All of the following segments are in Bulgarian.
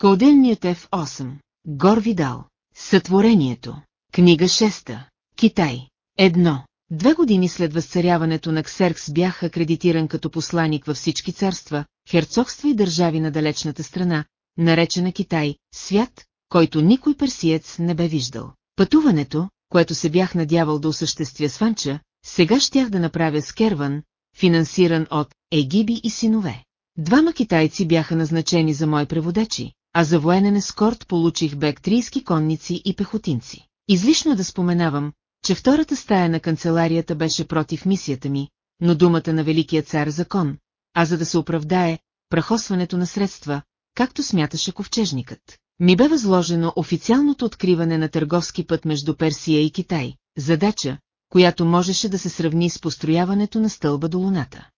Коденният F8. Гор Видал. Сътворението. Книга 6. Китай. Едно. Две години след възцаряването на Ксеркс бях акредитиран като посланик във всички царства, херцогства и държави на далечната страна, наречена Китай, свят, който никой персиец не бе виждал. Пътуването, което се бях надявал да осъществя с Ванча, сега щях да направя с Керван, финансиран от Егиби и синове. Двама китайци бяха назначени за мои преводачи, а за военен ескорт получих бектрийски конници и пехотинци. Излишно да споменавам, че втората стая на канцеларията беше против мисията ми, но думата на Великия цар е закон, а за да се оправдае, прахосването на средства, както смяташе ковчежникът. Ми бе възложено официалното откриване на търговски път между Персия и Китай, задача, която можеше да се сравни с построяването на стълба до луната.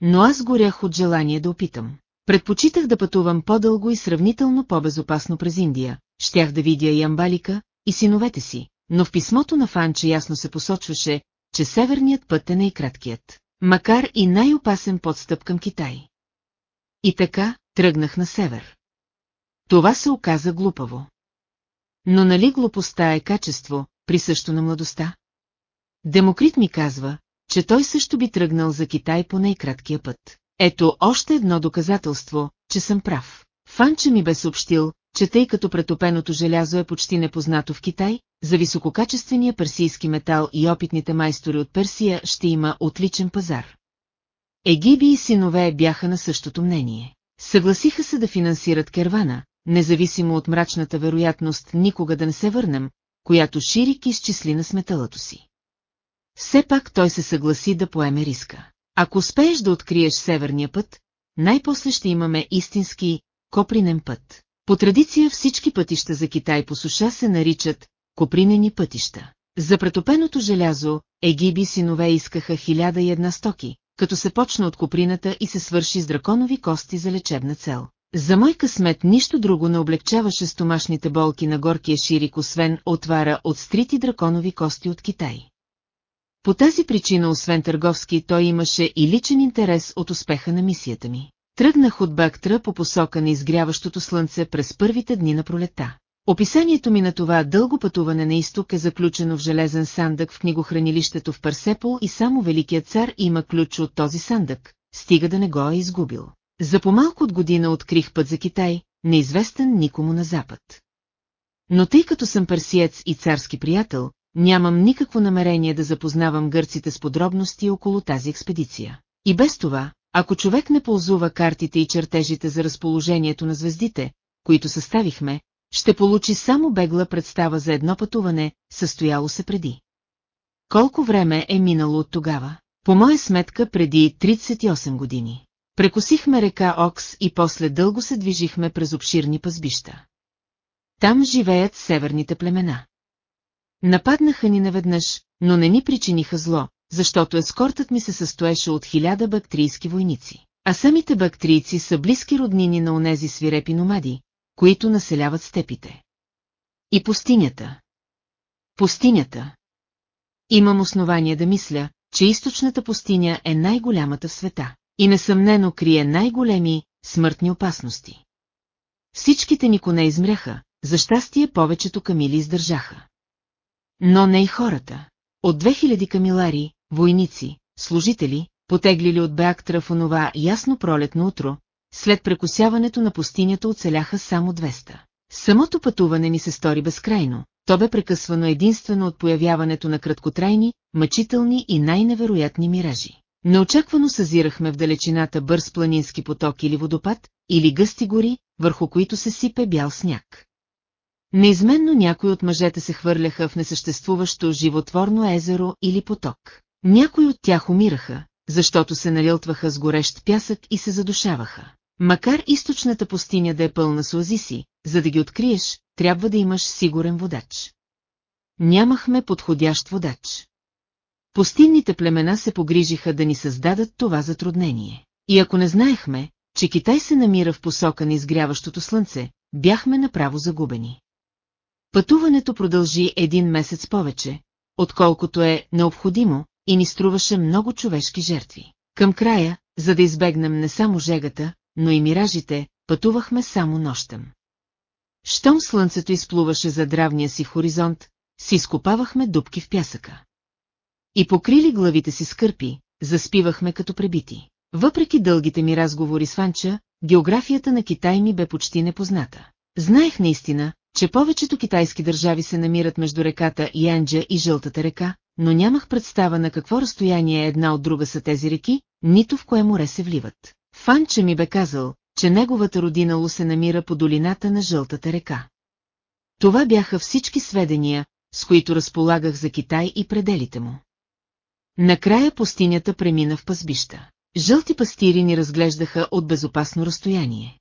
Но аз горях от желание да опитам. Предпочитах да пътувам по-дълго и сравнително по-безопасно през Индия, щях да видя и Амбалика, и синовете си, но в писмото на Фанче ясно се посочваше, че северният път е най-краткият, макар и най-опасен подстъп към Китай. И така, тръгнах на север. Това се оказа глупаво. Но нали глупостта е качество, присъщо на младостта? Демокрит ми казва, че той също би тръгнал за Китай по най-краткия път. Ето още едно доказателство, че съм прав. Фанче ми бе съобщил, че тъй като претопеното желязо е почти непознато в Китай, за висококачествения персийски метал и опитните майстори от Персия ще има отличен пазар. Егиби и синове бяха на същото мнение. Съгласиха се да финансират кервана, независимо от мрачната вероятност никога да не се върнем, която Ширик изчисли на сметалото си. Все пак той се съгласи да поеме риска. Ако успееш да откриеш северния път, най-после ще имаме истински копринен път. По традиция всички пътища за Китай по суша се наричат копринени пътища. За претопеното желязо, егиби синове искаха хиляда и една стоки, като се почна от коприната и се свърши с драконови кости за лечебна цел. За мой късмет нищо друго не облегчаваше стомашните болки на горкия ширик, освен отвара от стрити драконови кости от Китай. По тази причина, освен търговски, той имаше и личен интерес от успеха на мисията ми. Тръгнах от Бактра по посока на изгряващото слънце през първите дни на пролета. Описанието ми на това дълго пътуване на изток е заключено в железен сандък в книгохранилището в Парсепол и само Великият цар има ключ от този сандък, стига да не го е изгубил. За по-малко от година открих път за Китай, неизвестен никому на запад. Но тъй като съм парсиец и царски приятел, нямам никакво намерение да запознавам гърците с подробности около тази експедиция. И без това, ако човек не ползува картите и чертежите за разположението на звездите, които съставихме, ще получи само бегла представа за едно пътуване, състояло се преди. Колко време е минало от тогава? По моя сметка преди 38 години. Прекосихме река Окс и после дълго се движихме през обширни пазбища. Там живеят северните племена. Нападнаха ни наведнъж, но не ни причиниха зло, защото ескортът ми се състоеше от хиляда бактрийски войници. А самите бактрийци са близки роднини на онези свирепи номади, които населяват степите. И пустинята. Пустинята. Имам основание да мисля, че източната пустиня е най-голямата в света и несъмнено крие най-големи смъртни опасности. Всичките ни коне измряха, за щастие повечето камили издържаха. Но не и хората. От 2000 камилари, войници, служители, потеглили от Беактра в онова ясно пролетно утро, след прекусяването на пустинята оцеляха само 200. Самото пътуване ни се стори безкрайно, то бе прекъсвано единствено от появяването на краткотрайни, мъчителни и най-невероятни миражи. Неочаквано съзирахме в далечината бърз планински поток или водопад, или гъсти гори, върху които се сипе бял сняг. Неизменно някои от мъжете се хвърляха в несъществуващо животворно езеро или поток. Някои от тях умираха, защото се налилтваха с горещ пясък и се задушаваха. Макар източната пустиня да е пълна с оазиси, за да ги откриеш, трябва да имаш сигурен водач. Нямахме подходящ водач. Пустинните племена се погрижиха да ни създадат това затруднение. И ако не знаехме, че Китай се намира в посока на изгряващото слънце, бяхме направо загубени. Пътуването продължи един месец повече, отколкото е необходимо, и ни струваше много човешки жертви. Към края, за да избегнем не само жегата, но и миражите, пътувахме само нощем. Щом слънцето изплуваше за дравния си хоризонт, си изкопавахме дубки в пясъка. И покрили главите си скърпи, заспивахме като пребити. Въпреки дългите ми разговори с Фанча, географията на Китай ми бе почти непозната. Знаех наистина, че повечето китайски държави се намират между реката Янджа и Жълтата река, но нямах представа на какво разстояние една от друга са тези реки, нито в кое море се вливат. Фанча ми бе казал, че неговата родина Лу се намира по долината на Жълтата река. Това бяха всички сведения, с които разполагах за Китай и пределите му. Накрая пустинята премина в пазбища. Жълти пастири ни разглеждаха от безопасно разстояние.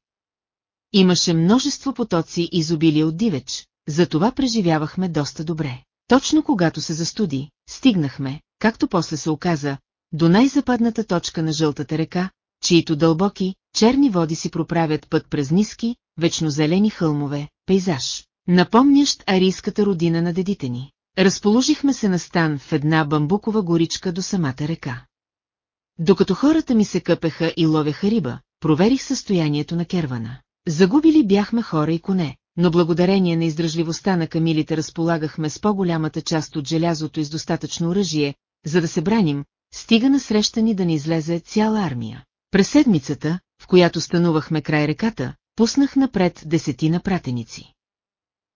Имаше множество потоци изобилие от дивеч, затова преживявахме доста добре. Точно когато се застуди, стигнахме, както после се оказа, до най-западната точка на Жълтата река, чието дълбоки, черни води си проправят път през ниски, вечно зелени хълмове, пейзаж, напомнящ арийската родина на дедите ни. Разположихме се на стан в една бамбукова горичка до самата река. Докато хората ми се къпеха и ловеха риба, проверих състоянието на кервана. Загубили бяхме хора и коне, но благодарение на издръжливостта на камилите разполагахме с по-голямата част от желязото и с достатъчно оръжие, за да се браним, стига насреща ни да ни излезе цяла армия. През седмицата, в която станувахме край реката, пуснах напред десетина пратеници.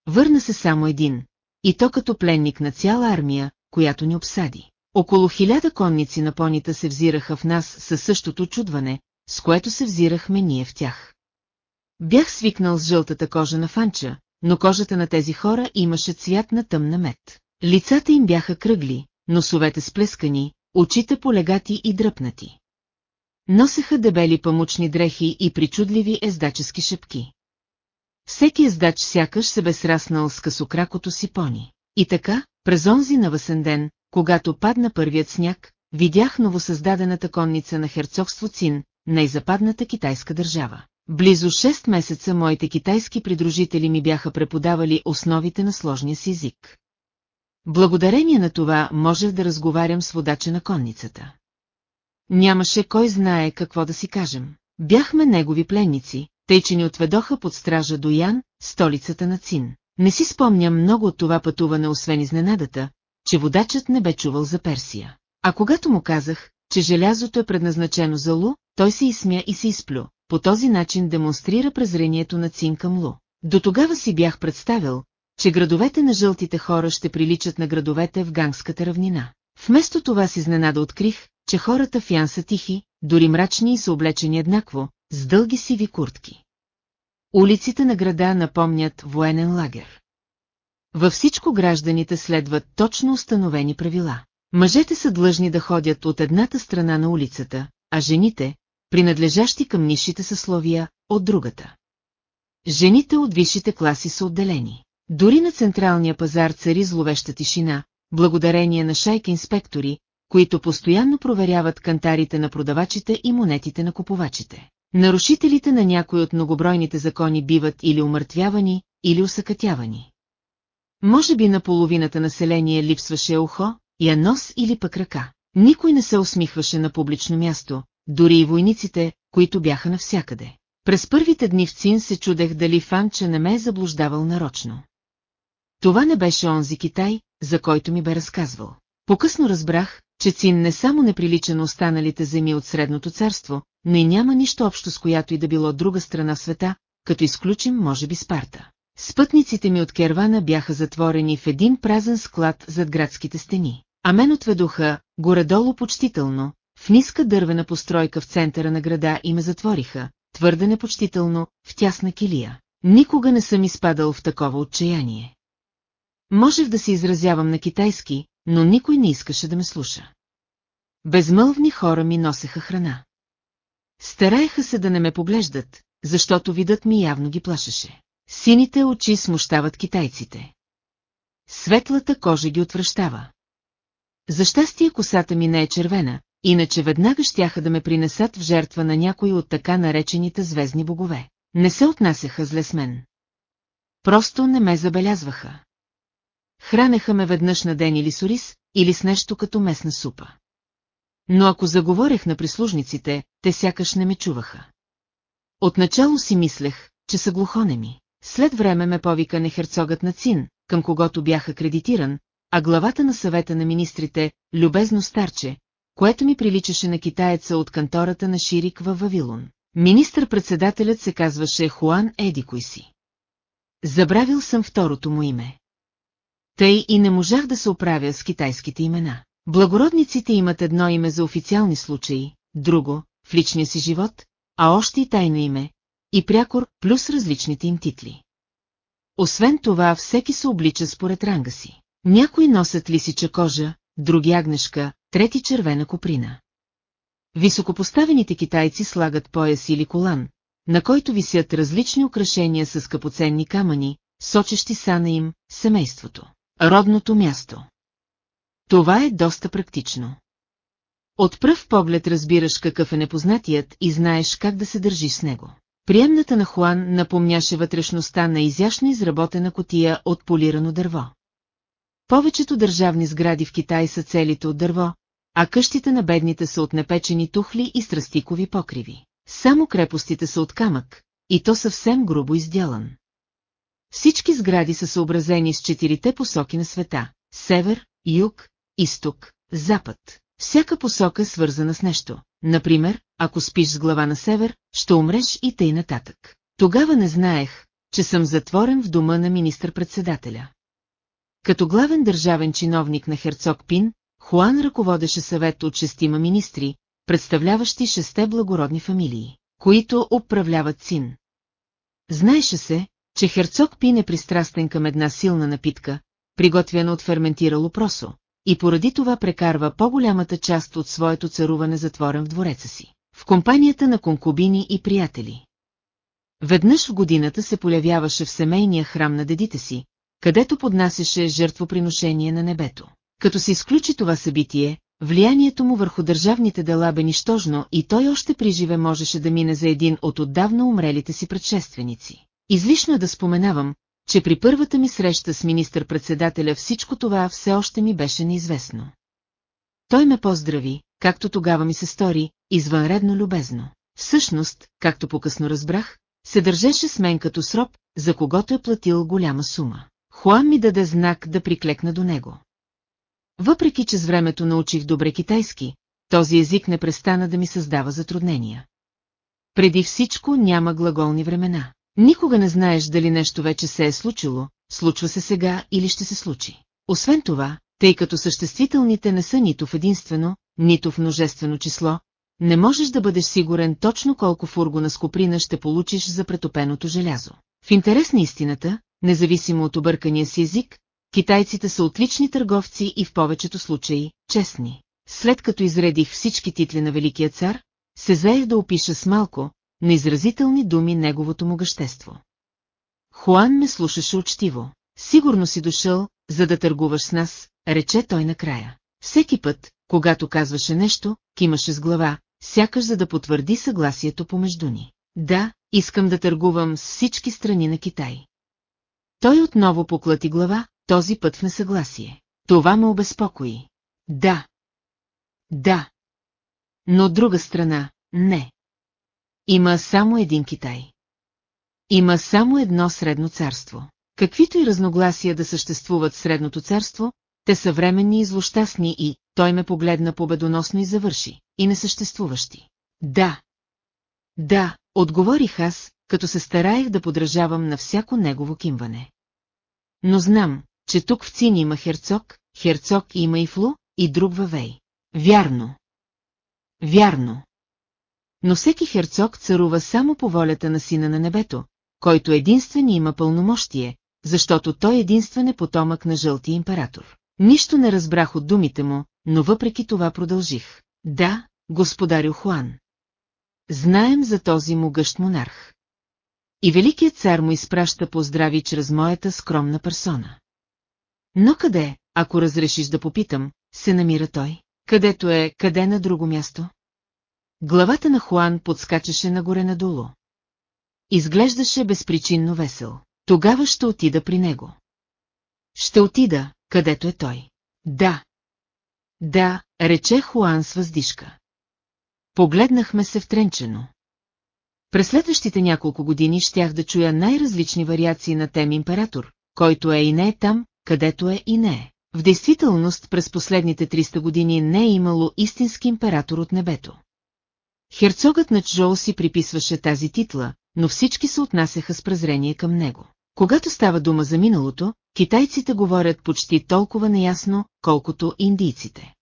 Върна се само един, и то като пленник на цяла армия, която ни обсади. Около хиляда конници на понита се взираха в нас със същото чудване, с което се взирахме ние в тях. Бях свикнал с жълтата кожа на фанча, но кожата на тези хора имаше цвят на тъмна мед. Лицата им бяха кръгли, носовете сплескани, очите полегати и дръпнати. Носеха дебели памучни дрехи и причудливи ездачески шепки. Всеки ездач сякаш се бе сраснал с късокракото си пони. И така, през онзи навъсен ден, когато падна първият сняг, видях новосъздадената конница на херцогство Цин, най-западната китайска държава. Близо 6 месеца моите китайски придружители ми бяха преподавали основите на сложния си език. Благодарение на това можех да разговарям с водача на конницата. Нямаше кой знае какво да си кажем. Бяхме негови пленници, тъй че ни отведоха под стража до Ян, столицата на Цин. Не си спомням много от това пътуване, освен изненадата, че водачът не бе чувал за Персия. А когато му казах, че желязото е предназначено за Лу, той се изсмя и се изплю. По този начин демонстрира презрението на Цин към Лу. До тогава си бях представил, че градовете на жълтите хора ще приличат на градовете в гангската равнина. Вместо това си изненада открих, че хората в Ян са тихи, дори мрачни и са облечени еднакво, с дълги сиви куртки. Улиците на града напомнят военен лагер. Във всичко гражданите следват точно установени правила. Мъжете са длъжни да ходят от едната страна на улицата, а жените, принадлежащи към нишите съсловия, от другата. Жените от висшите класи са отделени. Дори на централния пазар цари зловеща тишина, благодарение на шайка инспектори, които постоянно проверяват кантарите на продавачите и монетите на купувачите. Нарушителите на някои от многобройните закони биват или умъртвявани, или усъкътявани. Може би на половината население липсваше ухо, я нос или пък ръка. Никой не се усмихваше на публично място, дори и войниците, които бяха навсякъде. През първите дни в Цин се чудех дали Фанча не ме е заблуждавал нарочно. Това не беше онзи Китай, за който ми бе разказвал. Покъсно разбрах, че Цин не само не прилича на останалите земи от Средното царство, но и няма нищо общо с която и да било друга страна в света, като изключим може би Спарта. Спътниците ми от Кервана бяха затворени в един празен склад зад градските стени, а мен отведоха, горе-долу почтително, в ниска дървена постройка в центъра на града и ме затвориха, твърде непочтително, в тясна килия. Никога не съм изпадал в такова отчаяние. Можех да се изразявам на китайски, но никой не искаше да ме слуша. Безмълвни хора ми носеха храна. Стараеха се да не ме поглеждат, защото видът ми явно ги плашеше. Сините очи смущават китайците. Светлата кожа ги отвръщава. За щастие косата ми не е червена, иначе веднага щяха да ме принесат в жертва на някой от така наречените звездни богове. Не се отнасяха зле с мен. Просто не ме забелязваха. Хранеха ме веднъж на ден или с ориз, или с нещо като местна супа. Но ако заговорех на прислужниците, те сякаш не ме чуваха. Отначало си мислех, че са глухонеми. След време ме повика не херцогът на Цин, към когото бях акредитиран, а главата на съвета на министрите, любезно старче, което ми приличаше на китаеца от кантората на Ширик във Вавилон. Министър-председателят се казваше Хуан Едикой си. Забравил съм второто му име. Тъй и не можах да се оправя с китайските имена. Благородниците имат едно име за официални случаи, друго, в личния си живот, а още и тайно име, и прякор, плюс различните им титли. Освен това, всеки се облича според ранга си. Някои носят лисича кожа, други агнешка, трети червена коприна. Високопоставените китайци слагат пояс или колан, на който висят различни украшения с скъпоценни камъни, сочещи сана им, семейството, родното място. Това е доста практично. От пръв поглед разбираш какъв е непознатият и знаеш как да се държиш с него. Приемната на Хуан напомняше вътрешността на изящно изработена котия от полирано дърво. Повечето държавни сгради в Китай са целите от дърво, а къщите на бедните са от непечени тухли и страстикови покриви. Само крепостите са от камък, и то съвсем грубо издялан. Всички сгради са съобразени с четирите посоки на света – север, юг, изток, запад. Всяка посока е свързана с нещо. Например, ако спиш с глава на север, ще умреш и тъй нататък. Тогава не знаех, че съм затворен в дома на министър-председателя. Като главен държавен чиновник на Херцог Пин, Хуан ръководеше съвет от шестима министри, представляващи шесте благородни фамилии, които управляват син. Знаеше се, че Херцог Пин е пристрастен към една силна напитка, приготвяна от ферментирало просо, и поради това прекарва по-голямата част от своето царуване затворен в двореца си, в компанията на конкубини и приятели. Веднъж в годината се полявяваше в семейния храм на дедите си, където поднасяше жертвоприношение на небето. Като се изключи това събитие, влиянието му върху държавните дела бе нищожно и той още при живе можеше да мине за един от отдавна умрелите си предшественици. Излишно е да споменавам, че при първата ми среща с министър-председателя всичко това все още ми беше неизвестно. Той ме поздрави, както тогава ми се стори, извънредно любезно. Всъщност, както по-късно разбрах, се държеше с мен като сроб, за когото е платил голяма сума. Хуан ми даде знак да приклекна до него. Въпреки, че с времето научих добре китайски, този език не престана да ми създава затруднения. Преди всичко няма глаголни времена. Никога не знаеш дали нещо вече се е случило, случва се сега или ще се случи. Освен това, тъй като съществителните не са нито в единствено, нито в множествено число, не можеш да бъдеш сигурен точно колко фургона с коприна ще получиш за претопеното желязо. В интерес на истината, независимо от объркания си език, китайците са отлични търговци и в повечето случаи честни. След като изредих всички титли на Великия цар, се заех да опиша с малко, на изразителни думи неговото могъщество. Хуан ме слушаше учтиво. Сигурно си дошъл, за да търгуваш с нас, рече той накрая. Всеки път, когато казваше нещо, кимаше с глава, сякаш за да потвърди съгласието помежду ни. Да, искам да търгувам с всички страни на Китай. Той отново поклати глава, този път в несъгласие. Това ме обезпокои. Да. Да. Но от друга страна, не. Има само един Китай. Има само едно средно царство. Каквито и разногласия да съществуват средното царство, те са временни и злощастни и, той ме погледна победоносно и завърши, и несъществуващи. Да. Да, отговорих аз, като се стараех да подражавам на всяко негово кимване. Но знам, че тук в Цин има херцог, херцог има и Флу, и друг въвей. Вярно. Вярно. Но всеки херцог царува само по волята на сина на небето, който единствен има пълномощие, защото той единствен е потомък на жълтия император. Нищо не разбрах от думите му, но въпреки това продължих. Да, господарю Хуан. Знаем за този могъщ монарх. И великият цар му изпраща поздрави чрез моята скромна персона. Но къде, ако разрешиш да попитам, се намира той? Където е, къде на друго място? Главата на Хуан подскачаше нагоре-надолу. Изглеждаше безпричинно весел. Тогава ще отида при него. Ще отида, където е той. Да. Да, рече Хуан с въздишка. Погледнахме се втренчено. През следващите няколко години щях да чуя най-различни вариации на тем император, който е и не е там, където е и не е. В действителност през последните 300 години не е имало истински император от небето. Херцогът на Чжоу си приписваше тази титла, но всички се отнасяха с презрение към него. Когато става дума за миналото, китайците говорят почти толкова неясно, колкото индийците.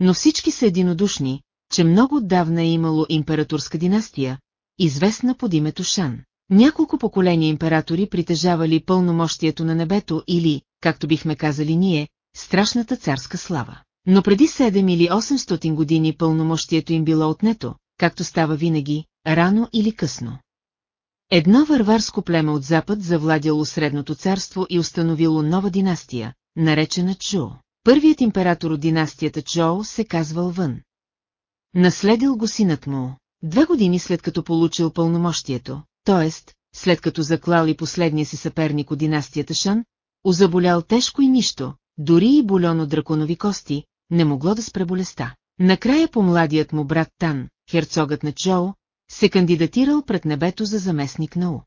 Но всички са единодушни, че много отдавна е имало императорска династия, известна под името Шан. Няколко поколения императори притежавали пълномощието на небето или, както бихме казали ние, страшната царска слава. Но преди 7 или 800 години пълномощието им било отнето, както става винаги, рано или късно. Едно варварско племе от запад завладяло Средното царство и установило нова династия, наречена Чжоу. Първият император от династията Чжоу се казвал Вън. Наследил го синът му, две години след като получил пълномощието, т.е. след като заклал и последния си съперник от династията Шан, озаболял тежко и нищо, дори и бульон от драконови кости, не могло да спре болестта. Накрая по младият му брат Тан, херцогът на Чоу, се кандидатирал пред небето за заместник на У.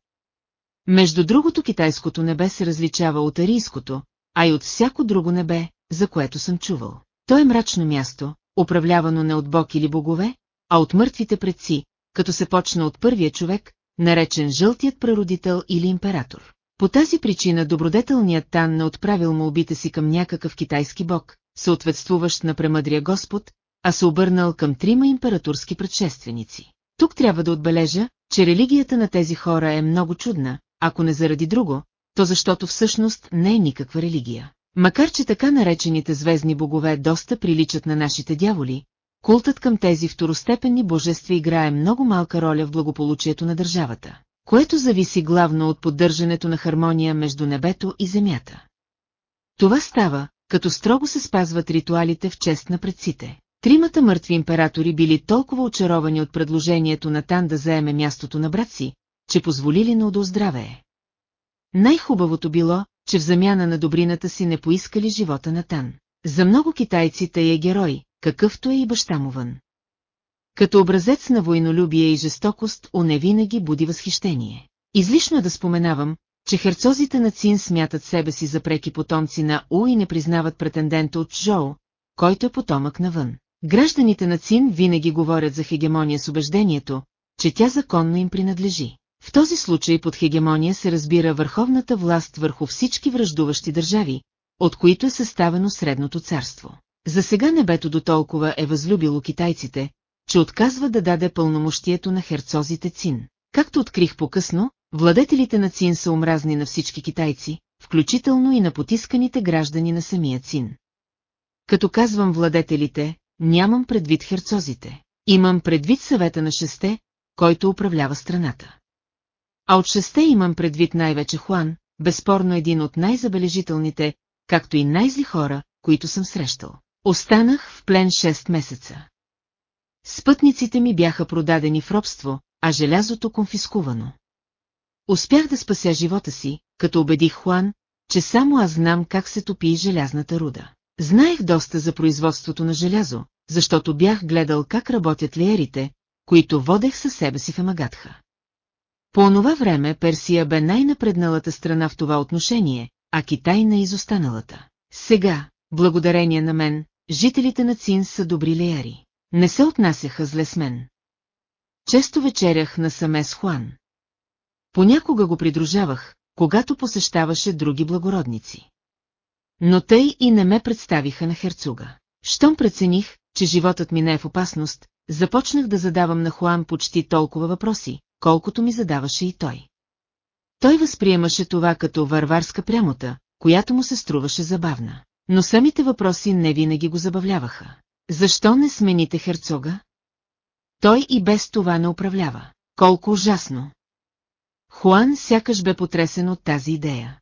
Между другото китайското небе се различава от арийското, а и от всяко друго небе, за което съм чувал. То е мрачно място, управлявано не от бог или богове, а от мъртвите предци, като се почна от първия човек, наречен жълтият прародител или император. По тази причина добродетелният Тан не отправил молбите си към някакъв китайски бог, съответствуващ на премъдрия Господ, а се обърнал към трима императорски предшественици. Тук трябва да отбележа, че религията на тези хора е много чудна, ако не заради друго, то защото всъщност не е никаква религия. Макар че така наречените звездни богове доста приличат на нашите дяволи, култът към тези второстепенни божества играе много малка роля в благополучието на държавата, което зависи главно от поддържането на хармония между небето и земята. Това става, като строго се спазват ритуалите в чест на предците. Тримата мъртви императори били толкова очаровани от предложението на Тан да заеме мястото на брат си, че позволили на да. Най-хубавото било, че в замяна на добрината си не поискали живота на Тан. За много китайци тъй е герой, какъвто е и баща му вън. Като образец на войнолюбие и жестокост, не винаги буди възхищение. Излишно е да споменавам, че херцозите на Цин смятат себе си за преки потомци на У и не признават претендента от Чжоу, който е потомък навън. Гражданите на Цин винаги говорят за хегемония с убеждението, че тя законно им принадлежи. В този случай под хегемония се разбира върховната власт върху всички връждуващи държави, от които е съставено Средното царство. За сега небето до толкова е възлюбило китайците, че отказва да даде пълномощието на херцозите Цин. Както открих по-късно, владетелите на Цин са омразни на всички китайци, включително и на потисканите граждани на самия Цин. Като казвам владетелите, нямам предвид херцозите. Имам предвид съвета на шесте, който управлява страната. А от шесте имам предвид най-вече Хуан, безспорно един от най-забележителните, както и най-зли хора, които съм срещал. Останах в плен 6 месеца. Спътниците ми бяха продадени в робство, а желязото конфискувано. Успях да спася живота си, като убедих Хуан, че само аз знам как се топи желязната руда. Знаех доста за производството на желязо, защото бях гледал как работят леерите, които водех със себе си в Амагатха. По онова време Персия бе най-напредналата страна в това отношение, а Китай на изостаналата. Сега, благодарение на мен, жителите на Цин са добри леяри. Не се отнасяха зле с мен. Често вечерях насаме с Хуан. Понякога го придружавах, когато посещаваше други благородници. Но тъй и не ме представиха на херцуга. Щом прецених, че животът ми не е в опасност, започнах да задавам на Хуан почти толкова въпроси, колкото ми задаваше и той. Той възприемаше това като варварска прямота, която му се струваше забавна. Но самите въпроси не винаги го забавляваха. Защо не смените херцога? Той и без това не управлява. Колко ужасно! Хуан сякаш бе потресен от тази идея.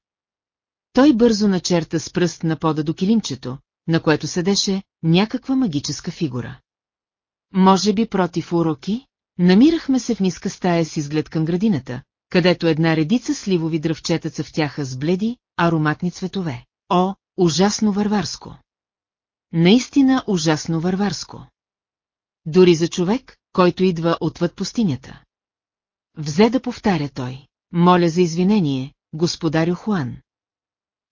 Той бързо начерта с пръст на пода до килимчето, на което седеше някаква магическа фигура. Може би против уроки? Намирахме се в ниска стая с изглед към градината, където една редица сливови дръвчета цъфтяха с бледи, ароматни цветове. О, ужасно варварско! Наистина ужасно варварско. Дори за човек, който идва отвъд пустинята. взе да повтаря той. Моля за извинение, господарю Хуан.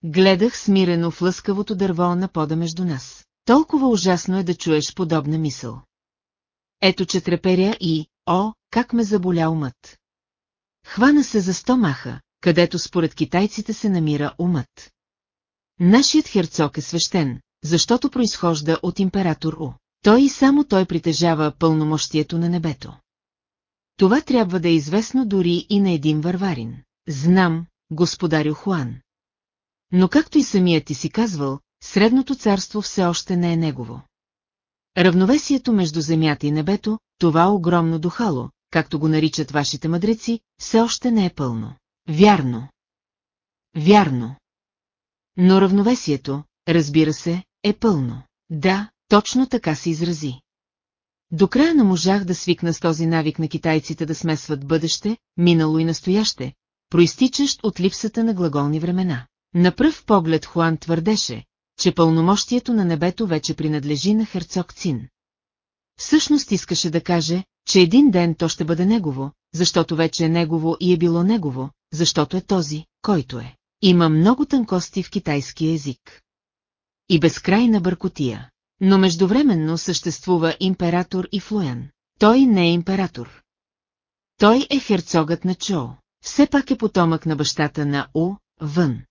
Гледах смирено в лъскавото дърво на пода между нас. Толкова ужасно е да чуеш подобна мисъл. Ето че треперя и, о, как ме заболя умът. Хвана се за стомаха, където според китайците се намира умът. Нашият херцог е свещен, защото произхожда от император У. Той и само той притежава пълномощието на небето. Това трябва да е известно дори и на един варварин. Знам, господарю Хуан. Но както и самият ти си казвал, средното царство все още не е негово. Равновесието между земята и небето, това огромно духало, както го наричат вашите мъдреци, все още не е пълно. Вярно. Вярно. Но равновесието, разбира се, е пълно. Да, точно така се изрази. До края не можах да свикна с този навик на китайците да смесват бъдеще, минало и настояще, проистичащ от липсата на глаголни времена. На пръв поглед Хуан твърдеше, че пълномощието на небето вече принадлежи на херцог Цин. Всъщност искаше да каже, че един ден то ще бъде негово, защото вече е негово и е било негово, защото е този, който е. Има много тънкости в китайския език. И безкрайна бъркотия. Но междувременно съществува император и Флуян. Той не е император. Той е херцогът на Чоу. Все пак е потомък на бащата на У, Вън.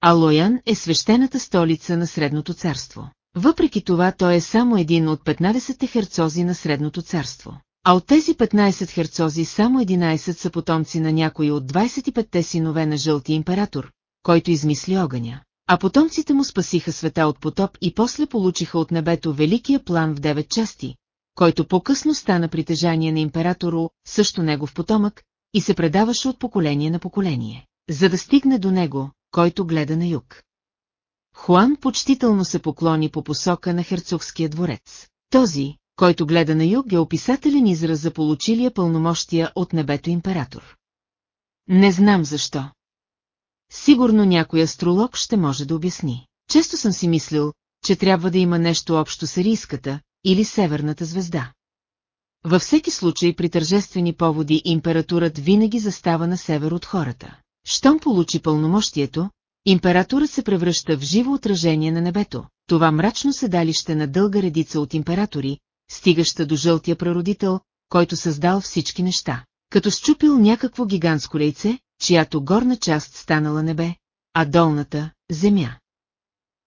А Лоян е свещената столица на Средното царство. Въпреки това той е само един от 15 херцози на Средното царство. А от тези 15 херцози само 11 са потомци на някои от 25-те синове на Жълти император, който измисли огъня. А потомците му спасиха света от потоп и после получиха от небето великия план в девет части, който по-късно стана притежание на императору, също негов потомък, и се предаваше от поколение на поколение, за да стигне до него, който гледа на юг. Хуан почтително се поклони по посока на херцогския дворец. Този, който гледа на юг е описателен израз за получилия пълномощия от небето император. Не знам защо. Сигурно някой астролог ще може да обясни. Често съм си мислил, че трябва да има нещо общо с Арийската или Северната звезда. Във всеки случай при тържествени поводи импературът винаги застава на север от хората. Щом получи пълномощието, императорът се превръща в живо отражение на небето, това мрачно седалище на дълга редица от императори, стигаща до жълтия прародител, който създал всички неща. Като щупил някакво гигантско лейце, чиято горна част станала небе, а долната – земя.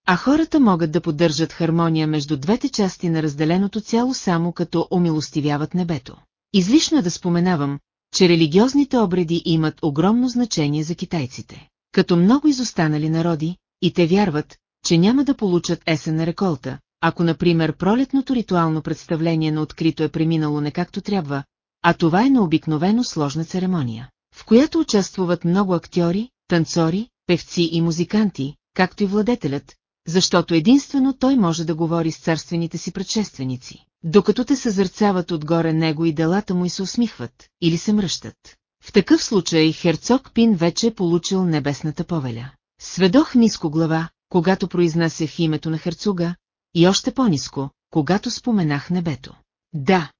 А хората могат да поддържат хармония между двете части на разделеното цяло само като омилостивяват небето. Излишно е да споменавам, че религиозните обреди имат огромно значение за китайците. Като много изостанали народи, и те вярват, че няма да получат есен реколта, ако например пролетното ритуално представление на открито е преминало не както трябва, а това е необикновено сложна церемония, в която участвуват много актьори, танцори, певци и музиканти, както и владетелят, защото единствено той може да говори с царствените си предшественици, докато те съзърцават отгоре него и делата му и се усмихват, или се мръщат. В такъв случай херцог Пин вече е получил небесната повеля. Сведох ниско глава, когато произнасях името на херцога, и още по-ниско, когато споменах небето. Да.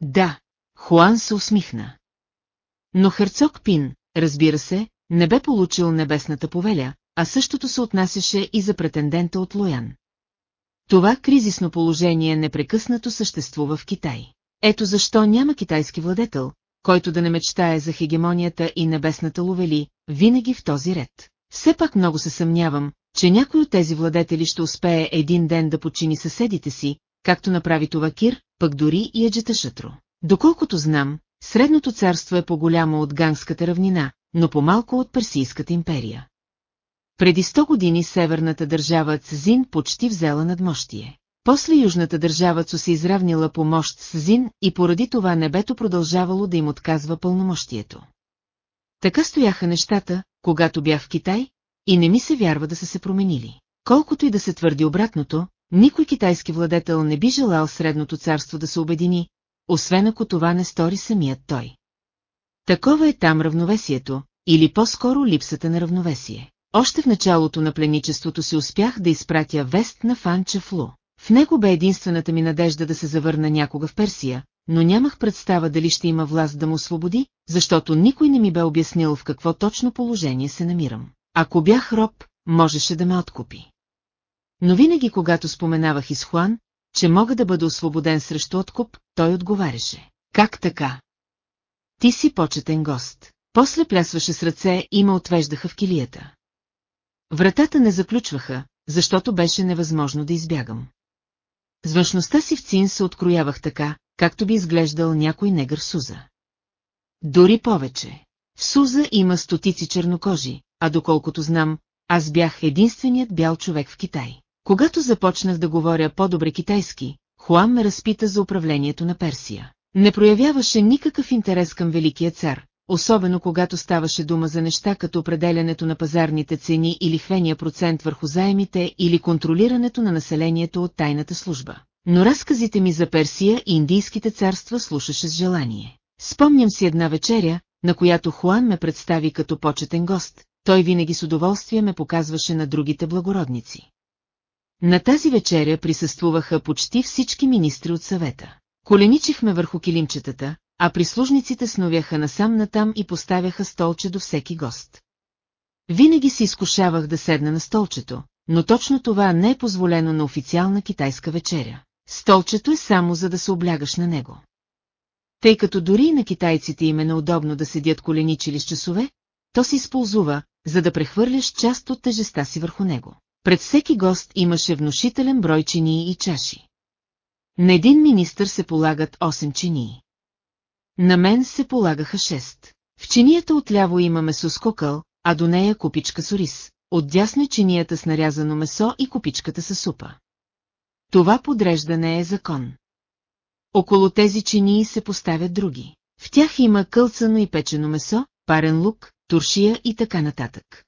Да. Хуан се усмихна. Но херцог Пин, разбира се, не бе получил небесната повеля, а същото се отнасяше и за претендента от Лоян. Това кризисно положение непрекъснато съществува в Китай. Ето защо няма китайски владетел, който да не мечтае за хегемонията и небесната ловели, винаги в този ред. Все пак много се съмнявам, че някой от тези владетели ще успее един ден да почини съседите си, както направи това Кир, пък дори и Еджета Шатро. Доколкото знам, Средното царство е по-голямо от Гангската равнина, но по-малко от Персийската империя. Преди 100 години северната държава Цзин почти взела надмощие. После южната държава Цу се изравнила по мощ с Зин и поради това небето продължавало да им отказва пълномощието. Така стояха нещата, когато бях в Китай, и не ми се вярва да са се променили. Колкото и да се твърди обратното, никой китайски владетел не би желал Средното царство да се обедини, освен ако това не стори самият той. Такова е там равновесието, или по-скоро липсата на равновесие. Още в началото на пленичеството си успях да изпратя вест на Фан Чафлу. В него бе единствената ми надежда да се завърна някога в Персия, но нямах представа дали ще има власт да му освободи, защото никой не ми бе обяснил в какво точно положение се намирам. Ако бях роб, можеше да ме откупи. Но винаги когато споменавах из Хуан, че мога да бъда освободен срещу откуп, той отговаряше. Как така? Ти си почетен гост. После плясваше с ръце и ме отвеждаха в килията. Вратата не заключваха, защото беше невъзможно да избягам. С външността си в цин се откроявах така, както би изглеждал някой негър Суза. Дори повече. В Суза има стотици чернокожи, а доколкото знам, аз бях единственият бял човек в Китай. Когато започнах да говоря по-добре китайски, Хуан ме разпита за управлението на Персия. Не проявяваше никакъв интерес към Великия цар, особено когато ставаше дума за неща като определянето на пазарните цени или хвения процент върху заемите или контролирането на населението от тайната служба. Но разказите ми за Персия и Индийските царства слушаше с желание. Спомням си една вечеря, на която Хуан ме представи като почетен гост, той винаги с удоволствие ме показваше на другите благородници. На тази вечеря присъствуваха почти всички министри от съвета. Коленичихме върху килимчетата, а прислужниците сновяха насам-натам и поставяха столче до всеки гост. Винаги се изкушавах да седна на столчето, но точно това не е позволено на официална китайска вечеря. Столчето е само за да се облягаш на него. Тъй като дори и на китайците им е неудобно да седят коленичили с часове, то се използва, за да прехвърляш част от тежеста си върху него. Пред всеки гост имаше внушителен брой чинии и чаши. На един министър се полагат 8 чинии. На мен се полагаха 6. В чинията отляво има месо с кокъл, а до нея купичка с ориз. Отдясно е чинията с нарязано месо и купичката с супа. Това подреждане е закон. Около тези чинии се поставят други. В тях има кълцано и печено месо, парен лук, туршия и така нататък.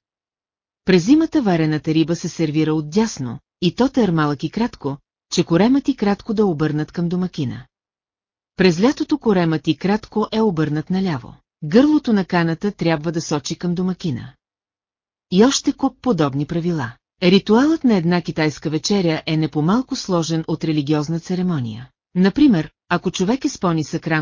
През зимата варената риба се сервира отдясно, и то тър малък и кратко, че коремът и кратко да обърнат към домакина. През лятото коремът и кратко е обърнат наляво. Гърлото на каната трябва да сочи към домакина. И още куп подобни правила. Ритуалът на една китайска вечеря е не по-малко сложен от религиозна церемония. Например, ако човек е с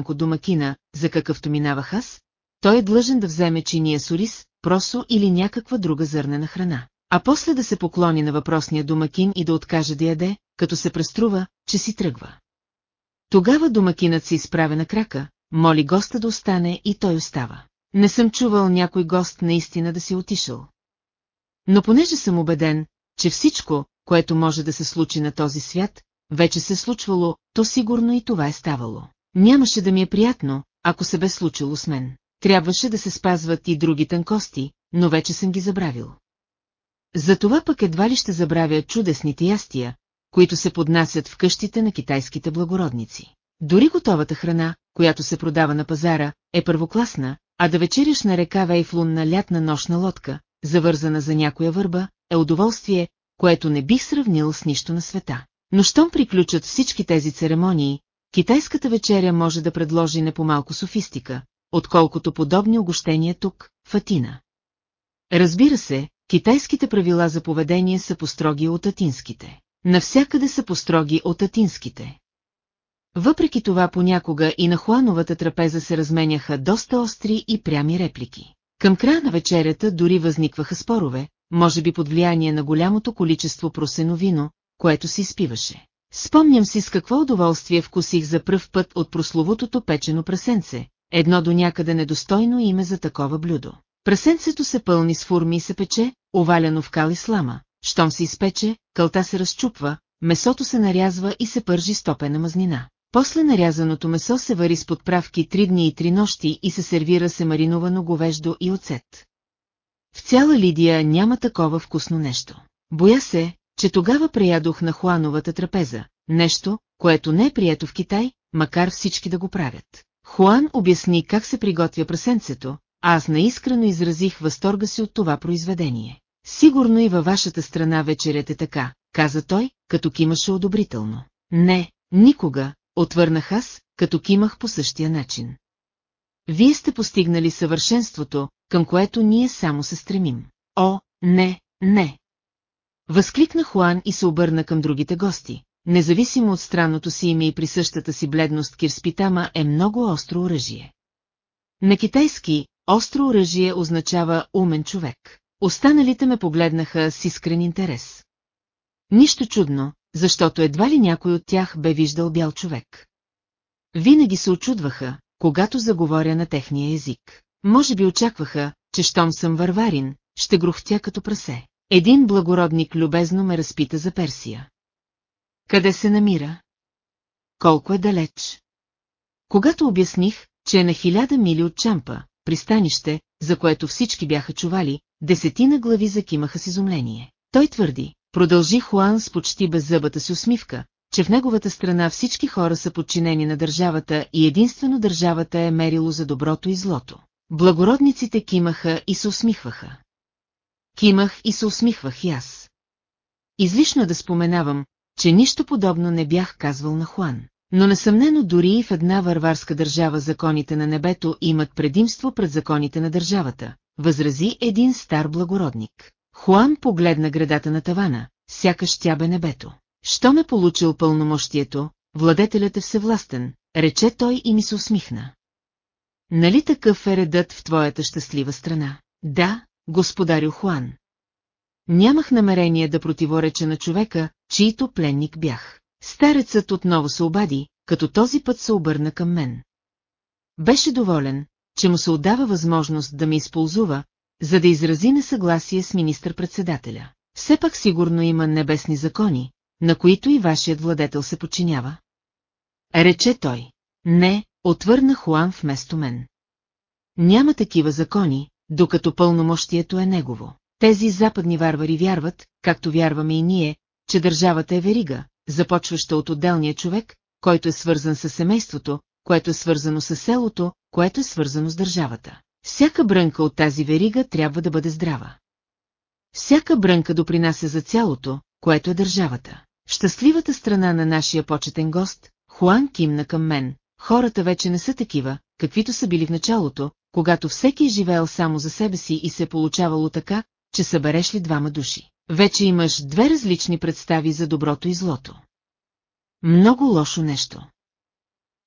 от домакина, за какъвто минавах аз, той е длъжен да вземе чиния с просо или някаква друга зърнена храна, а после да се поклони на въпросния домакин и да откаже да яде, като се преструва, че си тръгва. Тогава домакинът се изправя на крака, моли госта да остане и той остава. Не съм чувал някой гост наистина да си отишъл. Но понеже съм убеден, че всичко, което може да се случи на този свят, вече се случвало, то сигурно и това е ставало. Нямаше да ми е приятно, ако се бе случило с мен. Трябваше да се спазват и други тънкости, но вече съм ги забравил. Затова пък едва ли ще забравя чудесните ястия, които се поднасят в къщите на китайските благородници. Дори готовата храна, която се продава на пазара, е първокласна, а да вечеряш на река Вейфлун на лятна нощна лодка, завързана за някоя върба, е удоволствие, което не бих сравнил с нищо на света. Но щом приключат всички тези церемонии, китайската вечеря може да предложи не по-малко софистика, отколкото подобни огощения тук, в Атина. Разбира се, китайските правила за поведение са построги от атинските. Навсякъде са построги от атинските. Въпреки това понякога и на Хуановата трапеза се разменяха доста остри и прями реплики. Към края на вечерята дори възникваха спорове, може би под влияние на голямото количество просено вино, което се изпиваше. Спомням си с какво удоволствие вкусих за пръв път от прословутото печено прасенце, едно до някъде недостойно име за такова блюдо. Прасенцето се пълни с форми и се пече, оваляно в кал и слама. Щом се изпече, кълта се разчупва, месото се нарязва и се пържи стопена мазнина. После нарязаното месо се вари с подправки три дни и три нощи и се сервира се мариновано говеждо и оцет. В цяла Лидия няма такова вкусно нещо. Боя се, че тогава преядох на Хуановата трапеза, нещо, което не е прието в Китай, макар всички да го правят. Хуан обясни как се приготвя прасенцето, а аз наискрено изразих възторга си от това произведение. Сигурно и във вашата страна вечерят е така, каза той, като кимаше одобрително. Не, никога, отвърнах аз, като кимах по същия начин. Вие сте постигнали съвършенството, към което ние само се стремим. О, не, не! Възкликна Хуан и се обърна към другите гости. Независимо от странното си име и присъщата си бледност Кирспитама е много остро оръжие. На китайски остро оръжие означава умен човек. Останалите ме погледнаха с искрен интерес. Нищо чудно, защото едва ли някой от тях бе виждал бял човек. Винаги се очудваха, когато заговоря на техния език. Може би очакваха, че щом съм варварин, ще грухтя като прасе. Един благородник любезно ме разпита за Персия. Къде се намира? Колко е далеч? Когато обясних, че е на хиляда мили от Чампа, пристанище, за което всички бяха чували, десетина глави закимаха с изумление. Той твърди, продължи Хуан с почти беззъбата си усмивка, че в неговата страна всички хора са подчинени на държавата и единствено държавата е мерило за доброто и злото. Благородниците кимаха и се усмихваха. Кимах и се усмихвах и аз. Излишно е да споменавам, че нищо подобно не бях казвал на Хуан. Но несъмнено дори и в една варварска държава законите на небето имат предимство пред законите на държавата, възрази един стар благородник. Хуан погледна градата на тавана, сякаш тя бе небето. Що ме получил пълномощието, владетелят е всевластен, рече той и ми се усмихна. Нали такъв е редът в твоята щастлива страна? Да, господарю Хуан. Нямах намерение да противореча на човека, чието пленник бях. Старецът отново се обади, като този път се обърна към мен. Беше доволен, че му се отдава възможност да ме използва, за да изрази несъгласие с министър-председателя. Все пак сигурно има небесни закони, на които и вашият владетел се подчинява. Рече той. Не, отвърна Хуан вместо мен. Няма такива закони, докато пълномощието е негово. Тези западни варвари вярват, както вярваме и ние, че държавата е верига, започваща от отделния човек, който е свързан с семейството, което е свързано с селото, което е свързано с държавата. Всяка брънка от тази верига трябва да бъде здрава. Всяка брънка допринася за цялото, което е държавата. Щастливата страна на нашия почетен гост, Хуан кимна към мен, хората вече не са такива, каквито са били в началото, когато всеки е живеел само за себе си и се е получавало така, че събереш ли двама души. Вече имаш две различни представи за доброто и злото. Много лошо нещо.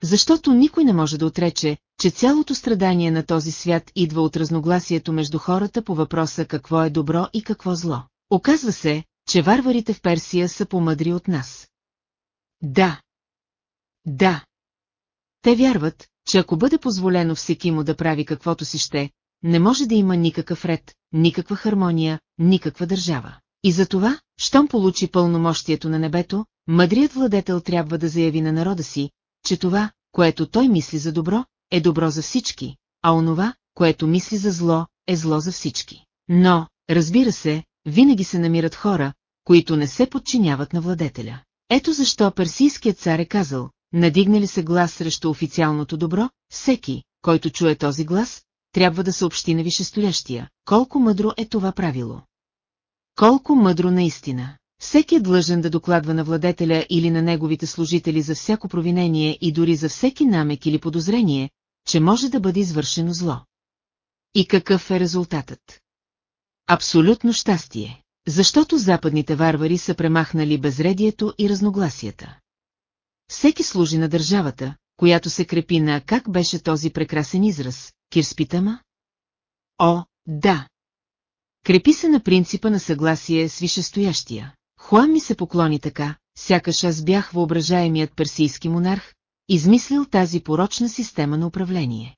Защото никой не може да отрече, че цялото страдание на този свят идва от разногласието между хората по въпроса какво е добро и какво зло. Оказва се, че варварите в Персия са помъдри от нас. Да. Да. Те вярват, че ако бъде позволено всеки му да прави каквото си ще, не може да има никакъв ред, никаква хармония, никаква държава. И за това, щом получи пълномощието на небето, мъдрият владетел трябва да заяви на народа си, че това, което той мисли за добро, е добро за всички, а онова, което мисли за зло, е зло за всички. Но, разбира се, винаги се намират хора, които не се подчиняват на владетеля. Ето защо персийският цар е казал, надигне ли се глас срещу официалното добро, всеки, който чуе този глас, трябва да съобщи на вишестоящия, колко мъдро е това правило. Колко мъдро наистина. Всеки е длъжен да докладва на владетеля или на неговите служители за всяко провинение и дори за всеки намек или подозрение, че може да бъде извършено зло. И какъв е резултатът? Абсолютно щастие, защото западните варвари са премахнали безредието и разногласията. Всеки служи на държавата, която се крепи на как беше този прекрасен израз, кирспитама? О, да! Крепи се на принципа на съгласие с вишестоящия. Хуан ми се поклони така, сякаш аз бях въображаемият персийски монарх, измислил тази порочна система на управление.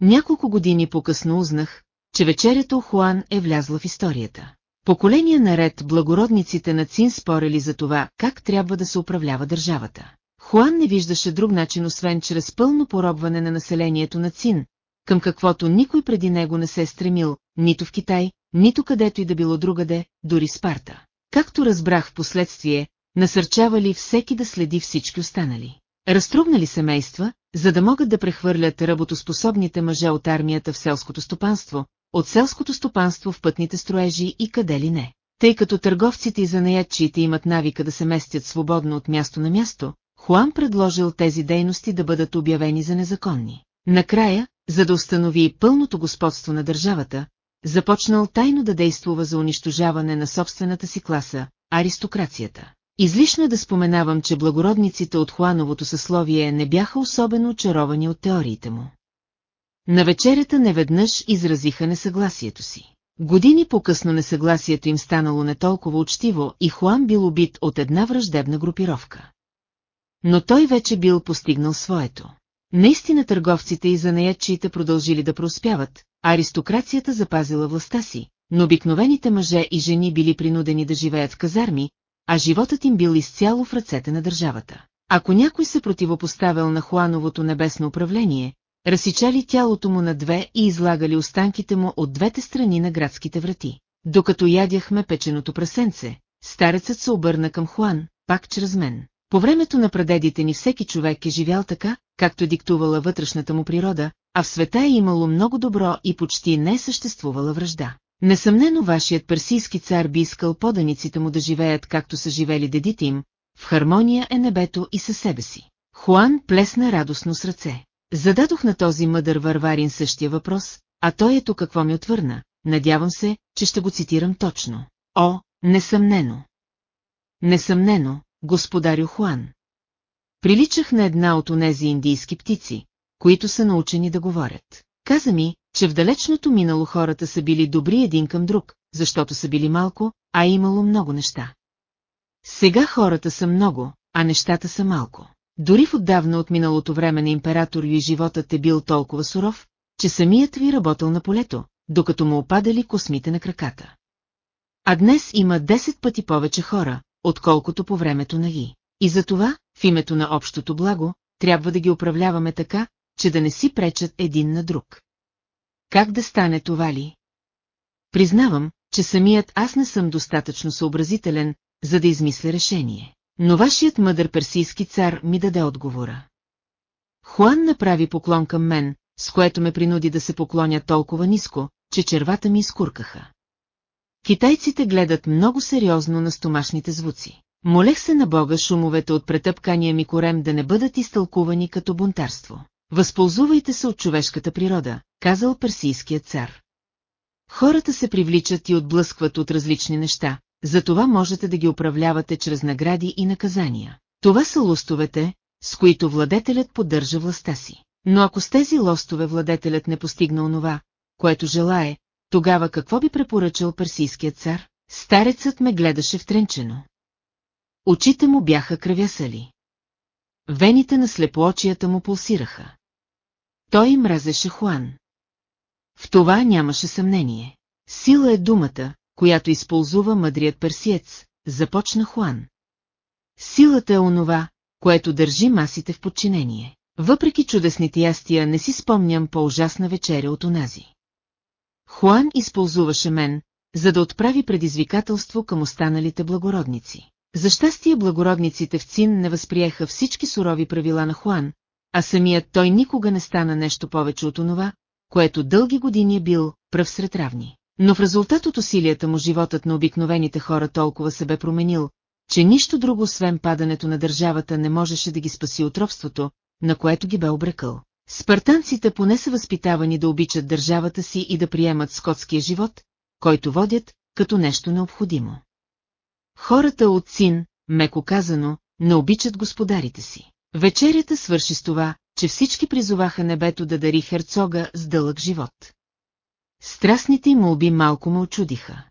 Няколко години по-късно узнах, че вечерята у Хуан е влязла в историята. Поколения наред благородниците на Цин спорели за това, как трябва да се управлява държавата. Хуан не виждаше друг начин, освен чрез пълно поробване на населението на Цин, към каквото никой преди него не се е стремил, нито в Китай, нито където и да било другаде, дори Спарта. Както разбрах в последствие, насърчавали всеки да следи всички останали. Разтрубнали семейства, за да могат да прехвърлят работоспособните мъже от армията в селското стопанство, от селското стопанство в пътните строежи и къде ли не. Тъй като търговците и занаятчиите имат навика да се местят свободно от място на място, Хуан предложил тези дейности да бъдат обявени за незаконни. Накрая, за да установи пълното господство на държавата, започнал тайно да действува за унищожаване на собствената си класа, аристокрацията. Излишно е да споменавам, че благородниците от Хуановото съсловие не бяха особено очаровани от теориите му. На вечерята неведнъж изразиха несъгласието си. Години по-късно несъгласието им станало не толкова учтиво и Хуан бил убит от една враждебна групировка. Но той вече бил постигнал своето. Наистина търговците и занаятчиите продължили да проспяват, аристокрацията запазила властта си, но обикновените мъже и жени били принудени да живеят в казарми, а животът им бил изцяло в ръцете на държавата. Ако някой се противопоставил на Хуановото небесно управление, разсичали тялото му на две и излагали останките му от двете страни на градските врати. Докато ядяхме печеното прасенце, старецът се обърна към Хуан, пак чрез мен. По времето на прадедите ни всеки човек е живял така, както диктувала вътрешната му природа, а в света е имало много добро и почти не е съществувала връжда. Несъмнено вашият персийски цар би искал поданиците му да живеят както са живели дедите им, в хармония е небето и със себе си. Хуан плесна радостно с ръце. Зададох на този мъдър варварин същия въпрос, а той ето какво ми отвърна. Надявам се, че ще го цитирам точно. О, несъмнено. Несъмнено, господарю Хуан. Приличах на една от онези индийски птици, които са научени да говорят. Каза ми, че в далечното минало хората са били добри един към друг, защото са били малко, а имало много неща. Сега хората са много, а нещата са малко. Дори в отдавна от миналото време на император и животът е бил толкова суров, че самият ви работил на полето, докато му опадали космите на краката. А днес има 10 пъти повече хора, отколкото по времето на ги. И за това, в името на общото благо, трябва да ги управляваме така, че да не си пречат един на друг. Как да стане това ли? Признавам, че самият аз не съм достатъчно съобразителен, за да измисля решение. Но вашият мъдър персийски цар ми даде отговора. Хуан направи поклон към мен, с което ме принуди да се поклоня толкова ниско, че червата ми изкуркаха. Китайците гледат много сериозно на стомашните звуци. Молех се на Бога шумовете от претъпкания ми корем да не бъдат изтълкувани като бунтарство. Възползвайте се от човешката природа, казал персийският цар. Хората се привличат и отблъскват от различни неща, затова можете да ги управлявате чрез награди и наказания. Това са лостовете, с които владетелят поддържа властта си. Но ако с тези лостове владетелят не постигна онова, което желае, тогава какво би препоръчал персийският цар? Старецът ме гледаше втренчено. Очите му бяха кръвясали. Вените на слепоочията му пулсираха. Той мразеше Хуан. В това нямаше съмнение. Сила е думата, която използва мъдрият персиец, започна Хуан. Силата е онова, което държи масите в подчинение. Въпреки чудесните ястия не си спомням по-ужасна вечеря от онази. Хуан използваше мен, за да отправи предизвикателство към останалите благородници. За щастие благородниците в Цин не възприеха всички сурови правила на Хуан, а самият той никога не стана нещо повече от онова, което дълги години е бил пръв сред равни. Но в резултат от усилията му животът на обикновените хора толкова се бе променил, че нищо друго освен падането на държавата не можеше да ги спаси от робството, на което ги бе обрекал. Спартанците поне са възпитавани да обичат държавата си и да приемат скотския живот, който водят, като нещо необходимо. Хората от Цин, меко казано, не обичат господарите си. Вечерята свърши с това, че всички призоваха небето да дари херцога с дълъг живот. Страстните им молби малко ме очудиха.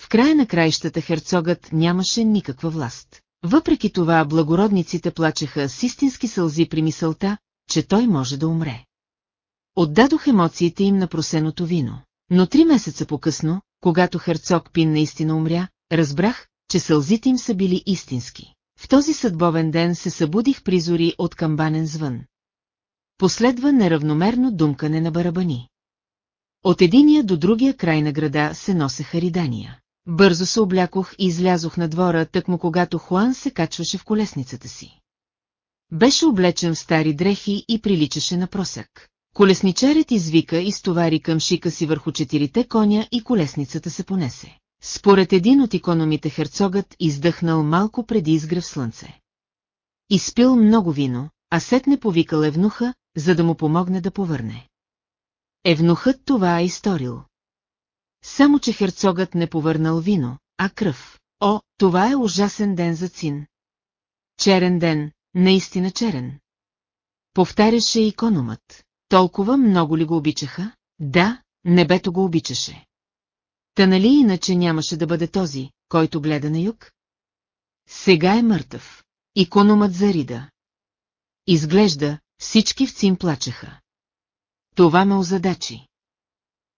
В края на краищата херцогът нямаше никаква власт. Въпреки това благородниците плачеха с истински сълзи при мисълта, че той може да умре. Отдадох емоциите им на просеното вино. Но три месеца по-късно, когато херцог Пин наистина умря, разбрах, че сълзите им са били истински. В този съдбовен ден се събудих призори от камбанен звън. Последва неравномерно думкане на барабани. От единия до другия край на града се носеха ридания. Бързо се облякох и излязох на двора, тъкмо когато Хуан се качваше в колесницата си. Беше облечен в стари дрехи и приличаше на просък. Колесничарят извика и стовари към шика си върху четирите коня и колесницата се понесе. Според един от икономите херцогът издъхнал малко преди изгрев слънце. Изпил много вино, а сетне повикал Евнуха, за да му помогне да повърне. Евнухът това е изторил. Само, че херцогът не повърнал вино, а кръв. О, това е ужасен ден за Цин. Черен ден, наистина черен. Повтаряше икономът. Толкова много ли го обичаха? Да, небето го обичаше. Та нали иначе нямаше да бъде този, който гледа на юг? Сега е мъртъв. Икономът зарида. Изглежда, всички в цим плачеха. Това ме озадачи.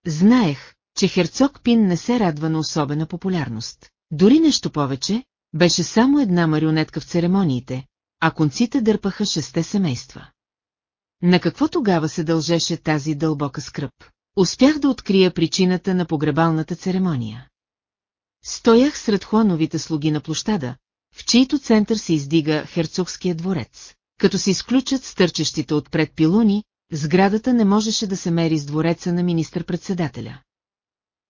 Знаех, че херцог Пин не се радва на особена популярност. Дори нещо повече, беше само една марионетка в церемониите, а конците дърпаха шесте семейства. На какво тогава се дължеше тази дълбока скръп? Успях да открия причината на погребалната церемония. Стоях сред хуановите слуги на площада, в чийто център се издига херцогския дворец. Като се изключат стърчещите отпред пилони, сградата не можеше да се мери с двореца на министър-председателя.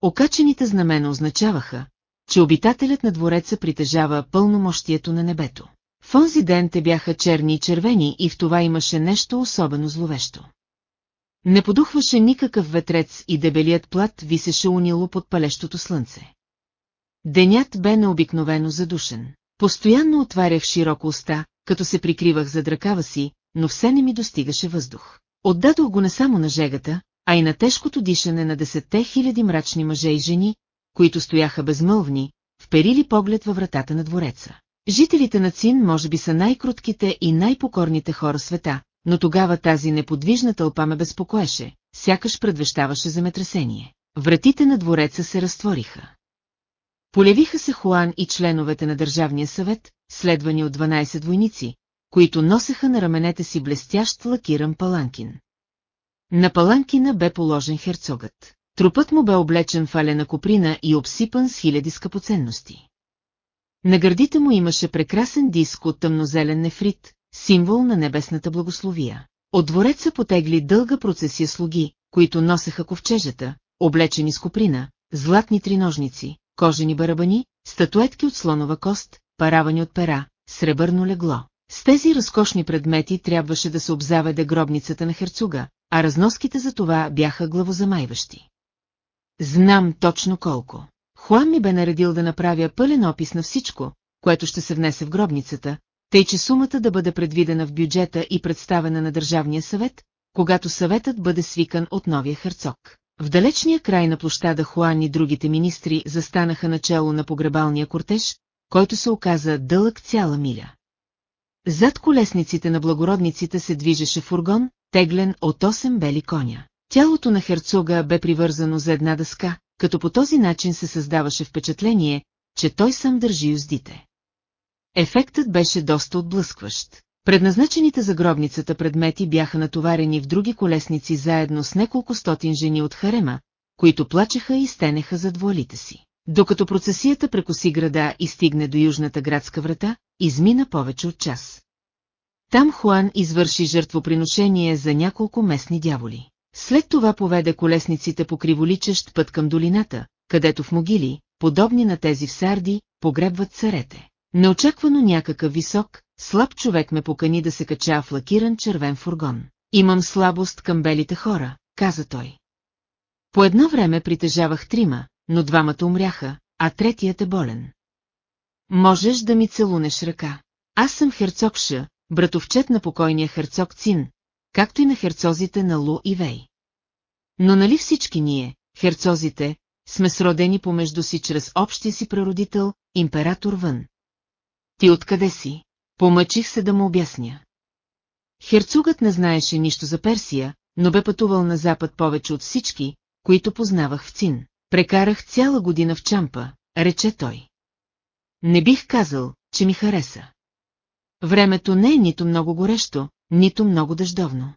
Окачените знамена означаваха, че обитателят на двореца притежава пълномощието на небето. В онзи ден те бяха черни и червени и в това имаше нещо особено зловещо. Не подухваше никакъв ветрец и дебелият плат висеше унило под палещото слънце. Денят бе необикновено задушен. Постоянно отварях широко уста, като се прикривах за дракава си, но все не ми достигаше въздух. Отдадох го не само на жегата, а и на тежкото дишане на десетте хиляди мрачни мъже и жени, които стояха безмълвни, вперили поглед във вратата на двореца. Жителите на Цин може би са най-крутките и най-покорните хора света, но тогава тази неподвижна тълпа ме безпокоеше, сякаш предвещаваше земетресение. Вратите на двореца се разтвориха. Полявиха се Хуан и членовете на Държавния съвет, следвани от 12 войници, които носеха на раменете си блестящ лакиран паланкин. На паланкина бе положен херцогът. Трупът му бе облечен в алена коприна и обсипан с хиляди скъпоценности. На гърдите му имаше прекрасен диск от тъмнозелен нефрит, символ на небесната благословия. От двореца потегли дълга процесия слуги, които носеха ковчежата, облечени с коприна, златни триножници, кожени барабани, статуетки от слонова кост, паравани от пера, сребърно легло. С тези разкошни предмети трябваше да се обзаведе гробницата на херцуга, а разноските за това бяха главозамайващи. Знам точно колко. Хуан ми бе наредил да направя пълен опис на всичко, което ще се внесе в гробницата, тъй че сумата да бъде предвидена в бюджета и представена на Държавния съвет, когато съветът бъде свикан от новия херцог. В далечния край на площада Хуан и другите министри застанаха начало на погребалния кортеж, който се оказа дълъг цяла миля. Зад колесниците на благородниците се движеше фургон, теглен от 8 бели коня. Тялото на херцога бе привързано за една дъска, като по този начин се създаваше впечатление, че той сам държи юздите. Ефектът беше доста отблъскващ. Предназначените за гробницата предмети бяха натоварени в други колесници заедно с неколко стотин жени от Харема, които плачеха и стенеха зад вуалите си. Докато процесията прекоси града и стигне до южната градска врата, измина повече от час. Там Хуан извърши жертвоприношение за няколко местни дяволи. След това поведе колесниците по криволичещ път към долината, където в могили, подобни на тези в Сарди, погребват царете. Неочаквано някакъв висок, слаб човек ме покани да се кача в лакиран червен фургон. Имам слабост към белите хора, каза той. По едно време притежавах трима, но двамата умряха, а третият е болен. Можеш да ми целунеш ръка. Аз съм херцог Ша, братовчет на покойния херцог Цин, както и на херцозите на Лу и Вей. Но нали всички ние, херцозите, сме сродени помежду си чрез общия си прародител, император Вън. Ти откъде си? Помъчих се да му обясня. Херцогът не знаеше нищо за Персия, но бе пътувал на запад повече от всички, които познавах в Цин. Прекарах цяла година в Чампа, рече той. Не бих казал, че ми хареса. Времето не е нито много горещо, нито много дъждовно.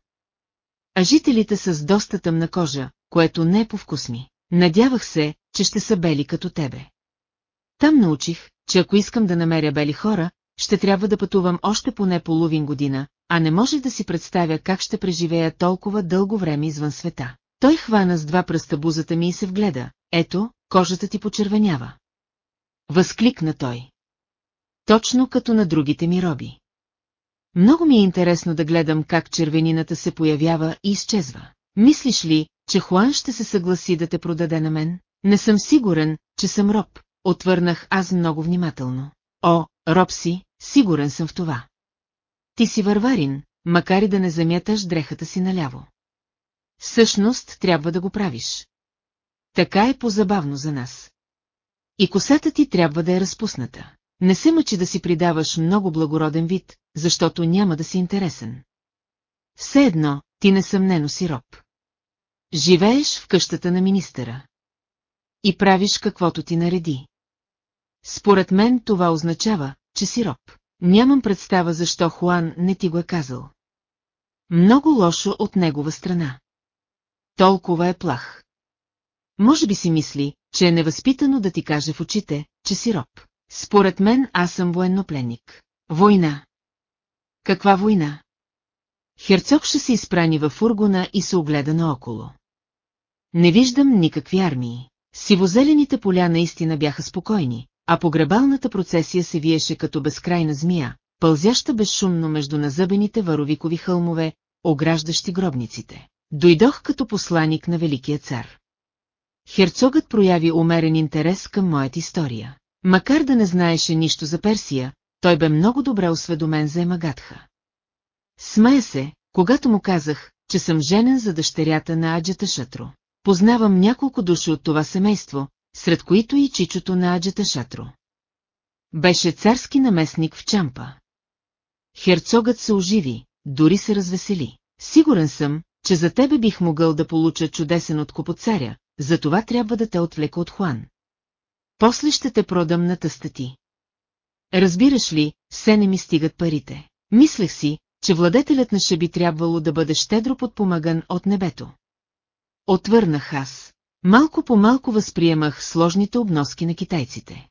А жителите са с доста тъмна кожа, което не е по вкус ми. Надявах се, че ще са бели като тебе. Там научих, че ако искам да намеря бели хора, ще трябва да пътувам още поне половин година, а не може да си представя как ще преживея толкова дълго време извън света. Той хвана с два пръста бузата ми и се вгледа. Ето, кожата ти почервенява. Възкликна той. Точно като на другите ми роби. Много ми е интересно да гледам как червенината се появява и изчезва. Мислиш ли, че Хуан ще се съгласи да те продаде на мен? Не съм сигурен, че съм роб, отвърнах аз много внимателно. О, Робси, сигурен съм в това. Ти си върварин, макар и да не замяташ дрехата си наляво. Всъщност трябва да го правиш. Така е позабавно за нас. И косата ти трябва да е разпусната. Не се мъчи да си придаваш много благороден вид, защото няма да си интересен. Все едно, ти несъмнено си роб. Живееш в къщата на министъра. И правиш каквото ти нареди. Според мен това означава, че си роб. Нямам представа защо Хуан не ти го е казал. Много лошо от негова страна. Толкова е плах. Може би си мисли, че е невъзпитано да ти каже в очите, че си роб. Според мен аз съм военнопленник. Война. Каква война? Херцог ще се изпрани във фургона и се огледа наоколо. Не виждам никакви армии. Сивозелените поля наистина бяха спокойни, а погребалната процесия се виеше като безкрайна змия, пълзяща безшумно между назъбените варовикови хълмове, ограждащи гробниците. Дойдох като посланик на Великия цар. Херцогът прояви умерен интерес към моята история. Макар да не знаеше нищо за Персия, той бе много добре осведомен за Емагатха. Смея се, когато му казах, че съм женен за дъщерята на Аджата Шатро. Познавам няколко души от това семейство, сред които и чичото на Аджата Шатро. Беше царски наместник в Чампа. Херцогът се оживи, дори се развесели. Сигурен съм, че за тебе бих могъл да получа чудесен откуп от царя, затова трябва да те отвлека от Хуан. После ще те продам на тъста ти. Разбираш ли, все не ми стигат парите. Мислех си, че владетелят на ще би трябвало да бъде щедро подпомаган от небето. Отвърнах аз. Малко по малко възприемах сложните обноски на китайците.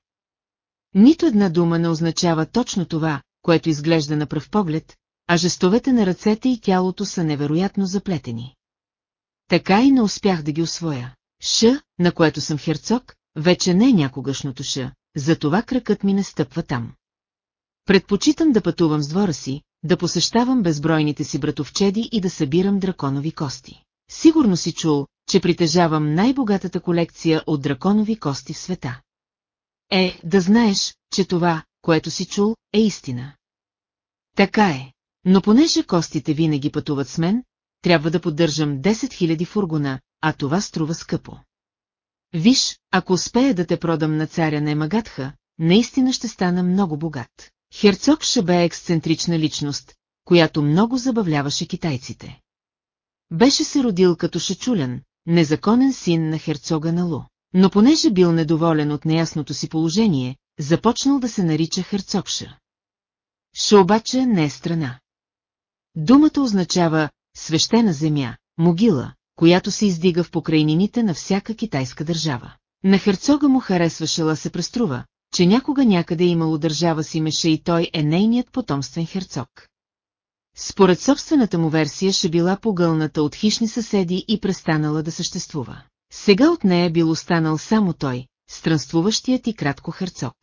Нито една дума не означава точно това, което изглежда на пръв поглед, а жестовете на ръцете и тялото са невероятно заплетени. Така и не успях да ги освоя. Ш, на което съм херцог, вече не е някогашното Ш, затова кръкът ми не стъпва там. Предпочитам да пътувам с двора си, да посещавам безбройните си братовчеди и да събирам драконови кости. Сигурно си чул, че притежавам най-богатата колекция от драконови кости в света. Е, да знаеш, че това, което си чул, е истина. Така е, но понеже костите винаги пътуват с мен, трябва да поддържам 10 000 фургона, а това струва скъпо. Виж, ако успея да те продам на царя на Емагатха, наистина ще стана много богат. Херцог Шабе е ексцентрична личност, която много забавляваше китайците. Беше се родил като шечулен, незаконен син на херцога на Лу. Но понеже бил недоволен от неясното си положение, започнал да се нарича херцогша. Ша обаче не е страна. Думата означава свещена земя, могила, която се издига в покрайнините на всяка китайска държава. На херцога му харесваше да се преструва, че някога някъде е имало държава си меше и той е нейният потомствен херцог. Според собствената му версия ще била погълната от хищни съседи и престанала да съществува. Сега от нея бил останал само той, странствуващият и кратко херцог.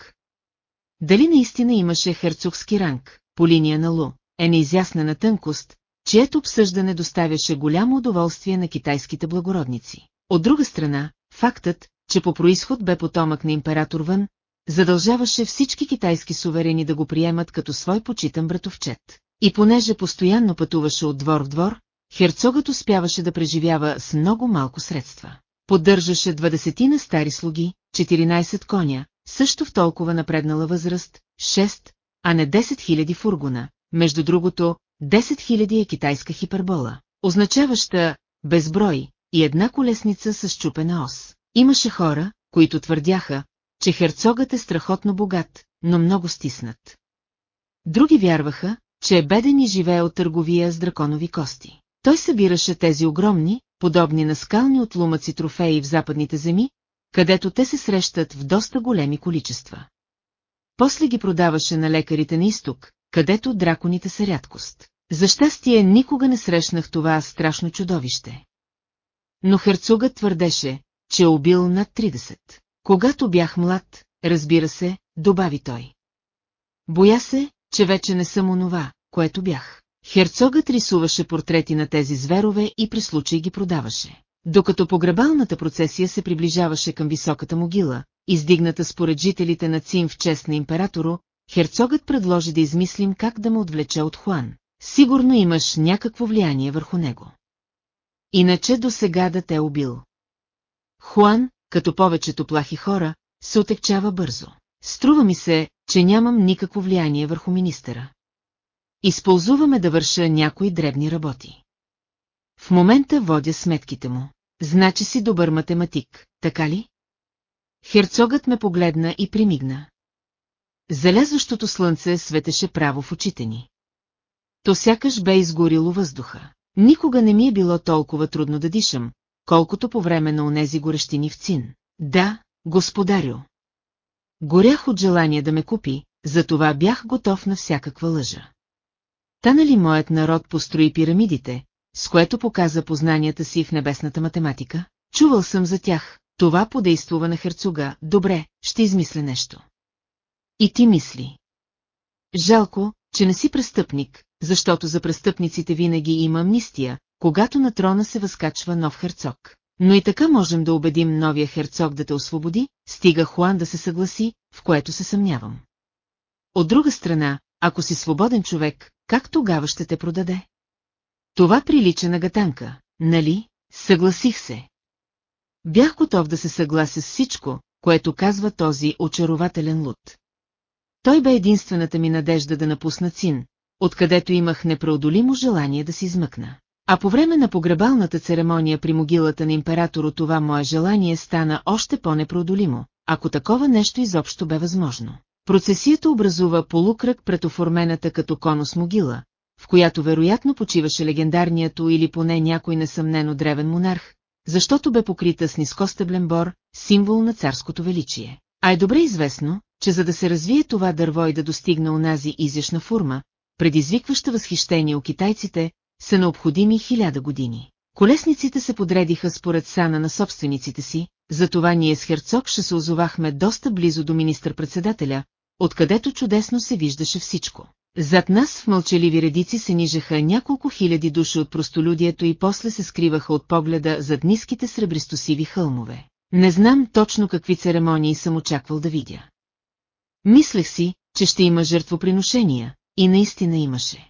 Дали наистина имаше херцогски ранг, по линия на Лу, е неизяснена тънкост, чието обсъждане доставяше голямо удоволствие на китайските благородници. От друга страна, фактът, че по происход бе потомък на император Вън, задължаваше всички китайски суверени да го приемат като свой почитан братовчет. И понеже постоянно пътуваше от двор в двор, херцогът успяваше да преживява с много малко средства. Поддържаше 20 на стари слуги, 14 коня, също в толкова напреднала възраст, 6, а не 10 000 фургона. Между другото, 10 000 е китайска хипербола, означаваща безброй и една колесница с чупена ос. Имаше хора, които твърдяха, че херцогът е страхотно богат, но много стиснат. Други вярваха, че е беден и живее от търговия с драконови кости. Той събираше тези огромни, подобни на скални отлумъци трофеи в западните земи, където те се срещат в доста големи количества. После ги продаваше на лекарите на изток, където драконите са рядкост. За щастие никога не срещнах това страшно чудовище. Но херцогът твърдеше, че е убил над 30. Когато бях млад, разбира се, добави той. Боя се, че вече не съм онова, което бях. Херцогът рисуваше портрети на тези зверове и при случай ги продаваше. Докато погребалната процесия се приближаваше към високата могила, издигната според жителите на Цин в чест на императоро, херцогът предложи да измислим как да му отвлече от Хуан. Сигурно имаш някакво влияние върху него. Иначе до сега да те е убил. Хуан, като повечето плахи хора, се отекчава бързо. Струва ми се, че нямам никакво влияние върху министъра. Използваме да върша някои дребни работи. В момента водя сметките му. Значи си добър математик, така ли? Херцогът ме погледна и примигна. Залязващото слънце светеше право в очите ни. То сякаш бе изгорило въздуха. Никога не ми е било толкова трудно да дишам, колкото по време на онези горещини в цин. Да, господарю. Горях от желание да ме купи, затова бях готов на всякаква лъжа. Та нали моят народ построи пирамидите, с което показа познанията си в небесната математика? Чувал съм за тях, това подействува на херцога, добре, ще измисля нещо. И ти мисли. Жалко, че не си престъпник, защото за престъпниците винаги има амнистия, когато на трона се възкачва нов херцог. Но и така можем да убедим новия херцог да те освободи, стига Хуан да се съгласи, в което се съмнявам. От друга страна, ако си свободен човек, как тогава ще те продаде? Това прилича на гатанка, нали? Съгласих се. Бях готов да се съглася с всичко, което казва този очарователен луд. Той бе единствената ми надежда да напусна Цин, откъдето имах непреодолимо желание да си измъкна. А по време на погребалната церемония при могилата на императоро това мое желание стана още по-непродолимо, ако такова нещо изобщо бе възможно. Процесията образува полукръг пред оформената като конус могила, в която вероятно почиваше легендарниято или поне някой несъмнено древен монарх, защото бе покрита с нискостеблен бор, символ на царското величие. А е добре известно, че за да се развие това дърво и да достигне онази изящна форма, предизвикваща възхищение у китайците, са необходими хиляда години. Колесниците се подредиха според сана на собствениците си, затова ние с Херцог ще се озовахме доста близо до министър-председателя, откъдето чудесно се виждаше всичко. Зад нас в мълчаливи редици се нижаха няколко хиляди души от простолюдието и после се скриваха от погледа зад ниските сребристосиви хълмове. Не знам точно какви церемонии съм очаквал да видя. Мислех си, че ще има жертвоприношения, и наистина имаше.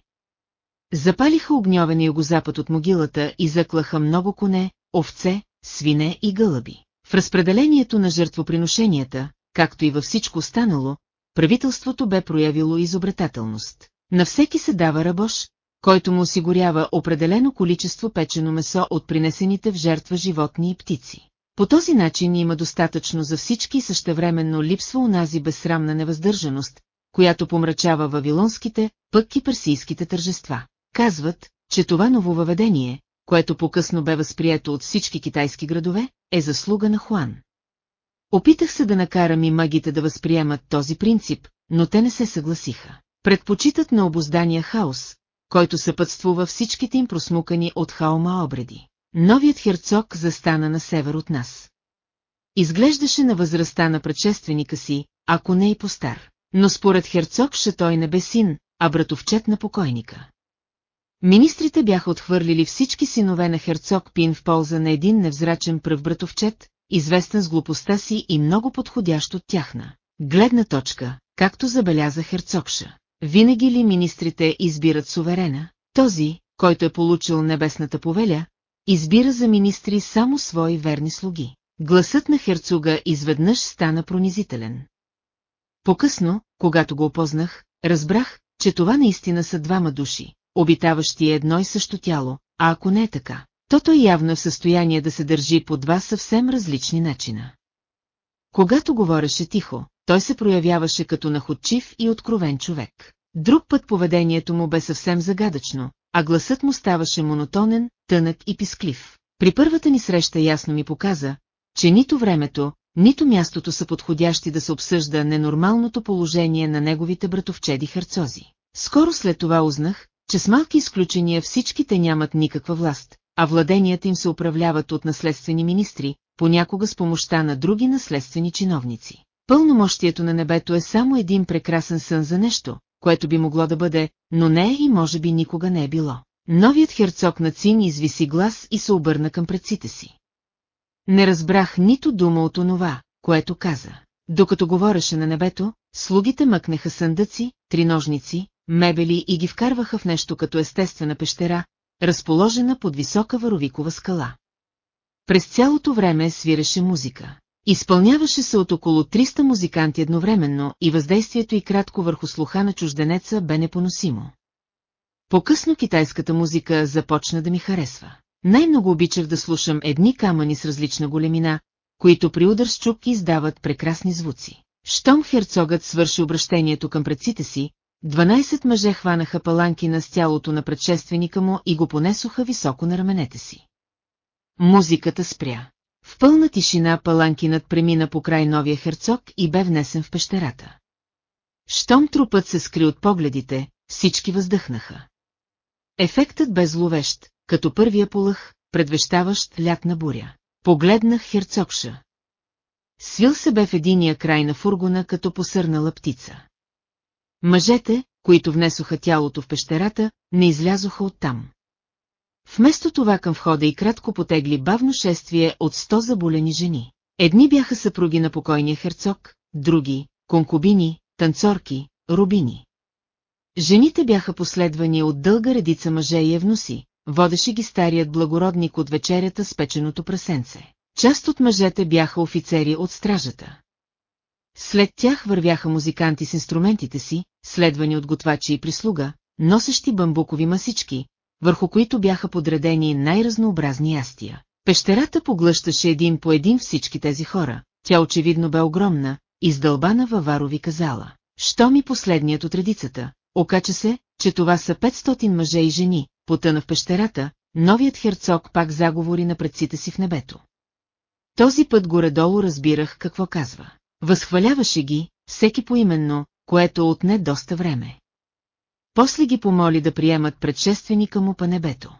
Запалиха огньове на югозапад от могилата и заклаха много коне, овце, свине и гълъби. В разпределението на жертвоприношенията, както и във всичко останало, правителството бе проявило изобретателност. На всеки се дава рабош, който му осигурява определено количество печено месо от принесените в жертва животни и птици. По този начин има достатъчно за всички и същевременно липсва унази безсрамна невъздържаност, която помрачава вавилонските, пък и персийските тържества. Казват, че това нововъведение, което по-късно бе възприето от всички китайски градове, е заслуга на Хуан. Опитах се да накарам и магите да възприемат този принцип, но те не се съгласиха. Предпочитат на обоздания хаос, който съпътствува всичките им просмукани от хаома обреди. Новият херцог застана на север от нас. Изглеждаше на възрастта на предшественика си, ако не и по-стар. Но според херцог ще той не бе син, а братовчет на покойника. Министрите бяха отхвърлили всички синове на херцог Пин в полза на един невзрачен пръв братовчет, известен с глупостта си и много подходящ от тяхна. Гледна точка, както забеляза херцогша. Винаги ли министрите избират суверена? Този, който е получил небесната повеля, избира за министри само свои верни слуги. Гласът на херцога изведнъж стана пронизителен. По-късно, когато го опознах, разбрах, че това наистина са двама души, обитаващи едно и също тяло, а ако не е така, то той явно е в състояние да се държи по два съвсем различни начина. Когато говореше тихо, той се проявяваше като находчив и откровен човек. Друг път поведението му бе съвсем загадъчно, а гласът му ставаше монотонен, тънък и писклив. При първата ни среща ясно ми показа, че нито времето, нито мястото са подходящи да се обсъжда ненормалното положение на неговите братовчеди харцози. Скоро след това узнах, че с малки изключения всичките нямат никаква власт, а владенията им се управляват от наследствени министри, понякога с помощта на други наследствени чиновници. Пълномощието на небето е само един прекрасен сън за нещо, което би могло да бъде, но не е и може би никога не е било. Новият херцог на Цин извиси глас и се обърна към предците си. Не разбрах нито дума от онова, което каза. Докато говореше на небето, слугите мъкнеха съндъци, триножници, мебели и ги вкарваха в нещо като естествена пещера, разположена под висока варовикова скала. През цялото време свиреше музика. Изпълняваше се от около 300 музиканти едновременно и въздействието и кратко върху слуха на чужденеца бе непоносимо. По-късно китайската музика започна да ми харесва. Най-много обичах да слушам едни камъни с различна големина, които при удар с чупки издават прекрасни звуци. Щом херцогът свърши обращението към предците си, 12 мъже хванаха паланкина с тялото на предшественика му и го понесоха високо на раменете си. Музиката спря. В пълна тишина паланкинът премина по край новия херцог и бе внесен в пещерата. Щом трупът се скри от погледите, всички въздъхнаха. Ефектът бе зловещ, като първия полъх, предвещаващ лятна буря. Погледнах херцогша. Свил се бе в единия край на фургона като посърнала птица. Мъжете, които внесоха тялото в пещерата, не излязоха оттам. Вместо това към входа и кратко потегли бавно шествие от сто заболени жени. Едни бяха съпруги на покойния херцог, други – конкубини, танцорки, рубини. Жените бяха последвани от дълга редица мъже и евноси, водеше ги старият благородник от вечерята с печеното прасенце. Част от мъжете бяха офицери от стражата. След тях вървяха музиканти с инструментите си, следвани от готвачи и прислуга, носещи бамбукови масички, върху които бяха подредени най-разнообразни ястия. Пещерата поглъщаше един по един всички тези хора, тя очевидно бе огромна, издълбана във варови казала. Що ми последният от редицата? Окача се, че това са 500 мъже и жени, потъна в пещерата, новият херцог пак заговори на предците си в небето. Този път горе-долу разбирах какво казва. Възхваляваше ги, всеки поименно, което отне доста време. После ги помоли да приемат предшественика му по небето.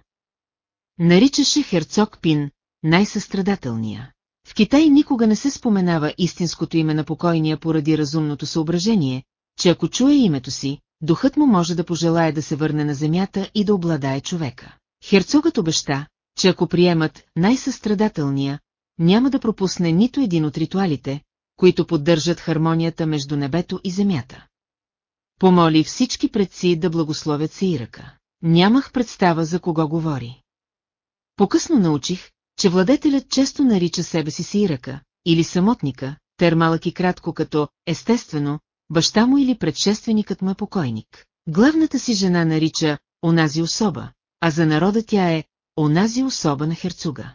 Наричаше херцог Пин, най-състрадателния. В Китай никога не се споменава истинското име на покойния поради разумното съображение, че ако чуе името си, духът му може да пожелае да се върне на земята и да обладае човека. Херцогът обеща, че ако приемат най-състрадателния, няма да пропусне нито един от ритуалите, които поддържат хармонията между небето и земята. Помоли всички предци да благословят се Ирака. Нямах представа за кого говори. Покъсно научих, че владетелят често нарича себе си Сирака, или самотника, тер малък и кратко като, естествено, баща му или предшественикът му е покойник. Главната си жена нарича онази особа, а за народа тя е онази особа на херцуга.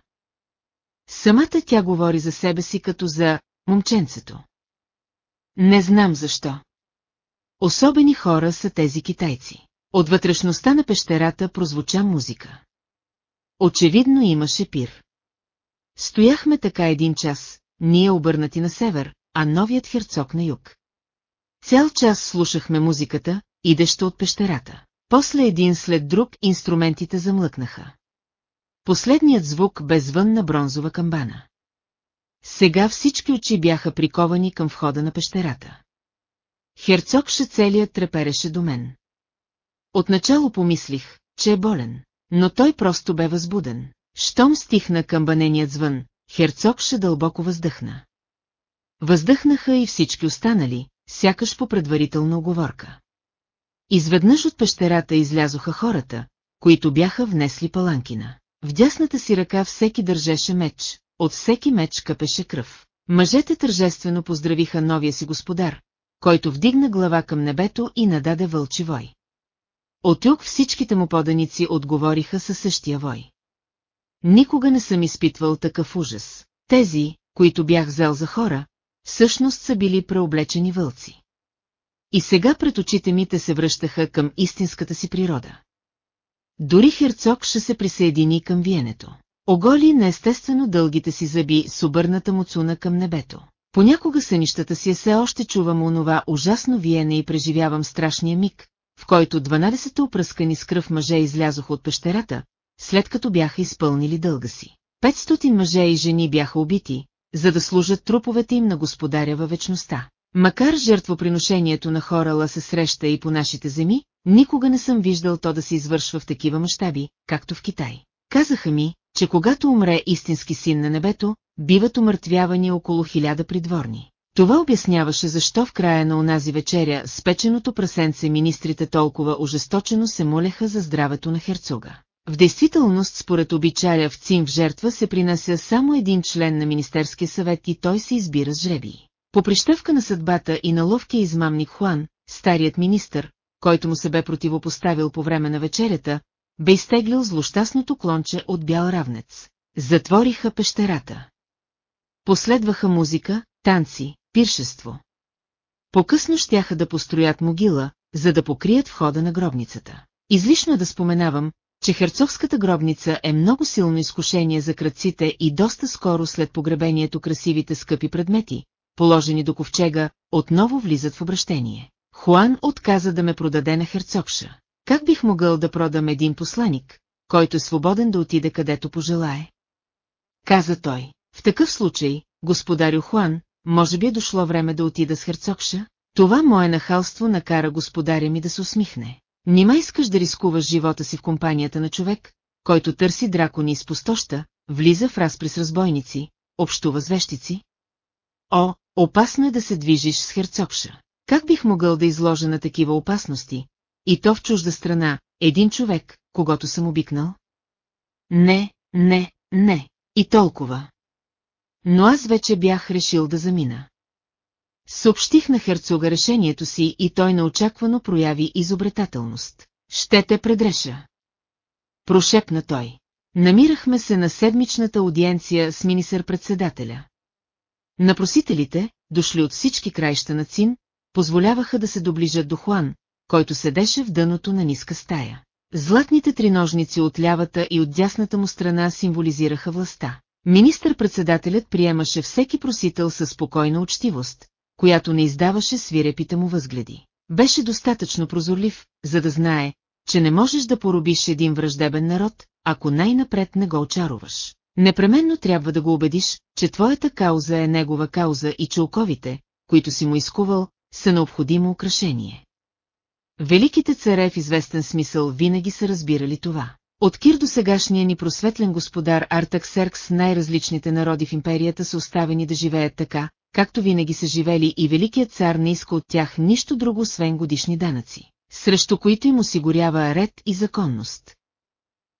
Самата тя говори за себе си като за момченцето. Не знам защо. Особени хора са тези китайци. От вътрешността на пещерата прозвуча музика. Очевидно имаше пир. Стояхме така един час, ние обърнати на север, а новият херцог на юг. Цял час слушахме музиката, идеща от пещерата. После един след друг инструментите замлъкнаха. Последният звук бе звън на бронзова камбана. Сега всички очи бяха приковани към входа на пещерата. Херцог целият трепереше до мен. Отначало помислих, че е болен, но той просто бе възбуден. Щом стихна камбаненият звън, Херцог ще дълбоко въздъхна. Въздъхнаха и всички останали, сякаш по предварителна оговорка. Изведнъж от пещерата излязоха хората, които бяха внесли паланкина. В дясната си ръка всеки държеше меч, от всеки меч къпеше кръв. Мъжете тържествено поздравиха новия си господар, който вдигна глава към небето и нададе вълчи вой. От юг всичките му поданици отговориха със същия вой. Никога не съм изпитвал такъв ужас. Тези, които бях взел за хора, всъщност са били преоблечени вълци. И сега пред очите ми те се връщаха към истинската си природа. Дори Херцог ще се присъедини към виенето. Оголи неестествено дългите си зъби с обърната му цуна към небето. Понякога сънищата си все още чувам онова ужасно виене и преживявам страшния миг, в който 12-те опръскани с кръв мъже излязоха от пещерата, след като бяха изпълнили дълга си. 500 мъже и жени бяха убити, за да служат труповете им на господаря във вечността. Макар жертвоприношението на Хорала се среща и по нашите земи, никога не съм виждал то да се извършва в такива мащаби, както в Китай. Казаха ми, че когато умре истински син на небето, биват умъртвявани около хиляда придворни. Това обясняваше защо в края на онази вечеря с печеното прасенце министрите толкова ожесточено се молеха за здравето на херцога. В действителност според обичая в Цим в жертва се принася само един член на Министерския съвет и той се избира с жребий. По прищавка на съдбата и на ловкия измамник Хуан, старият министър, който му се бе противопоставил по време на вечерята, бе изтеглил злощастното клонче от бял равнец. Затвориха пещерата. Последваха музика, танци, пиршество. По-късно щяха да построят могила, за да покрият входа на гробницата. Излишно е да споменавам, че херцогската гробница е много силно изкушение за кръците и доста скоро след погребението красивите скъпи предмети, положени до ковчега, отново влизат в обращение. Хуан отказа да ме продаде на херцогша. Как бих могъл да продам един посланик, който е свободен да отиде където пожелае? Каза той. В такъв случай, господарю Хуан, може би е дошло време да отида с херцогша? Това мое нахалство накара господаря ми да се усмихне. Нима искаш да рискуваш живота си в компанията на човек, който търси дракони из пустоща, влиза в разпри с разбойници, общува с вещици? О, опасно е да се движиш с херцогша. Как бих могъл да изложа на такива опасности? И то в чужда страна, един човек, когато съм обикнал? Не, не, не, и толкова. Но аз вече бях решил да замина. Съобщих на херцога решението си и той неочаквано прояви изобретателност. Ще те предреша. Прошепна той. Намирахме се на седмичната аудиенция с министър-председателя. На просителите, дошли от всички краища на Цин, позволяваха да се доближат до Хуан, който седеше в дъното на ниска стая. Златните триножници от лявата и от дясната му страна символизираха властта. Министър-председателят приемаше всеки просител със спокойна учтивост, която не издаваше свирепите му възгледи. Беше достатъчно прозорлив, за да знае, че не можеш да поробиш един враждебен народ, ако най-напред не го очаруваш. Непременно трябва да го убедиш, че твоята кауза е негова кауза и че оковите, които си му изкувал, са необходимо украшение. Великите царе в известен смисъл винаги са разбирали това. От Кир до сегашния ни просветлен господар Артаксеркс най-различните народи в империята са оставени да живеят така, както винаги са живели и великият цар не иска от тях нищо друго освен годишни данъци, срещу които им осигурява ред и законност.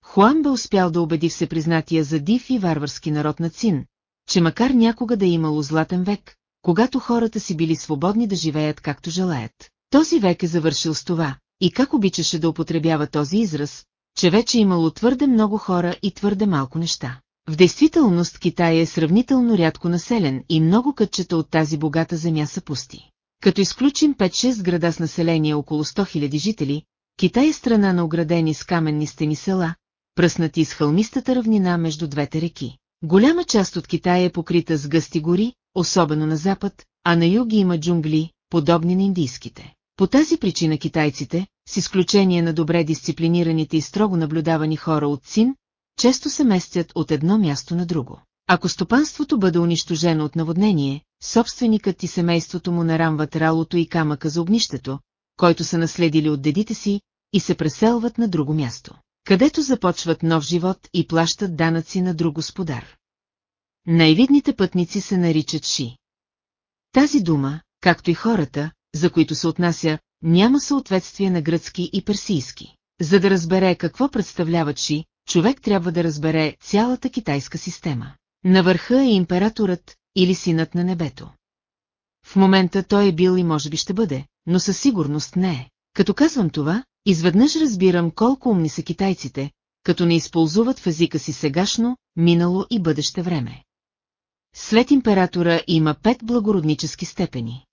Хуан бе успял да убеди всепризнатия за див и варварски народ на Цин, че макар някога да е имало златен век, когато хората си били свободни да живеят както желаят, този век е завършил с това, и как обичаше да употребява този израз, че вече имало твърде много хора и твърде малко неща. В действителност Китай е сравнително рядко населен и много кътчета от тази богата земя са пусти. Като изключим 5-6 града с население около 100 000 жители, Китай е страна на оградени с каменни стени села, пръснати с хълмистата равнина между двете реки. Голяма част от Китай е покрита с гъсти гори, особено на запад, а на юг има джунгли, подобни на индийските. По тази причина китайците, с изключение на добре дисциплинираните и строго наблюдавани хора от Цин, често се местят от едно място на друго. Ако стопанството бъде унищожено от наводнение, собственикът и семейството му нарамват ралото и камъка за огнището, който са наследили от дедите си, и се преселват на друго място, където започват нов живот и плащат данъци на друг господар. Най-видните пътници се наричат Ши. Тази дума, както и хората, за които се отнася, няма съответствие на гръцки и персийски. За да разбере какво представляват Ши, човек трябва да разбере цялата китайска система. На върха е императорът или синът на небето. В момента той е бил и може би ще бъде, но със сигурност не е. Като казвам това, изведнъж разбирам колко умни са китайците, като не използват в езика си сегашно, минало и бъдеще време. След императора има пет благороднически степени.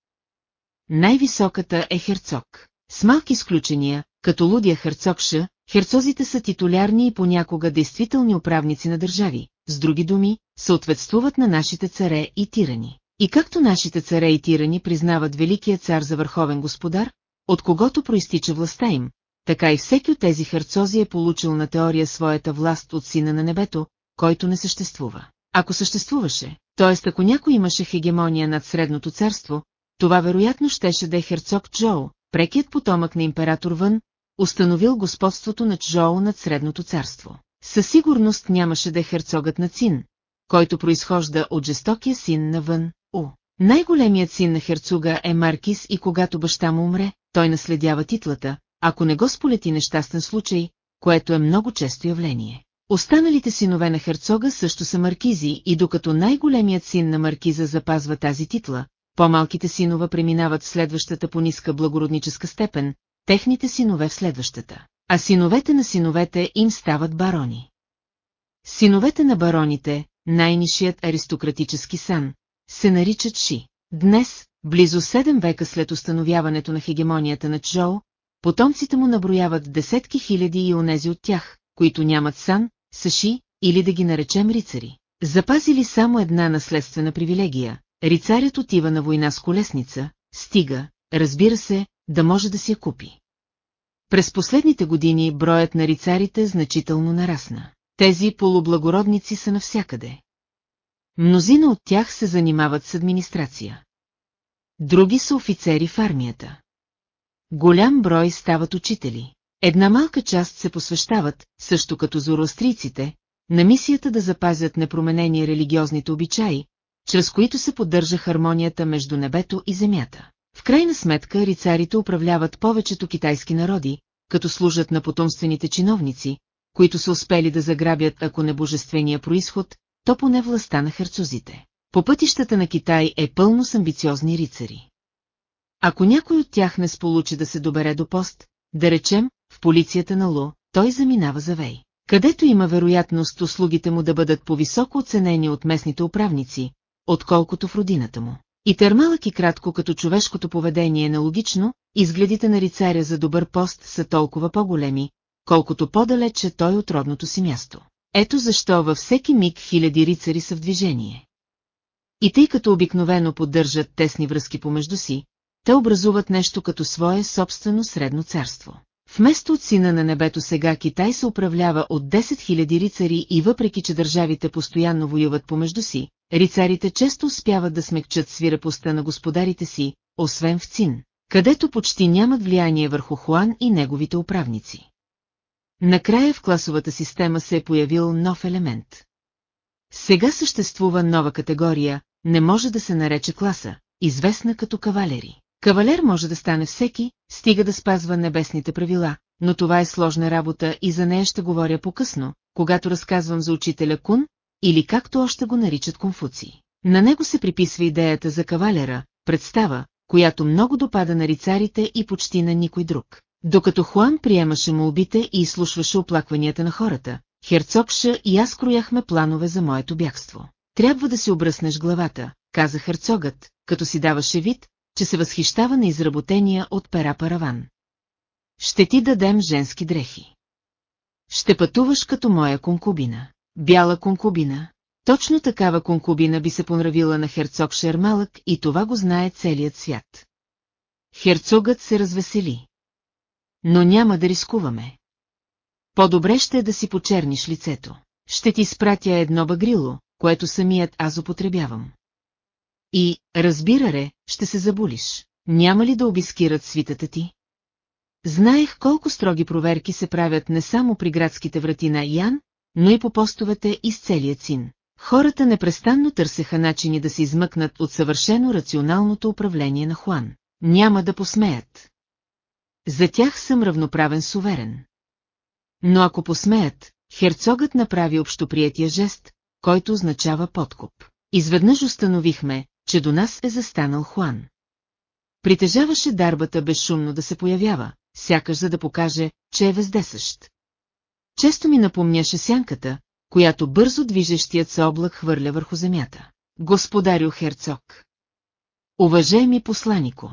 Най-високата е херцог. С малки изключения, като лудия херцогша, херцозите са титулярни и понякога действителни управници на държави, с други думи, съответствуват на нашите царе и тирани. И както нашите царе и тирани признават Великия цар за върховен господар, от когото проистича властта им, така и всеки от тези херцози е получил на теория своята власт от сина на небето, който не съществува. Ако съществуваше, т.е. ако някой имаше хегемония над Средното царство, това вероятно щеше да е херцог Джоу, прекият потомък на император Вън, установил господството на Чжоу над Средното царство. Със сигурност нямаше да е херцогът на Цин, който произхожда от жестокия син на Вън, У. Най-големият син на херцога е Маркис и когато баща му умре, той наследява титлата, ако не го сполети нещастен случай, което е много често явление. Останалите синове на херцога също са маркизи и докато най-големият син на маркиза запазва тази титла, по-малките синове преминават в следващата по ниска благородническа степен, техните синове в следващата, а синовете на синовете им стават барони. Синовете на бароните, най-нишият аристократически сан, се наричат Ши. Днес, близо 7 века след установяването на хегемонията на Чжоу, потомците му наброяват десетки хиляди и онези от тях, които нямат сан, саши или да ги наречем рицари. Запазили само една наследствена привилегия, рицарят отива на война с колесница, стига, разбира се, да може да си я купи. През последните години броят на рицарите значително нарасна. Тези полублагородници са навсякъде. Мнозина от тях се занимават с администрация. Други са офицери в армията. Голям брой стават учители. Една малка част се посвещават, също като зороастрийците, на мисията да запазят непроменени религиозните обичаи, чрез които се поддържа хармонията между небето и земята. В крайна сметка рицарите управляват повечето китайски народи, като служат на потомствените чиновници, които са успели да заграбят ако не божествения происход, то поне властта на херцозите. По пътищата на Китай е пълно с амбициозни рицари. Ако някой от тях не сполучи да се добере до пост, да речем, в полицията на Ло, той заминава за Вей, където има вероятност услугите му да бъдат по-високо оценени от местните управници, отколкото в родината му. И търмалък и кратко като човешкото поведение е нелогично, изгледите на рицаря за добър пост са толкова по-големи, колкото по-далече той от родното си място. Ето защо във всеки миг хиляди рицари са в движение. И тъй като обикновено поддържат тесни връзки помежду си, те образуват нещо като свое собствено средно царство. Вместо от сина на небето сега Китай се управлява от 10 000 рицари и въпреки, че държавите постоянно воюват помежду си, рицарите често успяват да смекчат свирепостта на господарите си, освен в Цин, където почти нямат влияние върху Хуан и неговите управници. Накрая в класовата система се е появил нов елемент. Сега съществува нова категория, не може да се нарече класа, известна като кавалери. Кавалер може да стане всеки, стига да спазва небесните правила, но това е сложна работа и за нея ще говоря по-късно, когато разказвам за учителя Кун, или както още го наричат Конфуций. На него се приписва идеята за кавалера, представа, която много допада на рицарите и почти на никой друг. Докато Хуан приемаше молбите и изслушваше оплакванията на хората, херцогша и аз крояхме планове за моето бягство. Трябва да си обръснеш главата, каза херцогът, като си даваше вид, че се възхищава на изработения от пера параван. Ще ти дадем женски дрехи. Ще пътуваш като моя конкубина. Бяла конкубина. Точно такава конкубина би се понравила на херцог Шермалък и това го знае целият свят. Херцогът се развесели. Но няма да рискуваме. По-добре ще е да си почерниш лицето. Ще ти спратя едно багрило, което самият аз употребявам. И, разбира ре, ще се заболиш. Няма ли да обискират свитата ти? Знаех колко строги проверки се правят не само при градските врати на Ян, но и по постовете из целият син. Хората непрестанно търсеха начини да се измъкнат от съвършено рационалното управление на Хуан. Няма да посмеят. За тях съм равноправен суверен. Но ако посмеят, херцогът направи общоприятия жест, който означава подкуп. Изведнъж установихме, че до нас е застанал Хуан. Притежаваше дарбата безшумно да се появява, сякаш за да покаже, че е вездесъщ. Често ми напомняше сянката, която бързо движещият се облак хвърля върху земята. Господарю Херцог. Уважаеми посланико.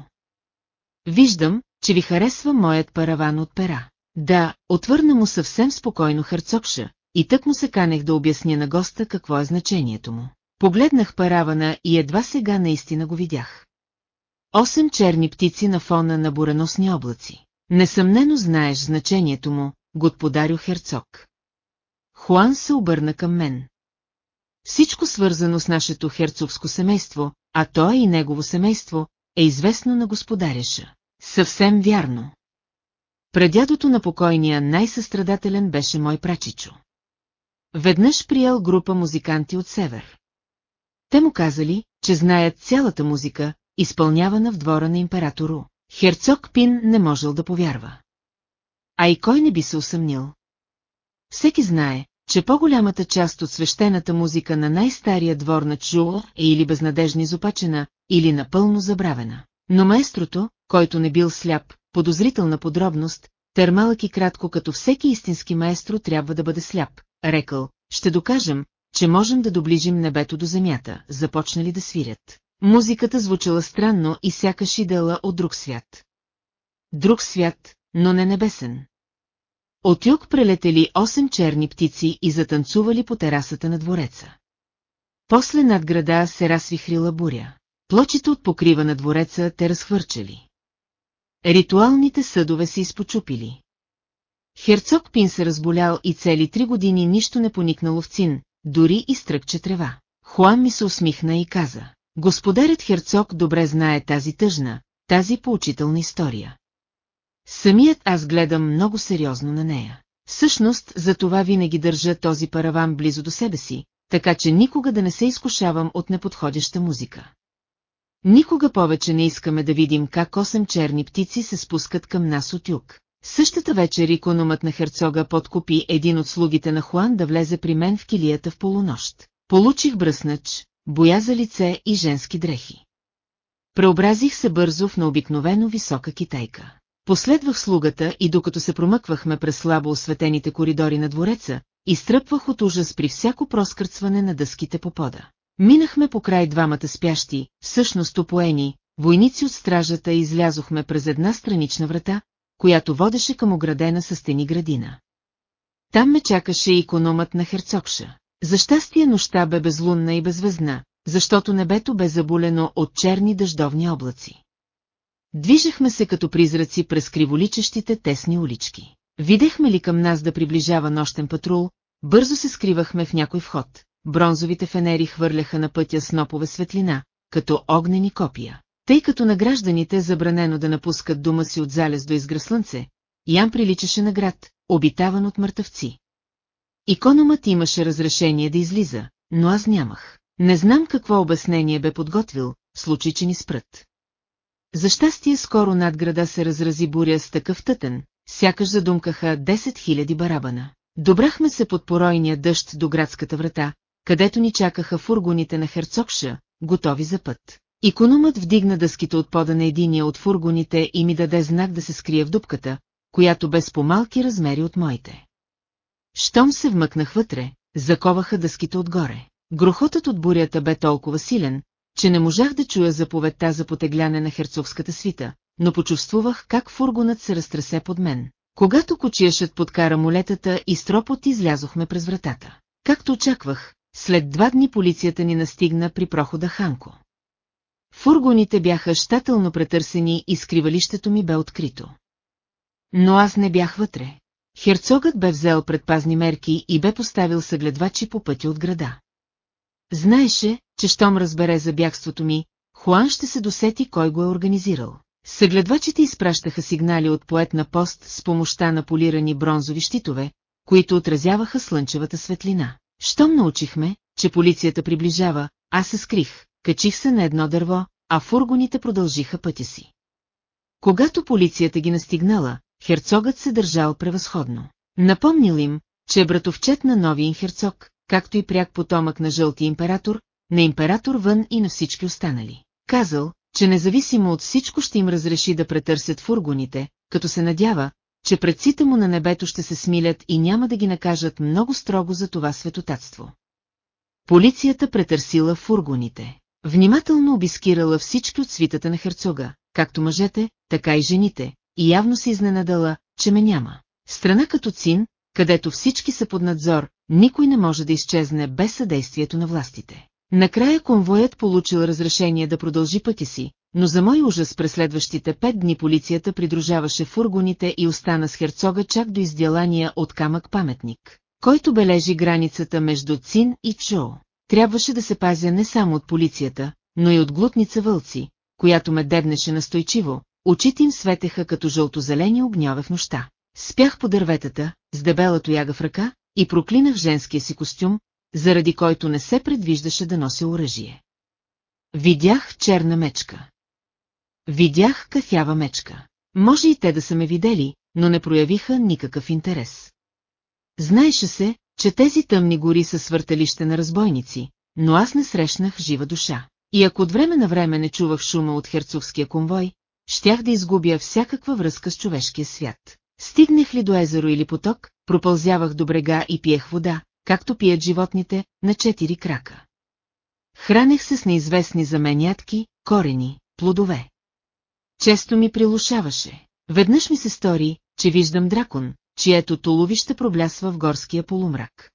Виждам, че ви харесва моят параван от пера. Да, отвърна му съвсем спокойно Херцогша, и тък му се канех да обясня на госта какво е значението му. Погледнах паравана и едва сега наистина го видях. Осем черни птици на фона на буреносни облаци. Несъмнено знаеш значението му, господарю Херцог. Хуан се обърна към мен. Всичко свързано с нашето херцогско семейство, а то е и негово семейство, е известно на господаряша. Съвсем вярно. Предядото на покойния най-състрадателен беше мой прачичо. Веднъж приел група музиканти от север. Те му казали, че знаят цялата музика, изпълнявана в двора на императору. Херцог Пин не можел да повярва. А и кой не би се усъмнил? Всеки знае, че по-голямата част от свещената музика на най-стария двор на Чжуо е или безнадежно изопачена, или напълно забравена. Но маестрото, който не бил сляп, подозрителна подробност, търмалък и кратко като всеки истински маестро трябва да бъде сляп, рекал, ще докажем, че можем да доближим небето до земята, започнали да свирят. Музиката звучала странно и сякаш идела от друг свят. Друг свят, но не небесен. От юг прелетели 8 черни птици и затанцували по терасата на двореца. После над града се развихрила буря. Плочите от покрива на двореца те разхвърчали. Ритуалните съдове се изпочупили. Херцог Пин се разболял и цели три години нищо не поникнало в цин, дори и стръкче трева. Хуан ми се усмихна и каза, господарят Херцог добре знае тази тъжна, тази поучителна история. Самият аз гледам много сериозно на нея. Всъщност, за това винаги държа този параван близо до себе си, така че никога да не се изкушавам от неподходяща музика. Никога повече не искаме да видим как осем черни птици се спускат към нас от юг. Същата вечер икономът на херцога подкупи един от слугите на Хуан да влезе при мен в килията в полунощ. Получих бръснач, боя за лице и женски дрехи. Преобразих се бързо в необикновено висока китайка. Последвах слугата и докато се промъквахме през слабо осветените коридори на двореца, изтръпвах от ужас при всяко проскърцване на дъските по пода. Минахме по край двамата спящи, всъщност опоени, войници от стражата и излязохме през една странична врата, която водеше към оградена със стени градина. Там ме чакаше икономът на Херцогша. За щастие нощта бе безлунна и безвезна, защото небето бе забулено от черни дъждовни облаци. Движехме се като призраци през криволичещите тесни улички. Видехме ли към нас да приближава нощен патрул, бързо се скривахме в някой вход. Бронзовите фенери хвърляха на пътя снопове светлина, като огнени копия. Тъй като на гражданите забранено да напускат дома си от залез до изгра слънце, Ян приличаше на град, обитаван от мъртъвци. Икономът имаше разрешение да излиза, но аз нямах. Не знам какво обяснение бе подготвил, случай, че ни спрат. За щастие скоро над града се разрази буря с такъв тътен, сякаш задумкаха 10 000 барабана. Добрахме се под поройния дъжд до градската врата, където ни чакаха фургоните на Херцогша, готови за път. Икономът вдигна дъските от пода на единия от фургоните и ми даде знак да се скрия в дупката, която без по-малки размери от моите. Щом се вмъкнах вътре, заковаха дъските отгоре. Грохотът от бурята бе толкова силен, че не можах да чуя заповедта за потегляне на херцогската свита, но почувствувах как фургонът се разтресе под мен. Когато кочияшът подкара молетата и стропот излязохме през вратата. Както очаквах, след два дни полицията ни настигна при прохода Ханко. Фургоните бяха щателно претърсени и скривалището ми бе открито. Но аз не бях вътре. Херцогът бе взел предпазни мерки и бе поставил съгледвачи по пътя от града. Знаеше, че щом разбере за бягството ми, Хуан ще се досети кой го е организирал. Съгледвачите изпращаха сигнали от поет на пост с помощта на полирани бронзови щитове, които отразяваха слънчевата светлина. Щом научихме, че полицията приближава, аз се скрих, качих се на едно дърво, а фургоните продължиха пътя си. Когато полицията ги настигнала, херцогът се държал превъзходно. Напомнил им, че е братовчет на новия херцог, както и пряк потомък на жълти император, на император вън и на всички останали. Казал, че независимо от всичко ще им разреши да претърсят фургоните, като се надява, че предците му на небето ще се смилят и няма да ги накажат много строго за това светотатство. Полицията претърсила фургоните. Внимателно обискирала всички от свитата на херцога, както мъжете, така и жените, и явно се изненадала, че ме няма. Страна като Цин, където всички са под надзор, никой не може да изчезне без съдействието на властите. Накрая конвоят получил разрешение да продължи пъти си, но за мой ужас през следващите пет дни полицията придружаваше фургоните и остана с херцога чак до изделания от камък паметник, който бележи границата между Цин и Чо. Трябваше да се пазя не само от полицията, но и от глутница вълци, която ме дебнеше настойчиво, очите им светеха като жълтозелени огньове в нощта. Спях по дърветата, с дебела тояга в ръка, и проклинах женския си костюм, заради който не се предвиждаше да нося оръжие. Видях черна мечка. Видях кафява мечка. Може и те да са ме видели, но не проявиха никакъв интерес. Знаеше се, че тези тъмни гори са свъртелище на разбойници, но аз не срещнах жива душа. И ако от време на време не чувах шума от херцовския конвой, щях да изгубя всякаква връзка с човешкия свят. Стигнах ли до езеро или поток, пропълзявах до брега и пиех вода, както пият животните, на четири крака. Хранех се с неизвестни за мен ядки, корени, плодове. Често ми прилушаваше. Веднъж ми се стори, че виждам дракон, чието туловище проблясва в горския полумрак.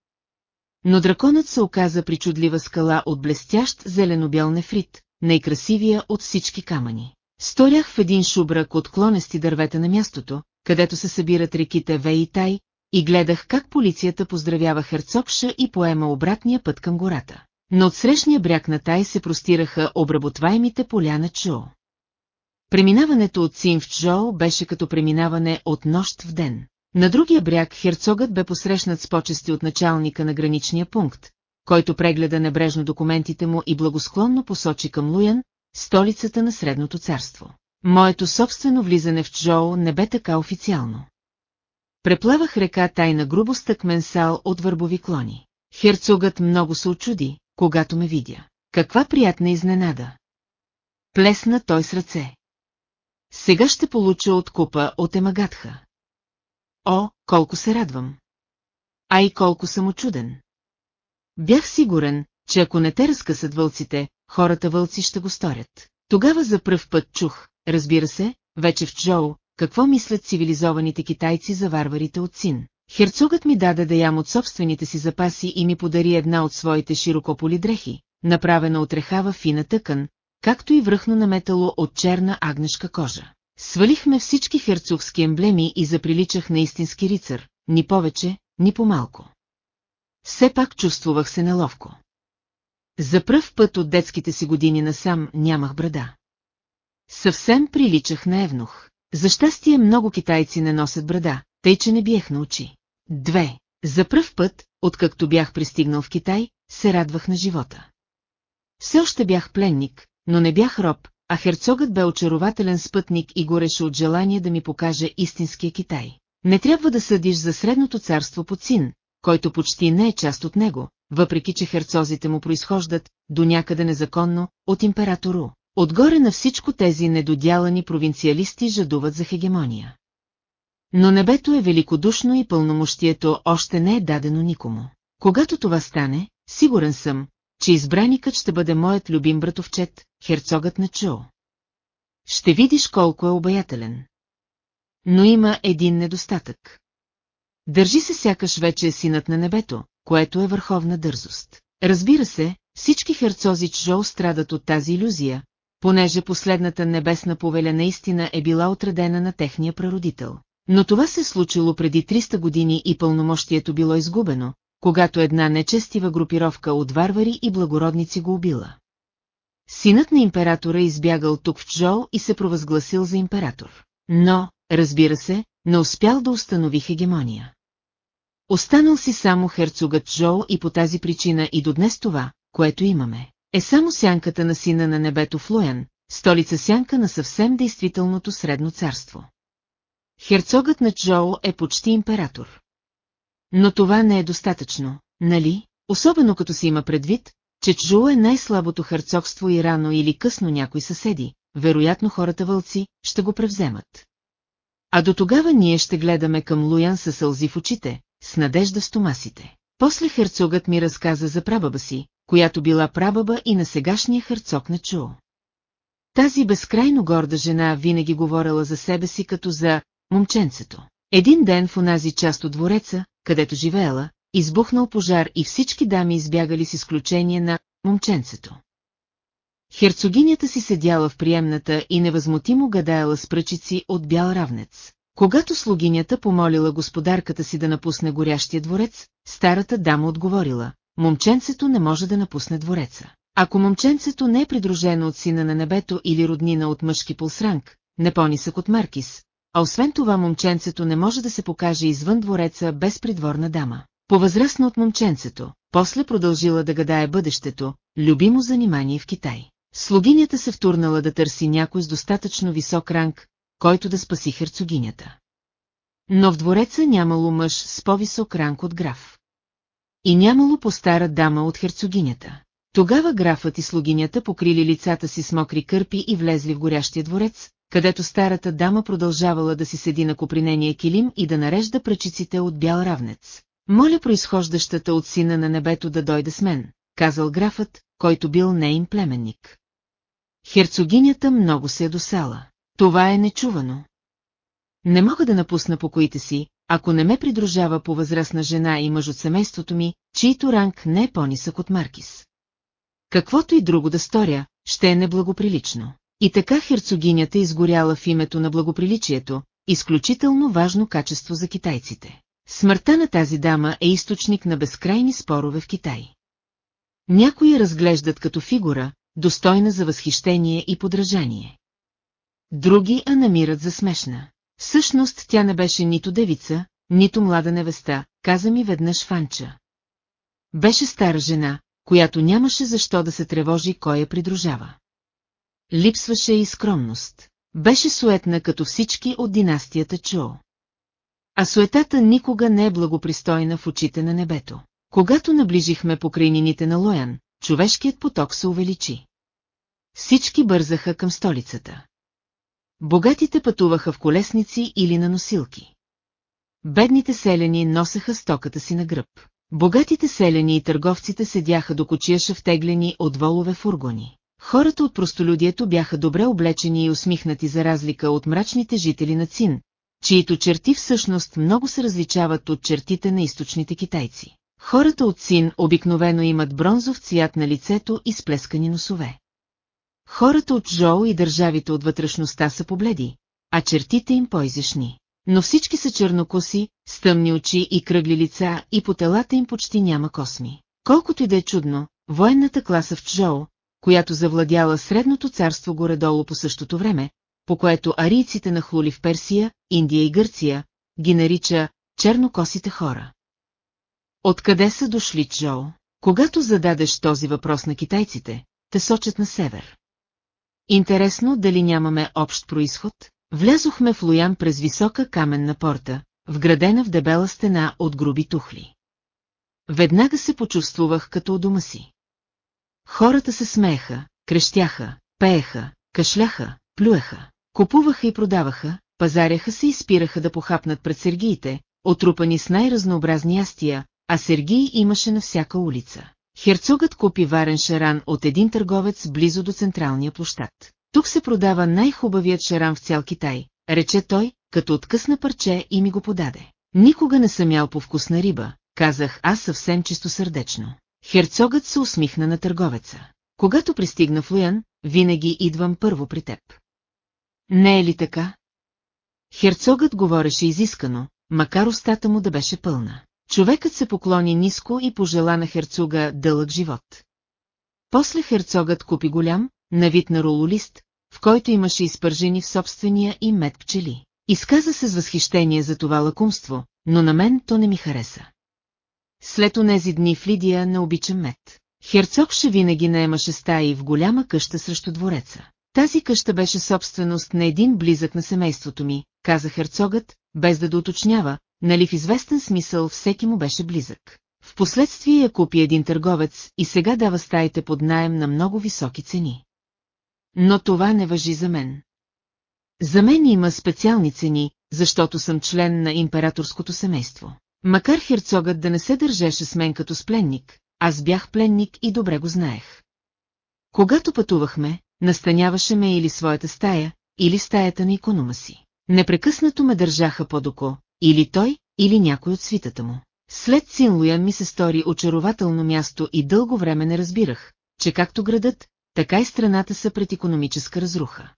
Но драконът се оказа причудлива скала от блестящ зеленобял нефрит, най-красивия от всички камъни. Сторях в един шубрак от клонести дървета на мястото, където се събират реките Вей и Тай, и гледах как полицията поздравява Херцогша и поема обратния път към гората. Но от срещния бряг на Тай се простираха обработваемите поля на Чо. Преминаването от Син в Чжоу беше като преминаване от нощ в ден. На другия бряг херцогът бе посрещнат с почести от началника на граничния пункт, който прегледа небрежно документите му и благосклонно посочи към Луян, столицата на Средното царство. Моето собствено влизане в Чжоу не бе така официално. Преплавах река тайна грубо стъкмен сал от върбови клони. Херцогът много се очуди, когато ме видя. Каква приятна изненада! Плесна той с ръце. Сега ще получа от купа от Емагатха. О, колко се радвам! А и колко съм очуден! Бях сигурен, че ако не те разкъсат вълците, хората вълци ще го сторят. Тогава за пръв път чух, разбира се, вече в Чжоу, какво мислят цивилизованите китайци за варварите от Син. Херцогът ми даде да ям от собствените си запаси и ми подари една от своите широкополи дрехи, направена от рехава фина тъкан, както и връхно наметало от черна агнешка кожа. Свалихме всички херцогски емблеми и заприличах на истински рицар, ни повече, ни по-малко. Все пак чувствувах се неловко. За пръв път от детските си години насам нямах брада. Съвсем приличах на евнух. За щастие много китайци не носят брада, тъй че не биех на очи. Две. За пръв път, откакто бях пристигнал в Китай, се радвах на живота. Все още бях пленник, но не бях роб, а херцогът бе очарователен спътник и гореше от желание да ми покаже истинския Китай. Не трябва да съдиш за средното царство по Цин, който почти не е част от него, въпреки че херцозите му произхождат, до някъде незаконно, от императору. Отгоре на всичко тези недодялани провинциалисти жадуват за хегемония. Но небето е великодушно и пълномощието още не е дадено никому. Когато това стане, сигурен съм, че избраникът ще бъде моят любим братовчет, херцогът на Чо. Ще видиш колко е обаятелен. Но има един недостатък. Държи се сякаш вече е синът на небето, което е върховна дързост. Разбира се, всички херцози Чжоу страдат от тази иллюзия, понеже последната небесна повеля наистина е била отредена на техния прародител. Но това се случило преди 300 години и пълномощието било изгубено, когато една нечестива групировка от варвари и благородници го убила. Синът на императора избягал тук в Чжоу и се провъзгласил за император. Но, разбира се, не успял да установи хегемония. Останал си само херцогът Чжоу и по тази причина и до днес това, което имаме, е само сянката на сина на небето Флуян, столица сянка на съвсем действителното средно царство. Херцогът на Чжоу е почти император. Но това не е достатъчно, нали? Особено като се има предвид, че Чжу е най-слабото херцогство и рано или късно някои съседи, вероятно хората вълци, ще го превземат. А до тогава ние ще гледаме към Луян със сълзи в очите, с надежда в стомасите. После херцогът ми разказа за прабаба си, която била прабаба и на сегашния херцог на Чу. Тази безкрайно горда жена винаги говорила за себе си като за момченцето. Един ден в онази част от двореца, където живеела, избухнал пожар и всички дами избягали с изключение на момченцето. Херцогинята си седяла в приемната и невъзмутимо гадаяла с пръчици от бял равнец. Когато слугинята помолила господарката си да напусне горящия дворец, старата дама отговорила, момченцето не може да напусне двореца. Ако момченцето не е придружено от сина на небето или роднина от мъжки полсранг, не по-нисък от Маркис, а освен това момченцето не може да се покаже извън двореца без придворна дама. Повъзрастна от момченцето, после продължила да гадае бъдещето, любимо занимание в Китай. Слугинята се втурнала да търси някой с достатъчно висок ранг, който да спаси херцогинята. Но в двореца нямало мъж с по-висок ранг от граф. И нямало по-стара дама от херцогинята. Тогава графът и слугинята покрили лицата си с мокри кърпи и влезли в горящия дворец, където старата дама продължавала да си седи на копринения килим и да нарежда пръчиците от бял равнец. Моля произхождащата от сина на небето да дойде с мен, казал графът, който бил нейн племенник. Херцогинята много се е досала. Това е нечувано. Не мога да напусна покоите си, ако не ме придружава по възрастна жена и мъж от семейството ми, чието ранг не е по-нисък от Маркис. Каквото и друго да сторя, ще е неблагоприлично. И така херцогинята изгоряла в името на благоприличието, изключително важно качество за китайците. Смъртта на тази дама е източник на безкрайни спорове в Китай. Някои я разглеждат като фигура, достойна за възхищение и подражание. Други а намират за смешна. Всъщност тя не беше нито девица, нито млада невеста, каза ми веднъж Фанча. Беше стара жена, която нямаше защо да се тревожи кой я придружава. Липсваше и скромност. Беше суетна като всички от династията Чо. А суетата никога не е благопристойна в очите на небето. Когато наближихме покрайнините на Лоян, човешкият поток се увеличи. Всички бързаха към столицата. Богатите пътуваха в колесници или на носилки. Бедните селени носеха стоката си на гръб. Богатите селени и търговците седяха до кочияша втеглени от волове фургони. Хората от простолюдието бяха добре облечени и усмихнати за разлика от мрачните жители на Цин, чието черти всъщност много се различават от чертите на източните китайци. Хората от Цин обикновено имат бронзов цвят на лицето и сплескани носове. Хората от Жоу и държавите от вътрешността са побледи, а чертите им по-изящни. Но всички са чернокоси, с тъмни очи и кръгли лица и по телата им почти няма косми. Колкото и да е чудно, военната класа в Чжоу, която завладяла средното царство горе-долу по същото време, по което арийците нахлули в Персия, Индия и Гърция, ги нарича чернокосите хора. Откъде са дошли Чжоу? Когато зададеш този въпрос на китайците, те сочат на север. Интересно дали нямаме общ происход? Влязохме в Лоян през висока каменна порта, вградена в дебела стена от груби тухли. Веднага се почувствах като у дома си. Хората се смееха, крещяха, пееха, кашляха, плюеха, купуваха и продаваха, пазаряха се и спираха да похапнат пред сергиите, отрупани с най-разнообразни ястия, а сергии имаше на всяка улица. Херцогът купи варен шаран от един търговец близо до централния площад. Тук се продава най-хубавият шаран в цял Китай, рече той, като откъсна парче и ми го подаде. Никога не съм ял по вкусна риба, казах аз съвсем чистосърдечно. Херцогът се усмихна на търговеца. Когато пристигна в Луян, винаги идвам първо при теб. Не е ли така? Херцогът говореше изискано, макар устата му да беше пълна. Човекът се поклони ниско и пожела на херцога дълъг живот. После херцогът купи голям, на вид на рололист, в който имаше изпържени в собствения и мед пчели. Изказа се с възхищение за това лакумство, но на мен то не ми хареса. След онези дни в Лидия не обичам мед. Херцог ще винаги наемаше стаи в голяма къща срещу двореца. Тази къща беше собственост на един близък на семейството ми, каза херцогът, без да доуточнява, нали в известен смисъл всеки му беше близък. Впоследствие я купи един търговец и сега дава стаите под найем на много високи цени. Но това не въжи за мен. За мен има специални цени, защото съм член на императорското семейство. Макар херцогът да не се държеше с мен като с пленник, аз бях пленник и добре го знаех. Когато пътувахме, настаняваше ме или своята стая, или стаята на иконома си. Непрекъснато ме държаха под око, или той, или някой от свитата му. След Цинлуян ми се стори очарователно място и дълго време не разбирах, че както градът, така и страната са пред економическа разруха.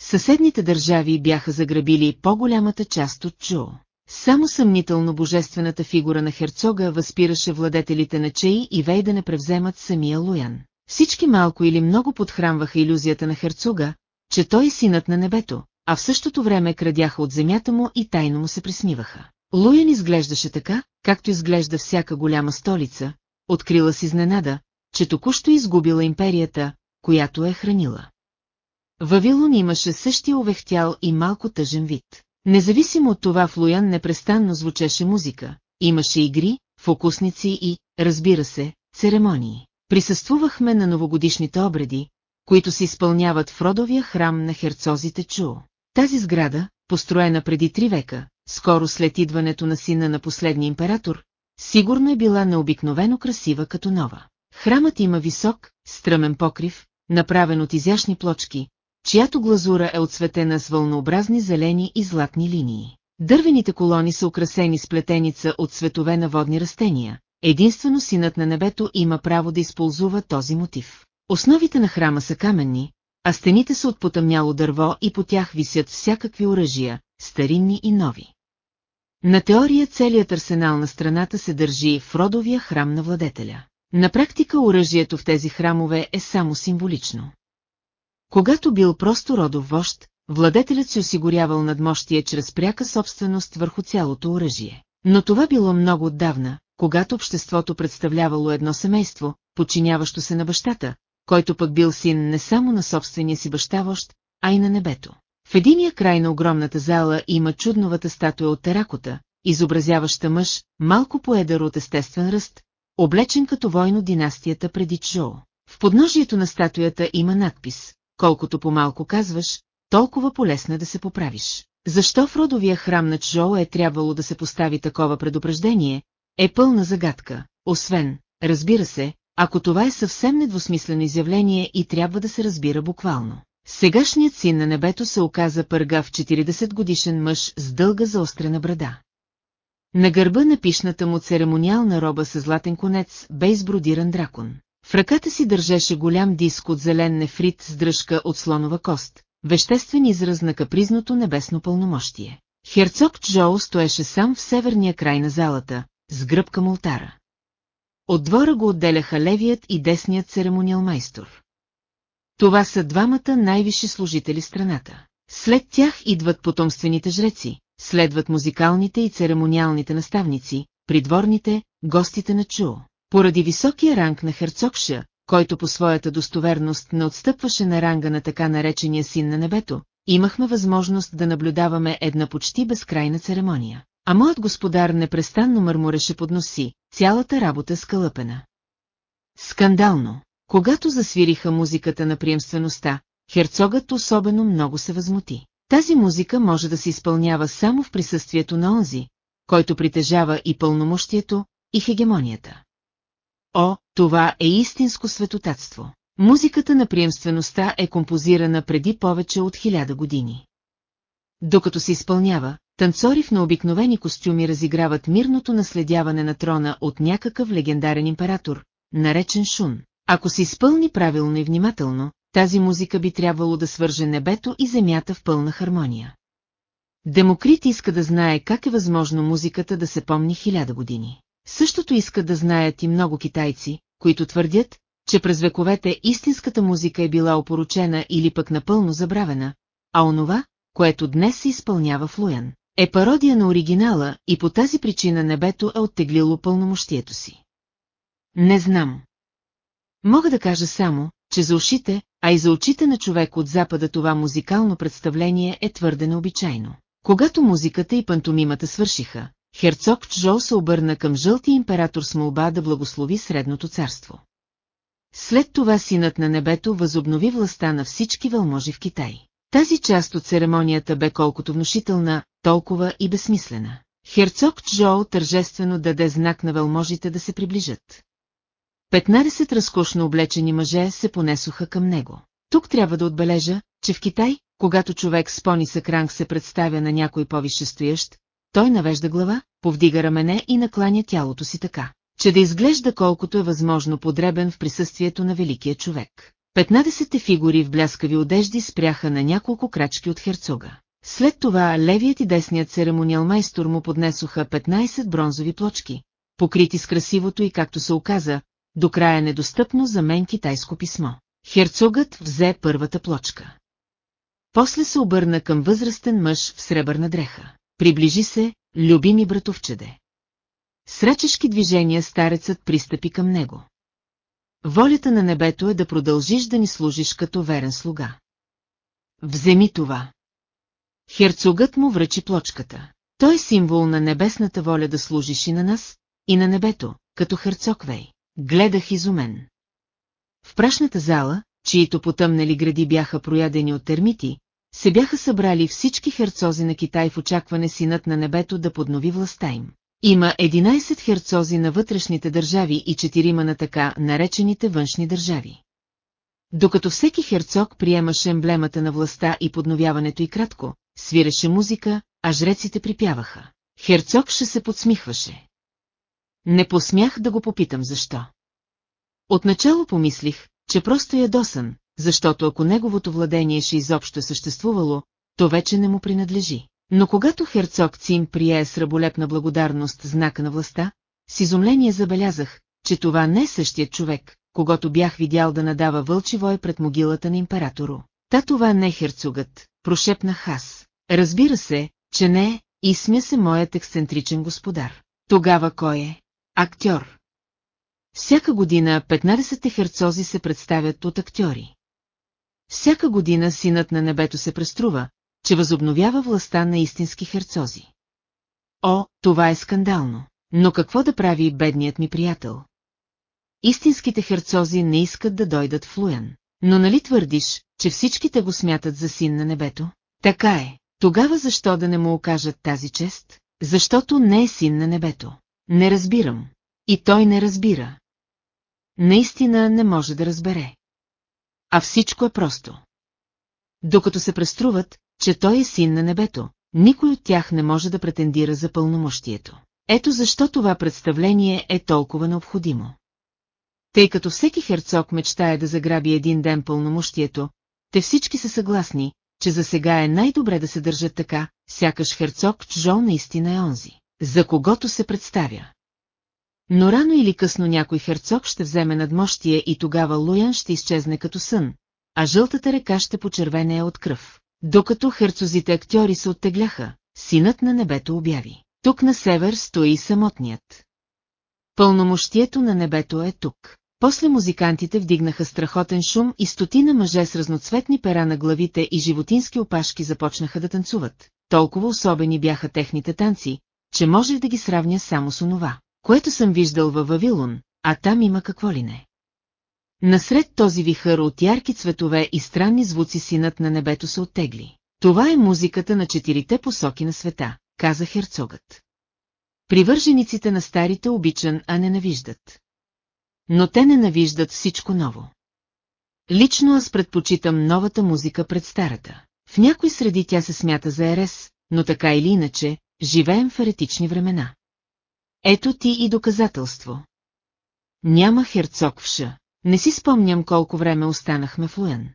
Съседните държави бяха заграбили по-голямата част от Чо. Само съмнително божествената фигура на херцога възпираше владетелите на Чей и Вей да не превземат самия Луян. Всички малко или много подхранваха иллюзията на херцога, че той е синът на небето, а в същото време крадяха от земята му и тайно му се присмиваха. Луян изглеждаше така, както изглежда всяка голяма столица, открила с изненада, че току-що изгубила империята, която е хранила. Вавилон имаше същия овехтял и малко тъжен вид. Независимо от това в Луян непрестанно звучеше музика, имаше игри, фокусници и, разбира се, церемонии. Присъствувахме на новогодишните обреди, които се изпълняват в родовия храм на херцозите Чу. Тази сграда, построена преди три века, скоро след идването на сина на последния император, сигурно е била необикновено красива като нова. Храмът има висок, стръмен покрив, направен от изящни плочки, чиято глазура е отсветена с вълнообразни зелени и златни линии. Дървените колони са украсени с плетеница от цветове на водни растения. Единствено синът на небето има право да използва този мотив. Основите на храма са каменни, а стените са от потъмняло дърво и по тях висят всякакви оръжия, старинни и нови. На теория целият арсенал на страната се държи в родовия храм на владетеля. На практика оръжието в тези храмове е само символично. Когато бил просто родов вожд, владетелят си осигурявал надмощие чрез пряка собственост върху цялото оръжие. Но това било много отдавна, когато обществото представлявало едно семейство, подчиняващо се на бащата, който пък бил син не само на собствения си бащавощ, а и на небето. В единия край на огромната зала има чудновата статуя от теракота, изобразяваща мъж, малко поедър от естествен ръст, облечен като войно династията преди Чжоу. В подножието на статуята има надпис «Колкото по-малко казваш, толкова полесна да се поправиш». Защо в родовия храм на Чжоу е трябвало да се постави такова предупреждение, е пълна загадка, освен, разбира се, ако това е съвсем недвусмислено изявление и трябва да се разбира буквално. Сегашният син на небето се оказа пъргав 40 годишен мъж с дълга заострена брада. На гърба на пишната му церемониална роба с златен конец бе избродиран дракон. В ръката си държеше голям диск от зелен нефрит с дръжка от слонова кост, веществен израз на капризното небесно пълномощие. Херцог Чжоу стоеше сам в северния край на залата, с гръб към ултара. От двора го отделяха левият и десният церемониал майстор. Това са двамата най-висши служители страната. След тях идват потомствените жреци, следват музикалните и церемониалните наставници, придворните, гостите на Чу. Поради високия ранг на Херцогша, който по своята достоверност не отстъпваше на ранга на така наречения син на небето, имахме възможност да наблюдаваме една почти безкрайна церемония. А моят господар непрестанно мърмореше под носи, цялата работа скълъпена. Скандално. Когато засвириха музиката на приемствеността, херцогът особено много се възмути. Тази музика може да се изпълнява само в присъствието на онзи, който притежава и пълномощието, и хегемонията. О, това е истинско светотатство. Музиката на приемствеността е композирана преди повече от хиляда години. Докато се изпълнява, танцори в необикновени костюми разиграват мирното наследяване на трона от някакъв легендарен император, наречен Шун. Ако се изпълни правилно и внимателно, тази музика би трябвало да свърже небето и земята в пълна хармония. Демокрит иска да знае как е възможно музиката да се помни хиляда години. Същото искат да знаят и много китайци, които твърдят, че през вековете истинската музика е била опоручена или пък напълно забравена, а онова, което днес се изпълнява в Луян, е пародия на оригинала и по тази причина небето е оттеглило пълномощието си. Не знам. Мога да кажа само, че за ушите, а и за очите на човек от запада това музикално представление е твърде необичайно. Когато музиката и пантомимата свършиха, Херцог Чжоу се обърна към жълти император с молба да благослови Средното царство. След това синът на небето възобнови властта на всички вълможи в Китай. Тази част от церемонията бе колкото внушителна, толкова и безсмислена. Херцог Чжоу тържествено даде знак на вълможите да се приближат. Петнадесет разкошно облечени мъже се понесоха към него. Тук трябва да отбележа, че в Китай, когато човек с по-нисък ранг се представя на някой по-висшестоящ, той навежда глава, повдига рамене и накланя тялото си така, че да изглежда колкото е възможно подребен в присъствието на великия човек. Петнадесетте фигури в бляскави одежди спряха на няколко крачки от херцога. След това левият и десният церемониал майстор му поднесоха 15 бронзови плочки, покрити с красивото и както се оказа, до края недостъпно за мен китайско писмо. Херцогът взе първата плочка. После се обърна към възрастен мъж в сребърна дреха. Приближи се, любими братовчеде. С речешки движения старецът пристъпи към него. Волята на небето е да продължиш да ни служиш като верен слуга. Вземи това. Херцогът му връчи плочката. Той е символ на небесната воля да служиш и на нас, и на небето, като херцог Вей. Гледах изумен. В прашната зала, чието потъмнели гради бяха проядени от термити, се бяха събрали всички херцози на Китай в очакване синът на небето да поднови властта им. Има 11 херцози на вътрешните държави и четирима на така наречените външни държави. Докато всеки херцог приемаше емблемата на властта и подновяването и кратко, свиреше музика, а жреците припяваха. Херцог ще се подсмихваше. Не посмях да го попитам защо. Отначало помислих, че просто ядосан, защото ако неговото владение ще изобщо е съществувало, то вече не му принадлежи. Но когато херцог Цин прие с раболепна благодарност знака на властта, с изумление забелязах, че това не е същият човек, когато бях видял да надава вълчи вой пред могилата на императору. Та това не е херцогът, прошепнах аз. Разбира се, че не е, и смя се моят ексцентричен господар. Тогава кой е? Актьор. Всяка година 15-те херцози се представят от актьори. Всяка година синът на небето се преструва, че възобновява властта на истински херцози. О, това е скандално. Но какво да прави бедният ми приятел? Истинските херцози не искат да дойдат в Луян. Но нали твърдиш, че всичките го смятат за син на небето? Така е. Тогава защо да не му окажат тази чест? Защото не е син на небето. Не разбирам. И той не разбира. Наистина не може да разбере. А всичко е просто. Докато се преструват, че той е син на небето, никой от тях не може да претендира за пълномощието. Ето защо това представление е толкова необходимо. Тъй като всеки херцог мечтае да заграби един ден пълномощието, те всички са съгласни, че за сега е най-добре да се държат така, сякаш херцог Чжол наистина е онзи, за когото се представя. Но рано или късно някой херцог ще вземе надмощие и тогава Луян ще изчезне като сън, а жълтата река ще почервене от кръв. Докато херцозите актьори се оттегляха, синът на небето обяви. Тук на север стои самотният. Пълномощието на небето е тук. После музикантите вдигнаха страхотен шум и стотина мъже с разноцветни пера на главите и животински опашки започнаха да танцуват. Толкова особени бяха техните танци, че можех да ги сравня само с онова, което съм виждал във Вавилон, а там има какво ли не. Насред този вихър от ярки цветове и странни звуци синът на небето се оттегли. Това е музиката на четирите посоки на света, каза херцогът. Привържениците на старите обичан, а ненавиждат. Но те ненавиждат всичко ново. Лично аз предпочитам новата музика пред старата. В някои среди тя се смята за ерес, но така или иначе, живеем в еретични времена. Ето ти и доказателство. Няма херцог в Ша. Не си спомням колко време останахме в Луен.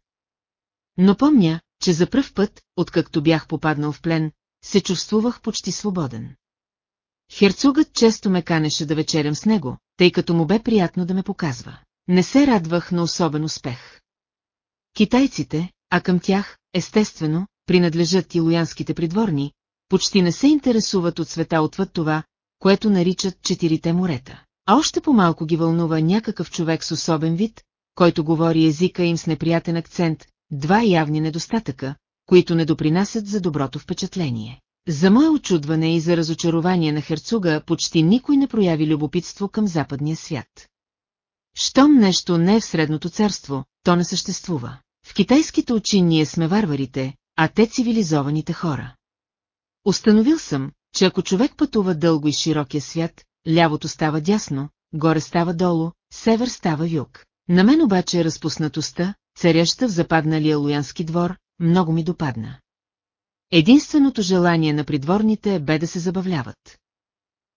Но помня, че за пръв път, откакто бях попаднал в плен, се чувствувах почти свободен. Херцогът често ме канеше да вечерям с него, тъй като му бе приятно да ме показва. Не се радвах на особен успех. Китайците, а към тях, естествено, принадлежат и лоянските придворни, почти не се интересуват от света отвъд това, което наричат четирите морета. А още по-малко ги вълнува някакъв човек с особен вид, който говори езика им с неприятен акцент, два явни недостатъка, които не допринасят за доброто впечатление. За мое очудване и за разочарование на херцога почти никой не прояви любопитство към западния свят. Щом нещо не е в средното царство, то не съществува. В китайските очи ние сме варварите, а те цивилизованите хора. Установил съм, че ако човек пътува дълго и широкия свят, лявото става дясно, горе става долу, север става юг. На мен обаче разпуснатостта, царяща в западналия лоянски двор, много ми допадна. Единственото желание на придворните бе да се забавляват.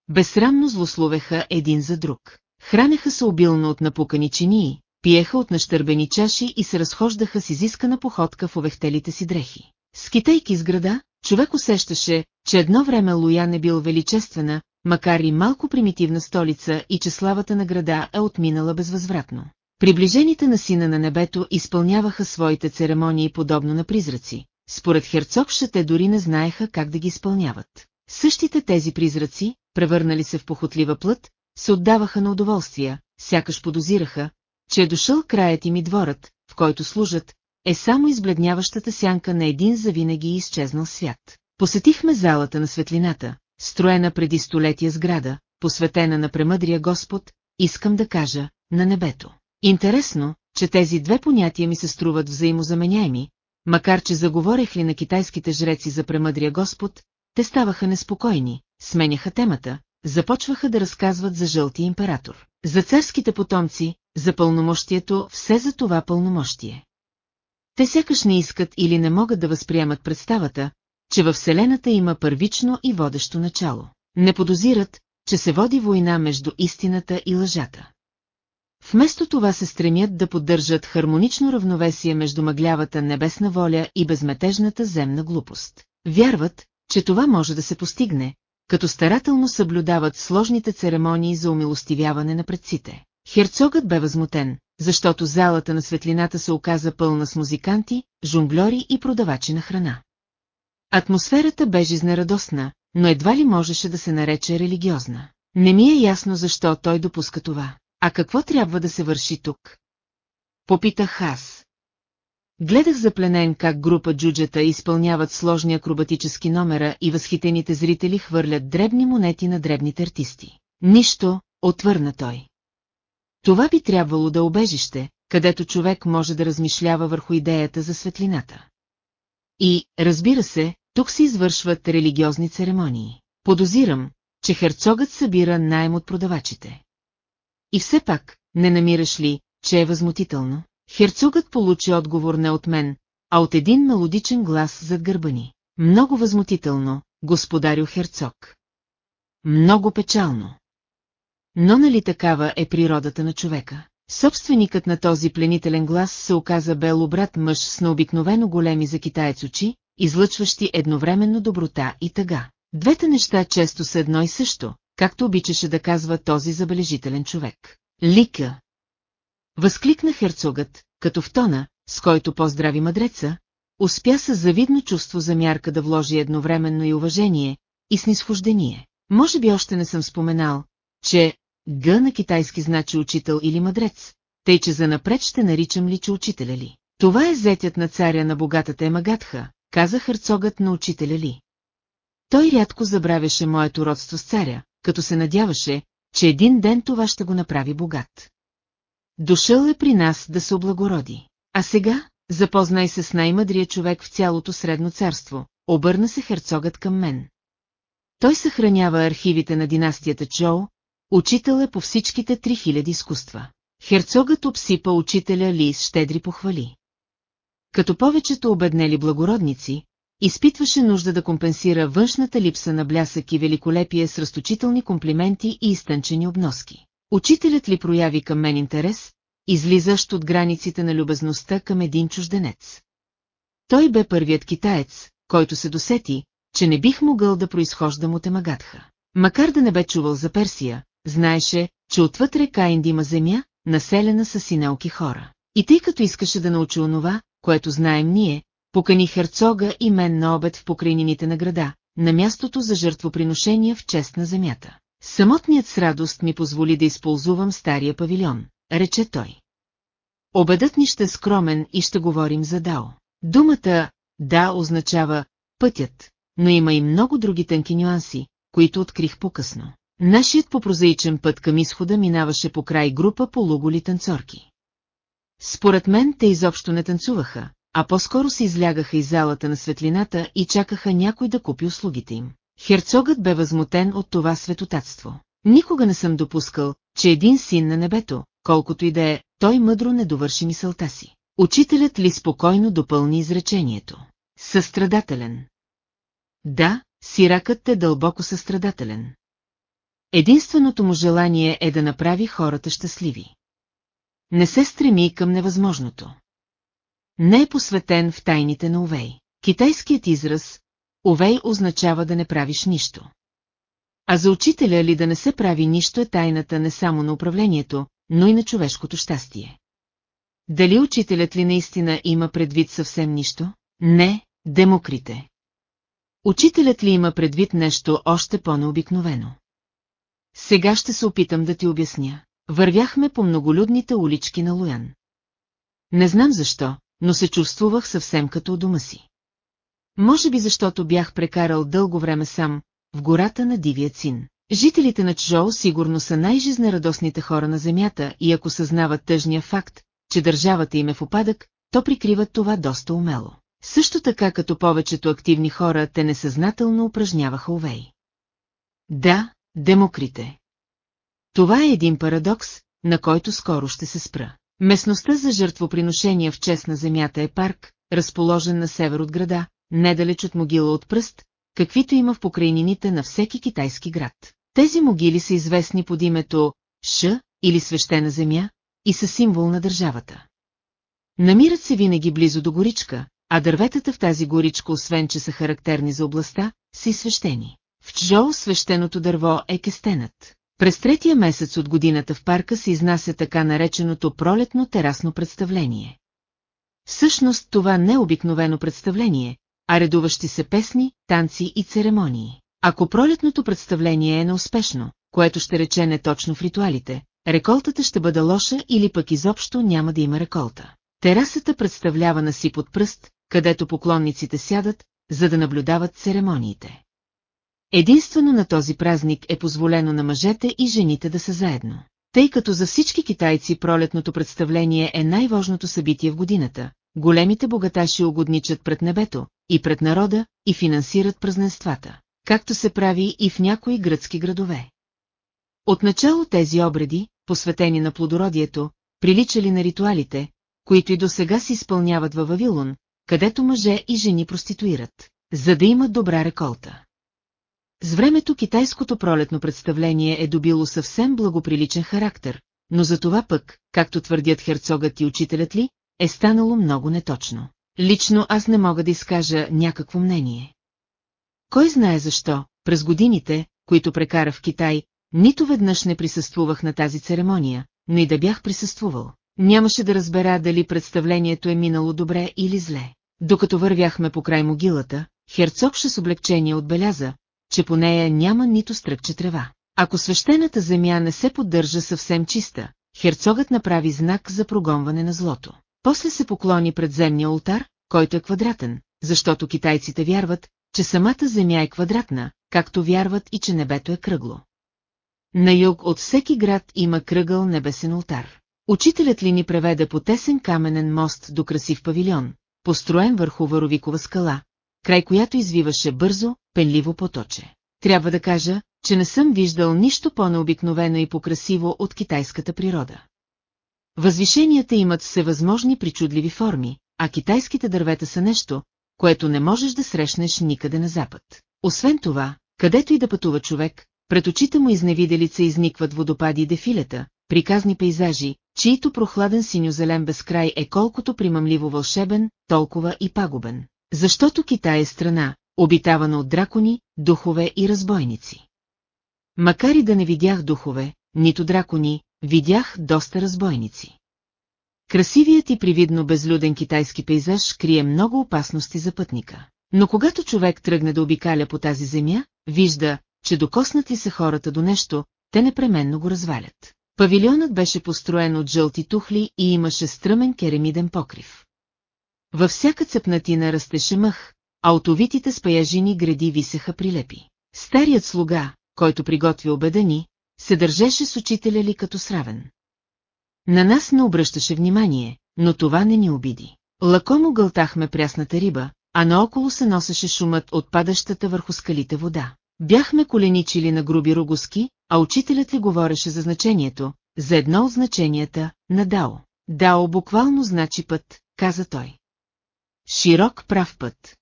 Безсрамно злословеха един за друг. Хранеха се обилно от напукани чинии, пиеха от нащърбени чаши и се разхождаха с изискана походка в овехтелите си дрехи. Скитайки с града, човек усещаше, че едно време Лоян е бил величествена, макар и малко примитивна столица и че славата на града е отминала безвъзвратно. Приближените на сина на небето изпълняваха своите церемонии подобно на призраци. Според херцогша те дори не знаеха как да ги изпълняват. Същите тези призраци, превърнали се в похотлива плът, се отдаваха на удоволствия, сякаш подозираха, че е дошъл краят им и дворът, в който служат, е само избледняващата сянка на един завинаги изчезнал свят. Посетихме залата на светлината, строена преди столетия сграда, посветена на премъдрия Господ, искам да кажа, на небето. Интересно, че тези две понятия ми се струват взаимозаменяеми, макар че заговорех ли на китайските жреци за премъдрия Господ, те ставаха неспокойни, сменяха темата, започваха да разказват за жълтия император, за царските потомци, за пълномощието, все за това пълномощие. Те сякаш не искат или не могат да възприемат представата, че във Вселената има първично и водещо начало. Не подозират, че се води война между истината и лъжата. Вместо това се стремят да поддържат хармонично равновесие между мъглявата небесна воля и безметежната земна глупост. Вярват, че това може да се постигне, като старателно съблюдават сложните церемонии за умилостивяване на предците. Херцогът бе възмутен, защото залата на светлината се оказа пълна с музиканти, жонглери и продавачи на храна. Атмосферата бе жизнерадостна, но едва ли можеше да се нарече религиозна. Не ми е ясно защо той допуска това. А какво трябва да се върши тук? Попитах аз. Гледах запленен как група джуджета изпълняват сложни акробатически номера и възхитените зрители хвърлят дребни монети на дребните артисти. Нищо, отвърна той. Това би трябвало да обежище, където човек може да размишлява върху идеята за светлината. И, разбира се, тук се извършват религиозни церемонии. Подозирам, че херцогът събира найем от продавачите. И все пак, не намираш ли, че е възмутително? Херцогът получи отговор не от мен, а от един мелодичен глас зад гърба ни. Много възмутително, господарю Херцог. Много печално. Но нали такава е природата на човека? Собственикът на този пленителен глас се оказа бел брат мъж с необикновено големи за китаец очи, излъчващи едновременно доброта и тъга. Двете неща често са едно и също, както обичаше да казва този забележителен човек. Лика! Възкликна херцогът, като в тона, с който поздрави мъдреца, успя с завидно чувство за мярка да вложи едновременно и уважение, и снисхождение. Може би още не съм споменал, че Г на китайски значи учител или мъдрец, тъй че занапред ще наричам ли, че учителя ли. Това е зетят на царя на богатата Емагатха, каза херцогът на учителя ли. Той рядко забравяше моето родство с царя, като се надяваше, че един ден това ще го направи богат. Дошъл е при нас да се облагороди. А сега, запознай се с най-мъдрия човек в цялото средно царство, обърна се херцогът към мен. Той съхранява архивите на династията Чоу, учител е по всичките 3000 изкуства. Херцогът обсипа учителя Ли с щедри похвали. Като повечето обеднели благородници, изпитваше нужда да компенсира външната липса на блясък и великолепие с разточителни комплименти и изтънчени обноски. Учителят ли прояви към мен интерес, излизащ от границите на любезността към един чужденец. Той бе първият китаец, който се досети, че не бих могъл да произхождам от Емагатха. Макар да не бе чувал за Персия, знаеше, че отвъд река има земя, населена с синелки хора. И тъй като искаше да научи онова, което знаем ние, покани херцога и мен на обед в покрайнините на града, на мястото за жертвоприношения в чест на земята. Самотният с радост ми позволи да използвам стария павилион, рече той. Обедът ни ще е скромен и ще говорим за Дао. Думата «да» означава «пътят», но има и много други тънки нюанси, които открих по-късно. Нашият попрозаичен път към изхода минаваше по край група полуголи танцорки. Според мен те изобщо не танцуваха, а по-скоро се излягаха из залата на светлината и чакаха някой да купи услугите им. Херцогът бе възмутен от това светотатство. Никога не съм допускал, че един син на небето, колкото и да е, той мъдро не довърши мисълта си. Учителят ли спокойно допълни изречението? Състрадателен. Да, сиракът е дълбоко състрадателен. Единственото му желание е да направи хората щастливи. Не се стреми към невъзможното. Не е посветен в тайните на Овей. Китайският израз Овей означава да не правиш нищо. А за учителя ли да не се прави нищо е тайната не само на управлението, но и на човешкото щастие. Дали учителят ли наистина има предвид съвсем нищо? Не, демокрите. Учителят ли има предвид нещо още по-необикновено? Сега ще се опитам да ти обясня. Вървяхме по многолюдните улички на Луян. Не знам защо, но се чувствувах съвсем като у дома си. Може би защото бях прекарал дълго време сам, в гората на Дивия Цин. Жителите на Чжоу сигурно са най-жизнерадостните хора на земята и ако съзнават тъжния факт, че държавата им е в опадък, то прикриват това доста умело. Също така като повечето активни хора те несъзнателно упражняваха овей. Да, демокрите. Това е един парадокс, на който скоро ще се спра. Местността за жертвоприношения в чест на земята е парк, разположен на север от града, недалеч от могила от пръст, каквито има в покрайнините на всеки китайски град. Тези могили са известни под името Ш или свещена земя и са символ на държавата. Намират се винаги близо до горичка, а дърветата в тази горичка, освен че са характерни за областта, са свещени. В Чжоу свещеното дърво е кестенът. През третия месец от годината в парка се изнася така нареченото пролетно терасно представление. Всъщност това не е обикновено представление, а редуващи се песни, танци и церемонии. Ако пролетното представление е неуспешно, което ще рече не точно в ритуалите, реколтата ще бъде лоша или пък изобщо няма да има реколта. Терасата представлява насип от пръст, където поклонниците сядат, за да наблюдават церемониите. Единствено на този празник е позволено на мъжете и жените да са заедно. Тъй като за всички китайци пролетното представление е най-важното събитие в годината, големите богаташи угодничат пред небето, и пред народа, и финансират празненствата, както се прави и в някои гръцки градове. Отначало тези обреди, посветени на плодородието, приличали на ритуалите, които и до сега се изпълняват във Вавилон, където мъже и жени проституират, за да имат добра реколта. С времето китайското пролетно представление е добило съвсем благоприличен характер, но за това пък, както твърдят херцогът и учителят ли, е станало много неточно. Лично аз не мога да изкажа някакво мнение. Кой знае защо, през годините, които прекара в Китай, нито веднъж не присъствувах на тази церемония, но и да бях присъствувал. Нямаше да разбера дали представлението е минало добре или зле. Докато вървяхме по край могилата, Херцогша с облегчение отбеляза, че по нея няма нито стръкче трева. Ако свещената земя не се поддържа съвсем чиста, херцогът направи знак за прогонване на злото. После се поклони пред земния ултар, който е квадратен, защото китайците вярват, че самата земя е квадратна, както вярват и че небето е кръгло. На юг от всеки град има кръгъл небесен ултар. Учителят ли ни преведе по тесен каменен мост до красив павилион, построен върху варовикова скала, край която извиваше бързо, пенливо поточе. Трябва да кажа, че не съм виждал нищо по-необикновено и по-красиво от китайската природа. Възвишенията имат всевъзможни причудливи форми, а китайските дървета са нещо, което не можеш да срещнеш никъде на запад. Освен това, където и да пътува човек, пред очите му изневиделица изникват водопади и дефилета, приказни пейзажи, чието прохладен синьо-зелен безкрай е колкото примамливо вълшебен, толкова и пагубен. Защото Китай е страна, обитавана от дракони, духове и разбойници. Макар и да не видях духове, нито дракони, видях доста разбойници. Красивият и привидно безлюден китайски пейзаж крие много опасности за пътника. Но когато човек тръгне да обикаля по тази земя, вижда, че докоснат ли се хората до нещо, те непременно го развалят. Павилионът беше построен от жълти тухли и имаше стръмен керамиден покрив. Във всяка цепнатина растеше мъх, а отовитите с паяжини гради висеха прилепи. Старият слуга, който приготви обеда ни, се държеше с учителя ли като сравен. На нас не обръщаше внимание, но това не ни обиди. Лакомо гълтахме прясната риба, а наоколо се носеше шумът от падащата върху скалите вода. Бяхме коленичили на груби рогоски, а учителят ли говореше за значението, за едно от значенията, на Дао. Дао буквално значи път, каза той. Широк прав път.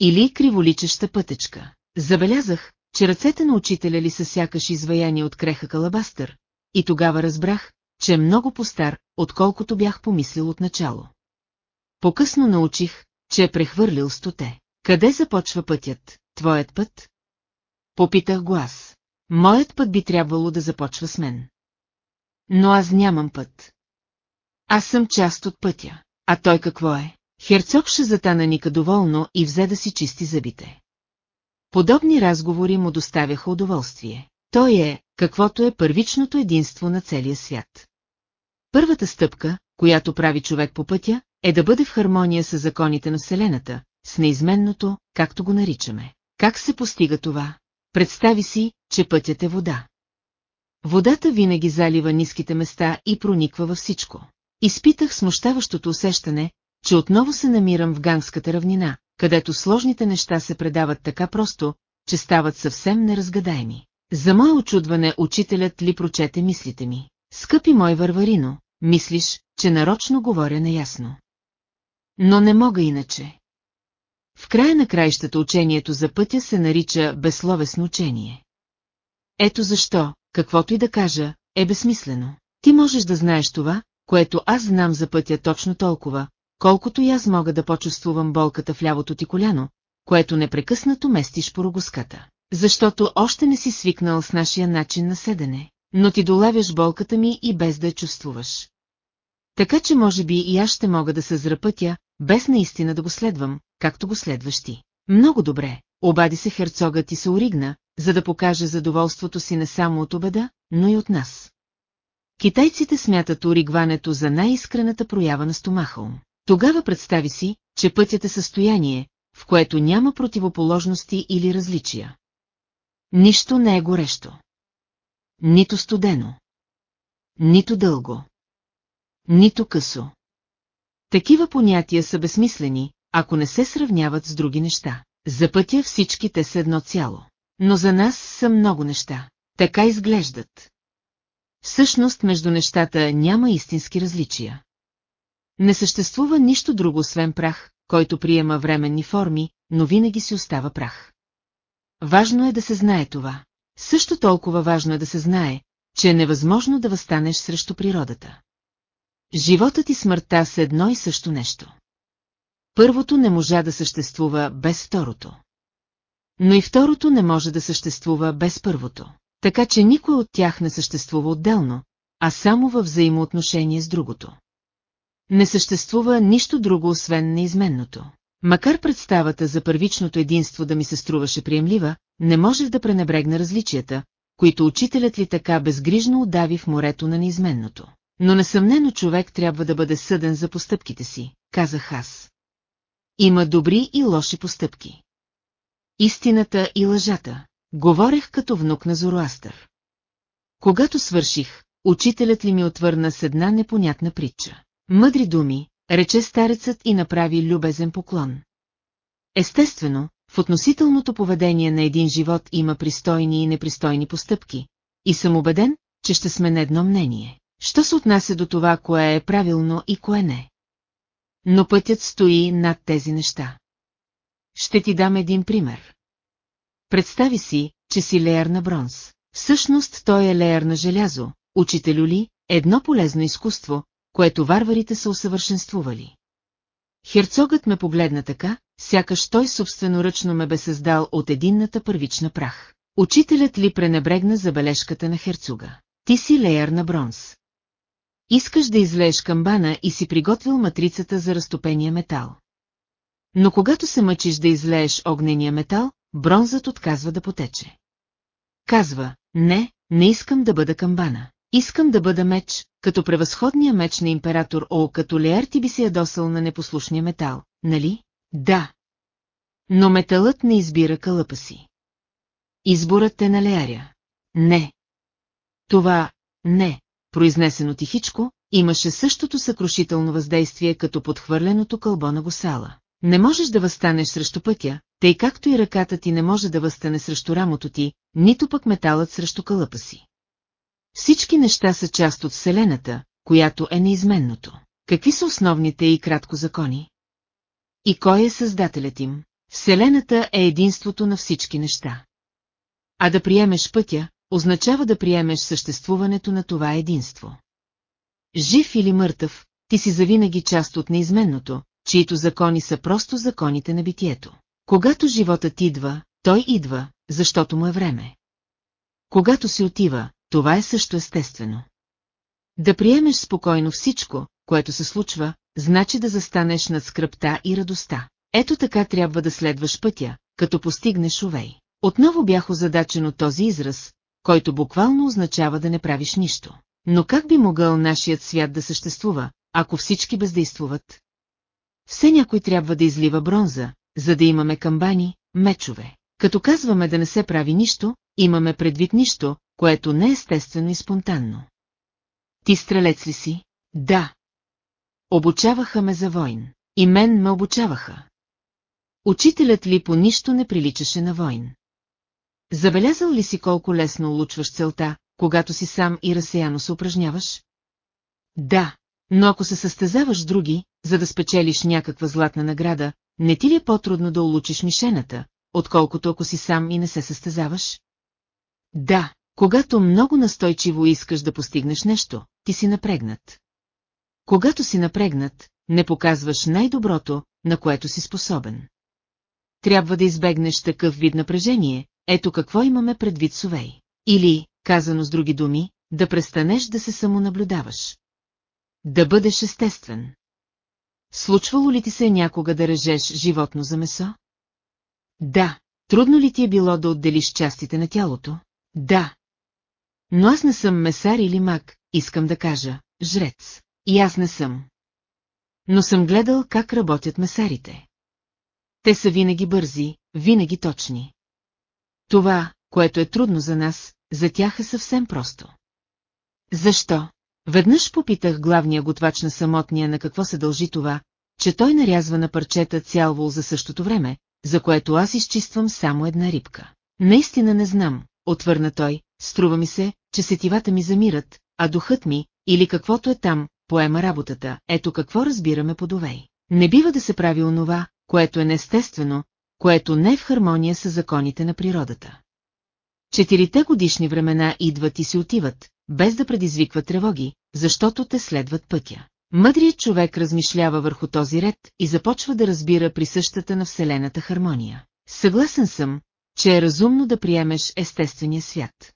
Или криволичеща пътечка. Забелязах, че ръцете на учителя ли са сякаш изваяни от креха калабастър, и тогава разбрах, че е много по-стар, отколкото бях помислил отначало. По-късно научих, че е прехвърлил стоте. Къде започва пътят, твоят път? Попитах го аз. Моят път би трябвало да започва с мен. Но аз нямам път. Аз съм част от пътя. А той какво е? Херцог ще затана Ника доволно и взе да си чисти зъбите. Подобни разговори му доставяха удоволствие. Той е, каквото е първичното единство на целия свят. Първата стъпка, която прави човек по пътя, е да бъде в хармония с законите на Вселената, с неизменното, както го наричаме. Как се постига това? Представи си, че пътят е вода. Водата винаги залива ниските места и прониква във всичко. Изпитах смущаващото усещане, че отново се намирам в гангската равнина, където сложните неща се предават така просто, че стават съвсем неразгадаеми. За мое очудване учителят ли прочете мислите ми. Скъпи мой варварино, мислиш, че нарочно говоря неясно. Но не мога иначе. В края на краищата учението за пътя се нарича безсловесно учение. Ето защо, каквото и да кажа, е безсмислено. Ти можеш да знаеш това, което аз знам за пътя точно толкова, колкото и аз мога да почувствувам болката в лявото ти коляно, което непрекъснато местиш по рогоската. Защото още не си свикнал с нашия начин на седене, но ти долавяш болката ми и без да я чувствуваш. Така че може би и аз ще мога да се зрапътя, без наистина да го следвам, както го следваш ти. Много добре, обади се херцогът и се оригна, за да покаже задоволството си не само от обеда, но и от нас. Китайците смятат оригването за най-искрената проява на стомахъл. Тогава представи си, че пътят е състояние, в което няма противоположности или различия. Нищо не е горещо. Нито студено. Нито дълго. Нито късо. Такива понятия са безсмислени, ако не се сравняват с други неща. За пътя всички те са едно цяло. Но за нас са много неща. Така изглеждат. Всъщност между нещата няма истински различия. Не съществува нищо друго освен прах, който приема временни форми, но винаги си остава прах. Важно е да се знае това. Също толкова важно е да се знае, че е невъзможно да възстанеш срещу природата. Животът и смъртта са едно и също нещо. Първото не можа да съществува без второто. Но и второто не може да съществува без първото. Така че никой от тях не съществува отделно, а само във взаимоотношение с другото. Не съществува нищо друго освен неизменното. Макар представата за първичното единство да ми се струваше приемлива, не можех да пренебрегна различията, които учителят ли така безгрижно отдави в морето на неизменното. Но несъмнено човек трябва да бъде съден за постъпките си, казах аз. Има добри и лоши постъпки. Истината и лъжата. Говорех като внук на Зороастър. Когато свърших, учителят ли ми отвърна с една непонятна притча. Мъдри думи, рече старецът и направи любезен поклон. Естествено, в относителното поведение на един живот има пристойни и непристойни постъпки, и съм убеден, че ще сме на едно мнение. Що се отнася до това, кое е правилно и кое не? Но пътят стои над тези неща. Ще ти дам един пример. Представи си, че си леер на бронз. Всъщност той е леер на желязо, учителю ли, едно полезно изкуство, което варварите са усъвършенствували. Херцогът ме погледна така, сякаш той собственоръчно ме бе създал от единната първична прах. Учителят ли пренебрегна забележката на херцога? Ти си леер на бронз. Искаш да излееш камбана и си приготвил матрицата за разтопения метал. Но когато се мъчиш да излееш огнения метал, бронзът отказва да потече. Казва, не, не искам да бъда камбана. Искам да бъда меч, като превъзходния меч на император О, като Леер ти би се ядосал на непослушния метал, нали? Да. Но металът не избира кълъпа си. Изборът е на Леаря. Не. Това, не, произнесено тихичко, имаше същото съкрушително въздействие като подхвърленото кълбо на госала. Не можеш да възстанеш срещу пътя, тъй както и ръката ти не може да възстане срещу рамото ти, нито пък металът срещу кълъпа си. Всички неща са част от Вселената, която е неизменното. Какви са основните и кратко закони? И кой е създателят им? Вселената е единството на всички неща. А да приемеш пътя, означава да приемеш съществуването на това единство. Жив или мъртъв, ти си завинаги част от неизменното, чието закони са просто законите на битието. Когато животът идва, той идва, защото му е време. Когато си отива, това е също естествено. Да приемеш спокойно всичко, което се случва, значи да застанеш над скръпта и радостта. Ето така трябва да следваш пътя, като постигнеш увей. Отново бях озадачен от този израз, който буквално означава да не правиш нищо. Но как би могъл нашият свят да съществува, ако всички бездействуват? Все някой трябва да излива бронза, за да имаме камбани, мечове. Като казваме да не се прави нищо, имаме предвид нищо, което не е естествено и спонтанно. Ти стрелец ли си? Да. Обучаваха ме за войн. И мен ме обучаваха. Учителят ли по нищо не приличаше на войн? Забелязал ли си колко лесно улучваш целта, когато си сам и разсеяно се упражняваш? Да, но ако се състезаваш с други, за да спечелиш някаква златна награда, не ти ли е по-трудно да улучиш мишената, отколкото ако си сам и не се състезаваш? Да, когато много настойчиво искаш да постигнеш нещо, ти си напрегнат. Когато си напрегнат, не показваш най-доброто, на което си способен. Трябва да избегнеш такъв вид напрежение, ето какво имаме предвид Совей. Или, казано с други думи, да престанеш да се самонаблюдаваш. Да бъдеш естествен. Случвало ли ти се някога да режеш животно за месо? Да. Трудно ли ти е било да отделиш частите на тялото? Да. Но аз не съм месар или мак, искам да кажа, жрец. И аз не съм. Но съм гледал как работят месарите. Те са винаги бързи, винаги точни. Това, което е трудно за нас, за тях е съвсем просто. Защо? Веднъж попитах главния готвач на самотния на какво се дължи това, че той нарязва на парчета цял вол за същото време, за което аз изчиствам само една рибка. Наистина не знам, отвърна той, струва ми се, че сетивата ми замират, а духът ми, или каквото е там, поема работата, ето какво разбираме по довей. Не бива да се прави онова, което е неестествено, което не е в хармония с законите на природата. Четирите годишни времена идват и си отиват, без да предизвикват тревоги, защото те следват пътя. Мъдрият човек размишлява върху този ред и започва да разбира присъщата на Вселената хармония. Съгласен съм, че е разумно да приемеш естествения свят.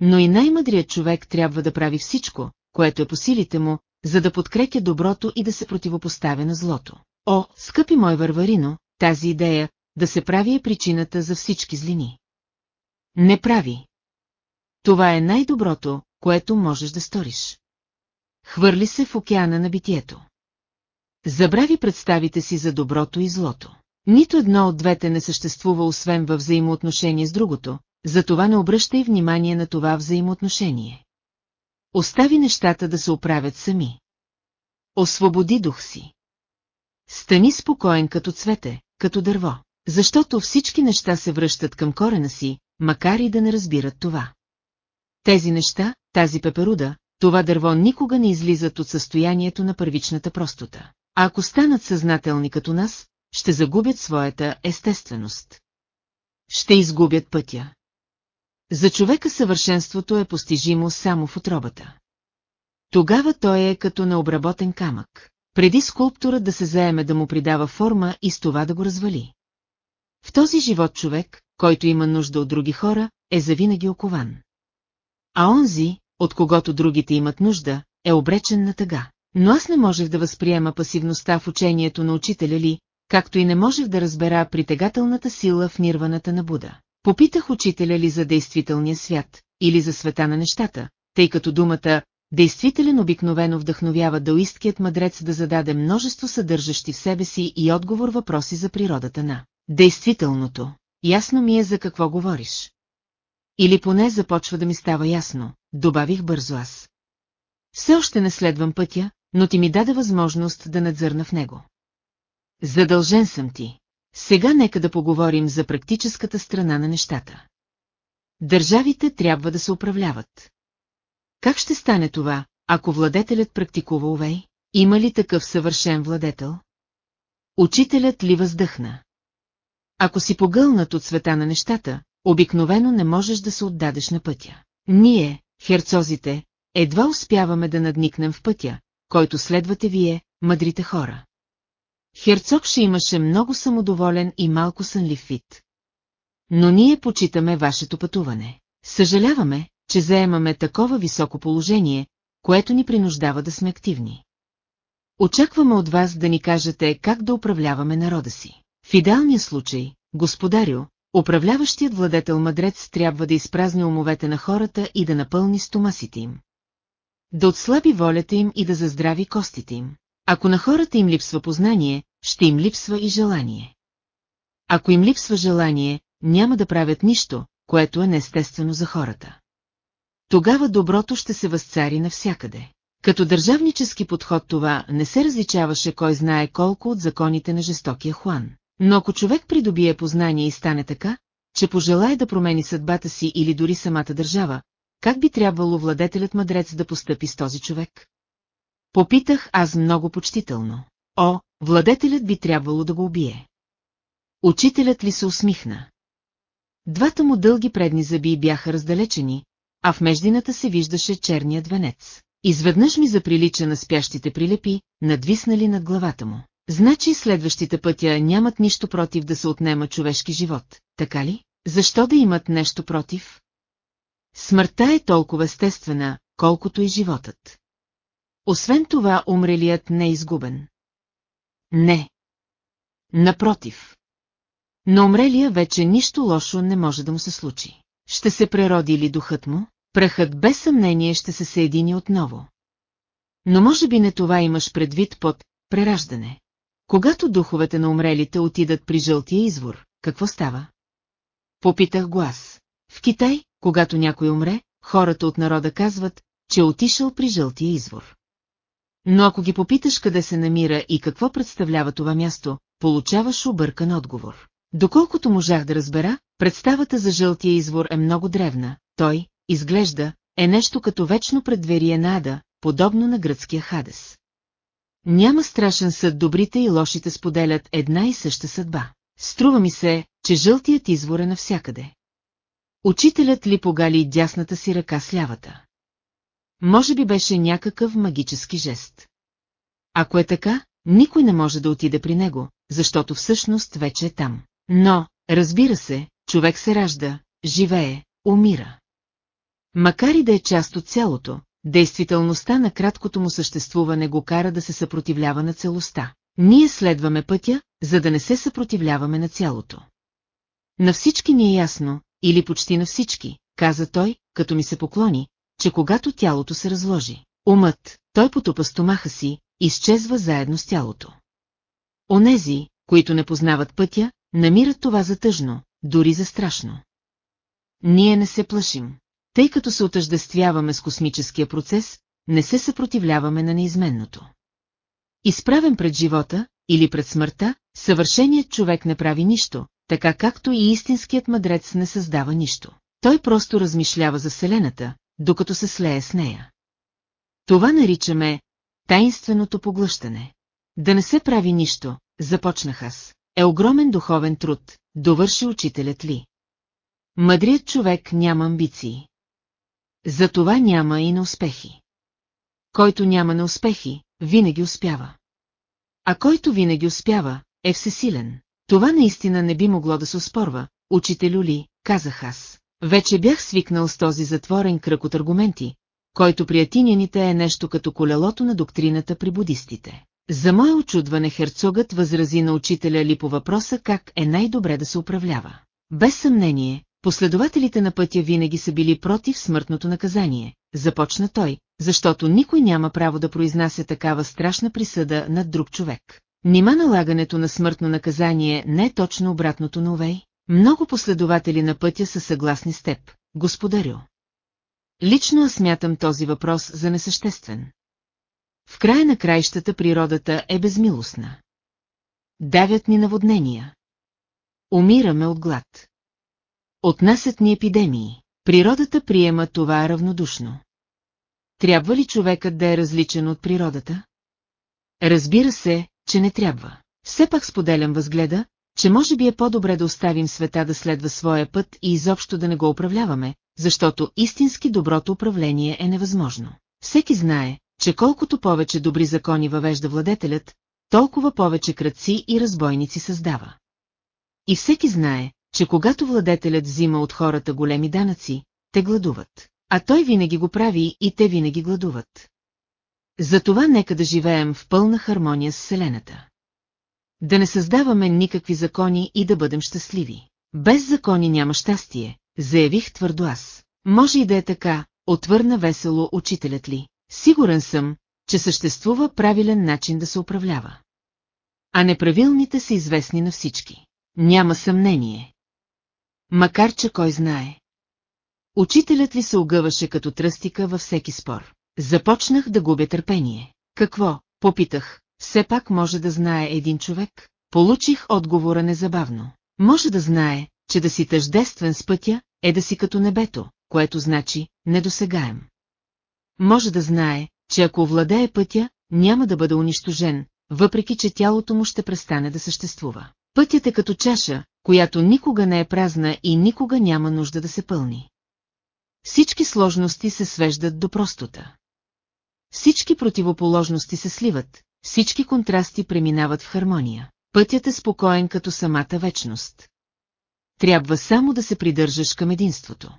Но и най-мъдрият човек трябва да прави всичко, което е по силите му, за да подкрепя доброто и да се противопоставя на злото. О, скъпи мой върварино, тази идея, да се прави е причината за всички злини. Не прави. Това е най-доброто, което можеш да сториш. Хвърли се в океана на битието. Забрави представите си за доброто и злото. Нито едно от двете не съществува освен във взаимоотношение с другото, затова не обръщай внимание на това взаимоотношение. Остави нещата да се оправят сами. Освободи дух си. Стани спокоен като цвете, като дърво, защото всички неща се връщат към корена си, макар и да не разбират това. Тези неща, тази пеперуда, това дърво никога не излизат от състоянието на първичната простота. А ако станат съзнателни като нас, ще загубят своята естественост. Ще изгубят пътя. За човека съвършенството е постижимо само в отробата. Тогава той е като необработен камък. Преди скулптура да се заеме да му придава форма и с това да го развали. В този живот човек, който има нужда от други хора, е завинаги окован. А онзи, от когото другите имат нужда, е обречен на тъга. Но аз не можех да възприема пасивността в учението на учителя ли, както и не можех да разбера притегателната сила в нирваната на Буда. Попитах учителя ли за действителния свят, или за света на нещата, тъй като думата «действителен» обикновено вдъхновява даоисткият мъдрец да зададе множество съдържащи в себе си и отговор въпроси за природата на действителното. Ясно ми е за какво говориш. Или поне започва да ми става ясно, добавих бързо аз. Все още не следвам пътя, но ти ми даде възможност да надзърна в него. Задължен съм ти. Сега нека да поговорим за практическата страна на нещата. Държавите трябва да се управляват. Как ще стане това, ако владетелят практикува увей? Има ли такъв съвършен владетел? Учителят ли въздъхна? Ако си погълнат от света на нещата, обикновено не можеш да се отдадеш на пътя. Ние, херцозите, едва успяваме да надникнем в пътя, който следвате вие, мъдрите хора. Херцог ще имаше много самодоволен и малко сънлив вид. Но ние почитаме вашето пътуване. Съжаляваме, че заемаме такова високо положение, което ни принуждава да сме активни. Очакваме от вас да ни кажете как да управляваме народа си. В идеалния случай, господарю, управляващият владетел мъдрец трябва да изпразни умовете на хората и да напълни стомасите им. Да отслаби волята им и да заздрави костите им. Ако на хората им липсва познание, ще им липсва и желание. Ако им липсва желание, няма да правят нищо, което е неестествено за хората. Тогава доброто ще се възцари навсякъде. Като държавнически подход това не се различаваше кой знае колко от законите на жестокия Хуан. Но ако човек придобие познание и стане така, че пожелае да промени съдбата си или дори самата държава, как би трябвало владетелят мъдрец да постъпи с този човек? Попитах аз много почтително. О, владетелят би трябвало да го убие. Учителят ли се усмихна? Двата му дълги предни зъби бяха раздалечени, а в междината се виждаше черният венец. Изведнъж ми заприлича на спящите прилепи, надвиснали над главата му. Значи следващите пътя нямат нищо против да се отнема човешки живот, така ли? Защо да имат нещо против? Смъртта е толкова естествена, колкото и животът. Освен това, умрелият не е изгубен. Не. Напротив. На умрелия вече нищо лошо не може да му се случи. Ще се прероди ли духът му? Прахът без съмнение ще се съедини отново. Но може би не това имаш предвид под прераждане. Когато духовете на умрелите отидат при жълтия извор, какво става? Попитах глас. В Китай, когато някой умре, хората от народа казват, че е отишъл при жълтия извор. Но ако ги попиташ къде се намира и какво представлява това място, получаваш объркан отговор. Доколкото можах да разбера, представата за жълтия извор е много древна. Той, изглежда, е нещо като вечно предверие на Ада, подобно на гръцкия Хадес. Няма страшен съд, добрите и лошите споделят една и съща съдба. Струва ми се, че жълтият извор е навсякъде. Учителят ли погали дясната си ръка с лявата? Може би беше някакъв магически жест. Ако е така, никой не може да отиде при него, защото всъщност вече е там. Но, разбира се, човек се ражда, живее, умира. Макар и да е част от цялото, действителността на краткото му съществуване го кара да се съпротивлява на целостта. Ние следваме пътя, за да не се съпротивляваме на цялото. На всички ни е ясно, или почти на всички, каза той, като ми се поклони, че когато тялото се разложи, умът, той потупа стомаха си, изчезва заедно с тялото. Онези, които не познават пътя, намират това за тъжно, дори за страшно. Ние не се плашим. Тъй като се отъждествяваме с космическия процес, не се съпротивляваме на неизменното. Изправен пред живота, или пред смъртта, съвършеният човек не прави нищо, така както и истинският мъдрец не създава нищо. Той просто размишлява за Вселената, докато се слее с нея. Това наричаме таинственото поглъщане. Да не се прави нищо, започнах аз. Е огромен духовен труд, довърши учителят ли. Мъдрият човек няма амбиции. За това няма и на успехи. Който няма на успехи, винаги успява. А който винаги успява, е всесилен. Това наистина не би могло да се оспорва, учителю ли, казах аз. Вече бях свикнал с този затворен кръг от аргументи, който при атиняните е нещо като колелото на доктрината при будистите. За мое очудване херцогът възрази на учителя ли по въпроса как е най-добре да се управлява. Без съмнение, последователите на пътя винаги са били против смъртното наказание, започна той, защото никой няма право да произнася такава страшна присъда над друг човек. Нима налагането на смъртно наказание не е точно обратното на Овей? Много последователи на пътя са съгласни с теб, господарю. Лично аз смятам този въпрос за несъществен. В края на краищата природата е безмилостна. Давят ни наводнения. Умираме от глад. Отнасят ни епидемии. Природата приема това равнодушно. Трябва ли човекът да е различен от природата? Разбира се, че не трябва. Все пак споделям възгледа, че може би е по-добре да оставим света да следва своя път и изобщо да не го управляваме, защото истински доброто управление е невъзможно. Всеки знае, че колкото повече добри закони въвежда владетелят, толкова повече кръци и разбойници създава. И всеки знае, че когато владетелят взима от хората големи данъци, те гладуват. А той винаги го прави и те винаги гладуват. Затова нека да живеем в пълна хармония с Вселената. Да не създаваме никакви закони и да бъдем щастливи. Без закони няма щастие, заявих твърдо аз. Може и да е така, отвърна весело учителят ли. Сигурен съм, че съществува правилен начин да се управлява. А неправилните са известни на всички. Няма съмнение. Макар че кой знае. Учителят ли се огъваше като тръстика във всеки спор. Започнах да губя търпение. Какво, попитах, все пак може да знае един човек? Получих отговора незабавно. Може да знае, че да си тъждествен с пътя, е да си като небето, което значи недосегаем. Може да знае, че ако владее пътя, няма да бъде унищожен, въпреки че тялото му ще престане да съществува. Пътят е като чаша, която никога не е празна и никога няма нужда да се пълни. Всички сложности се свеждат до простота. Всички противоположности се сливат, всички контрасти преминават в хармония. Пътят е спокоен като самата вечност. Трябва само да се придържаш към единството.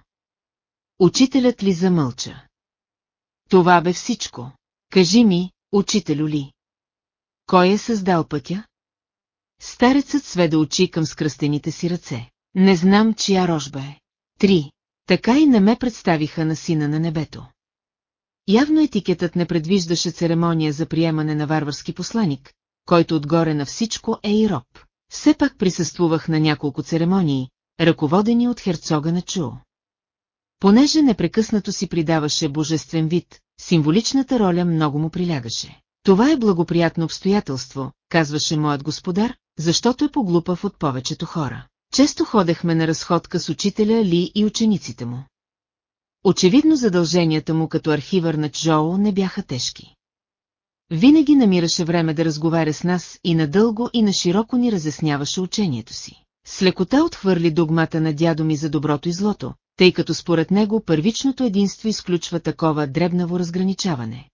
Учителят ли замълча? Това бе всичко. Кажи ми, учителю ли? Кой е създал пътя? Старецът сведе очи към скръстените си ръце. Не знам, чия рожба е. Три. Така и не ме представиха на сина на небето. Явно етикетът не предвиждаше церемония за приемане на варварски посланик, който отгоре на всичко е и роб. Все пак присъствувах на няколко церемонии, ръководени от херцога на Чу. Понеже непрекъснато си придаваше божествен вид, символичната роля много му прилягаше. Това е благоприятно обстоятелство, казваше моят господар, защото е поглупав от повечето хора. Често ходехме на разходка с учителя Ли и учениците му. Очевидно задълженията му като архивър на Чжоу не бяха тежки. Винаги намираше време да разговаря с нас и надълго и на широко ни разясняваше учението си. С лекота отхвърли догмата на дядо ми за доброто и злото, тъй като според него първичното единство изключва такова дребнаво разграничаване.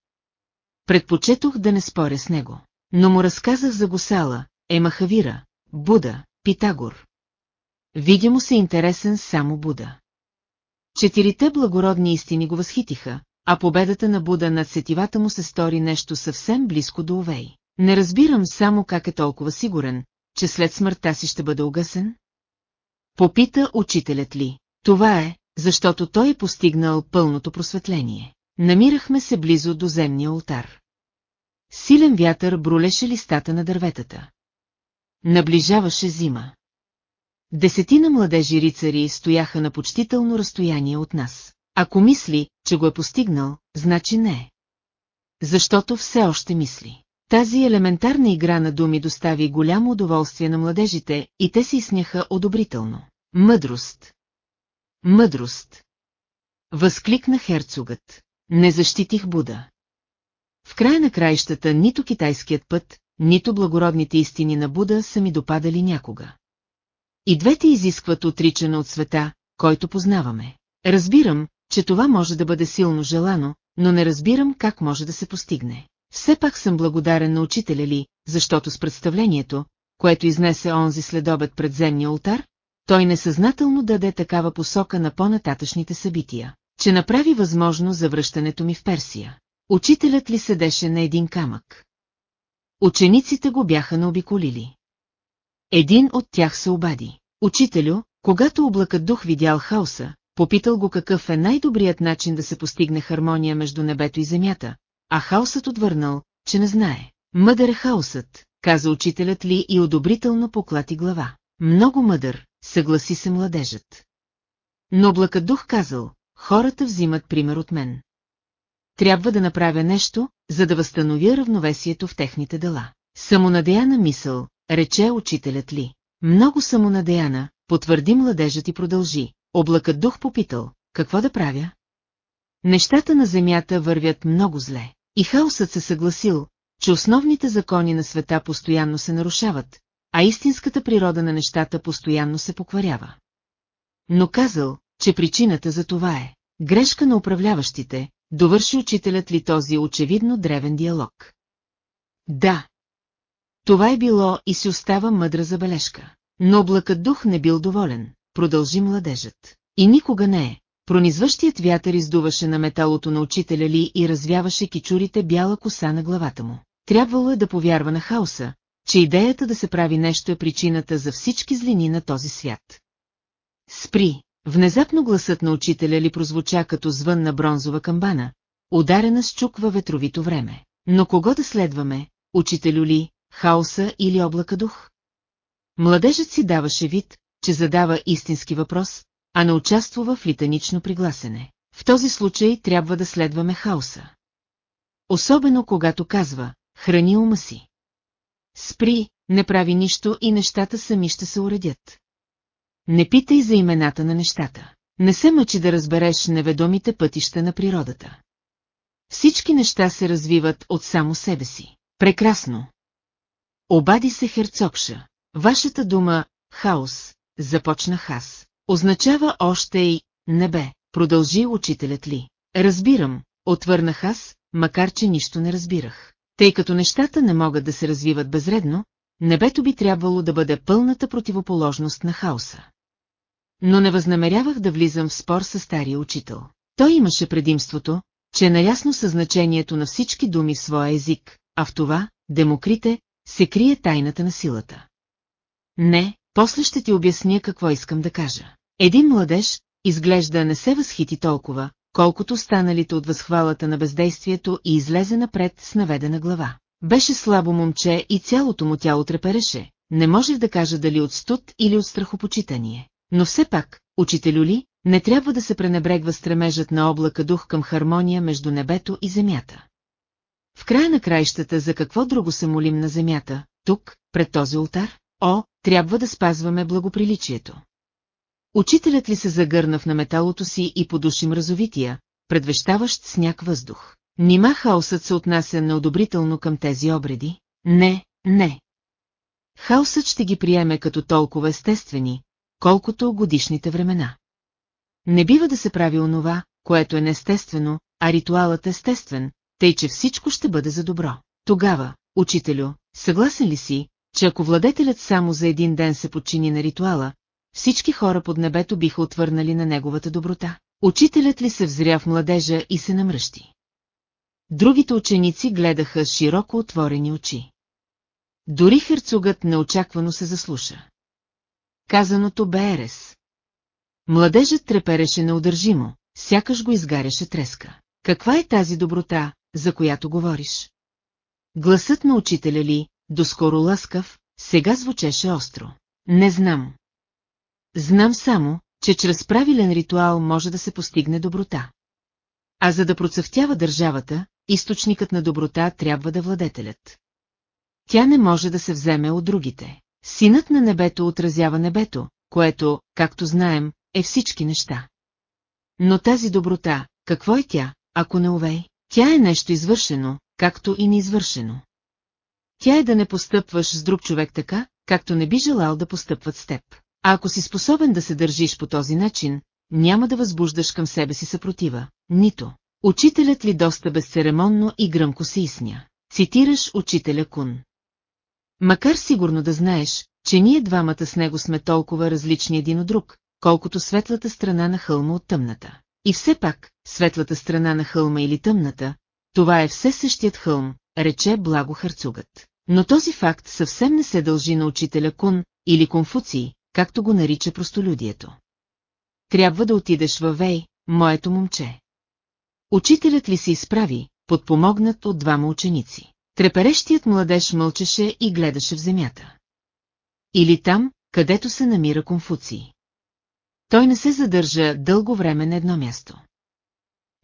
Предпочетох да не споря с него, но му разказах за Госала, Емахавира, Буда, Питагор. Видя му се интересен само Буда. Четирите благородни истини го възхитиха, а победата на Буда над сетивата му се стори нещо съвсем близко до Овей. Не разбирам само как е толкова сигурен, че след смъртта си ще бъде угасен? Попита учителят ли. Това е, защото той е постигнал пълното просветление. Намирахме се близо до земния алтар. Силен вятър брулеше листата на дърветата. Наближаваше зима. Десетина младежи рицари стояха на почтително разстояние от нас. Ако мисли, че го е постигнал, значи не. Защото все още мисли. Тази елементарна игра на думи достави голямо удоволствие на младежите и те се изсняха одобрително. Мъдрост. Мъдрост. Възкликна херцогът. Не защитих Буда. В края на краищата нито китайският път, нито благородните истини на Буда са ми допадали някога. И двете изискват отричане от света, който познаваме. Разбирам, че това може да бъде силно желано, но не разбирам как може да се постигне. Все пак съм благодарен на учителя ли, защото с представлението, което изнесе онзи следобед пред земния ултар, той несъзнателно даде такава посока на по-нататъчните събития, че направи възможно завръщането ми в Персия. Учителят ли седеше на един камък? Учениците го бяха наобиколили. Един от тях се обади. Учителю, когато облакът дух видял хаоса, попитал го какъв е най-добрият начин да се постигне хармония между небето и земята, а хаосът отвърнал, че не знае. Мъдър е хаосът, каза учителят ли и одобрително поклати глава. Много мъдър, съгласи се младежът. Но облакът дух казал, хората взимат пример от мен. Трябва да направя нещо, за да възстановя равновесието в техните дела. Самонадеяна мисъл, рече учителят ли. Много самонадеяна, потвърди младежът и продължи. Облакът дух попитал, какво да правя? Нещата на Земята вървят много зле. И хаосът се съгласил, че основните закони на света постоянно се нарушават, а истинската природа на нещата постоянно се покварява. Но казал, че причината за това е грешка на управляващите, довърши учителят ли този очевидно древен диалог. Да. Това е било и си остава мъдра забележка. Но облакът дух не бил доволен, продължи младежът. И никога не е. Пронизващият вятър издуваше на металото на учителя ли и развяваше кичурите бяла коса на главата му. Трябвало е да повярва на хаоса, че идеята да се прави нещо е причината за всички злини на този свят. Спри! Внезапно гласът на учителя ли прозвуча като звън на бронзова камбана, ударена с чук във ветровито време. Но кого да следваме, учителю ли, хаоса или облака дух? Младежът си даваше вид, че задава истински въпрос, а не участва в литанично пригласене. В този случай трябва да следваме хаоса. Особено когато казва, храни ума си. Спри, не прави нищо и нещата сами ще се уредят. Не питай за имената на нещата. Не се мъчи да разбереш неведомите пътища на природата. Всички неща се развиват от само себе си. Прекрасно. Обади се Херцогша. Вашата дума «хаос», започнах аз, означава още и «небе», продължи учителят ли. Разбирам, отвърнах аз, макар че нищо не разбирах. Тъй като нещата не могат да се развиват безредно, небето би трябвало да бъде пълната противоположност на хаоса. Но не възнамерявах да влизам в спор с стария учител. Той имаше предимството, че е наясно със значението на всички думи в своя език, а в това, Демокрите, се крие тайната на силата. Не, после ще ти обясня какво искам да кажа. Един младеж, изглежда не се възхити толкова, колкото станалите от възхвалата на бездействието и излезе напред с наведена глава. Беше слабо момче и цялото му тяло трепереше, не можех да кажа дали от студ или от страхопочитание. Но все пак, учителю ли, не трябва да се пренебрегва стремежът на облака дух към хармония между небето и земята. В края на краищата за какво друго се молим на земята, тук, пред този ултар? О, трябва да спазваме благоприличието. Учителят ли се загърна в наметалото си и подуши мразовития, предвещаващ сняг въздух? Нима хаосът се отнася неодобрително към тези обреди? Не, не. Хаосът ще ги приеме като толкова естествени, колкото годишните времена. Не бива да се прави онова, което е неестествено, а ритуалът естествен, тъй че всичко ще бъде за добро. Тогава, учителю, съгласен ли си, че ако владетелят само за един ден се подчини на ритуала, всички хора под небето биха отвърнали на неговата доброта? Учителят ли се взря в младежа и се намръщи? Другите ученици гледаха широко отворени очи. Дори херцогът неочаквано се заслуша. Казаното бе ерес. Младежът трепереше неудържимо, сякаш го изгаряше треска. Каква е тази доброта, за която говориш? Гласът на учителя ли, доскоро лъскав, сега звучеше остро. Не знам. Знам само, че чрез правилен ритуал може да се постигне доброта. А за да процъфтява държавата, източникът на доброта трябва да владетелят. Тя не може да се вземе от другите. Синът на небето отразява небето, което, както знаем, е всички неща. Но тази доброта, какво е тя, ако не увей? Тя е нещо извършено, както и неизвършено. Тя е да не постъпваш с друг човек така, както не би желал да постъпват с теб. А ако си способен да се държиш по този начин, няма да възбуждаш към себе си съпротива, нито. Учителят ли доста безцеремонно и гръмко се изсня. Цитираш учителя Кун. Макар сигурно да знаеш, че ние двамата с него сме толкова различни един от друг, колкото светлата страна на хълма от тъмната. И все пак, светлата страна на хълма или тъмната, това е все същият хълм, рече благо харцугът. Но този факт съвсем не се дължи на учителя Кун или Конфуций, както го нарича простолюдието. Трябва да отидеш във Вей, моето момче. Учителят ли се изправи, подпомогнат от двама ученици. Треперещият младеж мълчеше и гледаше в земята. Или там, където се намира Конфуций. Той не се задържа дълго време на едно място.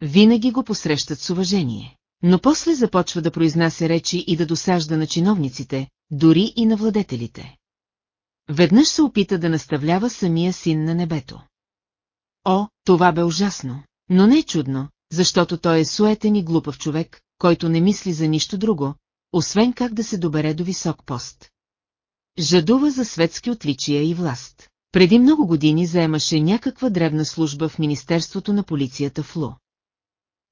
Винаги го посрещат с уважение, но после започва да произнася речи и да досажда на чиновниците, дори и на владетелите. Веднъж се опита да наставлява самия син на небето. О, това бе ужасно, но не е чудно, защото той е суетен и глупав човек, който не мисли за нищо друго, освен как да се добере до висок пост. Жадува за светски отличия и власт. Преди много години заемаше някаква древна служба в Министерството на полицията в Лу.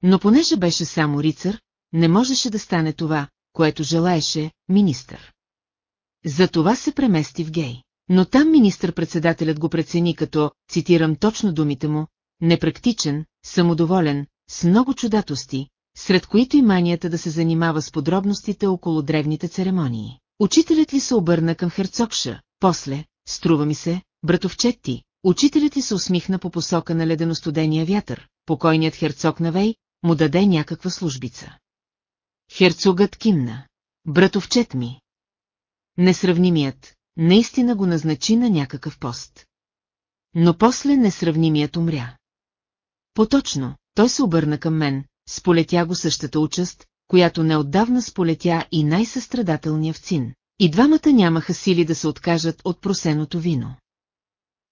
Но понеже беше само рицар, не можеше да стане това, което желаеше, министър. За това се премести в гей. Но там министър-председателят го прецени като, цитирам точно думите му, непрактичен, самодоволен, с много чудатости, сред които и манията да се занимава с подробностите около древните церемонии. Учителят ли се обърна към херцогша, после, струва ми се, братовчет ти, Учителят ти се усмихна по посока на леденостудения вятър, покойният херцог на Вей, му даде някаква службица. Херцогът кимна. Братовчет ми. Несравнимият, наистина го назначи на някакъв пост. Но после несравнимият умря. Поточно, той се обърна към мен, сполетя го същата участ, която неотдавна сполетя и най-състрадателния в цин. И двамата нямаха сили да се откажат от просеното вино.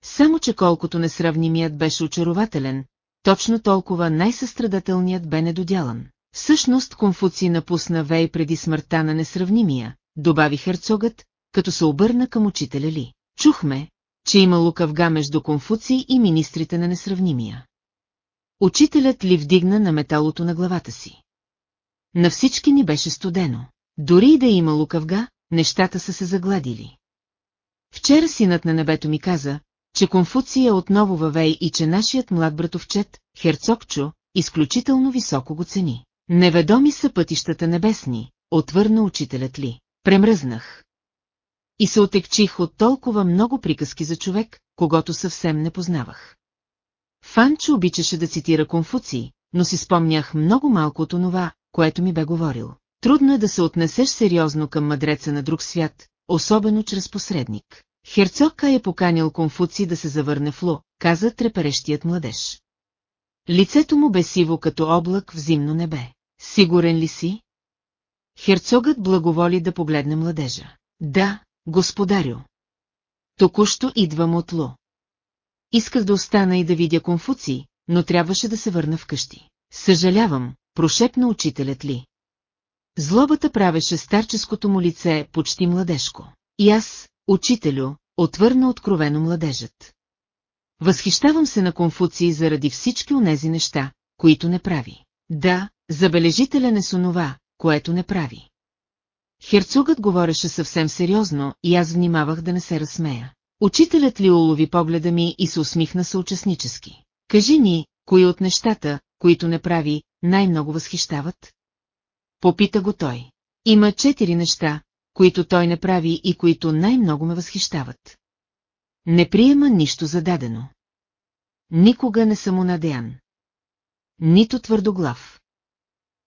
Само че колкото несравнимият беше очарователен, точно толкова най-състрадателният бе недодялан. Всъщност Конфуций напусна Вей преди смъртта на несравнимия, добави херцогът, като се обърна към учителя ли. Чухме, че има лукавга между Конфуций и министрите на несравнимия. Учителят ли вдигна на металото на главата си. На всички ни беше студено. Дори и да има лукавга, нещата са се загладили. Вчера синът на небето ми каза, че Конфуция отново въвей и че нашият млад братовчет, Херцогчо, изключително високо го цени. Неведоми са пътищата небесни, отвърна учителят ли. Премръзнах. И се отекчих от толкова много приказки за човек, когато съвсем не познавах. Фанчо обичаше да цитира Конфуций, но си спомнях много малко от онова, което ми бе говорил. Трудно е да се отнесеш сериозно към мъдреца на друг свят, особено чрез посредник. Херцог е поканил Конфуци да се завърне в Ло, каза треперещият младеж. Лицето му бе сиво като облак в зимно небе. Сигурен ли си? Херцогът благоволи да погледне младежа. Да, господарю. Току-що идвам от Ло. Исках да остана и да видя Конфуций, но трябваше да се върна вкъщи. Съжалявам, прошепна учителят ли. Злобата правеше старческото му лице почти младежко. И аз, учителю, отвърна откровено младежът. Възхищавам се на Конфуций заради всички онези неща, които не прави. Да, забележителен е с онова, което не прави. Херцогът говореше съвсем сериозно и аз внимавах да не се разсмея. Учителят ли улови погледа ми и се усмихна съучастнически. Кажи ни, кои от нещата, които не прави, най-много възхищават? Попита го той. Има четири неща, които той не прави и които най-много ме възхищават. Не приема нищо зададено. Никога не съм унадеян. Нито твърдоглав.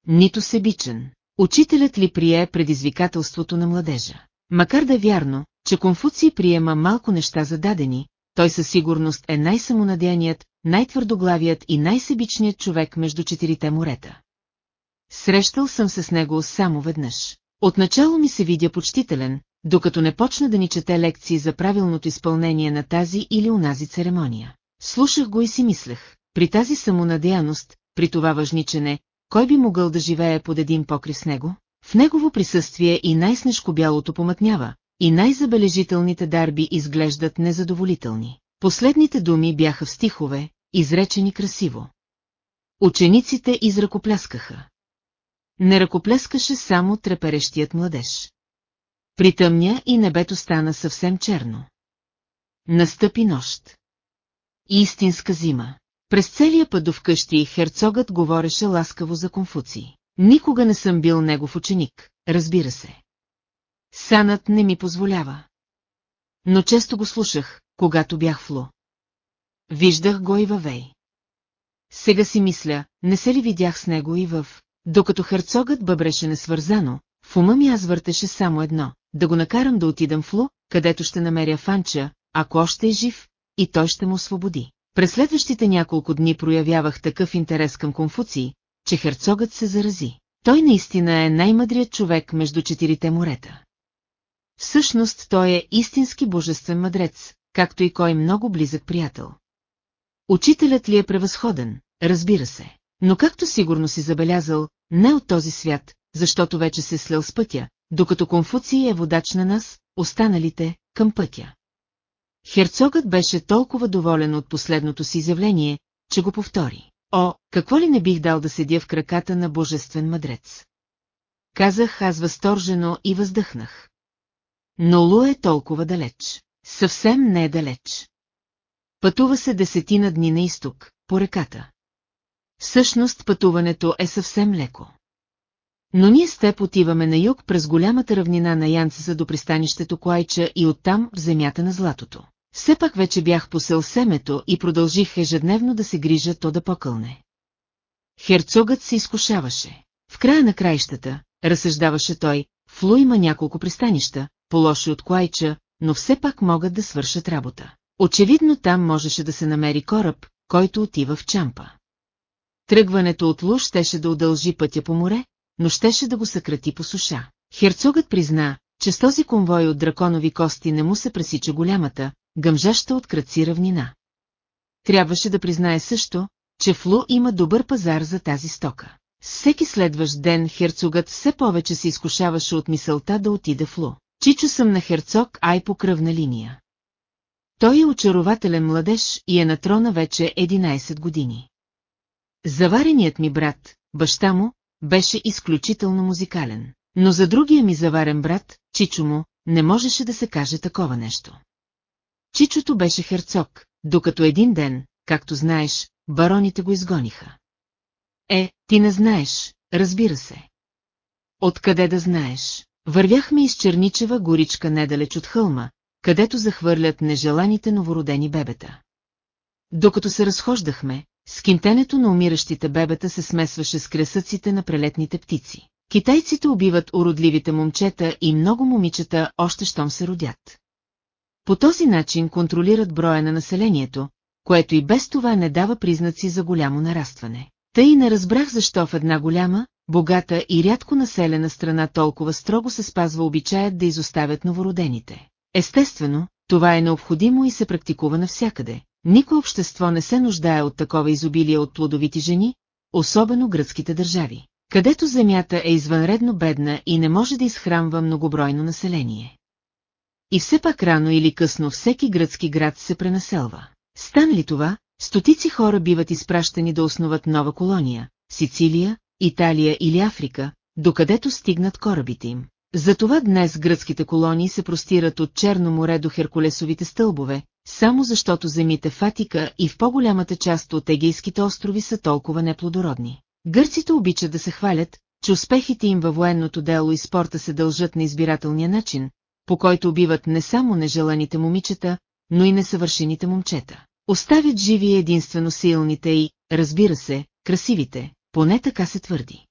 Нито себичен. Учителят ли прие предизвикателството на младежа? Макар да е вярно, че Конфуций приема малко неща зададени, той със сигурност е най-самонадеяният, най-твърдоглавият и най-себичният човек между четирите морета. Срещал съм се с него само веднъж. Отначало ми се видя почтителен, докато не почна да ни чете лекции за правилното изпълнение на тази или унази церемония. Слушах го и си мислех, при тази самонадеяност, при това въжничене, кой би могъл да живее под един покрив с него? В негово присъствие и най-снежко бялото помътнява, и най-забележителните дарби изглеждат незадоволителни. Последните думи бяха в стихове, изречени красиво. Учениците изръкопляскаха. Не ръкоплескаше само треперещият младеж. Притъмня и небето стана съвсем черно. Настъпи нощ. Истинска зима. През целия път до вкъщи херцогът говореше ласкаво за Конфуций. Никога не съм бил негов ученик, разбира се. Санът не ми позволява. Но често го слушах, когато бях в Ло. Виждах го и във Вей. Сега си мисля, не се ли видях с него и в... Докато херцогът бъбреше несвързано, в ума ми аз въртеше само едно, да го накарам да отидам в Лу, където ще намеря Фанча, ако още е жив, и той ще му освободи. През следващите няколко дни проявявах такъв интерес към Конфуций, че херцогът се зарази. Той наистина е най-мъдрият човек между четирите морета. Всъщност той е истински божествен мъдрец, както и кой много близък приятел. Учителят ли е превъзходен, разбира се. Но както сигурно си забелязал, не от този свят, защото вече се слел с пътя, докато Конфуций е водач на нас, останалите, към пътя. Херцогът беше толкова доволен от последното си изявление, че го повтори. О, какво ли не бих дал да седя в краката на божествен мъдрец? Казах аз възторжено и въздъхнах. Но Лу е толкова далеч. Съвсем не е далеч. Пътува се десетина дни на изток, по реката. Всъщност пътуването е съвсем леко. Но ние с теб отиваме на юг през голямата равнина на Янцеса до пристанището Клайча и оттам в земята на златото. Все пак вече бях посел семето и продължих ежедневно да се грижа то да покълне. Херцогът се изкушаваше. В края на краищата, разсъждаваше той, Флу има няколко пристанища, по-лоши от Клайча, но все пак могат да свършат работа. Очевидно там можеше да се намери кораб, който отива в Чампа. Тръгването от Лу щеше да удължи пътя по море, но щеше да го съкрати по суша. Херцогът призна, че с този конвой от драконови кости не му се пресича голямата, гъмжаща от кръци равнина. Трябваше да признае също, че Флу има добър пазар за тази стока. Всеки следващ ден херцогът все повече се изкушаваше от мисълта да отиде в Лу. Чичо съм на херцог Ай по кръвна линия. Той е очарователен младеж и е на трона вече 11 години. Завареният ми брат, баща му, беше изключително музикален. Но за другия ми заварен брат, Чичо му, не можеше да се каже такова нещо. Чичото беше херцог, докато един ден, както знаеш, бароните го изгониха. Е, ти не знаеш, разбира се. Откъде да знаеш? Вървяхме из Черничева горичка недалеч от хълма, където захвърлят нежеланите новородени бебета. Докато се разхождахме, скинтенето на умиращите бебета се смесваше с кресъците на прелетните птици. Китайците убиват уродливите момчета и много момичета още щом се родят. По този начин контролират броя на населението, което и без това не дава признаци за голямо нарастване. Тъй не разбрах защо в една голяма, богата и рядко населена страна толкова строго се спазва обичаят да изоставят новородените. Естествено, това е необходимо и се практикува навсякъде. Никой общество не се нуждае от такова изобилие от плодовити жени, особено гръцките държави, където земята е извънредно бедна и не може да изхранва многобройно население. И все пак рано или късно всеки гръцки град се пренаселва. Стане ли това, стотици хора биват изпращани да основат нова колония, Сицилия, Италия или Африка, докъдето стигнат корабите им. Затова днес гръцките колонии се простират от Черно море до Херкулесовите стълбове, само защото земите в Атика и в по-голямата част от Егейските острови са толкова неплодородни. Гърците обичат да се хвалят, че успехите им във военното дело и спорта се дължат на избирателния начин, по който убиват не само нежеланите момичета, но и несъвършените момчета. Оставят живи единствено силните и, разбира се, красивите, поне така се твърди.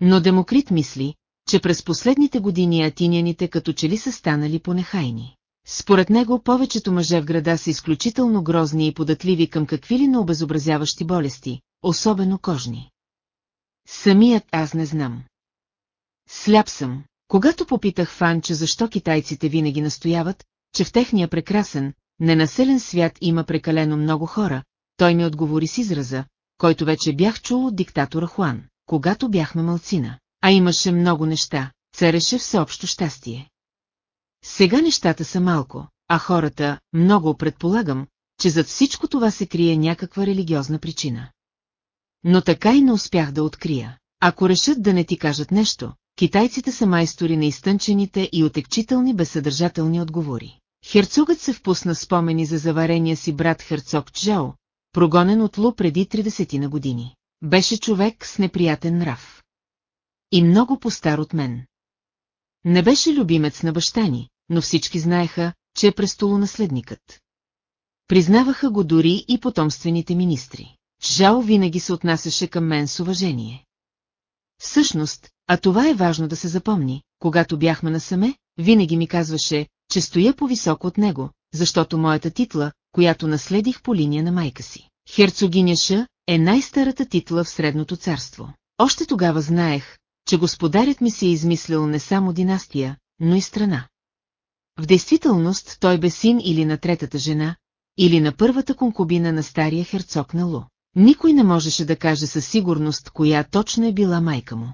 Но Демокрит мисли, че през последните години атиняните като че ли са станали понехайни. Според него повечето мъже в града са изключително грозни и податливи към какви ли на обезобразяващи болести, особено кожни. Самият аз не знам. Сляп съм. Когато попитах Фанча защо китайците винаги настояват, че в техния прекрасен, ненаселен свят има прекалено много хора, той ми отговори с израза, който вече бях чул от диктатора Хуан, когато бяхме мълцина. А имаше много неща, цареше всеобщо щастие. Сега нещата са малко, а хората, много предполагам, че зад всичко това се крие някаква религиозна причина. Но така и не успях да открия. Ако решат да не ти кажат нещо, китайците са майстори на изтънчените и отекчителни безсъдържателни отговори. Херцогът се впусна спомени за заварения си брат Херцог Чжао, прогонен от Лу преди 30 на години. Беше човек с неприятен нрав. И много по-стар от мен. Не беше любимец на баща ни, но всички знаеха, че е престолонаследникът. Признаваха го дори и потомствените министри. Жал винаги се отнасяше към мен с уважение. Всъщност, а това е важно да се запомни, когато бяхме насаме, винаги ми казваше, че стоя по-високо от него, защото моята титла, която наследих по линия на майка си. Херцогиня Ш е най-старата титла в Средното царство. Още тогава знаех, че господарят ми си е измислил не само династия, но и страна. В действителност той бе син или на третата жена, или на първата конкубина на стария херцог на Лу. Никой не можеше да каже със сигурност, коя точно е била майка му.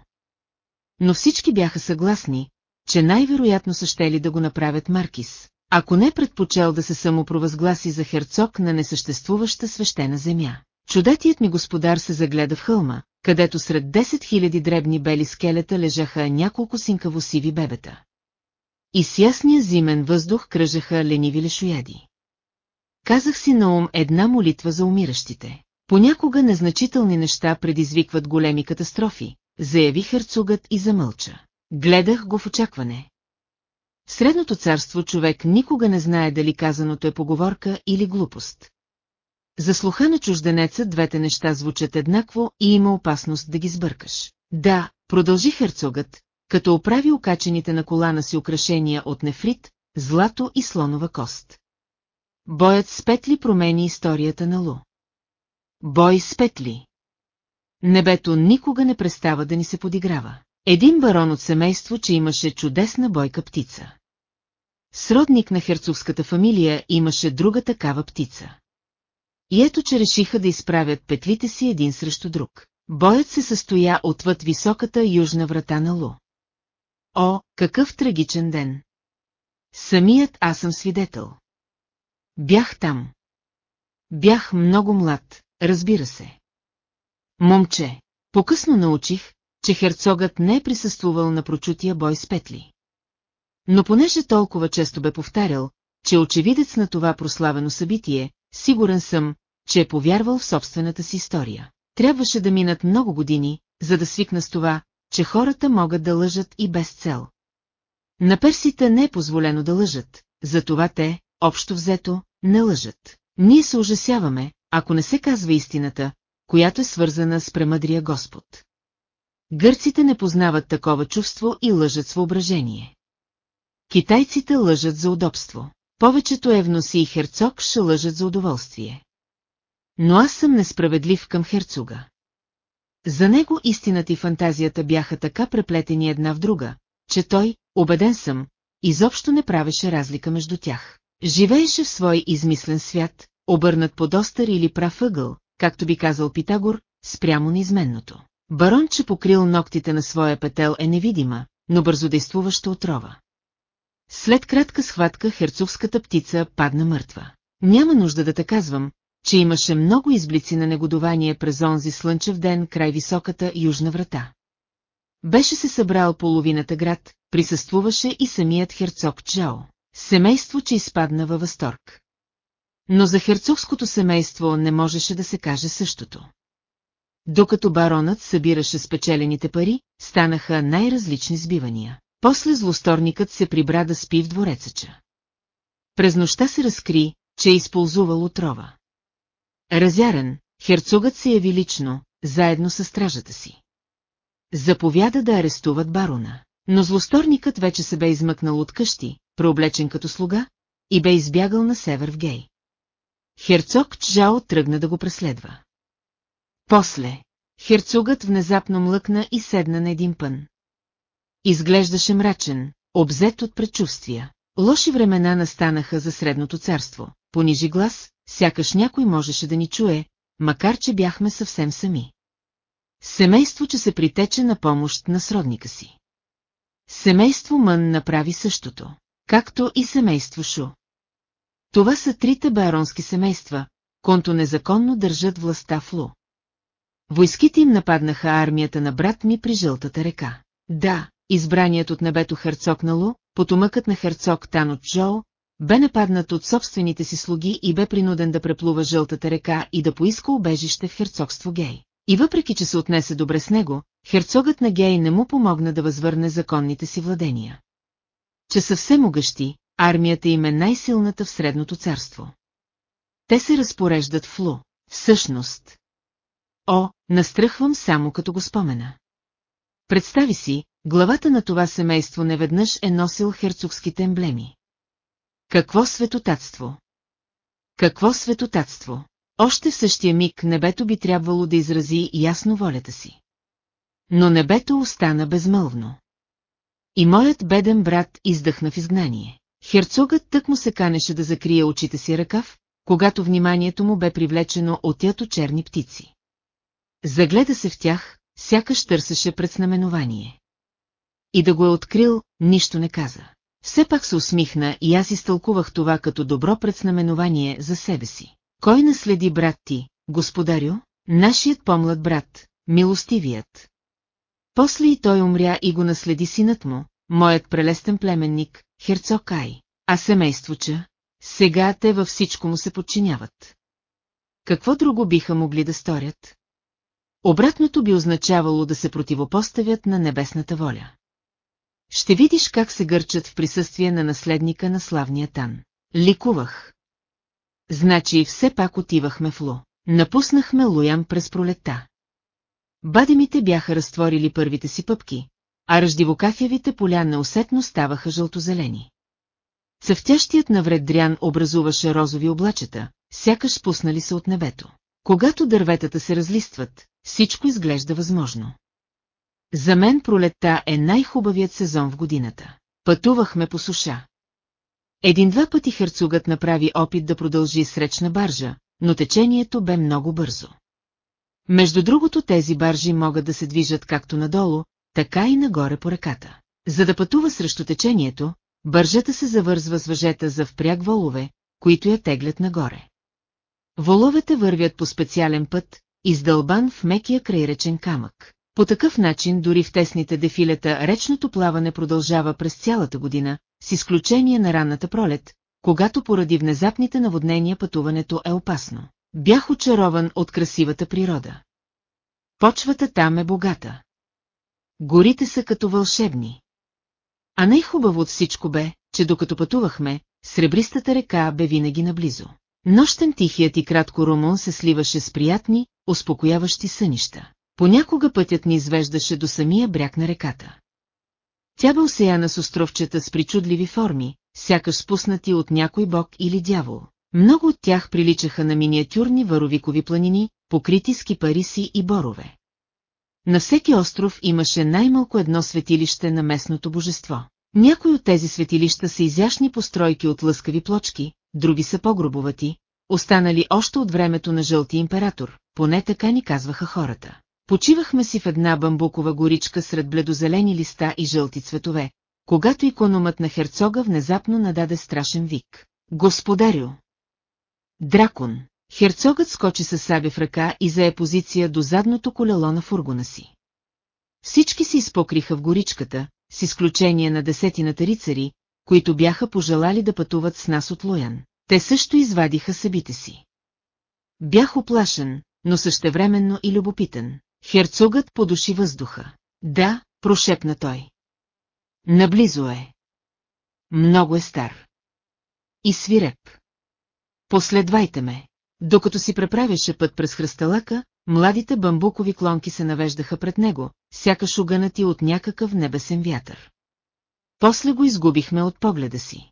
Но всички бяха съгласни, че най-вероятно са щели да го направят Маркис, ако не предпочел да се самопровъзгласи за херцог на несъществуваща свещена земя. Чудатият ми господар се загледа в хълма, където сред 10 000 дребни бели скелета лежаха няколко синкаво-сиви бебета. И с ясния зимен въздух кръжаха лениви лешояди. Казах си на ум една молитва за умиращите. Понякога незначителни неща предизвикват големи катастрофи, заяви херцогът и замълча. Гледах го в очакване. В Средното царство човек никога не знае дали казаното е поговорка или глупост. За слуха на чужденеца двете неща звучат еднакво и има опасност да ги сбъркаш. Да, продължи херцогът, като оправи окачените на колана си украшения от нефрит, злато и слонова кост. Боят с петли промени историята на Лу. Бой с петли. Небето никога не престава да ни се подиграва. Един барон от семейство, че имаше чудесна бойка птица. Сродник на херцогската фамилия имаше друга такава птица. И ето, че решиха да изправят петлите си един срещу друг. Боят се състоя отвъд високата южна врата на Лу. О, какъв трагичен ден! Самият аз съм свидетел. Бях там. Бях много млад, разбира се. Момче, покъсно научих, че херцогът не е присъствувал на прочутия бой с петли. Но понеже толкова често бе повтарял, че очевидец на това прославено събитие, сигурен съм, че е повярвал в собствената си история. Трябваше да минат много години, за да свикна с това, че хората могат да лъжат и без цел. На персите не е позволено да лъжат, затова те, общо взето, не лъжат. Ние се ужасяваме, ако не се казва истината, която е свързана с премъдрия Господ. Гърците не познават такова чувство и лъжат с въображение. Китайците лъжат за удобство. Повечето евноси и херцог ще лъжат за удоволствие. Но аз съм несправедлив към херцога. За него истината и фантазията бяха така преплетени една в друга, че той, убеден съм, изобщо не правеше разлика между тях. Живееше в свой измислен свят, обърнат под остър или прав ъгъл, както би казал Питагор, спрямо неизменното. Барон, че покрил ногтите на своя петел е невидима, но бързодействуваща отрова. След кратка схватка херцогската птица падна мъртва. Няма нужда да те казвам, че имаше много изблици на негодование през онзи слънчев ден край високата южна врата. Беше се събрал половината град, присъствуваше и самият херцог Чао. Семейство, че изпадна във възторг. Но за херцогското семейство не можеше да се каже същото. Докато баронът събираше спечелените пари, станаха най-различни сбивания. После злосторникът се прибра да спи в дворецача. През нощта се разкри, че е използвал отрова. Разярен, херцогът се яви лично, заедно с стражата си. Заповяда да арестуват барона, но злосторникът вече се бе измъкнал от къщи, преоблечен като слуга, и бе избягал на север в Гей. Херцог Чжао тръгна да го преследва. После, херцогът внезапно млъкна и седна на един пън. Изглеждаше мрачен, обзет от предчувствия. Лоши времена настанаха за Средното царство. Понижи глас, сякаш някой можеше да ни чуе, макар че бяхме съвсем сами. Семейство, че се притече на помощ на сродника си. Семейство Мън направи същото, както и семейство Шу. Това са трите баронски семейства, конто незаконно държат властта в Лу. Войските им нападнаха армията на брат ми при Жълтата река. Да, избраният от небето херцог на Лу, потомъкът на херцог Тан от Джоу, бе нападнат от собствените си слуги и бе принуден да преплува Жълтата река и да поиска убежище в херцогство Гей. И въпреки, че се отнесе добре с него, херцогът на Гей не му помогна да възвърне законните си владения. Че съвсем могъщи, армията им е най-силната в Средното царство. Те се разпореждат в Лу. Всъщност. О, настръхвам само като го спомена. Представи си, главата на това семейство неведнъж е носил херцогските емблеми. Какво светотатство? Какво светотатство? Още в същия миг небето би трябвало да изрази ясно волята си. Но небето остана безмълвно. И моят беден брат издъхна в изгнание. Херцогът тък му се канеше да закрие очите си ръкав, когато вниманието му бе привлечено от ято черни птици. Загледа се в тях, сякаш търсеше предзнаменование. И да го е открил, нищо не каза. Все пак се усмихна и аз изтълкувах това като добро предзнаменование за себе си. Кой наследи брат ти, господарю? Нашият помлад брат, милостивият. После и той умря и го наследи синът му, моят прелестен племенник, херцог Ай, а семействоча, сега те във всичко му се подчиняват. Какво друго биха могли да сторят? Обратното би означавало да се противопоставят на небесната воля. Ще видиш как се гърчат в присъствие на наследника на славния тан. Ликувах. Значи все пак отивахме в Лу. Напуснахме Луян през пролетта. Бадемите бяха разтворили първите си пъпки, а ръждивокафявите поля неусетно ставаха жълтозелени. Цъфтящият навред дрян образуваше розови облачета, сякаш спуснали се от небето. Когато дърветата се разлистват, всичко изглежда възможно. За мен пролетта е най-хубавият сезон в годината. Пътувахме по суша. Един-два пъти херцогът направи опит да продължи сречна баржа, но течението бе много бързо. Между другото тези баржи могат да се движат както надолу, така и нагоре по реката. За да пътува срещу течението, бържата се завързва с въжета за впряг волове, които я теглят нагоре. Воловете вървят по специален път, издълбан в мекия крайречен камък. По такъв начин дори в тесните дефилета речното плаване продължава през цялата година, с изключение на ранната пролет, когато поради внезапните наводнения пътуването е опасно. Бях очарован от красивата природа. Почвата там е богата. Горите са като вълшебни. А най-хубаво от всичко бе, че докато пътувахме, сребристата река бе винаги наблизо. Нощен тихият и кратко румун се сливаше с приятни, успокояващи сънища. Понякога пътят ни извеждаше до самия бряг на реката. Тя бе осеяна с островчета с причудливи форми, сякаш спуснати от някой бог или дявол. Много от тях приличаха на миниатюрни варовикови планини, покрити с кипариси и борове. На всеки остров имаше най-малко едно светилище на местното божество. Някои от тези светилища са изящни постройки от лъскави плочки, други са по-грубовати, останали още от времето на жълти император, поне така ни казваха хората. Почивахме си в една бамбукова горичка сред бледозелени листа и жълти цветове, когато икономът на херцога внезапно нададе страшен вик. Господарю! Дракон! Херцогът скочи със сабя в ръка и зае позиция до задното колело на фургона си. Всички се изпокриха в горичката, с изключение на десетината рицари, които бяха пожелали да пътуват с нас от Лоян. Те също извадиха събите си. Бях оплашен, но същевременно и любопитен. Херцогът подуши въздуха. Да, прошепна той. Наблизо е. Много е стар. И свиреп. Последвайте ме. Докато си преправяше път през хръсталака, младите бамбукови клонки се навеждаха пред него, сякаш огънати от някакъв небесен вятър. После го изгубихме от погледа си.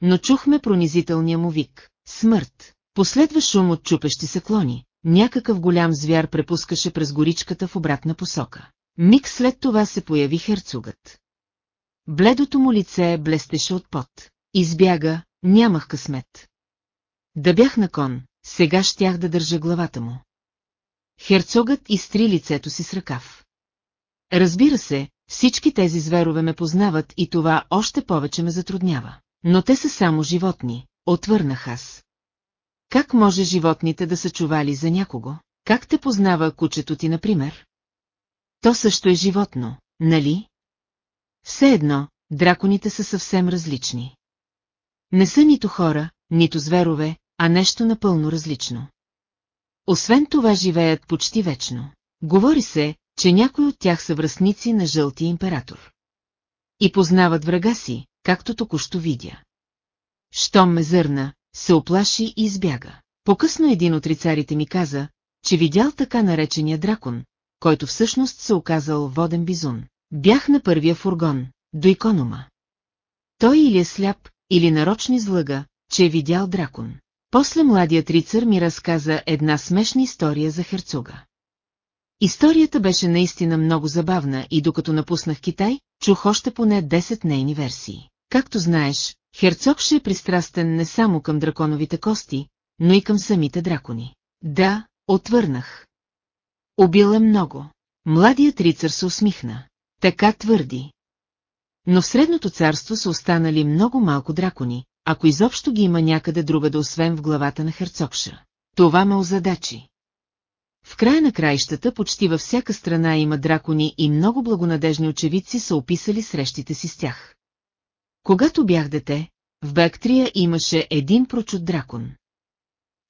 Но чухме пронизителния му вик. Смърт. Последва шум от чупещи се клони. Някакъв голям звяр препускаше през горичката в обратна посока. Миг след това се появи херцогът. Бледото му лице блестеше от пот. Избяга, нямах късмет. Да бях на кон, сега щях да държа главата му. Херцогът изтри лицето си с ръкав. Разбира се, всички тези зверове ме познават и това още повече ме затруднява. Но те са само животни, отвърнах аз. Как може животните да са чували за някого? Как те познава кучето ти, например? То също е животно, нали? Все едно, драконите са съвсем различни. Не са нито хора, нито зверове, а нещо напълно различно. Освен това живеят почти вечно. Говори се, че някои от тях са връзници на жълтия император. И познават врага си, както току-що видя. Щом ме зърна, се оплаши и избяга. По-късно един от рицарите ми каза, че видял така наречения дракон, който всъщност се оказал воден бизун. Бях на първия фургон, до иконома. Той или е сляп, или нарочно излъга, че е видял дракон. После младият рицар ми разказа една смешна история за херцога. Историята беше наистина много забавна и докато напуснах Китай, чух още поне 10 нейни версии. Както знаеш, Херцог ще е пристрастен не само към драконовите кости, но и към самите дракони. Да, отвърнах. Убил е много. Младият рицар се усмихна. Така твърди. Но в Средното царство са останали много малко дракони, ако изобщо ги има някъде друга да освен в главата на херцогша. Това ме озадачи. В края на краищата почти във всяка страна има дракони и много благонадежни очевидци са описали срещите си с тях. Когато бях дете, в Бактрия имаше един прочут дракон.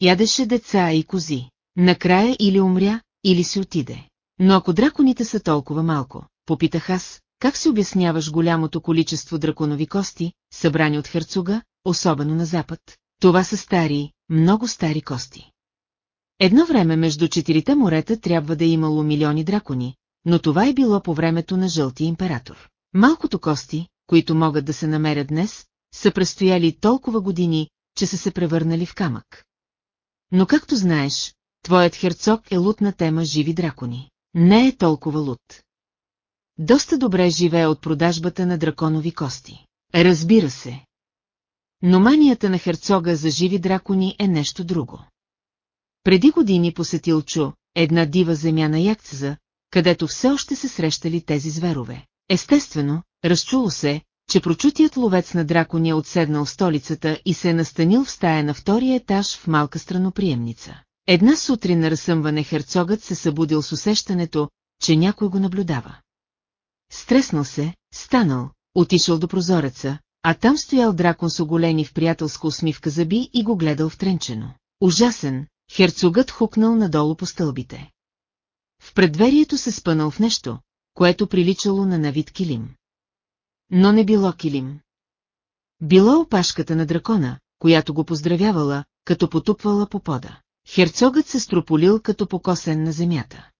Ядеше деца и кози. Накрая или умря, или си отиде. Но ако драконите са толкова малко, попитах аз, как си обясняваш голямото количество драконови кости, събрани от херцога, особено на запад? Това са стари, много стари кости. Едно време между четирите морета трябва да е имало милиони дракони, но това е било по времето на Жълтия император. Малкото кости, които могат да се намерят днес, са престояли толкова години, че са се превърнали в камък. Но както знаеш, твоят херцог е лут на тема живи дракони. Не е толкова лут. Доста добре живее от продажбата на драконови кости. Разбира се. Но манията на херцога за живи дракони е нещо друго. Преди години посетил Чу, една дива земя на Якцза, където все още се срещали тези зверове. Естествено, разчуло се, че прочутият ловец на дракони е отседнал в столицата и се е настанил в стая на втория етаж в малка страноприемница. Една сутрин на разсъмване херцогът се събудил с усещането, че някой го наблюдава. Стреснал се, станал, отишъл до прозореца, а там стоял дракон с оголени в приятелска усмивка зъби и го гледал втренчено. Ужасен, херцогът хукнал надолу по стълбите. В предверието се спънал в нещо, което приличало на навид килим. Но не било килим. Било опашката на дракона, която го поздравявала, като потупвала по пода. Херцогът се строполил като покосен на земята.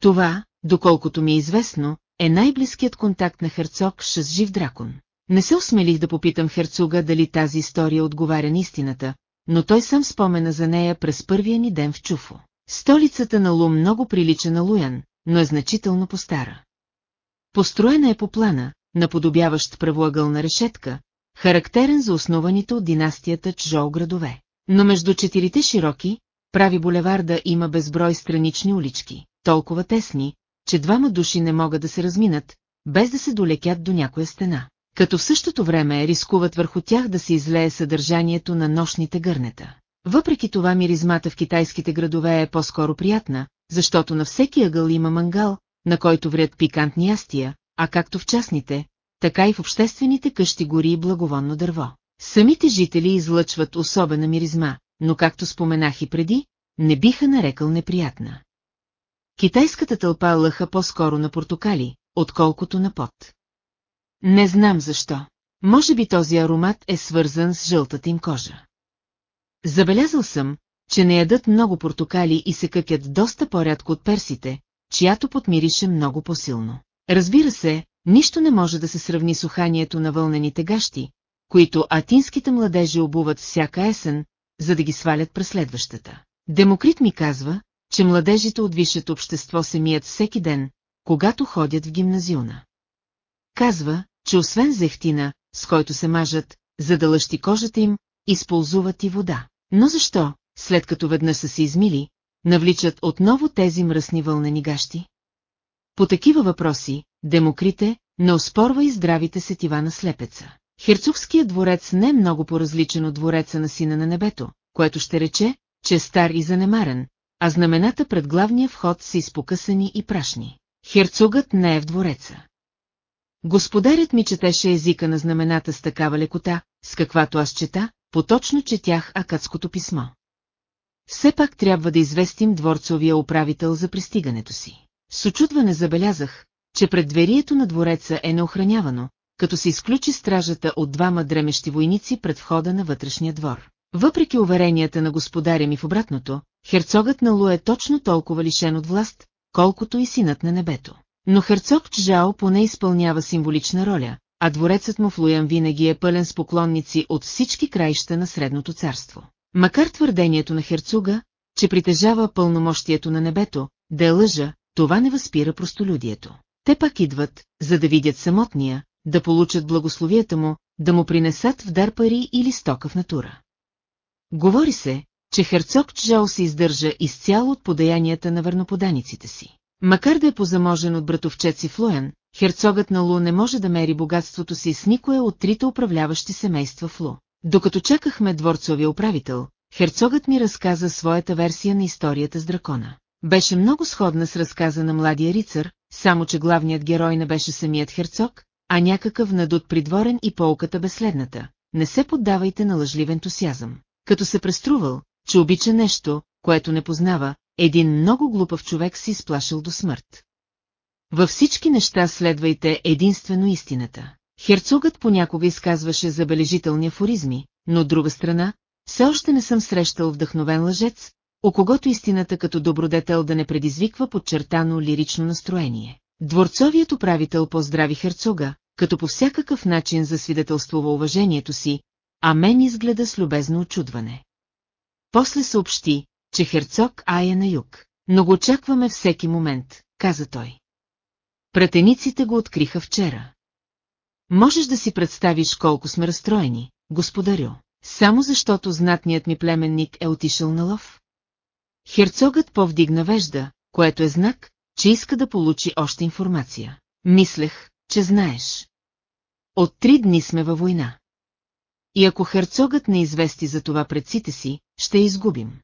Това, доколкото ми е известно, е най-близкият контакт на Херцог с жив дракон. Не се осмелих да попитам Херцога дали тази история отговаря на истината, но той сам спомена за нея през първия ни ден в Чуфо. Столицата на Лум много прилича на Луян, но е значително по-стара. Построена е по плана, наподобяващ правоъгълна решетка, характерен за основаните от династията Чжоу градове. Но между четирите широки, прави булеварда има безброй странични улички, толкова тесни, че двама души не могат да се разминат, без да се долекят до някоя стена, като в същото време рискуват върху тях да се излее съдържанието на нощните гърнета. Въпреки това миризмата в китайските градове е по-скоро приятна, защото на всеки ъгъл има мангал, на който врят пикантни ястия, а както в частните, така и в обществените къщи гори и благовонно дърво. Самите жители излъчват особена миризма, но както споменах и преди, не биха нарекал неприятна. Китайската тълпа лъха по-скоро на портокали, отколкото на пот. Не знам защо. Може би този аромат е свързан с жълтата им кожа. Забелязал съм, че не ядат много портокали и се къпят доста по-рядко от персите, чиято подмирише много по-силно. Разбира се, нищо не може да се сравни с уханието на вълнените гащи, които атинските младежи обуват всяка есен, за да ги свалят през следващата. Демокрит ми казва, че младежите от висшето общество се мият всеки ден, когато ходят в гимназиона. Казва, че освен зехтина, с който се мажат, за да лъщи кожата им, използват и вода. Но защо, след като веднъж са се измили, навличат отново тези мръсни вълнени гащи? По такива въпроси, Демокрите не оспорва и здравите сетива на слепеца. Херцогският дворец не е много по-различен от двореца на сина на небето, което ще рече, че е стар и занемарен, а знамената пред главния вход са изпокъсани и прашни. Херцогът не е в двореца. Господарят ми четеше езика на знамената с такава лекота, с каквато аз чета, поточно четях акадското писмо. Все пак трябва да известим дворцовия управител за пристигането си. С очудване забелязах, че предверието на двореца е неохранявано, като се изключи стражата от двама дремещи войници пред входа на вътрешния двор. Въпреки уверенията на господаря ми в обратното, херцогът на Лу е точно толкова лишен от власт, колкото и синът на небето. Но херцог Чжао поне изпълнява символична роля, а дворецът му в Луян винаги е пълен с поклонници от всички краища на Средното царство. Макар твърдението на херцога, че притежава пълномощието на небето, да е лъжа, това не възпира простолюдието. Те пак идват, за да видят самотния, да получат благословията му, да му принесат в дар пари или стока в натура. Говори се, че херцог Чжао се издържа изцяло от подаянията на върноподаниците си. Макар да е позаможен от братовчеци Флуен, херцогът на Лу не може да мери богатството си с никое от трите управляващи семейства в Лу. Докато чакахме дворцовия управител, херцогът ми разказа своята версия на историята с дракона. Беше много сходна с разказа на младия рицар, само че главният герой не беше самият херцог, а някакъв надут придворен и полката безследната. Не се поддавайте на лъжлив ентусиазъм. Като се преструвал, че обича нещо, което не познава, един много глупав човек си изплашил до смърт. Във всички неща следвайте единствено истината. Херцогът понякога изказваше забележителни афоризми, но от друга страна, все още не съм срещал вдъхновен лъжец, о когото истината като добродетел да не предизвиква подчертано лирично настроение. Дворцовият управител поздрави херцога, като по всякакъв начин засвидетелствува уважението си, а мен изгледа с любезно очудване. После съобщи, че херцог Ая на юг. Но го очакваме всеки момент, каза той. Пратениците го откриха вчера. Можеш да си представиш колко сме разстроени, господарю, само защото знатният ми племенник е отишъл на лов? Херцогът повдигна вежда, което е знак, че иска да получи още информация. Мислех, че знаеш. От три дни сме във война. И ако херцогът не извести за това предците си, ще изгубим.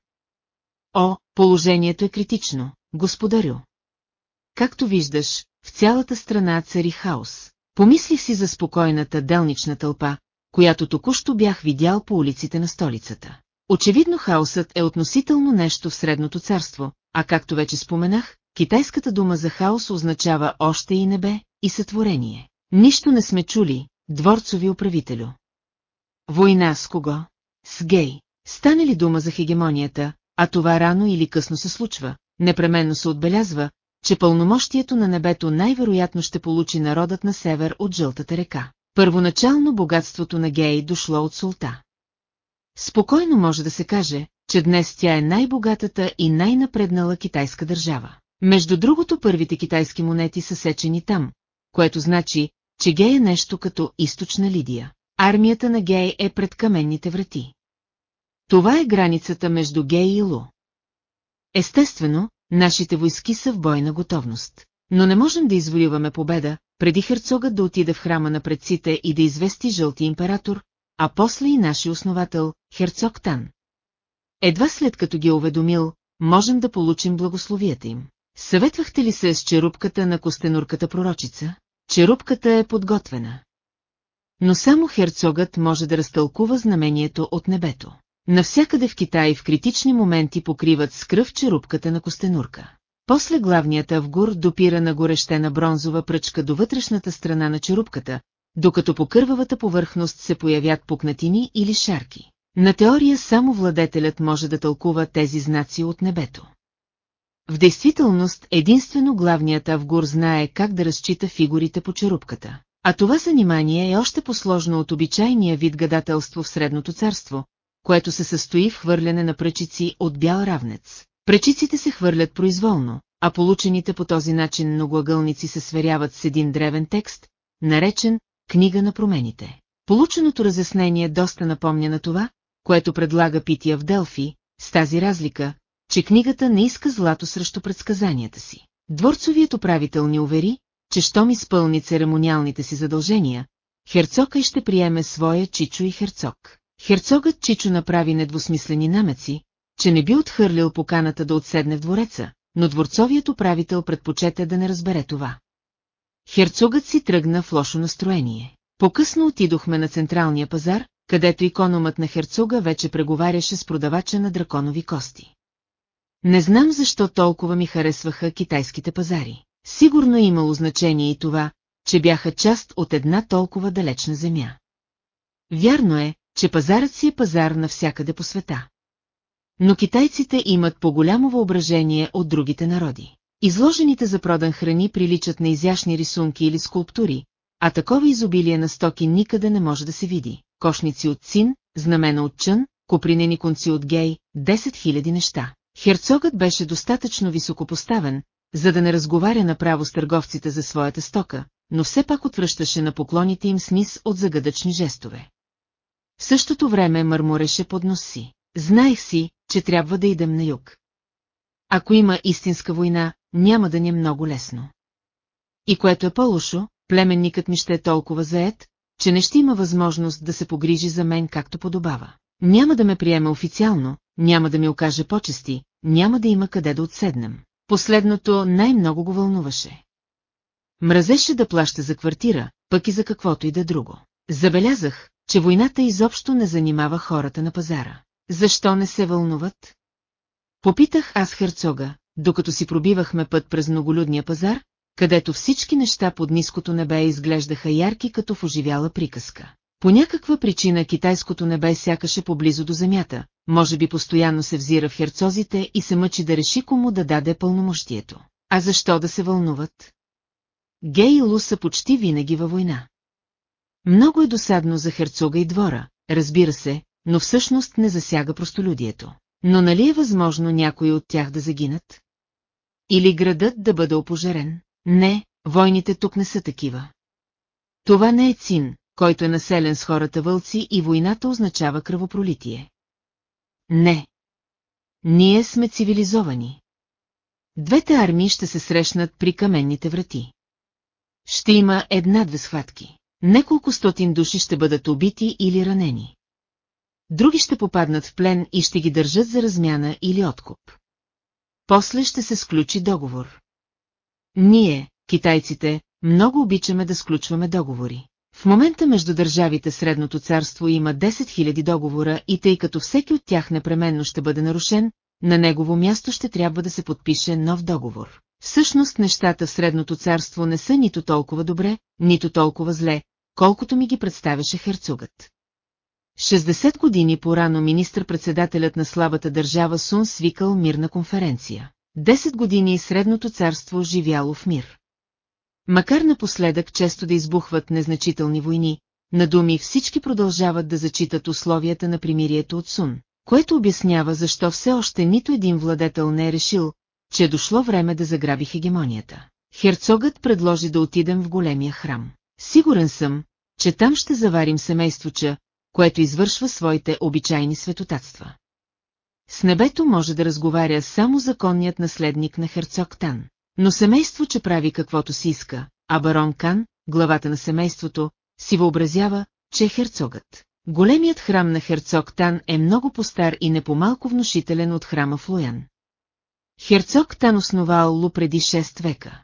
О, положението е критично, господарю. Както виждаш, в цялата страна цари хаос. Помислих си за спокойната делнична тълпа, която току-що бях видял по улиците на столицата. Очевидно хаосът е относително нещо в Средното царство, а както вече споменах, китайската дума за хаос означава още и небе, и сътворение. Нищо не сме чули, дворцови управителю. Война с кого? С гей. Стане ли дума за хегемонията, а това рано или късно се случва, непременно се отбелязва, че пълномощието на небето най-вероятно ще получи народът на север от Жълтата река. Първоначално богатството на Гей дошло от султа. Спокойно може да се каже, че днес тя е най-богатата и най-напреднала китайска държава. Между другото първите китайски монети са сечени там, което значи, че Гей е нещо като източна Лидия. Армията на Гей е пред каменните врати. Това е границата между Гей и Лу. Естествено, нашите войски са в бойна готовност. Но не можем да извоюваме победа, преди херцогът да отиде в храма на предците и да извести жълти император, а после и нашия основател, херцог Тан. Едва след като ги е уведомил, можем да получим благословията им. Съветвахте ли се с черупката на костенурката пророчица? Черупката е подготвена. Но само херцогът може да разтълкува знамението от небето. Навсякъде в Китай в критични моменти покриват с кръв черупката на костенурка. После главният авгур допира на горещена бронзова пръчка до вътрешната страна на черупката, докато по кървавата повърхност се появят пукнатини или шарки. На теория само владетелят може да тълкува тези знаци от небето. В действителност единствено главният авгур знае как да разчита фигурите по черупката. А това занимание е още посложно от обичайния вид гадателство в Средното царство, което се състои в хвърляне на пръчици от бял равнец. Пръчиците се хвърлят произволно, а получените по този начин многоъгълници се сверяват с един древен текст, наречен «Книга на промените». Полученото разяснение доста напомня на това, което предлага Пития в Делфи, с тази разлика, че книгата не иска злато срещу предсказанията си. Дворцовият управител ни увери, че щом изпълни церемониалните си задължения, херцога ще приеме своя Чичо и херцог. Херцогът Чичо направи недвусмислени намеци, че не би отхърлил поканата да отседне в двореца, но дворцовият управител предпочете да не разбере това. Херцогът си тръгна в лошо настроение. По-късно отидохме на централния пазар, където икономът на херцога вече преговаряше с продавача на драконови кости. Не знам защо толкова ми харесваха китайските пазари. Сигурно е имало значение и това, че бяха част от една толкова далечна земя. Вярно е, че пазарът си е пазар навсякъде по света. Но китайците имат по-голямо въображение от другите народи. Изложените за продан храни приличат на изящни рисунки или скулптури, а такова изобилие на стоки никъде не може да се види. Кошници от цин, знамена от чън, копринени конци от гей, 10 000 неща. Херцогът беше достатъчно високопоставен, за да не разговаря направо с търговците за своята стока, но все пак отвръщаше на поклоните им с низ от загадъчни жестове. В същото време мърмореше под нос си. Знаех си, че трябва да идем на юг. Ако има истинска война, няма да ни е много лесно. И което е по-лошо, племенникът ми ще е толкова заед, че не ще има възможност да се погрижи за мен както подобава. Няма да ме приеме официално, няма да ми окаже почести, няма да има къде да отседнем. Последното най-много го вълнуваше. Мразеше да плаща за квартира, пък и за каквото и да друго. Забелязах, че войната изобщо не занимава хората на пазара. Защо не се вълнуват? Попитах аз херцога, докато си пробивахме път през многолюдния пазар, където всички неща под ниското небе изглеждаха ярки като в оживяла приказка. По някаква причина китайското небе сякаше поблизо до земята, може би постоянно се взира в херцозите и се мъчи да реши кому да даде пълномощието. А защо да се вълнуват? Гей и Лу са почти винаги във война. Много е досадно за херцога и двора, разбира се, но всъщност не засяга простолюдието. Но нали е възможно някои от тях да загинат? Или градът да бъде опожарен? Не, войните тук не са такива. Това не е цин, който е населен с хората вълци и войната означава кръвопролитие. Не. Ние сме цивилизовани. Двете армии ще се срещнат при каменните врати. Ще има една-две схватки. Неколко стотин души ще бъдат убити или ранени. Други ще попаднат в плен и ще ги държат за размяна или откуп. После ще се сключи договор. Ние, китайците, много обичаме да сключваме договори. В момента между държавите Средното царство има 10 000 договора и тъй като всеки от тях непременно ще бъде нарушен, на негово място ще трябва да се подпише нов договор. Всъщност нещата в Средното царство не са нито толкова добре, нито толкова зле, колкото ми ги представяше херцогът. 60 години по-рано министр-председателят на слабата държава Сун свикал мирна конференция. 10 години Средното царство живяло в мир. Макар напоследък често да избухват незначителни войни, на думи всички продължават да зачитат условията на примирието от Сун, което обяснява защо все още нито един владетел не е решил, че е дошло време да заграби хегемонията. Херцогът предложи да отидем в големия храм. Сигурен съм, че там ще заварим семействоча, което извършва своите обичайни светотатства. С небето може да разговаря само законният наследник на Херцог Тан. Но семейство, че прави каквото си иска, а барон Кан, главата на семейството, си въобразява, че е херцогът. Големият храм на Херцог Тан е много по-стар и не по-малко внушителен от храма в Лоян. Херцог Тан основал Лу преди 6 века.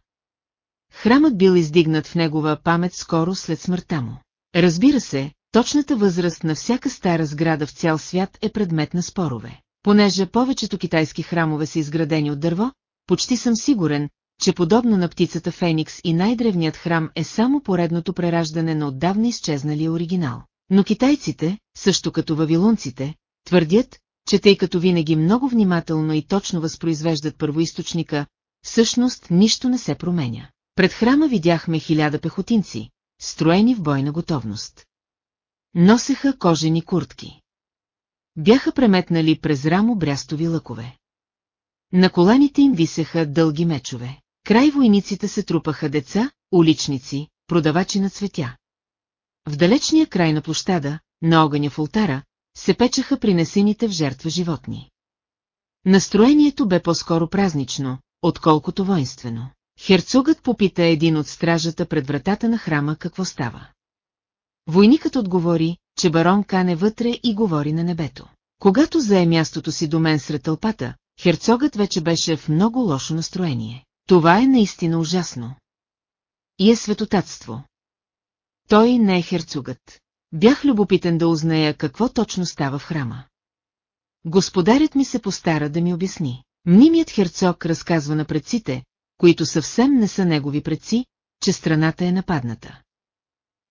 Храмът бил издигнат в негова памет скоро след смъртта му. Разбира се, точната възраст на всяка стара сграда в цял свят е предмет на спорове. Понеже повечето китайски храмове са изградени от дърво, почти съм сигурен, че подобно на птицата Феникс и най-древният храм е само поредното прераждане на отдавна изчезналия оригинал. Но китайците, също като вавилонците, твърдят, че тъй като винаги много внимателно и точно възпроизвеждат първоисточника, всъщност нищо не се променя. Пред храма видяхме хиляда пехотинци, строени в бойна готовност. Носеха кожени куртки. Бяха преметнали през рамо брястови лъкове. На коланите им висеха дълги мечове. Край войниците се трупаха деца, уличници, продавачи на цветя. В далечния край на площада, на огъня в ултара, се печаха принесените в жертва животни. Настроението бе по-скоро празнично, отколкото воинствено. Херцогът попита един от стражата пред вратата на храма какво става. Войникът отговори, че барон кане вътре и говори на небето. Когато зае мястото си до мен сред тълпата, херцогът вече беше в много лошо настроение. Това е наистина ужасно. И е светотатство. Той не е херцогът. Бях любопитен да узная какво точно става в храма. Господарят ми се постара да ми обясни. Мнимият херцог разказва на предците, които съвсем не са негови предци, че страната е нападната.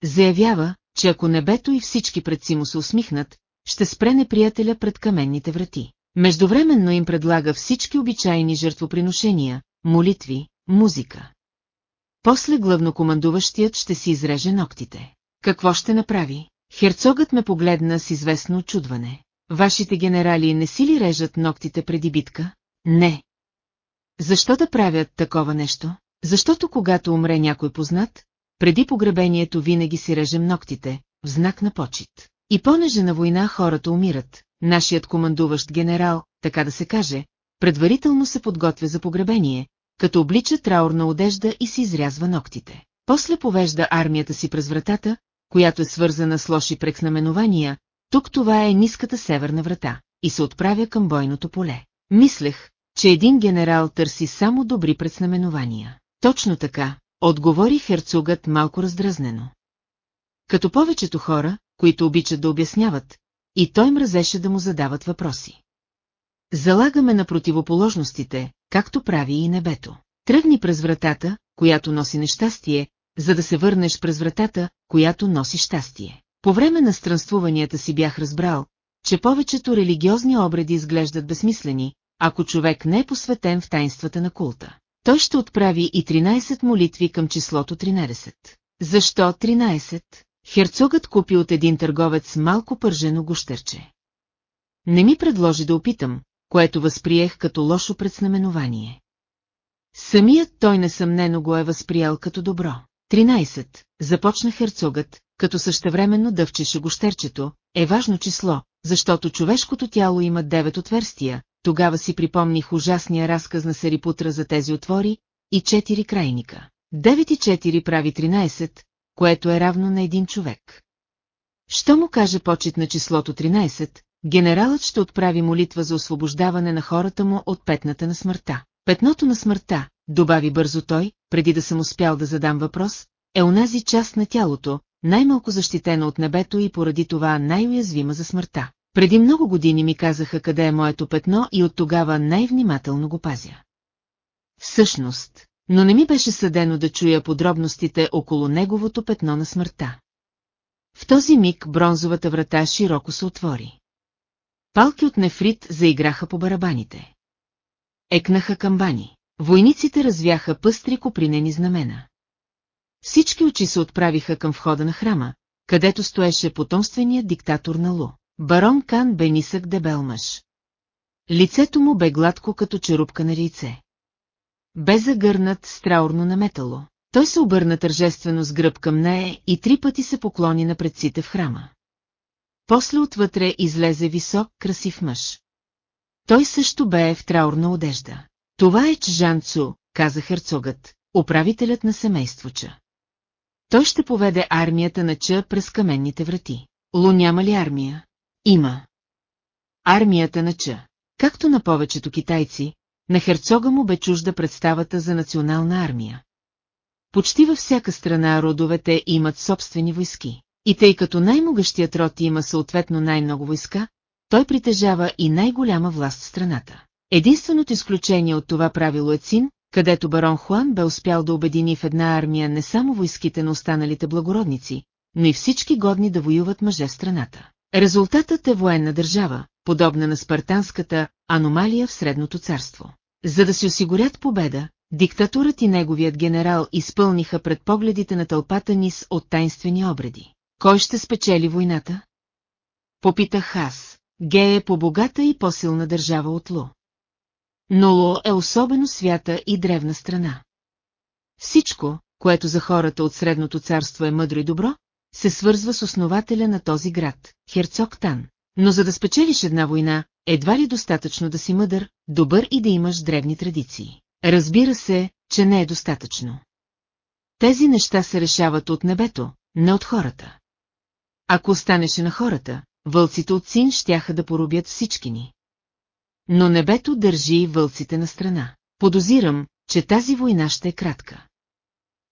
Заявява, че ако небето и всички предци му се усмихнат, ще спре неприятеля пред каменните врати. Междувременно им предлага всички обичайни жертвоприношения, молитви, музика. После главнокомандуващият ще си изреже ногтите. Какво ще направи? Херцогът ме погледна с известно очудване. Вашите генерали не си ли режат ногтите преди битка? Не. Защо да правят такова нещо? Защото когато умре някой познат, преди погребението винаги си режем ногтите, в знак на почет. И понеже на война хората умират, нашият командуващ генерал, така да се каже, предварително се подготвя за погребение, като облича траурна одежда и си изрязва ногтите. После повежда армията си през вратата, която е свързана с лоши прекнаменования, тук това е ниската северна врата, и се отправя към бойното поле. Мислех, че един генерал търси само добри предзнаменования. Точно така, отговори херцогът малко раздразнено. Като повечето хора, които обичат да обясняват, и той мразеше да му задават въпроси. Залагаме на противоположностите, както прави и небето. Тръгни през вратата, която носи нещастие, за да се върнеш през вратата, която носи щастие. По време на странствуванията си бях разбрал, че повечето религиозни обреди изглеждат безсмислени, ако човек не е посветен в тайнствата на култа. Той ще отправи и 13 молитви към числото 13. Защо 13? Херцогът купи от един търговец малко пържено гущерче. Не ми предложи да опитам, което възприех като лошо предзнаменование. Самият той несъмнено го е възприял като добро. 13. Започна херцогът, като същевременно дъвчеше гощерчето, е важно число, защото човешкото тяло има девет отверстия, тогава си припомних ужасния разказ на Сарипутра за тези отвори и четири крайника. Девет и четири прави 13, което е равно на един човек. Що му каже почет на числото 13, генералът ще отправи молитва за освобождаване на хората му от петната на смъртта. Петното на смъртта, добави бързо той, преди да съм успял да задам въпрос, е онази част на тялото, най-малко защитена от небето и поради това най-уязвима за смъртта. Преди много години ми казаха къде е моето петно и от тогава най-внимателно го пазя. Всъщност, но не ми беше съдено да чуя подробностите около неговото петно на смъртта. В този миг бронзовата врата широко се отвори. Палки от нефрит заиграха по барабаните. Екнаха камбани. Войниците развяха пъстри копринени знамена. Всички очи се отправиха към входа на храма, където стоеше потомственият диктатор на Лу. Барон Кан бе нисък дебел мъж. Лицето му бе гладко като черупка на рейце. Бе загърнат с траурно наметало. Той се обърна тържествено с гръб към нея и три пъти се поклони на предците в храма. После отвътре излезе висок, красив мъж. Той също бе в траурна одежда. Това е Чжан Цу, каза херцогът, управителят на семейство Ча. Той ще поведе армията на Ча през каменните врати. Лу няма ли армия? Има. Армията на Ча. Както на повечето китайци, на херцога му бе чужда представата за национална армия. Почти във всяка страна родовете имат собствени войски. И тъй като най-могъщият род има съответно най-много войска, той притежава и най-голяма власт в страната. Единственото изключение от това правило е Цин, където барон Хуан бе успял да обедини в една армия не само войските на останалите благородници, но и всички годни да воюват мъже в страната. Резултатът е военна държава, подобна на спартанската аномалия в Средното царство. За да си осигурят победа, диктатурът и неговият генерал изпълниха пред погледите на тълпата низ от тайнствени обреди. Кой ще спечели войната? Попитах аз. Ге е по-богата и по-силна държава от Лу. Но Лу е особено свята и древна страна. Всичко, което за хората от Средното царство е мъдро и добро, се свързва с основателя на този град, Херцог Тан. Но за да спечелиш една война, едва ли достатъчно да си мъдър, добър и да имаш древни традиции. Разбира се, че не е достатъчно. Тези неща се решават от небето, не от хората. Ако останеше на хората, вълците от син щяха да поробят всички ни. Но небето държи вълците на страна. Подозирам, че тази война ще е кратка.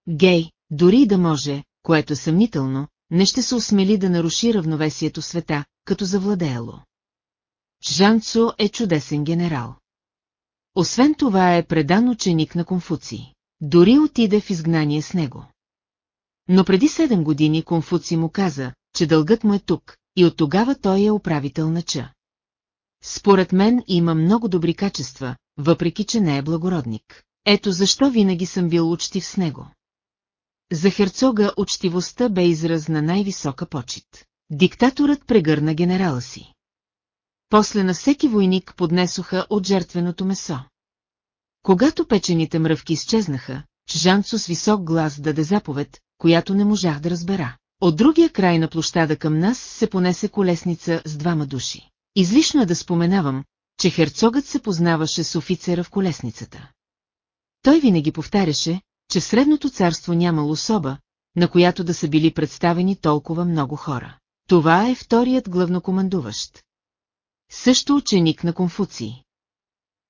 Гей, дори и да може, което съмнително, не ще се осмели да наруши равновесието света, като завладеяло. Жанцо е чудесен генерал. Освен това е предан ученик на Конфуций. Дори отиде в изгнание с него. Но преди седем години Конфуций му каза, че дългът му е тук, и от тогава той е управител на Ча. Според мен има много добри качества, въпреки че не е благородник. Ето защо винаги съм бил учтив с него. За херцога учтивостта бе израз на най-висока почет. Диктаторът прегърна генерала си. После на всеки войник поднесоха от жертвеното месо. Когато печените мръвки изчезнаха, Чжанцо с висок глас даде заповед, която не можах да разбера. От другия край на площада към нас се понесе колесница с двама души. Излишно е да споменавам, че херцогът се познаваше с офицера в колесницата. Той винаги повтаряше, че Средното царство нямало особа, на която да са били представени толкова много хора. Това е вторият главнокомандуващ. Също ученик на Конфуций.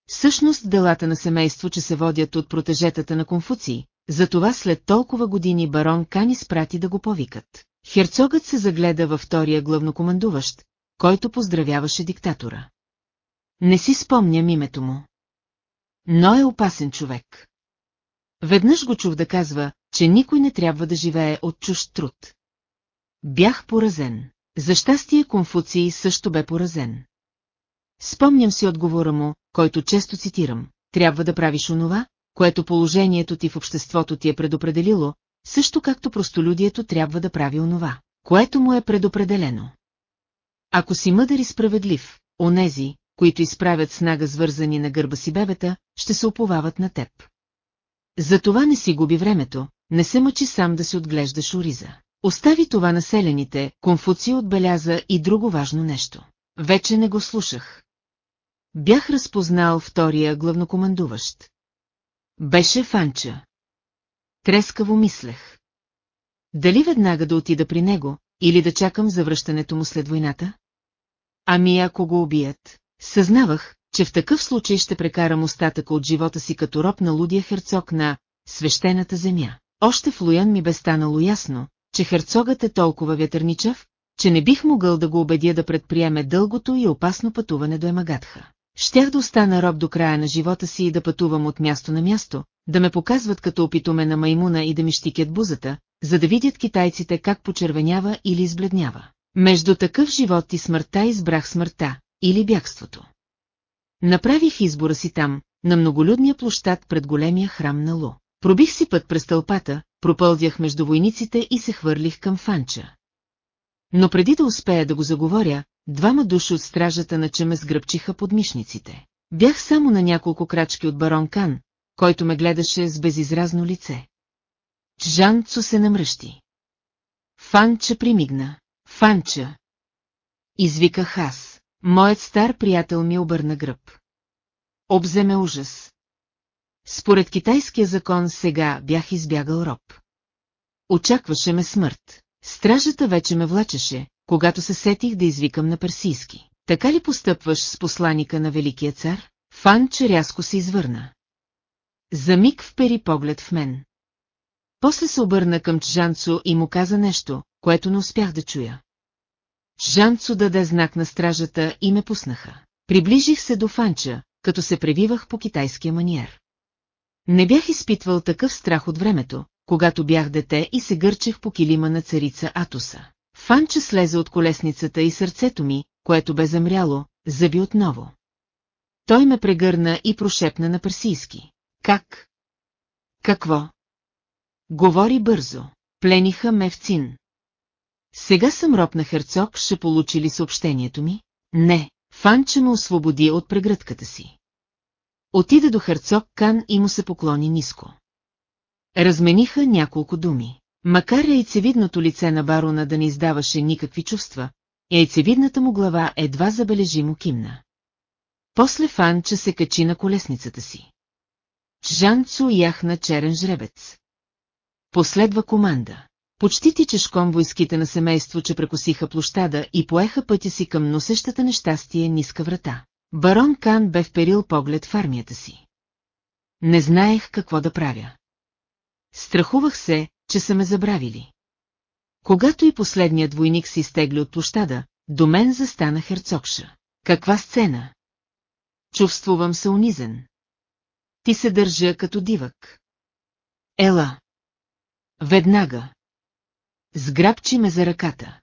Всъщност делата на семейство, че се водят от протежетата на Конфуций, затова след толкова години барон Кани спрати да го повикат. Херцогът се загледа във втория главнокомандуващ, който поздравяваше диктатора. Не си спомням името му. Но е опасен човек. Веднъж го чух да казва, че никой не трябва да живее от чужд труд. Бях поразен. За щастие Конфуций също бе поразен. Спомням си отговора му, който често цитирам. Трябва да правиш онова, което положението ти в обществото ти е предопределило, също както простолюдието трябва да прави онова, което му е предопределено. Ако си мъдър и справедлив, онези, които изправят снага свързани на гърба си бебета, ще се оповават на теб. Затова не си губи времето, не се мъчи сам да си отглеждаш ориза. Остави това населените, Конфуций отбеляза и друго важно нещо. Вече не го слушах. Бях разпознал втория главнокомандуващ. Беше Фанча. Трескаво мислех. Дали веднага да отида при него, или да чакам завръщането му след войната? Ами ако го убият, съзнавах, че в такъв случай ще прекарам остатъка от живота си като роб на лудия херцог на свещената земя. Още в Луян ми бе станало ясно, че херцогът е толкова вятърничав, че не бих могъл да го убедя да предприеме дългото и опасно пътуване до Емагатха. Щях да остана роб до края на живота си и да пътувам от място на място, да ме показват като опитоме на маймуна и да ми щикят бузата, за да видят китайците как почервенява или избледнява. Между такъв живот и смъртта избрах смъртта, или бягството. Направих избора си там, на многолюдния площад пред големия храм на Лу. Пробих си път през тълпата, пропълдях между войниците и се хвърлих към фанча. Но преди да успея да го заговоря, двама души от стражата на чеме сгръбчиха под мишниците. Бях само на няколко крачки от барон Кан, който ме гледаше с безизразно лице. Жанцо се намръщи. Фанча примигна. Фанча! Извиках аз. Моят стар приятел ми обърна гръб. Обземе ужас. Според китайския закон сега бях избягал роб. Очакваше ме смърт. Стражата вече ме влачеше, когато се сетих да извикам на персийски. Така ли постъпваш с посланика на Великия цар? Фан, че рязко се извърна. За миг впери поглед в мен. После се обърна към Чжанцо и му каза нещо, което не успях да чуя. Чжанцо даде знак на стражата и ме пуснаха. Приближих се до Фанча, като се превивах по китайския маниер. Не бях изпитвал такъв страх от времето, когато бях дете и се гърчех по килима на царица Атуса. Фанча слезе от колесницата и сърцето ми, което бе замряло, заби отново. Той ме прегърна и прошепна на персийски. Как? Какво? Говори бързо. Плениха ме в цин. Сега съм роб на херцог, ще получи ли съобщението ми? Не, Фанча ме освободи от прегръдката си. Отида до херцог Кан и му се поклони ниско. Размениха няколко думи. Макар яйцевидното лице на барона да не издаваше никакви чувства, яйцевидната му глава едва забележимо кимна. После Фанча се качи на колесницата си. Жанцо яхна черен жребец. Последва команда. Почти тичешком войските на семейство, че прекосиха площада и поеха пътя си към носещата нещастие ниска врата. Барон Кан бе вперил поглед в армията си. Не знаех какво да правя. Страхувах се, че са ме забравили. Когато и последният войник се изтегли от площада, до мен застана херцогша. Каква сцена? Чувствувам се унизен. Ти се държа като дивък. Ела. Веднага. Сграбчи ме за ръката.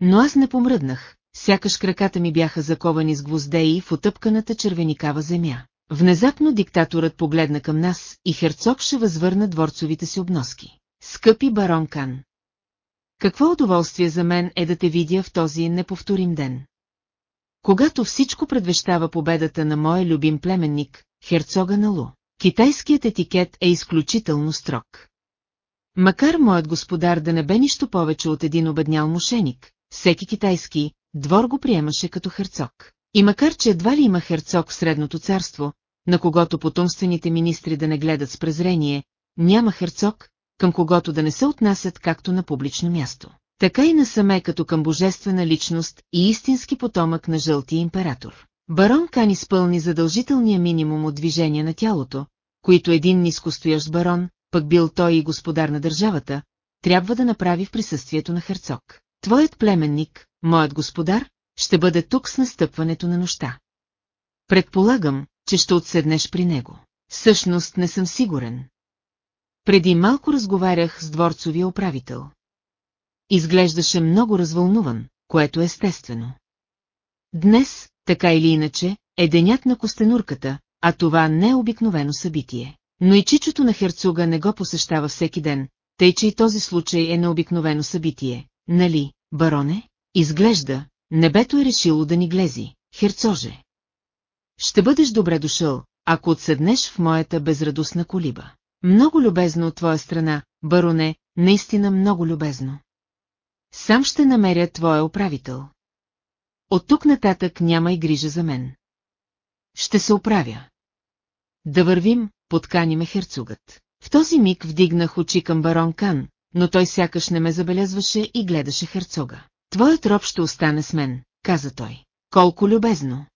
Но аз не помръднах, сякаш краката ми бяха заковани с гвоздеи в отъпканата червеникава земя. Внезапно диктаторът погледна към нас и херцог ще възвърна дворцовите си обноски. Скъпи барон Кан! Какво удоволствие за мен е да те видя в този неповторим ден. Когато всичко предвещава победата на моя любим племенник, херцога на Лу, китайският етикет е изключително строг. Макар моят господар да не бе нищо повече от един обеднял мошеник, всеки китайски двор го приемаше като херцог. И макар че едва ли има херцог в Средното царство, на когото потомствените министри да не гледат с презрение, няма херцог, към когото да не се отнасят както на публично място. Така и насаме като към божествена личност и истински потомък на жълтия император. Барон Кан изпълни задължителния минимум от движение на тялото, които един нискостоящ барон, пък бил той и господар на държавата, трябва да направи в присъствието на херцог. Твоят племенник, моят господар, ще бъде тук с настъпването на нощта. Предполагам, че ще отседнеш при него. Всъщност не съм сигурен. Преди малко разговарях с дворцовия управител. Изглеждаше много развълнуван, което е естествено. Днес, така или иначе, е денят на костенурката, а това не е обикновено събитие. Но и чичото на херцога не го посещава всеки ден, тъй че и този случай е необикновено събитие, нали, бароне? Изглежда, небето е решило да ни глези, херцоже. Ще бъдеш добре дошъл, ако отседнеш в моята безрадостна колиба. Много любезно от твоя страна, бароне, наистина много любезно. Сам ще намеря твоя управител. От тук нататък няма и грижа за мен. Ще се оправя. Да вървим, подкани ме херцогът. В този миг вдигнах очи към барон Кан, но той сякаш не ме забелязваше и гледаше херцога. Твоят роб ще остане с мен, каза той. Колко любезно.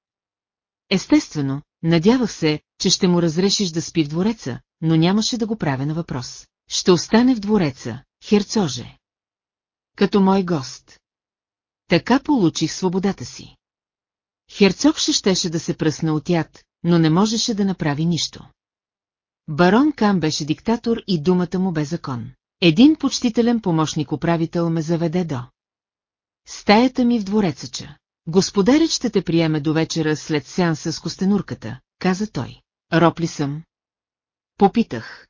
Естествено, надявах се, че ще му разрешиш да спи в двореца, но нямаше да го правя на въпрос. Ще остане в двореца, херцоже. Като мой гост. Така получих свободата си. Херцог ще щеше да се пръсна от яд, но не можеше да направи нищо. Барон Кам беше диктатор и думата му бе закон. Един почтителен помощник-управител ме заведе до. Стаята ми в дворецача. Господарят ще те приеме до вечера след сеанса с костенурката, каза той. Роб ли съм? Попитах.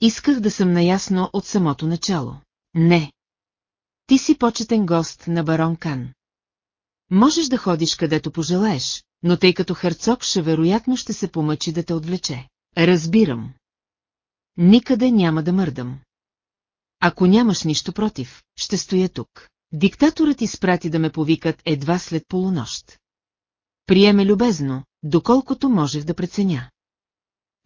Исках да съм наясно от самото начало. Не. Ти си почетен гост на барон Кан. Можеш да ходиш където пожелаеш, но тъй като ще вероятно ще се помъчи да те отвлече. Разбирам. Никъде няма да мърдам. Ако нямаш нищо против, ще стоя тук. Диктаторът изпрати да ме повикат едва след полунощ. Приеме любезно, доколкото можех да преценя.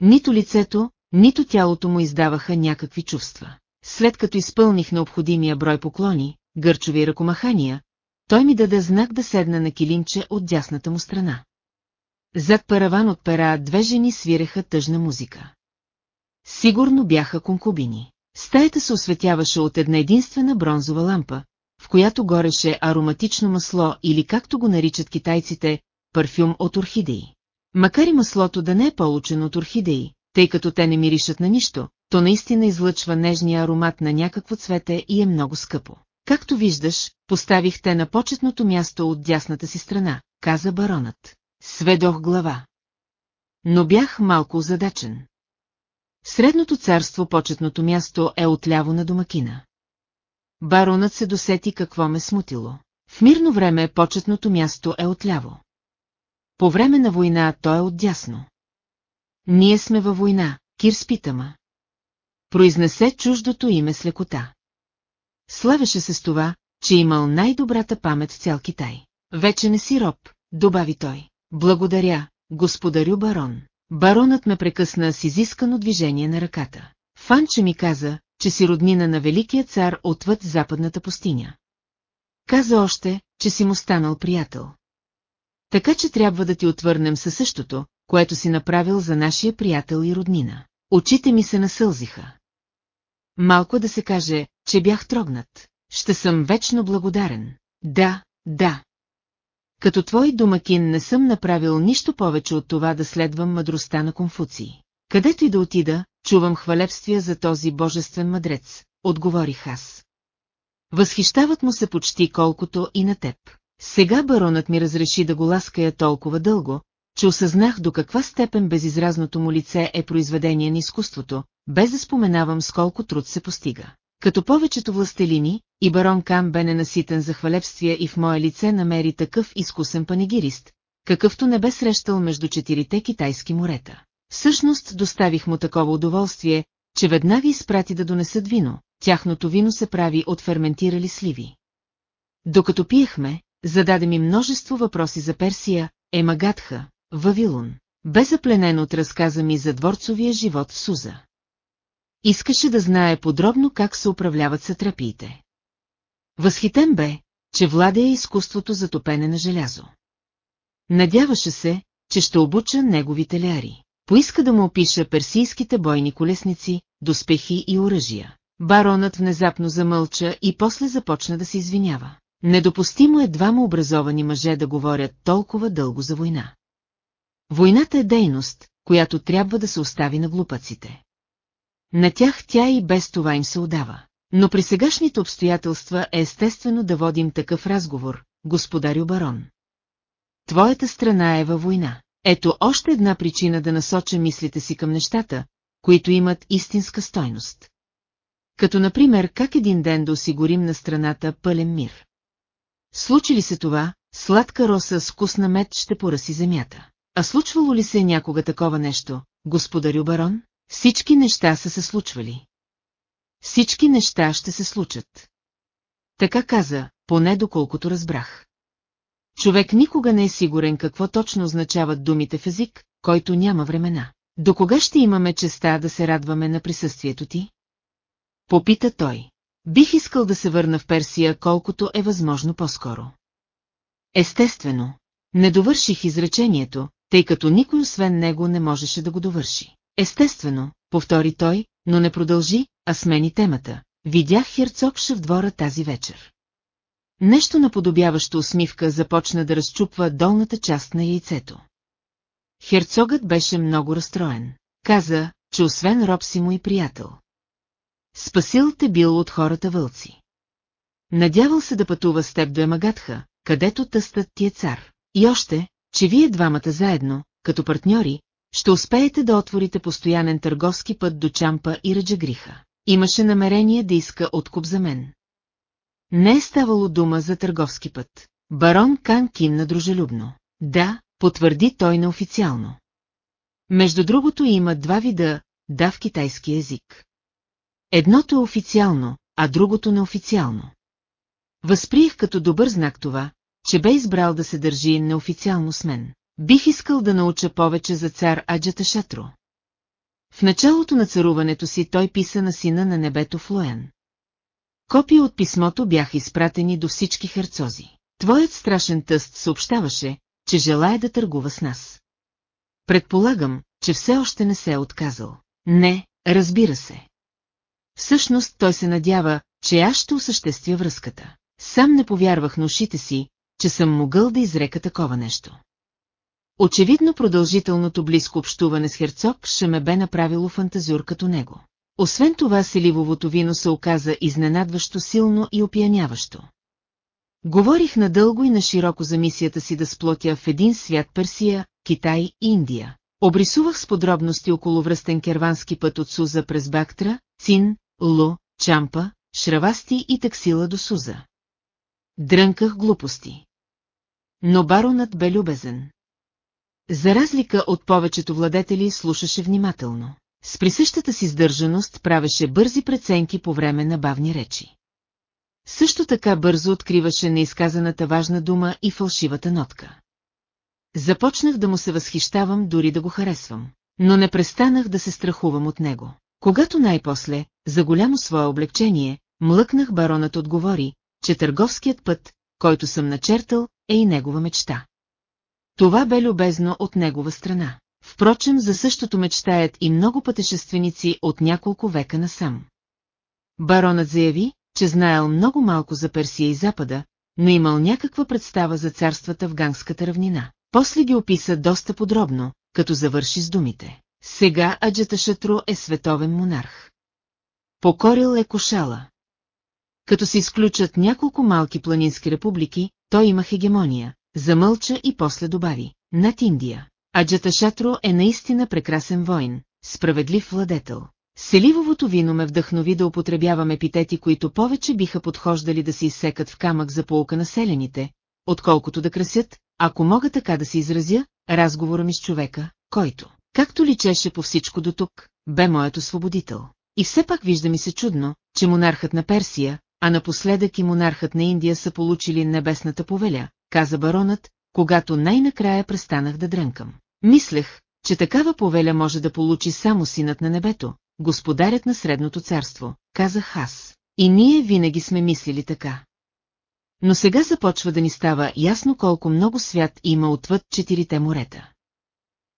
Нито лицето, нито тялото му издаваха някакви чувства. След като изпълних необходимия брой поклони, гърчови ръкомахания, той ми даде знак да седна на килимче от дясната му страна. Зад параван от пера две жени свиреха тъжна музика. Сигурно бяха конкубини. Стаята се осветяваше от една единствена бронзова лампа, в която гореше ароматично масло или както го наричат китайците, парфюм от орхидеи. Макар и маслото да не е получено от орхидеи, тъй като те не миришат на нищо, то наистина излъчва нежния аромат на някакво цвете и е много скъпо. Както виждаш, поставих те на почетното място от дясната си страна, каза баронът. Сведох глава. Но бях малко задачен. Средното царство почетното място е отляво на домакина. Баронът се досети какво ме смутило. В мирно време почетното място е отляво. По време на война то е отдясно. Ние сме във война, Кир спитама. Произнесе чуждото име с лекота. Славеше се с това, че имал най-добрата памет в цял Китай. Вече не си роб, добави той. Благодаря, господарю барон. Баронът ме прекъсна с изискано движение на ръката. Фанче ми каза, че си роднина на великия цар отвъд западната пустиня. Каза още, че си му станал приятел. Така че трябва да ти отвърнем със същото, което си направил за нашия приятел и роднина. Очите ми се насълзиха. Малко да се каже, че бях трогнат. Ще съм вечно благодарен. Да, да. Като твой домакин не съм направил нищо повече от това да следвам мъдростта на Конфуций. Където и да отида, чувам хвалебствия за този божествен мъдрец, отговорих аз. Възхищават му се почти колкото и на теб. Сега баронът ми разреши да го лаская толкова дълго, че осъзнах до каква степен безизразното му лице е произведение на изкуството, без да споменавам с колко труд се постига. Като повечето властелини, и барон Кам бе ненаситен за хвалебствия и в мое лице намери такъв изкусен панегирист, какъвто не бе срещал между четирите китайски морета. Всъщност доставих му такова удоволствие, че веднага изпрати да донесат вино, тяхното вино се прави от ферментирали сливи. Докато пиехме, зададе ми множество въпроси за Персия, Емагатха, Вавилон. Бе запленен от разказа ми за дворцовия живот в Суза. Искаше да знае подробно как се управляват сатрапиите. Възхитен бе, че владея изкуството за топене на желязо. Надяваше се, че ще обуча неговите ляри. Поиска да му опиша персийските бойни колесници, доспехи и оръжия. Баронът внезапно замълча и после започна да се извинява. Недопустимо е двама образовани мъже да говорят толкова дълго за война. Войната е дейност, която трябва да се остави на глупаците. На тях тя и без това им се удава. Но при сегашните обстоятелства е естествено да водим такъв разговор, господарю барон. Твоята страна е във война. Ето още една причина да насоча мислите си към нещата, които имат истинска стойност. Като например как един ден да осигурим на страната пълен мир. Случи ли се това, сладка роса с вкусна мед ще поръси земята. А случвало ли се някога такова нещо, господарю барон? Всички неща са се случвали. Всички неща ще се случат. Така каза, поне доколкото разбрах. Човек никога не е сигурен какво точно означават думите в език, който няма времена. До кога ще имаме честа да се радваме на присъствието ти? Попита той. Бих искал да се върна в Персия колкото е възможно по-скоро. Естествено, не довърших изречението, тъй като никой освен него не можеше да го довърши. Естествено, повтори той, но не продължи, а смени темата. Видях Херцогша в двора тази вечер. Нещо наподобяващо усмивка започна да разчупва долната част на яйцето. Херцогът беше много разстроен. Каза, че освен роб си му и приятел. Спасил те бил от хората вълци. Надявал се да пътува с теб до Емагатха, където тъстът ти е цар. И още, че вие двамата заедно, като партньори, ще успеете да отворите постоянен търговски път до Чампа и Раджагриха. Имаше намерение да иска откуп за мен. Не е ставало дума за търговски път. Барон Кан кимна дружелюбно. Да, потвърди той неофициално. Между другото има два вида «да» в китайски език. Едното е официално, а другото неофициално. Възприех като добър знак това, че бе избрал да се държи неофициално с мен. Бих искал да науча повече за цар Аджата Шатро. В началото на царуването си той писа на сина на небето Флоен. Копии от писмото бяха изпратени до всички херцози. Твоят страшен тъст съобщаваше, че желая да търгува с нас. Предполагам, че все още не се е отказал. Не, разбира се. Всъщност той се надява, че аз ще осъществя връзката. Сам не повярвах на ушите си, че съм могъл да изрека такова нещо. Очевидно продължителното близко общуване с Херцог ще ме бе направило фантазюр като него. Освен това селивовото вино се оказа изненадващо силно и опияняващо. Говорих надълго и на широко за мисията си да сплотя в един свят Персия, Китай и Индия. Обрисувах с подробности около връстен кервански път от Суза през Бактра, Цин, Лу, Чампа, Шравасти и таксила до Суза. Дрънках глупости. Но баронът бе любезен. За разлика от повечето владетели слушаше внимателно. С присъщата си сдържаност правеше бързи преценки по време на бавни речи. Също така бързо откриваше неизказаната важна дума и фалшивата нотка. Започнах да му се възхищавам, дори да го харесвам, но не престанах да се страхувам от него. Когато най-после, за голямо свое облегчение, млъкнах баронът отговори, че търговският път, който съм начертал, е и негова мечта. Това бе любезно от негова страна. Впрочем, за същото мечтаят и много пътешественици от няколко века насам. Баронът заяви, че знаел много малко за Персия и Запада, но имал някаква представа за царствата в Гангската равнина. После ги описа доста подробно, като завърши с думите. Сега Аджата Шатро е световен монарх. Покорил е Кошала. Като се изключат няколко малки планински републики, той има хегемония, замълча и после добави. Над Индия. Аджата Шатро е наистина прекрасен воин, справедлив владетел. Селивовото вино ме вдъхнови да употребявам епитети, които повече биха подхождали да се изсекат в камък за полка населените, отколкото да красят, ако мога така да се изразя, разговора ми с човека, който, както личеше по всичко до тук, бе моят освободител. И все пак вижда ми се чудно, че монархът на Персия, а напоследък и монархът на Индия са получили небесната повеля, каза баронът, когато най-накрая престанах да дрънкам. Мислех, че такава повеля може да получи само синът на небето, господарят на Средното царство, казах аз. И ние винаги сме мислили така. Но сега започва да ни става ясно колко много свят има отвъд четирите морета.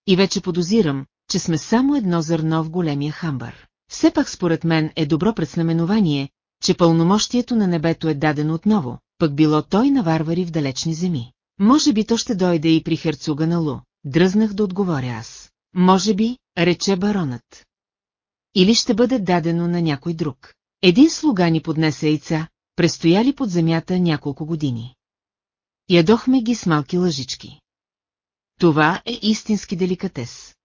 И вече подозирам, че сме само едно зърно в големия хамбар. Все пак според мен е добро предзнаменование, че пълномощието на небето е дадено отново, пък било той на варвари в далечни земи. Може би то ще дойде и при херцога на Лу, дръзнах да отговоря аз. Може би, рече баронът. или ще бъде дадено на някой друг. Един слуга ни поднесе яйца, престояли под земята няколко години. Ядохме ги с малки лъжички. Това е истински деликатес.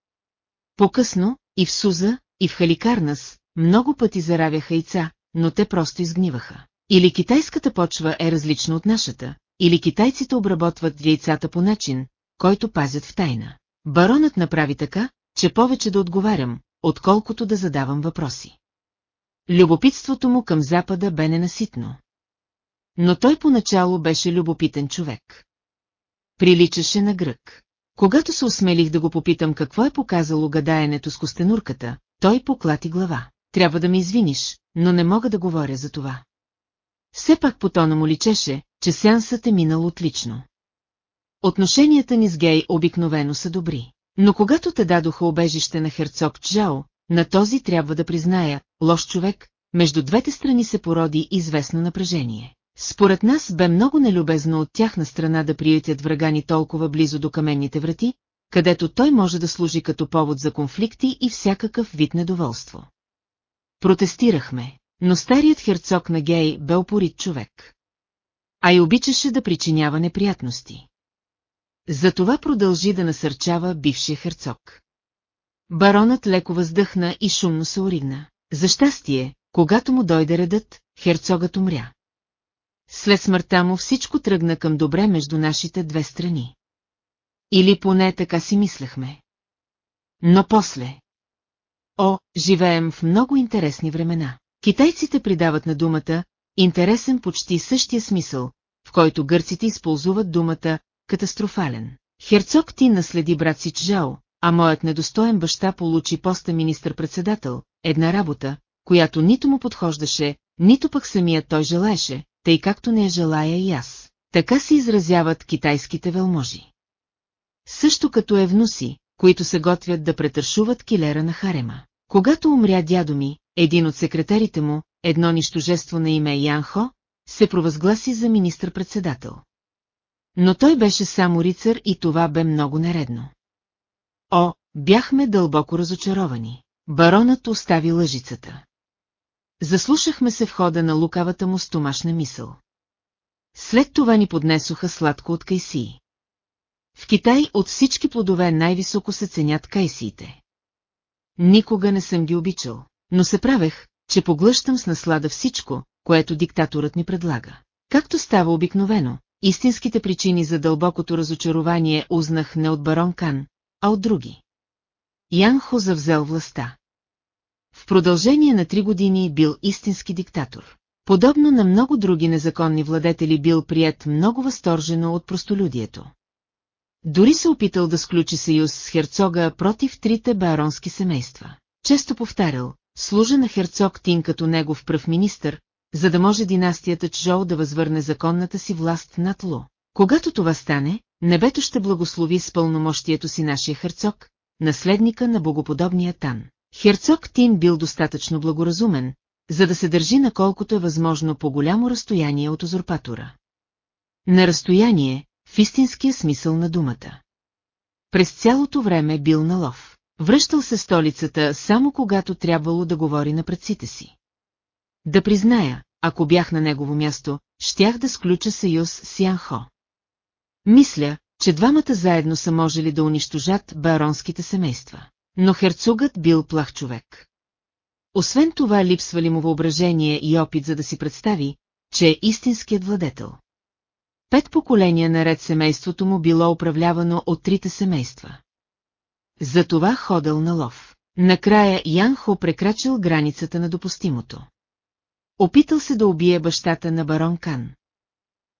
По-късно, и в Суза, и в Халикарнас, много пъти заравяха яйца, но те просто изгниваха. Или китайската почва е различна от нашата, или китайците обработват яйцата по начин, който пазят в тайна. Баронът направи така, че повече да отговарям, отколкото да задавам въпроси. Любопитството му към запада бе ненаситно. Но той поначало беше любопитен човек. Приличаше на грък. Когато се осмелих да го попитам какво е показало гадаенето с костенурката, той поклати глава. Трябва да ме извиниш, но не мога да говоря за това. Все пак по тона му личеше, че сеансът е минал отлично. Отношенията ни с гей обикновено са добри. Но когато те дадоха обежище на херцог Чжао, на този трябва да призная, лош човек, между двете страни се породи известно напрежение. Според нас бе много нелюбезно от тяхна страна да приютят врага ни толкова близо до каменните врати, където той може да служи като повод за конфликти и всякакъв вид недоволство. Протестирахме, но старият херцог на Гей бе опорит човек. А и обичаше да причинява неприятности. Затова продължи да насърчава бившия херцог. Баронът леко въздъхна и шумно се оригна. За щастие, когато му дойде редът, херцогът умря. След смъртта му всичко тръгна към добре между нашите две страни. Или поне така си мислехме. Но после... О, живеем в много интересни времена. Китайците придават на думата интересен почти същия смисъл, в който гърците използват думата катастрофален. Херцог ти наследи брат си Чжао, а моят недостоен баща получи поста министър-председател, една работа, която нито му подхождаше, нито пък самият той желаеше, тъй както не я желая и аз. Така се изразяват китайските велможи. Също като евнуси, които се готвят да претършуват килера на харема. Когато умря дядо ми, един от секретарите му, едно нищожество на име Янхо, се провъзгласи за министър-председател. Но той беше само рицар и това бе много нередно. О, бяхме дълбоко разочаровани. Баронът остави лъжицата. Заслушахме се в хода на лукавата му стомашна мисъл. След това ни поднесоха сладко от кайсии. В Китай от всички плодове най-високо се ценят кайсиите. Никога не съм ги обичал, но се правех, че поглъщам с наслада всичко, което диктаторът ми предлага. Както става обикновено, истинските причини за дълбокото разочарование узнах не от барон Кан, а от други. Ян Хо завзел властта. В продължение на три години бил истински диктатор. Подобно на много други незаконни владетели бил прият много възторжено от простолюдието. Дори се опитал да сключи съюз с херцога против трите баронски семейства. Често повтарял, служа на херцог Тин като негов пръв министър, за да може династията Чжоу да възвърне законната си власт над Лу. Когато това стане, небето ще благослови с пълномощието си нашия херцог, наследника на богоподобния Тан. Херцог Тин бил достатъчно благоразумен, за да се държи на колкото е възможно по голямо разстояние от узурпатора. На разстояние, в истинския смисъл на думата. През цялото време бил на лов. Връщал се столицата само когато трябвало да говори на предците си. Да призная, ако бях на негово място, щях да сключа съюз с Янхо. Мисля, че двамата заедно са можели да унищожат баронските семейства. Но херцогът бил плах човек. Освен това липсвали му въображение и опит за да си представи, че е истинският владетел. Пет поколения наред семейството му било управлявано от трите семейства. Затова ходил на лов. Накрая Ян Хо прекрачил границата на допустимото. Опитал се да убие бащата на барон Кан.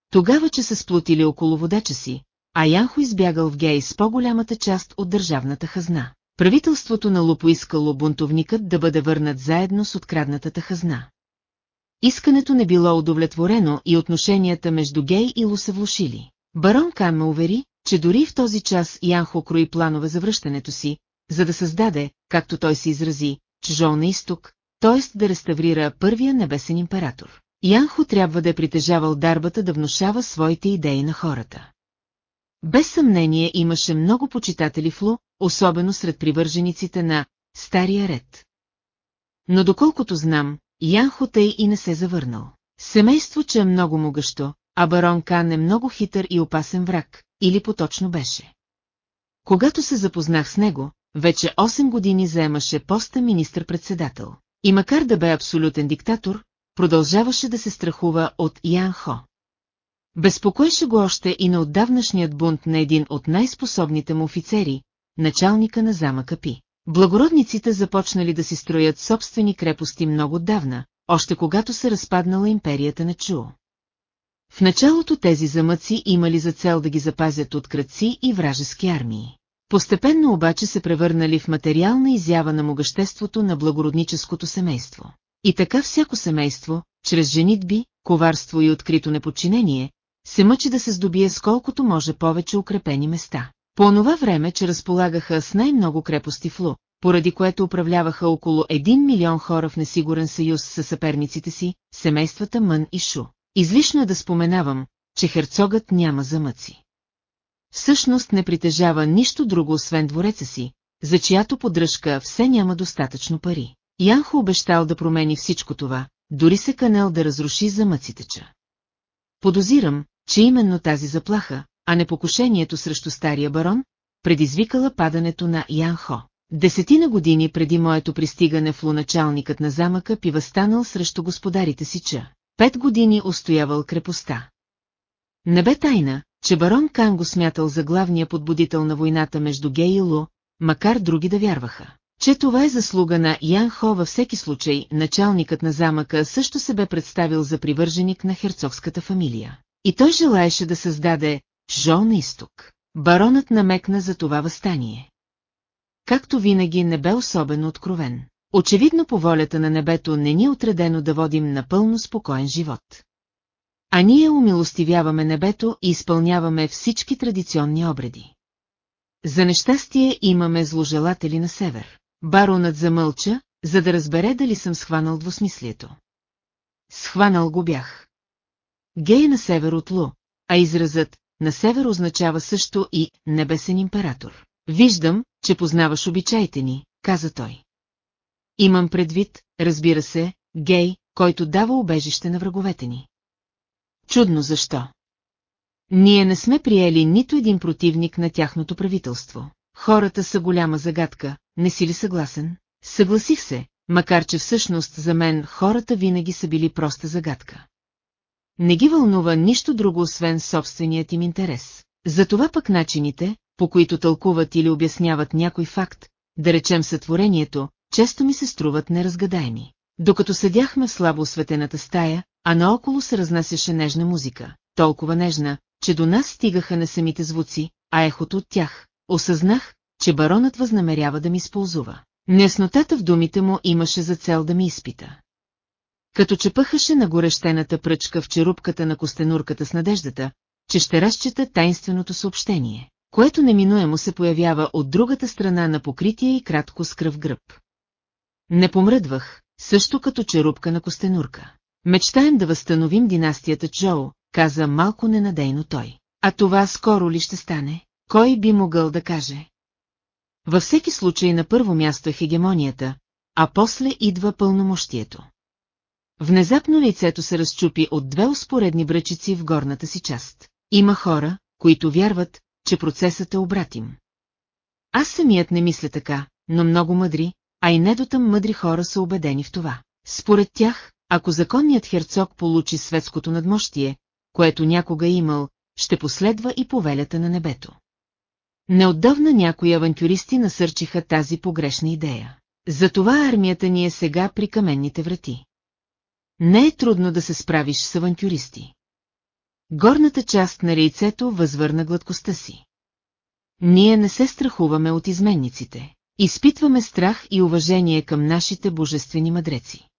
Тогава, че се сплотили около водача си, а Янхо избягал в гей с по-голямата част от държавната хазна. Правителството на Лупо искало бунтовникът да бъде върнат заедно с откраднатата хазна. Искането не било удовлетворено и отношенията между Гей и Лу се влушили. Барон Кан ме увери, че дори в този час Янхо крои планове за връщането си, за да създаде, както той се изрази, чужол на изток, т.е. да реставрира първия небесен император. Янхо трябва да е притежавал дарбата да внушава своите идеи на хората. Без съмнение имаше много почитатели в Лу, особено сред привържениците на «Стария ред». но доколкото знам, Ян Хотей и не се завърнал. Семейство, че е много могъщо, а барон Кан е много хитър и опасен враг, или поточно беше. Когато се запознах с него, вече 8 години заемаше поста министър-председател. И макар да бе абсолютен диктатор, продължаваше да се страхува от Ян Хо. Безпокоеше го още и на отдавнашният бунт на един от най-способните му офицери, началника на замъка Пи. Благородниците започнали да си строят собствени крепости много отдавна, още когато се разпаднала империята на Чу. В началото тези замъци имали за цел да ги запазят от кръци и вражески армии. Постепенно обаче се превърнали в материална изява на могъществото на благородническото семейство. И така всяко семейство, чрез женитби, коварство и открито неподчинение, се мъчи да се здобие с колкото може повече укрепени места. По онова време, че разполагаха с най-много крепости в поради което управляваха около 1 милион хора в несигурен съюз с съперниците си, семействата Мън и Шу. Излишно е да споменавам, че херцогът няма замъци. Всъщност не притежава нищо друго освен двореца си, за чиято поддръжка все няма достатъчно пари. Янхо обещал да промени всичко това, дори се канел да разруши замъцитеча. Подозирам, че именно тази заплаха, а не покушението срещу стария барон, предизвикала падането на Янхо. Десетина години преди моето пристигане в луначалникът на замъка пива станал срещу господарите си ча. Пет години устоявал крепостта. Не бе тайна, че барон Кан го смятал за главния подбудител на войната между Гей и Лу, макар други да вярваха. Че това е заслуга на Ян Хо във всеки случай, началникът на замъка също се бе представил за привърженик на херцогската фамилия. И той желаеше да създаде Жо на изток. Баронът намекна за това възстание. Както винаги не бе особено откровен. Очевидно по волята на небето не ни е отредено да водим напълно спокоен живот. А ние умилостивяваме небето и изпълняваме всички традиционни обреди. За нещастие имаме зложелатели на север. Баронът замълча, за да разбере дали съм схванал двусмислието. Схванал го бях. Гей е на север от Лу, а изразът «на север» означава също и «небесен император». Виждам, че познаваш обичаите ни, каза той. Имам предвид, разбира се, гей, който дава убежище на враговете ни. Чудно защо. Ние не сме приели нито един противник на тяхното правителство. Хората са голяма загадка, не си ли съгласен? Съгласих се, макар че всъщност за мен хората винаги са били проста загадка. Не ги вълнува нищо друго, освен собственият им интерес. Затова пък начините, по които тълкуват или обясняват някой факт, да речем сътворението, често ми се струват неразгадаеми. Докато седяхме в слабо осветената стая, а наоколо се разнасяше нежна музика, толкова нежна, че до нас стигаха не самите звуци, а ехото от тях. Осъзнах, че баронът възнамерява да ми използва. Неснотата в думите му имаше за цел да ми изпита. Като че пъхаше на горещената пръчка в черупката на костенурката с надеждата, че ще разчета тайнственото съобщение, което неминуемо се появява от другата страна на покрития и кратко с кръв гръб. Не помръдвах, също като черупка на костенурка. Мечтаем да възстановим династията Джоу, каза малко ненадейно той. А това скоро ли ще стане? Кой би могъл да каже? Във всеки случай на първо място е хегемонията, а после идва пълномощието. Внезапно лицето се разчупи от две успоредни бръчици в горната си част. Има хора, които вярват, че процесът е обратим. Аз самият не мисля така, но много мъдри, а и недотъм мъдри хора са убедени в това. Според тях, ако законният херцог получи светското надмощие, което някога е имал, ще последва и повелята на небето. Неотдавна някои авантюристи насърчиха тази погрешна идея. Затова армията ни е сега при каменните врати. Не е трудно да се справиш с авантюристи. Горната част на рейцето възвърна гладкостта си. Ние не се страхуваме от изменниците. Изпитваме страх и уважение към нашите божествени мъдреци.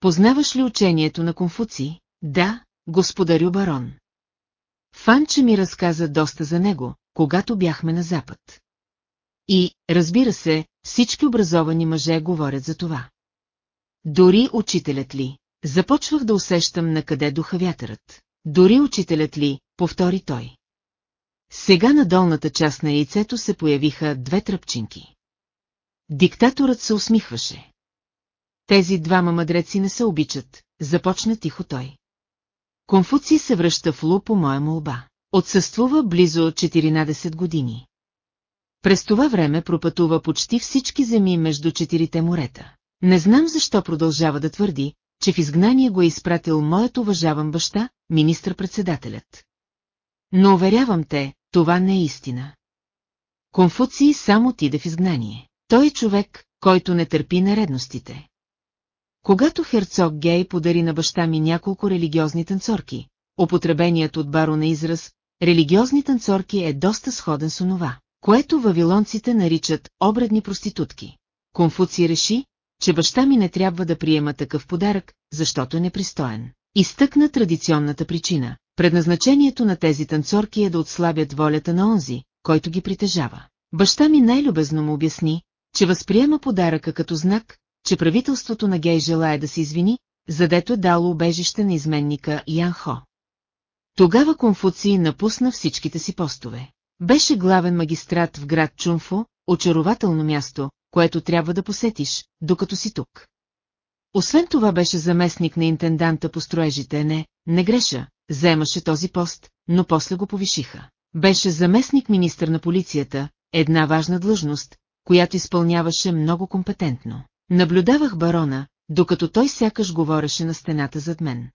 Познаваш ли учението на Конфуци? Да, господарю барон. Фанче ми разказа доста за него, когато бяхме на запад. И, разбира се, всички образовани мъже говорят за това. Дори учителят ли, започвах да усещам на къде духа вятърът. Дори учителят ли, повтори той. Сега на долната част на яйцето се появиха две тръпчинки. Диктаторът се усмихваше. тези двама мъдреци не се обичат, започна тихо той. Конфуций се връща в Лу по моя молба. Отсъствува близо 14 години. През това време пропътува почти всички земи между четирите морета. Не знам защо продължава да твърди, че в изгнание го е изпратил моят уважаван баща, министър-председателят. Но уверявам те, това не е истина. Конфуций само отиде в изгнание. Той е човек, който не търпи нередностите. Когато херцог Гей подари на баща ми няколко религиозни танцорки, употребеният от барона израз «религиозни танцорки» е доста сходен с онова, което вавилонците наричат обредни проститутки. Конфуций реши, че баща ми не трябва да приема такъв подарък, защото е непристоен. Изтъкна традиционната причина. Предназначението на тези танцорки е да отслабят волята на онзи, който ги притежава. Баща ми най-любезно му обясни, че възприема подаръка като знак, че правителството на Гей желая да се извини, задето е дало убежище на изменника Ян Хо. Тогава Конфуций напусна всичките си постове. Беше главен магистрат в град Чунфо, очарователно място, което трябва да посетиш, докато си тук. Освен това беше заместник на интенданта по строежите, не, не греша, заемаше този пост, но после го повишиха. Беше заместник министър на полицията, една важна длъжност, която изпълняваше много компетентно. Наблюдавах барона, докато той сякаш говореше на стената зад мен.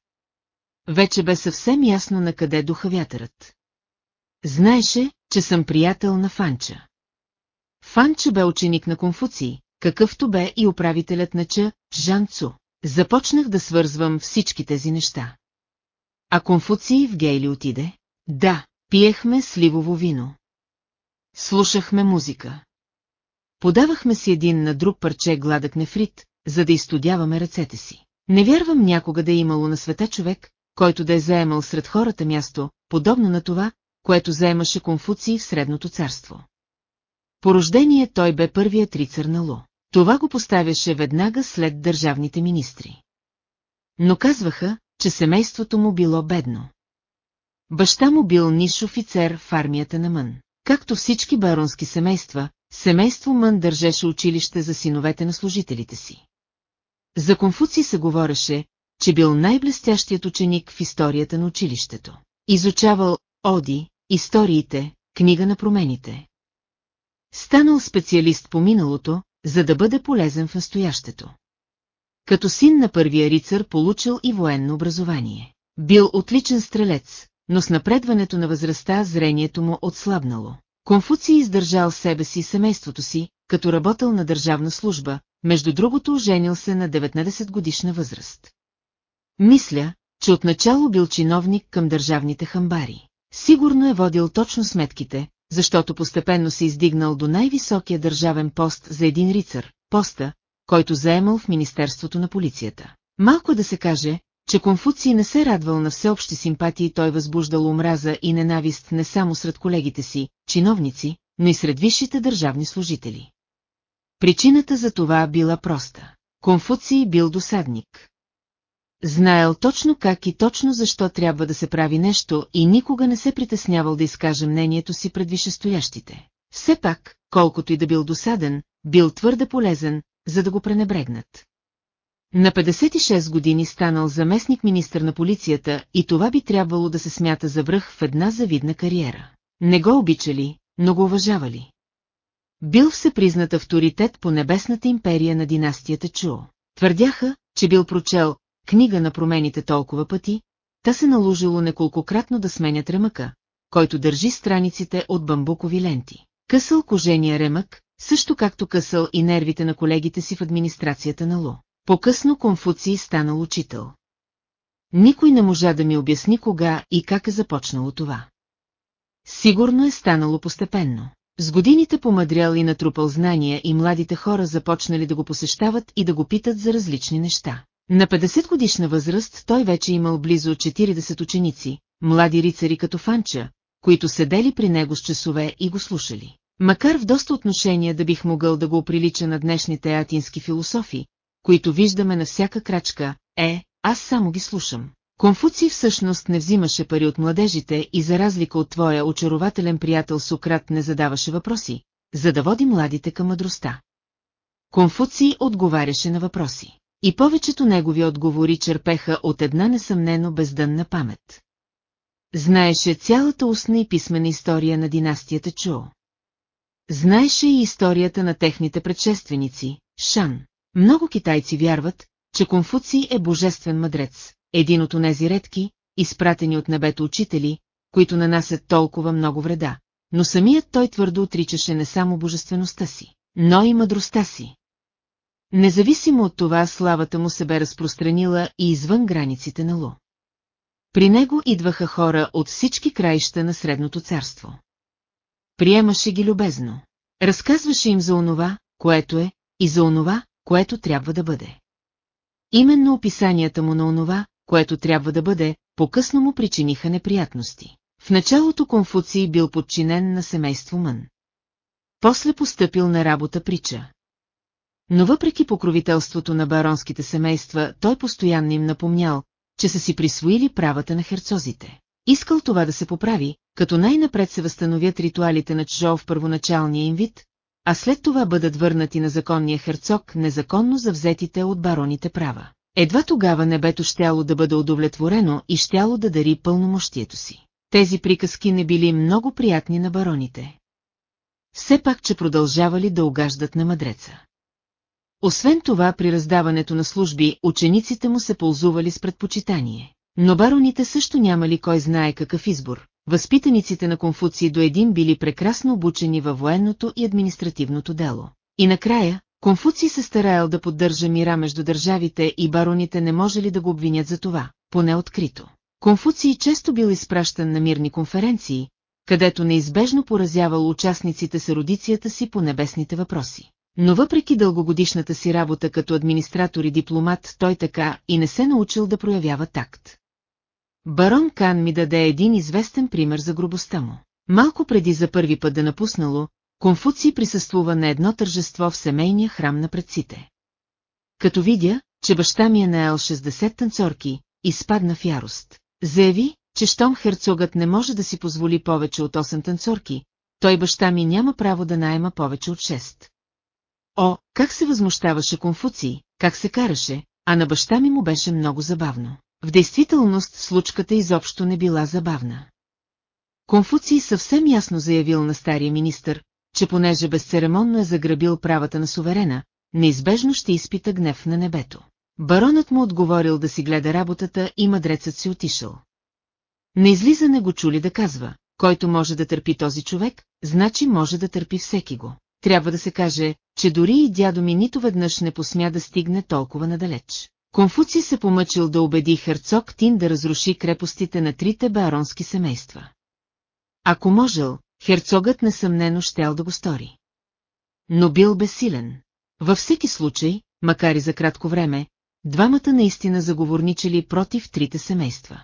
Вече бе съвсем ясно на къде духа вятърът. Знаеше, че съм приятел на Фанча. Фанча бе ученик на Конфуций, какъвто бе и управителят на Ча, Жан Цу. Започнах да свързвам всички тези неща. А Конфуций в Гейли отиде? Да, пиехме сливово вино. Слушахме музика. Подавахме си един на друг парче гладък нефрит, за да изтодяваме ръцете си. Не вярвам някога да е имало на света човек, който да е заемал сред хората място, подобно на това, което заемаше Конфуций в Средното царство. По рождение той бе първият рицар на Лу. Това го поставяше веднага след държавните министри. Но казваха, че семейството му било бедно. Баща му бил ниш офицер в армията на Мън. Както всички баронски семейства, семейство Мън държеше училище за синовете на служителите си. За Конфуций се говореше, че бил най-блестящият ученик в историята на училището. Изучавал Оди, историите, книга на промените. Станал специалист по миналото, за да бъде полезен в настоящето. Като син на първия рицар получил и военно образование. Бил отличен стрелец, но с напредването на възрастта зрението му отслабнало. Конфуций издържал себе си и семейството си, като работил на държавна служба, между другото женил се на 19 годишна възраст. Мисля, че отначало бил чиновник към държавните хамбари. Сигурно е водил точно сметките, защото постепенно се издигнал до най-високия държавен пост за един рицар, поста, който заемал в Министерството на полицията. Малко да се каже, че Конфуций не се радвал на всеобщи симпатии, той възбуждал омраза и ненавист не само сред колегите си, чиновници, но и сред висшите държавни служители. Причината за това била проста. Конфуций бил досадник. Знаел точно как и точно защо трябва да се прави нещо и никога не се притеснявал да изкаже мнението си пред вишестоящите. Все пак, колкото и да бил досаден, бил твърде полезен, за да го пренебрегнат. На 56 години станал заместник министър на полицията и това би трябвало да се смята за връх в една завидна кариера. Не го обичали, но го уважавали. Бил всепризнат авторитет по небесната империя на династията Чуо. Твърдяха, че бил прочел книга на промените толкова пъти, та се наложило неколкократно да сменят ремъка, който държи страниците от бамбукови ленти. Късал кожения ремък, също както късал и нервите на колегите си в администрацията на Ло. По-късно Конфуций станал учител. Никой не можа да ми обясни кога и как е започнало това. Сигурно е станало постепенно. С годините помадрял и натрупал знания и младите хора започнали да го посещават и да го питат за различни неща. На 50 годишна възраст той вече имал близо 40 ученици, млади рицари като Фанча, които седели при него с часове и го слушали. Макар в доста отношения да бих могъл да го оприлича на днешните атински философи, които виждаме на всяка крачка, е, аз само ги слушам. Конфуций всъщност не взимаше пари от младежите и за разлика от твоя очарователен приятел Сократ не задаваше въпроси, за да води младите към мъдростта. Конфуций отговаряше на въпроси. И повечето негови отговори черпеха от една несъмнено бездънна памет. Знаеше цялата устна и писмена история на династията Чо. Знаеше и историята на техните предшественици, Шан. Много китайци вярват, че Конфуций е божествен мъдрец, един от онези редки, изпратени от небето учители, които нанасят толкова много вреда, но самият той твърдо отричаше не само божествеността си, но и мъдростта си. Независимо от това, славата му се бе разпространила и извън границите на Лу. При него идваха хора от всички краища на Средното царство. Приемаше ги любезно. Разказваше им за онова, което е, и за онова, което трябва да бъде. Именно описанията му на онова, което трябва да бъде, по-късно му причиниха неприятности. В началото Конфуций бил подчинен на семейство Мън. После постъпил на работа прича. Но въпреки покровителството на баронските семейства, той постоянно им напомнял, че са си присвоили правата на херцозите. Искал това да се поправи, като най-напред се възстановят ритуалите на Чжо в първоначалния им вид, а след това бъдат върнати на законния херцог незаконно завзетите от бароните права. Едва тогава небето щяло да бъде удовлетворено и щяло да дари пълномощието си. Тези приказки не били много приятни на бароните. Все пак, че продължавали да огаждат на мъдреца. Освен това, при раздаването на служби, учениците му се ползували с предпочитание. Но бароните също нямали кой знае какъв избор. Възпитаниците на Конфуций до един били прекрасно обучени във военното и административното дело. И накрая, Конфуций се стараял да поддържа мира между държавите и бароните не може ли да го обвинят за това, поне открито. Конфуций често бил изпращан на мирни конференции, където неизбежно поразявал участниците с ерудицията си по небесните въпроси. Но въпреки дългогодишната си работа като администратор и дипломат, той така и не се научил да проявява такт. Барон Кан ми даде един известен пример за грубостта му. Малко преди за първи път да напуснало, Конфуций присъствува на едно тържество в семейния храм на предците. Като видя, че баща ми е наел 60 танцорки, изпадна в ярост. Заяви, че щом херцогът не може да си позволи повече от 8 танцорки, той баща ми няма право да найема повече от 6. О, как се възмущаваше Конфуций, как се караше, а на баща ми му беше много забавно. В действителност случката изобщо не била забавна. Конфуций съвсем ясно заявил на стария министър, че понеже безцеремонно е заграбил правата на суверена, неизбежно ще изпита гнев на небето. Баронът му отговорил да си гледа работата и мъдрецът си отишъл. На излизане го чули да казва, който може да търпи този човек, значи може да търпи всеки го. Трябва да се каже, че дори и дядо ми нито веднъж не посмя да стигне толкова надалеч. Конфуци се помъчил да убеди херцог Тин да разруши крепостите на трите баронски семейства. Ако можел, херцогът несъмнено щял да го стори. Но бил безсилен. Във всеки случай, макар и за кратко време, двамата наистина заговорничали против трите семейства.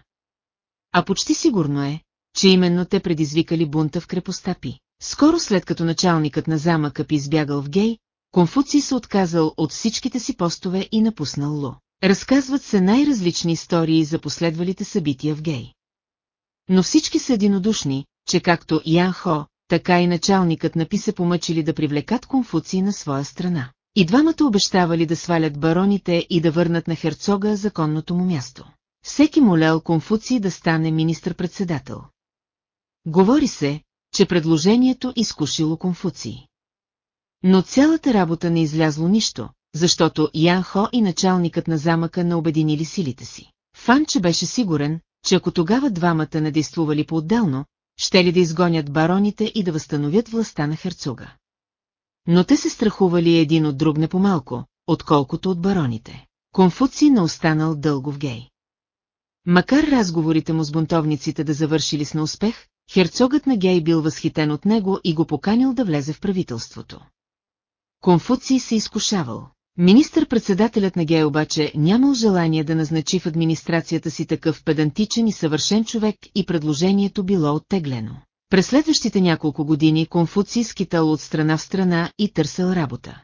А почти сигурно е, че именно те предизвикали бунта в крепостта Пи. Скоро след като началникът на замъка Пи избягал в Гей, Конфуций се отказал от всичките си постове и напуснал Ло. Разказват се най-различни истории за последвалите събития в Гей. Но всички са единодушни, че както Ян Хо, така и началникът напи се помъчили да привлекат Конфуций на своя страна. И двамата обещавали да свалят бароните и да върнат на херцога законното му място. Всеки молял Конфуций да стане министр-председател. Говори се, че предложението изкушило Конфуций. Но цялата работа не излязло нищо, защото Ян Хо и началникът на замъка не обединили силите си. Фанче беше сигурен, че ако тогава двамата не действували по-отделно, ще ли да изгонят бароните и да възстановят властта на херцога. Но те се страхували един от друг не по-малко, отколкото от бароните. Конфуций не останал дълго в гей. Макар разговорите му с бунтовниците да завършили с на успех, херцогът на гей бил възхитен от него и го поканил да влезе в правителството. Конфуций се изкушавал. Министър-председателят на Гей обаче нямал желание да назначи в администрацията си такъв педантичен и съвършен човек и предложението било оттеглено. През следващите няколко години Конфуций скитал от страна в страна и търсил работа.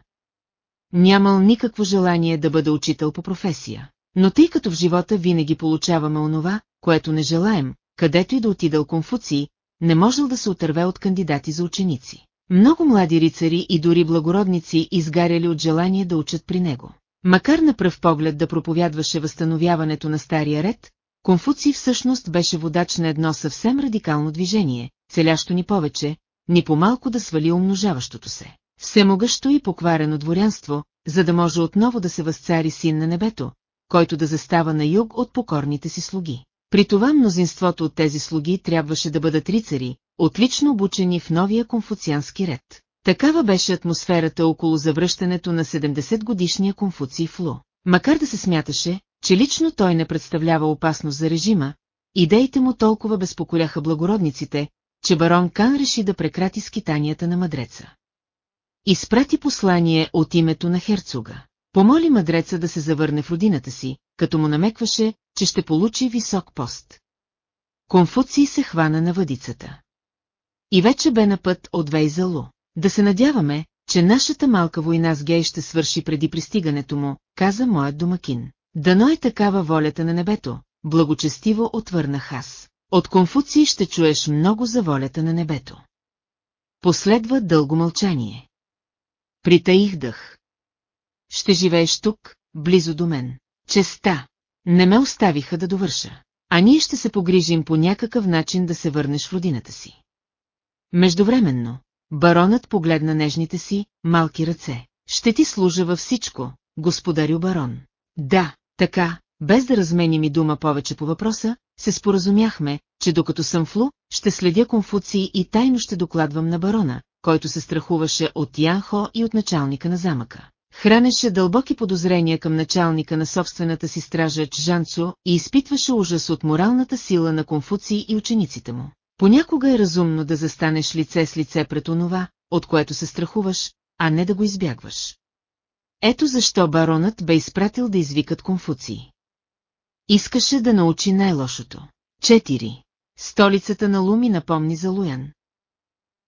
Нямал никакво желание да бъде учител по професия. Но тъй като в живота винаги получаваме онова, което не желаем, където и да отидал Конфуций, не можел да се отърве от кандидати за ученици. Много млади рицари и дори благородници изгаряли от желание да учат при него. Макар на пръв поглед да проповядваше възстановяването на стария ред, Конфуций всъщност беше водач на едно съвсем радикално движение, целящо ни повече, ни по-малко да свали умножаващото се. Всемогъщо и покварено дворянство, за да може отново да се възцари син на небето, който да застава на юг от покорните си слуги. При това мнозинството от тези слуги трябваше да бъдат рицари, отлично обучени в новия конфуциански ред. Такава беше атмосферата около завръщането на 70-годишния Конфуций Лу. Макар да се смяташе, че лично той не представлява опасност за режима, идеите му толкова безпоколяха благородниците, че барон Кан реши да прекрати скитанията на мъдреца. Изпрати послание от името на херцога. Помоли мъдреца да се завърне в родината си, като му намекваше, че ще получи висок пост. Конфуций се хвана на въдицата. И вече бе на път от Вейзалу. Да се надяваме, че нашата малка война с гей ще свърши преди пристигането му, каза моят домакин. Дано е такава волята на небето, благочестиво отвърнах аз. От Конфуций ще чуеш много за волята на небето. Последва дълго мълчание. Притаих дъх. Ще живееш тук, близо до мен. Честа. Не ме оставиха да довърша. А ние ще се погрижим по някакъв начин да се върнеш в родината си. Междувременно, баронът погледна нежните си, малки ръце. Ще ти служа във всичко, господарю барон. Да, така, без да разменим и дума повече по въпроса, се споразумяхме, че докато съм в Лу, ще следя Конфуции и тайно ще докладвам на барона, който се страхуваше от Янхо и от началника на замъка. Хранеше дълбоки подозрения към началника на собствената си стража Чжанцо и изпитваше ужас от моралната сила на Конфуций и учениците му. Понякога е разумно да застанеш лице с лице пред онова, от което се страхуваш, а не да го избягваш. Ето защо баронът бе изпратил да извикат Конфуций. Искаше да научи най-лошото. 4. Столицата на Луми напомни за Луян.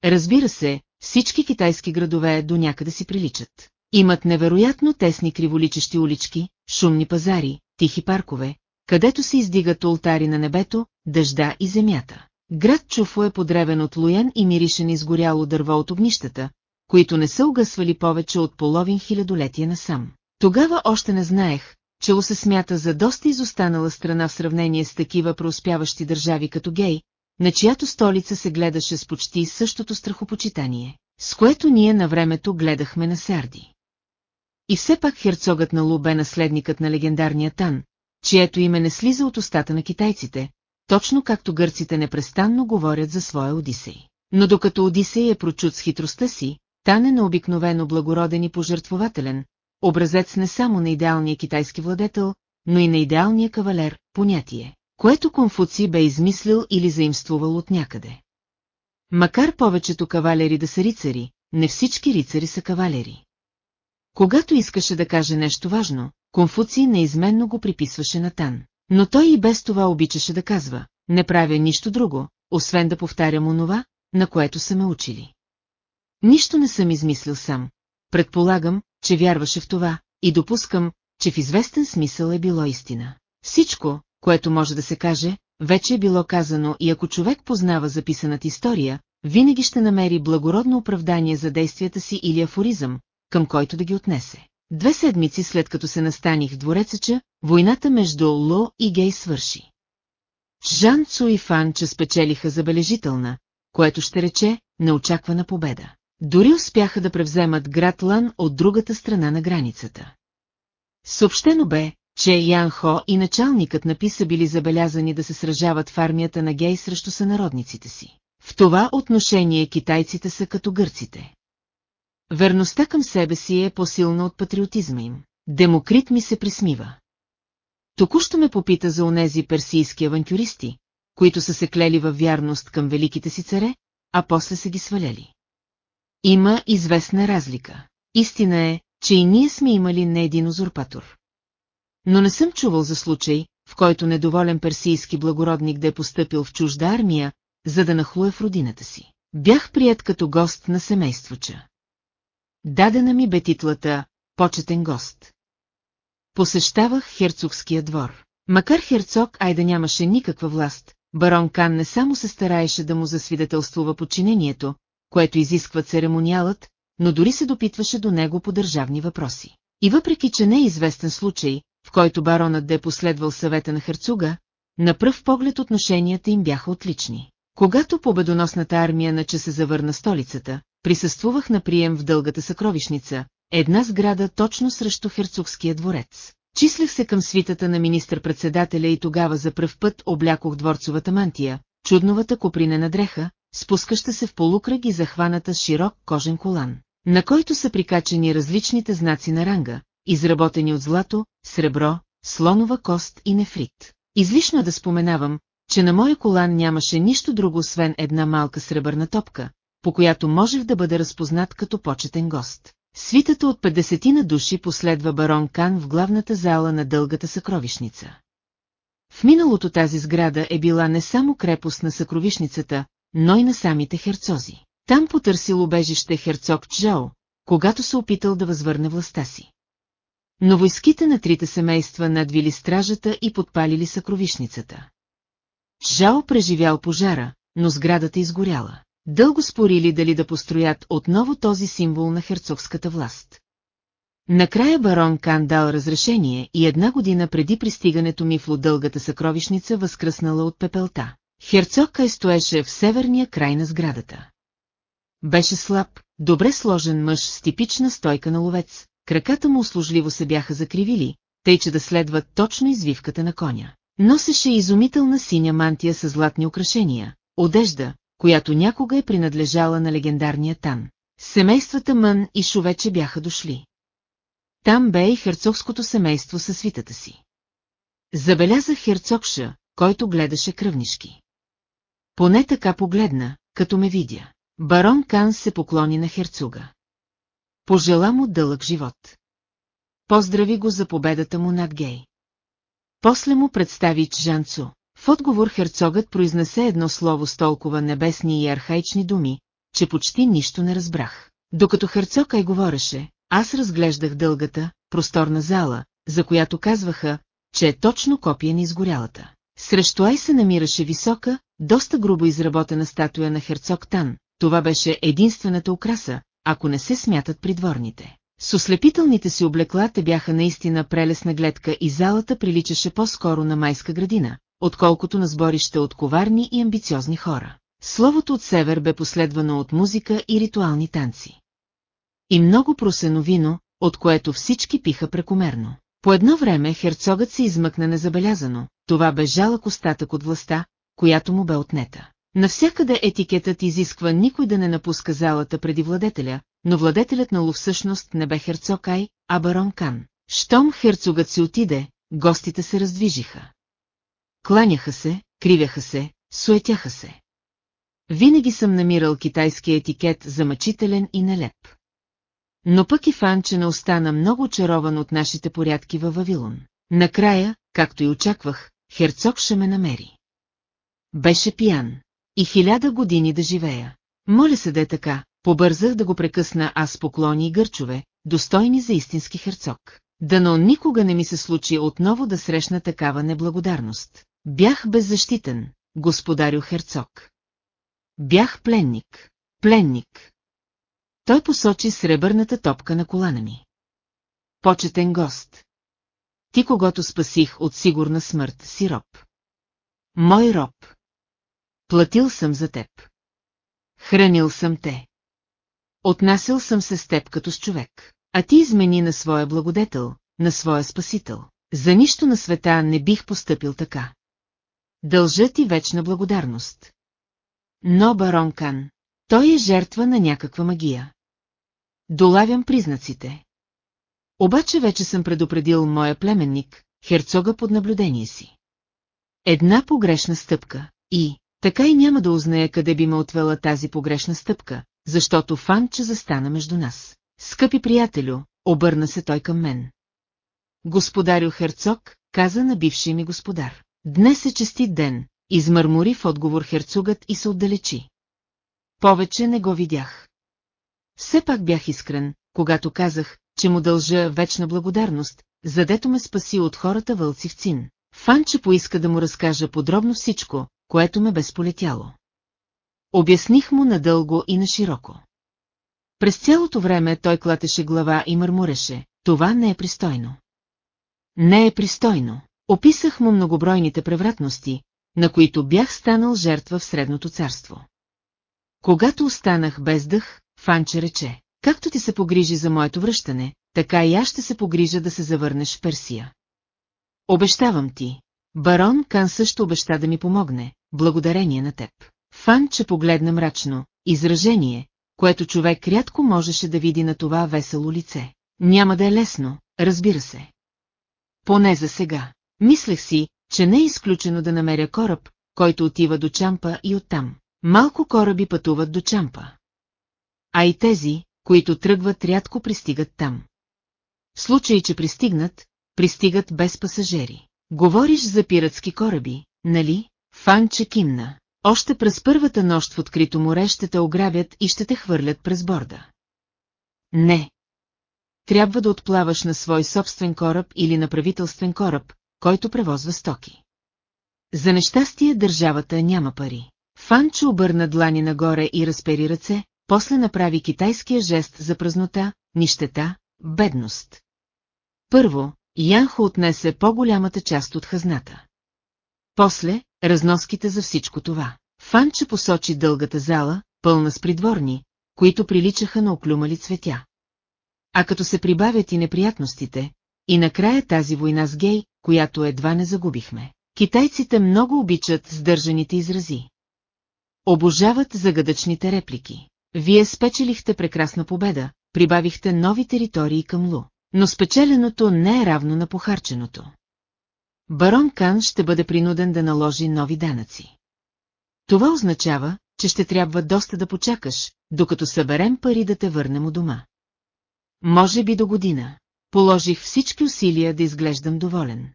Разбира се, всички китайски градове до някъде си приличат. Имат невероятно тесни криволичещи улички, шумни пазари, тихи паркове, където се издигат ултари на небето, дъжда и земята. Град Чуфо е подревен от луян и миришен изгоряло дърво от огнищата, които не са угасвали повече от половин хилядолетие насам. Тогава още не знаех, че се смята за доста изостанала страна в сравнение с такива преуспяващи държави като Гей, на чиято столица се гледаше с почти същото страхопочитание, с което ние на времето гледахме на Сарди. И все пак херцогът на Лу бе наследникът на легендарния Тан, чието име не слиза от устата на китайците, точно както гърците непрестанно говорят за своя Одисей. Но докато Одисей е прочут с хитростта си, Тан е необикновено благороден и пожертвователен, образец не само на идеалния китайски владетел, но и на идеалния кавалер, понятие, което Конфуций бе измислил или заимствувал от някъде. Макар повечето кавалери да са рицари, не всички рицари са кавалери. Когато искаше да каже нещо важно, Конфуций неизменно го приписваше на Тан. Но той и без това обичаше да казва, не правя нищо друго, освен да повтарям онова, на което са ме учили. Нищо не съм измислил сам. Предполагам, че вярваше в това, и допускам, че в известен смисъл е било истина. Всичко, което може да се каже, вече е било казано и ако човек познава записаната история, винаги ще намери благородно оправдание за действията си или афоризъм, към който да ги отнесе. Две седмици след като се настаних в дворецача, войната между Ло и Гей свърши. Жан Цу и Фан че спечелиха забележителна, което ще рече неочаквана победа. Дори успяха да превземат град Лан от другата страна на границата. Съобщено бе, че Ян Хо и началникът на Пи са били забелязани да се сражават в армията на гей срещу сънародниците си. В това отношение китайците са като гърците. Верността към себе си е по-силна от патриотизма им. Демокрит ми се присмива. Току-що ме попита за онези персийски авантюристи, които са се клели във вярност към великите си царе, а после са ги сваляли. Има известна разлика. Истина е, че и ние сме имали не един узурпатор. Но не съм чувал за случай, в който недоволен персийски благородник да е поступил в чужда армия, за да нахлуе в родината си. Бях прият като гост на семействоча. Дадена ми бе титлата «Почетен гост». Посещавах херцогския двор. Макар херцог Айда нямаше никаква власт, барон Кан не само се стараеше да му засвидетелствува подчинението, което изисква церемониалът, но дори се допитваше до него по държавни въпроси. И въпреки, че не е известен случай, в който баронът да е последвал съвета на херцога, на пръв поглед отношенията им бяха отлични. Когато победоносната армия наче се завърна столицата, присъствувах на прием в дългата съкровищница, една сграда точно срещу херцогския дворец. Числех се към свитата на министър-председателя и тогава за пръв път облякох дворцовата мантия, чудновата копринена дреха, спускаща се в полукръг и захваната широк кожен колан, на който са прикачени различните знаци на ранга, изработени от злато, сребро, слонова кост и нефрит. Излишно е да споменавам, че на моя колан нямаше нищо друго освен една малка сребърна топка, по която можех да бъда разпознат като почетен гост. Свитата от 50 на души последва барон Кан в главната зала на дългата съкровищница. В миналото тази сграда е била не само крепост на съкровищницата, но и на самите херцози. Там потърсил убежище херцог Чжао, когато се опитал да възвърне властта си. Но войските на трите семейства надвили стражата и подпалили съкровишницата. Жао преживял пожара, но сградата изгоряла. Дълго спорили дали да построят отново този символ на херцогската власт. Накрая барон Кан дал разрешение и една година преди пристигането ми в дългата съкровищница възкръснала от пепелта. Херцог стоеше в северния край на сградата. Беше слаб, добре сложен мъж с типична стойка на ловец, краката му услужливо се бяха закривили, тъй че да следват точно извивката на коня. Носеше изумителна синя мантия с златни украшения, одежда, която някога е принадлежала на легендарния Тан. Семействата Мън и Шовече бяха дошли. Там бе и херцогското семейство със свитата си. Забелязах херцогша, който гледаше кръвнишки. Поне така погледна, като ме видя. Барон Кан се поклони на херцога. Пожела му дълъг живот. Поздрави го за победата му над гей. После му представи Чжанцу. В отговор херцогът произнесе едно слово с толкова небесни и архаични думи, че почти нищо не разбрах. Докато херцог ай говореше, аз разглеждах дългата, просторна зала, за която казваха, че е точно копия на изгорялата. Срещу Ай се намираше висока, доста грубо изработена статуя на херцог Тан. Това беше единствената украса, ако не се смятат придворните. С ослепителните си облекла те бяха наистина прелесна гледка и залата приличаше по-скоро на майска градина, отколкото на сборище от коварни и амбициозни хора. Словото от север бе последвано от музика и ритуални танци. И много просено вино, от което всички пиха прекомерно. По едно време херцогът се измъкна незабелязано, това бе жалък остатък от властта, която му бе отнета. Навсякъде етикетът изисква никой да не напуска залата преди владетеля, но владетелят на Лу всъщност не бе херцог Ай, а барон Кан. Щом херцогът си отиде, гостите се раздвижиха. Кланяха се, кривяха се, суетяха се. Винаги съм намирал китайски етикет за мъчителен и нелеп. Но пък и фанче не остана много очарован от нашите порядки във Вавилон. Накрая, както и очаквах, херцог ще ме намери. Беше пиян. И хиляда години да живея. Моля се да е така, побързах да го прекъсна аз поклони и гърчове, достойни за истински херцог. Дано никога не ми се случи отново да срещна такава неблагодарност. Бях беззащитен, господарю херцог. Бях пленник. Пленник. Той посочи сребърната топка на колана ми. Почетен гост. Ти когото спасих от сигурна смърт, си роб. Мой роб. Платил съм за теб. Хранил съм те. Отнасял съм се с теб като с човек, а ти измени на своя благодетел, на своя спасител. За нищо на света не бих постъпил така. Дължа ти вечна благодарност. Но барон Кан, той е жертва на някаква магия. Долавям признаците. Обаче вече съм предупредил моя племенник, херцога под наблюдение си. Една погрешна стъпка, и, така и няма да узная къде би ме отвела тази погрешна стъпка, защото фанче застана между нас. Скъпи приятелю, обърна се той към мен. Господарю Херцог, каза на бившия ми господар. Днес е честит ден, измърмори в отговор херцогът и се отдалечи. Повече не го видях. Все пак бях искрен, когато казах, че му дължа вечна благодарност, задето ме спаси от хората вълци в цин. Фанче поиска да му разкажа подробно всичко, което ме безполетяло. Обясних му надълго и на широко. През цялото време той клатеше глава и мърмуреше. Това не е пристойно. Не е пристойно. Описах му многобройните превратности, на които бях станал жертва в Средното царство. Когато останах без дъх, Фанче рече, както ти се погрижи за моето връщане, така и аз ще се погрижа да се завърнеш в Персия. Обещавам ти. Барон Кан също обеща да ми помогне, благодарение на теб. Фанче погледна мрачно, изражение, което човек рядко можеше да види на това весело лице. Няма да е лесно, разбира се. Поне за сега. Мислех си, че не е изключено да намеря кораб, който отива до Чампа и оттам. Малко кораби пътуват до Чампа. А и тези, които тръгват, рядко пристигат там. В случай, че пристигнат, пристигат без пасажери. Говориш за пиратски кораби, нали? Фанче кимна. Още през първата нощ в открито море ще те ограбят и ще те хвърлят през борда. Не. Трябва да отплаваш на свой собствен кораб или на правителствен кораб, който превозва стоки. За нещастие държавата няма пари. Фанчо обърна длани нагоре и разпери ръце, после направи китайския жест за празнота, нищета, бедност. Първо, Янхо отнесе по-голямата част от хазната. После, разноските за всичко това. Фанче посочи дългата зала, пълна с придворни, които приличаха на оклюмали цветя. А като се прибавят и неприятностите, и накрая тази война с гей, която едва не загубихме. Китайците много обичат сдържаните изрази. Обожават загадъчните реплики. Вие спечелихте прекрасна победа, прибавихте нови територии към Лу. Но спечеленото не е равно на похарченото. Барон Кан ще бъде принуден да наложи нови данъци. Това означава, че ще трябва доста да почакаш, докато съберем пари да те върнем у дома. Може би до година. Положих всички усилия да изглеждам доволен.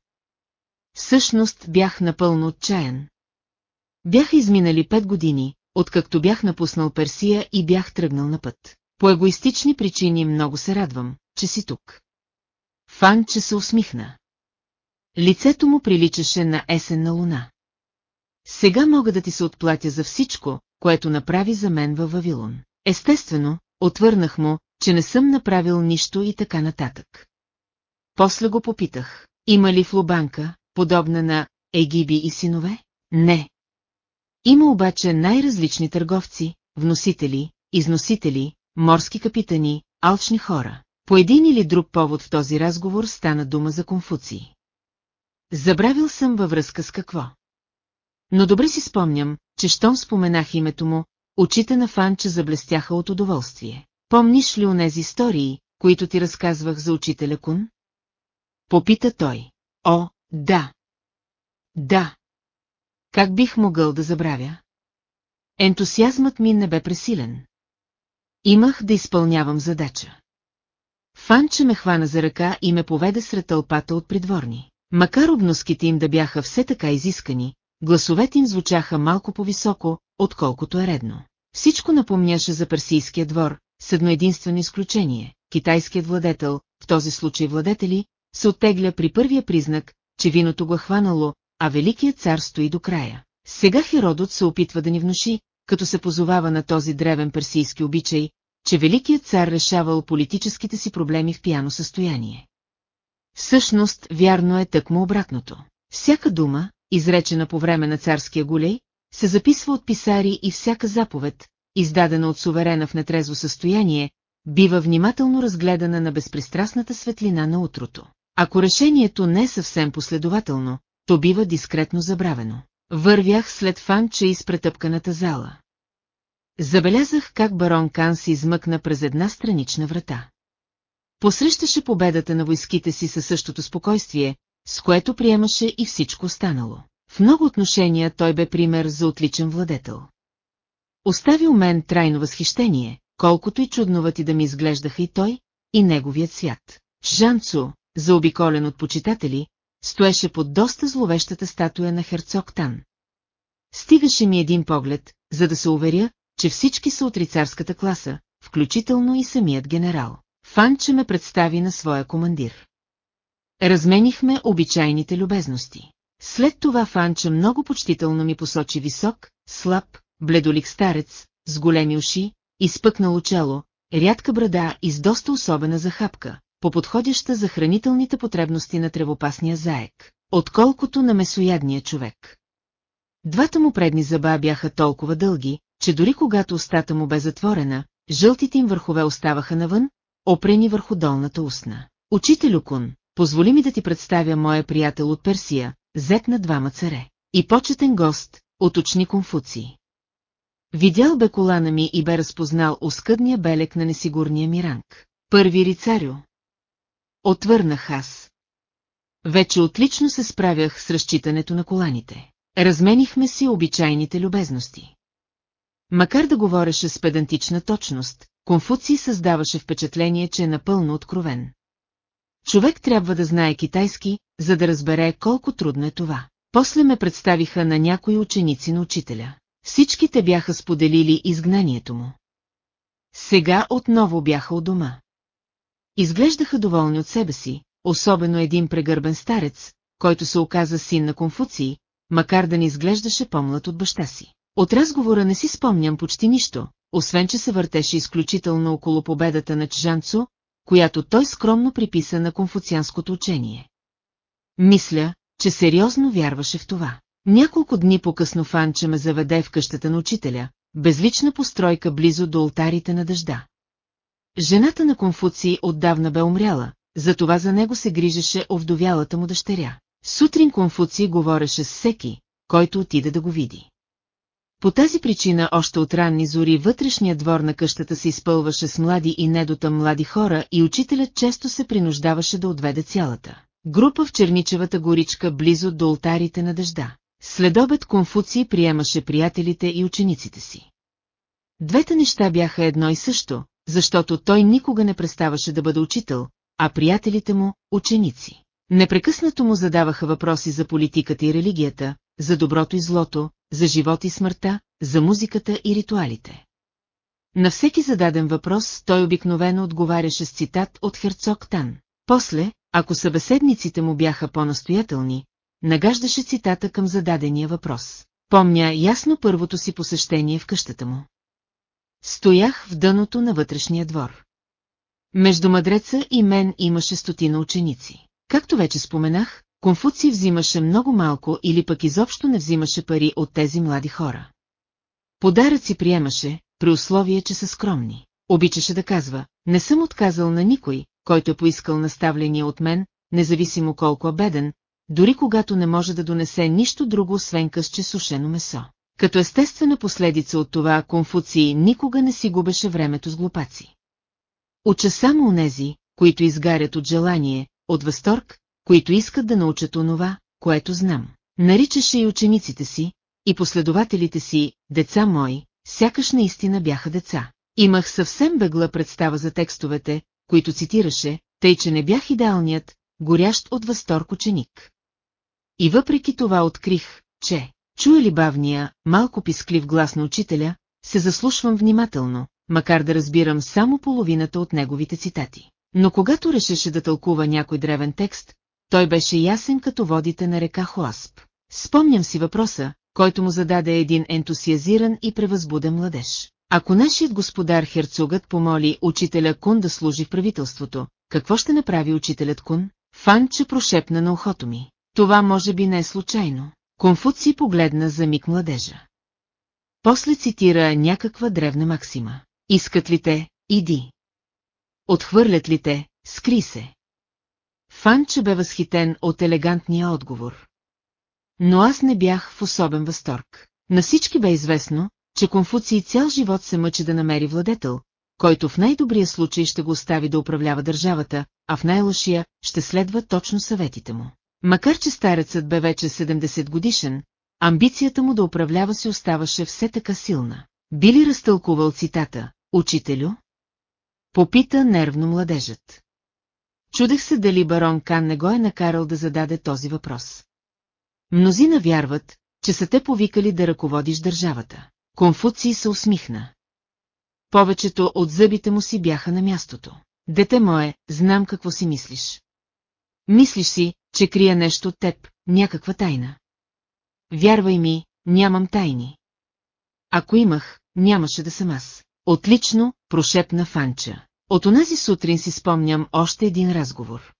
Всъщност бях напълно отчаян. Бяха изминали пет години, откакто бях напуснал Персия и бях тръгнал на път. По егоистични причини много се радвам, че си тук. Фанче се усмихна. Лицето му приличаше на есенна луна. Сега мога да ти се отплатя за всичко, което направи за мен във Вавилон. Естествено, отвърнах му, че не съм направил нищо и така нататък. После го попитах, има ли в Лубанка, подобна на Егиби и синове? Не. Има обаче най-различни търговци, вносители, износители, морски капитани, алчни хора. По един или друг повод в този разговор стана дума за Конфуций. Забравил съм във връзка с какво. Но добре си спомням, че щом споменах името му, очите на Фанча заблестяха от удоволствие. Помниш ли онези истории, които ти разказвах за учителя Кун? Попита той. О, да. Да. Как бих могъл да забравя? Ентусиазмът ми не бе пресилен. Имах да изпълнявам задача. Фанче ме хвана за ръка и ме поведе сред тълпата от придворни. Макар обноските им да бяха все така изискани, гласовете им звучаха малко по-високо, отколкото е редно. Всичко напомняше за персийския двор, с едно единствено изключение. Китайският владетел, в този случай владетели, се оттегля при първия признак, че виното го е хванало, а великият цар стои до края. Сега Херодот се опитва да ни внуши, като се позовава на този древен персийски обичай, че великият цар решавал политическите си проблеми в пияно състояние. Всъщност, вярно е тъкмо обратното. Всяка дума, изречена по време на царския голей, се записва от писари и всяка заповед, издадена от суверена в нетрезво състояние, бива внимателно разгледана на безпристрастната светлина на утрото. Ако решението не е съвсем последователно, то бива дискретно забравено. Вървях след фанче из претъпканата зала. Забелязах как барон Кан се измъкна през една странична врата. Посрещаше победата на войските си със същото спокойствие, с което приемаше и всичко останало. В много отношения той бе пример за отличен владетел. Остави у мен трайно възхищение, колкото и чудновати да ми изглеждаха и той, и неговият свят. Жанцо, заобиколен от почитатели, стоеше под доста зловещата статуя на херцог Тан. Стигаше ми един поглед, за да се уверя, че всички са от рицарската класа, включително и самият генерал. Фанче ме представи на своя командир. Разменихме обичайните любезности. След това Фанче много почтително ми посочи висок, слаб, бледолик старец, с големи уши, изпъкнало чело, рядка брада и с доста особена захапка, по-подходяща за хранителните потребности на тревопасния заек, отколкото на месоядния човек. Двата му предни зъба бяха толкова дълги, че дори когато устата му бе затворена, жълтите им върхове оставаха навън, опрени върху долната устна. Учителю Кун, позволи ми да ти представя моя приятел от Персия, зет на двама царе. И почетен гост, уточни Конфуций. Видял бе колана ми и бе разпознал оскъдния белек на несигурния ми ранг. Първи рицарю. Отвърнах аз. Вече отлично се справях с разчитането на коланите. Разменихме си обичайните любезности. Макар да говореше с педантична точност, Конфуций създаваше впечатление, че е напълно откровен. Човек трябва да знае китайски, за да разбере колко трудно е това. После ме представиха на някои ученици на учителя. Всички те бяха споделили изгнанието му. Сега отново бяха у дома. Изглеждаха доволни от себе си, особено един прегърбен старец, който се оказа син на Конфуций, макар да не изглеждаше по-млад от баща си. От разговора не си спомням почти нищо, освен че се въртеше изключително около победата на Чжанцо, която той скромно приписа на конфуцианското учение. Мисля, че сериозно вярваше в това. Няколко дни по-късно Фанче ме заведе в къщата на учителя, безлична постройка близо до алтарите на дъжда. Жената на Конфуций отдавна бе умряла, затова за него се грижеше овдовялата му дъщеря. Сутрин Конфуций говореше с всеки, който отиде да го види. По тази причина още от ранни зори вътрешният двор на къщата се изпълваше с млади и недота млади хора и учителят често се принуждаваше да отведе цялата група в Черничевата горичка близо до алтарите на дъжда. След обед Конфуций приемаше приятелите и учениците си. Двете неща бяха едно и също, защото той никога не преставаше да бъде учител, а приятелите му – ученици. Непрекъснато му задаваха въпроси за политиката и религията, за доброто и злото, за живот и смъртта, за музиката и ритуалите. На всеки зададен въпрос той обикновено отговаряше с цитат от Херцог Тан. После, ако събеседниците му бяха по-настоятелни, нагаждаше цитата към зададения въпрос. Помня ясно първото си посещение в къщата му. Стоях в дъното на вътрешния двор. Между мъдреца и мен имаше стотина ученици. Както вече споменах, Конфуций взимаше много малко или пък изобщо не взимаше пари от тези млади хора. Подаръци приемаше, при условие, че са скромни. Обичаше да казва, не съм отказал на никой, който е поискал наставление от мен, независимо колко е беден, дори когато не може да донесе нищо друго освен късче сушено месо. Като естествена последица от това Конфуций никога не си губеше времето с глупаци. Уча само онези, които изгарят от желание, от възторг, които искат да научат онова, което знам. Наричаше и учениците си, и последователите си, деца мои, сякаш наистина бяха деца. Имах съвсем бегла представа за текстовете, които цитираше, тъй че не бях идеалният, горящ от възторг ученик. И въпреки това открих, че, чуя ли бавния, малко писклив глас на учителя, се заслушвам внимателно, макар да разбирам само половината от неговите цитати. Но когато решеше да тълкува някой древен текст, той беше ясен като водите на река Хуасп. Спомням си въпроса, който му зададе един ентусиазиран и превъзбуден младеж. Ако нашият господар Херцогът помоли учителя Кун да служи в правителството, какво ще направи учителят Кун? Фанче прошепна на ухото ми. Това може би не е случайно. Конфуци погледна за миг младежа. После цитира някаква древна максима. Искат ли те, иди. Отхвърлят ли те, скри се. Фанче бе възхитен от елегантния отговор. Но аз не бях в особен възторг. На всички бе известно, че Конфуций цял живот се мъчи да намери владетел, който в най-добрия случай ще го остави да управлява държавата, а в най-лошия ще следва точно съветите му. Макар че старецът бе вече 70 годишен, амбицията му да управлява си оставаше все така силна. Би ли разтълкувал цитата «Учителю»? Попита нервно младежът. Чудех се дали барон Кан не го е накарал да зададе този въпрос. Мнозина вярват, че са те повикали да ръководиш държавата. Конфуций се усмихна. Повечето от зъбите му си бяха на мястото. Дете мое, знам какво си мислиш. Мислиш си, че крия нещо от теб, някаква тайна. Вярвай ми, нямам тайни. Ако имах, нямаше да съм аз. Отлично, прошепна Фанча. От онази сутрин си спомням още един разговор.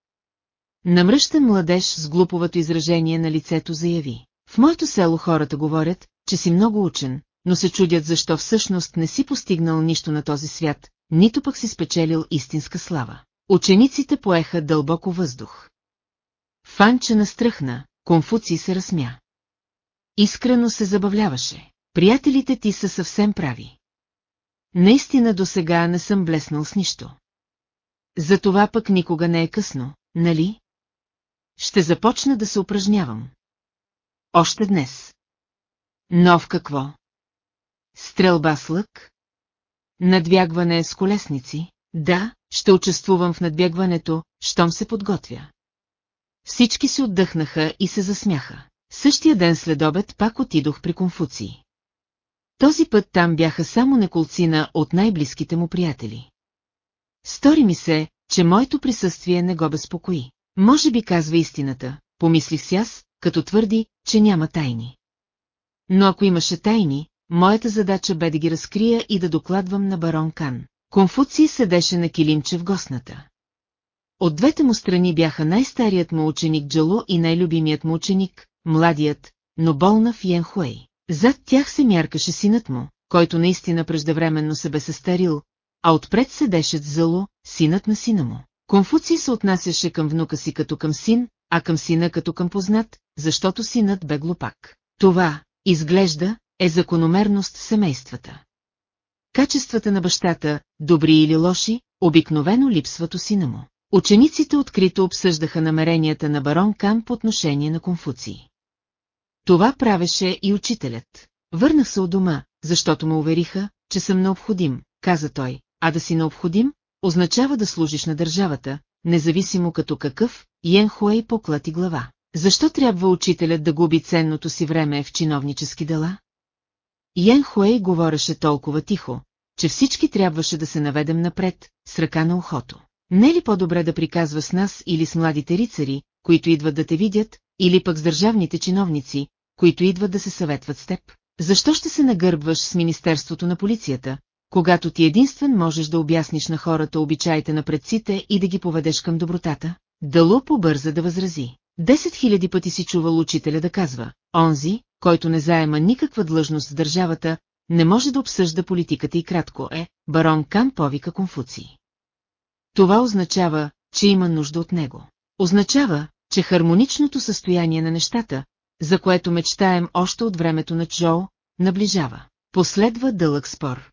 Намръщен младеж с глуповато изражение на лицето заяви. В моето село хората говорят, че си много учен, но се чудят защо всъщност не си постигнал нищо на този свят, нито пък си спечелил истинска слава. Учениците поеха дълбоко въздух. Фанча настръхна, Конфуций се разсмя. Искрено се забавляваше. Приятелите ти са съвсем прави. Наистина до сега не съм блеснал с нищо. Затова пък никога не е късно, нали? Ще започна да се упражнявам. Още днес. Но в какво? Стрелба с лък? Надбягване с колесници? Да, ще участвувам в надбягването, щом се подготвя. Всички се отдъхнаха и се засмяха. Същия ден след обед пак отидох при Конфуций. Този път там бяха само неколцина от най-близките му приятели. Стори ми се, че моето присъствие не го безпокои. Може би казва истината, помислих си аз, като твърди, че няма тайни. Но ако имаше тайни, моята задача бе да ги разкрия и да докладвам на барон Кан. Конфуций седеше на килимче в гостната. От двете му страни бяха най-старият му ученик Джало и най-любимият му ученик, младият, но болна в Йенхуей. Зад тях се мяркаше синът му, който наистина преждевременно се бе състарил, а отпред седеше Зало, синът на сина му. Конфуций се отнасяше към внука си като към син, а към сина като към познат, защото синът бе глупак. Това, изглежда, е закономерност в семействата. Качествата на бащата, добри или лоши, обикновено липсват у сина му. Учениците открито обсъждаха намеренията на барон Кан по отношение на Конфуций. Това правеше и учителят. Върнах се от дома, защото ме увериха, че съм необходим, каза той, а да си необходим, означава да служиш на държавата, независимо като какъв, Йен Хуей поклати глава. Защо трябва учителят да губи ценното си време в чиновнически дела? Йен Хуей говореше толкова тихо, че всички трябваше да се наведем напред, с ръка на ухото. Не е ли по-добре да приказва с нас или с младите рицари, които идват да те видят, или пък с държавните чиновници, които идват да се съветват с теб? Защо ще се нагърбваш с Министерството на полицията, когато ти единствен можеш да обясниш на хората обичаите на предците и да ги поведеш към добротата? Дало побърза да възрази. Десет хиляди пъти си чувал учителя да казва, онзи, който не заема никаква длъжност в държавата, не може да обсъжда политиката и кратко е, барон Кан повика Конфуций. Това означава, че има нужда от него. Означава, че хармоничното състояние на нещата, за което мечтаем още от времето на Чжоу, наближава. Последва дълъг спор.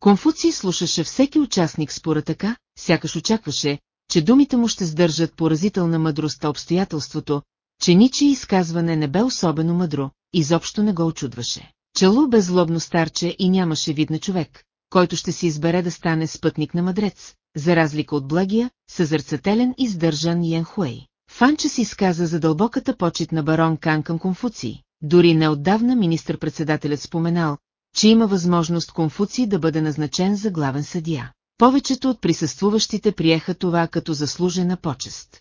Конфуций слушаше всеки участник спора така, сякаш очакваше, че думите му ще сдържат поразителна мъдрост, обстоятелството, че ничи изказване не бе особено мъдро, изобщо не го очудваше. Челу беззлобно старче и нямаше вид на човек, който ще си избере да стане спътник на мъдрец, за разлика от благия, съзърцателен и сдържан Йен Хуей. Фанче си сказа за дълбоката почет на барон Кан към Конфуций. Дори неотдавна министр-председателят споменал, че има възможност Конфуций да бъде назначен за главен съдия. Повечето от присъствуващите приеха това като заслужена почест.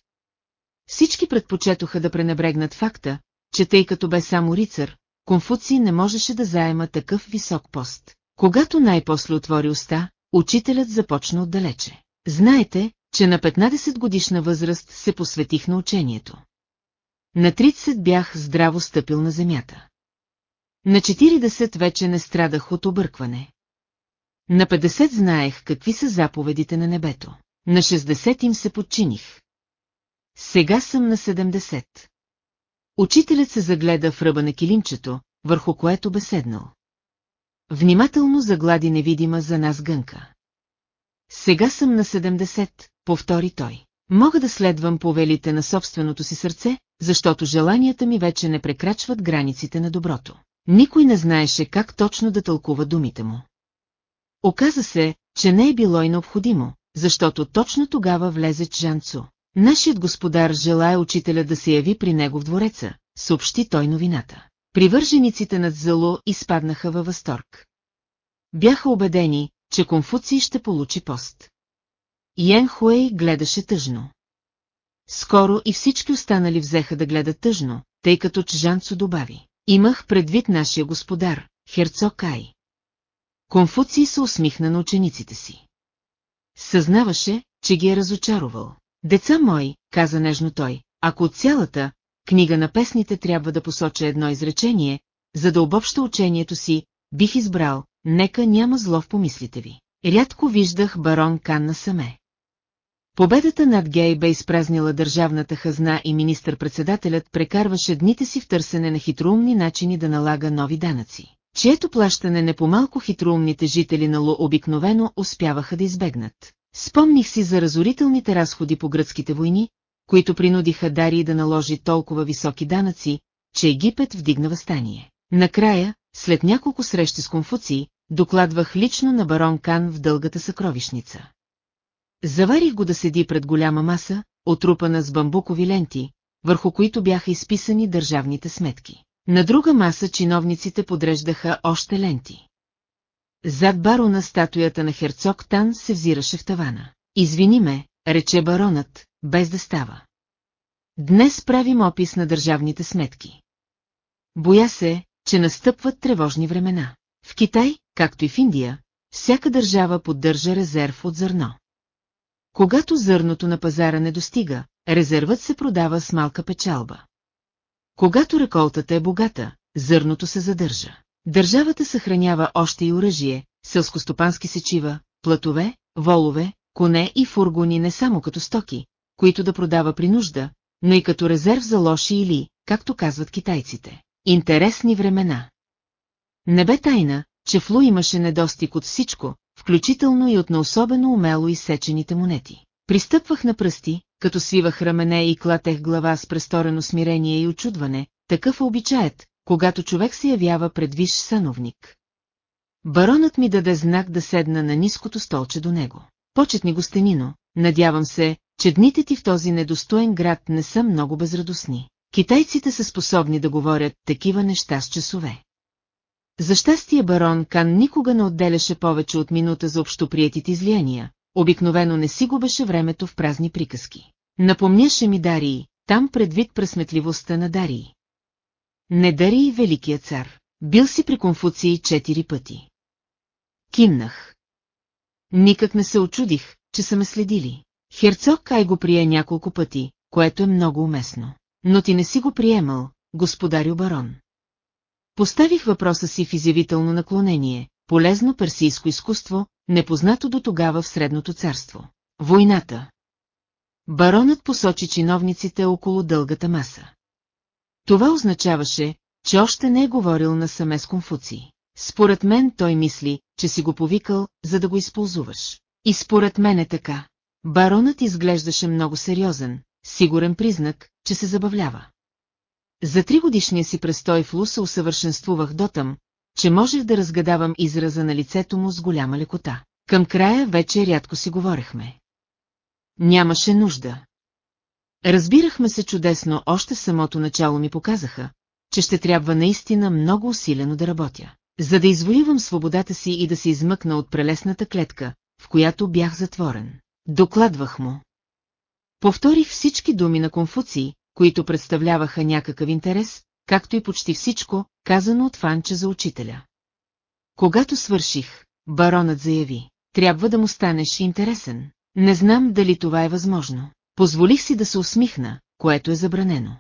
Всички предпочетоха да пренебрегнат факта, че тъй като бе само рицар, Конфуций не можеше да заема такъв висок пост. Когато най-после отвори уста, учителят започна отдалече. Знаете, че на 15 годишна възраст се посветих на учението. На 30 бях здраво стъпил на земята. На 40 вече не страдах от объркване. На 50 знаех какви са заповедите на небето. На 60 им се подчиних. Сега съм на 70. Учителят се загледа в ръба на килимчето, върху което бе седнал. Внимателно заглади невидима за нас гънка. Сега съм на 70, повтори той. Мога да следвам повелите на собственото си сърце, защото желанията ми вече не прекрачват границите на доброто. Никой не знаеше как точно да тълкува думите му. Оказа се, че не е било и необходимо, защото точно тогава влезе Чжанцу. Нашият господар желая учителя да се яви при него в двореца, съобщи той новината. Привържениците над Зало изпаднаха във възторг. Бяха убедени, че Конфуций ще получи пост. Йен Хуей гледаше тъжно. Скоро и всички останали взеха да гледат тъжно, тъй като Чжанцо добави. Имах предвид нашия господар, Херцог Кай. Конфуций се усмихна на учениците си. Съзнаваше, че ги е разочаровал. Деца мои, каза нежно той, ако цялата книга на песните трябва да посоча едно изречение, за да обобща учението си, бих избрал, нека няма зло в помислите ви. Рядко виждах барон Кан насаме. Победата над Гей бе изпразнила държавната хазна и министър-председателят прекарваше дните си в търсене на хитроумни начини да налага нови данъци, чието плащане не по-малко хитроумните жители на Ло обикновено успяваха да избегнат. Спомних си за разорителните разходи по гръцките войни, които принудиха Дарий да наложи толкова високи данъци, че Египет вдигна възстание. Накрая, след няколко срещи с Конфуций, докладвах лично на барон Кан в дългата съкровищница. Заварих го да седи пред голяма маса, отрупана с бамбукови ленти, върху които бяха изписани държавните сметки. На друга маса чиновниците подреждаха още ленти. Зад барона статуята на херцог Тан се взираше в тавана. Извини ме, рече баронът, без да става. Днес правим опис на държавните сметки. Боя се, че настъпват тревожни времена. В Китай, както и в Индия, всяка държава поддържа резерв от зърно. Когато зърното на пазара не достига, резервът се продава с малка печалба. Когато реколтата е богата, зърното се задържа. Държавата съхранява още и оръжие, селскостопански сечива, платове, волове, коне и фургони не само като стоки, които да продава при нужда, но и като резерв за лоши или, както казват китайците, интересни времена. Не бе тайна, че Флу имаше недостиг от всичко, включително и от на особено умело изсечените монети. Пристъпвах на пръсти, като свивах рамене и клатех глава с престорено смирение и очудване, такъв е обичаят, когато човек се явява пред виш сановник. Баронът ми даде знак да седна на ниското столче до него. Почетни гостенино, надявам се, че дните ти в този недостоен град не са много безрадостни. Китайците са способни да говорят такива неща с часове. За щастие барон Кан никога не отделяше повече от минута за общоприетите излияния, обикновено не си губеше времето в празни приказки. Напомняше ми Дарии, там предвид пресметливостта на Дарии. Не Дарий великия цар, бил си при Конфуции четири пъти. Кимнах. Никак не се очудих, че са ме следили. Херцог Ай го прие няколко пъти, което е много уместно. Но ти не си го приемал, господарю барон. Поставих въпроса си в изявително наклонение, полезно персийско изкуство, непознато до тогава в Средното царство. Войната. Баронът посочи чиновниците около дългата маса. Това означаваше, че още не е говорил на саме с Конфуций. Според мен той мисли, че си го повикал, за да го използуваш. И според мен е така. Баронът изглеждаше много сериозен, сигурен признак, че се забавлява. За три годишния си престой в Луса усъвършенствувах дотъм, че можех да разгадавам израза на лицето му с голяма лекота. Към края вече рядко си говорехме. Нямаше нужда. Разбирахме се чудесно, още самото начало ми показаха, че ще трябва наистина много усилено да работя, за да извоювам свободата си и да се измъкна от прелесната клетка, в която бях затворен. Докладвах му. Повторих всички думи на Конфуций, които представляваха някакъв интерес, както и почти всичко, казано от Фанча за учителя. Когато свърших, баронът заяви, трябва да му станеш интересен. Не знам дали това е възможно. Позволих си да се усмихна, което е забранено.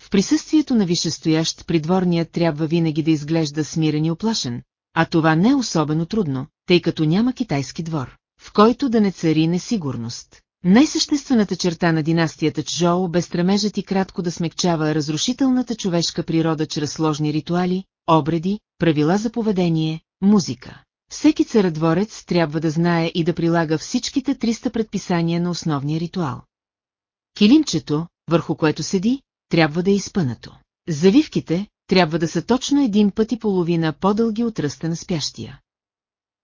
В присъствието на висшестоящ придворният трябва винаги да изглежда смирен и оплашен, а това не е особено трудно, тъй като няма китайски двор, в който да не цари несигурност. Най-съществената черта на династията Чжоу бе стремежът и кратко да смекчава разрушителната човешка природа чрез сложни ритуали, обреди, правила за поведение, музика. Всеки царедворец трябва да знае и да прилага всичките 300 предписания на основния ритуал. Килимчето, върху което седи, трябва да е изпънато. Завивките трябва да са точно един път и половина по-дълги от ръста на спящия.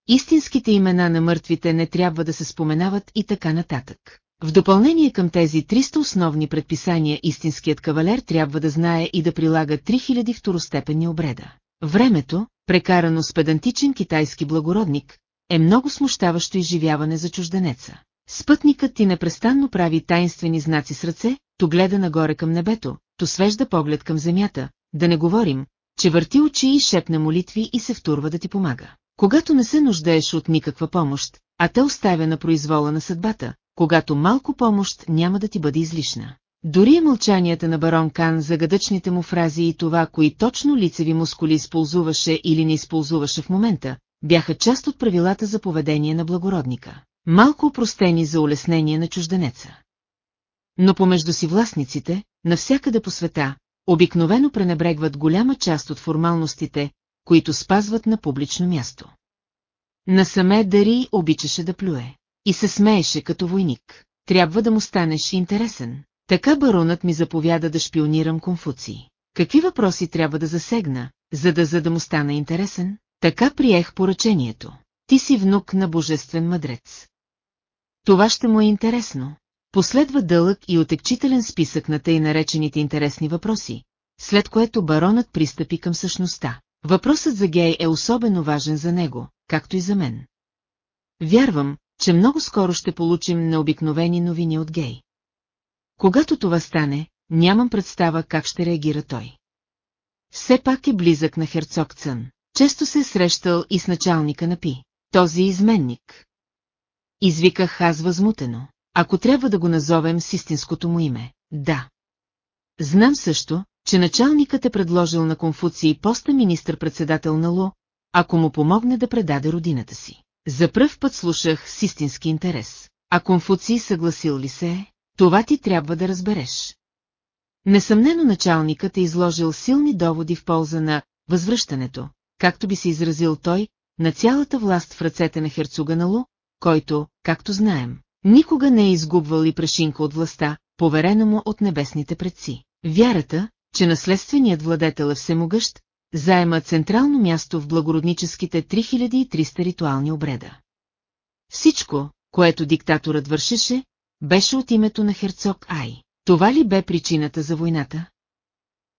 Истинските имена на мъртвите не трябва да се споменават и така нататък. В допълнение към тези 300 основни предписания истинският кавалер трябва да знае и да прилага 3000 второстепенни обреда. Времето, прекарано с педантичен китайски благородник, е много смущаващо изживяване за чужденеца. Спътникът ти непрестанно прави тайнствени знаци с ръце, то гледа нагоре към небето, то свежда поглед към земята, да не говорим, че върти очи и шепне молитви и се втурва да ти помага. Когато не се нуждаеш от никаква помощ, а те оставя на произвола на съдбата, когато малко помощ няма да ти бъде излишна. Дори е мълчанията на барон Кан за гадъчните му фрази и това, кои точно лицеви мускули използваше или не използваше в момента, бяха част от правилата за поведение на благородника. Малко упростени за улеснение на чужденеца. Но помежду си властниците, навсякъде по света, обикновено пренебрегват голяма част от формалностите, които спазват на публично място. Насаме Дари обичаше да плюе. И се смееше като войник. Трябва да му станеш интересен. Така баронът ми заповяда да шпионирам Конфуций. Какви въпроси трябва да засегна, за да за да му стана интересен? Така приех поръчението. Ти си внук на божествен мъдрец. Това ще му е интересно. Последва дълъг и отекчителен списък на тъй наречените интересни въпроси, след което баронът пристъпи към същността. Въпросът за гей е особено важен за него, както и за мен. Вярвам, че много скоро ще получим необикновени новини от гей. Когато това стане, нямам представа как ще реагира той. Все пак е близък на херцог Цън. Често се е срещал и с началника на Пи. Този изменник. Извиках аз възмутено. Ако трябва да го назовем с истинското му име, да. Знам също, че началникът е предложил на Конфуций поста министър-председател на Ло, ако му помогне да предаде родината си. За пръв път слушах с истински интерес. А Конфуций съгласил ли се Това ти трябва да разбереш. Несъмнено началникът е изложил силни доводи в полза на възвръщането, както би се изразил той, на цялата власт в ръцете на херцога Налу, който, както знаем, никога не е изгубвал и прешинка от властта, поверена му от небесните предци. Вярата, че наследственият владетел е всемогъщ, заема централно място в благородническите 3300 ритуални обреда. Всичко, което диктаторът вършеше, беше от името на херцог Ай. Това ли бе причината за войната?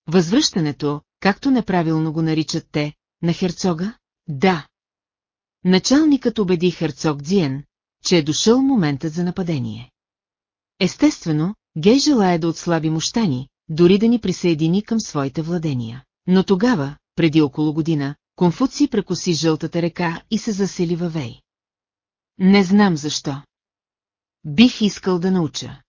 Възвръщането, както неправилно го наричат те, на херцога? Да. Началникът убеди херцог Дзиен, че е дошъл моментът за нападение. Естествено, Гей желая да отслаби мощани, дори да ни присъедини към своите владения. Но тогава, преди около година, Конфуций прекоси жълтата река и се засели във Вей. Не знам защо. Бих искал да науча.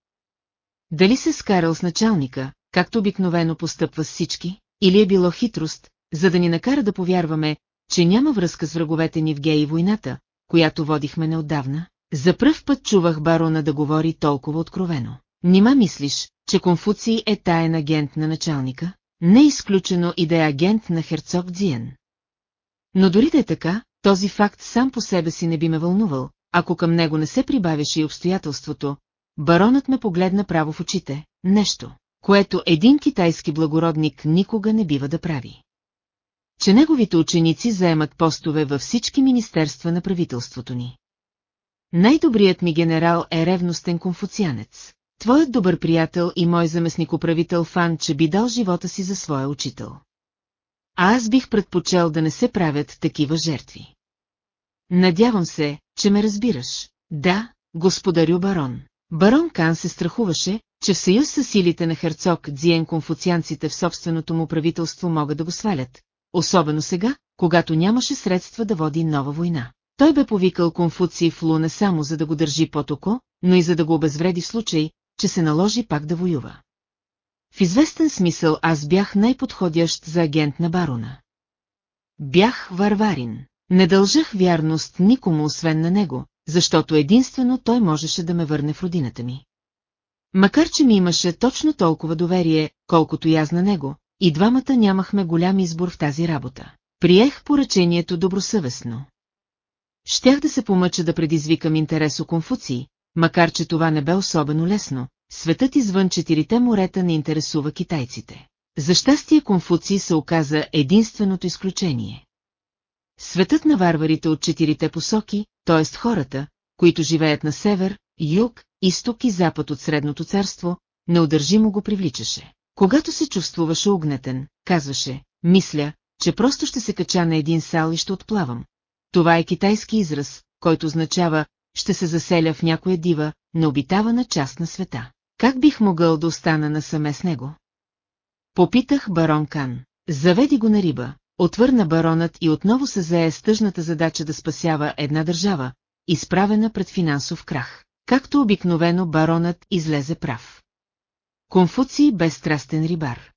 Дали се скарал с началника, както обикновено постъпва с всички, или е било хитрост, за да ни накара да повярваме, че няма връзка с враговете ни в гей и войната, която водихме неотдавна? За пръв път чувах барона да говори толкова откровено. Нима мислиш, че Конфуций е таен агент на началника? Не е изключено и да е агент на херцог Дзиен. Но дори да е така, този факт сам по себе си не би ме вълнувал, ако към него не се прибавяше и обстоятелството, баронът ме погледна право в очите, нещо, което един китайски благородник никога не бива да прави. Че неговите ученици заемат постове във всички министерства на правителството ни. Най-добрият ми генерал е ревностен конфуцианец. Твоят добър приятел и мой заместник-управител Фан, че би дал живота си за своя учител. А аз бих предпочел да не се правят такива жертви. Надявам се, че ме разбираш. Да, господарю барон. Барон Кан се страхуваше, че в съюз с силите на херцог Дзиен конфуцианците в собственото му правителство могат да го свалят, особено сега, когато нямаше средства да води нова война. Той бе повикал Конфуций в Луна само за да го държи под око, но и за да го обезвреди в случай, че се наложи пак да воюва. В известен смисъл аз бях най-подходящ за агент на барона. Бях варварин. Не дължах вярност никому освен на него, защото единствено той можеше да ме върне в родината ми. Макар, че ми имаше точно толкова доверие, колкото и аз на него, и двамата нямахме голям избор в тази работа. Приех поръчението добросъвестно. Щях да се помъча да предизвикам интерес у Конфуций, макар че това не бе особено лесно, светът извън четирите морета не интересува китайците. За щастие Конфуций се оказа единственото изключение. Светът на варварите от четирите посоки, т.е. хората, които живеят на север, юг, изток и запад от Средното царство, неудържимо го привличаше. Когато се чувствуваше огнетен, казваше, мисля, че просто ще се кача на един сал и ще отплавам. Това е китайски израз, който означава ще се заселя в някоя дива, необитавана част на света. Как бих могъл да остана насаме с него? Попитах барон Кан. Заведи го на риба, отвърна баронът и отново се зае с тъжната задача да спасява една държава, изправена пред финансов крах. Както обикновено баронът излезе прав. Конфуций бе страстен рибар.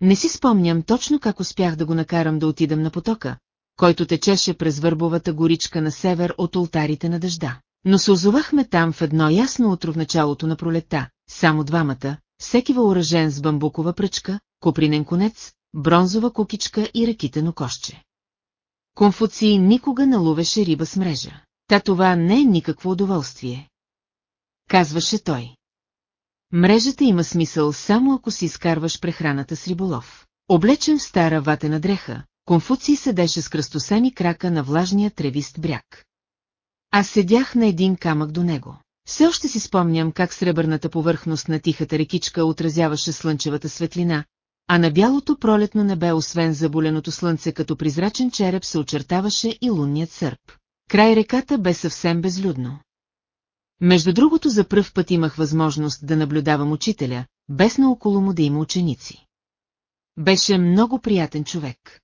Не си спомням точно как успях да го накарам да отидам на потока, който течеше през върбовата горичка на север от ултарите на дъжда. Но се озовахме там в едно ясно утро в началото на пролета, само двамата, всеки въоръжен с бамбукова пръчка, копринен конец, бронзова кукичка и ракитено кошче. Конфуций никога не ловеше риба с мрежа. Та това не е никакво удоволствие. Казваше той. Мрежата има смисъл само ако си изкарваш прехраната с риболов. Облечен в стара ватена дреха, Конфуций седеше с кръстосани крака на влажния тревист бряг. Аз седях на един камък до него. Все още си спомням как сребърната повърхност на тихата рекичка отразяваше слънчевата светлина, а на бялото пролетно небе освен заболеното слънце като призрачен череп се очертаваше и лунният сърп. Край реката бе съвсем безлюдно. Между другото за пръв път имах възможност да наблюдавам учителя, без наоколо му да има ученици. Беше много приятен човек.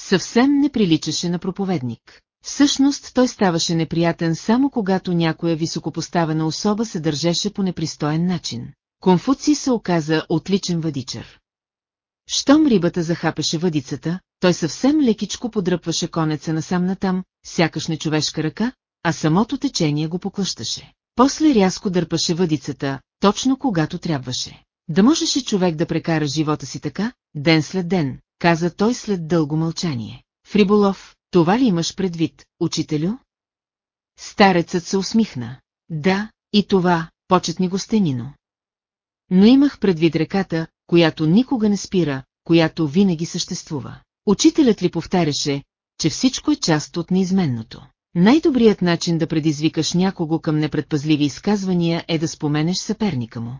Съвсем не приличаше на проповедник. Всъщност той ставаше неприятен само когато някоя високопоставена особа се държеше по непристоен начин. Конфуций се оказа отличен въдичър. Щом рибата захапеше въдицата, той съвсем лекичко подръпваше конеца насам натам, сякаш нечовешка ръка, а самото течение го поклъщаше. После рязко дърпаше въдицата, точно когато трябваше. Да можеше човек да прекара живота си така, ден след ден, каза той след дълго мълчание. В риболов, това ли имаш предвид, учителю? Старецът се усмихна. Да, и това, почетни гостенино. Но имах предвид реката, която никога не спира, която винаги съществува. Учителят ли повтаряше, че всичко е част от неизменното. Най-добрият начин да предизвикаш някого към непредпазливи изказвания е да споменеш съперника му.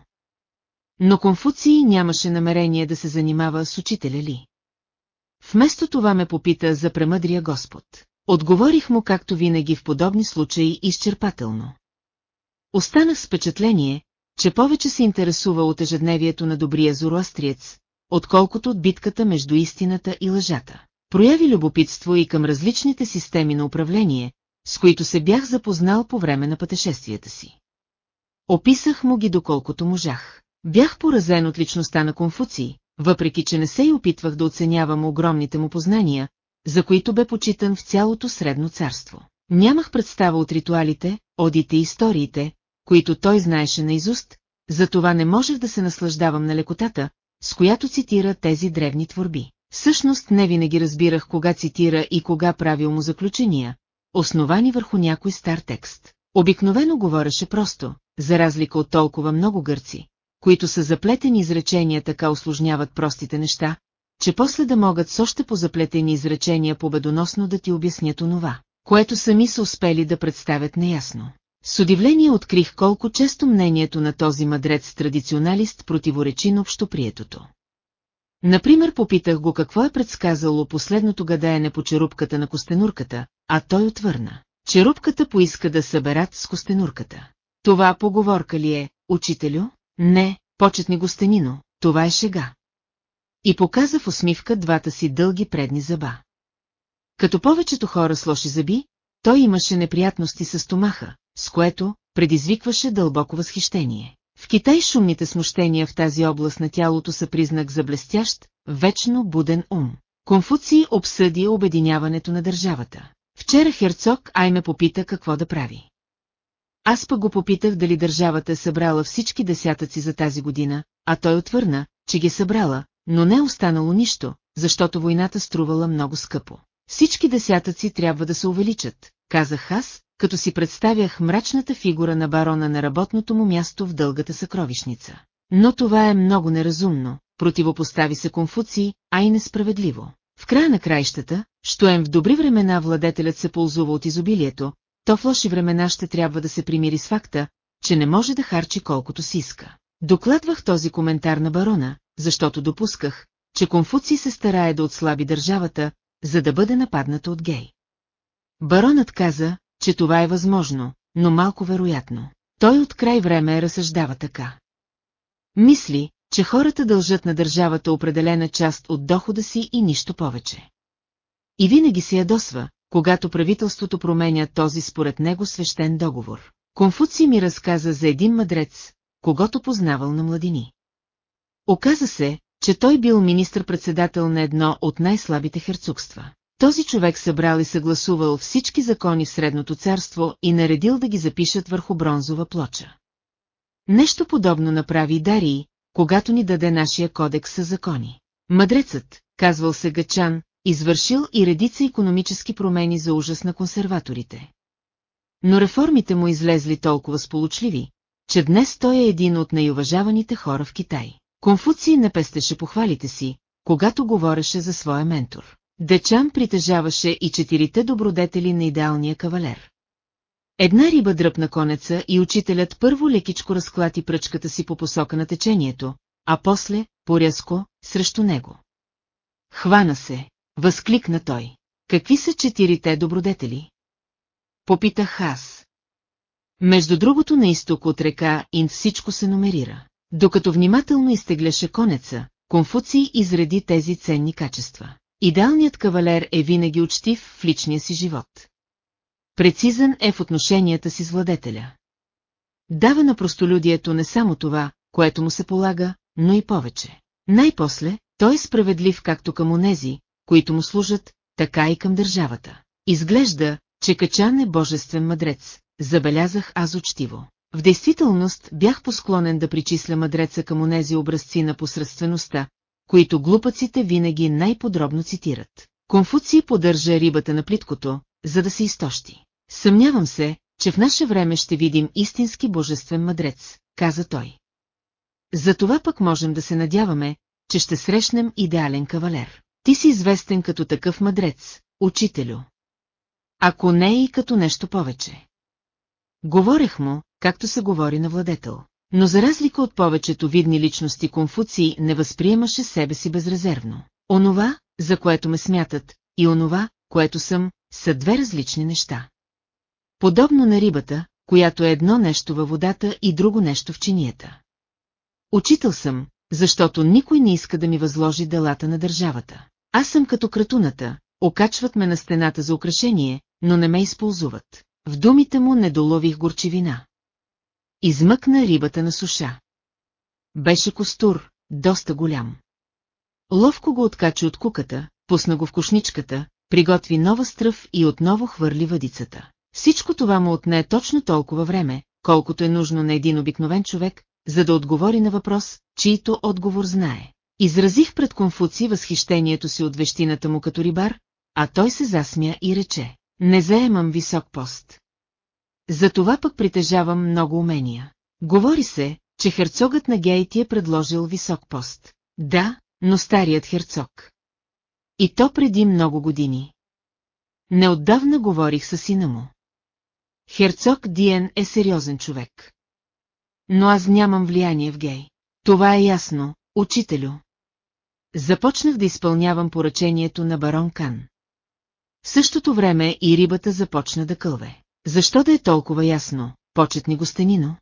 Но Конфуций нямаше намерение да се занимава с учителя ли. Вместо това ме попита за премъдрия Господ. Отговорих му както винаги в подобни случаи изчерпателно. Останах с впечатление, че повече се интересува от ежедневието на добрия зороастриец, отколкото от битката между истината и лъжата. Прояви любопитство и към различните системи на управление, с които се бях запознал по време на пътешествията си. Описах му ги доколкото можах. Бях поразен от личността на Конфуций, въпреки че не се и опитвах да оценявам огромните му познания, за които бе почитан в цялото средно царство. Нямах представа от ритуалите, одите и историите, които той знаеше наизуст, затова не можех да се наслаждавам на лекотата, с която цитира тези древни творби. Всъщност не винаги разбирах кога цитира и кога правил му заключения, основани върху някой стар текст. Обикновено говореше просто, за разлика от толкова много гърци, които са заплетени изречения така осложняват простите неща, че после да могат с още по-заплетени изречения победоносно да ти обяснят онова, което сами са успели да представят неясно. С удивление открих колко често мнението на този мъдрец-традиционалист противоречи на общоприетото. Например попитах го какво е предсказало последното гадаене по черупката на костенурката, а той отвърна. Черупката поиска да съберат с костенурката. Това поговорка ли е, учителю? Не, почетни гостенино, това е шега. И показа в усмивка двата си дълги предни зъба. Като повечето хора с лоши зъби, той имаше неприятности с стомаха, с което предизвикваше дълбоко възхищение. В Китай шумните смущения в тази област на тялото са признак за блестящ, вечно буден ум. Конфуций обсъди обединяването на държавата. Вчера Херцог Ай ме попита какво да прави. Аз пък го попитах дали държавата е събрала всички десятъци за тази година, а той отвърна, че ги е събрала, но не е останало нищо, защото войната струвала много скъпо. Всички десятъци трябва да се увеличат, казах аз, като си представях мрачната фигура на барона на работното му място в дългата съкровищница. Но това е много неразумно, противопостави се Конфуций, а и несправедливо. В края на краищата, щоем в добри времена владетелят се ползува от изобилието, то в лоши времена ще трябва да се примири с факта, че не може да харчи колкото си иска. Докладвах този коментар на барона, защото допусках, че Конфуций се старае да отслаби държавата, за да бъде нападната от гей. Баронът каза, че това е възможно, но малко вероятно. Той от край време разсъждава така. Мисли, че хората дължат на държавата определена част от дохода си и нищо повече. И винаги се ядосва, когато правителството променя този според него свещен договор. Конфуций ми разказа за един мъдрец, когато познавал на младини. Оказа се, че той бил министр-председател на едно от най-слабите херцогства. Този човек събрал и съгласувал всички закони в Средното царство и наредил да ги запишат върху бронзова плоча. Нещо подобно направи Дарий, когато ни даде нашия кодекс за закони. Мъдрецът, казвал се Гачан, извършил и редица економически промени за ужас на консерваторите. Но реформите му излезли толкова сполучливи, че днес той е един от най-уважаваните хора в Китай. Конфуций не пестеше похвалите си, когато говореше за своя ментор. Дечан притежаваше и четирите добродетели на идеалния кавалер. Една риба дръпна конеца и учителят първо лекичко разклати пръчката си по посока на течението, а после, порязко, срещу него. Хвана се, възкликна той. Какви са четирите добродетели? Попитах аз. Между другото на изток от река Ин всичко се номерира. Докато внимателно изтегляше конеца, Конфуций изреди тези ценни качества. Идеалният кавалер е винаги учтив в личния си живот. Прецизен е в отношенията си с владетеля. Дава на простолюдието не само това, което му се полага, но и повече. Най-после, той е справедлив както към онези, които му служат, така и към държавата. Изглежда, че Качан е божествен мъдрец, забелязах аз учтиво. В действителност бях посклонен да причисля мъдреца към онези образци на посредствеността, които глупаците винаги най-подробно цитират. Конфуций поддържа рибата на плиткото, за да се изтощи. Съмнявам се, че в наше време ще видим истински божествен мъдрец, каза той. Затова пък можем да се надяваме, че ще срещнем идеален кавалер. Ти си известен като такъв мъдрец, учителю. Ако не и като нещо повече. Говорех му, както се говори на владетел. Но за разлика от повечето видни личности Конфуций не възприемаше себе си безрезервно. Онова, за което ме смятат, и онова, което съм, са две различни неща. Подобно на рибата, която е едно нещо във водата и друго нещо в чинията. Учител съм, защото никой не иска да ми възложи делата на държавата. Аз съм като кратуната, окачват ме на стената за украшение, но не ме използват. В думите му не долових горчивина. Измъкна рибата на суша. Беше костур, доста голям. Ловко го откачи от куката, пусна го в кошничката, приготви нова стръв и отново хвърли въдицата. Всичко това му отне точно толкова време, колкото е нужно на един обикновен човек, за да отговори на въпрос, чието отговор знае. Изразих пред Конфуци възхищението си от вещината му като рибар, а той се засмя и рече, не заемам висок пост. Затова пък притежавам много умения. Говори се, че херцогът на Гейти е предложил висок пост. Да, но старият херцог. И то преди много години. Неотдавна говорих с сина му. Херцог Диен е сериозен човек. Но аз нямам влияние в гей. Това е ясно, учителю. Започнах да изпълнявам поръчението на барон Кан. В същото време и рибата започна да кълве. Защо да е толкова ясно, почетни гостенино?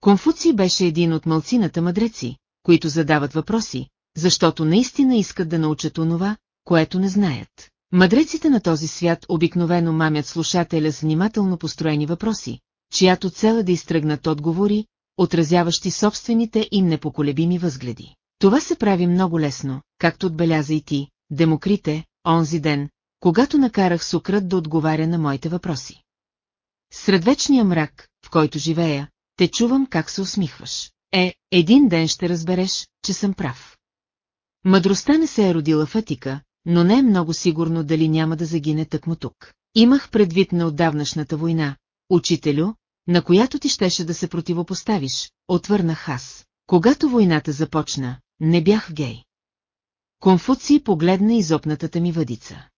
Конфуций беше един от мълцината мъдреци, които задават въпроси, защото наистина искат да научат онова, което не знаят. Мъдреците на този свят обикновено мамят слушателя с внимателно построени въпроси, чиято цел е да изтръгнат отговори, отразяващи собствените им непоколебими възгледи. Това се прави много лесно, както отбеляза и ти, Демокрите, онзи ден, когато накарах Сукрът да отговаря на моите въпроси. Сред вечния мрак, в който живея, те чувам как се усмихваш. Е, един ден ще разбереш, че съм прав. Мъдростта не се е родила в Атика, но не е много сигурно дали няма да загине тъкмо тук. Имах предвид на отдавнашната война, учителю, на която ти щеше да се противопоставиш, отвърнах аз. Когато войната започна, не бях гей. Конфуций погледна изопнатата ми въдица.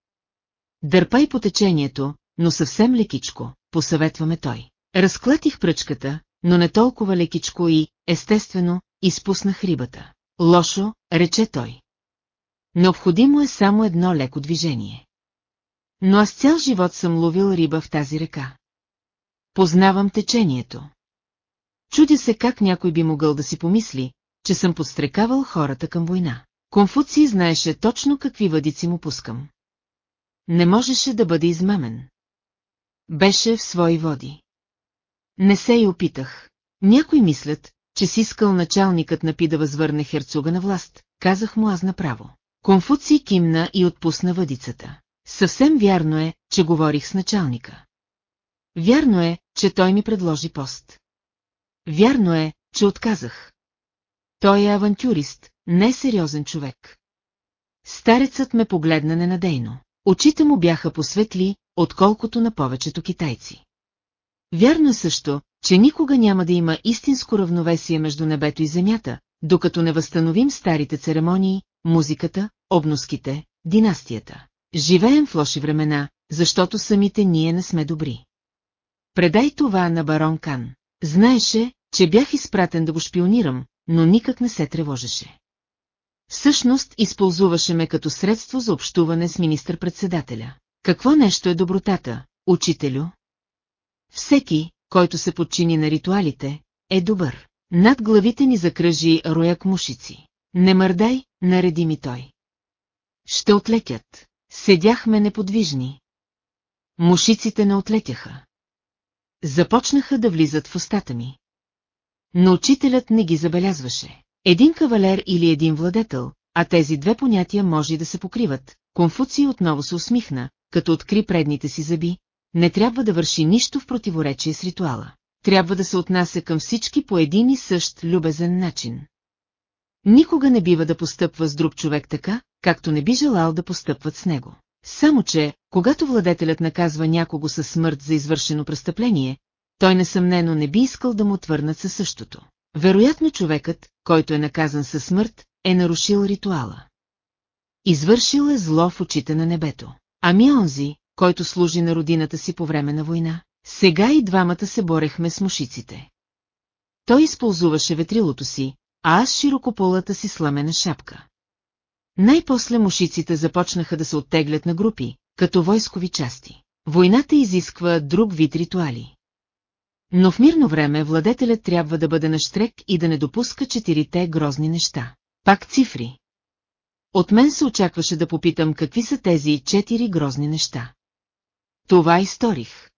Дърпай по течението, но съвсем лекичко, посъветваме той. Разклатих пръчката, но не толкова лекичко и, естествено, изпуснах рибата. Лошо, рече той. Необходимо е само едно леко движение. Но аз цял живот съм ловил риба в тази река. Познавам течението. Чудя се как някой би могъл да си помисли, че съм подстрекавал хората към война. Конфуций знаеше точно какви въдици му пускам. Не можеше да бъде измамен. Беше в свои води. Не се и опитах. Някои мислят, че си искал началникът на Пи да възвърне херцога на власт, казах му аз направо. Конфуций кимна и отпусна въдицата. Съвсем вярно е, че говорих с началника. Вярно е, че той ми предложи пост. Вярно е, че отказах. Той е авантюрист, не сериозен човек. Старецът ме погледна ненадейно. Очите му бяха посветли, отколкото на повечето китайци. Вярно е също, че никога няма да има истинско равновесие между небето и земята, докато не възстановим старите церемонии, музиката, обноските, династията. Живеем в лоши времена, защото самите ние не сме добри. Предай това на барон Кан. Знаеше, че бях изпратен да го шпионирам, но никак не се тревожеше. Всъщност използваше ме като средство за общуване с министър-председателя. Какво нещо е добротата, учителю? Всеки, който се подчини на ритуалите, е добър. Над главите ни закръжи рояк мушици. Не мърдай, нареди ми той. Ще отлетят. Седяхме неподвижни. Мушиците не отлетяха. Започнаха да влизат в устата ми. Но учителят не ги забелязваше. Един кавалер или един владетел, а тези две понятия може да се покриват. Конфуций отново се усмихна, като откри предните си зъби, не трябва да върши нищо в противоречие с ритуала. Трябва да се отнася към всички по един и същ любезен начин. Никога не бива да постъпва с друг човек така, както не би желал да постъпват с него. Само че, когато владетелят наказва някого със смърт за извършено престъпление, той несъмнено не би искал да му отвърнат със същото. Вероятно човекът, който е наказан със смърт, е нарушил ритуала. Извършил е зло в очите на небето. Ами онзи, който служи на родината си по време на война, сега и двамата се борехме с мушиците. Той използваше ветрилото си, а аз широкополата си сламена шапка. Най-после мушиците започнаха да се оттеглят на групи, като войскови части. Войната изисква друг вид ритуали. Но в мирно време владетелят трябва да бъде на штрек и да не допуска четирите грозни неща. Пак цифри. От мен се очакваше да попитам какви са тези четири грозни неща. Това изторих.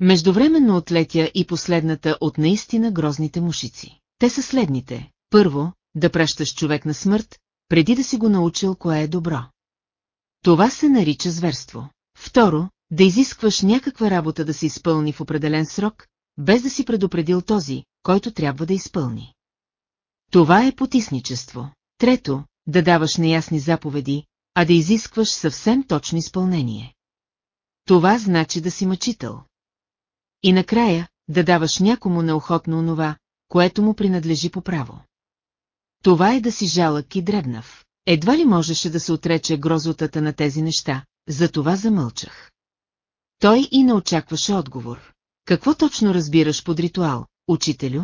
Междувременно отлетя и последната от наистина грозните мушици. Те са следните. Първо, да пращаш човек на смърт, преди да си го научил кое е добро. Това се нарича зверство. Второ, да изискваш някаква работа да се изпълни в определен срок, без да си предупредил този, който трябва да изпълни. Това е потисничество. Трето, да даваш неясни заповеди, а да изискваш съвсем точно изпълнение. Това значи да си мъчител. И накрая, да даваш някому неохотно онова, което му принадлежи по право. Това е да си жалък и дребнав. Едва ли можеше да се отрече грозотата на тези неща, затова замълчах. Той и не очакваше отговор. Какво точно разбираш под ритуал, учителю?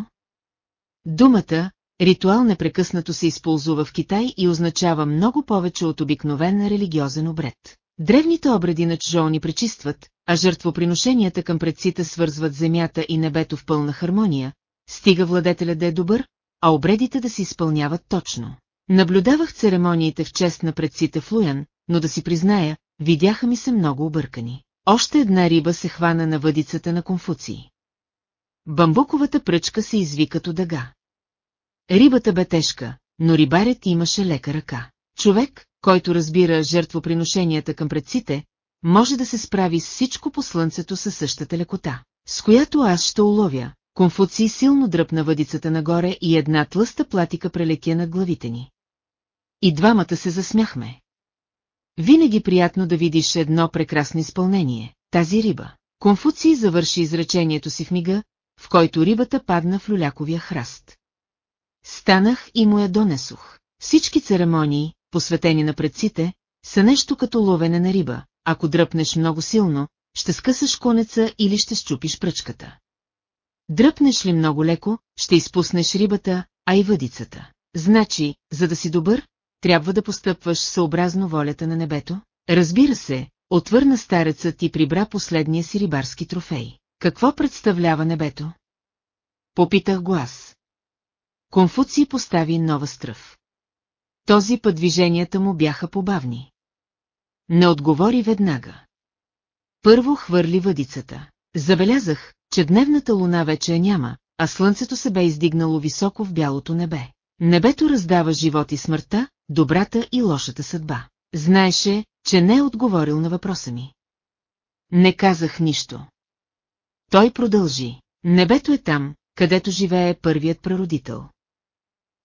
Думата ритуал непрекъснато се използва в Китай и означава много повече от обикновен религиозен обред. Древните обреди на чжоу пречистват, а жертвоприношенията към предците свързват земята и небето в пълна хармония, стига владетеля да е добър, а обредите да се изпълняват точно. Наблюдавах церемониите в чест на предците в Луян, но да си призная, видяха ми се много объркани. Още една риба се хвана на въдицата на Конфуций. Бамбуковата пръчка се изви като дъга. Рибата бе тежка, но рибарят имаше лека ръка. Човек, който разбира жертвоприношенията към предците, може да се справи с всичко по слънцето със същата лекота, с която аз ще уловя. Конфуций силно дръпна въдицата нагоре и една тлъста платика прелетя над главите ни. И двамата се засмяхме. Винаги приятно да видиш едно прекрасно изпълнение, тази риба. Конфуций завърши изречението си в мига, в който рибата падна в люляковия храст. Станах и му я донесох. Всички церемонии, посветени на предците, са нещо като ловене на риба. Ако дръпнеш много силно, ще скъсаш конеца или ще щупиш пръчката. Дръпнеш ли много леко, ще изпуснеш рибата, а и въдицата. Значи, за да си добър, трябва да постъпваш съобразно волята на небето? Разбира се, отвърна старецът и прибра последния си рибарски трофей. Какво представлява небето? Попитах го аз. Конфуций постави нова стръв. Този път движенията му бяха побавни. Не отговори веднага. Първо хвърли въдицата. Забелязах, че дневната луна вече няма, а слънцето се бе издигнало високо в бялото небе. Небето раздава живот и смъртта, добрата и лошата съдба. Знаеше, че не е отговорил на въпроса ми. Не казах нищо. Той продължи. Небето е там, където живее първият прародител.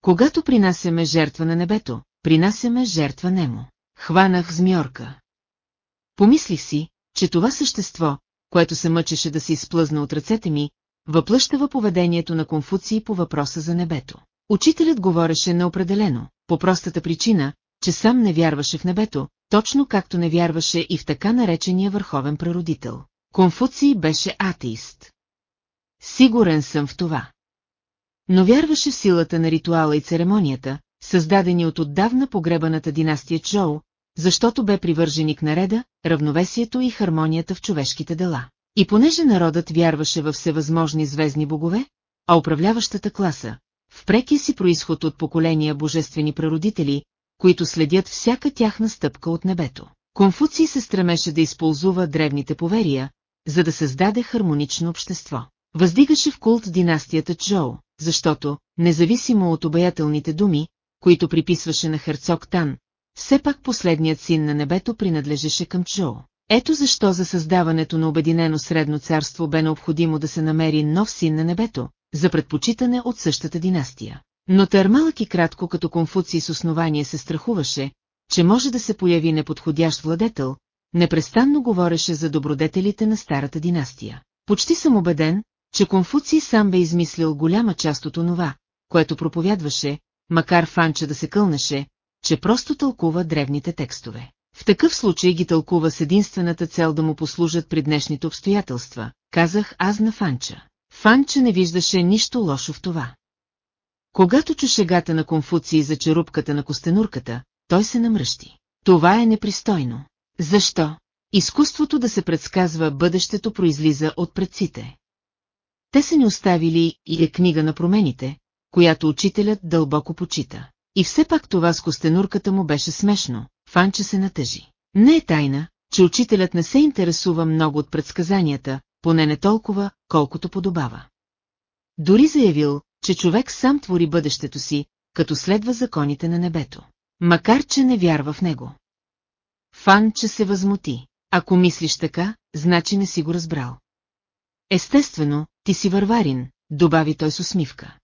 Когато принасяме жертва на небето, принасяме жертва нему. Хванах змьорка. Помислих си, че това същество, което се мъчеше да се изплъзна от ръцете ми, въплъщава поведението на Конфуций по въпроса за небето. Учителят говореше неопределено, по простата причина, че сам не вярваше в небето, точно както не вярваше и в така наречения върховен прародител. Конфуций беше атеист. Сигурен съм в това. Но вярваше в силата на ритуала и церемонията, създадени от отдавна погребаната династия Чоу, защото бе привърженик на реда, равновесието и хармонията в човешките дела. И понеже народът вярваше във всевъзможни звездни богове, а управляващата класа, в прекия си происход от поколения божествени прародители, които следят всяка тяхна стъпка от небето. Конфуций се стремеше да използва древните поверия, за да създаде хармонично общество. Въздигаше в култ династията Чжоу, защото, независимо от обаятелните думи, които приписваше на херцог Тан, все пак последният син на небето принадлежеше към Чжоу. Ето защо за създаването на Обединено Средно царство бе необходимо да се намери нов син на небето, за предпочитане от същата династия. Но търмалък и кратко като Конфуций с основание се страхуваше, че може да се появи неподходящ владетел, непрестанно говореше за добродетелите на старата династия. Почти съм убеден, че Конфуций сам бе измислил голяма част от онова, което проповядваше, макар Фанча да се кълнеше, че просто тълкува древните текстове. В такъв случай ги тълкува с единствената цел да му послужат при днешните обстоятелства, казах аз на Фанча. Фанча не виждаше нищо лошо в това. Когато чу шегата на Конфуций за черупката на костенурката, той се намръщи. Това е непристойно. Защо? Изкуството да се предсказва бъдещето произлиза от предците. Те са ни оставили и е книга на промените, която учителят дълбоко почита. И все пак това с костенурката му беше смешно, Фанче се натъжи. Не е тайна, че учителят не се интересува много от предсказанията, поне не толкова, колкото подобава. Дори заявил, че човек сам твори бъдещето си, като следва законите на небето. Макар, че не вярва в него. Фанче се възмути. Ако мислиш така, значи не си го разбрал. Естествено, ти си върварин, добави той с усмивка.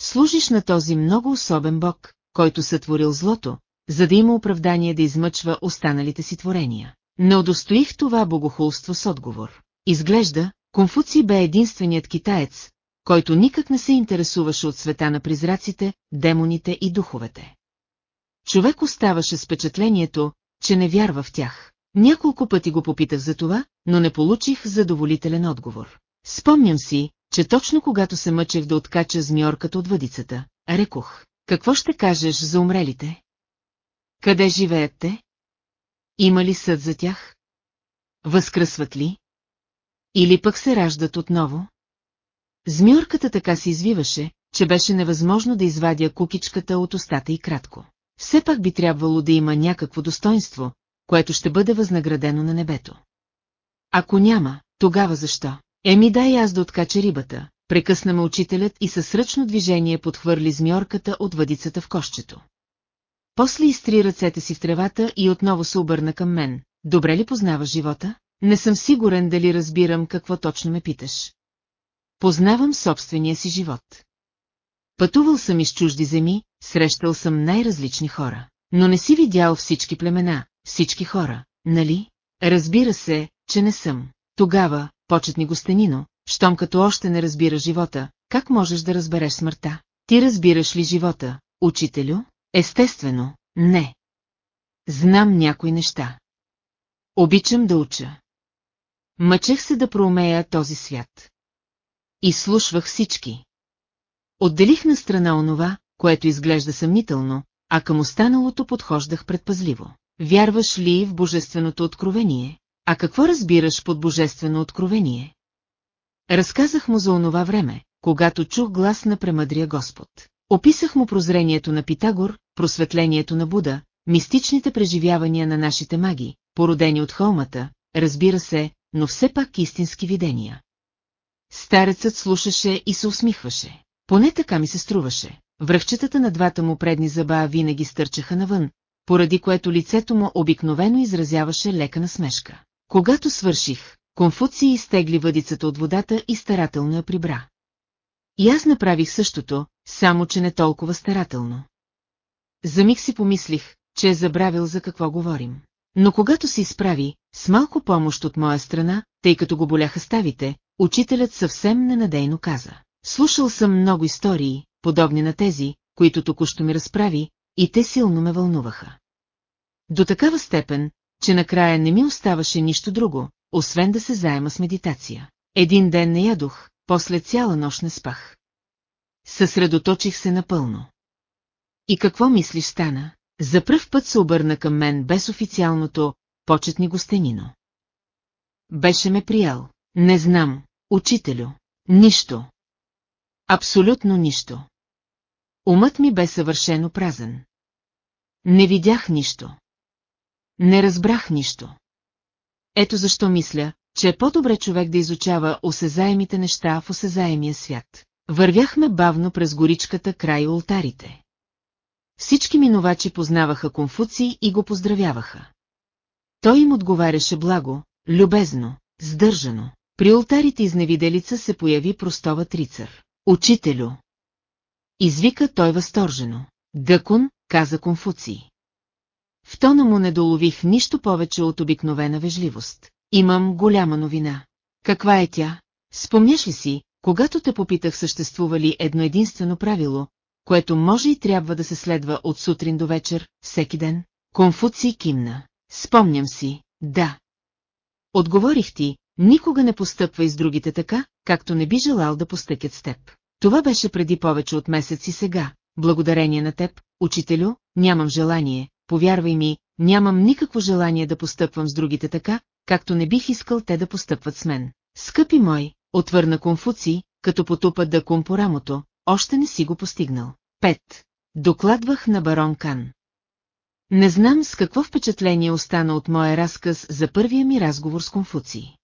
Служиш на този много особен бог, който сътворил злото, за да има оправдание да измъчва останалите си творения. Не удостоих това богохулство с отговор. Изглежда, Конфуций бе единственият китаец, който никак не се интересуваше от света на призраците, демоните и духовете. Човек оставаше с впечатлението, че не вярва в тях. Няколко пъти го попитах за това, но не получих задоволителен отговор. Спомням си, че точно когато се мъчех да откача змиорката от въдицата, рекох, какво ще кажеш за умрелите? Къде живеят те? Има ли съд за тях? Възкръсват ли? Или пък се раждат отново? Змиорката така се извиваше, че беше невъзможно да извадя кукичката от устата и кратко. Все пак би трябвало да има някакво достоинство, което ще бъде възнаградено на небето. Ако няма, тогава защо? Еми дай аз да откача рибата, прекъсна ме учителят и със сръчно движение подхвърли змьорката от въдицата в кошчето. После изтри ръцете си в тревата и отново се обърна към мен. Добре ли познаваш живота? Не съм сигурен дали разбирам какво точно ме питаш. Познавам собствения си живот. Пътувал съм из чужди земи, срещал съм най-различни хора. Но не си видял всички племена, всички хора, нали? Разбира се, че не съм. Тогава, почетни гостенино, щом като още не разбира живота, как можеш да разбереш смъртта? Ти разбираш ли живота, учителю? Естествено, не. Знам някои неща. Обичам да уча. Мъчех се да проумея този свят. И слушвах всички. Отделих на страна онова, което изглежда съмнително, а към останалото подхождах предпазливо. Вярваш ли в божественото откровение? А какво разбираш под божествено откровение? Разказах му за онова време, когато чух глас на премъдрия Господ. Описах му прозрението на Питагор, просветлението на Буда, мистичните преживявания на нашите маги, породени от холмата, разбира се, но все пак истински видения. Старецът слушаше и се усмихваше. Поне така ми се струваше. Връхчетата на двата му предни зъба винаги стърчаха навън, поради което лицето му обикновено изразяваше лека насмешка. Когато свърших, Конфуций изтегли въдицата от водата и старателно я прибра. И аз направих същото, само че не толкова старателно. За миг си помислих, че е забравил за какво говорим. Но когато се изправи, с малко помощ от моя страна, тъй като го боляха ставите, учителят съвсем ненадейно каза. Слушал съм много истории, подобни на тези, които току-що ми разправи, и те силно ме вълнуваха. До такава степен, че накрая не ми оставаше нищо друго, освен да се заема с медитация. Един ден не ядох, после цяла нощ не спах. Съсредоточих се напълно. И какво мислиш стана? За пръв път се обърна към мен без официалното «почетни гостенино». Беше ме приял. Не знам, учителю. Нищо. Абсолютно нищо. Умът ми бе съвършено празен. Не видях нищо. Не разбрах нищо. Ето защо мисля, че е по-добре човек да изучава осезаемите неща в осезаемия свят. Вървяхме бавно през горичката край ултарите. Всички минувачи познаваха Конфуций и го поздравяваха. Той им отговаряше благо, любезно, сдържано. При ултарите изневиделица се появи простова рицар. Учителю! Извика той възторжено. Дъкун, каза Конфуций. В тона му не долових нищо повече от обикновена вежливост. Имам голяма новина. Каква е тя? Спомняш ли си, когато те попитах съществува ли едно единствено правило, което може и трябва да се следва от сутрин до вечер, всеки ден? Конфуций кимна. Спомням си, да. Отговорих ти, никога не постъпвай с другите така, както не би желал да постъкят с теб. Това беше преди повече от месец и сега, благодарение на теб, учителю, нямам желание, повярвай ми, нямам никакво желание да постъпвам с другите така, както не бих искал те да постъпват с мен. Скъпи мой, отвърна Конфуци, като потупа да кум по рамото, още не си го постигнал. Пет. Докладвах на барон Кан. Не знам с какво впечатление остана от моя разказ за първия ми разговор с Конфуций.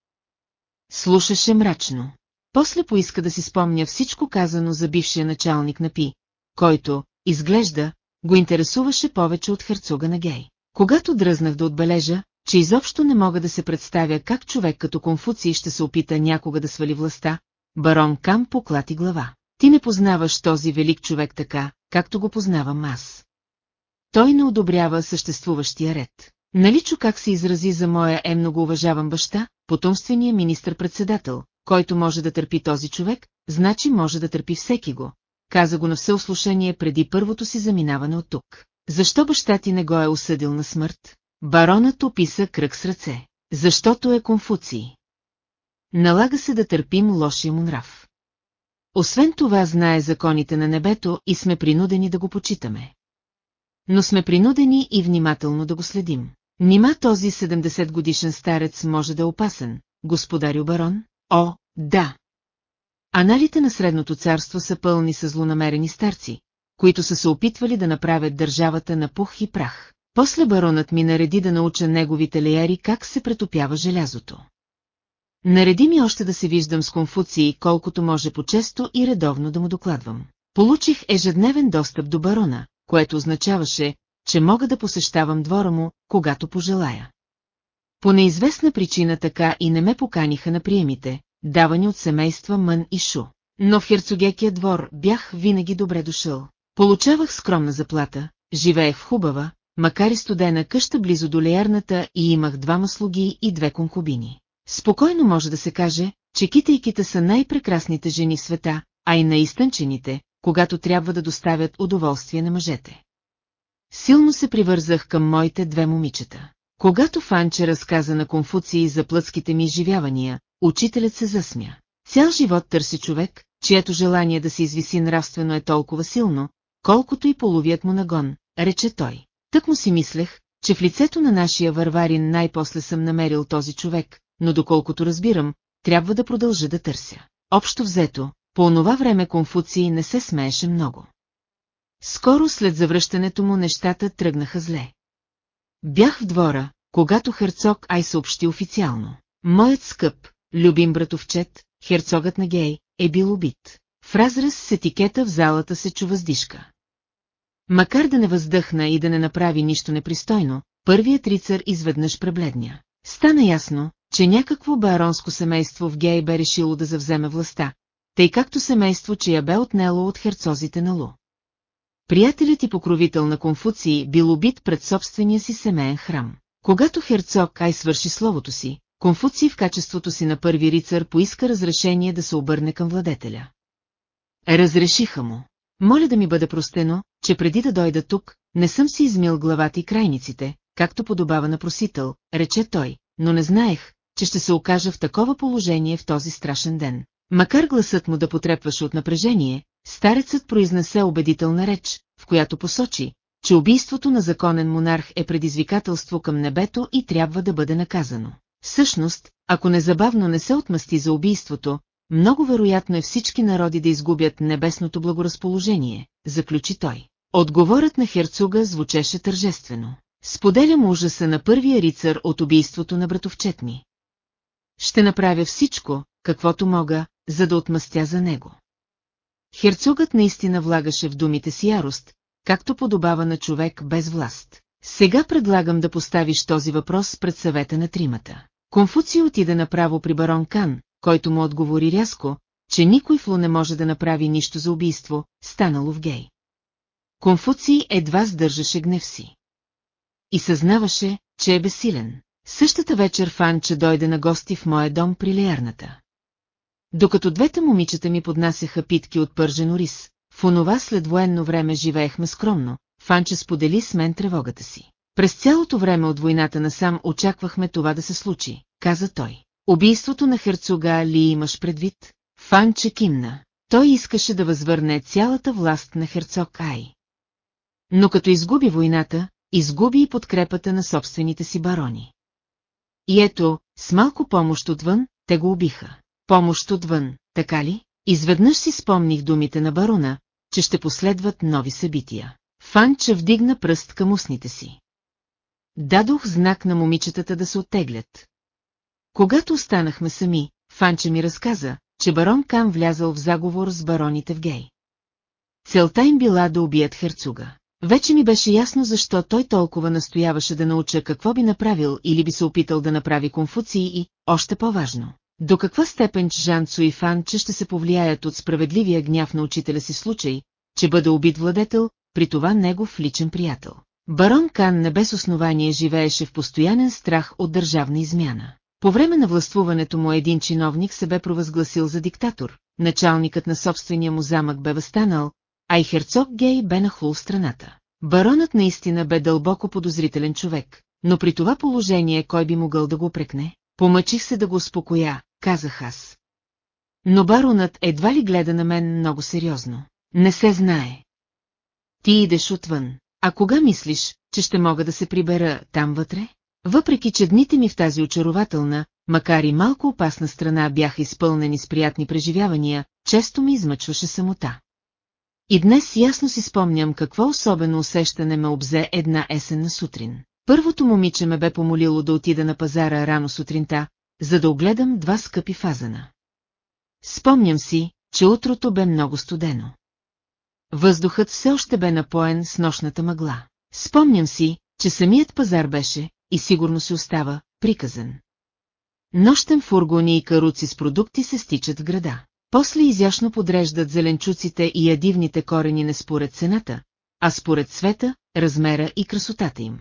Слушаше мрачно. После поиска да си спомня всичко казано за бившия началник на Пи, който, изглежда, го интересуваше повече от херцога на Гей. Когато дръзнах да отбележа, че изобщо не мога да се представя как човек като Конфуций ще се опита някога да свали властта, барон Кам поклати глава. Ти не познаваш този велик човек така, както го познавам аз. Той не одобрява съществуващия ред. Нали чу как се изрази за моя е много уважаван баща, потомствения министр-председател, който може да търпи този човек, значи може да търпи всеки го. Каза го на всеослушание преди първото си заминаване от тук. Защо баща ти не го е осъдил на смърт? Баронът описа кръг с ръце. Защото е Конфуций. Налага се да търпим лошия му нрав. Освен това знае законите на небето и сме принудени да го почитаме. Но сме принудени и внимателно да го следим. Нима този 70 годишен старец може да е опасен, господарю барон? О, да! Аналите на Средното царство са пълни с злонамерени старци, които са се опитвали да направят държавата на пух и прах. После баронът ми нареди да науча неговите леяри как се претопява желязото. Нареди ми още да се виждам с Конфуции колкото може по-често и редовно да му докладвам. Получих ежедневен достъп до барона, което означаваше, че мога да посещавам двора му, когато пожелая. По неизвестна причина така и не ме поканиха на приемите, давани от семейства Мън и Шу. Но в херцогекия двор бях винаги добре дошъл. Получавах скромна заплата, живеех в хубава, макар и студена къща близо до леярната и имах двама слуги и две конкубини. Спокойно може да се каже, че китайките са най-прекрасните жени в света, а и наистънчените, когато трябва да доставят удоволствие на мъжете. Силно се привързах към моите две момичета. Когато Фанче разказа на Конфуции за плътските ми изживявания, учителят се засмя. Цял живот търси човек, чието желание да се извиси нравствено е толкова силно, колкото и половият му нагон, рече той. Тък му си мислех, че в лицето на нашия варварин най-после съм намерил този човек, но доколкото разбирам, трябва да продължа да търся. Общо взето, по онова време Конфуций не се смееше много. Скоро след завръщането му нещата тръгнаха зле. Бях в двора, когато херцог Ай съобщи официално. Моят скъп, любим братовчет, херцогът на Гей, е бил убит. В разраз с етикета в залата се чу въздишка. Макар да не въздъхна и да не направи нищо непристойно, първият рицар изведнъж пребледня. Стана ясно, че някакво баронско семейство в Гей бе решило да завземе властта, тъй както семейство, че я бе отнело от херцозите на Лу. Приятелят и покровител на Конфуций бил убит пред собствения си семейен храм. Когато херцог Ай свърши словото си, Конфуций в качеството си на първи рицар поиска разрешение да се обърне към владетеля. Разрешиха му. Моля да ми бъде простено, че преди да дойда тук, не съм си измил главата и крайниците, както подобава на просител, рече той, но не знаех, че ще се окажа в такова положение в този страшен ден. Макар гласът му да потрепваше от напрежение, старецът произнесе убедителна реч, в която посочи, че убийството на законен монарх е предизвикателство към небето и трябва да бъде наказано. Всъщност, ако незабавно не се отмъсти за убийството, много вероятно е всички народи да изгубят небесното благоразположение, заключи той. Отговорът на херцога звучеше тържествено. Споделям ужаса на първия рицар от убийството на братовчет ми. Ще направя всичко, каквото мога, за да отмъстя за него. Херцогът наистина влагаше в думите си ярост, както подобава на човек без власт. Сега предлагам да поставиш този въпрос пред съвета на тримата. Конфуций отида направо при барон Кан, който му отговори рязко, че никой Лу не може да направи нищо за убийство, станало в гей. Конфуций едва сдържаше гнев си. И съзнаваше, че е безсилен. Същата вечер Фанче дойде на гости в моя дом при леярната. Докато двете момичета ми поднасяха питки от пържен рис, в онова следвоенно време живеехме скромно, Фанче сподели с мен тревогата си. През цялото време от войната насам очаквахме това да се случи, каза той. Убийството на херцога ли имаш предвид? Фанче кимна. Той искаше да възвърне цялата власт на херцог Ай. Но като изгуби войната, изгуби и подкрепата на собствените си барони. И ето, с малко помощ отвън, те го убиха. Помощ отвън, така ли? Изведнъж си спомних думите на барона, че ще последват нови събития. Фанча вдигна пръст към устните си. Дадох знак на момичетата да се оттеглят. Когато останахме сами, Фанча ми разказа, че барон Кам влязал в заговор с бароните в гей. Целта им била да убият херцуга. Вече ми беше ясно защо той толкова настояваше да науча какво би направил или би се опитал да направи Конфуций и, още по-важно, до каква степен Жан Цу и Фан, че ще се повлияят от справедливия гняв на учителя си случай, че бъде убит владетел, при това негов личен приятел. Барон Кан не без основание живееше в постоянен страх от държавна измяна. По време на властвуването му един чиновник се бе провъзгласил за диктатор, началникът на собствения му замък бе възстанал, а и херцог Гей бе нахлул страната. Баронът наистина бе дълбоко подозрителен човек, но при това положение кой би могъл да го прекне? Помъчих се да го успокоя, казах аз. Но баронът едва ли гледа на мен много сериозно. Не се знае. Ти идеш отвън. А кога мислиш, че ще мога да се прибера там вътре? Въпреки, че дните ми в тази очарователна, макар и малко опасна страна бяха изпълнени с приятни преживявания, често ми измъчваше самота. И днес ясно си спомням какво особено усещане ме обзе една есенна сутрин. Първото момиче ме бе помолило да отида на пазара рано сутринта, за да огледам два скъпи фазана. Спомням си, че утрото бе много студено. Въздухът все още бе напоен с нощната мъгла. Спомням си, че самият пазар беше, и сигурно се остава, приказен. Нощем фургони и каруци с продукти се стичат в града. После изящно подреждат зеленчуците и ядивните корени не според цената, а според цвета, размера и красотата им.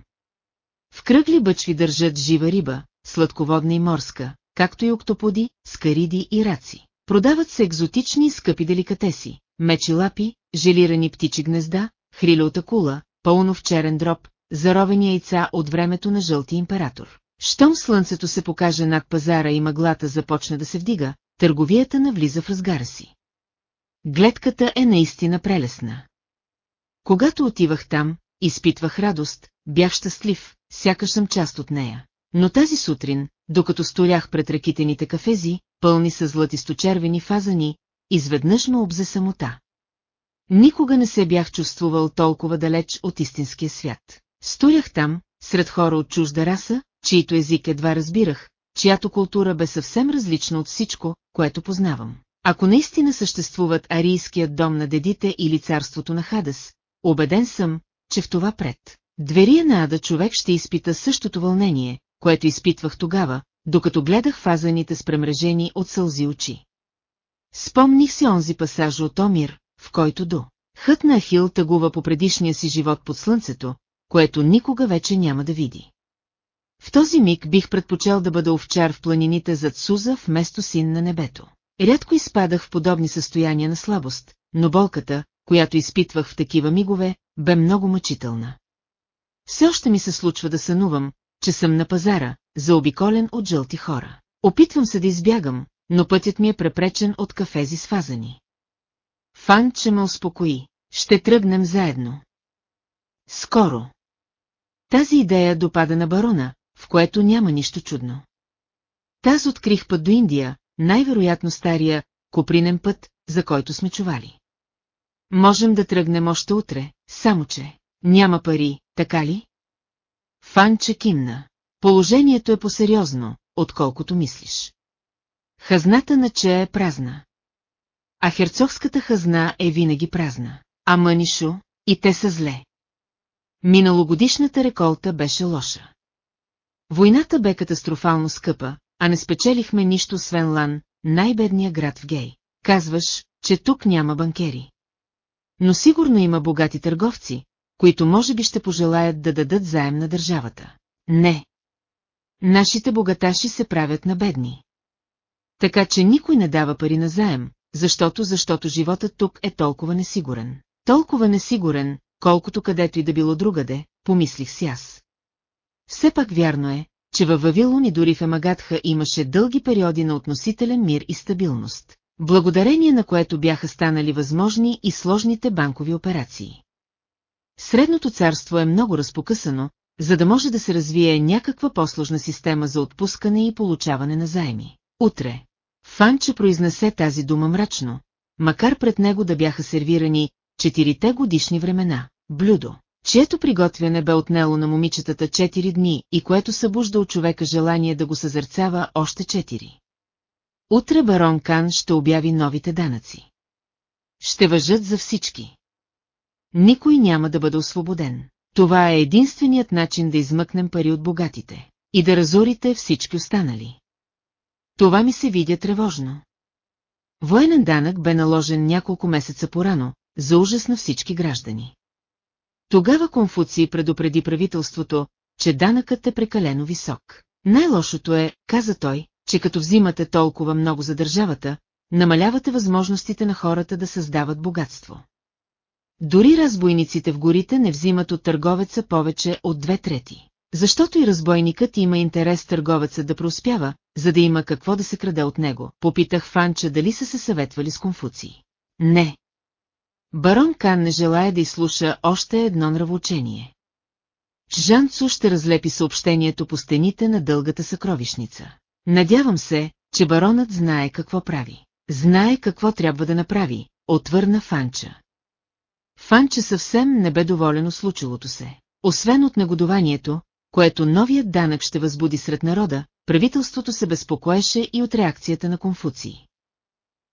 В кръгли бъчви държат жива риба, сладководна и морска, както и октоподи, скариди и раци. Продават се екзотични и скъпи деликатеси, мечи лапи, желирани птичи гнезда, хриля от акула, пълнов черен дроб, заровени яйца от времето на жълти император. Щом слънцето се покаже над пазара и мъглата започне да се вдига, търговията навлиза в разгара си. Гледката е наистина прелесна. Когато отивах там, изпитвах радост, бях щастлив, сякаш съм част от нея. Но тази сутрин, докато сторях пред ракитените кафези, пълни с златисто-червени фазани, изведнъж ме обзе самота. Никога не се бях чувствувал толкова далеч от истинския свят. Стоях там, сред хора от чужда раса, чието език едва разбирах, чиято култура бе съвсем различна от всичко, което познавам. Ако наистина съществуват арийският дом на дедите или царството на Хадес, убеден съм, че в това пред дверия на Ада човек ще изпита същото вълнение, което изпитвах тогава, докато гледах фазаните с премрежени от сълзи очи. Спомних си онзи пасаж от Омир, в който до хът на Ахил тъгува по предишния си живот под слънцето, което никога вече няма да види. В този миг бих предпочел да бъда овчар в планините зад Суза вместо син на небето. Рядко изпадах в подобни състояния на слабост, но болката, която изпитвах в такива мигове, бе много мъчителна. Все още ми се случва да сънувам, че съм на пазара, заобиколен от жълти хора. Опитвам се да избягам, но пътят ми е препречен от кафези с фазани. Фан, че ме успокои. Ще тръгнем заедно. Скоро. Тази идея допада на барона, в което няма нищо чудно. Таз открих път до Индия, най-вероятно стария, копринен път, за който сме чували. Можем да тръгнем още утре, само че няма пари, така ли? Фанче кимна. Положението е посериозно, отколкото мислиш. Хазната на Че е празна. А херцогската хазна е винаги празна. А мънишо, и те са зле. Миналогодишната реколта беше лоша. Войната бе катастрофално скъпа, а не спечелихме нищо свен Лан, най-бедния град в Гей. Казваш, че тук няма банкери. Но сигурно има богати търговци, които може би ще пожелаят да дадат заем на държавата. Не. Нашите богаташи се правят на бедни. Така че никой не дава пари на заем, защото защото животът тук е толкова несигурен. Толкова несигурен, колкото където и да било другаде, помислих си аз. Все пак вярно е, че във Вавилон и дори в Емагатха имаше дълги периоди на относителен мир и стабилност, благодарение на което бяха станали възможни и сложните банкови операции. Средното царство е много разпокъсано, за да може да се развие някаква по-сложна система за отпускане и получаване на заеми. Утре. Фанче произнесе тази дума мрачно, макар пред него да бяха сервирани четирите годишни времена, блюдо, чието приготвяне бе отнело на момичетата четири дни и което събужда от човека желание да го съзърцава още четири. Утре барон Кан ще обяви новите данъци. Ще въжат за всички. Никой няма да бъде освободен. Това е единственият начин да измъкнем пари от богатите и да разорите всички останали. Това ми се видя тревожно. Военен данък бе наложен няколко месеца порано, за ужас на всички граждани. Тогава Конфуций предупреди правителството, че данъкът е прекалено висок. Най-лошото е, каза той, че като взимате толкова много за държавата, намалявате възможностите на хората да създават богатство. Дори разбойниците в горите не взимат от търговеца повече от две трети. Защото и разбойникът има интерес търговеца да преуспява, за да има какво да се краде от него. Попитах Фанча дали са се съветвали с Конфуций. Не. Барон Кан не желая да изслуша още едно нравоучение. Жанцо ще разлепи съобщението по стените на дългата съкровищница. Надявам се, че баронът знае какво прави. Знае какво трябва да направи, отвърна Фанча. Фанча съвсем не бе доволен от случилото се. Освен от негодованието, което новият данък ще възбуди сред народа, правителството се безпокоеше и от реакцията на Конфуций.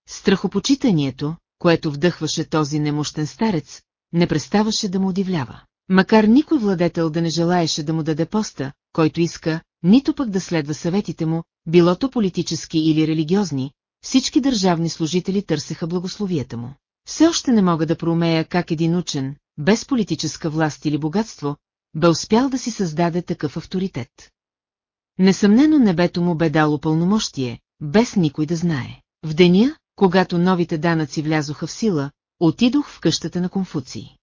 Страхопочитанието, което вдъхваше този немощен старец, не преставаше да му удивлява. Макар никой владетел да не желаеше да му даде поста, който иска, нито пък да следва съветите му, било то политически или религиозни, всички държавни служители търсеха благословията му. Все още не мога да проумея как един учен, без политическа власт или богатство, бе успял да си създаде такъв авторитет. Несъмнено небето му бе дало пълномощие, без никой да знае. В деня, когато новите данъци влязоха в сила, отидох в къщата на Конфуций.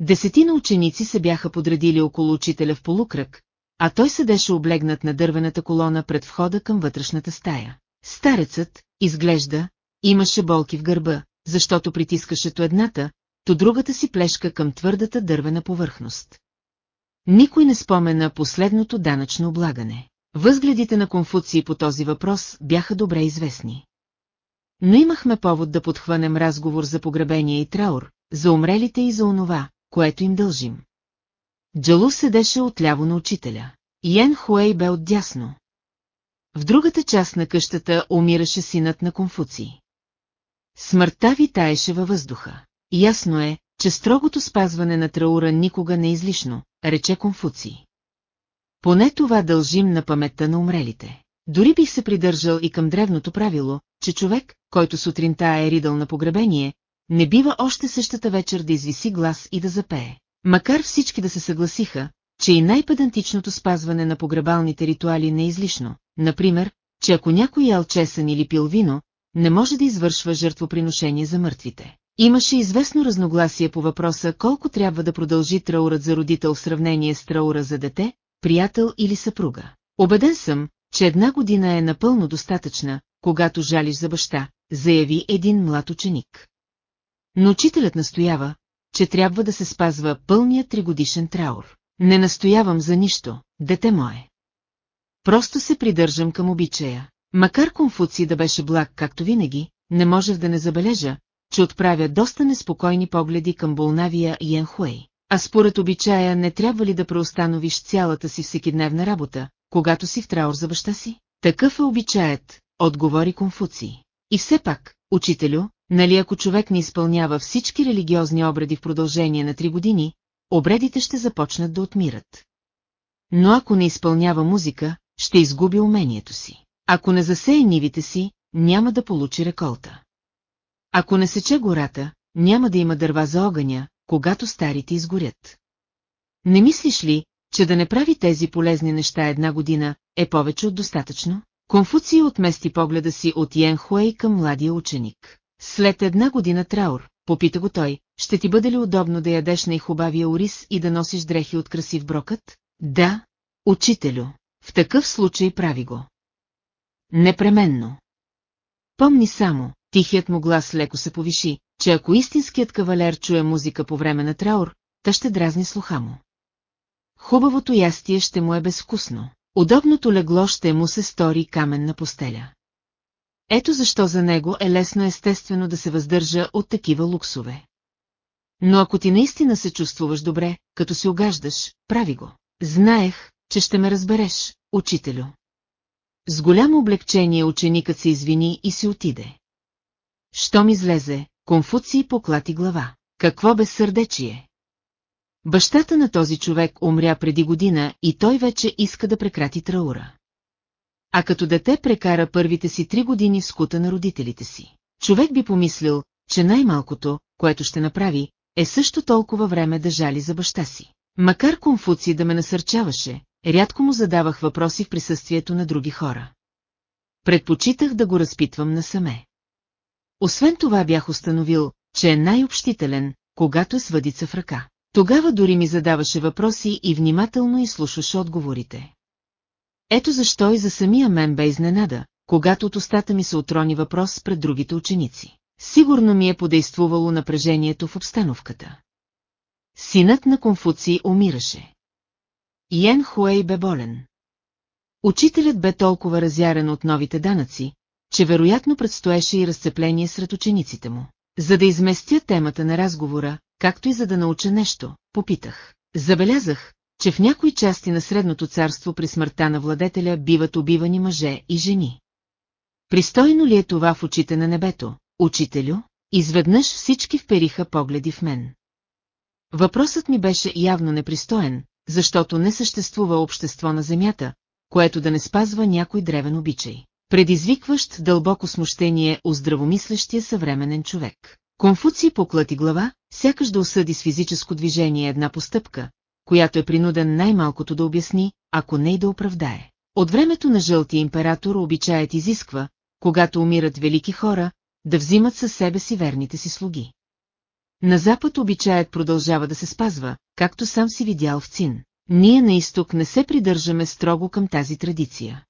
Десетина ученици се бяха подредили около учителя в полукръг, а той седеше облегнат на дървената колона пред входа към вътрешната стая. Старецът, изглежда, имаше болки в гърба, защото притискаше то едната, то другата си плешка към твърдата дървена повърхност. Никой не спомена последното данъчно облагане. Възгледите на Конфуции по този въпрос бяха добре известни. Но имахме повод да подхванем разговор за погребение и траур, за умрелите и за онова, което им дължим. Джалу седеше отляво на учителя. Йен Хуей бе отдясно. В другата част на къщата умираше синът на Конфуций. Смъртта витаеше във въздуха. Ясно е, че строгото спазване на траура никога не е излишно, рече Конфуций. Поне това дължим на паметта на умрелите. Дори бих се придържал и към древното правило, че човек, който сутринта е ридал на погребение, не бива още същата вечер да извиси глас и да запее. Макар всички да се съгласиха, че и най-педантичното спазване на погребалните ритуали не е излишно, например, че ако някой ял чесън или пил вино, не може да извършва жертвоприношение за мъртвите. Имаше известно разногласие по въпроса колко трябва да продължи траурът за родител в сравнение с траура за дете, приятел или съпруга. Обеден съм, че една година е напълно достатъчна, когато жалиш за баща, заяви един млад ученик. Но учителят настоява, че трябва да се спазва пълният тригодишен траур. Не настоявам за нищо, дете мое. Просто се придържам към обичая. Макар Конфуций да беше благ както винаги, не можех да не забележа, че отправя доста неспокойни погледи към Болнавия и Енхуей. А според обичая не трябва ли да преустановиш цялата си всекидневна работа, когато си в траур за баща си? Такъв е обичаят, отговори Конфуций. И все пак, учителю, нали ако човек не изпълнява всички религиозни обреди в продължение на три години, обредите ще започнат да отмират. Но ако не изпълнява музика, ще изгуби умението си. Ако не засее нивите си, няма да получи реколта. Ако не сече гората, няма да има дърва за огъня, когато старите изгорят. Не мислиш ли, че да не прави тези полезни неща една година, е повече от достатъчно? Конфуция отмести погледа си от Йен Хуей към младия ученик. След една година траур, попита го той, ще ти бъде ли удобно да ядеш най-хубавия ориз и да носиш дрехи от красив брокът? Да, учителю, в такъв случай прави го. Непременно. Помни само, тихият му глас леко се повиши, че ако истинският кавалер чуе музика по време на траур, та ще дразни слуха му. Хубавото ястие ще му е безвкусно. Удобното легло ще му се стори каменна постеля. Ето защо за него е лесно естествено да се въздържа от такива луксове. Но ако ти наистина се чувствуваш добре, като се огаждаш, прави го. Знаех, че ще ме разбереш, учителю. С голямо облегчение ученикът се извини и си отиде. Щом излезе, Конфуций поклати глава. Какво безсърдечие? Бащата на този човек умря преди година и той вече иска да прекрати траура. А като дете прекара първите си три години в скута на родителите си. Човек би помислил, че най-малкото, което ще направи, е също толкова време да жали за баща си. Макар Конфуций да ме насърчаваше, рядко му задавах въпроси в присъствието на други хора. Предпочитах да го разпитвам насаме. Освен това бях установил, че е най-общителен, когато е с въдица в ръка. Тогава дори ми задаваше въпроси и внимателно изслушваше отговорите. Ето защо и за самия мен бе изненада, когато от устата ми се отрони въпрос пред другите ученици. Сигурно ми е подействувало напрежението в обстановката. Синът на Конфуций умираше. Йен Хуей бе болен. Учителят бе толкова разярен от новите данъци, че вероятно предстоеше и разцепление сред учениците му. За да изместя темата на разговора, както и за да науча нещо, попитах. Забелязах, че в някои части на Средното царство при смъртта на владетеля биват убивани мъже и жени. Пристойно ли е това в очите на небето, учителю? Изведнъж всички впериха погледи в мен. Въпросът ми беше явно непристоен, защото не съществува общество на земята, което да не спазва някой древен обичай. Предизвикващ дълбоко смущение у здравомислещия съвременен човек. Конфуций поклати глава, сякаш да осъди с физическо движение една постъпка, която е принуден най-малкото да обясни, ако не и да оправдае. От времето на жълтия император обичаят изисква, когато умират велики хора, да взимат със себе си верните си слуги. На запад обичаят продължава да се спазва, както сам си видял в Цин. Ние на изток не се придържаме строго към тази традиция.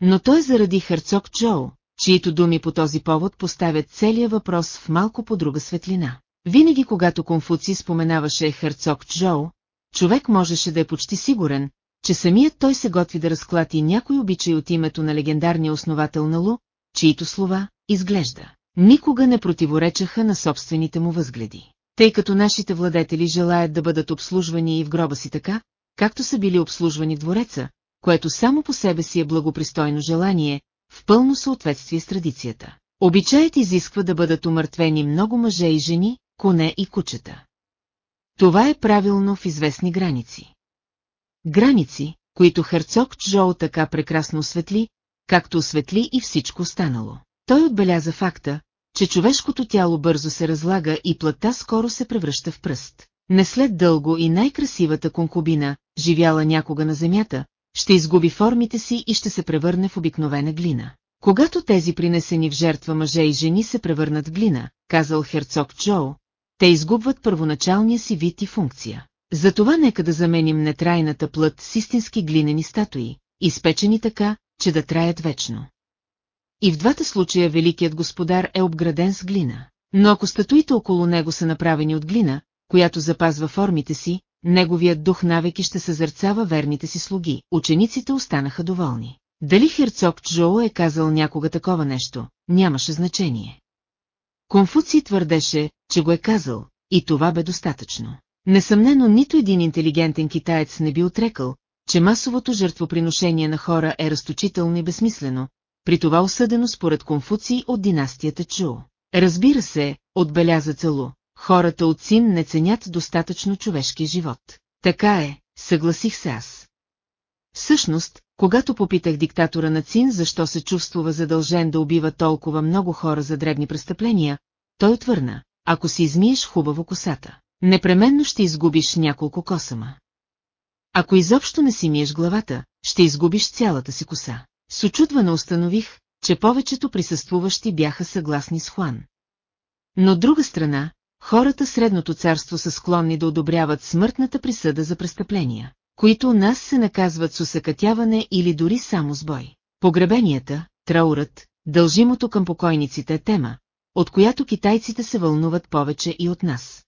Но той заради Херцог Джоу, чието думи по този повод поставят целият въпрос в малко по друга светлина. Винаги когато Конфуци споменаваше Херцог Джоу, човек можеше да е почти сигурен, че самият той се готви да разклати някой обичай от името на легендарния основател на Лу, чието слова, изглежда. Никога не противоречаха на собствените му възгледи. Тъй като нашите владетели желаят да бъдат обслужвани и в гроба си така, както са били обслужвани двореца, което само по себе си е благопристойно желание, в пълно съответствие с традицията. Обичаят изисква да бъдат умъртвени много мъже и жени, коне и кучета. Това е правилно в известни граници. Граници, които Херцог Чжоу така прекрасно осветли, както осветли и всичко останало. Той отбеляза факта, че човешкото тяло бързо се разлага и плътта скоро се превръща в пръст. Не след дълго и най-красивата конкубина, живяла някога на земята, ще изгуби формите си и ще се превърне в обикновена глина. Когато тези принесени в жертва мъже и жени се превърнат в глина, казал Херцог Чоу, те изгубват първоначалния си вид и функция. Затова нека да заменим нетрайната плът с истински глинени статуи, изпечени така, че да траят вечно. И в двата случая Великият господар е обграден с глина. Но ако статуите около него са направени от глина, която запазва формите си, неговият дух навеки ще съзърцава верните си слуги. Учениците останаха доволни. Дали Херцог Чжоу е казал някога такова нещо, нямаше значение. Конфуций твърдеше, че го е казал, и това бе достатъчно. Несъмнено нито един интелигентен китаец не би отрекал, че масовото жертвоприношение на хора е разточително и безсмислено, при това осъдено според Конфуций от династията Чу. Разбира се, отбеляза Целу, хората от Син не ценят достатъчно човешки живот. Така е, съгласих се аз. Всъщност, когато попитах диктатора на Цин защо се чувствува задължен да убива толкова много хора за дребни престъпления, той отвърна, ако си измиеш хубаво косата, непременно ще изгубиш няколко косама. Ако изобщо не си миеш главата, ще изгубиш цялата си коса. С очудване установих, че повечето присъствуващи бяха съгласни с Хуан. Но от друга страна, хората средното царство са склонни да одобряват смъртната присъда за престъпления, които у нас се наказват с усъкътяване или дори само с бой. Погребенията, траурът, дължимото към покойниците е тема, от която китайците се вълнуват повече и от нас.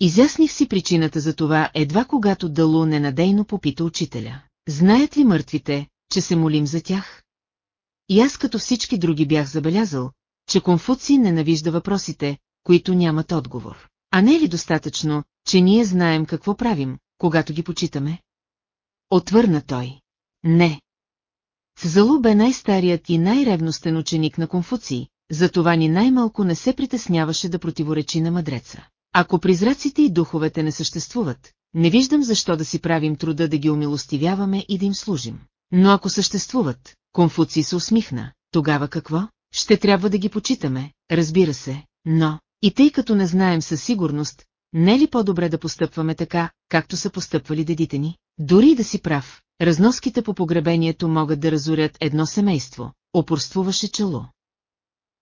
Изясних си причината за това едва когато Далу ненадейно попита учителя. Знаят ли мъртвите, че се молим за тях? И аз като всички други бях забелязал, че Конфуций ненавижда въпросите, които нямат отговор. А не е ли достатъчно, че ние знаем какво правим, когато ги почитаме? Отвърна той. Не. Залу бе най-старият и най-ревностен ученик на Конфуций, затова ни най-малко не се притесняваше да противоречи на мъдреца. Ако призраците и духовете не съществуват, не виждам защо да си правим труда да ги умилостивяваме и да им служим. Но ако съществуват, Конфуций се усмихна, тогава какво? Ще трябва да ги почитаме, разбира се, но, и тъй като не знаем със сигурност, не е ли по-добре да постъпваме така, както са постъпвали дедите ни? Дори да си прав, разноските по погребението могат да разорят едно семейство, опорствуваше чело.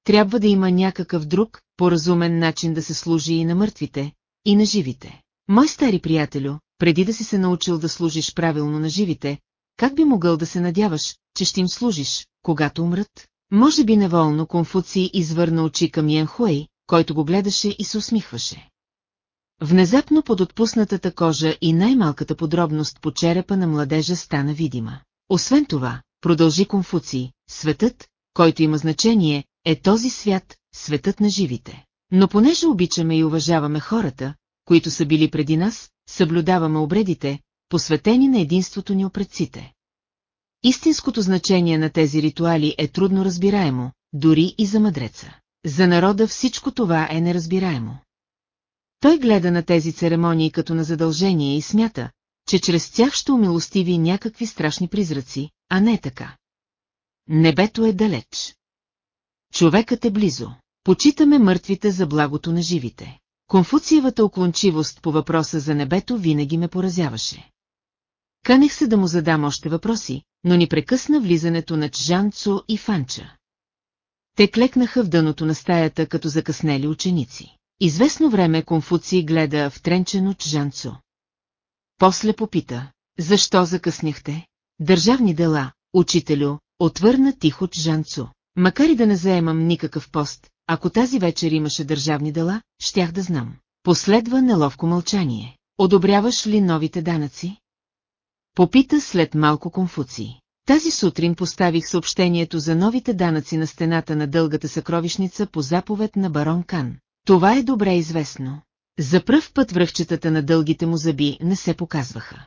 Трябва да има някакъв друг, по-разумен начин да се служи и на мъртвите, и на живите. Мой стари приятелю, преди да си се научил да служиш правилно на живите, как би могъл да се надяваш, че ще им служиш, когато умрат? Може би неволно Конфуций извърна очи към Ян който го гледаше и се усмихваше. Внезапно под отпуснатата кожа и най-малката подробност по черепа на младежа стана видима. Освен това, продължи Конфуций, светът, който има значение, е този свят, светът на живите. Но понеже обичаме и уважаваме хората, които са били преди нас, съблюдаваме обредите, посветени на единството ни опредците. Истинското значение на тези ритуали е трудно разбираемо, дори и за мъдреца. За народа всичко това е неразбираемо. Той гледа на тези церемонии като на задължение и смята, че чрез тях ще умилостиви някакви страшни призраци, а не така. Небето е далеч. Човекът е близо. Почитаме мъртвите за благото на живите. Конфуциевата оклончивост по въпроса за небето винаги ме поразяваше. Канех се да му задам още въпроси, но ни прекъсна влизането на Чжан Цу и Фанча. Те клекнаха в дъното на стаята като закъснели ученици. Известно време Конфуций гледа втренчено Чжан Цу. После попита, защо закъсняхте? Държавни дела, учителю, отвърна тихо Чжан Цу. Макар и да не заемам никакъв пост, ако тази вечер имаше държавни дела, щях да знам. Последва неловко мълчание. Одобряваш ли новите данъци? Попита след малко Конфуций. Тази сутрин поставих съобщението за новите данъци на стената на дългата съкровищница по заповед на барон Кан. Това е добре известно. За пръв път връхчетата на дългите му зъби не се показваха.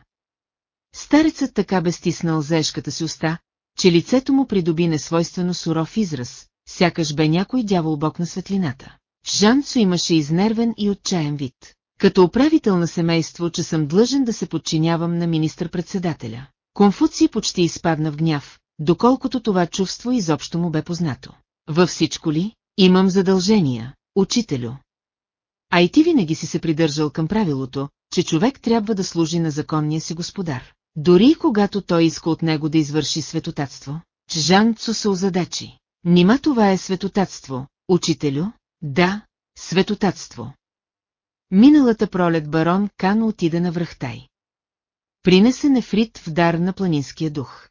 Старецът така бе стиснал заешката си уста, че лицето му придоби несвойствено суров израз, сякаш бе някой дявол бог на светлината. Жанцо имаше изнервен и отчаян вид. Като управител на семейство, че съм длъжен да се подчинявам на министър-председателя. Конфуций почти изпадна в гняв, доколкото това чувство изобщо му бе познато. Във всичко ли? Имам задължения, учителю. А и ти винаги си се придържал към правилото, че човек трябва да служи на законния си господар. Дори и когато той иска от него да извърши светотатство, Жан Цу се озадачи. Нима това е светотатство, учителю? Да, светотатство. Миналата пролет барон Кан отида на връхтай. Принесе нефрит в дар на планинския дух.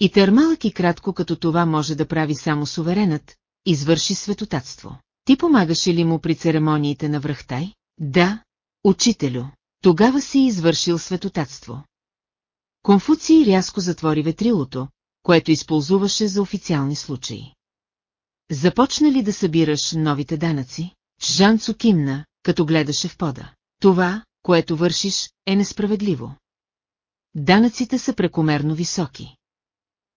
И търмалък и кратко като това може да прави само суверенът, извърши светотатство. Ти помагаше ли му при церемониите на връхтай? Да, учителю. Тогава си извършил светотатство. Конфуций рязко затвори ветрилото, което използваше за официални случаи. Започна ли да събираш новите данъци? Жанцо кимна, като гледаше в пода. Това, което вършиш, е несправедливо. Данъците са прекомерно високи.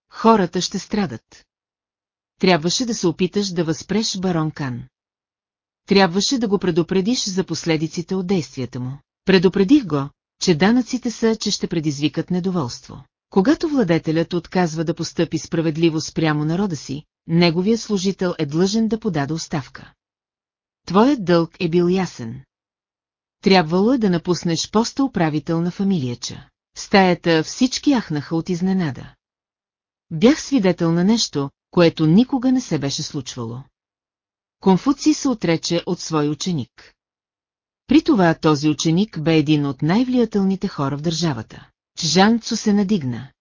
Хората ще страдат. Трябваше да се опиташ да възпреш барон Кан. Трябваше да го предупредиш за последиците от действията му. Предупредих го, че данъците са, че ще предизвикат недоволство. Когато владетелят отказва да постъпи справедливо спрямо народа си, неговия служител е длъжен да подаде оставка. Твоят дълг е бил ясен. Трябвало е да напуснеш поста управител на фамилияча. Стаята всички ахнаха от изненада. Бях свидетел на нещо, което никога не се беше случвало. Конфуций се отрече от свой ученик. При това този ученик бе един от най-влиятелните хора в държавата. Жан Цу се надигна.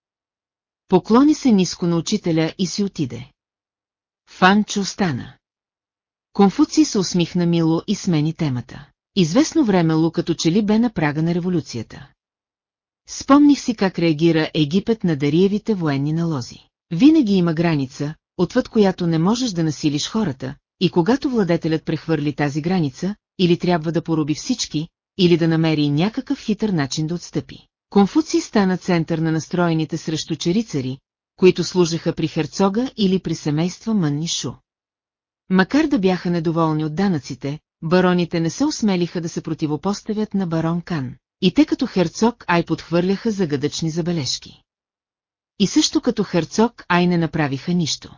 Поклони се ниско на учителя и си отиде. Фанчо остана. Конфуций се усмихна мило и смени темата. Известно време Лу като че ли бе на прага на революцията. Спомних си как реагира Египет на Дариевите военни налози. Винаги има граница, отвъд която не можеш да насилиш хората, и когато владетелят прехвърли тази граница, или трябва да пороби всички, или да намери някакъв хитър начин да отстъпи. Конфуций стана център на настроените срещу черицари, които служеха при херцога или при семейства Мънни Шу. Макар да бяха недоволни от данъците, бароните не се осмелиха да се противопоставят на барон Кан. И те като херцог Ай подхвърляха загадъчни забележки. И също като херцог Ай не направиха нищо.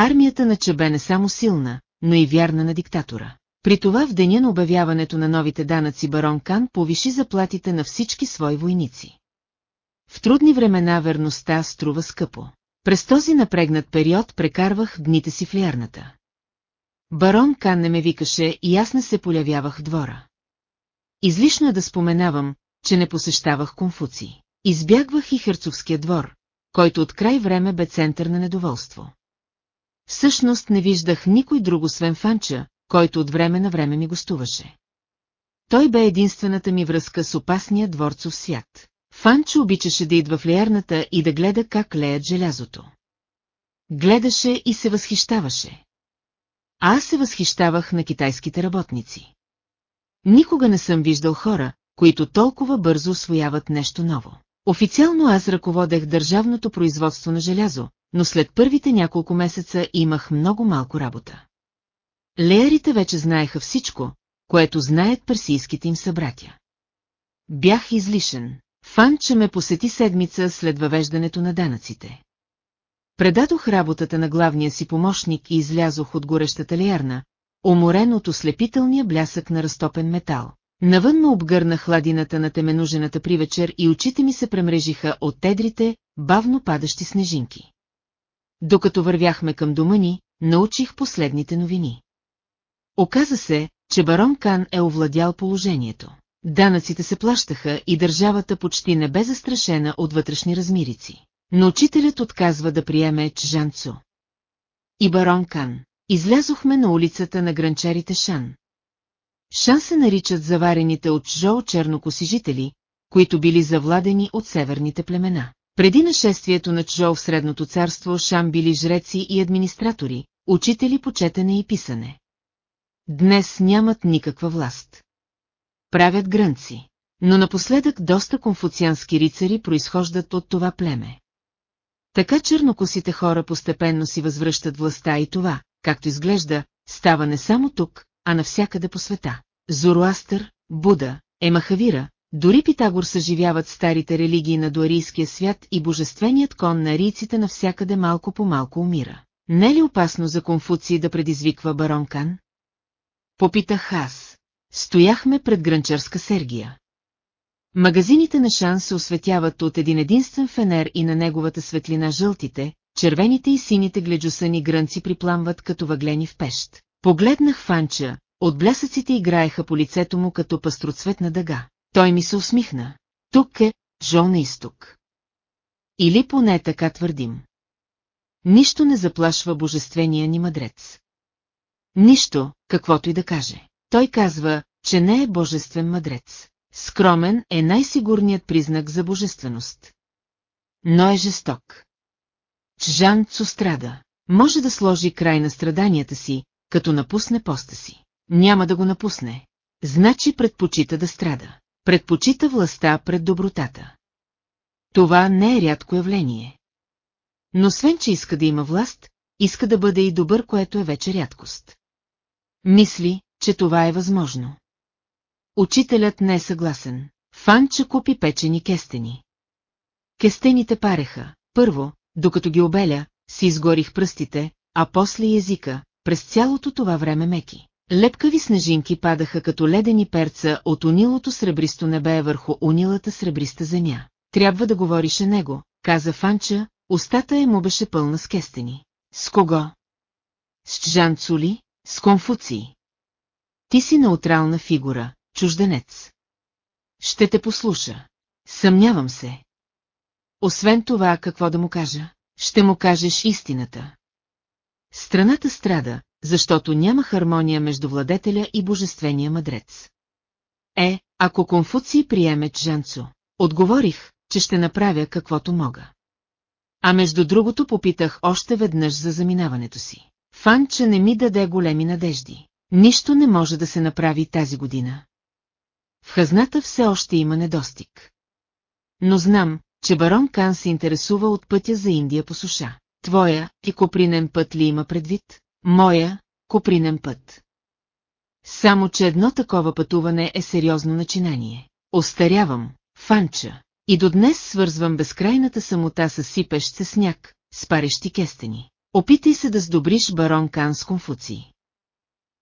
Армията на Чебе не само силна, но и вярна на диктатора. При това в деня на обявяването на новите данъци барон Кан повиши заплатите на всички свои войници. В трудни времена верността струва скъпо. През този напрегнат период прекарвах дните си в лярната. Барон Кан не ме викаше и аз не се полявявах в двора. Излишно е да споменавам, че не посещавах Конфуций. Избягвах и Херцовския двор, който от край време бе център на недоволство. Всъщност не виждах никой друг освен Фанча, който от време на време ми гостуваше. Той бе единствената ми връзка с опасния дворцов свят. Фанчо обичаше да идва в леярната и да гледа как леят желязото. Гледаше и се възхищаваше. А аз се възхищавах на китайските работници. Никога не съм виждал хора, които толкова бързо освояват нещо ново. Официално аз ръководех държавното производство на желязо, но след първите няколко месеца имах много малко работа. Леярите вече знаеха всичко, което знаят персийските им събратя. Бях излишен. Фан, че ме посети седмица след въвеждането на данъците. Предадох работата на главния си помощник и излязох от горещата леярна, уморен от ослепителния блясък на разтопен метал. Навън ме обгърна хладината на теменужената привечер и очите ми се премрежиха от тедрите, бавно падащи снежинки. Докато вървяхме към дома ни, научих последните новини. Оказа се, че барон Кан е овладял положението. Данъците се плащаха и държавата почти не бе застрашена от вътрешни размирици. Но учителят отказва да приеме Чжанцу. И барон Кан. Излязохме на улицата на гранчарите Шан. Шан се наричат заварените от Жо чернокоси жители, които били завладени от северните племена. Преди нашествието на Чжоу в Средното царство Шам били жреци и администратори, учители по четене и писане. Днес нямат никаква власт. Правят грънци. Но напоследък доста конфуциански рицари произхождат от това племе. Така чернокосите хора постепенно си възвръщат властта и това, както изглежда, става не само тук, а навсякъде по света. Зороастър, Буда, Емахавира, дори Питагор съживяват старите религии на дуарийския свят и божественият кон на арийците навсякъде малко по малко умира. Не е ли опасно за Конфуций да предизвиква барон Кан? Попитах аз. Стояхме пред гранчарска Сергия. Магазините на Шан се осветяват от един единствен фенер и на неговата светлина жълтите, червените и сините гледжосани грънци припламват като въглени в пещ. Погледнах Фанча, от блясъците играеха по лицето му като пастроцветна дъга. Той ми се усмихна. Тук е Жо на изток. Или поне така твърдим. Нищо не заплашва божествения ни мъдрец. Нищо, каквото и да каже. Той казва, че не е божествен мъдрец. Скромен е най-сигурният признак за божественост. Но е жесток. Чжан Цу страда. Може да сложи край на страданията си, като напусне поста си. Няма да го напусне. Значи предпочита да страда. Предпочита властта пред добротата. Това не е рядко явление. Но освен, че иска да има власт, иска да бъде и добър, което е вече рядкост. Мисли, че това е възможно. Учителят не е съгласен. Фанча купи печени кестени. Кестените пареха. Първо, докато ги обеля, си изгорих пръстите, а после езика, през цялото това време меки. Лепкави снежинки падаха като ледени перца от унилото сребристо небе върху унилата сребриста земя. Трябва да говорише него, каза Фанча, устата е му беше пълна с кестени. С кого? С Чжан Цули, с Конфуций. Ти си неутрална фигура, чужденец. Ще те послуша. Съмнявам се. Освен това, какво да му кажа? Ще му кажеш истината. Страната страда, защото няма хармония между владетеля и божествения мъдрец. Е, ако Конфуций приеме Чжанцо, отговорих, че ще направя каквото мога. А между другото попитах още веднъж за заминаването си. Фан, че не ми даде големи надежди. Нищо не може да се направи тази година. В хазната все още има недостиг. Но знам, че барон Кан се интересува от пътя за Индия по суша. Твоя и копринен път ли има предвид? Моя копринен път. Само, че едно такова пътуване е сериозно начинание. Остарявам, фанча, и до днес свързвам безкрайната самота с сипещ се сняг, с парещи кестени. Опитай се да сдобриш барон Кан с Конфуций.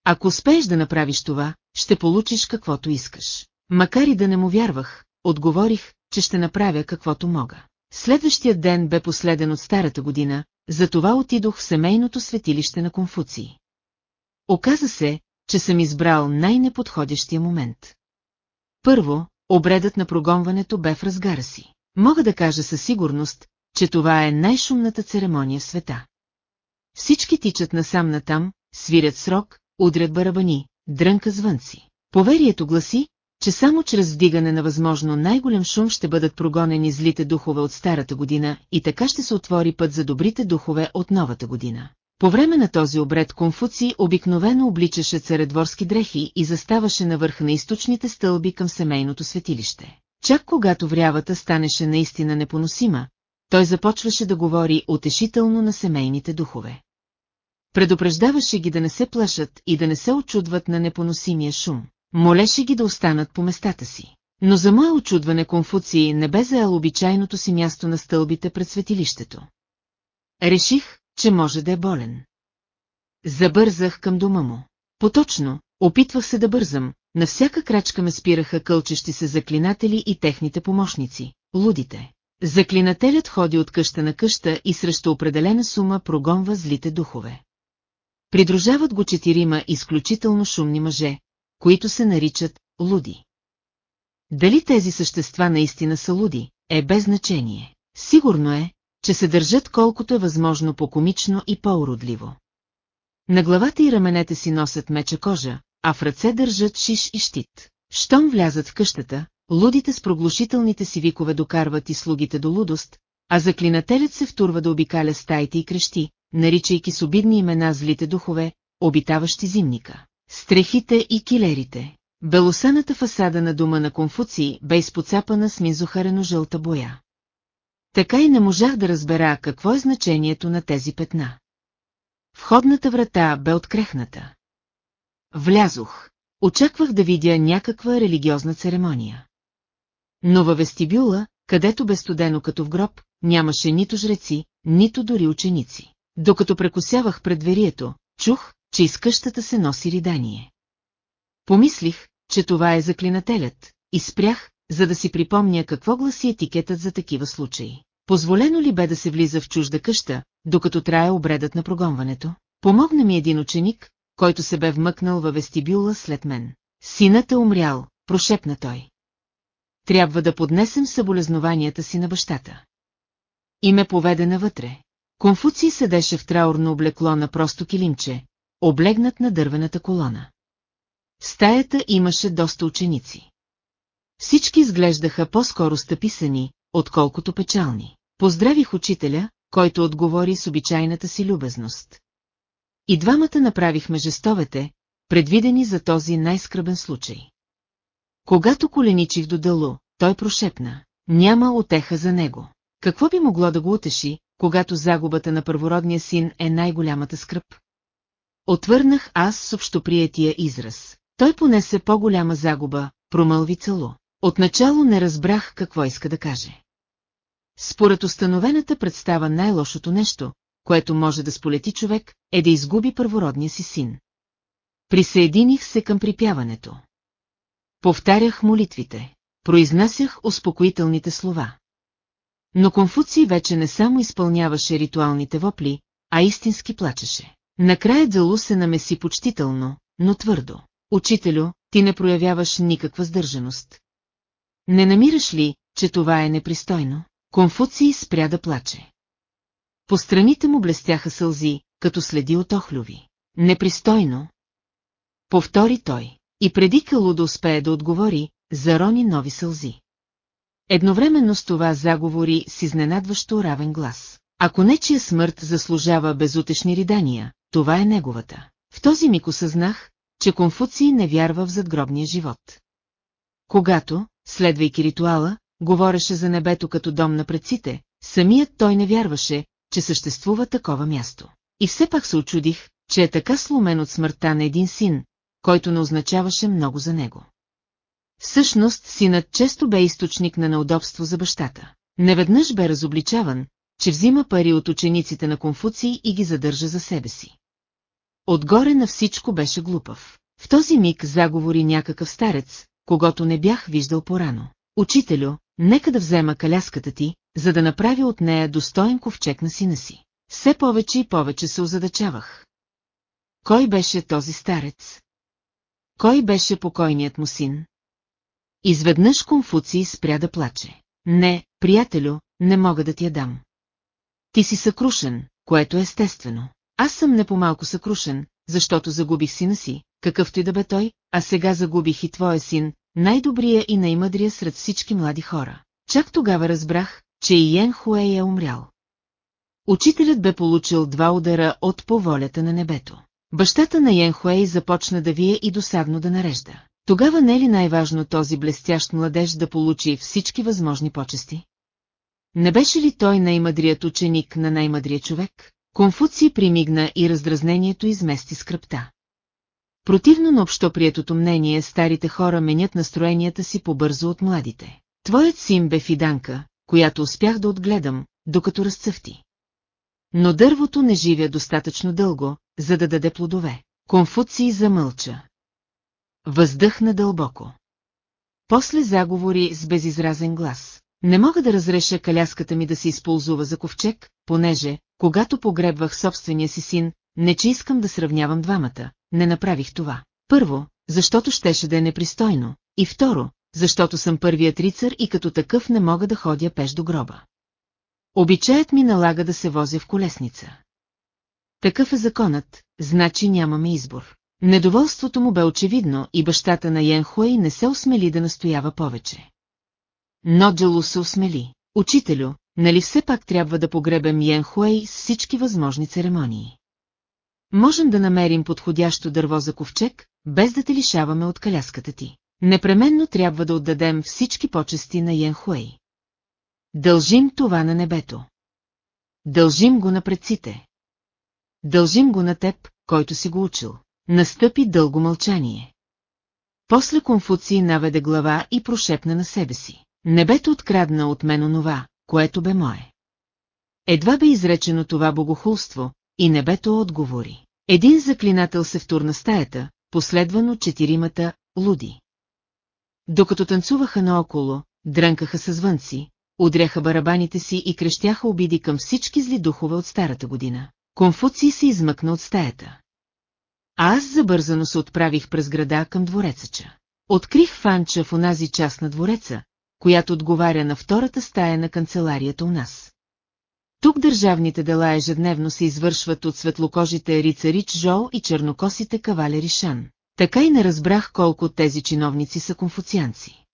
Ако успееш да направиш това, ще получиш каквото искаш. Макар и да не му вярвах, отговорих, че ще направя каквото мога. Следващият ден бе последен от старата година, затова отидох в семейното светилище на Конфуций. Оказа се, че съм избрал най-неподходящия момент. Първо, обредът на прогонването бе в разгара си. Мога да кажа със сигурност, че това е най-шумната церемония в света. Всички тичат насам натам, свирят срок, удрят барабани, дрънка звънци. Поверието гласи, че само чрез вдигане на възможно най-голям шум ще бъдат прогонени злите духове от старата година и така ще се отвори път за добрите духове от новата година. По време на този обред Конфуций обикновено обличаше царедворски дрехи и заставаше на върха на източните стълби към семейното светилище. Чак когато врявата станеше наистина непоносима, той започваше да говори утешително на семейните духове. Предупреждаваше ги да не се плашат и да не се очудват на непоносимия шум. Молеше ги да останат по местата си. Но за мое очудване Конфуций не бе заел обичайното си място на стълбите пред светилището. Реших, че може да е болен. Забързах към дома му. Поточно, опитвах се да бързам, на всяка крачка ме спираха кълчещи се заклинатели и техните помощници, лудите. Заклинателят ходи от къща на къща и срещу определена сума прогонва злите духове. Придружават го четирима изключително шумни мъже, които се наричат луди. Дали тези същества наистина са луди, е без значение. Сигурно е, че се държат колкото е възможно по-комично и по-уродливо. На главата и раменете си носят меча кожа, а в ръце държат шиш и щит. Щом влязат в къщата, лудите с проглушителните си викове докарват и слугите до лудост, а заклинателят се втурва да обикаля стаите и крещи, наричайки с обидни имена злите духове, обитаващи зимника. Стрехите и килерите. Белосаната фасада на дома на Конфуций бе изпоцапана с мизохарено-жълта боя. Така и не можах да разбера какво е значението на тези петна. Входната врата бе открехната. Влязох. Очаквах да видя някаква религиозна церемония. Но във вестибюла, където бе студено като в гроб, нямаше нито жреци, нито дори ученици. Докато прекусявах пред дверието, чух, че из къщата се носи ридание. Помислих, че това е заклинателят, и спрях, за да си припомня какво гласи етикетът за такива случаи. Позволено ли бе да се влиза в чужда къща, докато трае обредът на прогонването? Помогна ми един ученик, който се бе вмъкнал във вестибюла след мен. Синът е умрял, прошепна той. Трябва да поднесем съболезнованията си на бащата. И ме поведе навътре. Конфуций седеше в траурно облекло на просто килимче, облегнат на дървената колона. В стаята имаше доста ученици. Всички изглеждаха по-скоро стъписани, отколкото печални. Поздравих учителя, който отговори с обичайната си любезност. И двамата направихме жестовете, предвидени за този най-скръбен случай. Когато коленичих до дълу, той прошепна. Няма отеха за него. Какво би могло да го утеши, когато загубата на първородния син е най-голямата скръп? Отвърнах аз с общоприятия израз. Той понесе по-голяма загуба, промълви цело. Отначало не разбрах какво иска да каже. Според установената представа най-лошото нещо, което може да сполети човек, е да изгуби първородния си син. Присъединих се към припяването. Повтарях молитвите. Произнасях успокоителните слова. Но Конфуций вече не само изпълняваше ритуалните вопли, а истински плачеше. Накрая Дзалу се намеси почтително, но твърдо. Учителю, ти не проявяваш никаква сдържаност. Не намираш ли, че това е непристойно? Конфуций спря да плаче. По страните му блестяха сълзи, като следи от охлюви. Непристойно. Повтори той. И преди Калу да успее да отговори, зарони нови сълзи. Едновременно с това заговори с изненадващо равен глас. Ако нечия смърт заслужава безутешни ридания, това е неговата. В този миг осъзнах, че Конфуций не вярва в задгробния живот. Когато, следвайки ритуала, говореше за небето като дом на предците, самият той не вярваше, че съществува такова място. И все пак се очудих, че е така сломен от смъртта на един син, който не означаваше много за него. Всъщност, синът често бе източник на неудобство за бащата. Неведнъж бе разобличаван, че взима пари от учениците на Конфуций и ги задържа за себе си. Отгоре на всичко беше глупав. В този миг заговори някакъв старец, когато не бях виждал порано. Учителю, нека да взема каляската ти, за да направя от нея достоен ковчег на сина си. Все повече и повече се озадачавах. Кой беше този старец? Кой беше покойният му син? Изведнъж Конфуций спря да плаче. Не, приятелю, не мога да ти я дам. Ти си съкрушен, което е естествено. Аз съм не по-малко съкрушен, защото загубих сина си, какъвто и да бе той, а сега загубих и твоя син, най-добрия и най-мъдрия сред всички млади хора. Чак тогава разбрах, че и Йен Хуей е умрял. Учителят бе получил два удара от поволята на небето. Бащата на Йен Хуей започна да вие и досадно да нарежда. Тогава не е ли най-важно този блестящ младеж да получи всички възможни почести? Не беше ли той най-мъдрият ученик на най-мъдрия човек? Конфуций примигна и раздразнението измести скръпта. Противно на общоприетото мнение, старите хора менят настроенията си по-бързо от младите. Твоят син бе фиданка, която успях да отгледам, докато разцъфти. Но дървото не живя достатъчно дълго, за да даде плодове. Конфуций замълча. Въздъхна дълбоко. После заговори с безизразен глас. Не мога да разреша каляската ми да се използва за ковчег, понеже, когато погребвах собствения си син, не че искам да сравнявам двамата, не направих това. Първо, защото щеше да е непристойно, и второ, защото съм първият рицар и като такъв не мога да ходя пеш до гроба. Обичаят ми налага да се возя в колесница. Такъв е законът, значи нямаме избор. Недоволството му бе очевидно и бащата на Йен Хуей не се осмели да настоява повече. Но Джалу се осмели. Учителю, нали все пак трябва да погребем Йен Хуей с всички възможни церемонии. Можем да намерим подходящо дърво за ковчег, без да те лишаваме от каляската ти. Непременно трябва да отдадем всички почести на Йен Хуей. Дължим това на небето. Дължим го на предците. Дължим го на теб, който си го учил. Настъпи дълго мълчание. После Конфуций наведе глава и прошепна на себе си. Небето открадна от мен онова, което бе мое. Едва бе изречено това богохулство, и небето отговори. Един заклинател се втурна стаята, последван от четиримата луди. Докато танцуваха наоколо, дрънкаха с звънци, удряха барабаните си и крещяха обиди към всички зли духове от старата година. Конфуций се измъкна от стаята. А аз забързано се отправих през града към дворецача. Открих фанча в онази част на двореца, която отговаря на втората стая на канцеларията у нас. Тук държавните дела ежедневно се извършват от светлокожите рицарич Жол и чернокосите кавалери Шан. Така и не разбрах колко от тези чиновници са конфуцианци.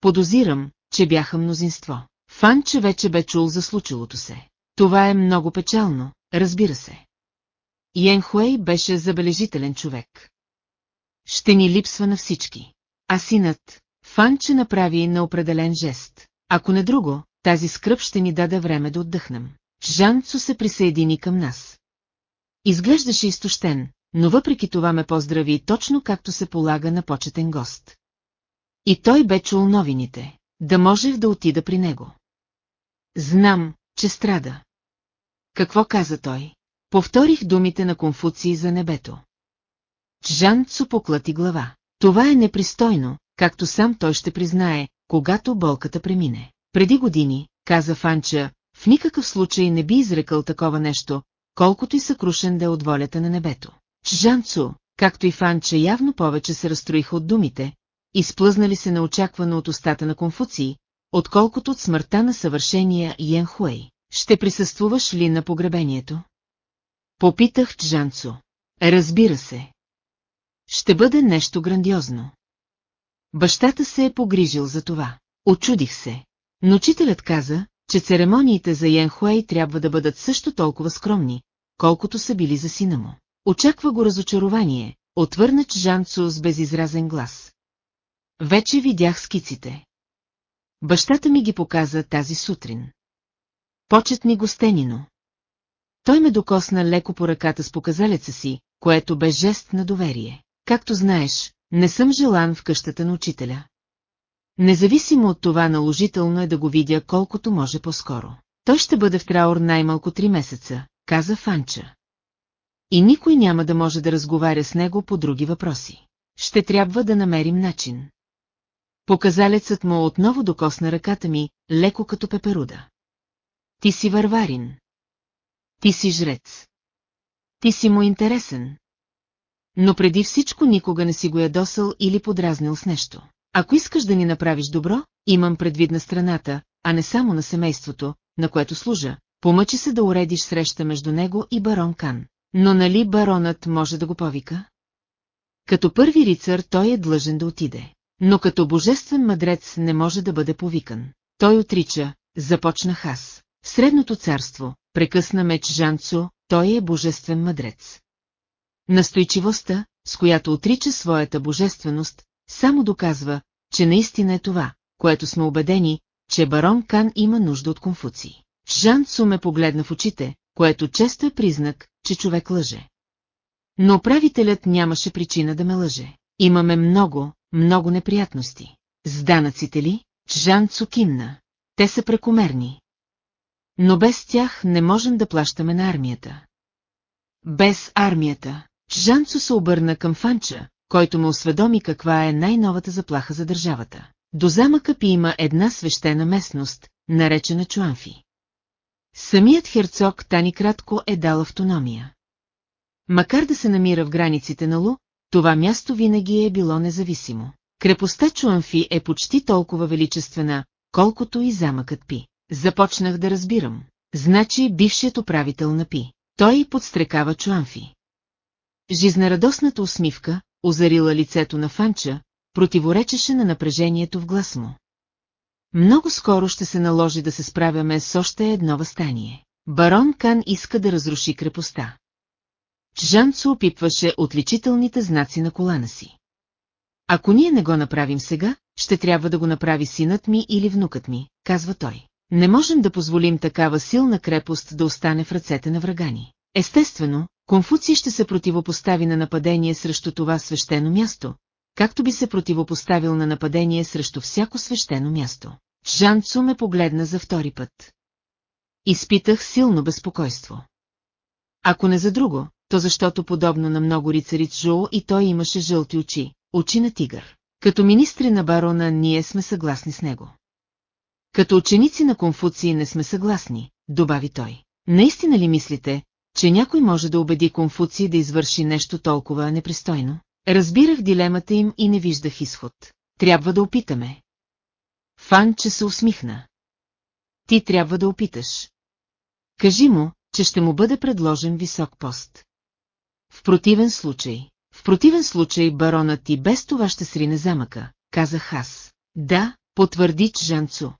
Подозирам, че бяха мнозинство. Фанче вече бе чул за случилото се. Това е много печално, разбира се. Йен Хуей беше забележителен човек. Ще ни липсва на всички. А синът, Фанче направи на определен жест. Ако не друго, тази скръп ще ни даде време да отдъхнем. Жанцо се присъедини към нас. Изглеждаше изтощен, но въпреки това ме поздрави точно както се полага на почетен гост. И той бе чул новините, да можех да отида при него. Знам, че страда. Какво каза той? Повторих думите на Конфуций за небето. Жан Цу поклати глава. Това е непристойно, както сам той ще признае, когато болката премине. Преди години, каза Фанча, в никакъв случай не би изрекал такова нещо, колкото и съкрушен да е от волята на небето. Жанцу, както и Фанча явно повече се разстроиха от думите, изплъзнали се неочаквано от устата на Конфуций, отколкото от смъртта на съвършения Йен Хуей. Ще присъствуваш ли на погребението? Попитах Джанцо. Разбира се. Ще бъде нещо грандиозно. Бащата се е погрижил за това. Очудих се. Но учителят каза, че церемониите за Йен Хуей трябва да бъдат също толкова скромни, колкото са били за сина му. Очаква го разочарование, отвърна Жанцо с безизразен глас. Вече видях скиците. Бащата ми ги показа тази сутрин. Почетни гостенино. Той ме докосна леко по ръката с показалеца си, което бе жест на доверие. Както знаеш, не съм желан в къщата на учителя. Независимо от това наложително е да го видя колкото може по-скоро. Той ще бъде в траур най-малко три месеца, каза Фанча. И никой няма да може да разговаря с него по други въпроси. Ще трябва да намерим начин. Показалецът му отново докосна ръката ми, леко като пеперуда. Ти си варварин. Ти си жрец. Ти си му интересен. Но преди всичко никога не си го ядосал или подразнил с нещо. Ако искаш да ни направиш добро, имам предвид на страната, а не само на семейството, на което служа, помъчи се да уредиш среща между него и барон Кан. Но нали баронът може да го повика? Като първи рицар той е длъжен да отиде. Но като божествен мъдрец не може да бъде повикан. Той отрича, започнах аз. В средното царство, прекъсна меч Жанцо, той е божествен мъдрец. Настойчивостта, с която отрича своята божественост, само доказва, че наистина е това, което сме убедени, че барон Кан има нужда от Конфуций. Жан Цу ме погледна в очите, което често е признак, че човек лъже. Но управителят нямаше причина да ме лъже. Имаме много, много неприятности. С данъците ли? Жан Цу кимна. Те са прекомерни. Но без тях не можем да плащаме на армията. Без армията. Жанцо се обърна към Фанча, който му осведоми каква е най-новата заплаха за държавата. До замъка Пи има една свещена местност, наречена Чуанфи. Самият херцог Тани кратко е дал автономия. Макар да се намира в границите на Лу, това място винаги е било независимо. Крепостта Чуанфи е почти толкова величествена, колкото и замъкът Пи. Започнах да разбирам. Значи бившият управител на Пи. Той подстрекава Чуанфи. Жизнерадостната усмивка, озарила лицето на Фанча, противоречеше на напрежението в глас му. Много скоро ще се наложи да се справяме с още едно възстание. Барон Кан иска да разруши крепостта. Жанцо опипваше отличителните знаци на колана си. Ако ние не го направим сега, ще трябва да го направи синът ми или внукът ми, казва той. Не можем да позволим такава силна крепост да остане в ръцете на врагани. Естествено, Конфуций ще се противопостави на нападение срещу това свещено място, както би се противопоставил на нападение срещу всяко свещено място. Жан Цу ме погледна за втори път. Изпитах силно безпокойство. Ако не за друго, то защото подобно на много рицари Джо и той имаше жълти очи, очи на тигър. Като министри на барона ние сме съгласни с него. Като ученици на Конфуции не сме съгласни, добави той. Наистина ли мислите, че някой може да убеди Конфуций да извърши нещо толкова непристойно? Разбирах дилемата им и не виждах изход. Трябва да опитаме. Фан, че се усмихна. Ти трябва да опиташ. Кажи му, че ще му бъде предложен висок пост. В противен случай, в противен случай баронът и без това ще срине замъка, казах аз. Да, потвърди Чжанцу.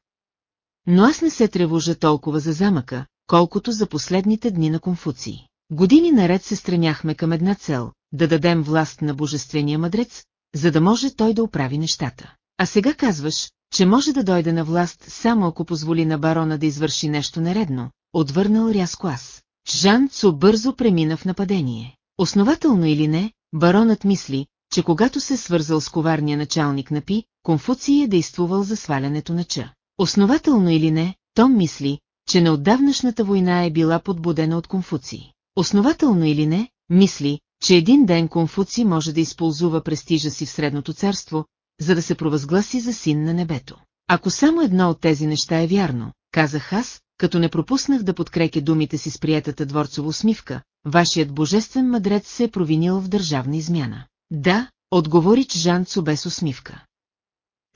Но аз не се тревожа толкова за замъка, колкото за последните дни на Конфуций. Години наред се стремяхме към една цел – да дадем власт на божествения мъдрец, за да може той да оправи нещата. А сега казваш, че може да дойде на власт само ако позволи на барона да извърши нещо нередно, отвърнал рязко аз. Жан Цу бързо премина в нападение. Основателно или не, баронът мисли, че когато се свързал с коварния началник на Пи, Конфуций е действувал за свалянето на Ча. Основателно или не, Том мисли, че неотдавнашната война е била подбудена от Конфуций. Основателно или не, мисли, че един ден Конфуций може да използва престижа си в Средното царство, за да се провъзгласи за син на небето. Ако само едно от тези неща е вярно, казах аз, като не пропуснах да подкрепя думите си с приятата дворцова усмивка, вашият божествен мъдрец се е провинил в държавна измяна. Да, отговори Чжанцо без усмивка.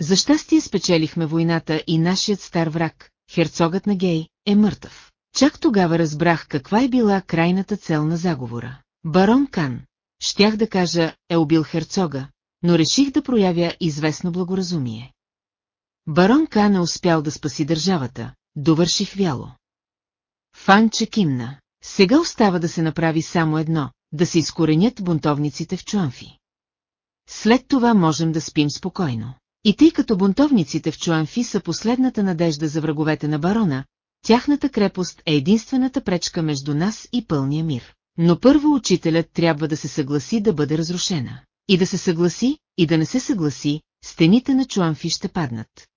За щастие спечелихме войната и нашият стар враг, херцогът на Гей, е мъртъв. Чак тогава разбрах каква е била крайната цел на заговора. Барон Кан, щях да кажа, е убил херцога, но реших да проявя известно благоразумие. Барон Кан е успял да спаси държавата, довърших вяло. Фанче кимна. Сега остава да се направи само едно, да се изкоренят бунтовниците в Чуанфи. След това можем да спим спокойно. И тъй като бунтовниците в Чуанфи са последната надежда за враговете на барона, тяхната крепост е единствената пречка между нас и пълния мир. Но първо учителят трябва да се съгласи да бъде разрушена. И да се съгласи, и да не се съгласи, стените на Чуанфи ще паднат.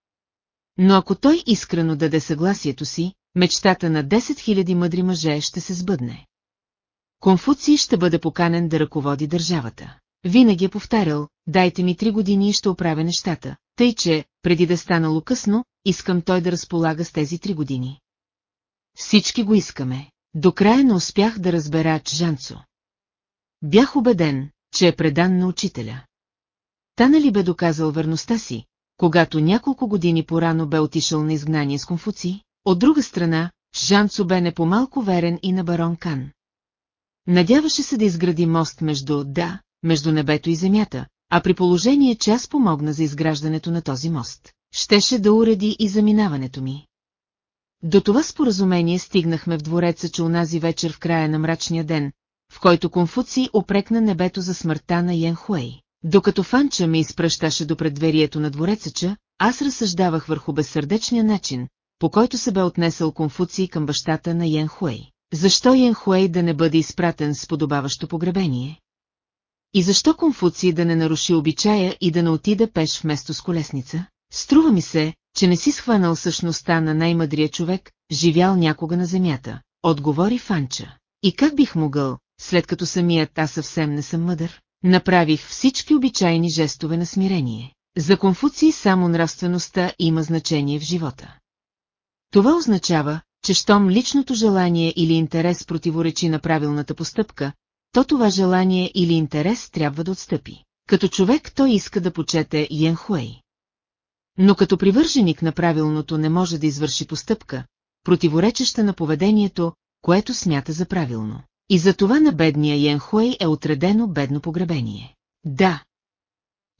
Но ако той искрено даде съгласието си, мечтата на 10 000 мъдри мъже ще се сбъдне. Конфуций ще бъде поканен да ръководи държавата. Винаги е повтарял, дайте ми три години и ще оправя нещата, тъй че, преди да е станало късно, искам той да разполага с тези три години. Всички го искаме. До края не успях да разбера Чжанцо. Бях убеден, че е предан на учителя. Та нали бе доказал верността си, когато няколко години порано бе отишъл на изгнание с Конфуци, от друга страна, Жанцо бе не по-малко верен и на барон Кан. Надяваше се да изгради мост между да, между небето и земята, а при положение, че аз помогна за изграждането на този мост, щеше да уреди и заминаването ми. До това споразумение стигнахме в двореца, че унази вечер в края на мрачния ден, в който Конфуций опрекна небето за смъртта на Йен Хуей. Докато Фанча ме изпръщаше до предверието на дворецача, аз разсъждавах върху безсърдечния начин, по който се бе отнесъл Конфуций към бащата на Йен Хуей. Защо Йен Хуей да не бъде изпратен с подобаващо погребение? И защо Конфуций да не наруши обичая и да не отида пеш вместо с колесница? Струва ми се, че не си схванал същността на най-мъдрия човек, живял някога на земята, отговори Фанча. И как бих могъл, след като самият аз съвсем не съм мъдър? Направих всички обичайни жестове на смирение. За Конфуций само нравствеността има значение в живота. Това означава, че щом личното желание или интерес противоречи на правилната постъпка, то това желание или интерес трябва да отстъпи. Като човек той иска да почете Йен Хуей. Но като привърженик на правилното не може да извърши постъпка, противоречеща на поведението, което смята за правилно. И за това на бедния Йен Хуей е отредено бедно погребение. Да.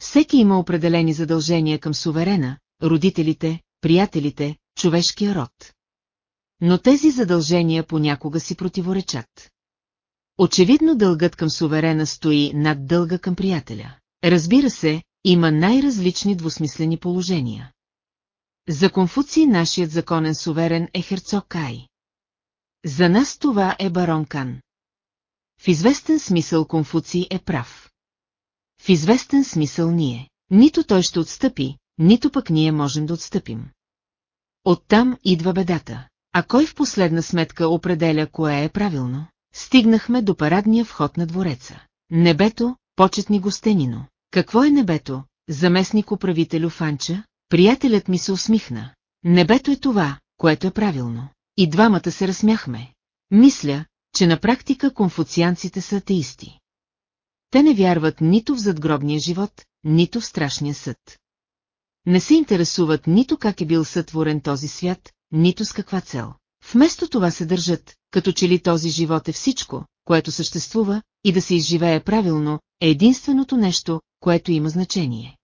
Всеки има определени задължения към суверена, родителите, приятелите, човешкия род. Но тези задължения понякога си противоречат. Очевидно дългът към суверена стои над дълга към приятеля. Разбира се, има най-различни двусмислени положения. За Конфуций нашият законен суверен е херцог Кай. За нас това е барон Кан. В известен смисъл Конфуций е прав. В известен смисъл ние. Нито той ще отстъпи, нито пък ние можем да отстъпим. Оттам идва бедата. А кой в последна сметка определя кое е правилно? Стигнахме до парадния вход на двореца. Небето, почетни гостенино. Какво е небето? Заместник управителю Фанча, приятелят ми се усмихна. Небето е това, което е правилно. И двамата се разсмяхме. Мисля, че на практика конфуцианците са атеисти. Те не вярват нито в задгробния живот, нито в страшния съд. Не се интересуват нито как е бил сътворен този свят, нито с каква цел. Вместо това се държат, като че ли този живот е всичко, което съществува, и да се изживее правилно, е единственото нещо, което има значение.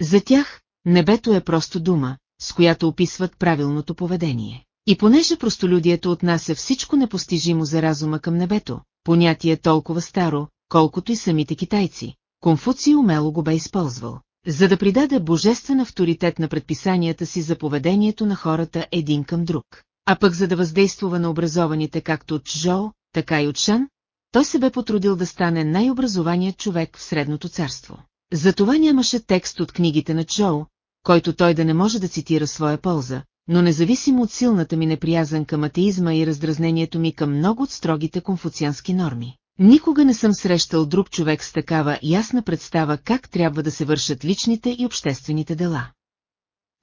За тях, небето е просто дума, с която описват правилното поведение. И понеже простолюдието отнася всичко непостижимо за разума към небето, понятие е толкова старо, колкото и самите китайци, Конфуций умело го бе използвал, за да придаде божествен авторитет на предписанията си за поведението на хората един към друг. А пък за да въздействува на образованите както от Чжоу, така и от Шан, той се бе потрудил да стане най-образованият човек в Средното царство. Затова нямаше текст от книгите на Чжоу, който той да не може да цитира своя полза, но независимо от силната ми неприязан към атеизма и раздразнението ми към много от строгите конфуциански норми. Никога не съм срещал друг човек с такава ясна представа как трябва да се вършат личните и обществените дела.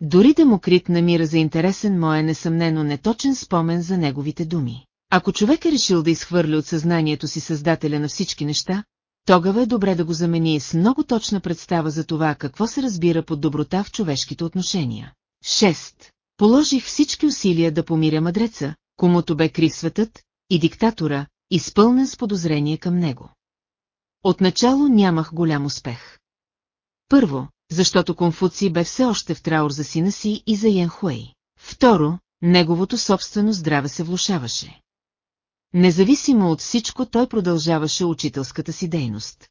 Дори Демокрит намира за интересен моя несъмнено неточен спомен за неговите думи. Ако човек е решил да изхвърли от съзнанието си създателя на всички неща, тогава е добре да го замени с много точна представа за това какво се разбира под доброта в човешките отношения. 6. Положих всички усилия да помиря мъдреца, комуто бе крив светът, и диктатора, изпълнен с подозрение към него. Отначало нямах голям успех. Първо, защото Конфуций бе все още в траур за сина си и за Ян Хуей. Второ, неговото собствено здраве се влушаваше. Независимо от всичко, той продължаваше учителската си дейност.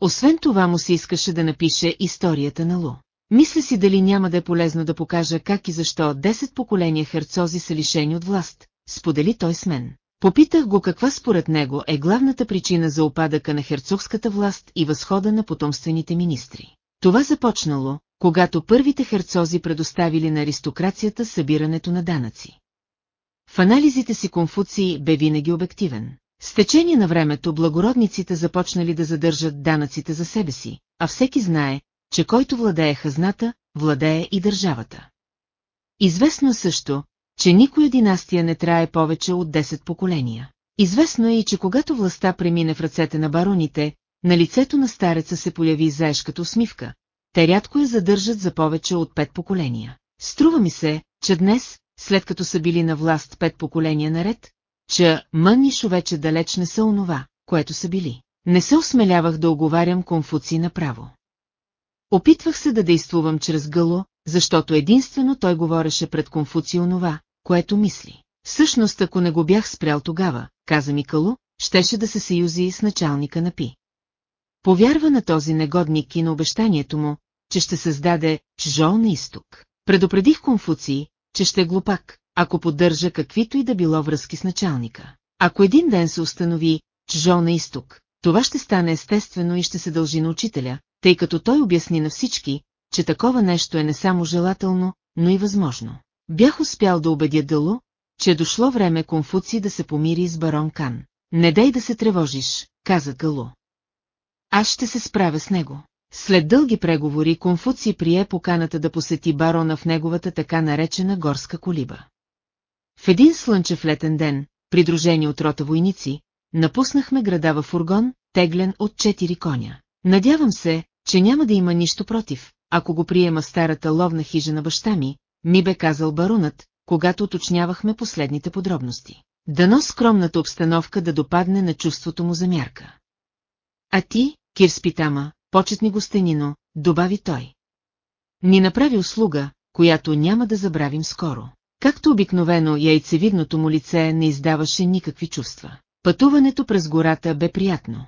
Освен това му се искаше да напише историята на Лу. Мисля си дали няма да е полезно да покажа как и защо 10 поколения херцози са лишени от власт, сподели той с мен. Попитах го каква според него е главната причина за опадъка на херцогската власт и възхода на потомствените министри. Това започнало, когато първите херцози предоставили на аристокрацията събирането на данъци. В анализите си Конфуций бе винаги обективен. С течение на времето благородниците започнали да задържат данъците за себе си, а всеки знае, че който владее хазната, владее и държавата. Известно е също, че никоя династия не трае повече от 10 поколения. Известно е и, че когато властта премине в ръцете на бароните, на лицето на стареца се появи заешката усмивка. Те рядко я задържат за повече от пет поколения. Струва ми се, че днес, след като са били на власт пет поколения наред, че мън и шовече далеч не са онова, което са били. Не се осмелявах да оговарям Конфуций направо. Опитвах се да действувам чрез Гъло, защото единствено той говореше пред Конфуций онова, което мисли. Всъщност, ако не го бях спрял тогава, каза ми Кало, щеше да се съюзи с началника на Пи. Повярва на този негодник и на обещанието му, че ще създаде чжол на изток. Предупредих Конфуций, че ще е глупак, ако поддържа каквито и да било връзки с началника. Ако един ден се установи чжол на изток, това ще стане естествено и ще се дължи на учителя, тъй като той обясни на всички, че такова нещо е не само желателно, но и възможно. Бях успял да убедя Дъло, че е дошло време Конфуций да се помири с барон Кан. Не дай да се тревожиш, каза Гало. Аз ще се справя с него. След дълги преговори Конфуций прие поканата да посети барона в неговата така наречена горска колиба. В един слънчев летен ден, придружени от рота войници, напуснахме града в фургон, теглен от четири коня. Надявам се, че няма да има нищо против, ако го приема старата ловна хижа на баща ми, ми бе казал барунът, когато уточнявахме последните подробности. Дано скромната обстановка да допадне на чувството му за мярка. А ти, Кир Спитама, почетни гостенино, добави той. Ни направи услуга, която няма да забравим скоро. Както обикновено яйцевидното му лице не издаваше никакви чувства. Пътуването през гората бе приятно.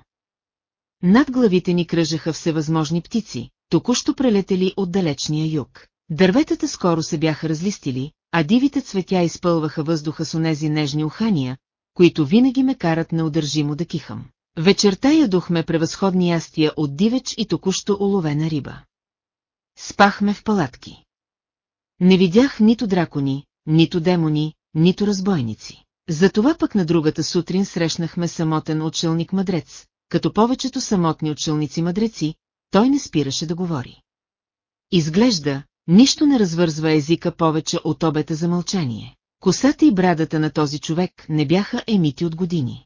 Над главите ни кръжаха всевъзможни птици, току-що прелетели от далечния юг. Дърветата скоро се бяха разлистили, а дивите цветя изпълваха въздуха с онези нежни ухания, които винаги ме карат неудържимо да кихам. Вечерта ядохме превъзходни ястия от дивеч и току-що уловена риба. Спахме в палатки. Не видях нито дракони, нито демони, нито разбойници. Затова пък на другата сутрин срещнахме самотен отшелник мъдрец, като повечето самотни отшелници мъдреци, той не спираше да говори. Изглежда, нищо не развързва езика повече от обета за мълчание. Косата и брадата на този човек не бяха емити от години.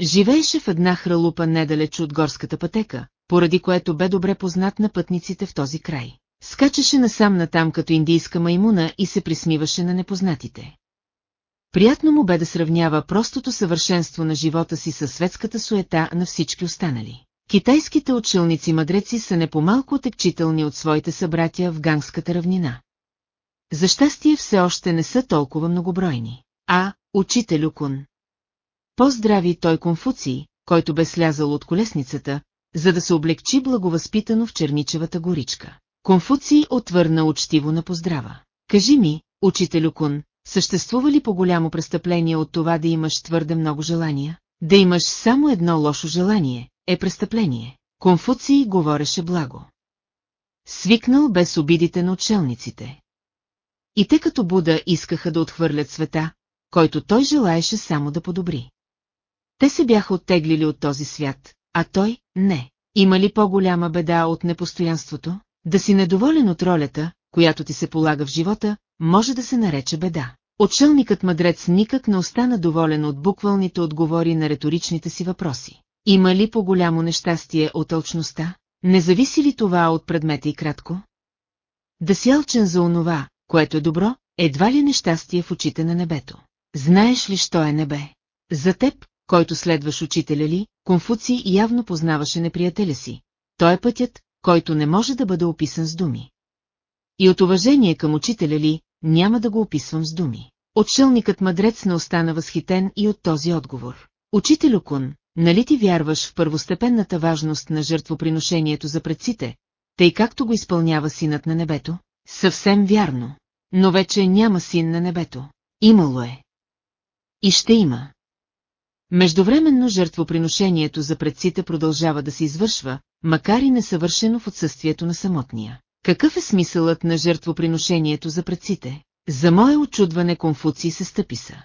Живееше в една хралупа недалеч от горската пътека, поради което бе добре познат на пътниците в този край. Скачаше насам натам като индийска маймуна и се присмиваше на непознатите. Приятно му бе да сравнява простото съвършенство на живота си със светската суета на всички останали. Китайските отшелници-мъдреци са не по-малко отекчителни от своите събратя в гангската равнина. За щастие все още не са толкова многобройни. А, учителю Кун. Поздрави той Конфуций, който бе слязал от колесницата, за да се облегчи благовъзпитано в черничевата горичка. Конфуций отвърна учтиво на поздрава. Кажи ми, учителю Кун, съществува ли по-голямо престъпление от това да имаш твърде много желания? Да имаш само едно лошо желание, е престъпление. Конфуций говореше благо. Свикнал без обидите на отшелниците. И те като Буда искаха да отхвърлят света, който той желаеше само да подобри. Те се бяха оттеглили от този свят, а той – не. Има ли по-голяма беда от непостоянството? Да си недоволен от ролята, която ти се полага в живота, може да се нарече беда. Отшелникът мъдрец никак не остана доволен от буквалните отговори на риторичните си въпроси. Има ли по-голямо нещастие от алчността? Не зависи ли това от предмета и кратко? Да си алчен за онова, което е добро, едва ли нещастие в очите на небето. Знаеш ли, що е небе? За теб, който следваш учителя ли, Конфуций явно познаваше неприятеля си. Той е пътят, който не може да бъде описан с думи. И от уважение към учителя ли, няма да го описвам с думи. Отшелникът мъдрец не остана възхитен и от този отговор. Учителю Кун, нали ти вярваш в първостепенната важност на жертвоприношението за предците, тъй както го изпълнява синът на небето? Съвсем вярно. Но вече няма син на небето. Имало е. И ще има. Междувременно жертвоприношението за предците продължава да се извършва, макар и несъвършено в отсъствието на самотния. Какъв е смисълът на жертвоприношението за предците? За мое очудване Конфуций се стъписа.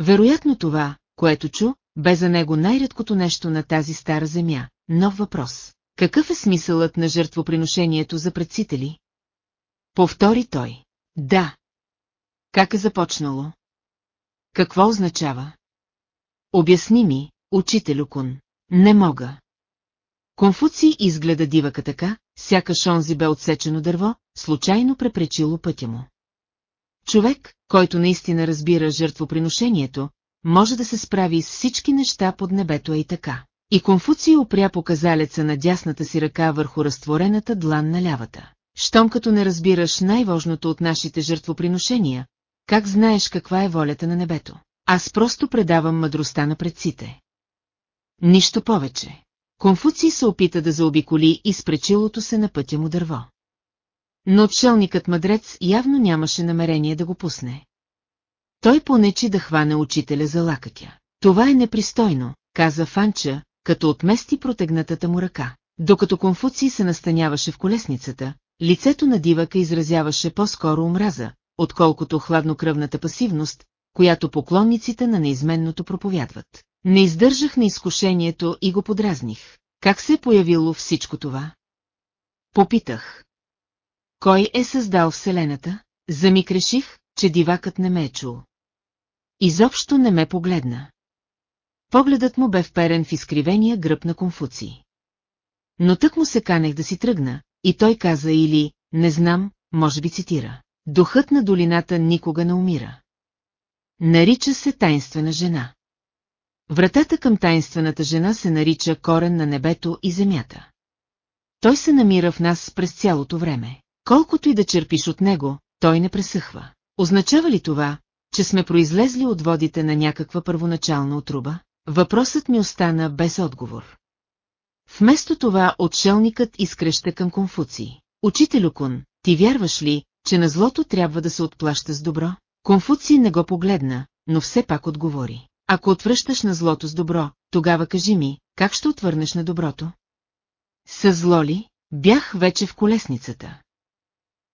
Вероятно това, което чу, бе за него най-редкото нещо на тази стара земя. Нов въпрос. Какъв е смисълът на жертвоприношението за предците ли? Повтори той. Да. Как е започнало? Какво означава? Обясни ми, учителю Кун. Не мога. Конфуций изгледа дивака така, сякаш онзи бе отсечено дърво, случайно препречило пътя му. Човек, който наистина разбира жертвоприношението, може да се справи с всички неща под небето и така. И Конфуций опря показалеца на дясната си ръка върху разтворената длан на лявата. Щом като не разбираш най-важното от нашите жертвоприношения, как знаеш каква е волята на небето? Аз просто предавам мъдростта на предците. Нищо повече. Конфуций се опита да заобиколи изпречилото се на пътя му дърво. Но отшелникът мъдрец явно нямаше намерение да го пусне. Той понечи да хване учителя за лакътя. Това е непристойно, каза Фанча, като отмести протегнатата му ръка. Докато Конфуций се настаняваше в колесницата, лицето на дивака изразяваше по-скоро омраза, отколкото хладнокръвната пасивност, която поклонниците на неизменното проповядват. Не издържах на изкушението и го подразних. Как се е появило всичко това? Попитах. Кой е създал Вселената? Замик реших, че дивакът не ме е чул. Изобщо не ме погледна. Погледът му бе вперен в изкривения гръб на Конфуций. Но тък му се канех да си тръгна, и той каза или, не знам, може би цитира. Духът на долината никога не умира. Нарича се тайнствена жена. Вратата към тайнствената жена се нарича корен на небето и земята. Той се намира в нас през цялото време. Колкото и да черпиш от него, той не пресъхва. Означава ли това, че сме произлезли от водите на някаква първоначална отруба? Въпросът ми остана без отговор. Вместо това отшелникът изкреща към Конфуций. Учителю Кун, ти вярваш ли, че на злото трябва да се отплаща с добро? Конфуций не го погледна, но все пак отговори. Ако отвръщаш на злото с добро, тогава кажи ми, как ще отвърнеш на доброто? С зло ли? Бях вече в колесницата.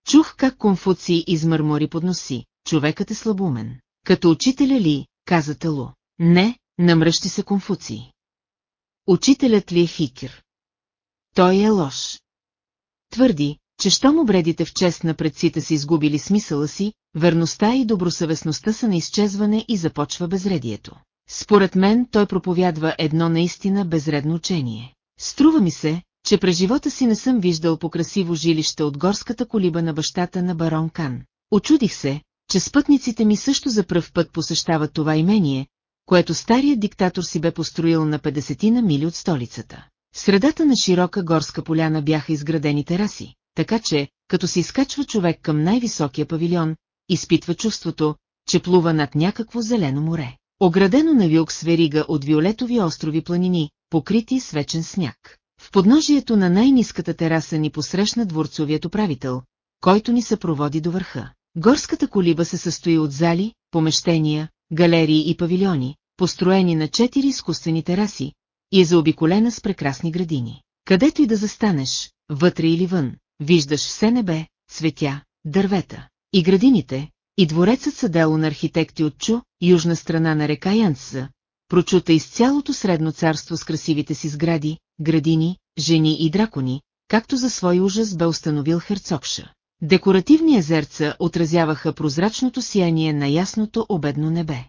Чух как Конфуций измърмори под носи. Човекът е слабумен. Като учителя ли, каза Талу. Не, намръщи се Конфуций. Учителят ли е хикер? Той е лош. Твърди, че щом обредите в чест на предците си изгубили смисъла си, верността и добросъвестността са на изчезване и започва безредието. Според мен той проповядва едно наистина безредно учение. Струва ми се, че през живота си не съм виждал по красиво жилище от горската колиба на бащата на барон Кан. Очудих се, че спътниците ми също за пръв път посещават това имение, което старият диктатор си бе построил на 50 на мили от столицата. В средата на широка горска поляна бяха изградени тераси, така че, като се изкачва човек към най-високия павилион, изпитва чувството, че плува над някакво зелено море. Оградено на юг с верига от виолетови острови планини, покрити с вечен сняг. В подножието на най-низката тераса ни посрещна дворцовият управител, който ни съпроводи до върха. Горската колиба се състои от зали, помещения, галерии и павилиони, построени на четири изкуствени тераси, и е заобиколена с прекрасни градини. Където и да застанеш, вътре или вън, виждаш все небе, цветя, дървета. И градините, и дворецът са дело на архитекти от Чу, южна страна на река Янцза, прочута из цялото средно царство с красивите си сгради, градини, жени и дракони, както за свой ужас бе установил Херцогша. Декоративни езерца отразяваха прозрачното сияние на ясното обедно небе.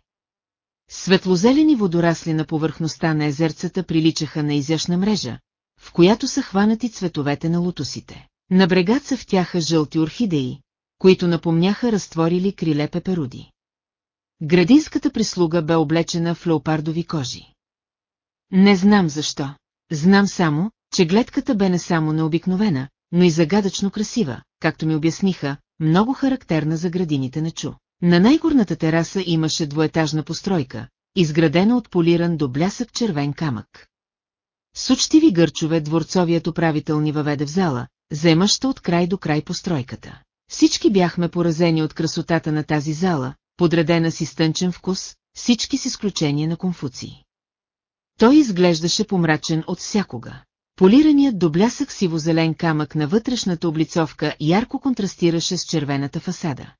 Светлозелени водорасли на повърхността на езерцата приличаха на изящна мрежа, в която са хванати цветовете на лотосите. На брега цъфтяха жълти орхидеи, които напомняха разтворили криле пеперуди. Градинската прислуга бе облечена в леопардови кожи. Не знам защо. Знам само, че гледката бе не само необикновена, но и загадъчно красива, както ми обясниха, много характерна за градините на Чу. На най-горната тераса имаше двоетажна постройка, изградена от полиран до блясък червен камък. С учтиви гърчове дворцовият управител ни въведе в зала, заемаща от край до край постройката. Всички бяхме поразени от красотата на тази зала, подредена с изтънчен вкус, всички с изключение на Конфуций. Той изглеждаше помрачен от всякога. Полираният до блясък сиво-зелен камък на вътрешната облицовка ярко контрастираше с червената фасада.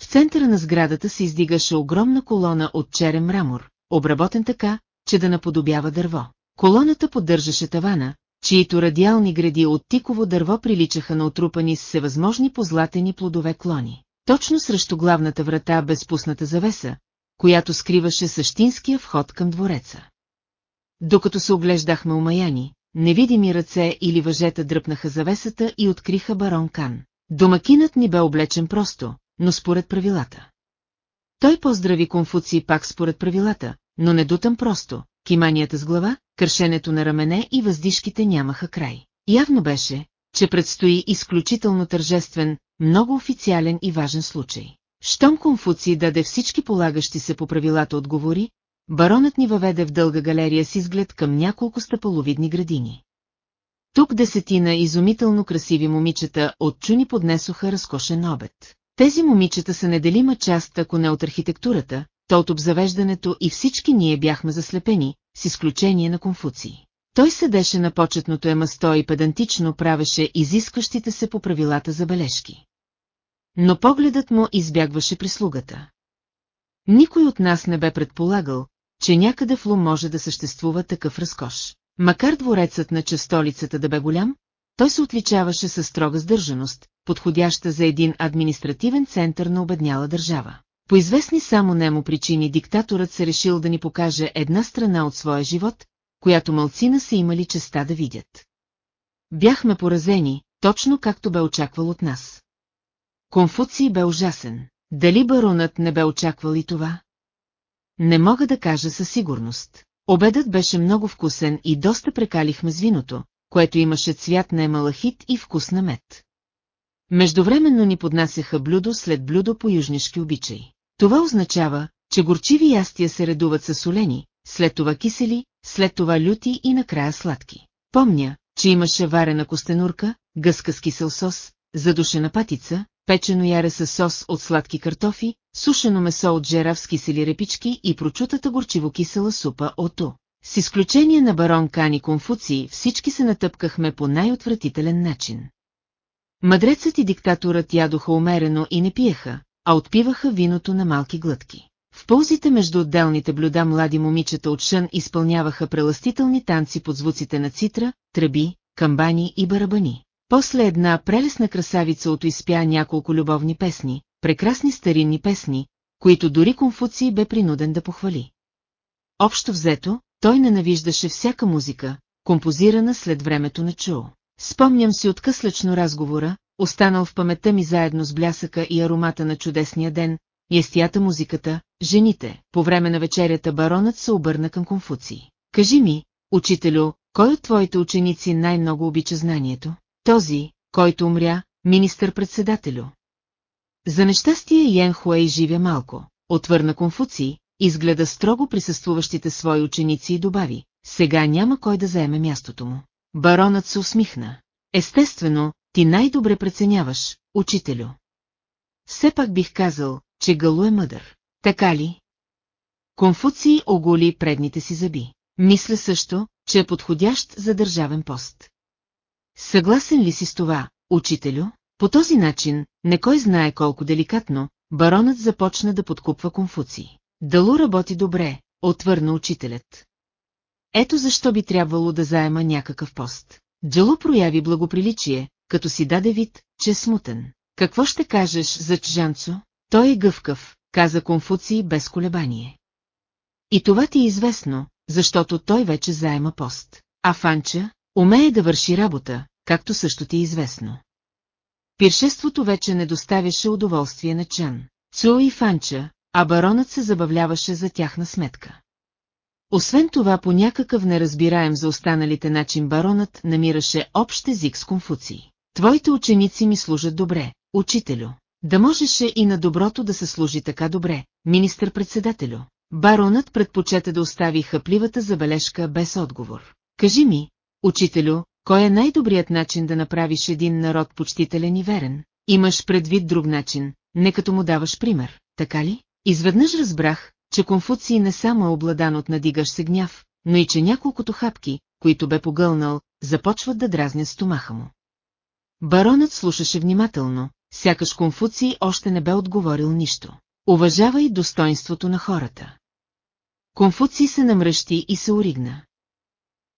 В центъра на сградата се издигаше огромна колона от черен мрамор, обработен така, че да наподобява дърво. Колоната поддържаше тавана, чието радиални гради от тиково дърво приличаха на отрупани с всевъзможни позлатени плодове клони. Точно срещу главната врата безпусната завеса, която скриваше същинския вход към двореца. Докато се оглеждахме умаяни, невидими ръце или въжета дръпнаха завесата и откриха барон Кан. Домакинът ни бе облечен просто, но според правилата. Той поздрави Конфуций пак според правилата, но не дутам просто, киманията с глава, кършенето на рамене и въздишките нямаха край. Явно беше, че предстои изключително тържествен, много официален и важен случай. Щом Конфуций даде всички полагащи се по правилата отговори, баронът ни въведе в дълга галерия с изглед към няколко стъпаловидни градини. Тук десетина изумително красиви момичета от чуни поднесоха разкошен обед. Тези момичета са неделима част, ако не от архитектурата, то от обзавеждането и всички ние бяхме заслепени, с изключение на Конфуций. Той седеше на почетното емасто и педантично правеше изискващите се по правилата забележки. Но погледът му избягваше прислугата. Никой от нас не бе предполагал, че някъде в Лум може да съществува такъв разкош. Макар дворецът на честолицата да бе голям, той се отличаваше със строга сдържаност, подходяща за един административен център на обедняла държава. По известни само нему причини диктаторът се решил да ни покаже една страна от своя живот, която мълцина са имали честа да видят. Бяхме поразени, точно както бе очаквал от нас. Конфуций бе ужасен. Дали баронът не бе очаквал и това? Не мога да кажа със сигурност. Обедът беше много вкусен и доста прекалихме с виното, което имаше цвят на емалахит и вкус на мед. Междувременно ни поднасяха блюдо след блюдо по южнишки обичай. Това означава, че горчиви ястия се редуват с солени, след това кисели, след това люти и накрая сладки. Помня, че имаше варена костенурка, гъска с кисел сос, задушена патица, печено яре с сос от сладки картофи, сушено месо от жера с кисели репички и прочутата горчиво-кисела супа от у. С изключение на барон Кани Конфуций, всички се натъпкахме по най-отвратителен начин. Мъдрецът и диктаторът ядоха умерено и не пиеха, а отпиваха виното на малки глътки. В пълзите между отделните блюда млади момичета от шън изпълняваха преластителни танци под звуците на цитра, тръби, камбани и барабани. После една прелесна красавица от изпя няколко любовни песни, прекрасни старинни песни, които дори Конфуций бе принуден да похвали. Общо взето, той ненавиждаше всяка музика, композирана след времето на Чоу. Спомням си откъслечно разговора, останал в паметта ми заедно с блясъка и аромата на чудесния ден, естията музиката, жените. По време на вечерята баронът се обърна към Конфуций. Кажи ми, учителю, кой от твоите ученици най-много обича знанието? Този, който умря, министър-председателю. За нещастие Йен Хуей живя малко, отвърна Конфуций, изгледа строго присъствуващите свои ученици и добави, сега няма кой да заеме мястото му. Баронът се усмихна. Естествено, ти най-добре преценяваш, учителю. Все пак бих казал, че Галу е мъдър. Така ли? Конфуций оголи предните си зъби. Мисля също, че е подходящ за държавен пост. Съгласен ли си с това, учителю? По този начин, не кой знае колко деликатно, баронът започна да подкупва Конфуций. Далу работи добре, отвърна учителят. Ето защо би трябвало да заема някакъв пост. Джалу прояви благоприличие, като си даде вид, че е смутен. Какво ще кажеш за Чжанцо? Той е гъвкав, каза Конфуций без колебание. И това ти е известно, защото той вече заема пост. А Фанча, умее да върши работа, както също ти е известно. Пиршеството вече не доставяше удоволствие на Чан. Цуо и Фанча, а баронът се забавляваше за тяхна сметка. Освен това по някакъв неразбираем за останалите начин баронът намираше общ език с Конфуций. Твоите ученици ми служат добре, учителю. Да можеше и на доброто да се служи така добре, министър-председателю. Баронът предпочете да остави хъпливата забележка без отговор. Кажи ми, учителю, кой е най-добрият начин да направиш един народ почтителен и верен? Имаш предвид друг начин, не като му даваш пример, така ли? Изведнъж разбрах, че Конфуций не само е обладан от надигаш се гняв, но и че няколкото хапки, които бе погълнал, започват да дразнят стомаха му. Баронът слушаше внимателно, сякаш Конфуций още не бе отговорил нищо. Уважавай достоинството на хората. Конфуций се намръщи и се оригна.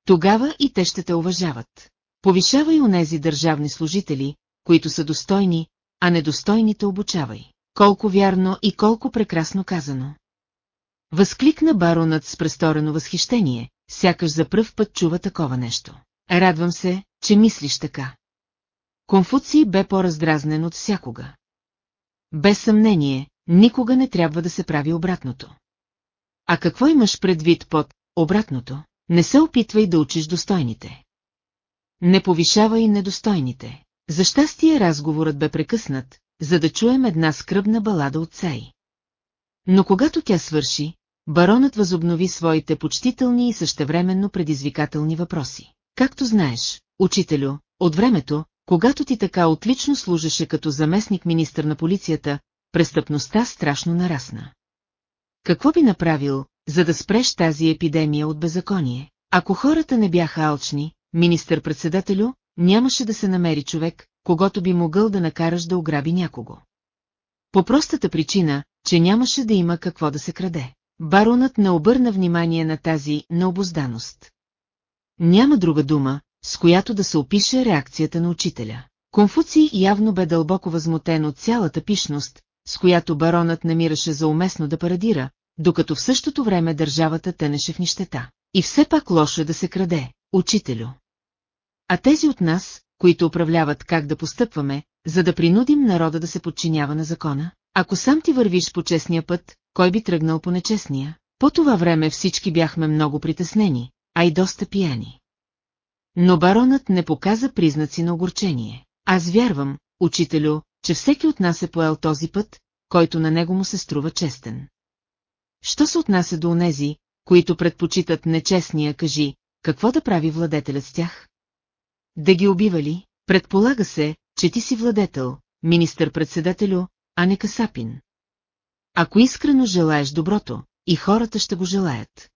Тогава и те ще те уважават. Повишавай онези държавни служители, които са достойни, а недостойните обучавай. Колко вярно и колко прекрасно казано. Възкликна баронът с престорено възхищение, сякаш за пръв път чува такова нещо. Радвам се, че мислиш така. Конфуций бе по-раздразнен от всякога. Без съмнение, никога не трябва да се прави обратното. А какво имаш предвид под обратното? Не се опитвай да учиш достойните. Не повишавай недостойните. За щастие разговорът бе прекъснат, за да чуем една скръбна балада от Цей. Но когато тя свърши, баронът възобнови своите почтителни и същевременно предизвикателни въпроси. Както знаеш, учителю, от времето, когато ти така отлично служеше като заместник министър на полицията, престъпността страшно нарасна. Какво би направил, за да спреш тази епидемия от беззаконие? Ако хората не бяха алчни, министър-председателю, нямаше да се намери човек, когато би могъл да накараш да ограби някого. По простата причина, че нямаше да има какво да се краде. Баронът не обърна внимание на тази необозданост. Няма друга дума, с която да се опише реакцията на учителя. Конфуций явно бе дълбоко възмутен от цялата пишност, с която баронът намираше за уместно да парадира, докато в същото време държавата тънеше в нищета. И все пак лошо е да се краде, учителю. А тези от нас, които управляват как да постъпваме, за да принудим народа да се подчинява на закона, ако сам ти вървиш по честния път, кой би тръгнал по нечестния? По това време всички бяхме много притеснени, а и доста пияни. Но баронът не показа признаци на огорчение. Аз вярвам, учителю, че всеки от нас е поел този път, който на него му се струва честен. Що се отнася до онези, които предпочитат нечестния, кажи, какво да прави владетелят с тях? Да ги убива ли? Предполага се, че ти си владетел, министър-председателю, а не Касапин. Ако искрено желаеш доброто, и хората ще го желаят.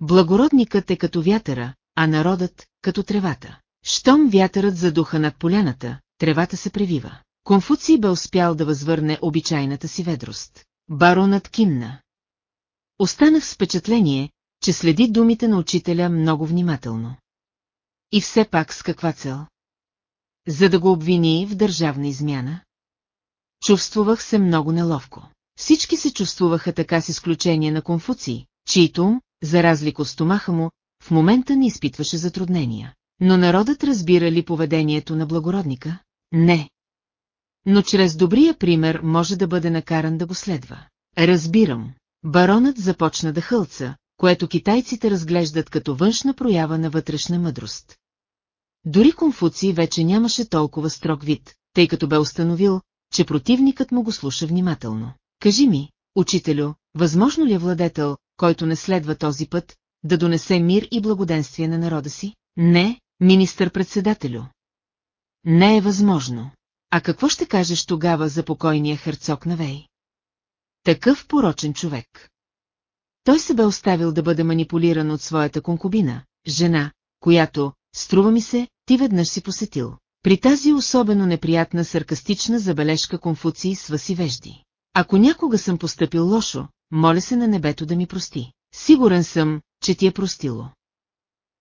Благородникът е като вятъра, а народът – като тревата. Щом вятърът задуха над поляната, тревата се превива. Конфуций бе успял да възвърне обичайната си ведрост. Баронът кимна. Останах с впечатление, че следи думите на учителя много внимателно. И все пак с каква цел? За да го обвини в държавна измяна? Чувствувах се много неловко. Всички се чувствуваха така с изключение на Конфуций, чието за разлика от стомаха му, в момента не изпитваше затруднения. Но народът разбира ли поведението на благородника? Не. Но чрез добрия пример може да бъде накаран да го следва. Разбирам. Баронът започна да хълца, което китайците разглеждат като външна проява на вътрешна мъдрост. Дори Конфуций вече нямаше толкова строг вид, тъй като бе установил, че противникът му го слуша внимателно. Кажи ми, учителю, възможно ли е владетел, който не следва този път, да донесе мир и благоденствие на народа си? Не, министър-председателю. Не е възможно. А какво ще кажеш тогава за покойния херцог на Вей? Такъв порочен човек. Той се бе оставил да бъде манипулиран от своята конкубина, жена, която, струва ми се, ти веднъж си посетил. При тази особено неприятна саркастична забележка Конфуций сваси вежди. Ако някога съм поступил лошо, моля се на небето да ми прости. Сигурен съм, че ти е простило.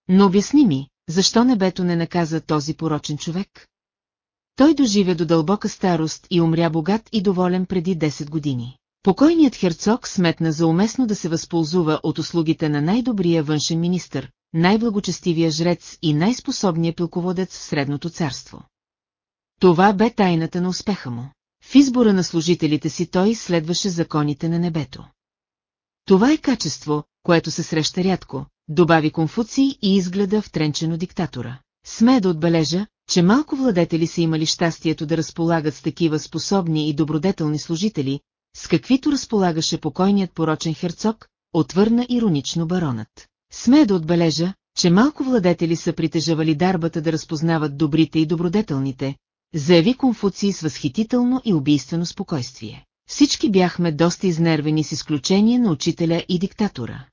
Но обясни ми, защо небето не наказа този порочен човек? Той доживя до дълбока старост и умря богат и доволен преди 10 години. Покойният херцог сметна за уместно да се възползва от услугите на най-добрия външен министр, най-благочестивия жрец и най-способния пилководец в Средното царство. Това бе тайната на успеха му. В избора на служителите си той следваше законите на небето. Това е качество, което се среща рядко, добави Конфуций и изгледа втренчено диктатора. Сме да отбележа, че малко владетели са имали щастието да разполагат с такива способни и добродетелни служители, с каквито разполагаше покойният порочен херцог, отвърна иронично баронът. Смея да отбележа, че малко владетели са притежавали дарбата да разпознават добрите и добродетелните, заяви Конфуций с възхитително и убийствено спокойствие. Всички бяхме доста изнервени с изключение на учителя и диктатора.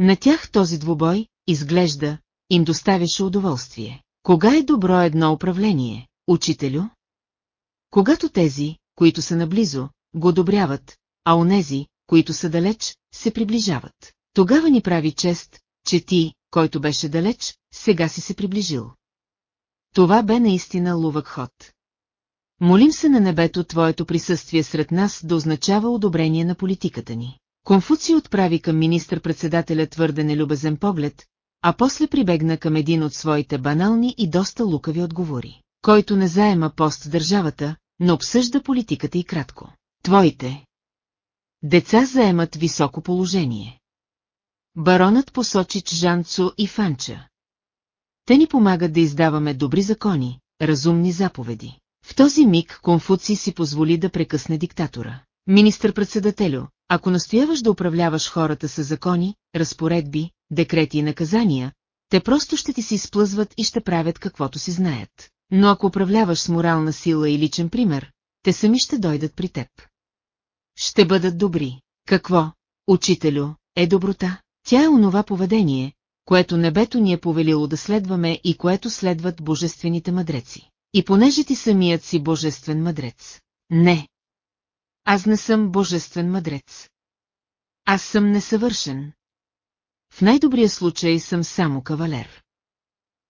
На тях този двубой, изглежда, им доставяше удоволствие. Кога е добро едно управление, учителю? Когато тези, които са наблизо, го одобряват, а онези, които са далеч, се приближават. Тогава ни прави чест, че ти, който беше далеч, сега си се приближил. Това бе наистина лувък ход. Молим се на небето твоето присъствие сред нас да означава одобрение на политиката ни. Конфуций отправи към министър-председателя твърде нелюбезен поглед, а после прибегна към един от своите банални и доста лукави отговори, който не заема пост в държавата, но обсъжда политиката и кратко. Твоите деца заемат високо положение. Баронът посочи Чжанцо и Фанча. Те ни помагат да издаваме добри закони, разумни заповеди. В този миг Конфуций си позволи да прекъсне диктатора. Министър-председателю, ако настояваш да управляваш хората с закони, разпоредби, декрети и наказания, те просто ще ти се изплъзват и ще правят каквото си знаят. Но ако управляваш с морална сила и личен пример, те сами ще дойдат при теб. Ще бъдат добри. Какво, учителю, е доброта? Тя е онова поведение, което небето ни е повелило да следваме и което следват божествените мъдреци. И понеже ти самият си божествен мъдрец. Не. Аз не съм божествен мъдрец. Аз съм несъвършен. В най-добрия случай съм само кавалер.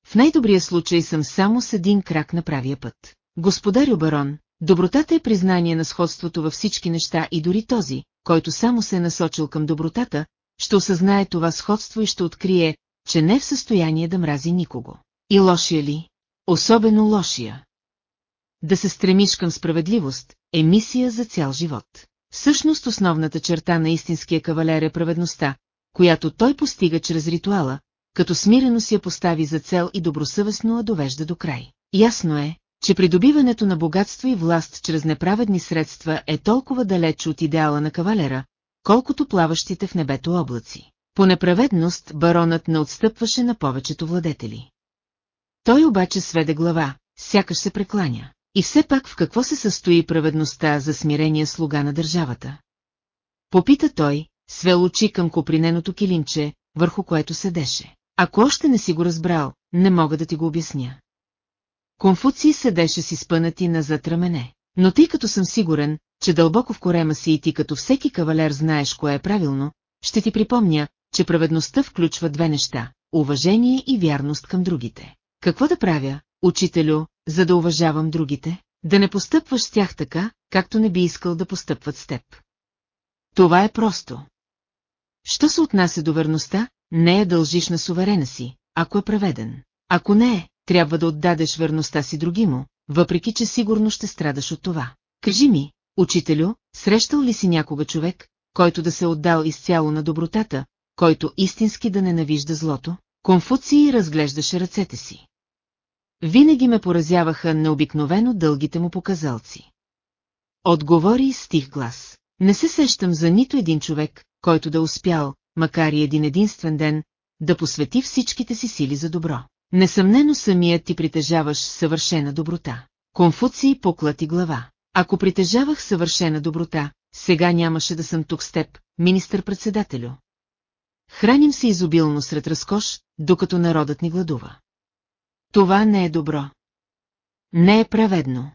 В най-добрия случай съм само с един крак на правия път. Господарю барон, добротата е признание на сходството във всички неща и дори този, който само се е насочил към добротата, ще осъзнае това сходство и ще открие, че не е в състояние да мрази никого. И лошия ли? Особено лошия. Да се стремиш към справедливост е мисия за цял живот. Всъщност основната черта на истинския кавалер е праведността, която той постига чрез ритуала, като смирено си я постави за цел и добросъвестно я довежда до край. Ясно е, че придобиването на богатство и власт чрез неправедни средства е толкова далеч от идеала на кавалера, колкото плаващите в небето облаци. По неправедност баронът не отстъпваше на повечето владетели. Той обаче сведе глава, сякаш се прекланя. И все пак в какво се състои праведността за смирения слуга на държавата? Попита той, свел очи към коприненото килимче, върху което седеше. Ако още не си го разбрал, не мога да ти го обясня. Конфуций седеше си спънати назад рамене. Но тъй като съм сигурен, че дълбоко в корема си и ти като всеки кавалер знаеш кое е правилно, ще ти припомня, че праведността включва две неща – уважение и вярност към другите. Какво да правя, учителю, за да уважавам другите? Да не постъпваш с тях така, както не би искал да постъпват с теб. Това е просто. Що се отнася до верността, не я дължиш на суверена си, ако е праведен. Ако не е, трябва да отдадеш верността си другиму, въпреки че сигурно ще страдаш от това. Кажи ми, учителю, срещал ли си някога човек, който да се е отдал изцяло на добротата, който истински да ненавижда злото? Конфуций разглеждаше ръцете си. Винаги ме поразяваха необикновено дългите му показалци. Отговори с тих глас. Не се сещам за нито един човек, който да успял, макар и един единствен ден, да посвети всичките си сили за добро. Несъмнено самият ти притежаваш съвършена доброта. Конфуций поклати глава. Ако притежавах съвършена доброта, сега нямаше да съм тук с теб, министър-председателю. Храним се изобилно сред разкош, докато народът ни гладува. Това не е добро. Не е праведно.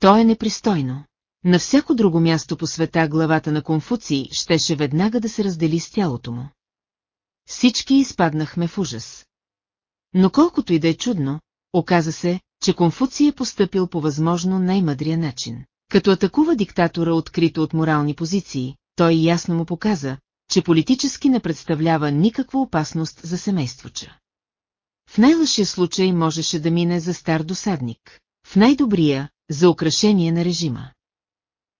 То е непристойно. На всяко друго място по света главата на Конфуций щеше веднага да се раздели с тялото му. Всички изпаднахме в ужас. Но колкото и да е чудно, оказа се, че Конфуций е поступил по възможно най-мъдрия начин. Като атакува диктатора открито от морални позиции, той ясно му показа, че политически не представлява никаква опасност за семействоча. В най-лъшия случай можеше да мине за стар досадник, в най-добрия – за украшение на режима.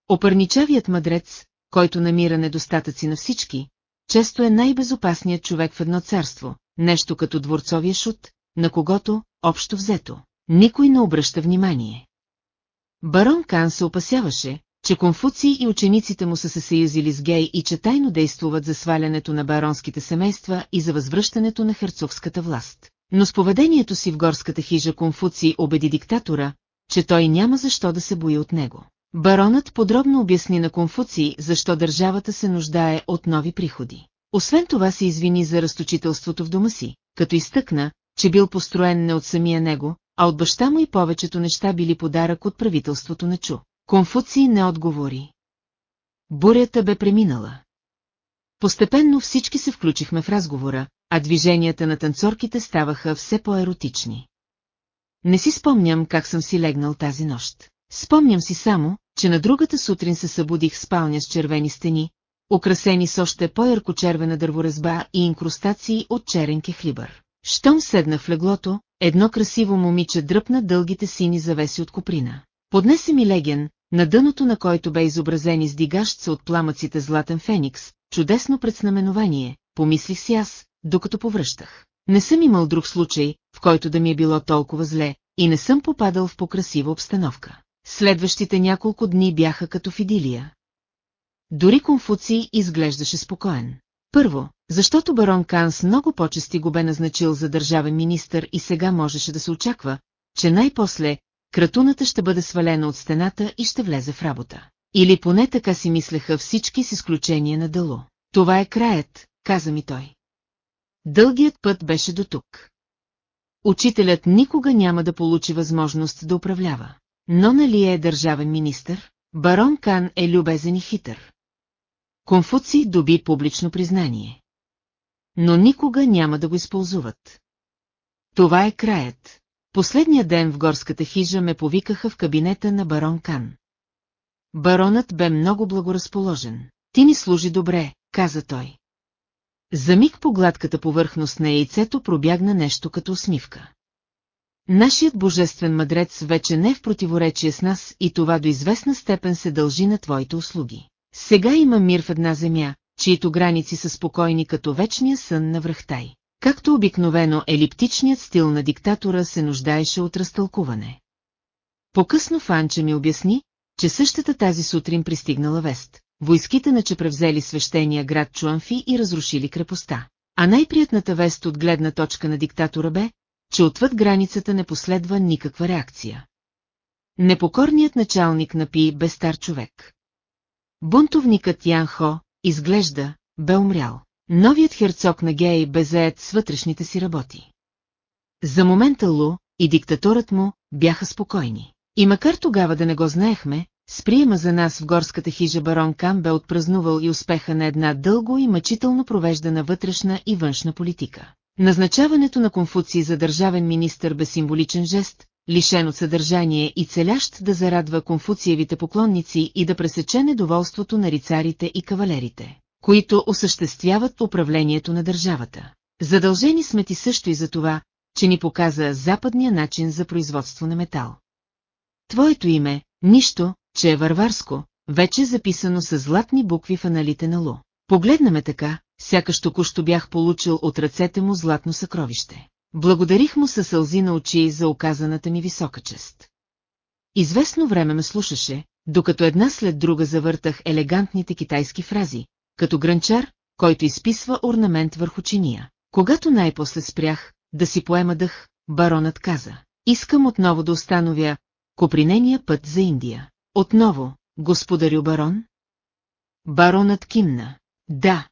Опърничавият мъдрец, който намира недостатъци на всички, често е най-безопасният човек в едно царство, нещо като дворцовия шут, на когото, общо взето, никой не обръща внимание. Барон Кан се опасяваше, че Конфуций и учениците му са се съюзили с гей и че тайно действуват за свалянето на баронските семейства и за възвръщането на херцогската власт. Но с поведението си в горската хижа Конфуций убеди диктатора, че той няма защо да се бои от него. Баронът подробно обясни на Конфуций, защо държавата се нуждае от нови приходи. Освен това се извини за разточителството в дома си, като изтъкна, че бил построен не от самия него, а от баща му и повечето неща били подарък от правителството на Чу. Конфуций не отговори. Бурята бе преминала. Постепенно всички се включихме в разговора, а движенията на танцорките ставаха все по-еротични. Не си спомням как съм си легнал тази нощ. Спомням си само, че на другата сутрин се събудих в спалня с червени стени, украсени с още по-ярко червена дърворезба и инкрустации от черен кехлибър. Щом седна в леглото, едно красиво момиче дръпна дългите сини завеси от коприна. Поднесе ми леген, на дъното на който бе изобразен издигащ се от пламъците златен феникс, чудесно предзнаменование, помислих си аз, докато повръщах. Не съм имал друг случай, в който да ми е било толкова зле, и не съм попадал в покрасива обстановка. Следващите няколко дни бяха като в идилия. Дори Конфуций изглеждаше спокоен. Първо, защото барон Канс много почести го бе назначил за държавен министър и сега можеше да се очаква, че най-после кратуната ще бъде свалена от стената и ще влезе в работа. Или поне така си мислеха всички с изключение на Дало. Това е краят, каза ми той. Дългият път беше до тук. Учителят никога няма да получи възможност да управлява. Но нали е държавен министър? Барон Кан е любезен и хитър. Конфуций доби публично признание. Но никога няма да го използват. Това е краят. Последния ден в горската хижа ме повикаха в кабинета на барон Кан. Баронът бе много благоразположен. Ти ни служи добре, каза той. За миг по гладката повърхност на яйцето пробягна нещо като усмивка. Нашият божествен мъдрец вече не е в противоречие с нас и това до известна степен се дължи на твоите услуги. Сега има мир в една земя, чието граници са спокойни като вечния сън на връхтай. Както обикновено елиптичният стил на диктатора се нуждаеше от разтълкуване. По-късно Фанча ми обясни, че същата тази сутрин пристигнала вест. Войските на превзели свещения град Чуанфи и разрушили крепостта. А най-приятната вест от гледна точка на диктатора бе, че отвъд границата не последва никаква реакция. Непокорният началник на Пи бе стар човек. Бунтовникът Ян Хо, изглежда, бе умрял. Новият херцог на Гей бе заед с вътрешните си работи. За момента Лу и диктаторът му бяха спокойни. И макар тогава да не го знаехме, с приема за нас в горската хижа барон Кам бе отпразнувал и успеха на една дълго и мъчително провеждана вътрешна и външна политика. Назначаването на Конфуций за държавен министър бе символичен жест, лишен от съдържание и целящ да зарадва конфуциевите поклонници и да пресече недоволството на рицарите и кавалерите, които осъществяват управлението на държавата. Задължени сме ти също и за това, че ни показа западния начин за производство на метал. Твоето име, нищо, че е варварско, вече записано с златни букви в аналите на Лу. Погледна ме така, сякаш току-що бях получил от ръцете му златно съкровище. Благодарих му със сълзи на очи за оказаната ми висока чест. Известно време ме слушаше, докато една след друга завъртах елегантните китайски фрази, като гранчар, който изписва орнамент върху чиния. Когато най-после спрях, да си поема дъх, баронът каза. Искам отново да установя копринения път за Индия. Отново, господарю барон? Баронът кимна. Да.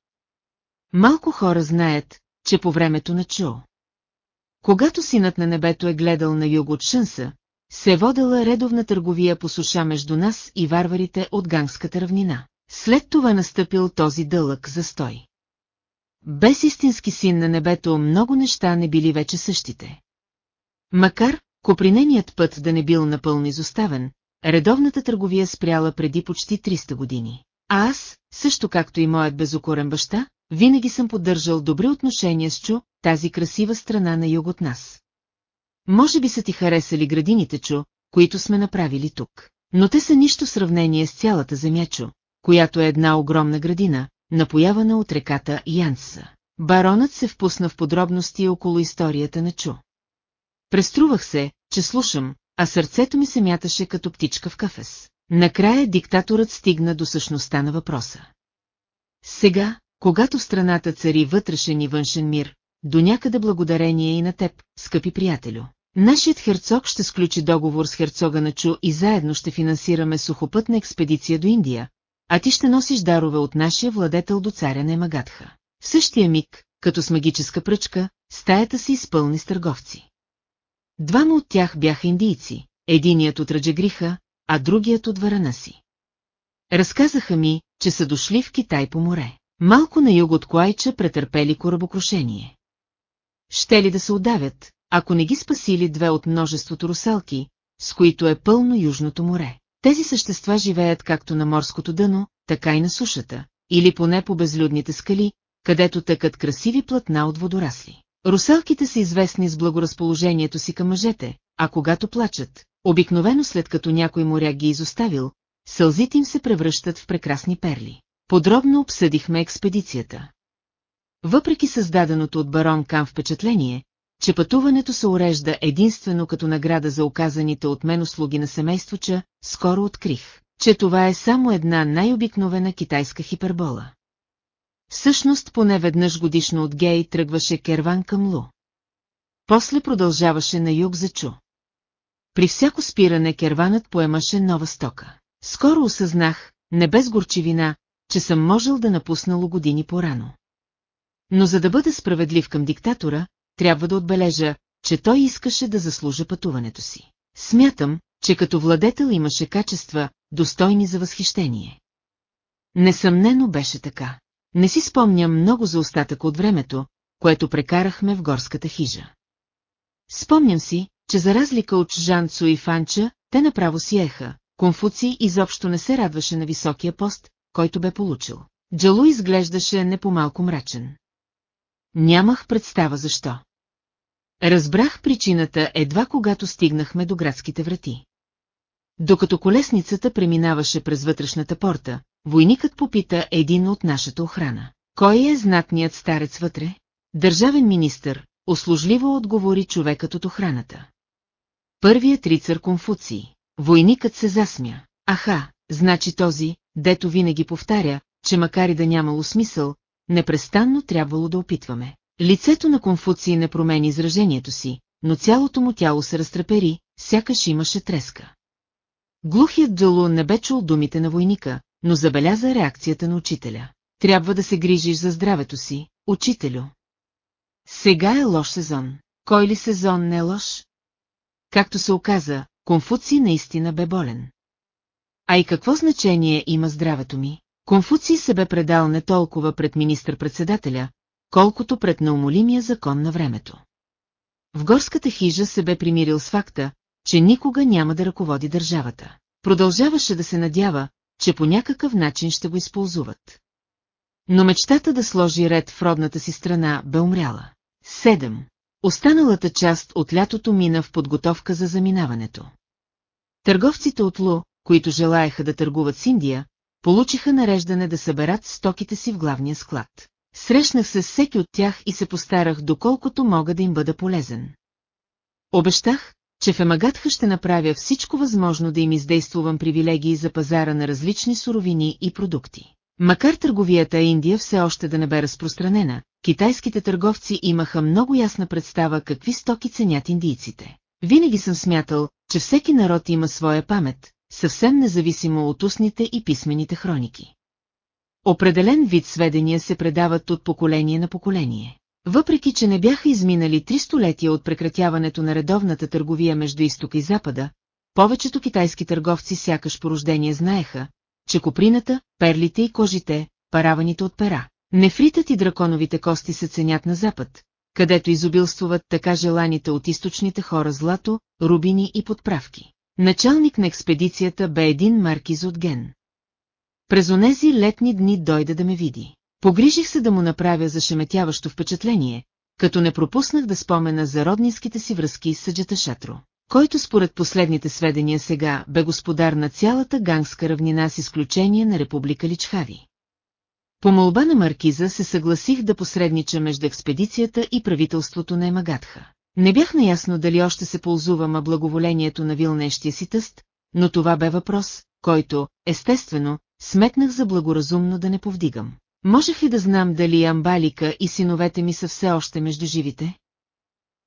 Малко хора знаят, че по времето на Чо. Когато синът на небето е гледал на юг от Шънса, се е водела редовна търговия по суша между нас и варварите от гангската равнина. След това настъпил този дълъг застой. Без истински син на небето много неща не били вече същите. Макар, коприненият път да не бил напълно изоставен, редовната търговия спряла преди почти 300 години. А аз, също както и моят безокорен баща, винаги съм поддържал добри отношения с Чу, тази красива страна на юг от нас. Може би са ти харесали градините Чу, които сме направили тук. Но те са нищо в сравнение с цялата земя Чу, която е една огромна градина, напоявана от реката Янса. Баронът се впусна в подробности около историята на Чу. Преструвах се, че слушам, а сърцето ми се мяташе като птичка в кафес. Накрая диктаторът стигна до същността на въпроса. Сега, когато страната цари вътрешен и външен мир, до някъде благодарение и на теб, скъпи приятелю. Нашият херцог ще сключи договор с херцога на Чу и заедно ще финансираме сухопътна експедиция до Индия, а ти ще носиш дарове от нашия владетел до царя на Емагадха. В същия миг, като с магическа пръчка, стаята се изпълни с търговци. Двама от тях бяха индийци, единият от Раджегриха, а другият от Варанаси. Разказаха ми, че са дошли в Китай по море. Малко на юг от Клайча претърпели корабокрушение. Ще ли да се удавят, ако не ги спасили две от множеството русалки, с които е пълно Южното море? Тези същества живеят както на морското дъно, така и на сушата, или поне по безлюдните скали, където тъкат красиви платна от водорасли. Русалките са известни с благоразположението си към мъжете, а когато плачат, обикновено след като някой моряк ги изоставил, сълзите им се превръщат в прекрасни перли. Подробно обсъдихме експедицията. Въпреки създаденото от барон Кам впечатление, че пътуването се урежда единствено като награда за оказаните от мен услуги на семействоча, скоро открих, че това е само една най-обикновена китайска хипербола. Всъщност поне веднъж годишно от Гей тръгваше керван към Лу. После продължаваше на юг за Чу. При всяко спиране керванът поемаше нова стока. Скоро осъзнах, не без горчивина, че съм можел да напуснало години по-рано. Но за да бъда справедлив към диктатора, трябва да отбележа, че той искаше да заслужа пътуването си. Смятам, че като владетел имаше качества, достойни за възхищение. Несъмнено беше така. Не си спомням много за остатък от времето, което прекарахме в горската хижа. Спомням си, че за разлика от Жан Цу и Фанча, те направо си еха. Конфуций изобщо не се радваше на високия пост, който бе получил. Джалу изглеждаше не по-малко мрачен. Нямах представа защо. Разбрах причината едва когато стигнахме до градските врати. Докато колесницата преминаваше през вътрешната порта, войникът попита един от нашата охрана. Кой е знатният старец вътре? Държавен министър, услужливо отговори човекът от охраната. Първият рицар Конфуций. Войникът се засмя. Аха, значи този, дето винаги повтаря, че макар и да нямало смисъл, непрестанно трябвало да опитваме. Лицето на Конфуций не промени изражението си, но цялото му тяло се разтрепери, сякаш имаше треска. Глухият Джалу не бе чул думите на войника, но забеляза реакцията на учителя. Трябва да се грижиш за здравето си, учителю. Сега е лош сезон. Кой ли сезон не е лош? Както се оказа, Конфуций наистина бе болен. А и какво значение има здравето ми? Конфуций се бе предал не толкова пред министър-председателя, колкото пред неумолимия закон на времето. В горската хижа се бе примирил с факта, че никога няма да ръководи държавата. Продължаваше да се надява, че по някакъв начин ще го използват. Но мечтата да сложи ред в родната си страна бе умряла. Седем. Останалата част от лятото мина в подготовка за заминаването. Търговците от Лу, които желаяха да търгуват с Индия, получиха нареждане да съберат стоките си в главния склад. Срещнах се с всеки от тях и се постарах доколкото мога да им бъда полезен. Обещах, че в Емагатха ще направя всичко възможно да им издействувам привилегии за пазара на различни суровини и продукти. Макар търговията Индия все още да не бе разпространена, китайските търговци имаха много ясна представа какви стоки ценят индийците. Винаги съм смятал, че всеки народ има своя памет, съвсем независимо от устните и писмените хроники. Определен вид сведения се предават от поколение на поколение. Въпреки, че не бяха изминали три столетия от прекратяването на редовната търговия между изтока и запада, повечето китайски търговци сякаш по рождение знаеха, че коприната, перлите и кожите, параваните от пера, нефритът и драконовите кости се ценят на запад, където изобилствуват така желаните от източните хора злато, рубини и подправки. Началник на експедицията бе един маркиз от Ген. През онези летни дни дойде да ме види. Погрижих се да му направя зашеметяващо впечатление, като не пропуснах да спомена за роднинските си връзки с Съджата Шатро, който според последните сведения сега бе господар на цялата гангска равнина с изключение на Република Личхави. По молба на маркиза се съгласих да посреднича между експедицията и правителството на Емагатха. Не бях наясно дали още се ползувам благоволението на вилнещия си тъст, но това бе въпрос, който, естествено, сметнах за благоразумно да не повдигам. Можех ли да знам дали Амбалика и синовете ми са все още между живите?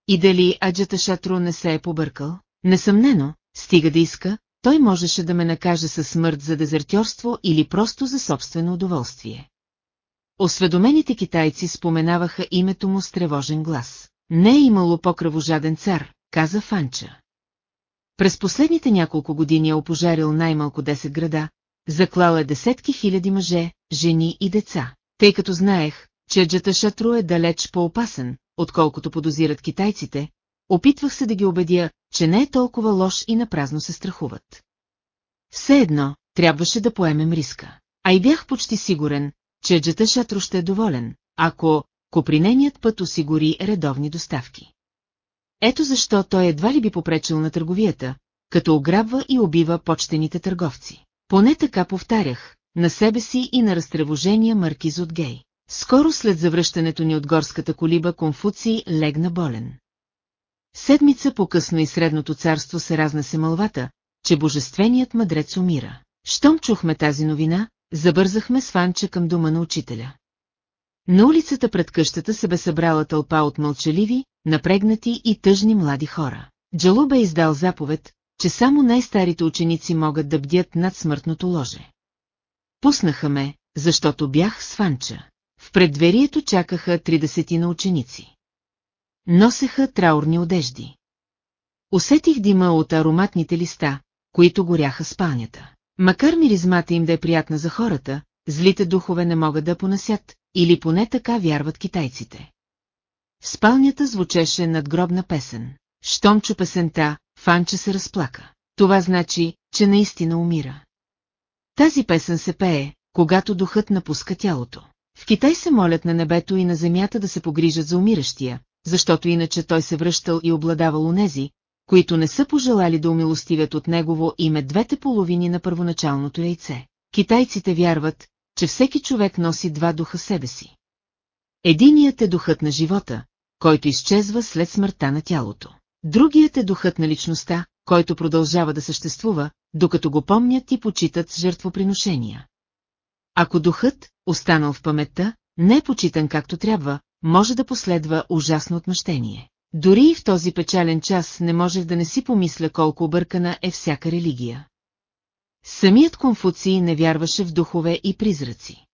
И дали Аджата Шатро не се е побъркал? Несъмнено, стига да иска, той можеше да ме накаже със смърт за дезертьорство или просто за собствено удоволствие. Осведомените китайци споменаваха името му с тревожен глас. Не е имало по-кръвожаден цар, каза Фанча. През последните няколко години е опожарил най-малко 10 града, заклал е десетки хиляди мъже, жени и деца, тъй като знаех, че Джата Шатру е далеч по-опасен, отколкото подозират китайците, опитвах се да ги убедя, че не е толкова лош и напразно се страхуват. Все едно, трябваше да поемем риска. А и бях почти сигурен, че Джата Шатро ще е доволен, ако коприненият път осигури редовни доставки. Ето защо той едва ли би попречил на търговията, като ограбва и убива почтените търговци. Поне така повтарях, на себе си и на разтревожения маркиз от гей. Скоро след завръщането ни от горската колиба Конфуций легна болен. Седмица по-късно и Средното царство се разнесе мълвата, че божественият мъдрец умира. Щом чухме тази новина, забързахме с Фанча към дома на учителя. На улицата пред къщата се бе събрала тълпа от мълчаливи, напрегнати и тъжни млади хора. Джалу бе издал заповед, че само най-старите ученици могат да бдят над смъртното ложе. Пуснаха ме, защото бях с Фанча. В преддверието чакаха тридесетина ученици. Носеха траурни одежди. Усетих дима от ароматните листа, които горяха спалнята. Макар миризмата им да е приятна за хората, злите духове не могат да понасят, или поне така вярват китайците. В спалнята звучеше надгробна песен. Щом чу песента, Фанча се разплака. Това значи, че наистина умира. Тази песен се пее, когато духът напуска тялото. В Китай се молят на небето и на земята да се погрижат за умиращия, защото иначе той се връщал и обладавал онези, които не са пожелали да умилостивят от негово име двете половини на първоначалното яйце. Китайците вярват, че всеки човек носи два духа себе си. Единият е духът на живота, който изчезва след смъртта на тялото. Другият е духът на личността, който продължава да съществува, докато го помнят и почитат жертвоприношения. Ако духът, останал в паметта, не е почитан както трябва, може да последва ужасно отмъщение. Дори и в този печален час не можех да не си помисля колко объркана е всяка религия. Самият Конфуций не вярваше в духове и призраци.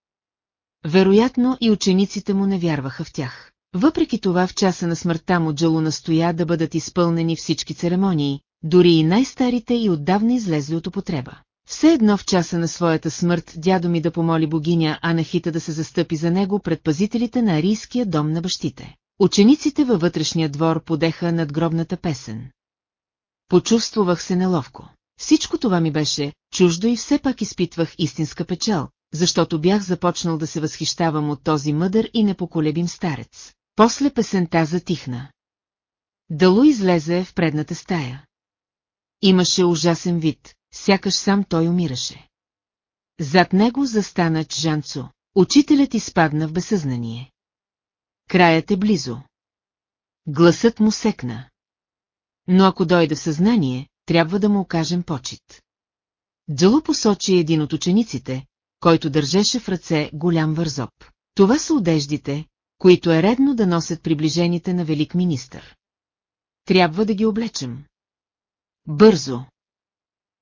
Вероятно и учениците му не вярваха в тях. Въпреки това в часа на смъртта му Джалу настоя да бъдат изпълнени всички церемонии, дори и най-старите и отдавна излезли от употреба. Все едно в часа на своята смърт дядо ми да помоли богиня Анахита да се застъпи за него пред пазителите на арийския дом на бащите. Учениците във вътрешния двор подеха над гробната песен. Почувствувах се неловко. Всичко това ми беше чуждо и все пак изпитвах истинска печал, защото бях започнал да се възхищавам от този мъдър и непоколебим старец. После песента затихна. Далу излезе в предната стая. Имаше ужасен вид, сякаш сам той умираше. Зад него застана Чжанцу. Учителят изпадна в безсъзнание. Краят е близо. Гласът му секна. Но ако дойде в съзнание, трябва да му окажем почет. Джалу посочи един от учениците, който държеше в ръце голям вързоп. Това са одеждите, които е редно да носят приближените на велик министър. Трябва да ги облечем. Бързо.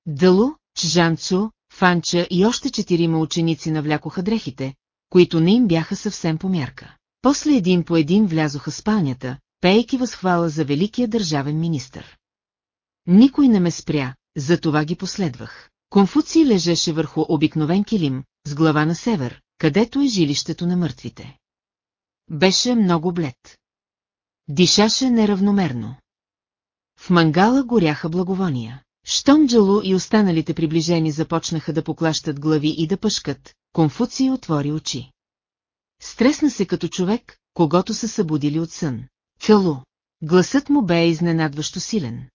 Дълу, Чжанцу, Фанча и още четирима ученици навлякоха дрехите, които не им бяха съвсем по мярка. После един по един влязоха спалнята, пейки възхвала за великия държавен министър. Никой не ме спря, затова ги последвах. Конфуций лежеше върху обикновен килим, с глава на север, където е жилището на мъртвите. Беше много блед. Дишаше неравномерно. В мангала горяха благовония. Щом Джалу и останалите приближени започнаха да поклащат глави и да пъшкат, Конфуций отвори очи. Стресна се като човек, когато са събудили от сън. Чалу. Гласът му бе изненадващо силен.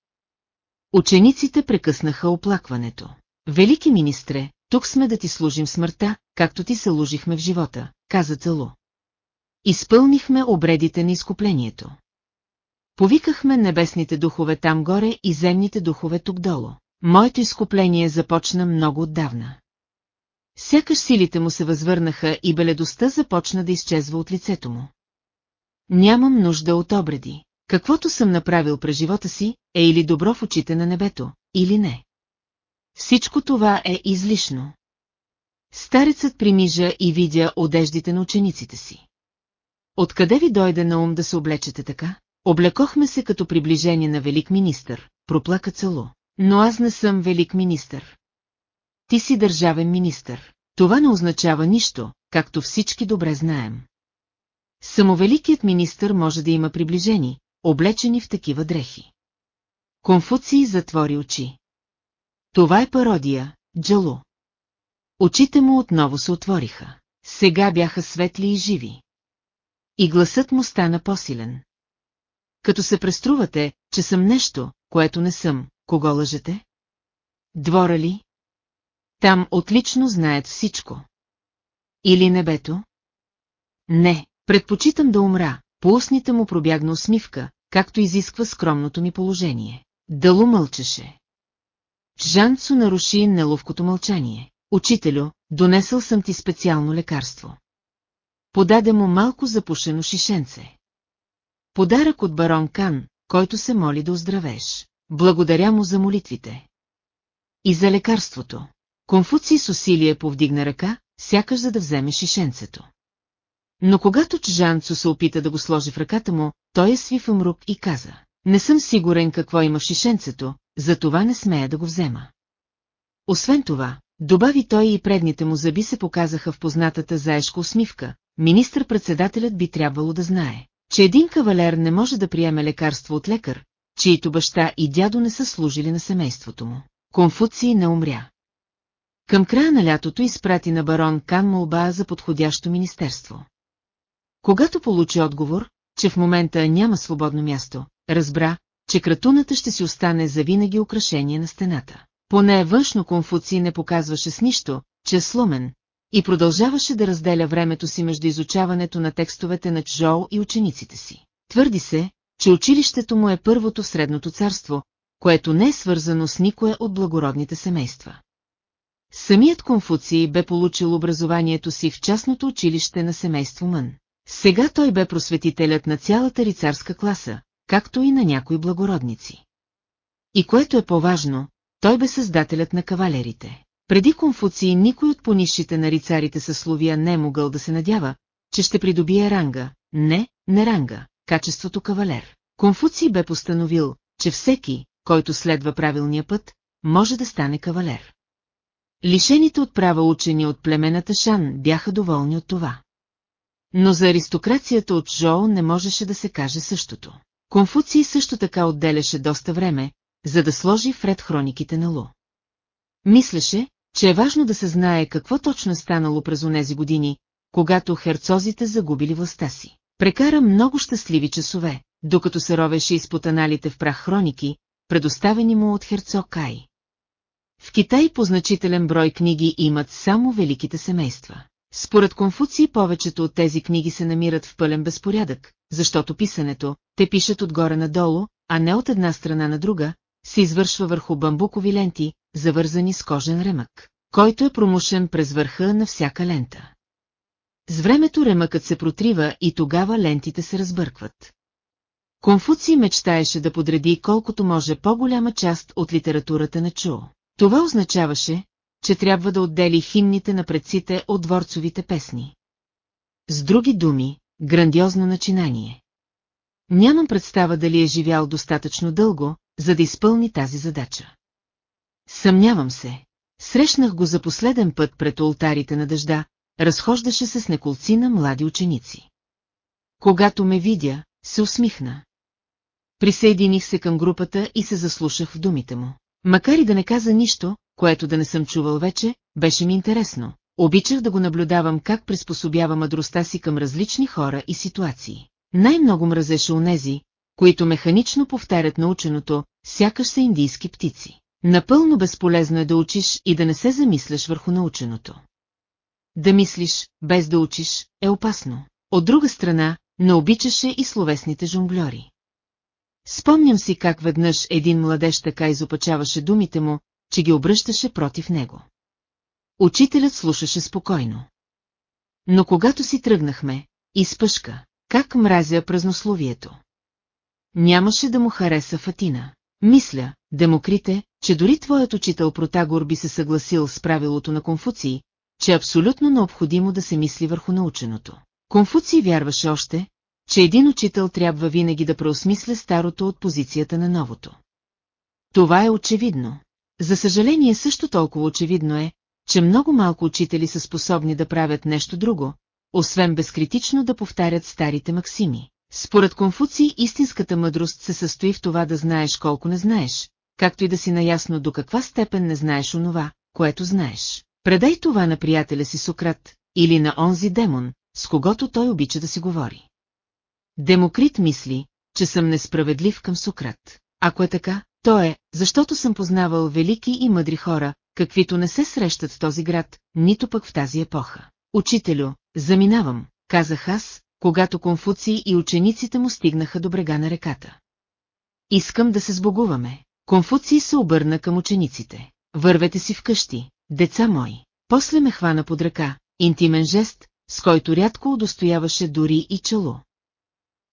Учениците прекъснаха оплакването. Велики министре, тук сме да ти служим смъртта, както ти се лужихме в живота, каза Талу. Изпълнихме обредите на изкуплението. Повикахме небесните духове там горе и земните духове тук долу. Моето изкупление започна много отдавна. Сякаш силите му се възвърнаха и беледостта започна да изчезва от лицето му. Нямам нужда от обреди. Каквото съм направил през живота си, е или добро в очите на небето, или не. Всичко това е излишно. Старецът примижа и видя одеждите на учениците си. Откъде ви дойде на ум да се облечете така? Облекохме се като приближение на велик министър, проплака цело. Но аз не съм велик министър. Ти си държавен министър. Това не означава нищо, както всички добре знаем. Самовеликият министър може да има приближени, облечени в такива дрехи. Конфуций затвори очи. Това е пародия, Джалу. Очите му отново се отвориха. Сега бяха светли и живи. И гласът му стана по-силен. Като се преструвате, че съм нещо, което не съм, кого лъжете? Двора ли? Там отлично знаят всичко. Или небето? Не, предпочитам да умра, по устните му пробягна усмивка, както изисква скромното ми положение. Дало мълчеше. Жанцо наруши неловкото мълчание. Учителю, донесъл съм ти специално лекарство. Подаде му малко запушено шишенце. Подарък от барон Кан, който се моли да оздравееш. Благодаря му за молитвите. И за лекарството. Конфуций с усилие повдигна ръка, сякаш за да вземе шишенцето. Но когато Чжанцо се опита да го сложи в ръката му, той е сви в и каза. Не съм сигурен какво има в шишенцето, затова не смея да го взема. Освен това, добави той и предните му зъби се показаха в познатата заешка усмивка, министър-председателят би трябвало да знае, че един кавалер не може да приеме лекарство от лекар, чието баща и дядо не са служили на семейството му. Конфуций не умря. Към края на лятото изпрати на барон Кан молба за подходящо министерство. Когато получи отговор, че в момента няма свободно място, разбра, че кратуната ще си остане завинаги украшение на стената. Поне външно Конфуций не показваше с нищо, че е сломен, и продължаваше да разделя времето си между изучаването на текстовете на Чжоу и учениците си. Твърди се, че училището му е първото в Средното царство, което не е свързано с никое от благородните семейства. Самият Конфуций бе получил образованието си в частното училище на семейство Мън. Сега той бе просветителят на цялата рицарска класа, както и на някои благородници. И което е по-важно, той бе създателят на кавалерите. Преди Конфуций никой от понищите на рицарите съсловия не е могъл да се надява, че ще придобие ранга, не, не ранга, качеството кавалер. Конфуций бе постановил, че всеки, който следва правилния път, може да стане кавалер. Лишените от права учени от племената Шан бяха доволни от това. Но за аристокрацията от Жоу не можеше да се каже същото. Конфуций също така отделяше доста време, за да сложи вред хрониките на Лу. Мислеше, че е важно да се знае какво точно е станало през онези години, когато херцозите загубили властта си. Прекара много щастливи часове, докато се ровеше изпод аналите в прах хроники, предоставени му от херцог Кай. В Китай по значителен брой книги имат само великите семейства. Според Конфуций повечето от тези книги се намират в пълен безпорядък, защото писането, те пишат отгоре надолу, а не от една страна на друга, се извършва върху бамбукови ленти, завързани с кожен ремък, който е промушен през върха на всяка лента. С времето ремъкът се протрива и тогава лентите се разбъркват. Конфуций мечтаеше да подреди колкото може по-голяма част от литературата на Чу. Това означаваше, че трябва да отдели химните на предците от дворцовите песни. С други думи, грандиозно начинание. Нямам представа дали е живял достатъчно дълго, за да изпълни тази задача. Съмнявам се. Срещнах го за последен път пред ултарите на дъжда, разхождаше се с неколцина млади ученици. Когато ме видя, се усмихна. Присъединих се към групата и се заслушах в думите му. Макар и да не каза нищо, което да не съм чувал вече, беше ми интересно. Обичах да го наблюдавам как приспособява мъдростта си към различни хора и ситуации. Най-много мразеше онези, които механично повтарят наученото, сякаш са индийски птици. Напълно безполезно е да учиш и да не се замисляш върху наученото. Да мислиш, без да учиш, е опасно. От друга страна, не обичаше и словесните жонглери. Спомням си как веднъж един младеж така изопачаваше думите му, че ги обръщаше против него. Учителят слушаше спокойно. Но когато си тръгнахме, изпъшка, как мразя празнословието. Нямаше да му хареса Фатина. Мисля, Демокрите, че дори твоят учител Протагор би се съгласил с правилото на Конфуций, че е абсолютно необходимо да се мисли върху наученото. Конфуций вярваше още, че един учител трябва винаги да преосмисля старото от позицията на новото. Това е очевидно. За съжаление също толкова очевидно е, че много малко учители са способни да правят нещо друго, освен безкритично да повтарят старите максими. Според Конфуций истинската мъдрост се състои в това да знаеш колко не знаеш, както и да си наясно до каква степен не знаеш онова, което знаеш. Предай това на приятеля си Сократ, или на онзи демон, с когото той обича да си говори. Демокрит мисли, че съм несправедлив към Сократ. Ако е така, то е, защото съм познавал велики и мъдри хора, каквито не се срещат в този град, нито пък в тази епоха. Учителю, заминавам, казах аз, когато Конфуций и учениците му стигнаха до брега на реката. Искам да се сбогуваме. Конфуций се обърна към учениците. Вървете си вкъщи, деца мои. После ме хвана под ръка, интимен жест, с който рядко удостояваше дори и чело.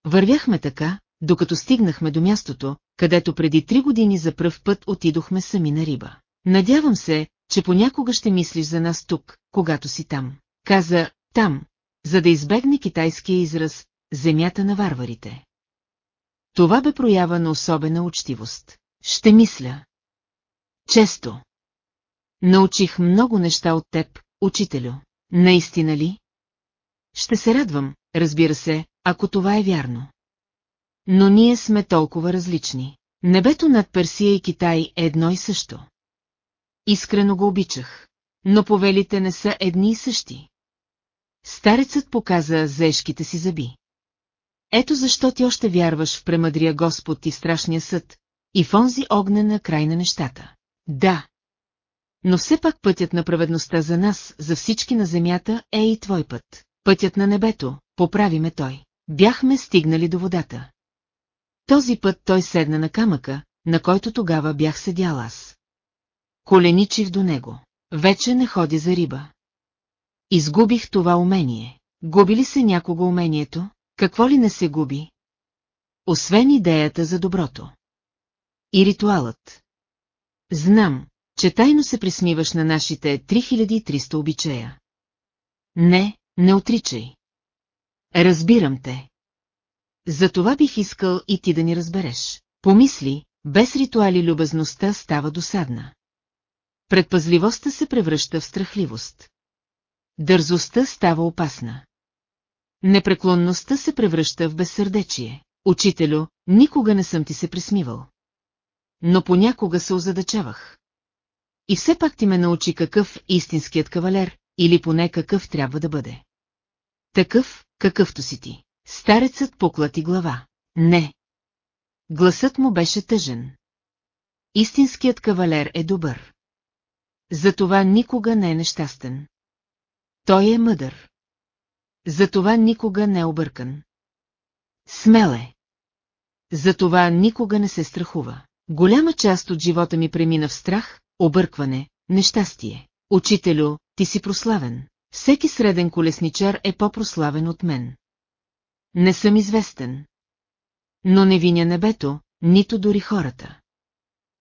Вървяхме така, докато стигнахме до мястото, където преди три години за пръв път отидохме сами на риба. Надявам се, че понякога ще мислиш за нас тук, когато си там. Каза, там, за да избегне китайския израз «земята на варварите». Това бе проява на особена учтивост. Ще мисля. Често. Научих много неща от теб, учителю. Наистина ли? Ще се радвам, разбира се, ако това е вярно. Но ние сме толкова различни. Небето над Персия и Китай е едно и също. Искрено го обичах. Но повелите не са едни и същи. Старецът показа заешките си зъби. Ето защо ти още вярваш в премъдрия Господ и страшния съд, и в онзи огнена край на нещата. Да. Но все пак пътят на праведността за нас, за всички на земята, е и твой път. Пътят на небето, поправи ме той. Бяхме стигнали до водата. Този път той седна на камъка, на който тогава бях седял аз. Коленичив до него. Вече не ходи за риба. Изгубих това умение. Губи ли се някого умението? Какво ли не се губи? Освен идеята за доброто. И ритуалът. Знам, че тайно се присмиваш на нашите 3300 обичая. Не, не отричай. Разбирам те. За това бих искал и ти да ни разбереш. Помисли, без ритуали любезността става досадна. Предпазливостта се превръща в страхливост. Дързостта става опасна. Непреклонността се превръща в безсърдечие. Учителю, никога не съм ти се присмивал. Но понякога се озадачавах. И все пак ти ме научи какъв истинският кавалер, или поне какъв трябва да бъде. Такъв, какъвто си ти. Старецът поклати глава. Не. Гласът му беше тъжен. Истинският кавалер е добър. Затова никога не е нещастен. Той е мъдър. Затова никога не е объркан. Смеле. Затова никога не се страхува. Голяма част от живота ми премина в страх, объркване, нещастие. Учителю, ти си прославен. Всеки среден колесничар е по-прославен от мен. Не съм известен. Но не виня небето, нито дори хората.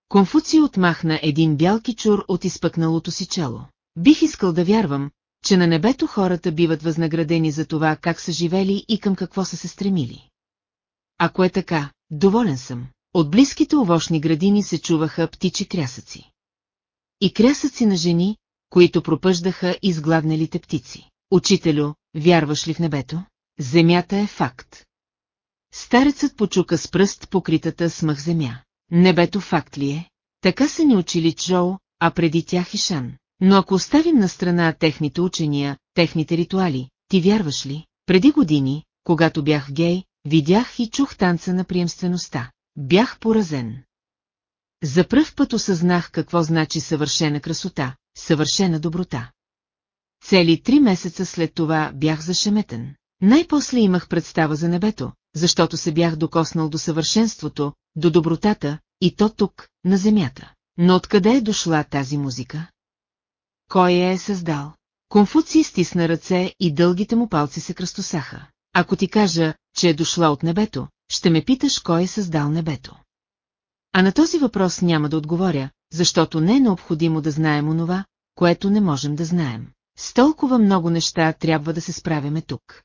Конфуций отмахна един бял кичур от изпъкналото си чело. Бих искал да вярвам, че на небето хората биват възнаградени за това как са живели и към какво са се стремили. Ако е така, доволен съм. От близките овощни градини се чуваха птичи крясъци. И крясъци на жени, които пропъждаха изгладнелите птици. Учителю, вярваш ли в небето? Земята е факт. Старецът почука с пръст покритата с земя. Небето факт ли е? Така са ни учили Чжоу, а преди тях и Шан. Но ако оставим на страна техните учения, техните ритуали, ти вярваш ли? Преди години, когато бях гей, видях и чух танца на приемствеността. Бях поразен. За пръв път осъзнах какво значи съвършена красота, съвършена доброта. Цели три месеца след това бях зашеметен. Най-после имах представа за небето, защото се бях докоснал до съвършенството, до добротата, и то тук, на земята. Но откъде е дошла тази музика? Кой я е създал? Конфуций стисна ръце и дългите му палци се кръстосаха. Ако ти кажа, че е дошла от небето, ще ме питаш кой е създал небето. А на този въпрос няма да отговоря, защото не е необходимо да знаем онова, което не можем да знаем. С толкова много неща трябва да се справяме тук.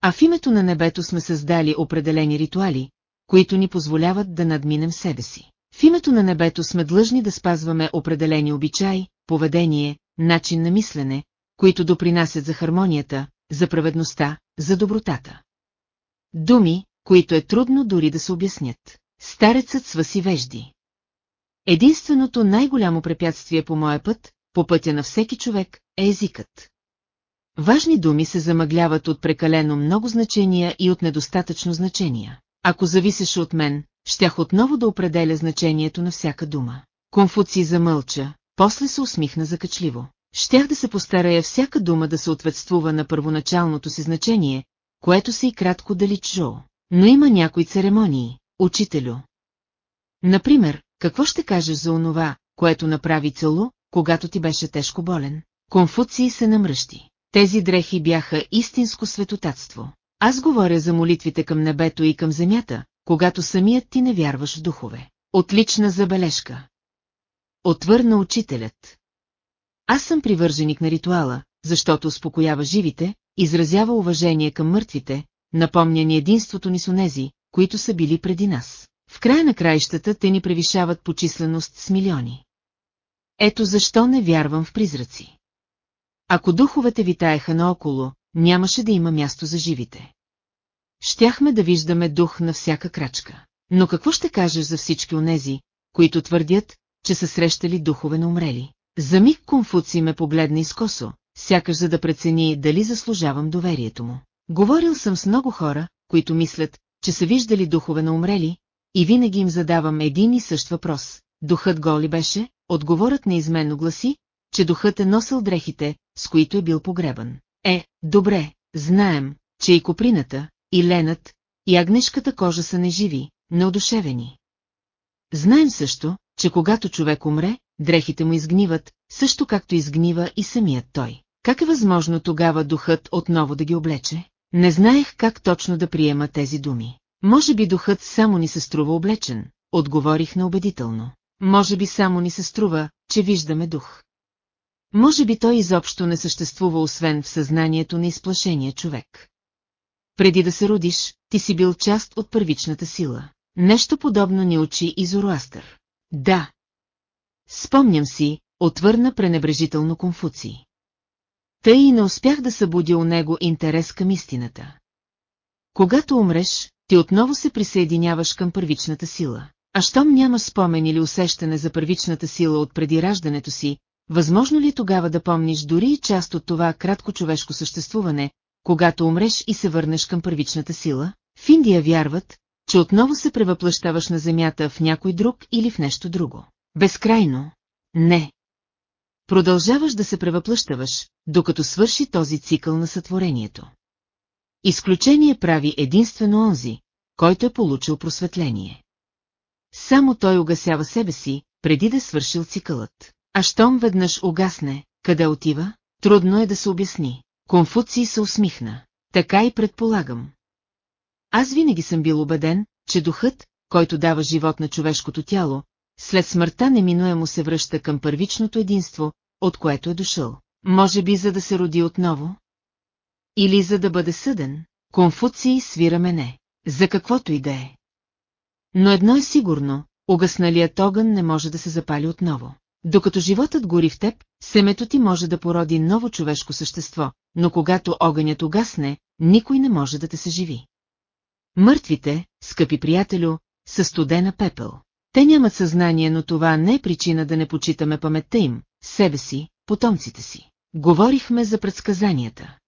А в името на небето сме създали определени ритуали, които ни позволяват да надминем себе си. В името на небето сме длъжни да спазваме определени обичаи, поведение, начин на мислене, които допринасят за хармонията, за праведността, за добротата. Думи, които е трудно дори да се обяснят. Старецът сваси вежди. Единственото най-голямо препятствие по моя път, по пътя на всеки човек, е езикът. Важни думи се замъгляват от прекалено много значения и от недостатъчно значения. Ако зависеше от мен, щях отново да определя значението на всяка дума. Конфуций замълча, после се усмихна закачливо. Щях да се постарая всяка дума да съответствува на първоначалното си значение, което се и кратко дали чжо. Но има някои церемонии, учителю. Например, какво ще кажеш за онова, което направи Целу, когато ти беше тежко болен? Конфуций се намръщи. Тези дрехи бяха истинско светотатство. Аз говоря за молитвите към небето и към земята, когато самият ти не вярваш в духове. Отлична забележка. Отвърна учителят. Аз съм привърженик на ритуала, защото успокоява живите, изразява уважение към мъртвите, напомня ни единството ни с онези, които са били преди нас. В края на краищата те ни превишават по численост с милиони. Ето защо не вярвам в призраци. Ако духовете витаеха наоколо, нямаше да има място за живите. Щяхме да виждаме дух на всяка крачка. Но какво ще кажеш за всички онези, които твърдят, че са срещали духове на умрели? За миг Конфуци ме погледна изкосо, сякаш за да прецени дали заслужавам доверието му. Говорил съм с много хора, които мислят, че са виждали духове на умрели, и винаги им задавам един и същ въпрос. Духът голи беше, отговорът неизменно гласи, че духът е носил дрехите, с които е бил погребан. Е, добре, знаем, че и коприната, и ленът, и агнешката кожа са неживи, неодушевени. Знаем също, че когато човек умре, дрехите му изгниват, също както изгнива и самият той. Как е възможно тогава духът отново да ги облече? Не знаех как точно да приема тези думи. Може би духът само ни се струва облечен, отговорих неубедително. Може би само ни се струва, че виждаме дух. Може би той изобщо не съществува освен в съзнанието на изплашения човек. Преди да се родиш, ти си бил част от първичната сила. Нещо подобно ни учи и Зороастър. Да. Спомням си, отвърна пренебрежително Конфуций. Тъй и не успях да събудя у него интерес към истината. Когато умреш, ти отново се присъединяваш към първичната сила. А щом нямаш спомен или усещане за първичната сила от преди раждането си, възможно ли е тогава да помниш дори и част от това кратко човешко съществуване, когато умреш и се върнеш към първичната сила? В Индия вярват, че отново се превъплъщаваш на земята в някой друг или в нещо друго. Безкрайно. Не. Продължаваш да се превъплъщаваш, докато свърши този цикъл на сътворението. Изключение прави единствено онзи, който е получил просветление. Само той угасява себе си, преди да е свършил цикълът. А щом веднъж угасне, къде отива, трудно е да се обясни. Конфуций се усмихна. Така и предполагам. Аз винаги съм бил убеден, че духът, който дава живот на човешкото тяло, след смъртта неминуемо се връща към първичното единство, от което е дошъл. Може би за да се роди отново? Или за да бъде съден? Конфуций свира мене. За каквото и да е. Но едно е сигурно, угасналият огън не може да се запали отново. Докато животът гори в теб, семето ти може да породи ново човешко същество, но когато огънят угасне, никой не може да те съживи. Мъртвите, скъпи приятелю, са студена пепел. Те нямат съзнание, но това не е причина да не почитаме паметта им, себе си, потомците си. Говорихме за предсказанията.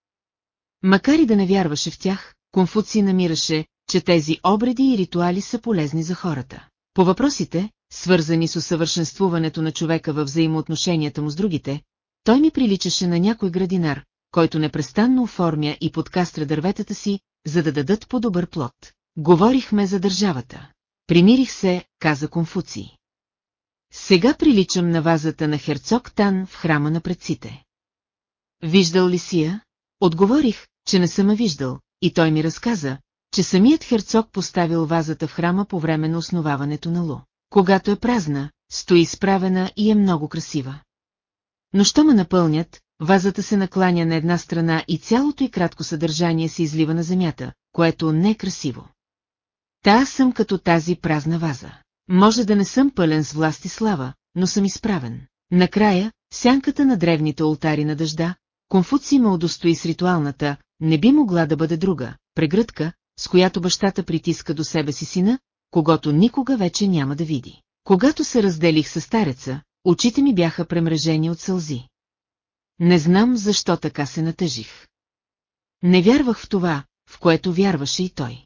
Макар и да не вярваше в тях, Конфуций намираше, че тези обреди и ритуали са полезни за хората. По въпросите, свързани с усъвършенствуването на човека във взаимоотношенията му с другите, той ми приличаше на някой градинар, който непрестанно оформя и подкастра дърветата си, за да дадат по-добър плод. Говорихме за държавата. Примирих се, каза Конфуций. Сега приличам на вазата на херцог Тан в храма на предците. Виждал ли си я? Отговорих, че не съм я виждал, и той ми разказа, че самият херцог поставил вазата в храма по време на основаването на Лу. Когато е празна, стои справена и е много красива. Но що ме напълнят, вазата се накланя на една страна и цялото и кратко съдържание се излива на земята, което не е красиво. Та съм като тази празна ваза. Може да не съм пълен с власт и слава, но съм изправен. Накрая, сянката на древните ултари на дъжда, Конфуций ме удостои с ритуалната, не би могла да бъде друга, прегръдка, с която бащата притиска до себе си сина, когато никога вече няма да види. Когато се разделих с стареца, очите ми бяха премрежени от сълзи. Не знам защо така се натъжих. Не вярвах в това, в което вярваше и той.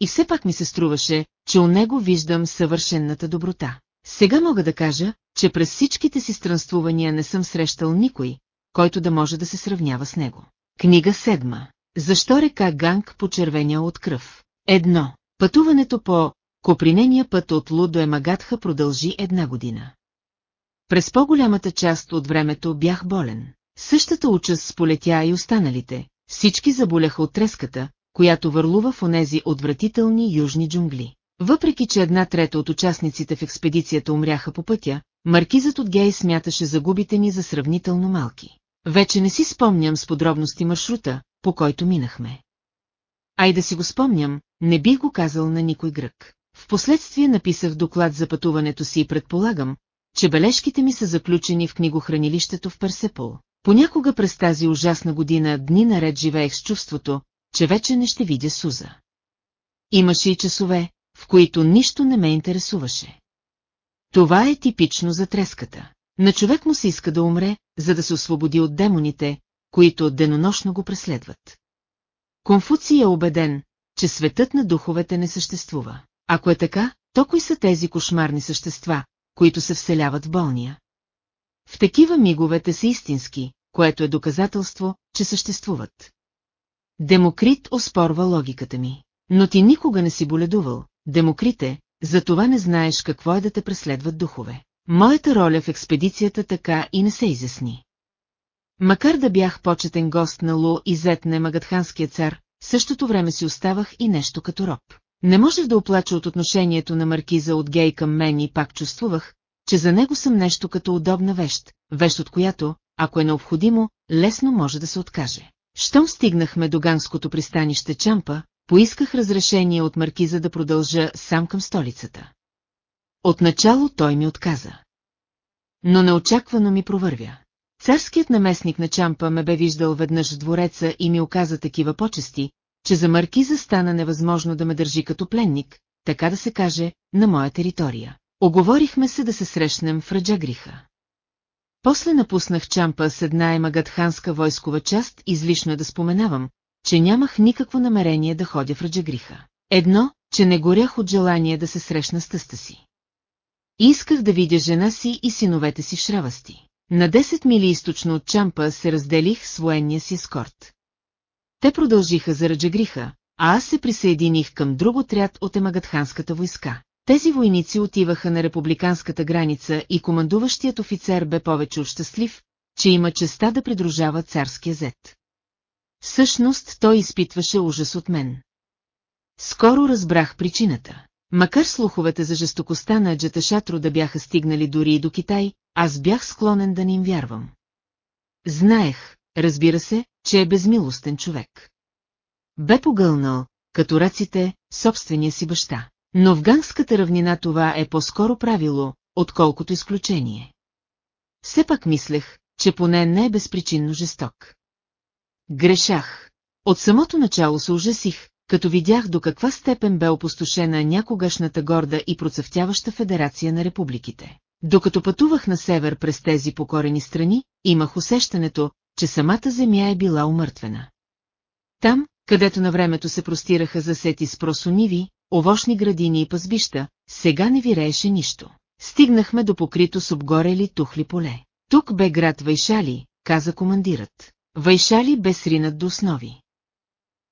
И все пак ми се струваше, че у него виждам съвършенната доброта. Сега мога да кажа, че през всичките си странствувания не съм срещал никой, който да може да се сравнява с него. Книга седма. Защо река Ганг почервеня от кръв? Едно. Пътуването по копринения път от Лу до Емагатха продължи една година. През по-голямата част от времето бях болен. Същата участ сполетя и останалите. Всички заболяха от треската, която върлува в онези отвратителни южни джунгли. Въпреки, че една трета от участниците в експедицията умряха по пътя, маркизът от Гей смяташе загубите ни за сравнително малки. Вече не си спомням с подробности маршрута, по който минахме. А и да си го спомням, не бих го казал на никой грък. Впоследствие написах доклад за пътуването си и предполагам, че бележките ми са заключени в книгохранилището в Персепол. Понякога през тази ужасна година дни наред живеех с чувството, че вече не ще видя Суза. Имаше и часове, в които нищо не ме интересуваше. Това е типично за треската. На човек му се иска да умре, за да се освободи от демоните, които денонощно го преследват. Конфуций е убеден, че светът на духовете не съществува. Ако е така, то кои са тези кошмарни същества, които се вселяват в болния? В такива миговете са истински, което е доказателство, че съществуват. Демокрит оспорва логиката ми. Но ти никога не си боледувал. Демокрите, затова не знаеш какво е да те преследват духове. Моята роля в експедицията така и не се изясни. Макар да бях почетен гост на Лу и Зетне Магадханския цар, същото време си оставах и нещо като роб. Не можех да оплача от отношението на маркиза от гей към мен и пак чувствувах, че за него съм нещо като удобна вещ, вещ от която, ако е необходимо, лесно може да се откаже. Щом стигнахме до ганското пристанище Чампа, поисках разрешение от маркиза да продължа сам към столицата. Отначало той ми отказа. Но неочаквано ми провървя. Царският наместник на Чампа ме бе виждал веднъж в двореца и ми оказа такива почести, че за маркиза стана невъзможно да ме държи като пленник, така да се каже, на моя територия. Оговорихме се да се срещнем в Раджагриха. После напуснах Чампа с една емагадханска войскова част, излишно е да споменавам, че нямах никакво намерение да ходя в Раджагриха. Едно, че не горях от желание да се срещна с тъста си. Исках да видя жена си и синовете си в Шравасти. На 10 мили източно от Чампа се разделих с военния си скорт. Те продължиха за Раджагриха, а аз се присъединих към друг отряд от емагадханската войска. Тези войници отиваха на републиканската граница и командуващият офицер бе повече щастлив, че има честа да придружава царския зет. Всъщност той изпитваше ужас от мен. Скоро разбрах причината. Макар слуховете за жестокостта на Джаташатро да бяха стигнали дори и до Китай, аз бях склонен да не им вярвам. Знаех, разбира се, че е безмилостен човек. Бе погълнал, като ръците, собствения си баща. Но в гангската равнина това е по-скоро правило, отколкото изключение. Все пак мислех, че поне не е безпричинно жесток. Грешах. От самото начало се ужасих, като видях до каква степен бе опустошена някогашната горда и процъфтяваща федерация на републиките. Докато пътувах на север през тези покорени страни, имах усещането, че самата земя е била умъртвена. Там, където на времето се простираха засети с просониви, овощни градини и пазбища, сега не вирееше нищо. Стигнахме до покрито с обгорели тухли поле. Тук бе град Вайшали, каза командирът. Вайшали бе сринат до основи.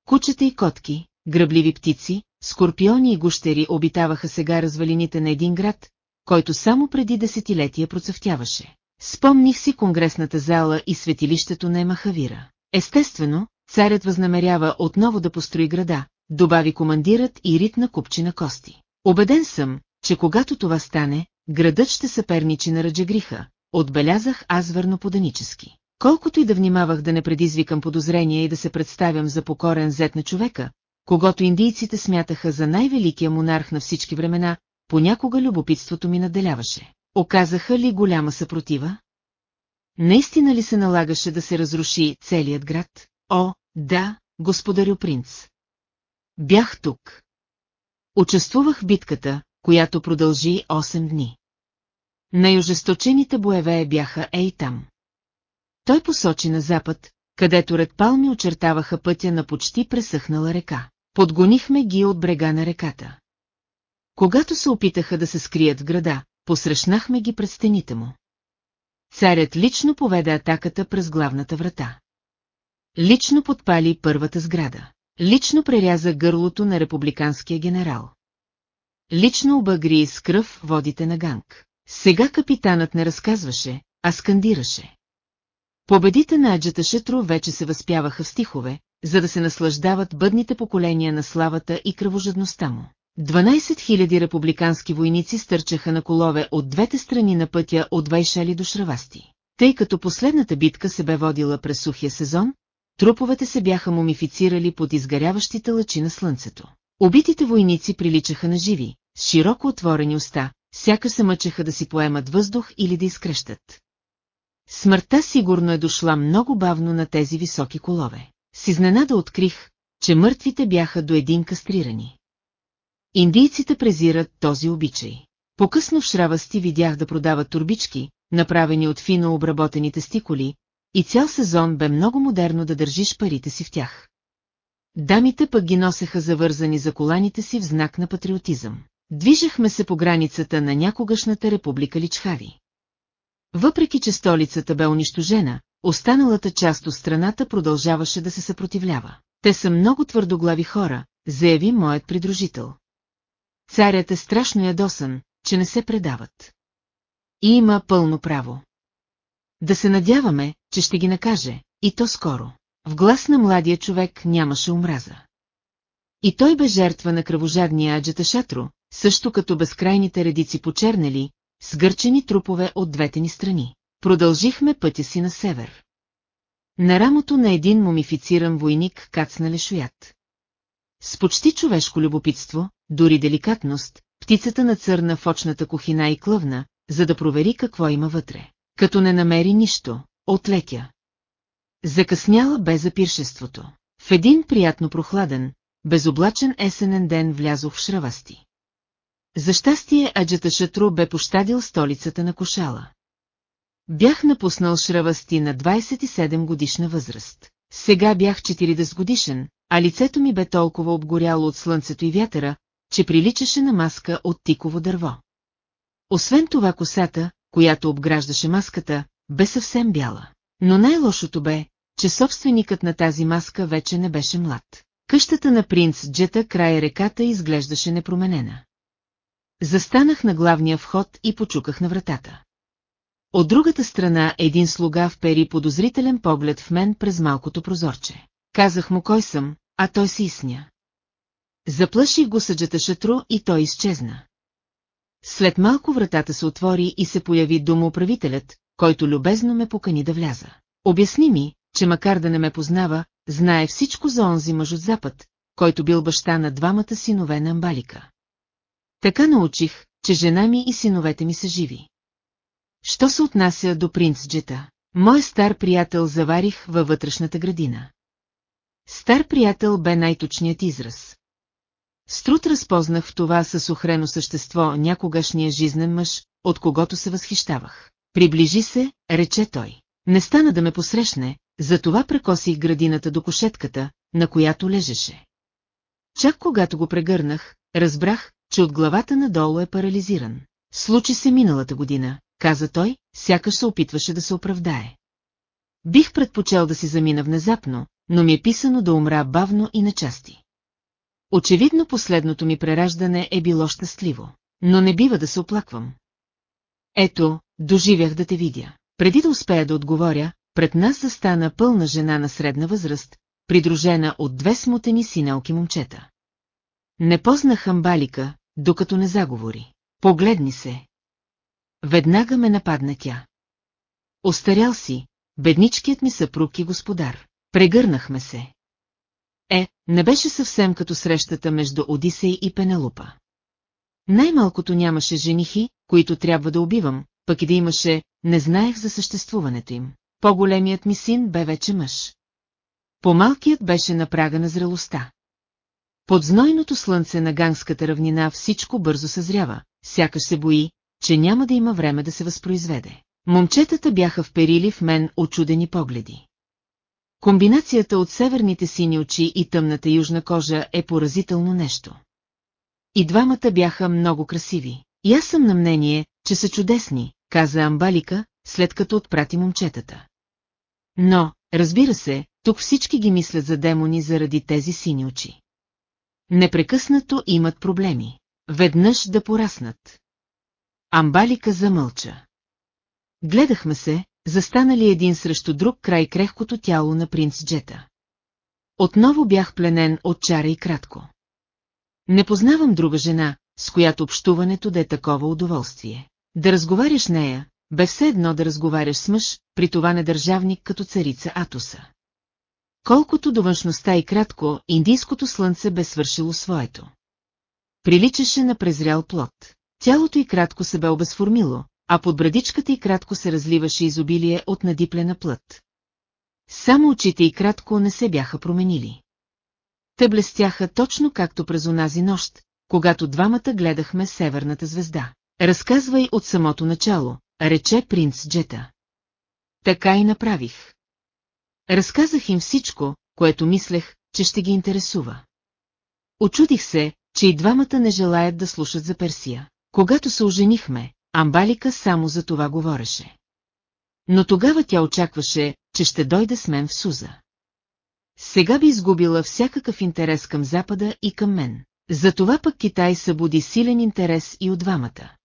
Кучета и котки, гръбливи птици, скорпиони и гущери обитаваха сега развалините на един град, който само преди десетилетия процъфтяваше. Спомних си конгресната зала и светилището на Емахавира. Естествено, царят възнамерява отново да построи града, добави командирът и ритна купчина кости. Обеден съм, че когато това стане, градът ще съперничи на Раджагриха, отбелязах аз върноподанически. Колкото и да внимавах да не предизвикам подозрения и да се представям за покорен зет на човека, когато индийците смятаха за най-великия монарх на всички времена, понякога любопитството ми наделяваше. Оказаха ли голяма съпротива? Наистина ли се налагаше да се разруши целият град? О, да, господарю принц. Бях тук. Участвувах битката, която продължи 8 дни. Най-ожесточените боеве бяха ей там. Той посочи на запад, където ред палми очертаваха пътя на почти пресъхнала река. Подгонихме ги от брега на реката. Когато се опитаха да се скрият в града, посрещнахме ги пред стените му. Царят лично поведе атаката през главната врата. Лично подпали първата сграда. Лично преряза гърлото на републиканския генерал. Лично обагри с кръв водите на Ганг. Сега капитанът не разказваше, а скандираше. Победите на Аджата Шетро вече се възпяваха в стихове, за да се наслаждават бъдните поколения на славата и кръвожадността му. 12 000 републикански войници стърчаха на колове от двете страни на пътя от Вайшали до Шравасти. Тъй като последната битка се бе водила през сухия сезон, труповете се бяха мумифицирали под изгаряващите лъчи на слънцето. Убитите войници приличаха на живи, с широко отворени уста, сяка се мъчеха да си поемат въздух или да изкръщат. Смъртта сигурно е дошла много бавно на тези високи колове. С изненада открих, че мъртвите бяха до един кастрирани. Индийците презират този обичай. Покъсно в Шравасти видях да продават турбички, направени от фино обработените стиколи, и цял сезон бе много модерно да държиш парите си в тях. Дамите пък ги носеха завързани за коланите си в знак на патриотизъм. Движехме се по границата на някогашната република Личхави. Въпреки, че столицата бе унищожена, останалата част от страната продължаваше да се съпротивлява. Те са много твърдоглави хора, заяви моят придружител. Царят е страшно ядосан, че не се предават. И има пълно право. Да се надяваме, че ще ги накаже, и то скоро. В глас на младия човек нямаше омраза. И той бе жертва на кръвожадния аджата Шатро, също като безкрайните редици почернели, сгърчени трупове от двете ни страни. Продължихме пътя си на север. На рамото на един мумифициран войник кацна лешоят. С почти човешко любопитство, дори деликатност, птицата нацърна в очната кухина и клъвна, за да провери какво има вътре. Като не намери нищо, отлетя. Закъсняла бе за пиршеството. В един приятно прохладен, безоблачен есенен ден влязох в шравасти. За щастие Аджата Шатру бе пощадил столицата на Кошала. Бях напуснал Шравасти на 27 годишна възраст. Сега бях 40 годишен, а лицето ми бе толкова обгоряло от слънцето и вятъра, че приличаше на маска от тиково дърво. Освен това косата, която обграждаше маската, бе съвсем бяла. Но най-лошото бе, че собственикът на тази маска вече не беше млад. Къщата на принц Джета край реката изглеждаше непроменена. Застанах на главния вход и почуках на вратата. От другата страна един слуга впери подозрителен поглед в мен през малкото прозорче. Казах му кой съм, а той се изсня. Заплаших го съджата шатру и той изчезна. След малко вратата се отвори и се появи домоуправителят, който любезно ме покани да вляза. Обясни ми, че макар да не ме познава, знае всичко за онзи мъж от запад, който бил баща на двамата синове на Амбалика. Така научих, че жена ми и синовете ми са живи. Що се отнася до принц Джета? Мой стар приятел заварих във вътрешната градина. Стар приятел бе най-точният израз. Струд разпознах в това със охрено същество някогашния жизнен мъж, от когото се възхищавах. Приближи се, рече той. Не стана да ме посрещне, затова прекосих градината до кошетката, на която лежеше. Чак когато го прегърнах, разбрах, че от главата надолу е парализиран. Случи се миналата година, каза той, сякаш се опитваше да се оправдае. Бих предпочел да си замина внезапно, но ми е писано да умра бавно и на части. Очевидно последното ми прераждане е било щастливо, но не бива да се оплаквам. Ето, доживях да те видя. Преди да успея да отговоря, пред нас застана пълна жена на средна възраст, придружена от две смутени синелки момчета. Не познах амбалика, докато не заговори. Погледни се. Веднага ме нападна тя. Остарял си, бедничкият ми съпруг и господар. Прегърнахме се. Е, не беше съвсем като срещата между Одисей и Пенелупа. Най-малкото нямаше женихи, които трябва да убивам, пък и да имаше, не знаех за съществуването им. По-големият ми син бе вече мъж. По-малкият беше на прага на зрелостта. Под знойното слънце на гангската равнина всичко бързо съзрява, сякаш се бои, че няма да има време да се възпроизведе. Момчетата бяха вперили в мен очудени погледи. Комбинацията от северните сини очи и тъмната южна кожа е поразително нещо. И двамата бяха много красиви. И аз съм на мнение, че са чудесни, каза Амбалика, след като отпрати момчетата. Но, разбира се, тук всички ги мислят за демони заради тези сини очи. Непрекъснато имат проблеми. Веднъж да пораснат. Амбалика замълча. Гледахме се, застанали един срещу друг край крехкото тяло на принц Джета. Отново бях пленен от чара и кратко. Не познавам друга жена, с която общуването да е такова удоволствие. Да разговаряш нея, бе все едно да разговаряш с мъж, при това недържавник като царица Атоса. Колкото до външността и кратко, индийското слънце бе свършило своето. Приличаше на презрял плод. Тялото и кратко се бе обезформило, а под брадичката и кратко се разливаше изобилие от надиплена плът. Само очите и кратко не се бяха променили. Те блестяха точно както през онази нощ, когато двамата гледахме Северната звезда. Разказвай от самото начало, рече принц Джета. Така и направих. Разказах им всичко, което мислех, че ще ги интересува. Очудих се, че и двамата не желаят да слушат за Персия. Когато се оженихме, Амбалика само за това говореше. Но тогава тя очакваше, че ще дойде с мен в Суза. Сега би изгубила всякакъв интерес към Запада и към мен. Затова пък Китай събуди силен интерес и от двамата.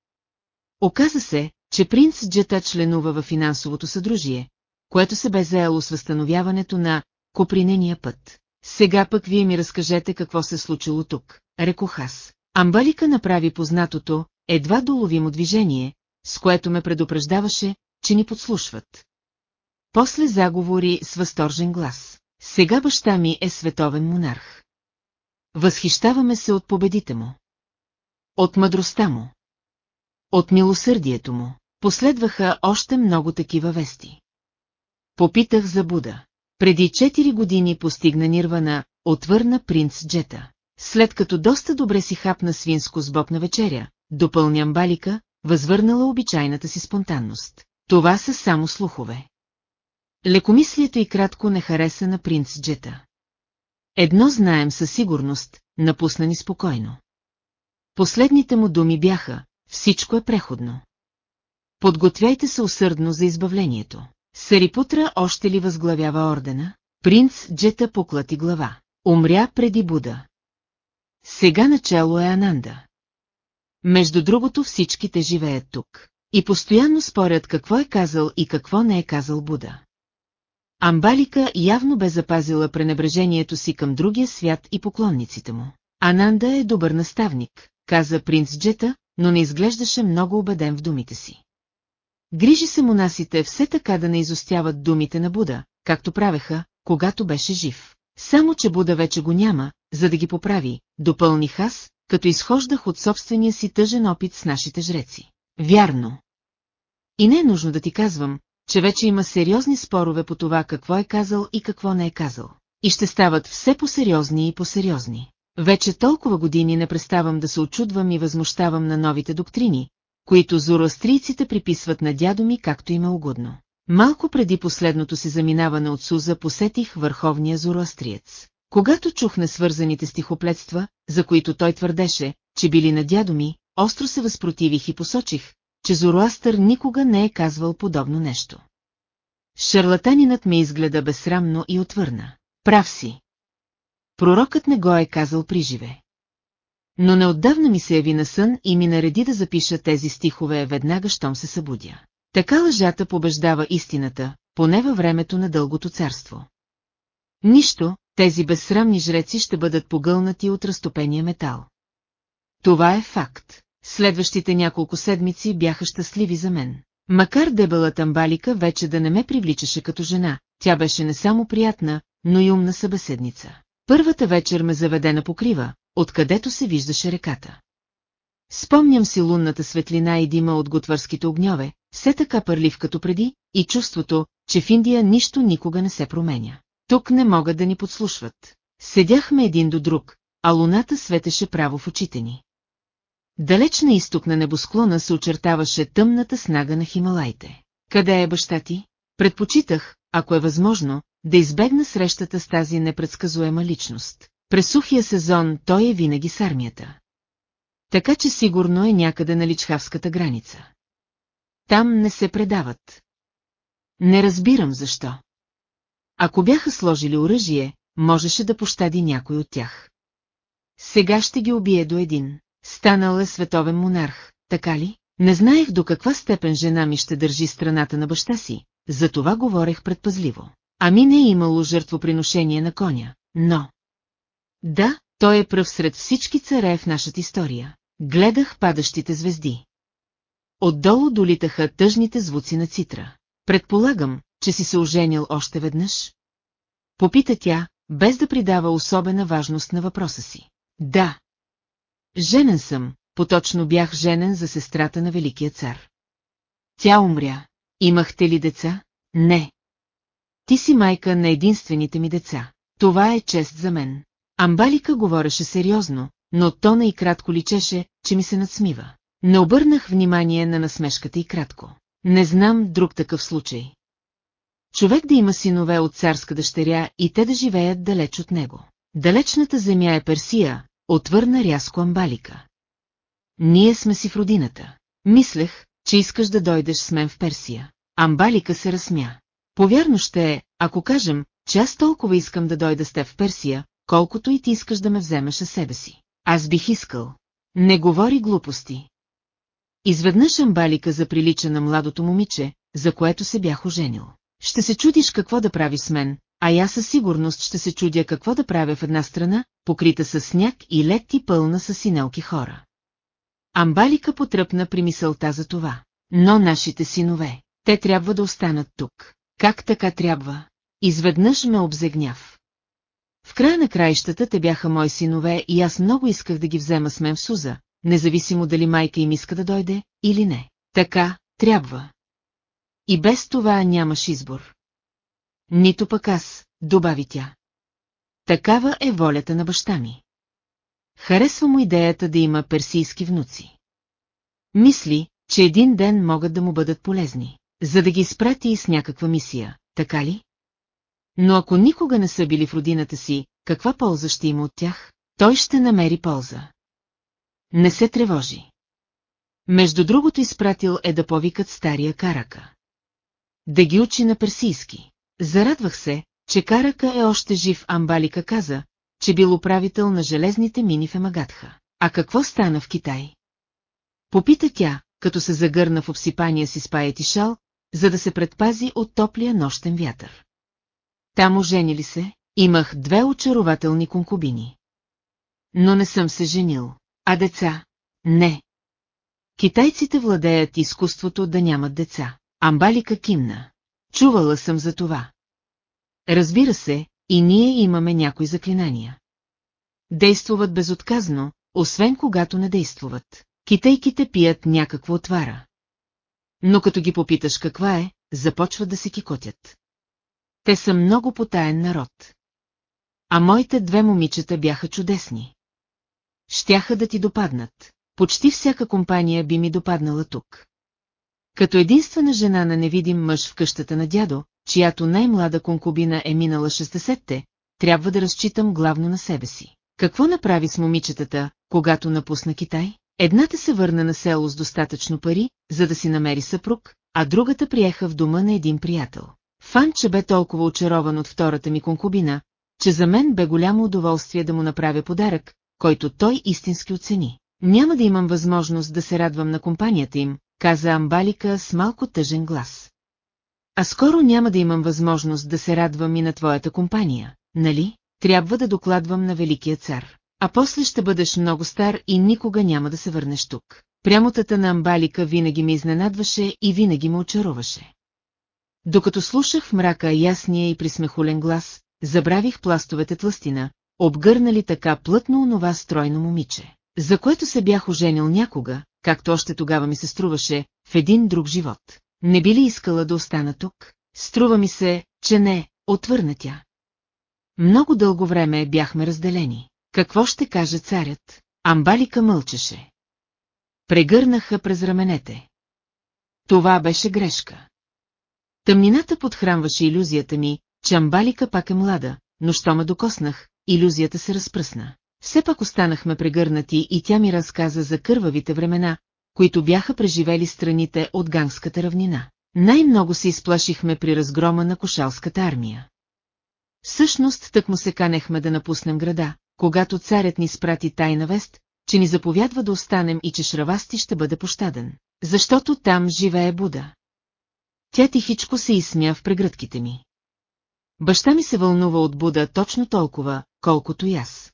Оказа се, че принц Джета членува в финансовото съдружие, което се бе заело с възстановяването на Копринения път. Сега пък вие ми разкажете какво се случило тук, рекох аз. Амбалика направи познатото, едва доловимо движение, с което ме предупреждаваше, че ни подслушват. После заговори с възторжен глас. Сега баща ми е световен монарх. Възхищаваме се от победите му. От мъдростта му. От милосърдието му. Последваха още много такива вести. Попитах за Буда. Преди 4 години постигна Нирвана, отвърна принц Джета. След като доста добре си хапна свинско с боб на вечеря, допълням балика, възвърнала обичайната си спонтанност. Това са само слухове. Лекомислието и кратко не хареса на принц Джета. Едно знаем със сигурност, напусна ни спокойно. Последните му думи бяха, всичко е преходно. Подготвяйте се усърдно за избавлението. Сарипутра още ли възглавява ордена? Принц Джета поклати глава. Умря преди Буда. Сега начало е Ананда. Между другото всичките живеят тук. И постоянно спорят какво е казал и какво не е казал Буда. Амбалика явно бе запазила пренебрежението си към другия свят и поклонниците му. Ананда е добър наставник, каза принц Джета, но не изглеждаше много убеден в думите си. Грижи се монасите все така да не изостяват думите на Буда, както правеха, когато беше жив. Само, че Буда вече го няма, за да ги поправи, допълних аз, като изхождах от собствения си тъжен опит с нашите жреци. Вярно. И не е нужно да ти казвам, че вече има сериозни спорове по това какво е казал и какво не е казал. И ще стават все по-сериозни и по-сериозни. Вече толкова години не преставам да се очудвам и възмущавам на новите доктрини, които зороастрийците приписват на дядо ми както им е угодно. Малко преди последното си заминаване от Суза посетих върховния зороастриец. Когато чух несвързаните стихоплетства, за които той твърдеше, че били на дядо ми, остро се възпротивих и посочих, че Зороастър никога не е казвал подобно нещо. Шарлатанинът ме изгледа безсрамно и отвърна. Прав си. Пророкът не го е казал приживе. Но неотдавна ми се яви на сън и ми нареди да запиша тези стихове веднага, щом се събудя. Така лъжата побеждава истината, поне във времето на дългото царство. Нищо, тези безсрамни жреци ще бъдат погълнати от разтопения метал. Това е факт. Следващите няколко седмици бяха щастливи за мен. Макар дебелата амбалика вече да не ме привличаше като жена, тя беше не само приятна, но и умна събеседница. Първата вечер ме заведе на покрива, откъдето се виждаше реката. Спомням си лунната светлина и дима от готвърските огньове, все така пърлив като преди, и чувството, че в Индия нищо никога не се променя. Тук не могат да ни подслушват. Седяхме един до друг, а луната светеше право в очите ни. Далеч на изток на небосклона се очертаваше тъмната снага на Хималайте. Къде е баща ти? Предпочитах, ако е възможно, да избегна срещата с тази непредсказуема личност. През сухия сезон той е винаги с армията. Така че сигурно е някъде на Личхавската граница. Там не се предават. Не разбирам защо. Ако бяха сложили оръжие, можеше да пощади някой от тях. Сега ще ги убие до един. Станал е световен монарх, така ли? Не знаех до каква степен жена ми ще държи страната на баща си, затова говорех предпазливо. Ами не е имало жертвоприношение на коня, но... Да, той е пръв сред всички царе в нашата история. Гледах падащите звезди. Отдолу долитаха тъжните звуци на цитра. Предполагам, че си се оженил още веднъж? Попита тя, без да придава особена важност на въпроса си. Да. Женен съм, поточно бях женен за сестрата на Великия цар. Тя умря. Имахте ли деца? Не. Ти си майка на единствените ми деца. Това е чест за мен. Амбалика говореше сериозно, но тона и кратко личеше, че ми се надсмива. Не обърнах внимание на насмешката и кратко. Не знам друг такъв случай. Човек да има синове от царска дъщеря и те да живеят далеч от него. Далечната земя е Персия, отвърна рязко Амбалика. Ние сме си в родината. Мислех, че искаш да дойдеш с мен в Персия. Амбалика се разсмя. Повярно ще е, ако кажем, че аз толкова искам да дойда с теб в Персия, колкото и ти искаш да ме вземеш със себе си. Аз бих искал. Не говори глупости. Изведнъж Амбалика заприлича на младото момиче, за което се бях оженил. Ще се чудиш какво да прави с мен, а я със сигурност ще се чудя какво да правя в една страна, покрита с сняг и лед и пълна с синелки хора. Амбалика потръпна при мисълта за това. Но нашите синове, те трябва да останат тук. Как така трябва? Изведнъж ме обзегняв. В края на краищата те бяха мои синове и аз много исках да ги взема с мен в Суза, независимо дали майка им иска да дойде или не. Така, трябва. И без това нямаш избор. Нито пък аз, добави тя. Такава е волята на баща ми. Харесва му идеята да има персийски внуци. Мисли, че един ден могат да му бъдат полезни, за да ги изпрати с някаква мисия, така ли? Но ако никога не са били в родината си, каква полза ще има от тях? Той ще намери полза. Не се тревожи. Между другото изпратил е да повикат стария Карака. Да ги учи на персийски. Зарадвах се, че Карака е още жив, Амбалика каза, че бил управител на железните мини в Емагатха. А какво стана в Китай? Попита тя, като се загърна в обсипания си спаят и шал, за да се предпази от топлия нощен вятър. Там оженили се, имах две очарователни конкубини. Но не съм се женил. А деца? Не. Китайците владеят изкуството да нямат деца. Амбалика кимна. Чувала съм за това. Разбира се, и ние имаме някои заклинания. Действуват безотказно, освен когато не действуват. Китайките пият някаква отвара. Но като ги попиташ каква е, започват да се кикотят. Те са много потаен народ. А моите две момичета бяха чудесни. Щяха да ти допаднат. Почти всяка компания би ми допаднала тук. Като единствена жена на невидим мъж в къщата на дядо, чиято най-млада конкубина е минала 60-те, трябва да разчитам главно на себе си. Какво направи с момичетата, когато напусна Китай? Едната се върна на село с достатъчно пари, за да си намери съпруг, а другата приеха в дома на един приятел. Фанче бе толкова очарован от втората ми конкубина, че за мен бе голямо удоволствие да му направя подарък, който той истински оцени. Няма да имам възможност да се радвам на компанията им, каза Амбалика с малко тъжен глас. А скоро няма да имам възможност да се радвам и на твоята компания, нали? Трябва да докладвам на Великия цар. А после ще бъдеш много стар и никога няма да се върнеш тук. Прямотата на Амбалика винаги ми изненадваше и винаги ме очароваше. Докато слушах в мрака ясния и присмехулен глас, забравих пластовете тластина, обгърнали така плътно онова стройно момиче, за което се бях оженил някога, както още тогава ми се струваше, в един друг живот. Не би ли искала да остана тук? Струва ми се, че не, отвърна тя. Много дълго време бяхме разделени. Какво ще каже царят? Амбалика мълчеше. Прегърнаха през раменете. Това беше грешка. Тъмнината подхранваше иллюзията ми, че Амбалика пак е млада, но що ме докоснах, иллюзията се разпръсна. Все пак останахме прегърнати и тя ми разказа за кървавите времена, които бяха преживели страните от Гангската равнина. Най-много се изплашихме при разгрома на Кошалската армия. Всъщност тък му се канехме да напуснем града, когато царят ни спрати тайна вест, че ни заповядва да останем и че Шравасти ще бъде пощаден, защото там живее Буда. Тя тихичко се изсмя в прегръдките ми. Баща ми се вълнува от Буда точно толкова, колкото и аз.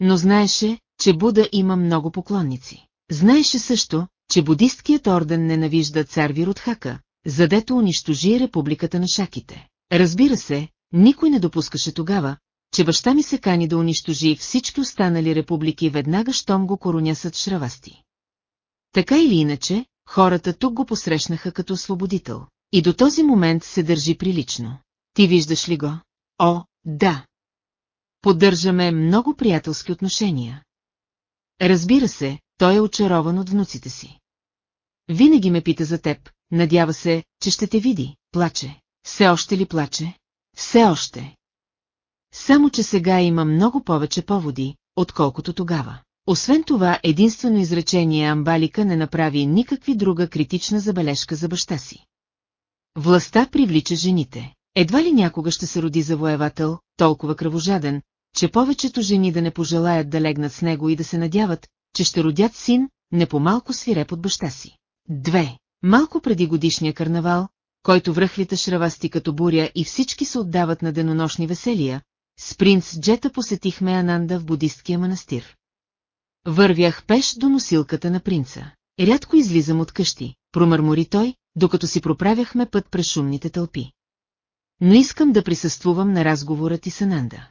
Но знаеше, че Буда има много поклонници. Знаеше също, че будисткият орден ненавижда цар Виротхака, задето унищожи републиката на шаките. Разбира се, никой не допускаше тогава, че баща ми се кани да унищожи всички останали републики веднага, щом го коронясат шравасти. Така или иначе, хората тук го посрещнаха като освободител. И до този момент се държи прилично. Ти виждаш ли го? О, да. Поддържаме много приятелски отношения. Разбира се, той е очарован от внуците си. Винаги ме пита за теб, надява се, че ще те види, плаче. Все още ли плаче? Все още. Само, че сега има много повече поводи, отколкото тогава. Освен това, единствено изречение Амбалика не направи никакви друга критична забележка за баща си. Властта привлича жените. Едва ли някога ще се роди завоевател, толкова кръвожаден, че повечето жени да не пожелаят да легнат с него и да се надяват, че ще родят син, не по-малко свиреп от баща си. Две. Малко преди годишния карнавал, който връхлита шравасти като буря и всички се отдават на денонощни веселия, с принц Джета посетихме Ананда в будисткия манастир. Вървях пеш до носилката на принца. Рядко излизам от къщи, промърмори той, докато си проправяхме път през шумните тълпи. Но искам да присъствувам на разговора ти с Ананда.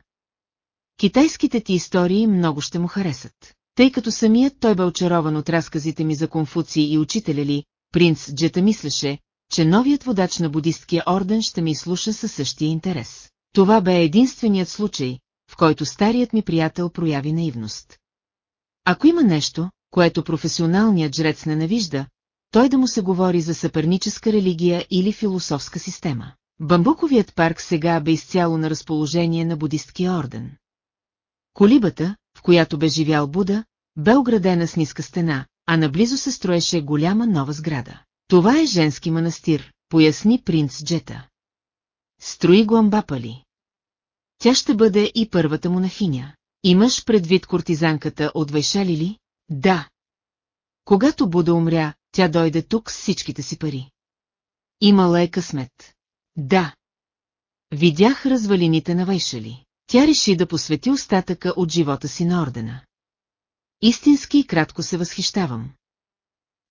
Китайските ти истории много ще му харесат. Тъй като самият той бе очарован от разказите ми за Конфуций и учителя ли, принц Джета мислеше, че новият водач на будисткия орден ще ми слуша със същия интерес. Това бе единственият случай, в който старият ми приятел прояви наивност. Ако има нещо, което професионалният жрец ненавижда, той да му се говори за съперническа религия или философска система. Бамбуковият парк сега бе изцяло на разположение на будисткия орден. Колибата, в която бе живял Буда, бе оградена с ниска стена, а наблизо се строеше голяма нова сграда. Това е женски манастир, поясни принц Джета. Строи го Амбапали. Тя ще бъде и първата монахиня. Имаш предвид кортизанката от Вайшали ли? Да. Когато Буда умря, тя дойде тук с всичките си пари. Имала е късмет. Да. Видях развалините на Вайшали. Тя реши да посвети остатъка от живота си на ордена. Истински и кратко се възхищавам.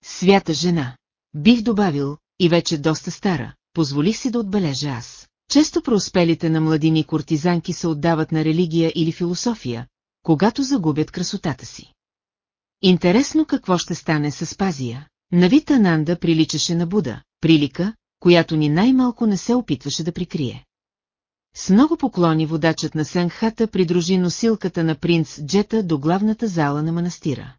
Свята жена. Бих добавил, и вече доста стара, позволих си да отбележа аз. Често проуспелите на младини кортизанки се отдават на религия или философия, когато загубят красотата си. Интересно какво ще стане с Пазия. Навита Нанда приличаше на Буда, прилика, която ни най-малко не се опитваше да прикрие. С много поклони водачът на Сенхата придружи носилката на принц Джета до главната зала на манастира.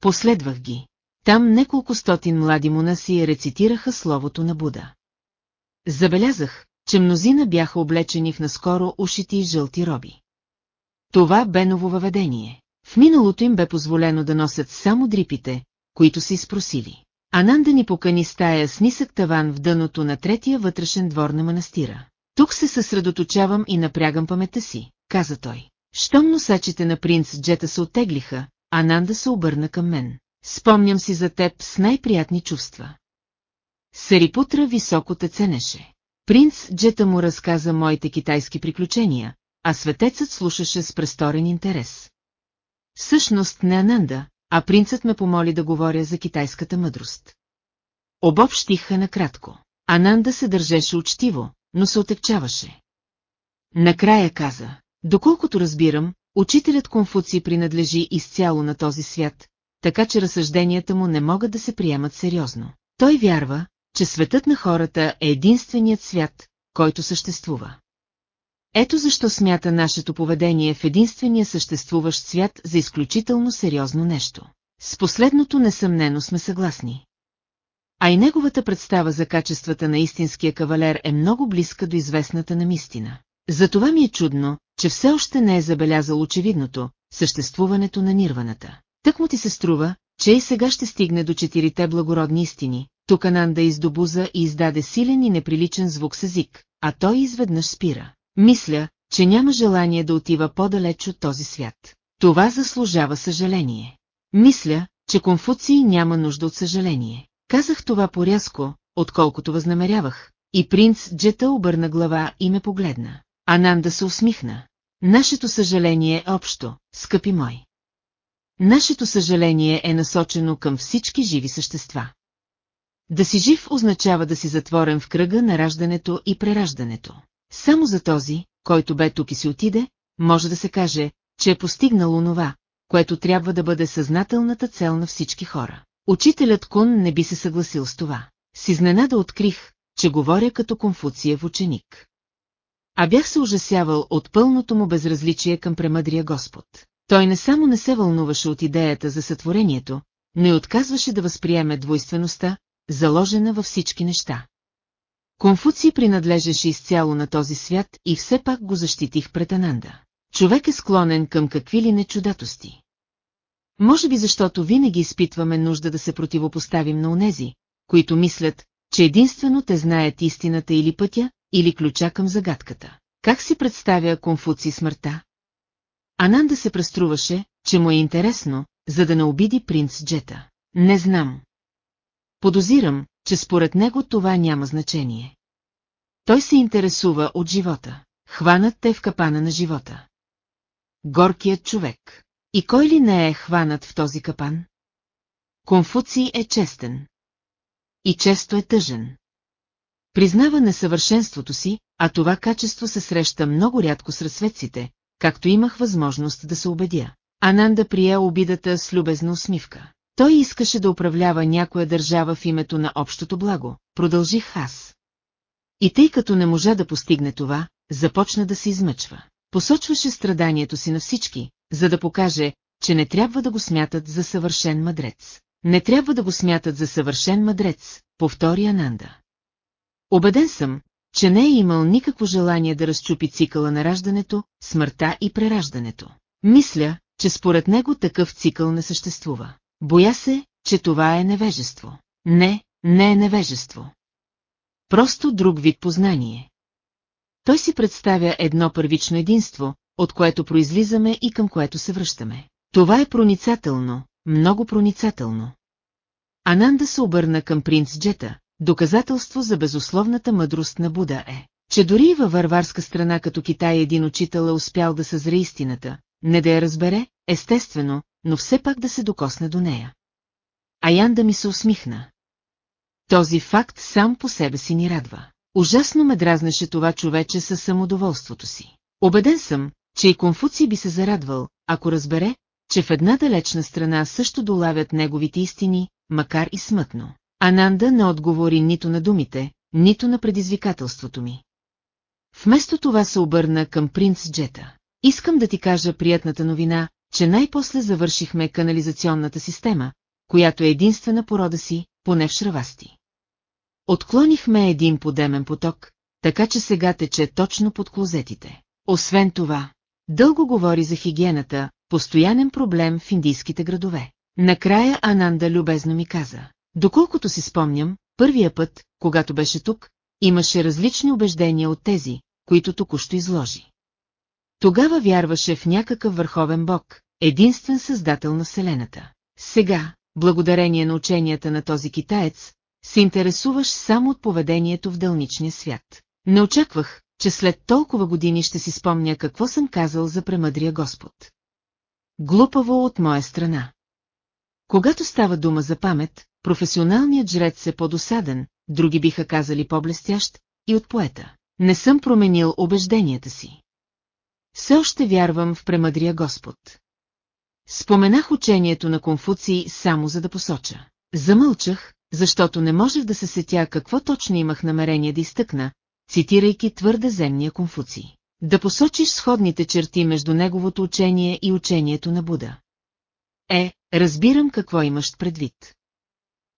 Последвах ги. Там неколко стотин млади монаси рецитираха словото на Буда. Забелязах, че мнозина бяха облечени в наскоро ушити и жълти роби. Това бе ново въведение. В миналото им бе позволено да носят само дрипите, които са изпросили. Ананда ни покани стая с нисък таван в дъното на третия вътрешен двор на манастира. Тук се съсредоточавам и напрягам паметта си, каза той. Щом носачите на принц Джета се оттеглиха, Ананда се обърна към мен. Спомням си за теб с най-приятни чувства. Сарипутра високо те ценеше. Принц Джета му разказа моите китайски приключения, а светецът слушаше с престорен интерес. Всъщност не Ананда, а принцът ме помоли да говоря за китайската мъдрост. Обобщиха накратко. Ананда се държеше учтиво, но се отекчаваше. Накрая каза, доколкото разбирам, учителят Конфуций принадлежи изцяло на този свят, така че разсъжденията му не могат да се приемат сериозно. Той вярва, че светът на хората е единственият свят, който съществува. Ето защо смята нашето поведение в единствения съществуващ свят за изключително сериозно нещо. С последното несъмнено сме съгласни. А и неговата представа за качествата на истинския кавалер е много близка до известната нам истина. Затова ми е чудно, че все още не е забелязал очевидното – съществуването на нирваната. Тък му ти се струва, че и сега ще стигне до четирите благородни истини. Тук Ананда издобуза и издаде силен и неприличен звук с език, а той изведнъж спира. Мисля, че няма желание да отива по-далеч от този свят. Това заслужава съжаление. Мисля, че Конфуций няма нужда от съжаление. Казах това порязко, отколкото възнамерявах, и принц Джета обърна глава и ме погледна. Ананда се усмихна. Нашето съжаление е общо, скъпи мой. Нашето съжаление е насочено към всички живи същества. Да си жив означава да си затворен в кръга на раждането и прераждането. Само за този, който бе тук и си отиде, може да се каже, че е постигнал онова, което трябва да бъде съзнателната цел на всички хора. Учителят Кун не би се съгласил с това. С изненада открих, че говоря като Конфуциев ученик. А бях се ужасявал от пълното му безразличие към премъдрия Господ. Той не само не се вълнуваше от идеята за сътворението, но и отказваше да възприеме двойствеността, заложена във всички неща. Конфуций принадлежеше изцяло на този свят и все пак го защитих пред Ананда. Човек е склонен към какви ли не чудатости. Може би защото винаги изпитваме нужда да се противопоставим на онези, които мислят, че единствено те знаят истината или пътя, или ключа към загадката. Как си представя Конфуций смъртта? Ананда се преструваше, че му е интересно, за да не обиди принц Джета. Не знам. Подозирам, че според него това няма значение. Той се интересува от живота. Хванат те в капана на живота. Горкият човек. И кой ли не е хванат в този капан? Конфуций е честен. И често е тъжен. Признава несъвършенството си, а това качество се среща много рядко с разсветците, както имах възможност да се убедя. Ананда прие обидата с любезна усмивка. Той искаше да управлява някоя държава в името на общото благо, продължих аз. И тъй като не можа да постигне това, започна да се измъчва. Посочваше страданието си на всички, за да покаже, че не трябва да го смятат за съвършен мъдрец. Не трябва да го смятат за съвършен мъдрец, повтори Ананда. Обеден съм, че не е имал никакво желание да разчупи цикъла на раждането, смъртта и прераждането. Мисля, че според него такъв цикъл не съществува. Боя се, че това е невежество. Не, не е невежество. Просто друг вид познание. Той си представя едно първично единство, от което произлизаме и към което се връщаме. Това е проницателно, много проницателно. Ананда се обърна към принц Джета, доказателство за безусловната мъдрост на Буда е, че дори и във варварска страна като Китай един учител е успял да съзре истината, не да я разбере, естествено, но все пак да се докосне до нея. Аян да ми се усмихна. Този факт сам по себе си ни радва. Ужасно ме дразнеше това човече със самодоволството си. Обеден съм, че и Конфуций би се зарадвал, ако разбере, че в една далечна страна също долавят неговите истини, макар и смътно. Ананда не отговори нито на думите, нито на предизвикателството ми. Вместо това се обърна към принц Джета. Искам да ти кажа приятната новина, че най-после завършихме канализационната система, която е единствена порода си, поне в шравасти. Отклонихме един подемен поток, така че сега тече точно под клозетите. Освен това, дълго говори за хигиената, постоянен проблем в индийските градове. Накрая Ананда любезно ми каза. Доколкото си спомням, първия път, когато беше тук, имаше различни убеждения от тези, които току-що изложи. Тогава вярваше в някакъв върховен бог, единствен създател на Вселената. Сега, благодарение на ученията на този китаец, се интересуваш само от поведението в дълничния свят. Не очаквах, че след толкова години ще си спомня какво съм казал за премъдрия Господ. Глупаво от моя страна. Когато става дума за памет, професионалният жрец е по-досаден, други биха казали по-блестящ, и от поета. Не съм променил убежденията си. Все още вярвам в премъдрия Господ. Споменах учението на Конфуций само за да посоча. Замълчах, защото не можех да се сетя какво точно имах намерение да изтъкна, цитирайки твърде земния Конфуций. Да посочиш сходните черти между неговото учение и учението на Буда. Е, разбирам какво имаш предвид.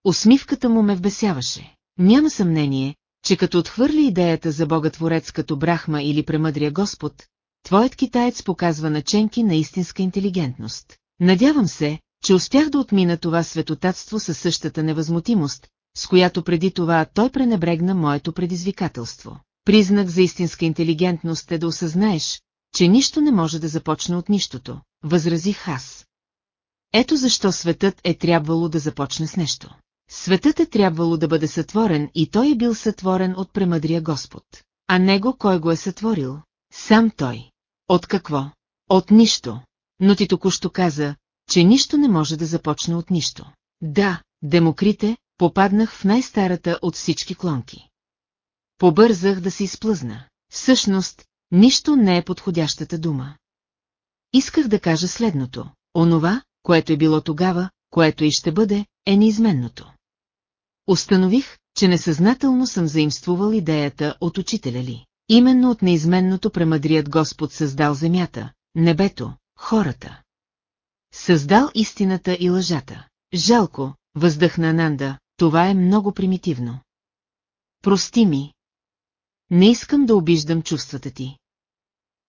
Усмивката му ме вбесяваше. Няма съмнение, че като отхвърли идеята за богатворец като Брахма или премъдрия Господ, твоят китаец показва наченки на истинска интелигентност. Надявам се, че успях да отмина това светотатство със същата невъзмутимост, с която преди това той пренебрегна моето предизвикателство. Признак за истинска интелигентност е да осъзнаеш, че нищо не може да започне от нищото, възразих аз. Ето защо светът е трябвало да започне с нещо. Светът е трябвало да бъде сътворен и той е бил сътворен от премъдрия Господ. А него кой го е сътворил? Сам той. От какво? От нищо. Но ти току-що каза, че нищо не може да започне от нищо. Да, Демокрите, попаднах в най-старата от всички клонки. Побързах да се изплъзна. Всъщност, нищо не е подходящата дума. Исках да кажа следното. Онова, което е било тогава, което и ще бъде, е неизменното. Установих, че несъзнателно съм заимствувал идеята от учителя ли. Именно от неизменното премъдрият Господ създал земята, небето, хората. Създал истината и лъжата. Жалко, въздъхна Нанда, това е много примитивно. Прости ми. Не искам да обиждам чувствата ти.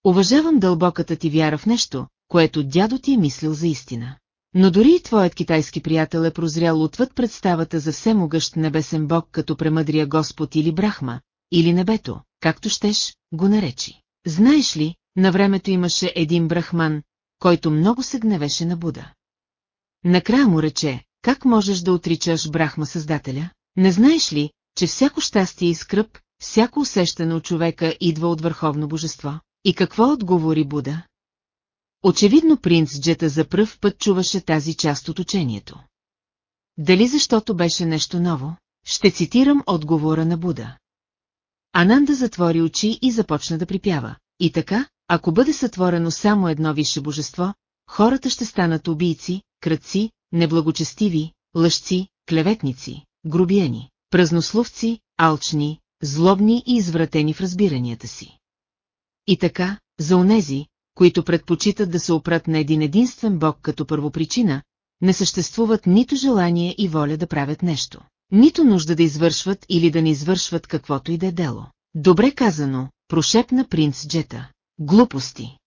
Уважавам дълбоката ти вяра в нещо, което дядо ти е мислил за истина. Но дори и твоят китайски приятел е прозрял отвъд представата за всемогъщ небесен бог като премъдрия Господ или Брахма, или небето, както щеш, го наречи. Знаеш ли, на времето имаше един брахман, който много се гневеше на Буда. Накрая му рече, как можеш да отричаш Брахма Създателя? Не знаеш ли, че всяко щастие и скръп, всяко усещане от човека идва от върховно божество? И какво отговори Буда? Очевидно принц Джета за пръв път чуваше тази част от учението. Дали защото беше нещо ново? Ще цитирам отговора на Буда. Ананда затвори очи и започна да припява. И така, ако бъде сътворено само едно висше божество, хората ще станат убийци, кръци, неблагочестиви, лъжци, клеветници, грубияни, празнословци, алчни, злобни и извратени в разбиранията си. И така, за онези, които предпочитат да се опрат на един единствен Бог като първопричина, не съществуват нито желание и воля да правят нещо, нито нужда да извършват или да не извършват каквото и да е дело. Добре казано, прошепна принц Джета. Глупости.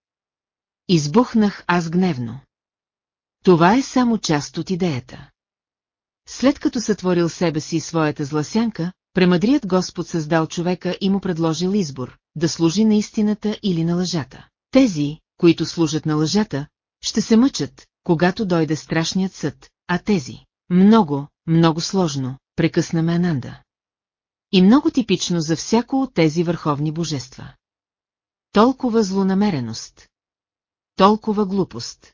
Избухнах аз гневно. Това е само част от идеята. След като сътворил себе си своята зласянка, премъдрият Господ създал човека и му предложил избор, да служи на истината или на лъжата. Тези, които служат на лъжата, ще се мъчат, когато дойде страшният съд, а тези – много, много сложно, прекъсна ме Ананда. И много типично за всяко от тези върховни божества. Толкова злонамереност. Толкова глупост.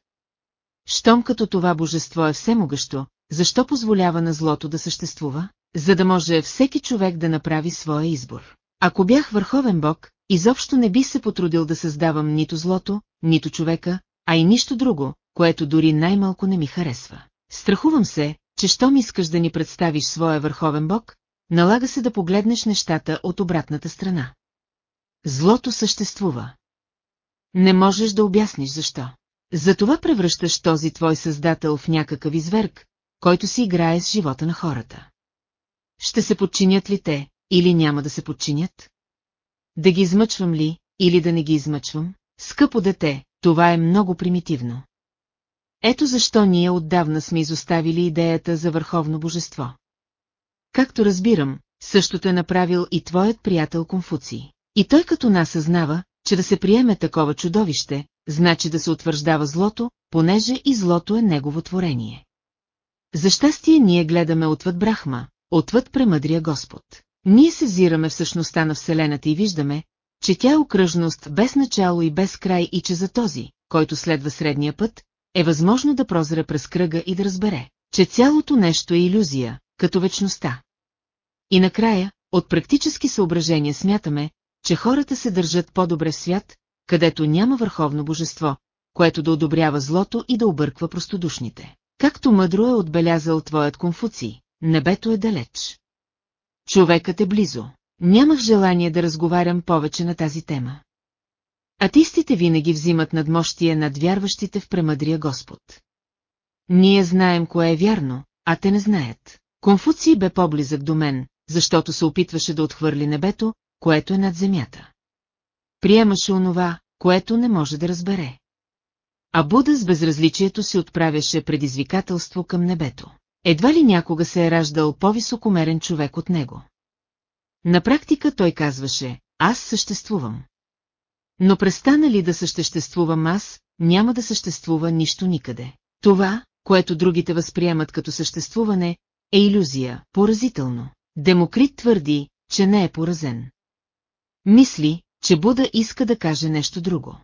Щом като това божество е всемогъщо, защо позволява на злото да съществува? За да може всеки човек да направи своя избор. Ако бях върховен бог, изобщо не би се потрудил да създавам нито злото, нито човека, а и нищо друго, което дори най-малко не ми харесва. Страхувам се, че щом искаш да ни представиш своя върховен бог, налага се да погледнеш нещата от обратната страна. Злото съществува. Не можеш да обясниш защо. Затова превръщаш този твой създател в някакъв изверг, който си играе с живота на хората. Ще се подчинят ли те, или няма да се подчинят? Да ги измъчвам ли, или да не ги измъчвам? Скъпо дете, това е много примитивно. Ето защо ние отдавна сме изоставили идеята за върховно божество. Както разбирам, същото е направил и твоят приятел Конфуций. И той като нас съзнава, че да се приеме такова чудовище, значи да се утвърждава злото, понеже и злото е негово творение. За щастие ние гледаме отвъд Брахма, отвъд премъдрия Господ. Ние се взираме в на Вселената и виждаме, че тя е окръжност без начало и без край и че за този, който следва средния път, е възможно да прозре през кръга и да разбере, че цялото нещо е иллюзия, като вечността. И накрая, от практически съображения смятаме, че хората се държат по-добре в свят, където няма върховно божество, което да одобрява злото и да обърква простодушните. Както мъдро е отбелязал твоят Конфуций, небето е далеч. Човекът е близо. Нямах желание да разговарям повече на тази тема. Атистите винаги взимат надмощие над вярващите в премъдрия Господ. Ние знаем кое е вярно, а те не знаят. Конфуций бе по-близък до мен, защото се опитваше да отхвърли небето, което е над земята. Приемаше онова, което не може да разбере. А Буда с безразличието си отправяше предизвикателство към небето. Едва ли някога се е раждал по-високомерен човек от него. На практика той казваше, аз съществувам. Но престана ли да съществувам аз, няма да съществува нищо никъде. Това, което другите възприемат като съществуване, е иллюзия, поразително. Демокрит твърди, че не е поразен. Мисли, че Буда иска да каже нещо друго.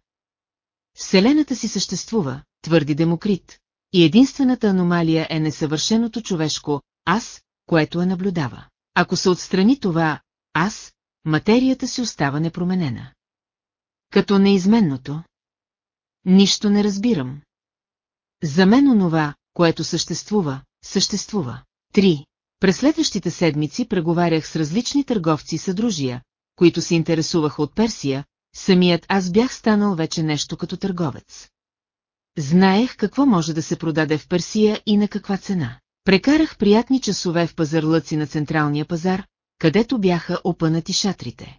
Вселената си съществува, твърди Демокрит, и единствената аномалия е несъвършеното човешко «аз», което я наблюдава. Ако се отстрани това «аз», материята си остава непроменена. Като неизменното. Нищо не разбирам. За мен онова, което съществува, съществува. 3. През следващите седмици преговарях с различни търговци и съдружия, които се интересуваха от Персия, самият аз бях станал вече нещо като търговец. Знаех какво може да се продаде в Персия и на каква цена. Прекарах приятни часове в пазарлъци на Централния пазар, където бяха опънати шатрите.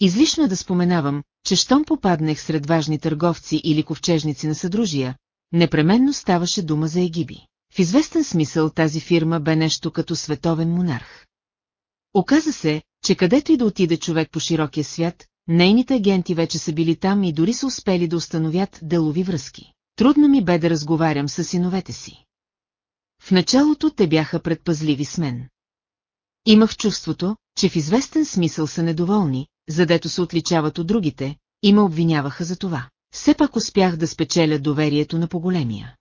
Излишно е да споменавам, че щом попаднах сред важни търговци или ковчежници на съдружия, непременно ставаше дума за егиби. В известен смисъл тази фирма бе нещо като световен монарх. Оказа се, че където и да отиде човек по широкия свят, нейните агенти вече са били там и дори са успели да установят делови връзки. трудно ми бе да разговарям с синовете си. В началото те бяха предпазливи с мен. Имах чувството, че в известен смисъл са недоволни, задето се отличават от другите, и ме обвиняваха за това. Все пак успях да спечеля доверието на поголемия.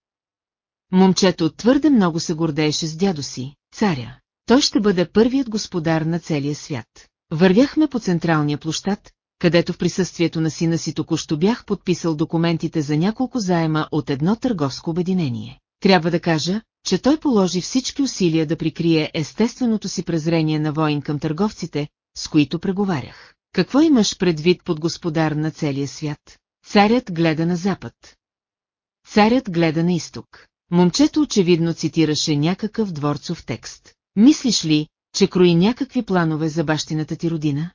Момчето твърде много се гордееше с дядо си, царя. Той ще бъде първият господар на целия свят. Вървяхме по централния площад, където в присъствието на сина си току-що бях подписал документите за няколко заема от едно търговско обединение. Трябва да кажа, че той положи всички усилия да прикрие естественото си презрение на войн към търговците, с които преговарях. Какво имаш предвид под господар на целия свят? Царят гледа на запад. Царят гледа на изток. Момчето очевидно цитираше някакъв дворцов текст. Мислиш ли, че крои някакви планове за бащината ти родина?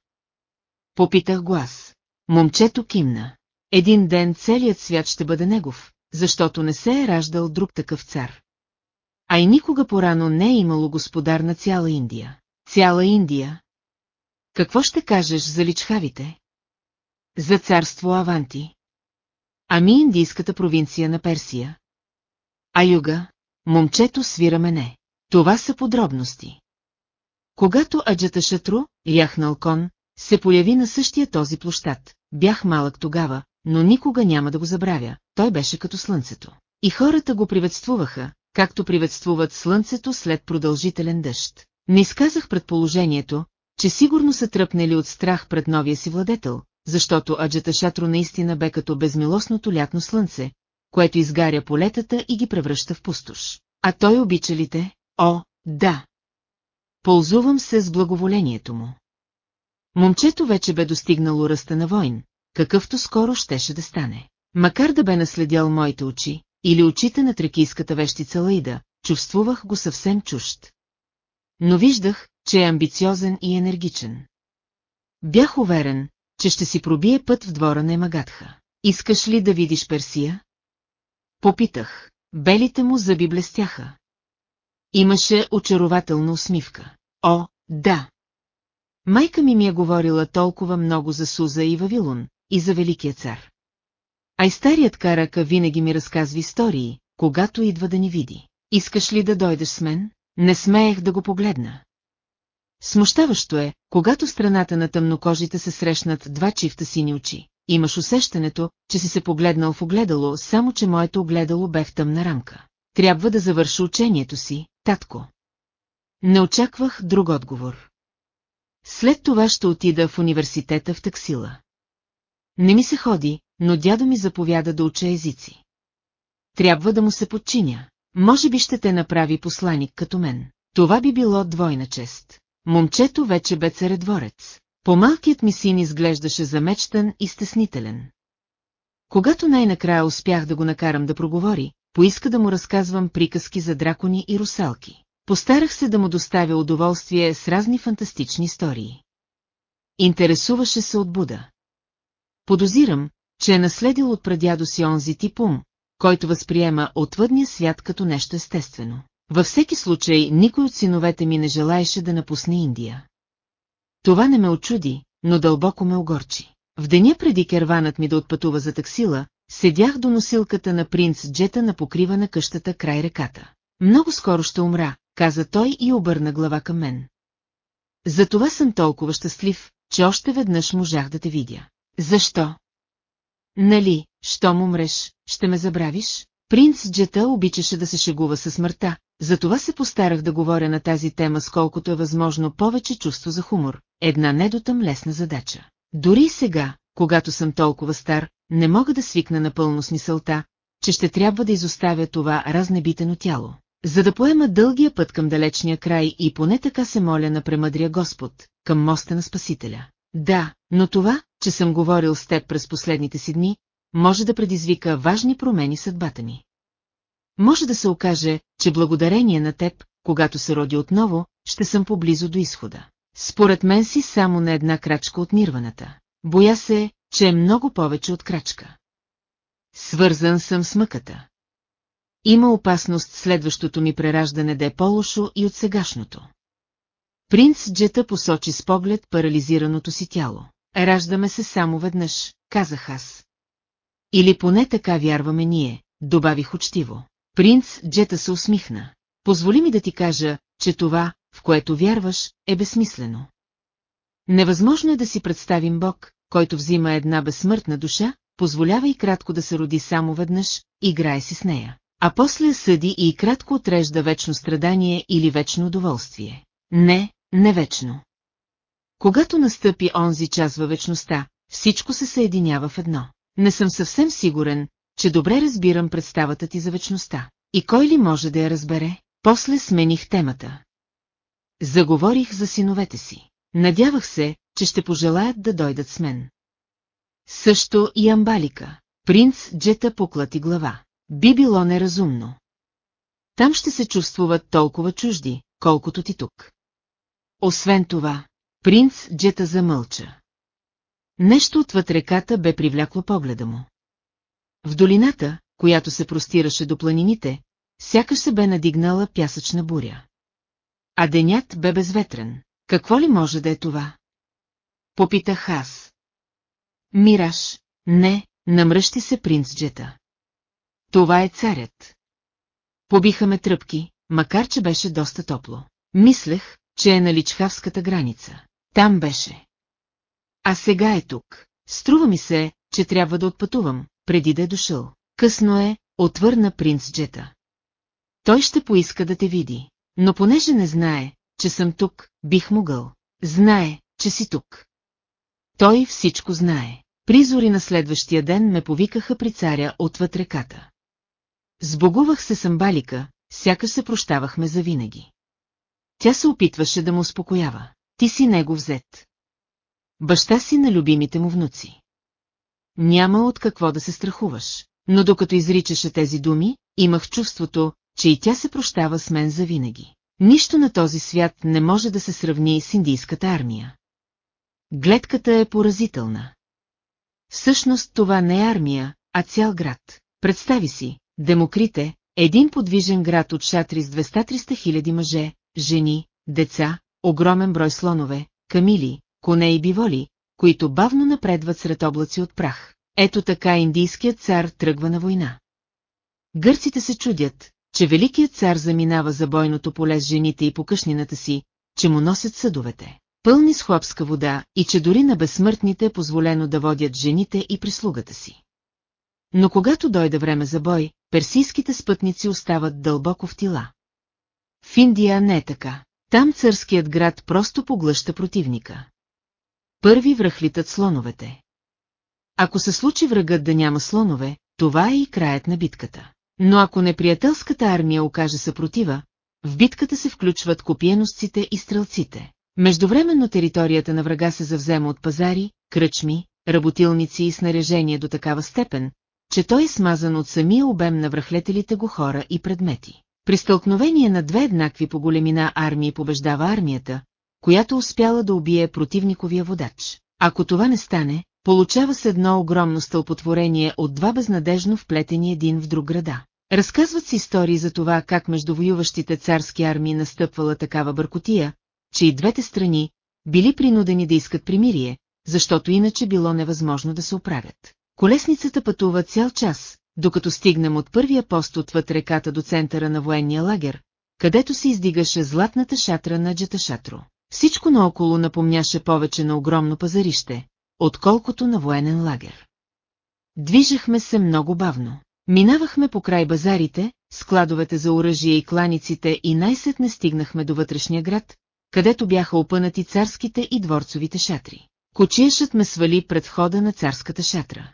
Попитах глас. Момчето кимна. Един ден целият свят ще бъде негов, защото не се е раждал друг такъв цар. А и никога порано не е имало господар на цяла Индия. Цяла Индия? Какво ще кажеш за личхавите? За царство Аванти. Ами индийската провинция на Персия. А юга, момчето свира мене. Това са подробности. Когато Аджата Шатру, яхнал кон, се появи на същия този площад, бях малък тогава, но никога няма да го забравя, той беше като слънцето. И хората го приветствуваха, както приветствуват слънцето след продължителен дъжд. Не изказах предположението, че сигурно са тръпнели от страх пред новия си владетел, защото Аджата Шатро наистина бе като безмилостното лятно слънце, което изгаря полетата и ги превръща в пустош. А той обича ли те? О, да! Ползувам се с благоволението му. Момчето вече бе достигнало ръста на войн, какъвто скоро щеше да стане. Макар да бе наследял моите очи, или очите на трекийската вещица Лаида, чувствувах го съвсем чужд. Но виждах, че е амбициозен и енергичен. Бях уверен, че ще си пробие път в двора на Емагатха. Искаш ли да видиш Персия? Попитах. Белите му зъби блестяха. Имаше очарователна усмивка. О, да! Майка ми ми е говорила толкова много за Суза и Вавилон, и за Великия цар. А и старият карака винаги ми разказва истории, когато идва да ни види. Искаш ли да дойдеш с мен? Не смеех да го погледна. Смущаващо е, когато страната на тъмнокожите се срещнат два чифта сини очи. Имаш усещането, че си се погледнал в огледало, само че моето огледало бе в тъмна рамка. Трябва да завърша учението си, татко. Не очаквах друг отговор. След това ще отида в университета в таксила. Не ми се ходи, но дядо ми заповяда да уча езици. Трябва да му се подчиня. Може би ще те направи посланик като мен. Това би било двойна чест. Момчето вече бе царедворец. Помалкият ми син изглеждаше замечтан и стеснителен. Когато най-накрая успях да го накарам да проговори, поиска да му разказвам приказки за дракони и русалки. Постарах се да му доставя удоволствие с разни фантастични истории. Интересуваше се от Буда. Подозирам, че е наследил от прадядо си онзи тип ум, който възприема отвъдния свят като нещо естествено. Във всеки случай, никой от синовете ми не желаеше да напусне Индия. Това не ме очуди, но дълбоко ме огорчи. В деня преди керванът ми да отпътува за таксила, седях до носилката на принц Джета на покрива на къщата край реката. Много скоро ще умра, каза той и обърна глава към мен. Затова съм толкова щастлив, че още веднъж можах да те видя. Защо? Нали, щом умреш, ще ме забравиш? Принц Джета обичаше да се шегува със смъртта, затова се постарах да говоря на тази тема с колкото е възможно повече чувство за хумор, една недотъм лесна задача. Дори и сега, когато съм толкова стар, не мога да свикна напълно с мисълта, че ще трябва да изоставя това разнебитено тяло. За да поема дългия път към далечния край и поне така се моля на премъдрия Господ, към моста на Спасителя. Да, но това, че съм говорил с теб през последните си дни, може да предизвика важни промени съдбата ми. Може да се окаже, че благодарение на теб, когато се роди отново, ще съм поблизо до изхода. Според мен си само на една крачка от нирваната. Боя се, че е много повече от крачка. Свързан съм с мъката. Има опасност следващото ми прераждане да е по-лошо и от сегашното. Принц Джета посочи с поглед парализираното си тяло. Раждаме се само веднъж, казах аз. Или поне така вярваме ние, добавих учтиво. Принц Джета се усмихна. Позволи ми да ти кажа, че това, в което вярваш, е безсмислено. Невъзможно е да си представим Бог, който взима една безсмъртна душа, позволява и кратко да се роди само веднъж, играе си с нея, а после съди и кратко отрежда вечно страдание или вечно удоволствие. Не, не вечно. Когато настъпи онзи час във вечността, всичко се съединява в едно. Не съм съвсем сигурен, че добре разбирам представата ти за вечността. И кой ли може да я разбере? После смених темата. Заговорих за синовете си. Надявах се, че ще пожелаят да дойдат с мен. Също и Амбалика. Принц Джета поклати глава. Би било неразумно. Там ще се чувствуват толкова чужди, колкото ти тук. Освен това, принц Джета замълча. Нещо отвъд реката бе привлякло погледа му. В долината, която се простираше до планините, сякаш се бе надигнала пясъчна буря. А денят бе безветрен. Какво ли може да е това? Попитах аз. Мираж, не, намръщи се принц Джета. Това е царят. Побиха ме тръпки, макар че беше доста топло. Мислех, че е на Личхавската граница. Там беше. А сега е тук. Струва ми се, че трябва да отпътувам, преди да е дошъл. Късно е, отвърна принц Джета. Той ще поиска да те види, но понеже не знае, че съм тук, бих могъл. Знае, че си тук. Той всичко знае. Призори на следващия ден ме повикаха при царя отвъд реката. Сбогувах се с амбалика, сякаш се прощавахме завинаги. Тя се опитваше да му успокоява. Ти си него взет. Баща си на любимите му внуци. Няма от какво да се страхуваш, но докато изричаше тези думи, имах чувството, че и тя се прощава с мен завинаги. Нищо на този свят не може да се сравни с индийската армия. Гледката е поразителна. Всъщност това не е армия, а цял град. Представи си, Демокрите, един подвижен град от шатри с 200-300 хиляди мъже, жени, деца, огромен брой слонове, камили, коне и биволи, които бавно напредват сред облаци от прах. Ето така индийският цар тръгва на война. Гърците се чудят, че великият цар заминава за бойното поле с жените и покъшнината си, че му носят съдовете, пълни с хлопска вода и че дори на безсмъртните е позволено да водят жените и прислугата си. Но когато дойде време за бой, персийските спътници остават дълбоко в тила. В Индия не е така. Там църският град просто поглъща противника. Първи връхлитат слоновете. Ако се случи врагът да няма слонове, това е и краят на битката. Но ако неприятелската армия окаже съпротива, в битката се включват копиеносците и стрелците. Междувременно територията на врага се завзема от пазари, кръчми, работилници и снаряжение до такава степен, че той е смазан от самия обем на връхлетелите го хора и предмети. При стълкновение на две еднакви по големина армии побеждава армията, която успяла да убие противниковия водач. Ако това не стане, получава се едно огромно стълпотворение от два безнадежно вплетени един в друг града. Разказват се истории за това как между воюващите царски армии настъпвала такава бъркотия, че и двете страни били принудени да искат примирие, защото иначе било невъзможно да се оправят. Колесницата пътува цял час, докато стигнем от първия пост отвъд реката до центъра на военния лагер, където се издигаше златната шатра на Джаташатро. Всичко наоколо напомняше повече на огромно пазарище, отколкото на военен лагер. Движахме се много бавно. Минавахме по край базарите, складовете за оръжие и кланиците и най-сетне стигнахме до вътрешния град, където бяха опънати царските и дворцовите шатри. Кочиешът ме свали пред входа на царската шатра.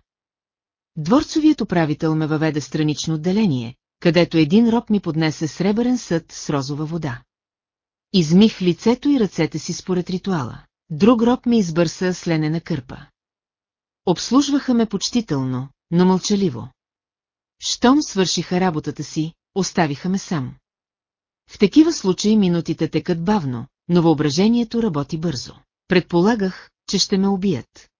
Дворцовият управител ме въведе странично отделение, където един роб ми поднесе сребърен съд с розова вода. Измих лицето и ръцете си според ритуала. Друг роб ми избърса с ленена кърпа. Обслужваха ме почтително, но мълчаливо. Щом свършиха работата си, оставиха ме сам. В такива случаи минутите текат бавно, но въображението работи бързо. Предполагах, че ще ме убият.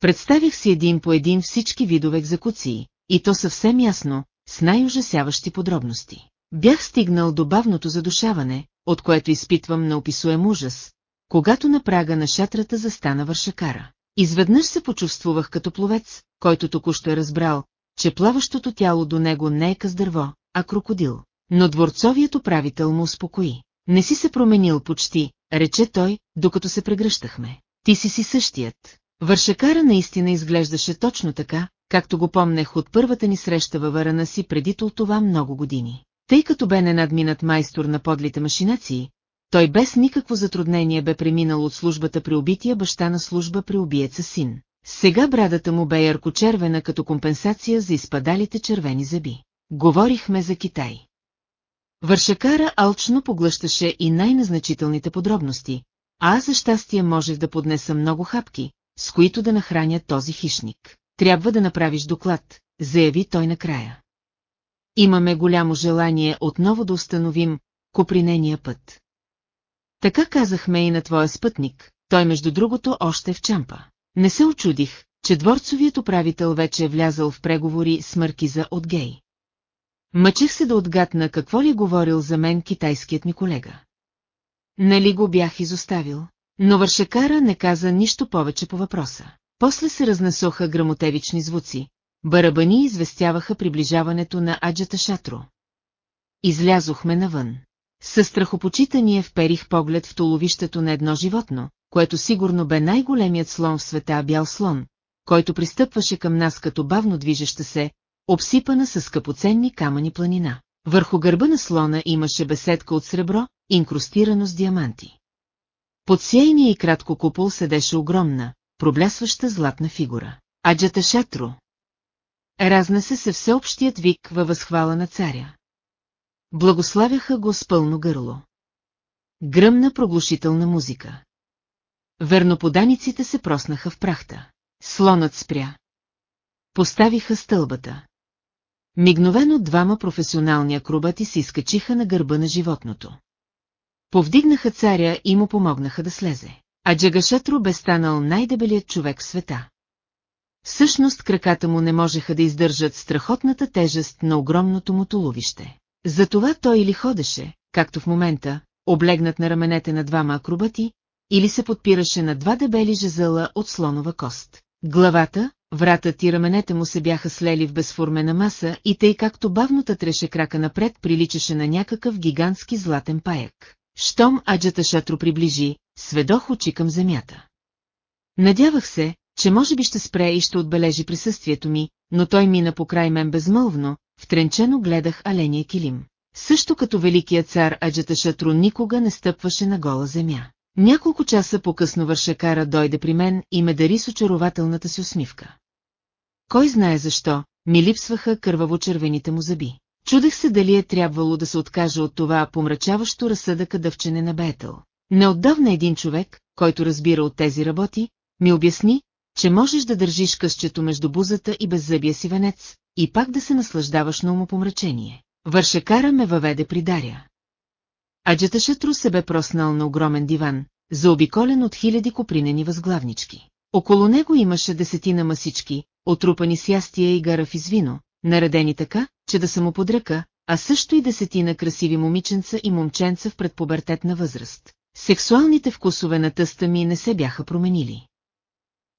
Представих си един по един всички видове екзекуции, и то съвсем ясно, с най-ужасяващи подробности. Бях стигнал до бавното задушаване, от което изпитвам неописуем ужас, когато на прага на шатрата застана вършакара. Изведнъж се почувствувах като пловец, който току-що е разбрал, че плаващото тяло до него не е къс дърво, а крокодил. Но дворцовият управител му успокои. Не си се променил почти, рече той, докато се прегръщахме. Ти си си същият. Вършакара наистина изглеждаше точно така, както го помнех от първата ни среща във върана си преди това много години. Тъй като бе ненадминат майстор на подлите машинации, той без никакво затруднение бе преминал от службата при убития баща на служба при убиеца син. Сега брадата му бе яркочервена като компенсация за изпадалите червени зъби. Говорихме за Китай. Вършакара алчно поглъщаше и най-назначителните подробности, а аз за щастие можех да поднеса много хапки, с които да нахраня този хищник. Трябва да направиш доклад, заяви той накрая. Имаме голямо желание отново да установим копринения път. Така казахме и на твоя спътник, той между другото още е в чампа. Не се очудих, че дворцовият управител вече е влязал в преговори с маркиза от гей. Мъчех се да отгадна какво ли говорил за мен китайският ми колега. Нали го бях изоставил? Но Вършекара не каза нищо повече по въпроса. После се разнесоха грамотевични звуци. Барабани известяваха приближаването на Аджата Шатро. Излязохме навън. Със страхопочитание вперих поглед в толовището на едно животно, което сигурно бе най-големият слон в света бял слон, който пристъпваше към нас като бавно движеща се, обсипана с скъпоценни камъни планина. Върху гърба на слона имаше беседка от сребро, инкрустирано с диаманти. Под сейния и кратко купол седеше огромна, проблясваща златна фигура. Аджата Шатро. Разнесе се всеобщият вик във възхвала на царя. Благославяха го с пълно гърло. Гръмна проглушителна музика. Верноподаниците се проснаха в прахта. Слонът спря. Поставиха стълбата. Мигновено двама професионални акробати се изкачиха на гърба на животното. Повдигнаха царя и му помогнаха да слезе. А Джагашатро бе станал най-дебелият човек в света. Всъщност краката му не можеха да издържат страхотната тежест на огромното му туловище. Затова той или ходеше, както в момента, облегнат на раменете на двама акробати, или се подпираше на два дебели жезъла от слонова кост. Главата, вратът и раменете му се бяха слели в безформена маса и тъй както бавно треше крака напред приличаше на някакъв гигантски златен паяк. Щом аджата шатро приближи, сведох очи към земята. Надявах се, че може би ще спре и ще отбележи присъствието ми, но той мина по край мен безмълвно, втренчено гледах аления килим. Също като великият цар Аджата Шатру никога не стъпваше на гола земя. Няколко часа по-късно Вършакара дойде при мен и ме дари с очарователната си усмивка. Кой знае защо, ми липсваха кърваво-червените му зъби. Чудех се дали е трябвало да се откаже от това помрачаващо разсъдъка дъвчене на Бетъл. Неотдавна един човек, който разбира от тези работи, ми обясни, че можеш да държиш късчето между бузата и беззъбия си венец, и пак да се наслаждаваш на умопомрачение. Вършекара ме въведе при Даря. Аджата Шатру се бе проснал на огромен диван, заобиколен от хиляди копринени възглавнички. Около него имаше десетина масички, отрупани с ястия и гара в извино, наредени така, че да са му подръка, а също и десетина красиви момиченца и момченца в предпубертетна възраст. Сексуалните вкусове на тъста ми не се бяха променили.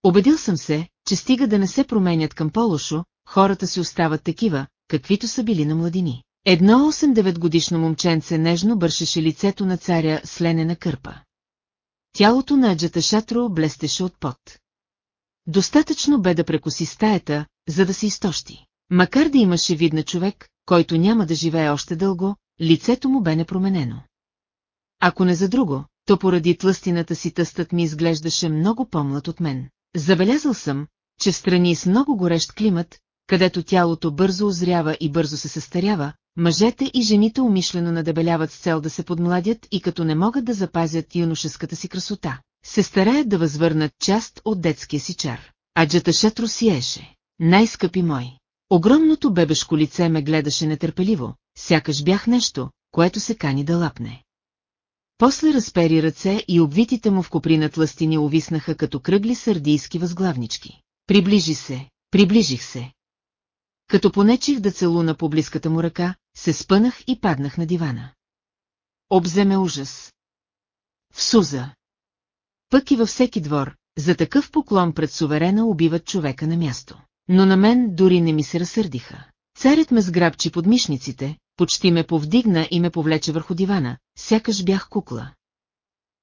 Обедил съм се, че стига да не се променят към по-лошо, хората си остават такива, каквито са били на младини. Едно 8-9 годишно момченце нежно бършеше лицето на царя с ленена кърпа. Тялото на Аджата Шатро блестеше от пот. Достатъчно бе да прекоси стаята, за да се изтощи. Макар да имаше вид на човек, който няма да живее още дълго, лицето му бе непроменено. Ако не за друго, то поради тлъстината си тъстът ми изглеждаше много по-млад от мен. Забелязал съм, че в страни с много горещ климат, където тялото бързо озрява и бързо се състарява, мъжете и жените умишлено надебеляват с цел да се подмладят и като не могат да запазят юношеската си красота, се стараят да възвърнат част от детския си чар. А джаташът русиеше. Най-скъпи мой. Огромното бебешко лице ме гледаше нетърпеливо, сякаш бях нещо, което се кани да лапне. После разпери ръце и обвитите му в коприна тластини увиснаха като кръгли сърдийски възглавнички. Приближи се, приближих се. Като понечих да целуна по близката му ръка, се спънах и паднах на дивана. Обземе ужас. В Суза. Пък и във всеки двор, за такъв поклон пред суверена убиват човека на място. но на мен дори не ми се разсърдиха. Царят ме сграбчи под мишниците, почти ме повдигна и ме повлече върху дивана, сякаш бях кукла.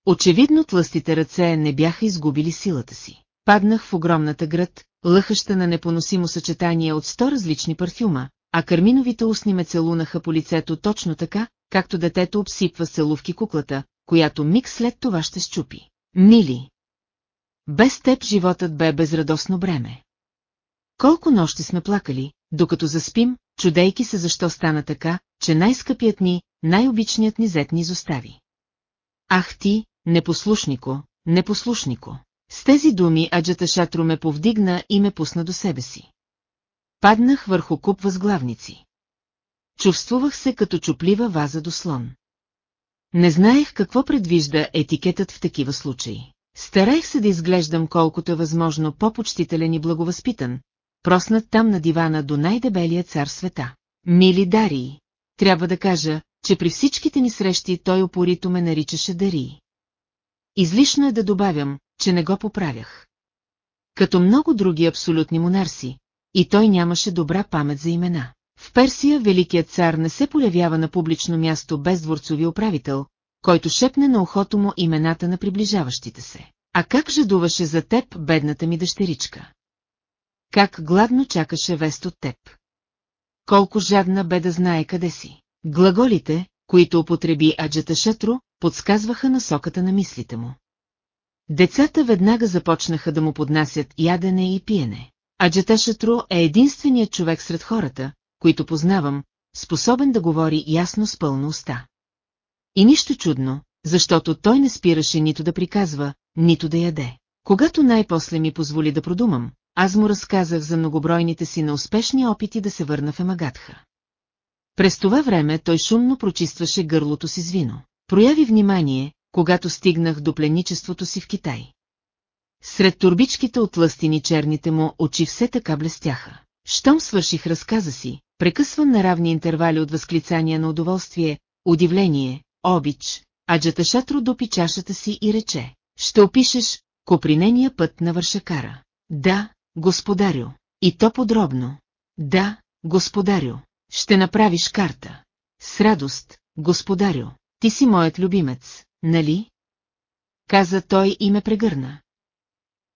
Очевидно тластите ръце не бяха изгубили силата си. Паднах в огромната град, лъхаща на непоносимо съчетание от сто различни парфюма, а карминовите устни ме целунаха по лицето точно така, както детето обсипва целувки куклата, която миг след това ще щупи. Мили! Без теб животът бе безрадостно бреме. Колко нощи сме плакали, докато заспим, чудейки се защо стана така, че най-скъпият ни, най-обичният ни зет ни изостави. Ах ти, непослушнико, непослушнико. С тези думи аджата Шатро ме повдигна и ме пусна до себе си. Паднах върху куп възглавници. Чувствувах се като чуплива ваза до слон. Не знаех какво предвижда етикетът в такива случаи. Старех се да изглеждам колкото е възможно по-почтителен и благовъзпитан, проснат там на дивана до най-дебелия цар света. Мили Дарии. Трябва да кажа, че при всичките ни срещи той опорито ме наричаше Дарии. Излишно е да добавям, че не го поправях. Като много други абсолютни монарси, и той нямаше добра памет за имена. В Персия великият цар не се появява на публично място без дворцови управител, който шепне на ухото му имената на приближаващите се. А как жадуваше за теб бедната ми дъщеричка? Как гладно чакаше вест от теб? Колко жадна бе да знае къде си? Глаголите, които употреби Аджата Шатро, подсказваха насоката на мислите му. Децата веднага започнаха да му поднасят ядене и пиене. Аджата Шатро е единственият човек сред хората, които познавам, способен да говори ясно с пълна уста. И нищо чудно, защото той не спираше нито да приказва, нито да яде. Когато най-после ми позволи да продумам, аз му разказах за многобройните си на успешни опити да се върна в Емагадха. През това време той шумно прочистваше гърлото си с вино. Прояви внимание, когато стигнах до пленничеството си в Китай. Сред турбичките от лъстини черните му очи все така блестяха. Щом свърших разказа си, прекъсван на равни интервали от възклицания на удоволствие, удивление, обич, а Джаташатро допи чашата си и рече, ще опишеш копринения път на Вършакара. Да, господарю. И то подробно. Да, господарю. Ще направиш карта. С радост, господарю. Ти си моят любимец, нали? Каза той и ме прегърна.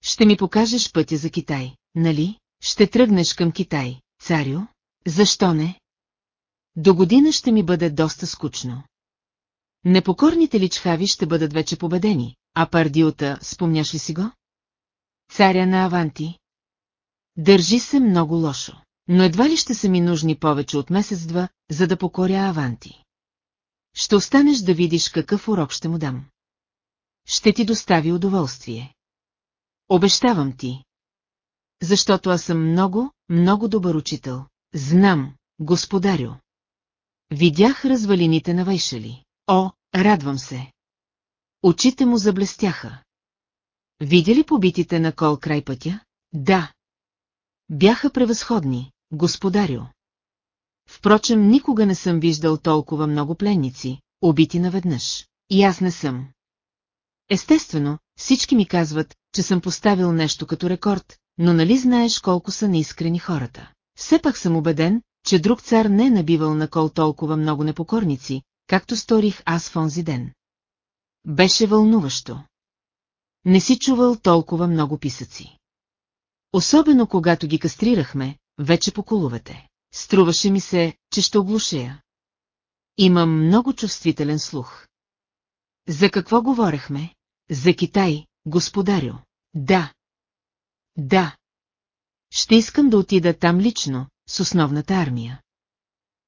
Ще ми покажеш пътя за Китай, нали? Ще тръгнеш към Китай, царю? Защо не? До година ще ми бъде доста скучно. Непокорните личхави ще бъдат вече победени, а пардиота, спомняш ли си го? Царя на Аванти. Държи се много лошо, но едва ли ще са ми нужни повече от месец-два, за да покоря Аванти. Ще останеш да видиш какъв урок ще му дам. Ще ти достави удоволствие. Обещавам ти. Защото аз съм много, много добър учител. Знам, господарю. Видях развалините на Вайшали. О, радвам се. Очите му заблестяха. Видя ли побитите на кол край пътя? Да. Бяха превъзходни, господарю. Впрочем, никога не съм виждал толкова много пленници, убити наведнъж. И аз не съм. Естествено, всички ми казват, че съм поставил нещо като рекорд, но нали знаеш колко са неискрени хората. Все пак съм убеден, че друг цар не е набивал на кол толкова много непокорници, както сторих аз в онзи ден. Беше вълнуващо. Не си чувал толкова много писъци. Особено когато ги кастрирахме, вече по коловете. Струваше ми се, че ще оглушея. Имам много чувствителен слух. За какво говорехме? За Китай, господарю. Да. Да. Ще искам да отида там лично, с основната армия.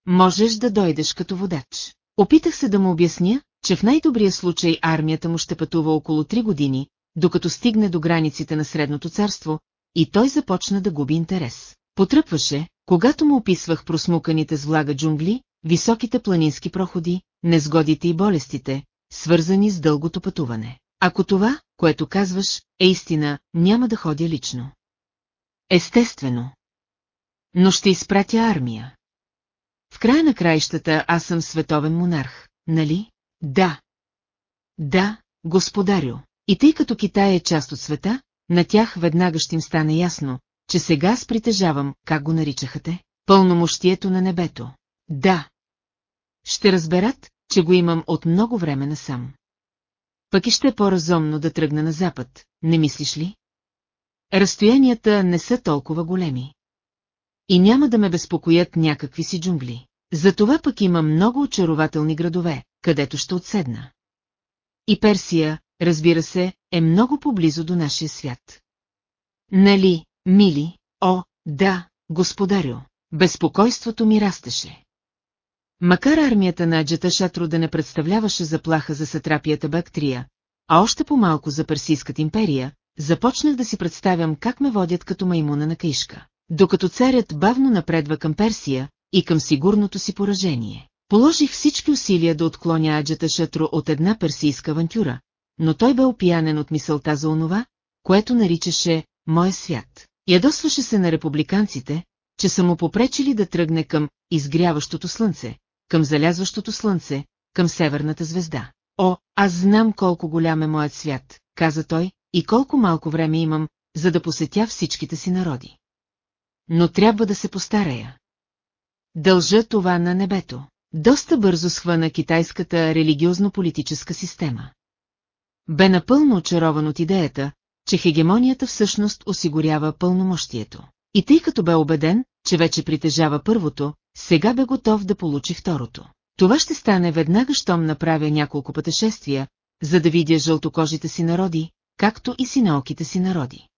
Можеш да дойдеш като водач. Опитах се да му обясня, че в най-добрия случай армията му ще пътува около три години, докато стигне до границите на Средното царство, и той започна да губи интерес. Потръпваше, когато му описвах просмуканите с влага джунгли, високите планински проходи, незгодите и болестите, свързани с дългото пътуване. Ако това, което казваш, е истина, няма да ходя лично. Естествено. Но ще изпратя армия. В края на краищата аз съм световен монарх, нали? Да. Да, господарю. И тъй като Китай е част от света, на тях веднага ще им стане ясно, че сега аз притежавам, как го наричаха те? Пълномощието на небето. Да. Ще разберат, че го имам от много време насам. Пък и ще е по-разумно да тръгна на запад, не мислиш ли? Разстоянията не са толкова големи. И няма да ме безпокоят някакви си джунгли. Затова пък има много очарователни градове, където ще отседна. И Персия, разбира се, е много поблизо до нашия свят. Нали, мили, о, да, господарю, безпокойството ми растеше. Макар армията на Аджата Шатро да не представляваше заплаха за сатрапията Бактрия, а още по-малко за Персийската империя, започнах да си представям как ме водят като маймуна на каишка. Докато царят бавно напредва към Персия и към сигурното си поражение. Положих всички усилия да отклоня Аджата Шатро от една персийска авантюра, но той бе опиянен от мисълта за онова, което наричаше «Моя свят». Ядосваше се на републиканците, че са му попречили да тръгне към изгряващото слънце, към залязващото слънце, към северната звезда. О, аз знам колко голям е моят свят, каза той, и колко малко време имам, за да посетя всичките си народи. Но трябва да се постарая. Дължа това на небето. Доста бързо схвана китайската религиозно-политическа система. Бе напълно очарован от идеята, че хегемонията всъщност осигурява пълномощието. И тъй като бе убеден, че вече притежава първото, сега бе готов да получи второто. Това ще стане веднага, щом направя няколко пътешествия, за да видя жълтокожите си народи, както и синаоките си народи.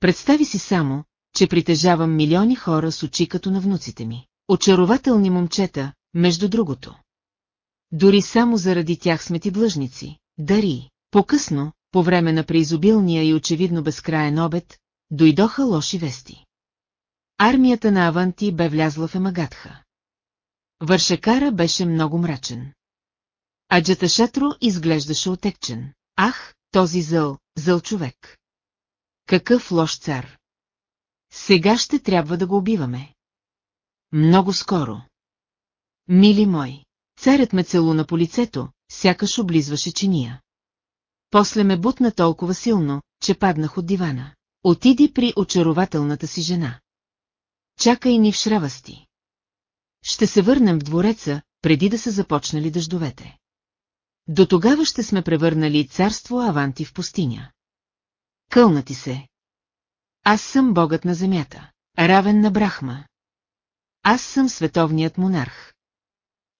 Представи си само, че притежавам милиони хора с очи като на внуците ми. Очарователни момчета, между другото. Дори само заради тях сме ти длъжници, дари. По-късно, по време на преизобилния и очевидно безкраен обед, дойдоха лоши вести. Армията на Аванти бе влязла в Емагатха. Вършекара беше много мрачен. А Джаташатро изглеждаше отекчен. Ах, този зъл, зъл човек. Какъв лош цар. Сега ще трябва да го убиваме. Много скоро. Мили мой, царят ме целуна по лицето, сякаш облизваше чиния. После ме бутна толкова силно, че паднах от дивана. Отиди при очарователната си жена. Чакай ни в шравасти. Ще се върнем в двореца, преди да са започнали дъждовете. До тогава ще сме превърнали царство Аванти в пустиня. Кълнати се. Аз съм богът на земята, равен на Брахма. Аз съм световният монарх.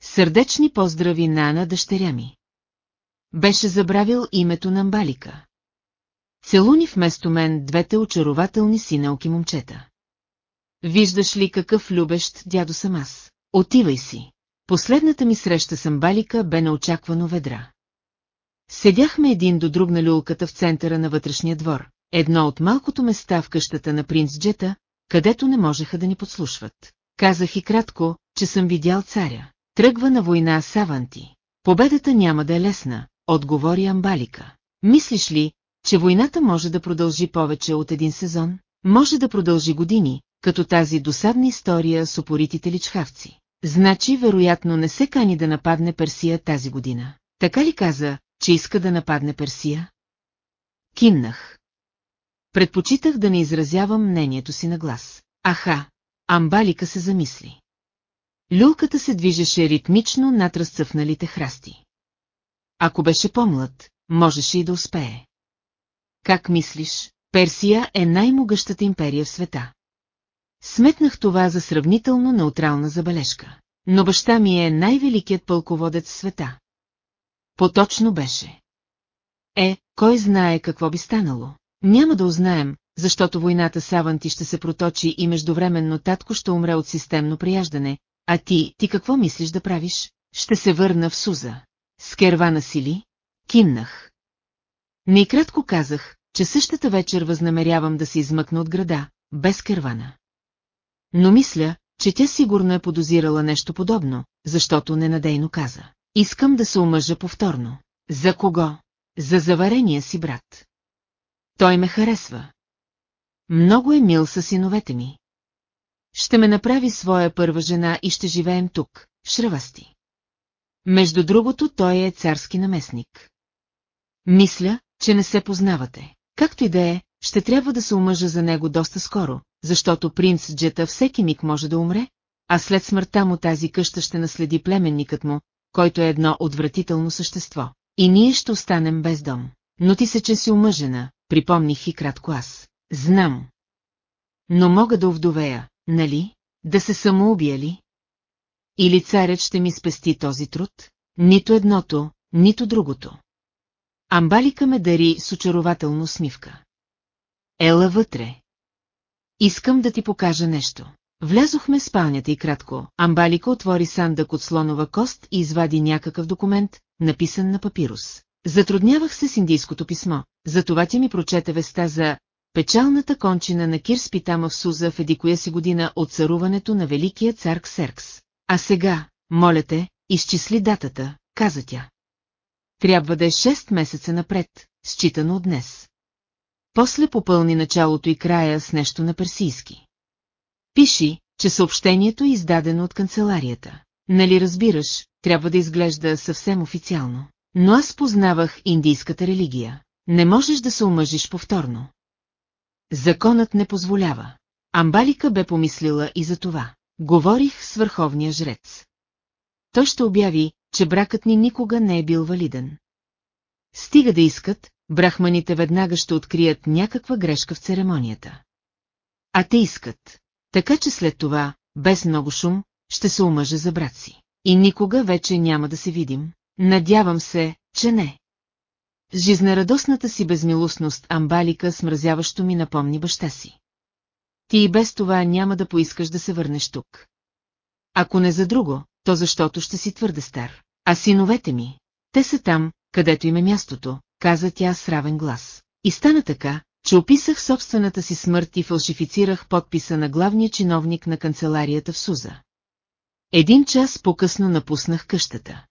Сърдечни поздрави на Ана дъщеря ми. Беше забравил името на Амбалика. Целуни вместо мен двете очарователни синелки момчета. Виждаш ли какъв любещ дядо съм аз? Отивай си. Последната ми среща с Амбалика бе неочаквано ведра. Седяхме един до друг на люлката в центъра на вътрешния двор, едно от малкото места в къщата на принц Джета, където не можеха да ни подслушват. Казах и кратко, че съм видял царя. Тръгва на война с Аванти. Победата няма да е лесна, отговори Амбалика. Мислиш ли, че войната може да продължи повече от един сезон? Може да продължи години, като тази досадна история с опоритите личхавци. Значи, вероятно, не се кани да нападне Персия тази година. Така ли каза, че иска да нападне Персия? Кимнах. Предпочитах да не изразявам мнението си на глас. Аха, Амбалика се замисли. Люлката се движеше ритмично над разцъфналите храсти. Ако беше по-млад, можеше и да успее. Как мислиш, Персия е най-могъщата империя в света? Сметнах това за сравнително неутрална забележка. Но баща ми е най-великият пълководец в света. Поточно беше. Е, кой знае какво би станало? Няма да узнаем, защото войната с Аванти ще се проточи и междувременно татко ще умре от системно прияждане, а ти, ти какво мислиш да правиш? Ще се върна в Суза. С кервана си ли? Кимнах. Не кратко казах, че същата вечер възнамерявам да се измъкна от града, без кервана. Но мисля, че тя сигурно е подозирала нещо подобно, защото ненадейно каза. Искам да се омъжа повторно. За кого? За заварения си брат. Той ме харесва. Много е мил със синовете ми. Ще ме направи своя първа жена и ще живеем тук, в Шравасти. Между другото, той е царски наместник. Мисля, че не се познавате. Както и да е, ще трябва да се омъжа за него доста скоро, защото принц Джета всеки миг може да умре, а след смъртта му тази къща ще наследи племенникът му, който е едно отвратително същество. И ние ще останем без дом. Но ти се че си омъжена, припомних и кратко аз. Знам. Но мога да овдовея, нали? Да се самоубия ли? Или царят ще ми спести този труд? Нито едното, нито другото. Амбалика ме дари с очарователно усмивка. Ела вътре. Искам да ти покажа нещо. Влязохме в спалнята и кратко. Амбалика отвори сандък от слонова кост и извади някакъв документ, написан на папирус. Затруднявах се с индийското писмо, затова тя ми прочете веста за печалната кончина на Кир Спитама в Суза в едикоя си година от царуването на великия цар Ксеркс. А сега, моля те, изчисли датата, каза тя. Трябва да е 6 месеца напред, считано от днес. После попълни началото и края с нещо на персийски. Пиши, че съобщението е издадено от канцеларията. Нали разбираш, трябва да изглежда съвсем официално. Но аз познавах индийската религия. Не можеш да се омъжиш повторно. Законът не позволява. Амбалика бе помислила и за това. Говорих с върховния жрец. Той ще обяви, че бракът ни никога не е бил валиден. Стига да искат, брахманите веднага ще открият някаква грешка в церемонията. А те искат. Така че след това, без много шум, ще се омъжа за брат си. И никога вече няма да се видим. Надявам се, че не. Жизнерадостната си безмилостност Амбалика смразяващо ми напомни баща си. Ти и без това няма да поискаш да се върнеш тук. Ако не за друго, то защото ще си твърде стар. А синовете ми, те са там, където им е мястото, каза тя с равен глас. И стана така, че описах собствената си смърт и фалшифицирах подписа на главния чиновник на канцеларията в Суза. Един час по-късно напуснах къщата.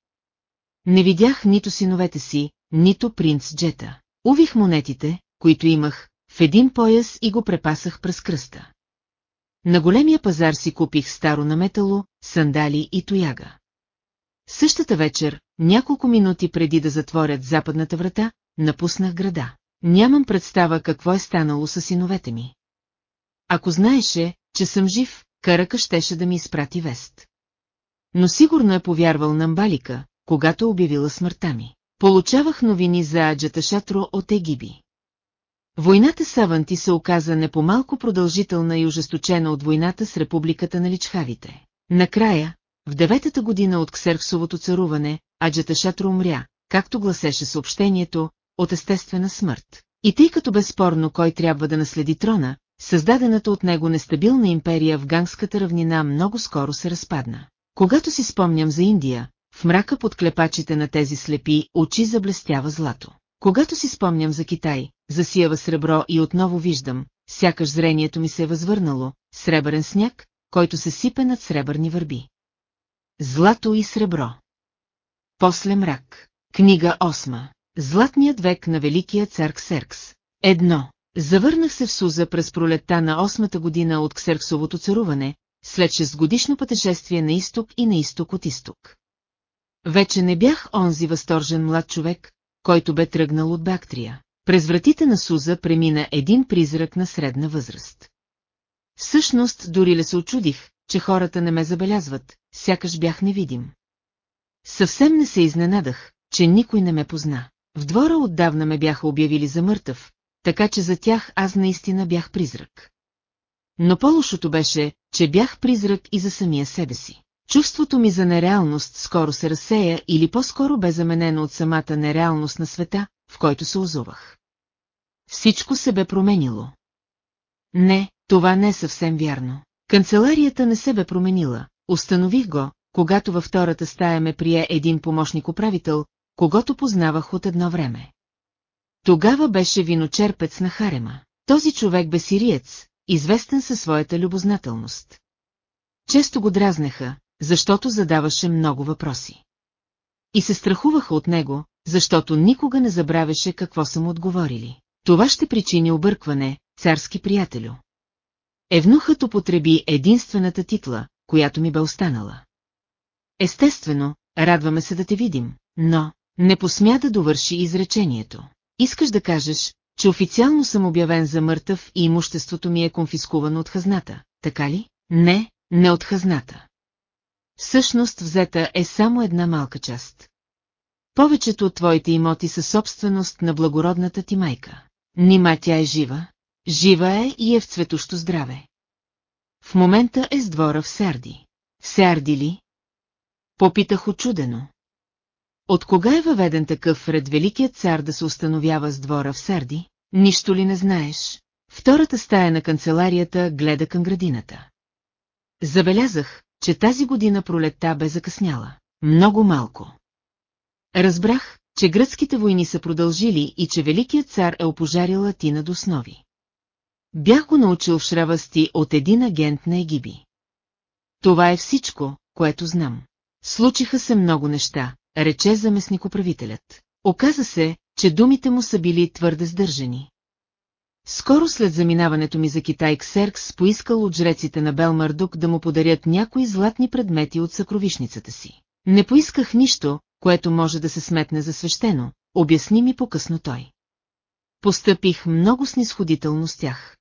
Не видях нито синовете си, нито принц Джета. Увих монетите, които имах, в един пояс и го препасах през кръста. На големия пазар си купих старо наметало, сандали и тояга. Същата вечер, няколко минути преди да затворят западната врата, напуснах града. Нямам представа какво е станало с синовете ми. Ако знаеше, че съм жив, Карака щеше да ми изпрати вест. Но сигурно е повярвал на Мбалика, когато обявила смъртта ми. Получавах новини за Аджата Шатро от Егиби. Войната с Аванти се оказа не по-малко продължителна и ожесточена от войната с републиката на Личхавите. Накрая, в деветата година от Ксерксовото царуване, Аджата Шатро умря, както гласеше съобщението, от естествена смърт. И тъй като безспорно кой трябва да наследи трона, създадената от него нестабилна империя в Гангската равнина много скоро се разпадна. Когато си спомням за Индия, в мрака под клепачите на тези слепи очи заблестява злато. Когато си спомням за Китай, засиява сребро и отново виждам, сякаш зрението ми се е възвърнало, сребърен сняг, който се сипе над сребърни върби. Злато и сребро. После мрак. Книга 8. Златният век на Великия цар Ксеркс. Едно. Завърнах се в Суза през пролетта на осмата година от Ксерксовото царуване, след шестгодишно пътешествие на изток и на изток от изток. Вече не бях онзи възторжен млад човек, който бе тръгнал от Бактрия. През вратите на Суза премина един призрак на средна възраст. Всъщност дори ли се очудих, че хората не ме забелязват, сякаш бях невидим. Съвсем не се изненадах, че никой не ме позна. В двора отдавна ме бяха обявили за мъртъв, така че за тях аз наистина бях призрак. Но по-лошото беше, че бях призрак и за самия себе си. Чувството ми за нереалност скоро се разсея или по-скоро бе заменено от самата нереалност на света, в който се озувах. Всичко се бе променило. Не, това не е съвсем вярно. Канцеларията не се бе променила. Установих го, когато във втората стая ме прие един помощник-управител, когато познавах от едно време. Тогава беше виночерпец на Харема. Този човек бе сириец, известен със своята любознателност. Често го дразнеха, защото задаваше много въпроси. И се страхуваха от него, защото никога не забравяше какво са му отговорили. Това ще причини объркване, царски приятелю. Евнухът употреби единствената титла, която ми бе останала. Естествено, радваме се да те видим, но не посмя да довърши изречението. Искаш да кажеш, че официално съм обявен за мъртъв и имуществото ми е конфискувано от хазната, така ли? Не, не от хазната. Всъщност взета е само една малка част. Повечето от твоите имоти са собственост на благородната ти майка. Нима тя е жива? Жива е и е в цветощо здраве. В момента е с двора в Сарди. Сарди ли? Попитах очудено. От кога е въведен такъв ред великият цар да се установява с двора в Сарди? Нищо ли не знаеш? Втората стая на канцеларията гледа към градината. Забелязах, че тази година пролетта бе закъсняла. Много малко. Разбрах, че гръцките войни са продължили и че великият цар е опожарил Атина до основи. Бях го научил в шравасти от един агент на Егиби. Това е всичко, което знам. Случиха се много неща, рече заместникоправителят. Оказа се, че думите му са били твърде сдържани. Скоро след заминаването ми за Китай Ксеркс поискал от жреците на Белмардук да му подарят някои златни предмети от съкровишницата си. Не поисках нищо, което може да се сметне за свещено, обясни ми по-късно той. Постъпих много снисходително с тях.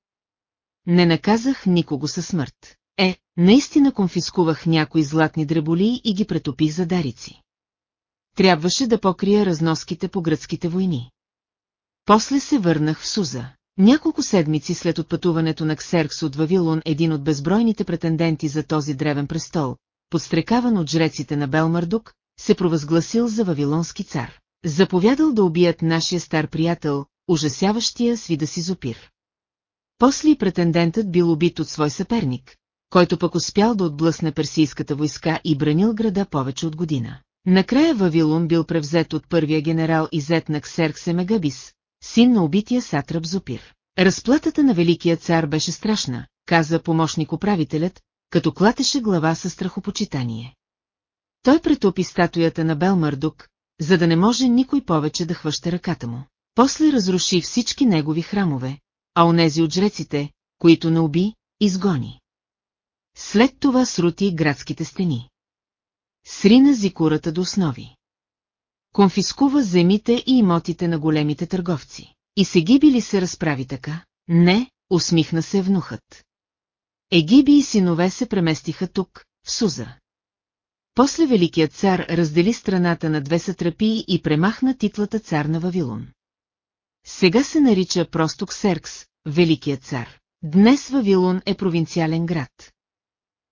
Не наказах никого със смърт. Е, наистина конфискувах някои златни дреболи и ги претопих за дарици. Трябваше да покрия разноските по гръцките войни. После се върнах в Суза. Няколко седмици след отпътуването на Ксеркс от Вавилон един от безбройните претенденти за този древен престол, подстрекаван от жреците на Белмардук, се провъзгласил за вавилонски цар. Заповядал да убият нашия стар приятел, ужасяващия свида си Зопир. После и претендентът бил убит от свой съперник, който пък успял да отблъсне персийската войска и бранил града повече от година. Накрая Вавилон бил превзет от първия генерал Изет на Ксерксе Мегабис, син на убития сатраб Зопир. Разплатата на великия цар беше страшна, каза помощник управителят, като клатеше глава със страхопочитание. Той претопи статуята на Белмардук, за да не може никой повече да хваща ръката му. После разруши всички негови храмове, а онези от жреците, които не уби, изгони. След това срути градските стени. Срина зикурата до основи. Конфискува земите и имотите на големите търговци. И Сегиби ли се разправи така? Не, усмихна се внухът. Егиби и синове се преместиха тук, в Суза. После Великият цар раздели страната на две сатрапии и премахна титлата цар на Вавилон. Сега се нарича просто Ксеркс, Великият цар. Днес Вавилон е провинциален град.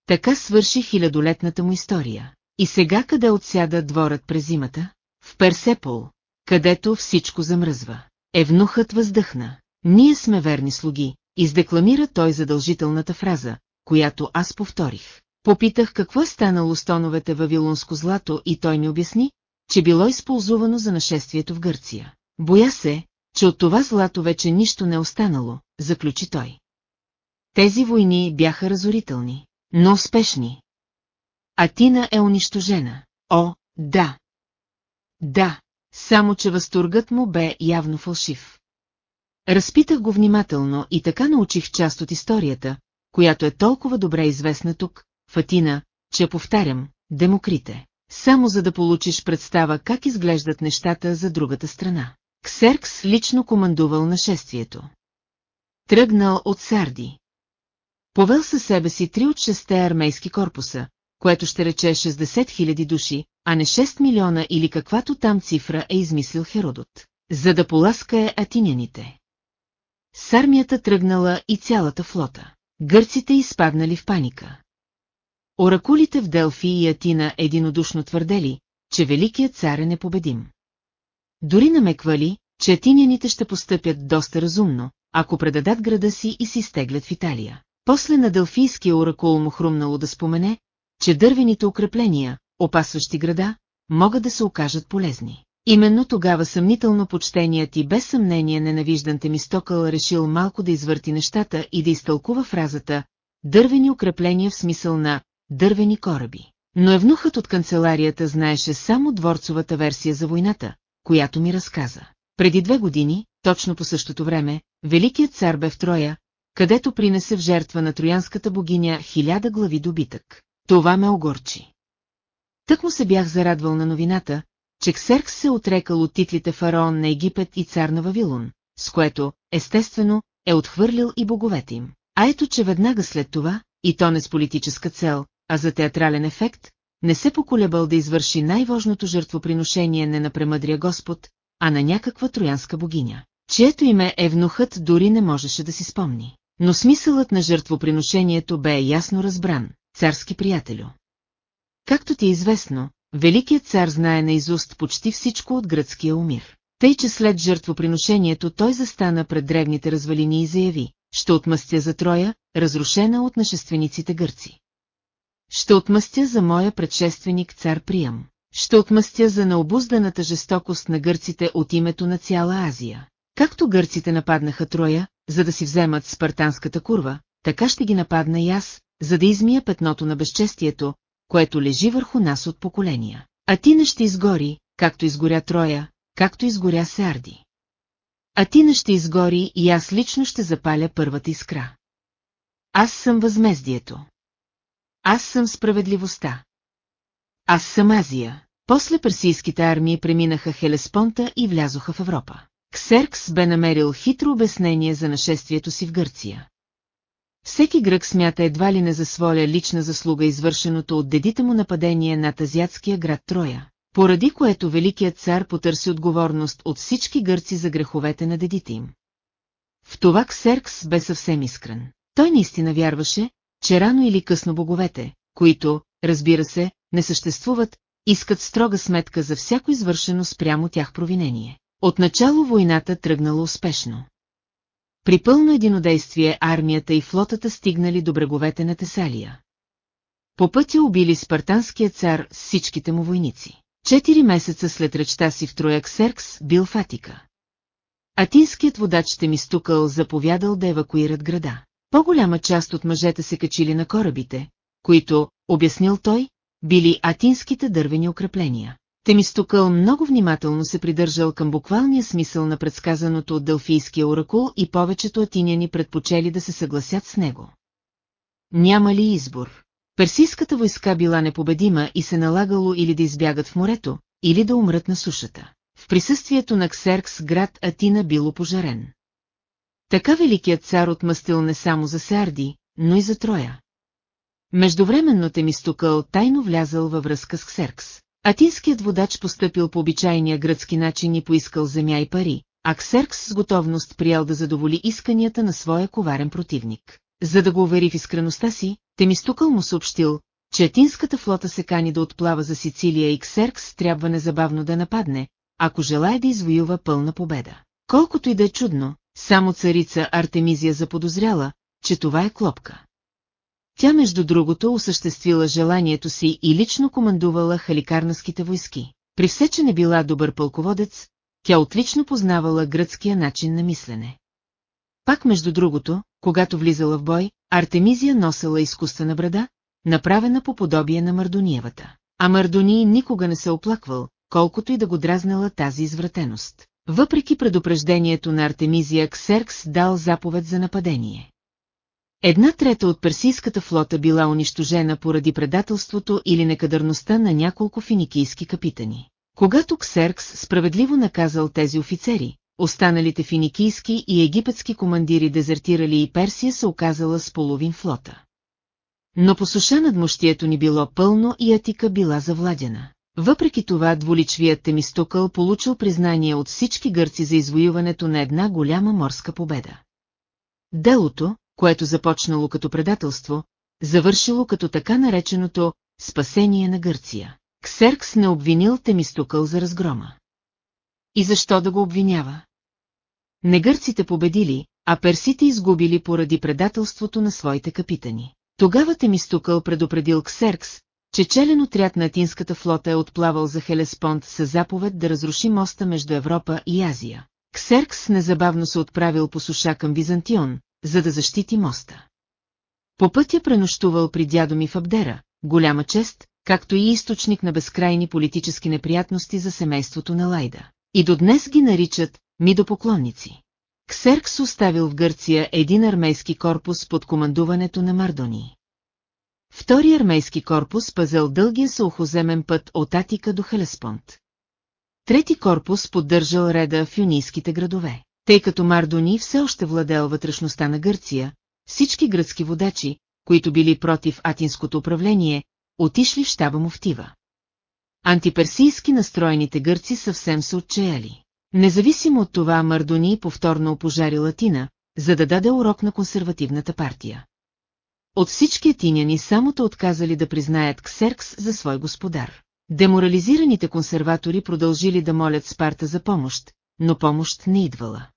Така свърши хилядолетната му история. И сега къде отсяда дворът през зимата? В Персепол, където всичко замръзва. Евнухът въздъхна. Ние сме верни слуги, издекламира той задължителната фраза, която аз повторих. Попитах какво е станало с тоновете вавилонско злато и той ми обясни, че било използвано за нашествието в Гърция. Боя се, че от това злато вече нищо не е останало, заключи той. Тези войни бяха разорителни, но успешни. Атина е унищожена. О, да. Да, само че възторгът му бе явно фалшив. Разпитах го внимателно и така научих част от историята, която е толкова добре известна тук, в Атина, че повтарям, Демокрите, само за да получиш представа как изглеждат нещата за другата страна. Ксеркс лично командувал нашествието. Тръгнал от Сарди. Повел със себе си три от шесте армейски корпуса, което ще рече 60 000 души, а не 6 милиона или каквато там цифра е измислил Херодот, за да поласкае атиняните. С армията тръгнала и цялата флота. Гърците изпаднали в паника. Оракулите в Делфи и Атина единодушно твърдели, че Великият цар е непобедим. Дори намеквали, че атиняните ще постъпят доста разумно, ако предадат града си и си стеглят в Италия. После на Делфийския оракул му хрумнало да спомене, че дървените укрепления, опасващи града, могат да се окажат полезни. Именно тогава съмнително почтеният и без съмнение ненавиждан Темистокъл решил малко да извърти нещата и да изтълкува фразата «дървени укрепления» в смисъл на «дървени кораби». Но евнухът от канцеларията знаеше само дворцовата версия за войната, която ми разказа. Преди две години, точно по същото време, великият цар бе в Троя, където принесе в жертва на троянската богиня хиляда глави добитък. Това ме огорчи. Тък му се бях зарадвал на новината, че Ксеркс се отрекал от титлите фараон на Египет и цар на Вавилон, с което, естествено, е отхвърлил и боговете им. А ето, че веднага след това, и то не с политическа цел, а за театрален ефект, не се поколебал да извърши най-важното жертвоприношение не на премъдрия Господ, а на някаква троянска богиня, чието име Евнухът дори не можеше да си спомни. Но смисълът на жертвоприношението бе ясно разбран, царски приятелю. Както ти е известно, великият цар знае наизуст почти всичко от гръцкия умир. Тъй, че след жертвоприношението той застана пред древните развалини и заяви, ще отмъстя за Троя, разрушена от нашествениците гърци. Ще отмъстя за моя предшественик цар Приям. Ще отмъстя за необузданата жестокост на гърците от името на цяла Азия. Както гърците нападнаха Троя, за да си вземат спартанската курва, така ще ги нападна и аз, за да измия петното на безчестието, което лежи върху нас от поколения. А ти не ще изгори, както изгоря Троя, както изгоря Сарди. А ти не ще изгори и аз лично ще запаля първата искра. Аз съм възмездието. Аз съм справедливостта. Аз съм Азия. После персийските армии преминаха Хелеспонта и влязоха в Европа. Ксеркс бе намерил хитро обяснение за нашествието си в Гърция. Всеки грък смята едва ли не за своя лична заслуга извършеното от дедите му нападение над азиатския град Троя, поради което великият цар потърси отговорност от всички гърци за греховете на дедите им. В това Ксеркс бе съвсем искрен. Той наистина вярваше, че рано или късно боговете, които, разбира се, не съществуват, искат строга сметка за всяко извършено спрямо тях провинение. Отначало войната тръгнала успешно. При пълно единодействие армията и флотата стигнали до бреговете на Тесалия. По пътя убили спартанския цар с всичките му войници. Четири месеца след речта си в Трояк Серкс бил Фатика. Атинският водач Темистукъл заповядал да евакуират града. По-голяма част от мъжете се качили на корабите, които, обяснил той, били атинските дървени укрепления. Темистокъл много внимателно се придържал към буквалния смисъл на предсказаното от Делфийския оракул и повечето атиняни предпочели да се съгласят с него. Няма ли избор? Персийската войска била непобедима и се налагало или да избягат в морето, или да умрат на сушата. В присъствието на Ксеркс град Атина било пожарен. Така великият цар отмъстил не само за Сарди, но и за Троя. Междувременно Темистокъл тайно влязал във връзка с Ксеркс. Атинският водач постъпил по обичайния гръцки начин и поискал земя и пари, а Ксеркс с готовност приял да задоволи исканията на своя коварен противник. За да го увери в искреността си, Темистукъл му съобщил, че атинската флота се кани да отплава за Сицилия и Ксеркс трябва незабавно да нападне, ако желая да извоюва пълна победа. Колкото и да е чудно, само царица Артемизия заподозряла, че това е клопка. Тя между другото осъществила желанието си и лично командувала халикарнаските войски. При все, че не била добър пълководец, тя отлично познавала гръцкия начин на мислене. Пак между другото, когато влизала в бой, Артемизия носела изкуствена брада, направена по подобие на Мардониевата. А Мардоний никога не се оплаквал, колкото и да го дразнала тази извратеност. Въпреки предупреждението на Артемизия Ксеркс дал заповед за нападение. Една трета от персийската флота била унищожена поради предателството или некадърността на няколко финикийски капитани. Когато Ксеркс справедливо наказал тези офицери, останалите финикийски и египетски командири дезертирали и Персия се оказала с половин флота. Но по суша над мощието ни било пълно и Атика била завладена. Въпреки това дволичвият Темистокъл получил признание от всички гърци за извоюването на една голяма морска победа. Делото, което започнало като предателство, завършило като така нареченото «спасение на Гърция». Ксеркс не обвинил Темистокъл за разгрома. И защо да го обвинява? Не гърците победили, а персите изгубили поради предателството на своите капитани. Тогава Темистокъл предупредил Ксеркс, че челен отряд на Атинската флота е отплавал за Хелеспонт с заповед да разруши моста между Европа и Азия. Ксеркс незабавно се отправил по суша към Византион, за да защити моста. По пътя пренощувал при дядо ми в Абдера, голяма чест, както и източник на безкрайни политически неприятности за семейството на Лайда. И до днес ги наричат мидопоклонници. Ксеркс оставил в Гърция един армейски корпус под командуването на Мардони. Втори армейски корпус пазел дългия сълхоземен път от Атика до Хелеспонт. Трети корпус поддържал реда в юнийските градове. тъй като Мардони все още владел вътрешността на Гърция, всички гръцки водачи, които били против атинското управление, отишли в щаба му в Тива. Антиперсийски настроените гърци съвсем се отчаяли. Независимо от това Мардони повторно опожари Латина, за да даде урок на консервативната партия. От всички атиняни самото отказали да признаят Ксеркс за свой господар. Деморализираните консерватори продължили да молят Спарта за помощ, но помощ не идвала.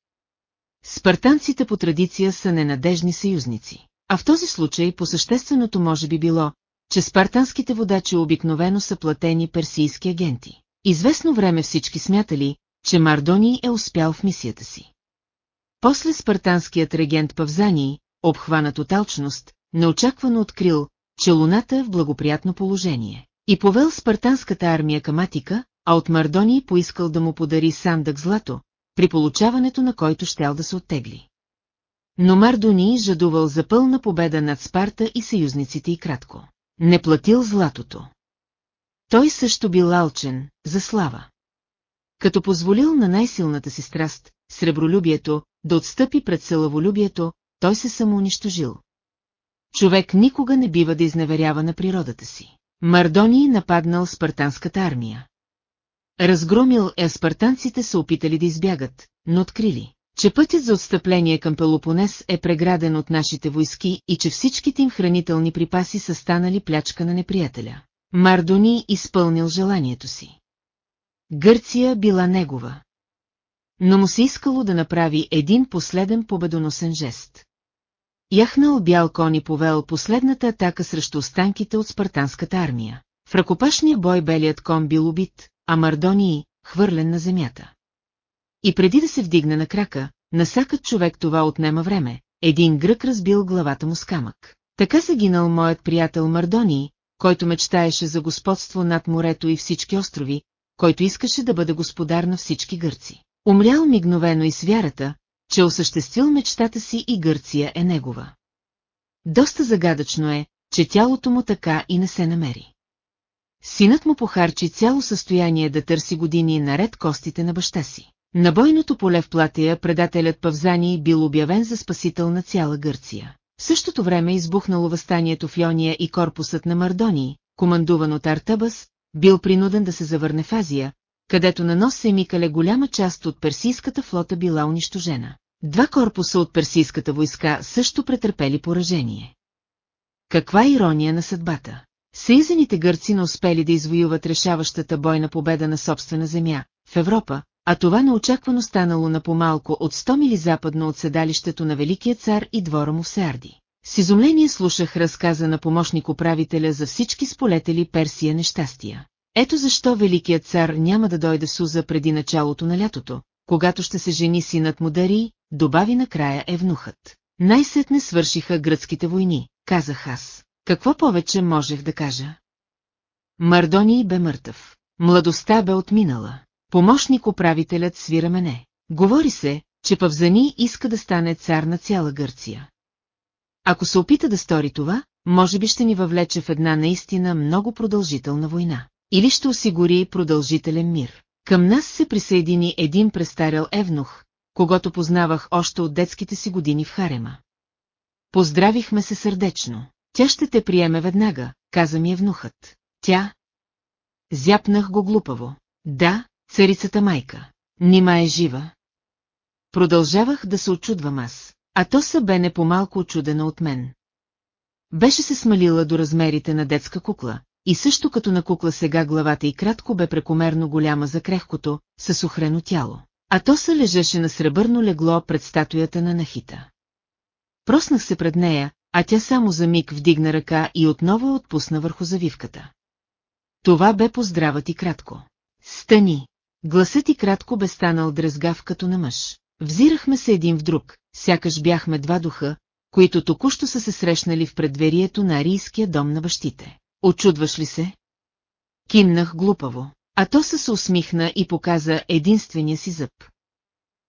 Спартанците по традиция са ненадежни съюзници. А в този случай по същественото може би било, че спартанските водачи обикновено са платени персийски агенти. Известно време всички смятали, че Мардони е успял в мисията си. После спартанският регент Павзаний, обхванат от алчност, неочаквано открил, че луната е в благоприятно положение. И повел спартанската армия към Атика, а от Мардони поискал да му подари сандък злато, при получаването на който щял да се оттегли. Но Мардони жадувал за пълна победа над Спарта и съюзниците и кратко. Не платил златото. Той също бил алчен, за слава. Като позволил на най-силната си страст, сребролюбието, да отстъпи пред сълаволюбието, той се самоунищожил. Човек никога не бива да изневерява на природата си. Мардони нападнал спартанската армия. Разгромил е, спартанците са опитали да избягат, но открили, че пътят за отстъпление към Пелопонес е преграден от нашите войски и че всичките им хранителни припаси са станали плячка на неприятеля. Мардони изпълнил желанието си. Гърция била негова. Но му се искало да направи един последен победоносен жест. Яхнал бял кон и повел последната атака срещу останките от спартанската армия. В ръкопашния бой белият кон бил убит, а Мардони хвърлен на земята. И преди да се вдигне на крака, насакът човек това отнема време, един грък разбил главата му с камък. Така се гинал моят приятел Мардони, който мечтаеше за господство над морето и всички острови, който искаше да бъде господар на всички гърци. Умрял мигновено и с вярата, че осъществил мечтата си и Гърция е негова. Доста загадъчно е, че тялото му така и не се намери. Синът му похарчи цяло състояние да търси години наред костите на баща си. На бойното поле в Платея предателят Павзани бил обявен за спасител на цяла Гърция. В същото време избухнало възстанието в Йония и корпусът на Мардони, командуван от Артабас, бил принуден да се завърне в Азия, където на нос се микале голяма част от персийската флота била унищожена. Два корпуса от персийската войска също претърпели поражение. Каква ирония на съдбата! Съюзените гърци не успели да извоюват решаващата бойна победа на собствена земя, в Европа, а това неочаквано станало на помалко от 100 мили западно от седалището на Великия цар и двора му в Сеарди. С изумление слушах разказа на помощник управителя за всички сполетели Персия нещастия. Ето защо Великият цар няма да дойде Суза преди началото на лятото, когато ще се жени синът му Дари, добави накрая евнухът. Най-сетне свършиха гръцките войни, казах аз. Какво повече можех да кажа? Мардони бе мъртъв. Младостта бе отминала. Помощник управителят свира мене. Говори се, че Павзани иска да стане цар на цяла Гърция. Ако се опита да стори това, може би ще ни въвлече в една наистина много продължителна война. Или ще осигури продължителен мир. Към нас се присъедини един престарял евнух, когато познавах още от детските си години в Харема. Поздравихме се сърдечно. Тя ще те приеме веднага, каза ми евнухът. Тя? Зяпнах го глупаво. Да, царицата майка. Нима е жива. Продължавах да се очудвам аз, а то са бе не по-малко очудена от мен. Беше се смалила до размерите на детска кукла, и също като на кукла сега главата и кратко бе прекомерно голяма за крехкото, със сухрено тяло. А то се лежеше на сребърно легло пред статуята на Нахита. Проснах се пред нея, а тя само за миг вдигна ръка и отново отпусна върху завивката. Това бе поздравът и кратко. Стани! Гласът и кратко бе станал дрезгав като на мъж. Взирахме се един в друг, сякаш бяхме два духа, които току-що са се срещнали в предверието на арийския дом на бащите. Очудваш ли се? Кимнах глупаво, а то се усмихна и показа единствения си зъб.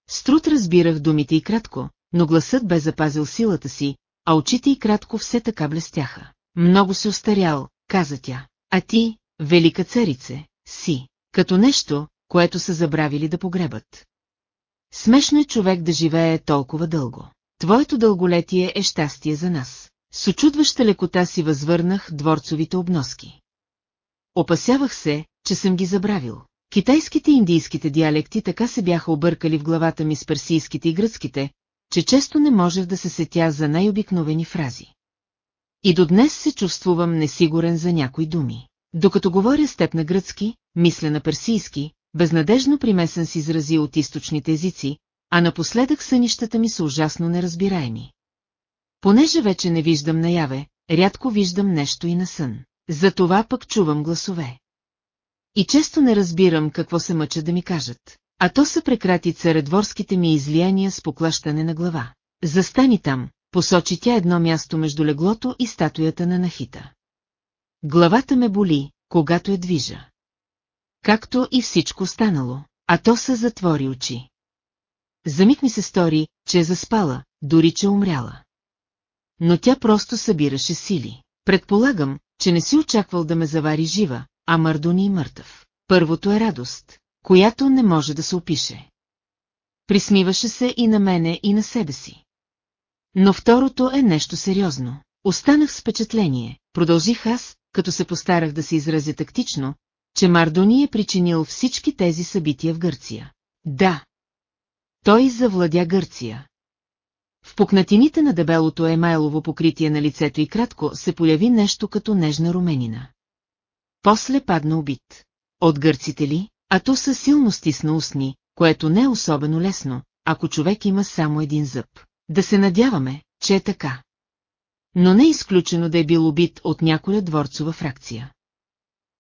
Струд разбирах думите и кратко, но гласът бе запазил силата си, а очите и кратко все така блестяха. Много се устарял, каза тя. А ти, велика царице, си, като нещо, което са забравили да погребат. Смешно е човек да живее толкова дълго. Твоето дълголетие е щастие за нас. С очудваща лекота си възвърнах дворцовите обноски. Опасявах се, че съм ги забравил. Китайските и индийските диалекти така се бяха объркали в главата ми с персийските и гръцките, че често не можех да се сетя за най-обикновени фрази. И до днес се чувствувам несигурен за някои думи. Докато говоря с теб на гръцки, мисля на персийски, безнадежно примесен с изрази от източните езици, а напоследък сънищата ми са ужасно неразбираеми. Понеже вече не виждам наяве, рядко виждам нещо и на сън. Затова пък чувам гласове. И често не разбирам какво се мъчат да ми кажат. А то са прекрати царедворските ми излияния с поклащане на глава. Застани там, посочи тя едно място между леглото и статуята на Нахита. Главата ме боли, когато я движа. Както и всичко станало, а то се затвори очи. За миг ми се стори, че е заспала, дори че умряла. Но тя просто събираше сили. Предполагам, че не си очаквал да ме завари жива, а Мардуни и мъртъв. Първото е радост, която не може да се опише. Присмиваше се и на мене и на себе си. Но второто е нещо сериозно. Останах с впечатление, продължих аз, като се постарах да се изразя тактично, че Мардони е причинил всички тези събития в Гърция. Да. Той завладя Гърция. В пукнатините на дебелото емайлово покритие на лицето и кратко се появи нещо като нежна руменина. После падна убит. От гърците ли, а то със силно стисна устни, което не е особено лесно, ако човек има само един зъб. Да се надяваме, че е така. Но не е изключено да е бил убит от някоя дворцова фракция.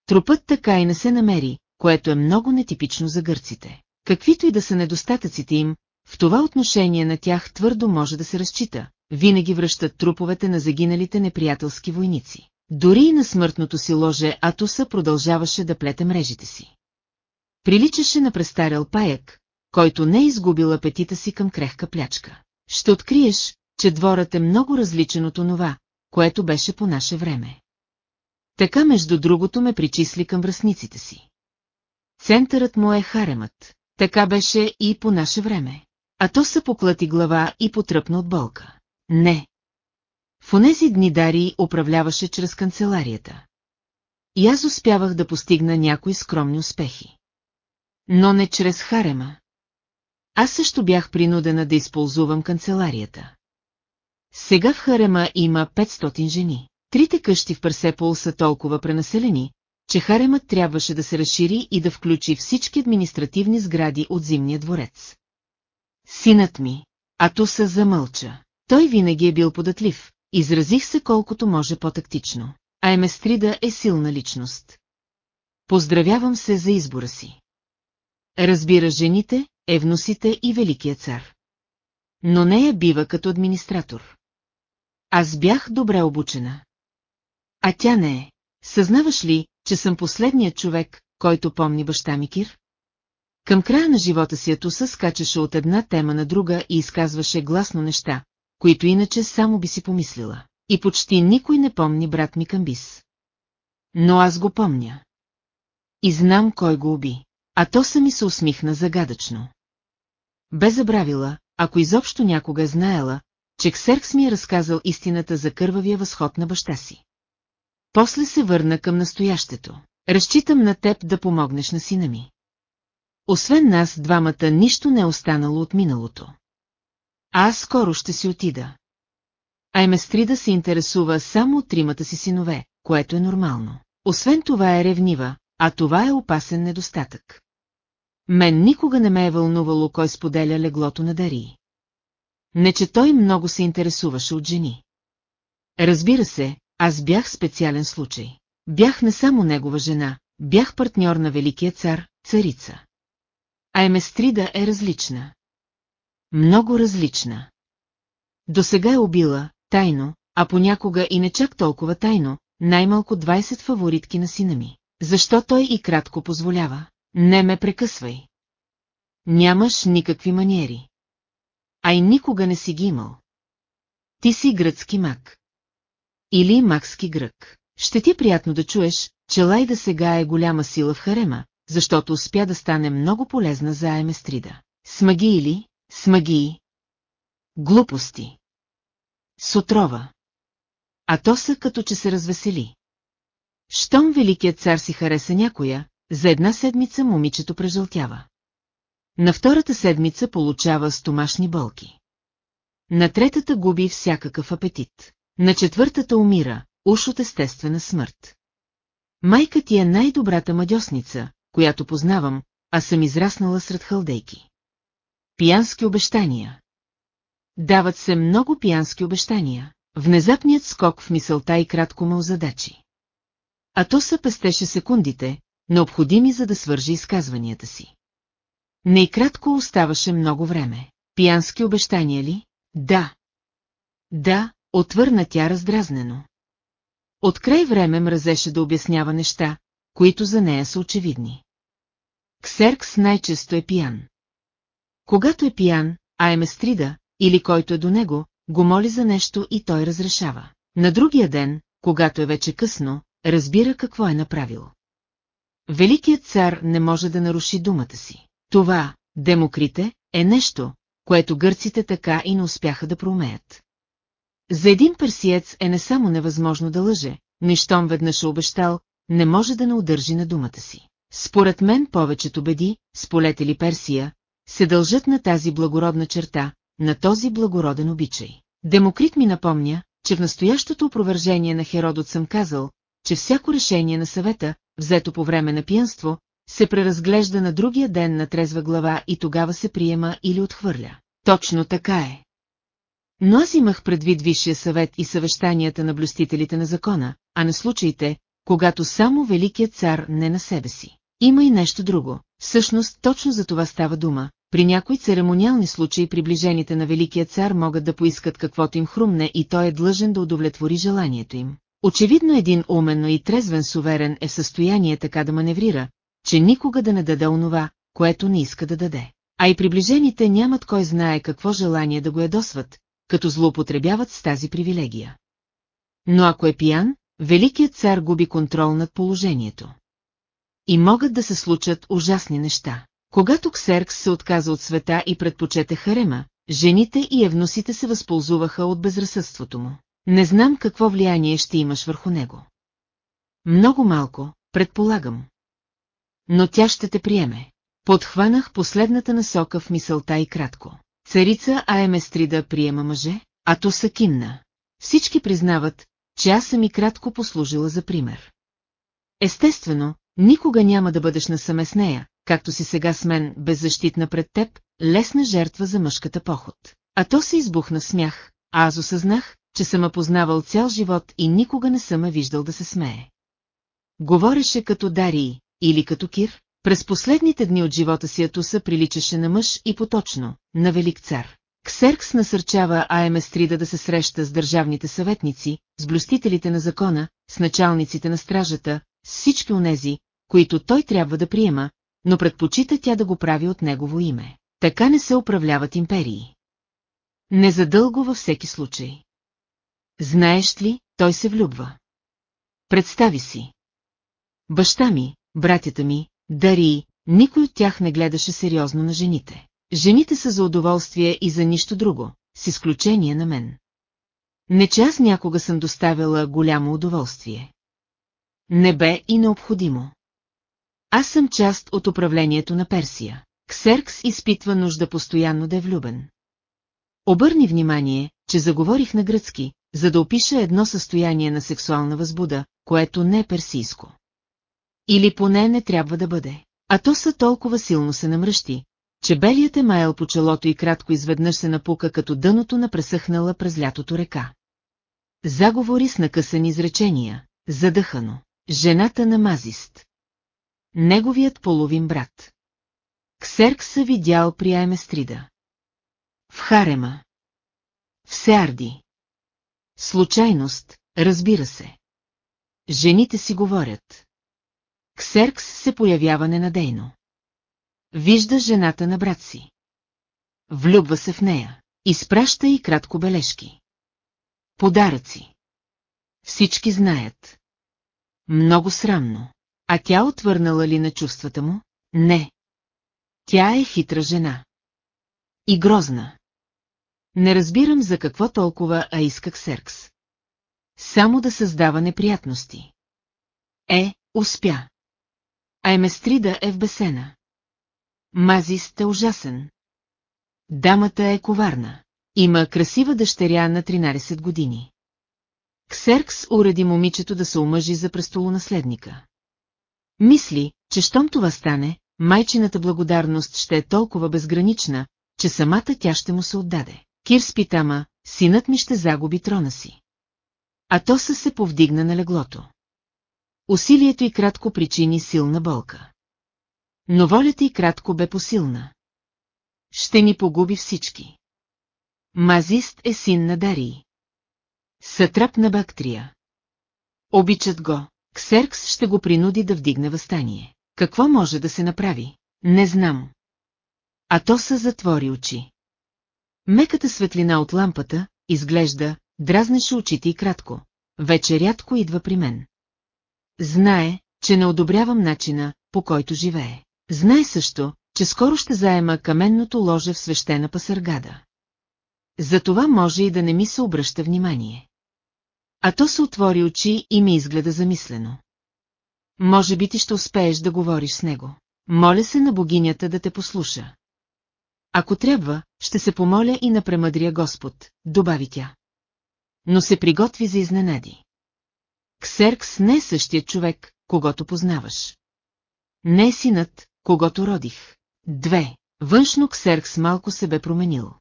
Трупът така и не се намери, което е много нетипично за гърците. Каквито и да са недостатъците им, в това отношение на тях твърдо може да се разчита, винаги връщат труповете на загиналите неприятелски войници. Дори и на смъртното си ложе Атоса продължаваше да плете мрежите си. Приличаше на престарял паяк, който не е изгубил апетита си към крехка плячка. Ще откриеш, че дворът е много различен от онова, което беше по наше време. Така между другото ме причисли към връзниците си. Центърът му е харемът. Така беше и по наше време. А то се поклати глава и потръпна от болка. Не. В онези дни Дари управляваше чрез канцеларията. И аз успявах да постигна някои скромни успехи. Но не чрез харема. Аз също бях принудена да използвам канцеларията. Сега в харема има 500 жени. Трите къщи в Персепол са толкова пренаселени, че харемът трябваше да се разшири и да включи всички административни сгради от Зимния дворец. Синът ми, а то са замълча. Той винаги е бил податлив, изразих се колкото може по-тактично. А Еместрида е силна личност. Поздравявам се за избора си. Разбира жените, евносите и Великия цар. Но не я бива като администратор. Аз бях добре обучена. А тя не е. Съзнаваш ли, че съм последният човек, който помни баща ми Кир? Към края на живота си Атуса скачаше от една тема на друга и изказваше гласно неща, които иначе само би си помислила. И почти никой не помни брат ми Камбис. Но аз го помня. И знам кой го уби. А то ми се усмихна загадъчно. Бе забравила, ако изобщо някога знаела, че Ксеркс ми е разказал истината за кървавия възход на баща си. После се върна към настоящето. Разчитам на теб да помогнеш на сина ми. Освен нас двамата нищо не е останало от миналото. Аз скоро ще си отида. Айместрида се интересува само от тримата си синове, което е нормално. Освен това е ревнива, а това е опасен недостатък. Мен никога не ме е вълнувало кой споделя леглото на Дари. Не, че той много се интересуваше от жени. Разбира се, аз бях специален случай. Бях не само негова жена, бях партньор на Великия цар, царица. А Еместрида е различна. Много различна. До сега е убила, тайно, а понякога и не чак толкова тайно, най-малко 20 фаворитки на сина ми. Защо той и кратко позволява? Не ме прекъсвай. Нямаш никакви маниери. А и никога не си ги имал. Ти си гръцки мак. Или макски грък. Ще ти е приятно да чуеш, че Лайда сега е голяма сила в харема, защото успя да стане много полезна за Еместрида. Смаги или, смаги. Глупости. С отрова. А то са като че се развесели. Щом великият цар си хареса някоя, за една седмица момичето прежълтява. На втората седмица получава стомашни болки. На третата губи всякакъв апетит. На четвъртата умира, уж от естествена смърт. Майка ти е най-добрата мадьосница, която познавам, а съм израснала сред халдейки. Пиянски обещания. Дават се много пиянски обещания. Внезапният скок в мисълта и кратко ме озадачи. А то се пестеше секундите, необходими за да свържи изказванията си. Не и кратко оставаше много време. Пиянски обещания ли? Да. Да, отвърна тя раздразнено. От край време мразеше да обяснява неща, които за нея са очевидни. Ксеркс най-често е пиян. Когато е пиян, а е местрида, или който е до него, го моли за нещо и той разрешава. На другия ден, когато е вече късно, разбира какво е направил. Великият цар не може да наруши думата си. Това, демокрите, е нещо, което гърците така и не успяха да проумеят. За един персиец е не само невъзможно да лъже, но и щом веднъж е обещал, не може да не удържи на думата си. Според мен повечето беди, сполетели Персия, се дължат на тази благородна черта, на този благороден обичай. Демокрит ми напомня, че в настоящото опровържение на Херодот съм казал, че всяко решение на съвета, взето по време на пиянство, се преразглежда на другия ден на трезва глава и тогава се приема или отхвърля. Точно така е. Но аз имах предвид Висшия съвет и съвещанията на блюстителите на закона, а на случаите, когато само Великият цар не на себе си. Има и нещо друго. Всъщност, точно за това става дума. При някои церемониални случаи приближените на Великия цар могат да поискат каквото им хрумне и той е длъжен да удовлетвори желанието им. Очевидно един уменно и трезвен суверен е в състояние така да маневрира, че никога да не даде онова, което не иска да даде. А и приближените нямат кой знае какво желание да го ядосват, като злоупотребяват с тази привилегия. Но ако е пиян, Великият цар губи контрол над положението. И могат да се случат ужасни неща. Когато Ксеркс се отказа от света и предпочете харема, жените и евносите се възползваха от безразсъдството му. Не знам какво влияние ще имаш върху него. Много малко, предполагам. Но тя ще те приеме. Подхванах последната насока в мисълта и кратко. Царица Аеместрида приема мъже, а то са кимна. Всички признават, че аз съм и кратко послужила за пример. Естествено, никога няма да бъдеш насаме с нея, както си сега с мен, беззащитна пред теб, лесна жертва за мъжката поход. А то се избухна смях, а аз осъзнах, че съм познавал цял живот и никога не съм виждал да се смее. Говореше като Дарий, или като Кир, през последните дни от живота си Атуса приличаше на мъж и поточно, на велик цар. Ксеркс насърчава Аеместрида да се среща с държавните съветници, с блюстителите на закона, с началниците на стражата, с всички онези, които той трябва да приема, но предпочита тя да го прави от негово име. Така не се управляват империи. Незадълго във всеки случай. Знаеш ли, той се влюбва. Представи си. Баща ми, братята ми, Дари, никой от тях не гледаше сериозно на жените. Жените са за удоволствие и за нищо друго, с изключение на мен. Не че аз някога съм доставила голямо удоволствие. Не бе и необходимо. Аз съм част от управлението на Персия. Ксеркс изпитва нужда постоянно да е влюбен. Обърни внимание, че заговорих на гръцки, за да опиша едно състояние на сексуална възбуда, което не е персийско. Или поне не трябва да бъде. А то са толкова силно се намръщи, че белият е маял по челото и кратко изведнъж се напука като дъното на пресъхнала през лятото река. Заговори с накъсани изречения, задъхано. Жената на Мазист. Неговият половин брат. Ксерк се видял при Айместрида. В Харема. В Сеарди. Случайност, разбира се. Жените си говорят. Ксеркс се появява ненадейно. Вижда жената на брат си. Влюбва се в нея. Изпраща и кратко бележки. Подаръци. Всички знаят. Много срамно. А тя отвърнала ли на чувствата му? Не. Тя е хитра жена. И грозна. Не разбирам за какво толкова, а исках Серкс. Само да създава неприятности. Е, успя. А Еместрида е в бесена. Мазист е ужасен. Дамата е коварна. Има красива дъщеря на 13 години. Ксеркс уреди момичето да се омъжи за престолонаследника. Мисли, че щом това стане, майчината благодарност ще е толкова безгранична, че самата тя ще му се отдаде. Кир спитама, синът ми ще загуби трона си. А то се повдигна на леглото. Усилието и кратко причини силна болка. Но волята и кратко бе посилна. Ще ни погуби всички. Мазист е син на Дарий. Сътрап на Бактрия. Обичат го. Ксеркс ще го принуди да вдигне възстание. Какво може да се направи? Не знам. А то са затвори очи. Меката светлина от лампата, изглежда, дразнеше очите и кратко. Вече рядко идва при мен. Знае, че не одобрявам начина, по който живее. Знае също, че скоро ще заема каменното ложе в свещена пасаргада. За това може и да не ми се обръща внимание. А то се отвори очи и ми изгледа замислено. Може би ти ще успееш да говориш с него. Моля се на богинята да те послуша. Ако трябва, ще се помоля и на премъдрия Господ, добави тя. Но се приготви за изненади. Ксеркс не е същият човек, когато познаваш. Не е синът, когато родих. Две. Външно Ксеркс малко се бе променил.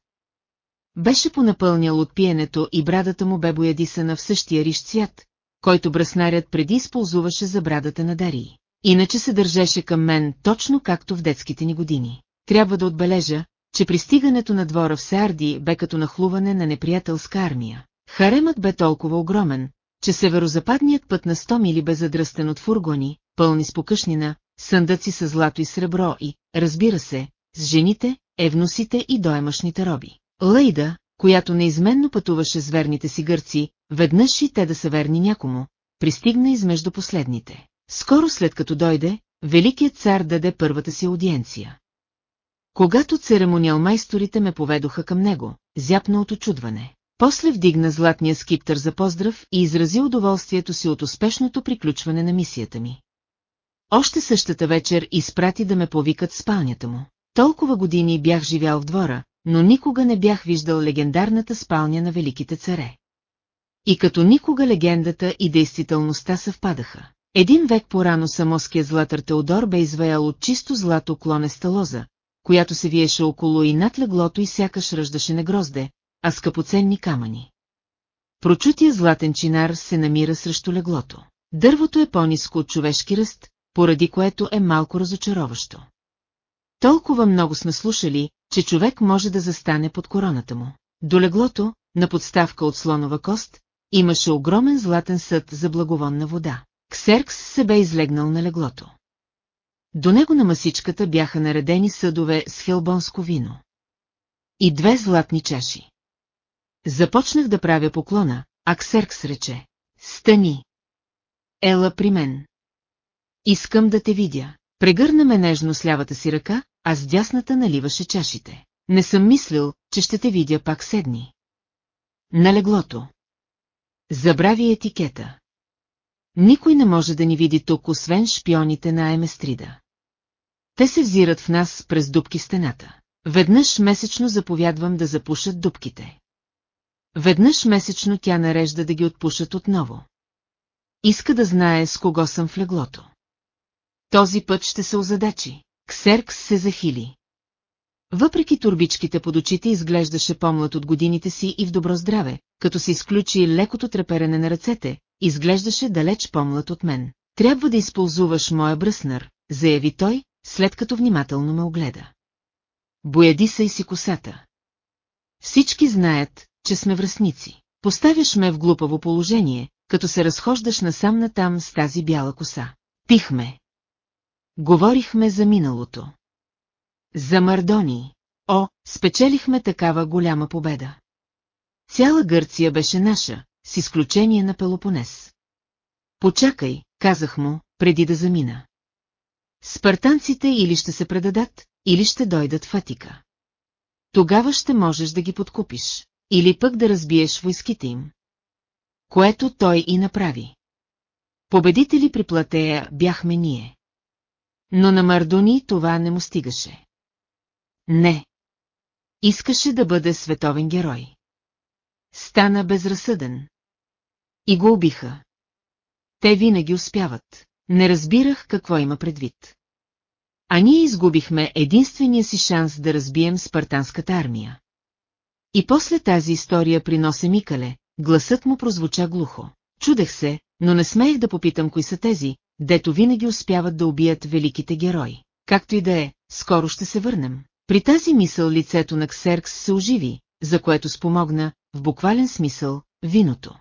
Беше понапълнял от пиенето и брадата му бе боядисана в същия рищ цвят, който браснарят преди използваше за брадата на Дарий. Иначе се държеше към мен точно както в детските ни години. Трябва да отбележа, че пристигането на двора в Сарди бе като нахлуване на неприятелска армия. Харемът бе толкова огромен, че северозападният път на 100 мили бе задръстен от фургони, пълни с покъшнина, съндъци с злато и сребро и, разбира се, с жените, евносите и доемъшните роби. Лейда, която неизменно пътуваше с верните си гърци, веднъж и те да са верни някому, пристигна измежду последните. Скоро след като дойде, великият цар даде първата си аудиенция. Когато церемониал майсторите ме поведоха към него, зяпна от очудване. После вдигна златния скиптър за поздрав и изрази удоволствието си от успешното приключване на мисията ми. Още същата вечер изпрати да ме повикат спалнята му. Толкова години бях живял в двора, но никога не бях виждал легендарната спалня на великите царе. И като никога легендата и действителността съвпадаха. Един век по-рано самоският златър Теодор бе извеял от чисто злато клонеста лоза, която се виеше около и над леглото и сякаш ръждаше не грозде, а скъпоценни камъни. Прочутия златен чинар се намира срещу леглото. Дървото е по-низко от човешки ръст, поради което е малко разочароващо. Толкова много сме слушали, че човек може да застане под короната му. До леглото, на подставка от слонова кост, имаше огромен златен съд за благовонна вода. Ксеркс се бе излегнал на леглото. До него на масичката бяха наредени съдове с хелбонско вино. И две златни чаши. Започнах да правя поклона, а Ксеркс рече. Стани! Ела при мен. Искам да те видя. Прегърна ме нежно с лявата си ръка, а с дясната наливаше чашите. Не съм мислил, че ще те видя пак седни. На леглото. Забрави етикета. Никой не може да ни види тук, освен шпионите на Еместрида. Те се взират в нас през дубки стената. Веднъж месечно заповядвам да запушат дубките. Веднъж месечно тя нарежда да ги отпушат отново. Иска да знае с кого съм в леглото. Този път ще се озадачи. Ксеркс се захили. Въпреки турбичките под очите изглеждаше помлад от годините си и в добро здраве, като се изключи лекото треперене на ръцете, изглеждаше далеч помлад от мен. Трябва да използваш моя бръснар, заяви той, след като внимателно ме огледа. Бояди се и си косата. Всички знаят, че сме връзници. Поставяш ме в глупаво положение, като се разхождаш насам натам с тази бяла коса. Пихме. Говорихме за миналото. За Мардони. О, спечелихме такава голяма победа. Цяла Гърция беше наша, с изключение на Пелопонес. Почакай, казах му, преди да замина. Спартанците или ще се предадат, или ще дойдат в Атика. тогава ще можеш да ги подкупиш. Или пък да разбиеш войските им. Което той и направи. Победители при Платея бяхме ние. Но на Мардони това не му стигаше. Не. Искаше да бъде световен герой. Стана безразсъден. И го убиха. Те винаги успяват. Не разбирах какво има предвид. А ние изгубихме единствения си шанс да разбием спартанската армия. И после тази история приносе Микале, гласът му прозвуча глухо. Чудех се, но не смеех да попитам кои са тези, дето винаги успяват да убият великите герои. Както и да е, скоро ще се върнем. При тази мисъл лицето на Ксеркс се оживи, за което спомогна, в буквален смисъл, виното.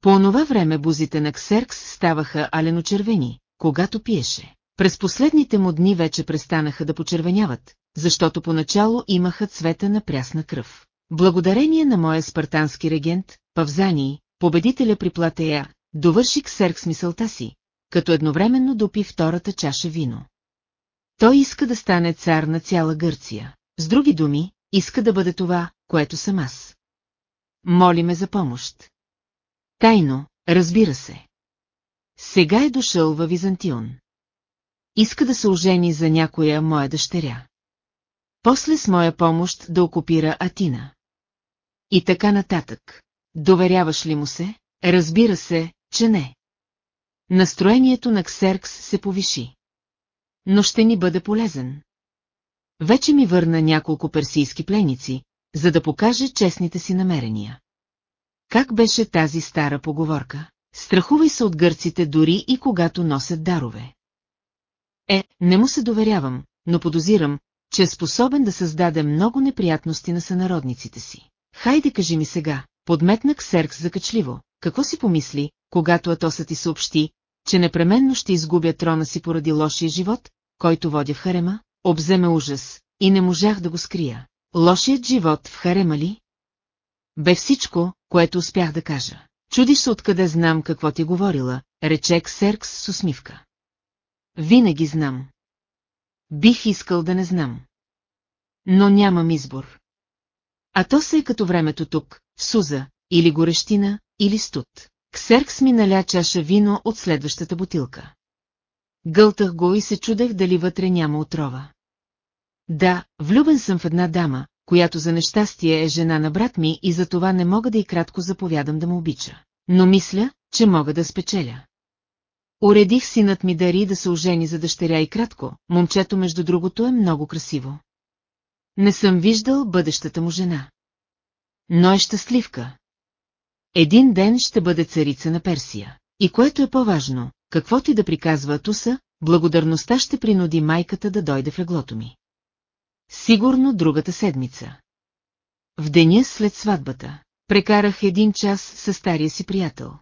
По онова време бузите на Ксеркс ставаха аленочервени, когато пиеше. През последните му дни вече престанаха да почервеняват, защото поначало имаха цвета на прясна кръв. Благодарение на моя спартански регент, Павзани, победителя при Платея, довърши Ксеркс мисълта си, като едновременно допи втората чаша вино. Той иска да стане цар на цяла Гърция. С други думи, иска да бъде това, което съм аз. Моли ме за помощ. Тайно, разбира се. Сега е дошъл във Византион. Иска да се ожени за някоя моя дъщеря. После с моя помощ да окупира Атина. И така нататък. Доверяваш ли му се? Разбира се, че не. Настроението на Ксеркс се повиши. Но ще ни бъде полезен. Вече ми върна няколко персийски пленници, за да покаже честните си намерения. Как беше тази стара поговорка? Страхувай се от гърците дори и когато носят дарове. Е, не му се доверявам, но подозирам, че е способен да създаде много неприятности на сънародниците си. Хайде кажи ми сега, подметна Ксеркс закачливо, какво си помисли, когато Атоса ти съобщи, че непременно ще изгубя трона си поради лошия живот, който водя в Харема, обземе ужас, и не можах да го скрия. Лошият живот в Харема ли? Бе всичко, което успях да кажа. Чудиш се откъде знам какво ти говорила, рече Ксеркс с усмивка. Винаги знам. Бих искал да не знам. Но нямам избор. А то се е като времето тук, в Суза, или горещина, или студ. Ксеркс ми наля чаша вино от следващата бутилка. Гълтах го и се чудех дали вътре няма отрова. Да, влюбен съм в една дама, която за нещастие е жена на брат ми и за това не мога да и кратко заповядам да му обича. Но мисля, че мога да спечеля. Уредих синът ми дари да се ожени за дъщеря и кратко, момчето между другото е много красиво. Не съм виждал бъдещата му жена. Но е щастливка. Един ден ще бъде царица на Персия. И което е по-важно, каквото и да приказва Атуса, благодарността ще принуди майката да дойде в леглото ми. Сигурно другата седмица. В деня след сватбата, прекарах един час със стария си приятел.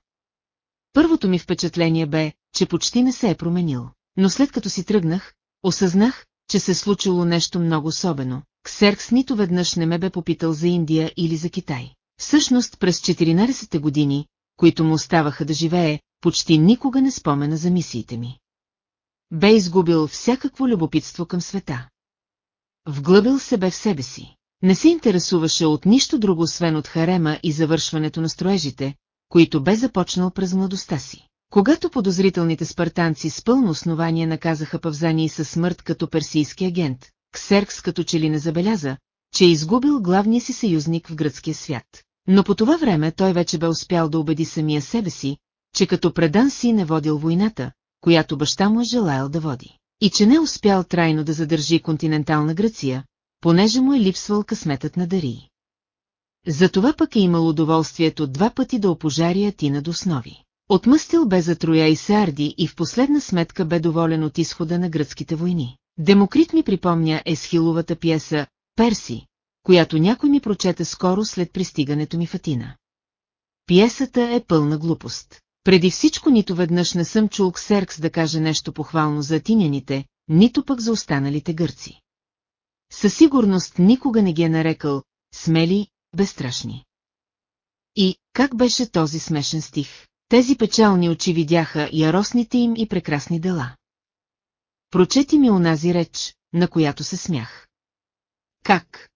Първото ми впечатление бе, че почти не се е променил, но след като си тръгнах, осъзнах, че се случило нещо много особено. Ксеркс нито веднъж не ме бе попитал за Индия или за Китай. Всъщност през 14-те години, които му оставаха да живее, почти никога не спомена за мисиите ми. Бе изгубил всякакво любопитство към света. Вглъбил се бе в себе си. Не се интересуваше от нищо друго, освен от харема и завършването на строежите, които бе започнал през младостта си. Когато подозрителните спартанци с пълно основание наказаха Павзани със смърт като персийски агент, Ксеркс като че ли не забеляза, че е изгубил главния си съюзник в гръцкия свят. Но по това време той вече бе успял да убеди самия себе си, че като предан си не водил войната, която баща му е желаял да води. И че не успял трайно да задържи континентална Гръция, понеже му е липсвал късметът на Дарии. Затова пък е имал удоволствието два пъти да опожари Атина до основи. Отмъстил бе за Троя и Сарди и в последна сметка бе доволен от изхода на гръцките войни. Демокрит ми припомня Есхиловата пиеса «Перси», която някой ми прочете скоро след пристигането ми в Атина. Пиесата е пълна глупост. Преди всичко нито веднъж не съм чул Ксеркс да каже нещо похвално за атиняните, нито пък за останалите гърци. Със сигурност никога не ги е нарекал смели, безстрашни. И как беше този смешен стих? Тези печални очи видяха яростните им и прекрасни дела. Прочети ми онази реч, на която се смях. Как?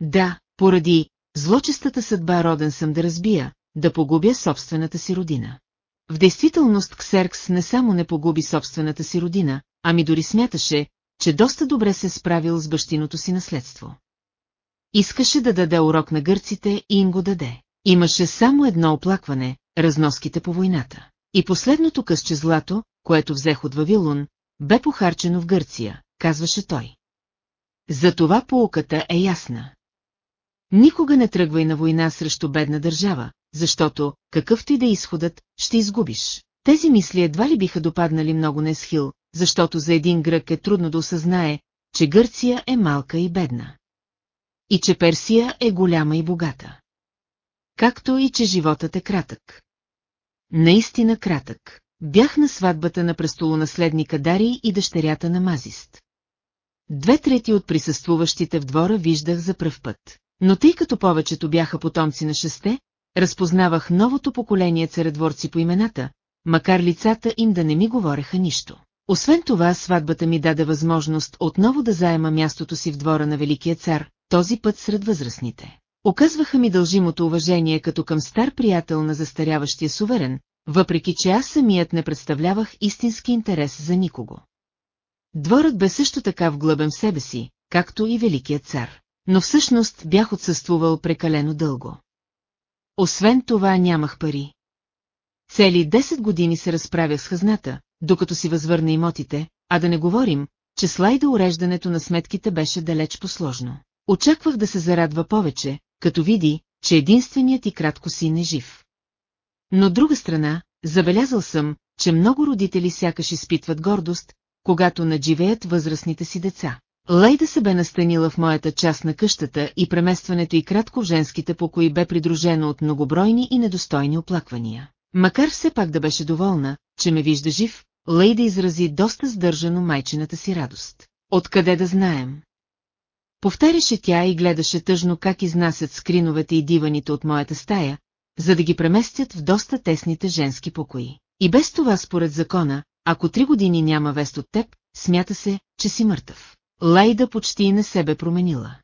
Да, поради злочестата съдба роден съм да разбия, да погубя собствената си родина. В действителност Ксеркс не само не погуби собствената си родина, ами дори смяташе, че доста добре се справил с бащиното си наследство. Искаше да даде урок на гърците и им го даде. Имаше само едно оплакване – разноските по войната. И последното късче злато, което взех от Вавилон, бе похарчено в Гърция, казваше той. Затова поуката е ясна. Никога не тръгвай на война срещу бедна държава, защото, какъвто и да е изходът, ще изгубиш. Тези мисли едва ли биха допаднали много на Есхил, защото за един грък е трудно да осъзнае, че Гърция е малка и бедна. И че Персия е голяма и богата. Както и че животът е кратък. Наистина кратък. Бях на сватбата на престолонаследника Дари и дъщерята на Мазист. Две трети от присъствуващите в двора виждах за пръв път. Но тъй като повечето бяха потомци на шесте, разпознавах новото поколение царедворци по имената, макар лицата им да не ми говореха нищо. Освен това, сватбата ми даде възможност отново да заема мястото си в двора на Великия цар, този път сред възрастните. Оказваха ми дължимото уважение като към стар приятел на застаряващия суверен, въпреки че аз самият не представлявах истински интерес за никого. Дворът бе също така вглъбен в себе си, както и Великият цар. Но всъщност бях отсъствувал прекалено дълго. Освен това нямах пари. Цели 10 години се разправях с хазната, докато си възвърна имотите, а да не говорим, че слайда уреждането на сметките беше далеч посложно. Очаквах да се зарадва повече, като види, че единственият и кратко син е жив. Но друга страна, забелязал съм, че много родители сякаш изпитват гордост, когато надживеят възрастните си деца. Лейда се бе настанила в моята част на къщата и преместването и кратко в женските покои бе придружено от многобройни и недостойни оплаквания. Макар все пак да беше доволна, че ме вижда жив, Лейда изрази доста сдържано майчината си радост. Откъде да знаем? Повтаряше тя и гледаше тъжно как изнасят скриновете и диваните от моята стая, за да ги преместят в доста тесните женски покои. И без това според закона, ако три години няма вест от теб, смята се, че си мъртъв. Лайда почти не се бе променила.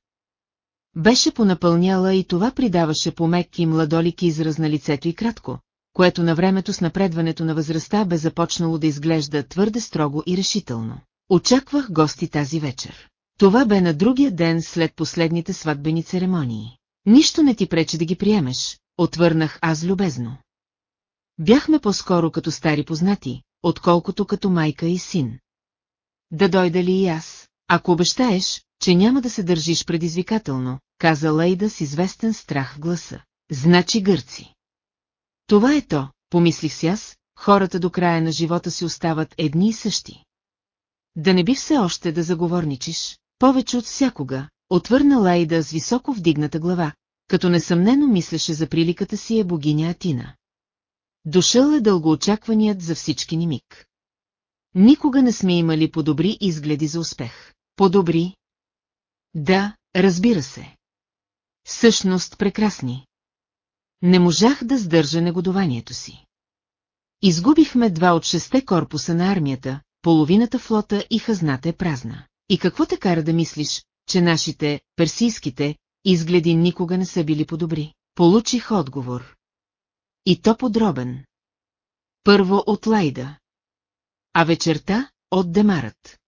Беше понапълняла и това придаваше помек и младолик израз на лицето и кратко, което на времето с напредването на възрастта бе започнало да изглежда твърде строго и решително. Очаквах гости тази вечер. Това бе на другия ден след последните сватбени церемонии. Нищо не ти пречи да ги приемеш, отвърнах аз любезно. Бяхме по-скоро като стари познати, отколкото като майка и син. Да дойда ли и аз, ако обещаеш, че няма да се държиш предизвикателно, каза Лейда с известен страх в гласа. Значи гърци. Това е то, помислих си аз, хората до края на живота си остават едни и същи. Да не би все още да заговорничиш, повече от всякога, отвърна Лайда с високо вдигната глава, като несъмнено мислеше за приликата си е богиня Атина. Дошъл е дългоочакваният за всички ни миг. Никога не сме имали по-добри изгледи за успех. По-добри? Да, разбира се. Същност прекрасни. Не можах да сдържа негодованието си. Изгубихме два от шесте корпуса на армията, половината флота и хазната е празна. И какво те кара да мислиш, че нашите, персийските, изгледи никога не са били по-добри? Получих отговор. И то подробен. Първо от Лайда. А вечерта от Демарът.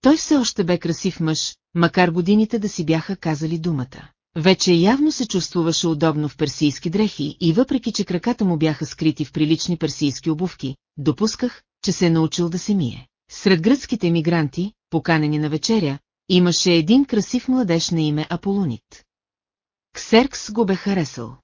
Той все още бе красив мъж, макар годините да си бяха казали думата. Вече явно се чувствуваше удобно в персийски дрехи и въпреки, че краката му бяха скрити в прилични персийски обувки, допусках, че се е научил да се мие. Сред гръцките емигранти, поканени на вечеря, имаше един красив младеж на име Аполонит. Ксеркс го бе харесал.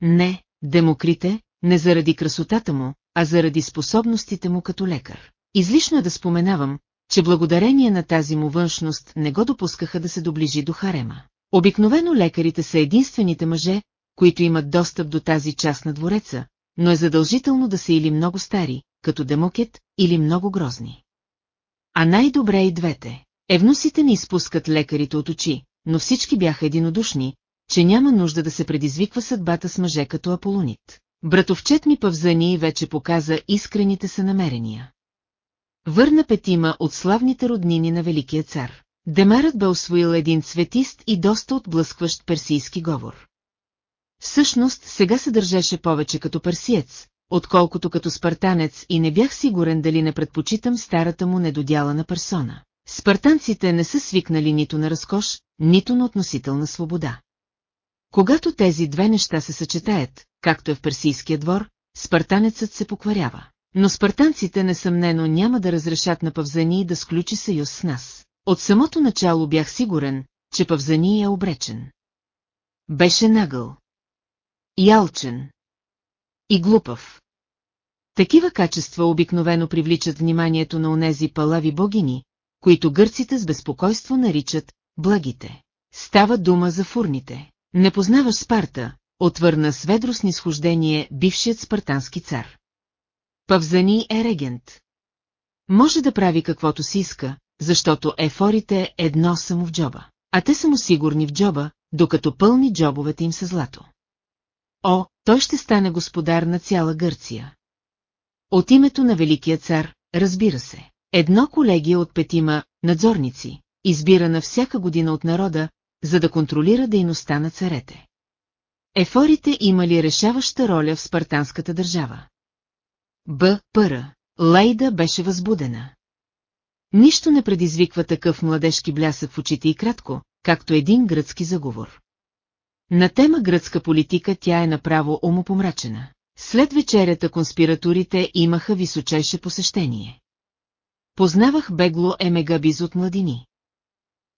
Не, Демокрите, не заради красотата му, а заради способностите му като лекар. Излишно е да споменавам, че благодарение на тази му външност не го допускаха да се доближи до харема. Обикновено лекарите са единствените мъже, които имат достъп до тази част на двореца, но е задължително да са или много стари, като демокет, или много грозни. А най-добре и двете. Евносите не изпускат лекарите от очи, но всички бяха единодушни, че няма нужда да се предизвиква съдбата с мъже като Аполонит. Братовчет ми Павзани вече показа искрените са намерения. Върна петима от славните роднини на Великия цар. Демарът бе освоил един цветист и доста отблъскващ персийски говор. Всъщност, сега се държеше повече като персиец, отколкото като спартанец и не бях сигурен дали не предпочитам старата му недодялана персона. Спартанците не са свикнали нито на разкош, нито на относителна свобода. Когато тези две неща се съчетаят, както е в персийския двор, спартанецът се покварява. Но спартанците несъмнено няма да разрешат на Павзани да сключи съюз с нас. От самото начало бях сигурен, че Павзани е обречен. Беше нагъл. Ялчен. И глупав. Такива качества обикновено привличат вниманието на онези палави богини, които гърците с безпокойство наричат благите. Става дума за фурните. Не познаваш Спарта, отвърна с ведро снисхождение бившият спартански цар. Павзани е регент. Може да прави каквото си иска, защото ефорите едно само в джоба, а те са му сигурни в джоба, докато пълни джобовете им са злато. О, той ще стане господар на цяла Гърция. От името на Великия цар, разбира се, едно колегия от петима надзорници, избирана всяка година от народа, за да контролира дейността на царете. Ефорите имали решаваща роля в спартанската държава. Б. Пъра. Лейда беше възбудена. Нищо не предизвиква такъв младежки блясък в очите и кратко, както един гръцки заговор. На тема гръцка политика тя е направо умопомрачена. След вечерята конспираторите имаха височайше посещение. Познавах бегло Емегабиз от младини.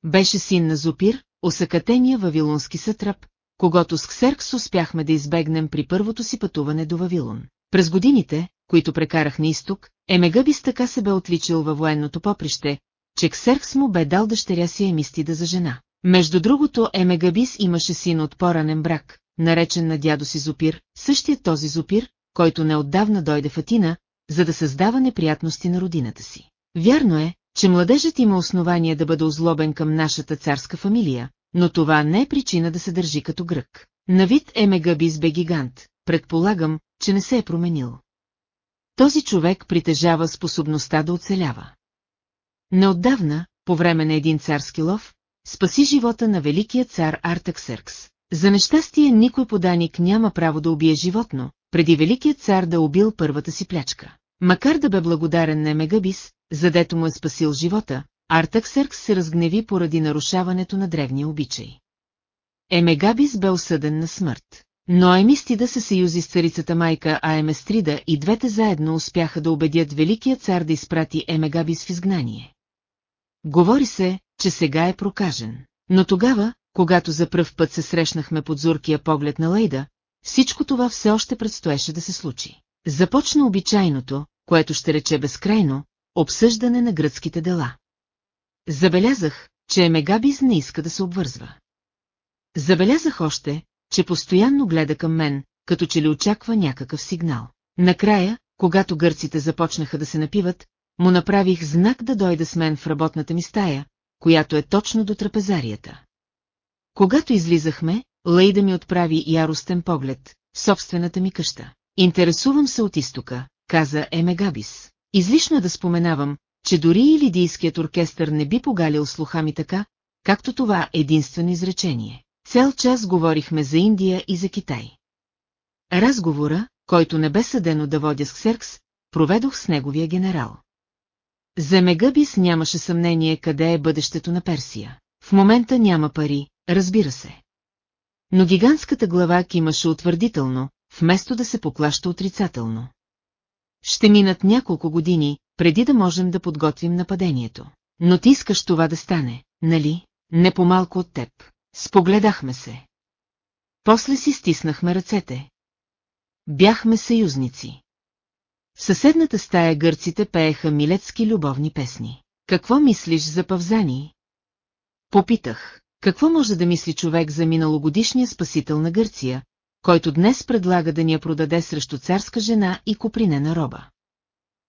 Беше син на Зопир, осъкатения вавилонски сътрап, когато с Ксеркс успяхме да избегнем при първото си пътуване до Вавилон. През годините, които прекарах на изток, Емегабис така се бе отличил във военното поприще, че Ксеркс му бе дал дъщеря си Емистида за жена. Между другото Емегабис имаше син от поранен брак, наречен на дядо си Зопир, същият този Зопир, който неотдавна дойде в Атина, за да създава неприятности на родината си. Вярно е, че младежът има основание да бъде озлобен към нашата царска фамилия, но това не е причина да се държи като грък. На вид Емегабис бе гигант, предполагам, че не се е променил. Този човек притежава способността да оцелява. Неотдавна, по време на един царски лов, спаси живота на великия цар Артаксеркс. За нещастие никой поданик няма право да убие животно, преди великият цар да убил първата си плячка. Макар да бе благодарен на Емегабис, задето му е спасил живота, Артаксеркс се разгневи поради нарушаването на древния обичай. Емегабис бе осъден на смърт. Но Емистида се съюзи с царицата майка Аеместрида и двете заедно успяха да убедят великия цар да изпрати Емегабис в изгнание. Говори се, че сега е прокажен. Но тогава, когато за пръв път се срещнахме под зуркия поглед на Лейда, всичко това все още предстоеше да се случи. Започна обичайното, което ще рече безкрайно, обсъждане на гръцките дела. Забелязах, че Емегабис не иска да се обвързва. Забелязах още, че постоянно гледа към мен, като че ли очаква някакъв сигнал. Накрая, когато гърците започнаха да се напиват, му направих знак да дойде с мен в работната ми стая, която е точно до трапезарията. Когато излизахме, Лейда ми отправи яростен поглед, в собствената ми къща. Интересувам се от изтока, каза Емегабис. Излишно е да споменавам, че дори и лидийският оркестър не би погалил слуха ми така, както това единствено изречение. Цел час говорихме за Индия и за Китай. Разговора, който не бе съдено да водя с Ксеркс, проведох с неговия генерал. За Мегабис нямаше съмнение къде е бъдещето на Персия. В момента няма пари, разбира се. Но гигантската глава кимаше утвърдително, вместо да се поклаща отрицателно. Ще минат няколко години, преди да можем да подготвим нападението. Но ти искаш това да стане, нали? Не по-малко от теб. Спогледахме се. После си стиснахме ръцете. Бяхме съюзници. В съседната стая гърците пееха милецки любовни песни. Какво мислиш за Павзани? Попитах, какво може да мисли човек за миналогодишния спасител на Гърция, който днес предлага да ни я продаде срещу царска жена и купринена роба?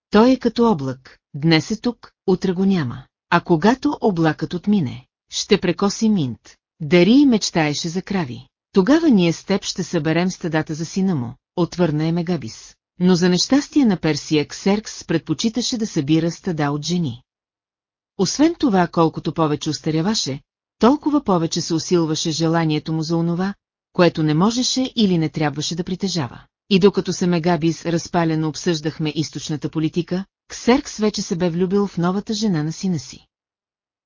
Той е като облак, днес е тук, утре го няма. А когато облакът отмине, ще прекоси минт. Дари и мечтаеше за крави. Тогава ние с теб ще съберем стадата за сина му, отвърна е Мегабис. Но за нещастие на Персия Ксеркс предпочиташе да събира стада от жени. Освен това, колкото повече устаряваше, толкова повече се усилваше желанието му за онова, което не можеше или не трябваше да притежава. И докато се Мегабис разпалено обсъждахме източната политика, Ксеркс вече се бе влюбил в новата жена на сина си.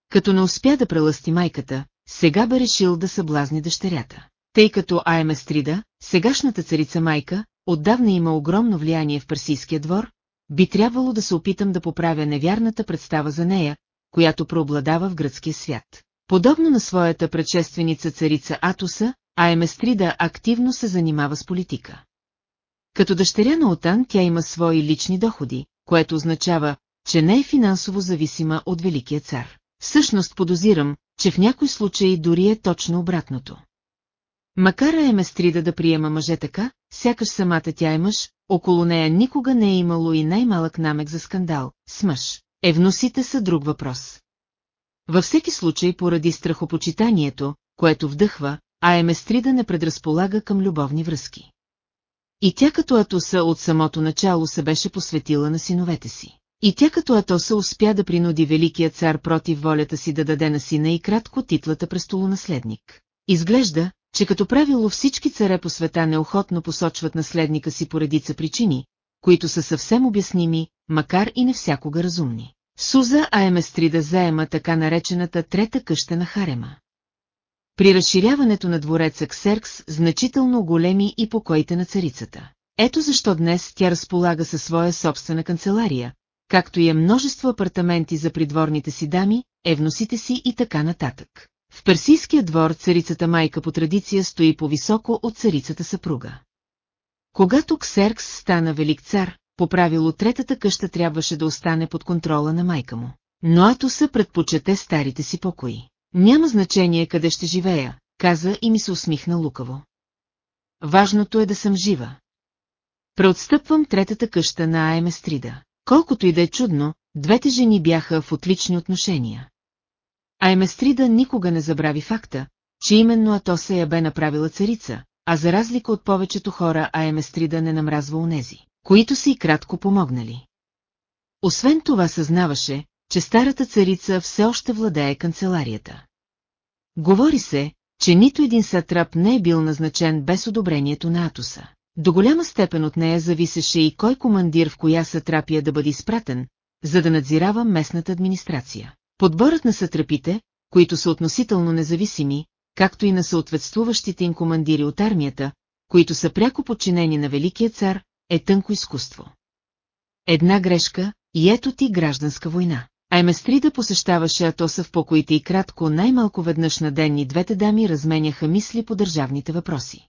Като не успя да прелъсти майката, сега бе решил да съблазни дъщерята. Тъй като Айместрида, сегашната царица майка, отдавна има огромно влияние в персийския двор, би трябвало да се опитам да поправя невярната представа за нея, която преобладава в гръцкия свят. Подобно на своята предшественица царица Атоса, Айместрида активно се занимава с политика. Като дъщеря на Отан тя има свои лични доходи, което означава, че не е финансово зависима от Великия цар. Всъщност подозирам, че в някой случаи дори е точно обратното. Макар Еместрида да приема мъже така, сякаш самата тя е мъж, около нея никога не е имало и най-малък намек за скандал, с мъж. Евносите са друг въпрос. Във всеки случай поради страхопочитанието, което вдъхва, а Еместрида не предразполага към любовни връзки. И тя като Атоса от самото начало се беше посветила на синовете си. И тя като Атоса успя да принуди великия цар против волята си да даде на сина и кратко титлата престолонаследник. Изглежда, че като правило всички царе по света неохотно посочват наследника си по редица причини, които са съвсем обясними, макар и не всякога разумни. Суза Аеместрида заема така наречената трета къща на Харема. При разширяването на двореца Ксеркс значително големи и покоите на царицата. Ето защо днес тя разполага със своя собствена канцелария, както и е множество апартаменти за придворните си дами, евносите си и така нататък. В персийския двор царицата майка по традиция стои по-високо от царицата съпруга. Когато Ксеркс стана велик цар, по правило третата къща трябваше да остане под контрола на майка му. Но Атоса предпочете старите си покои. Няма значение къде ще живея, каза и ми се усмихна лукаво. Важното е да съм жива. Преотстъпвам третата къща на Аеместрида. Колкото и да е чудно, двете жени бяха в отлични отношения. Айместрида никога не забрави факта, че именно Атоса я бе направила царица, а за разлика от повечето хора Айместрида не намразва унези, които си и кратко помогнали. Освен това съзнаваше, че старата царица все още владее канцеларията. Говори се, че нито един сатрап не е бил назначен без одобрението на Атоса. До голяма степен от нея зависеше и кой командир в коя сатрапия да бъде изпратен, за да надзирава местната администрация. Подборът на сатрапите, които са относително независими, както и на съответствуващите им командири от армията, които са пряко подчинени на Великия цар, е тънко изкуство. Една грешка, и ето ти гражданска война. Айместрида посещаваше Атоса в покоите и кратко най-малко веднъж на ден и двете дами разменяха мисли по държавните въпроси.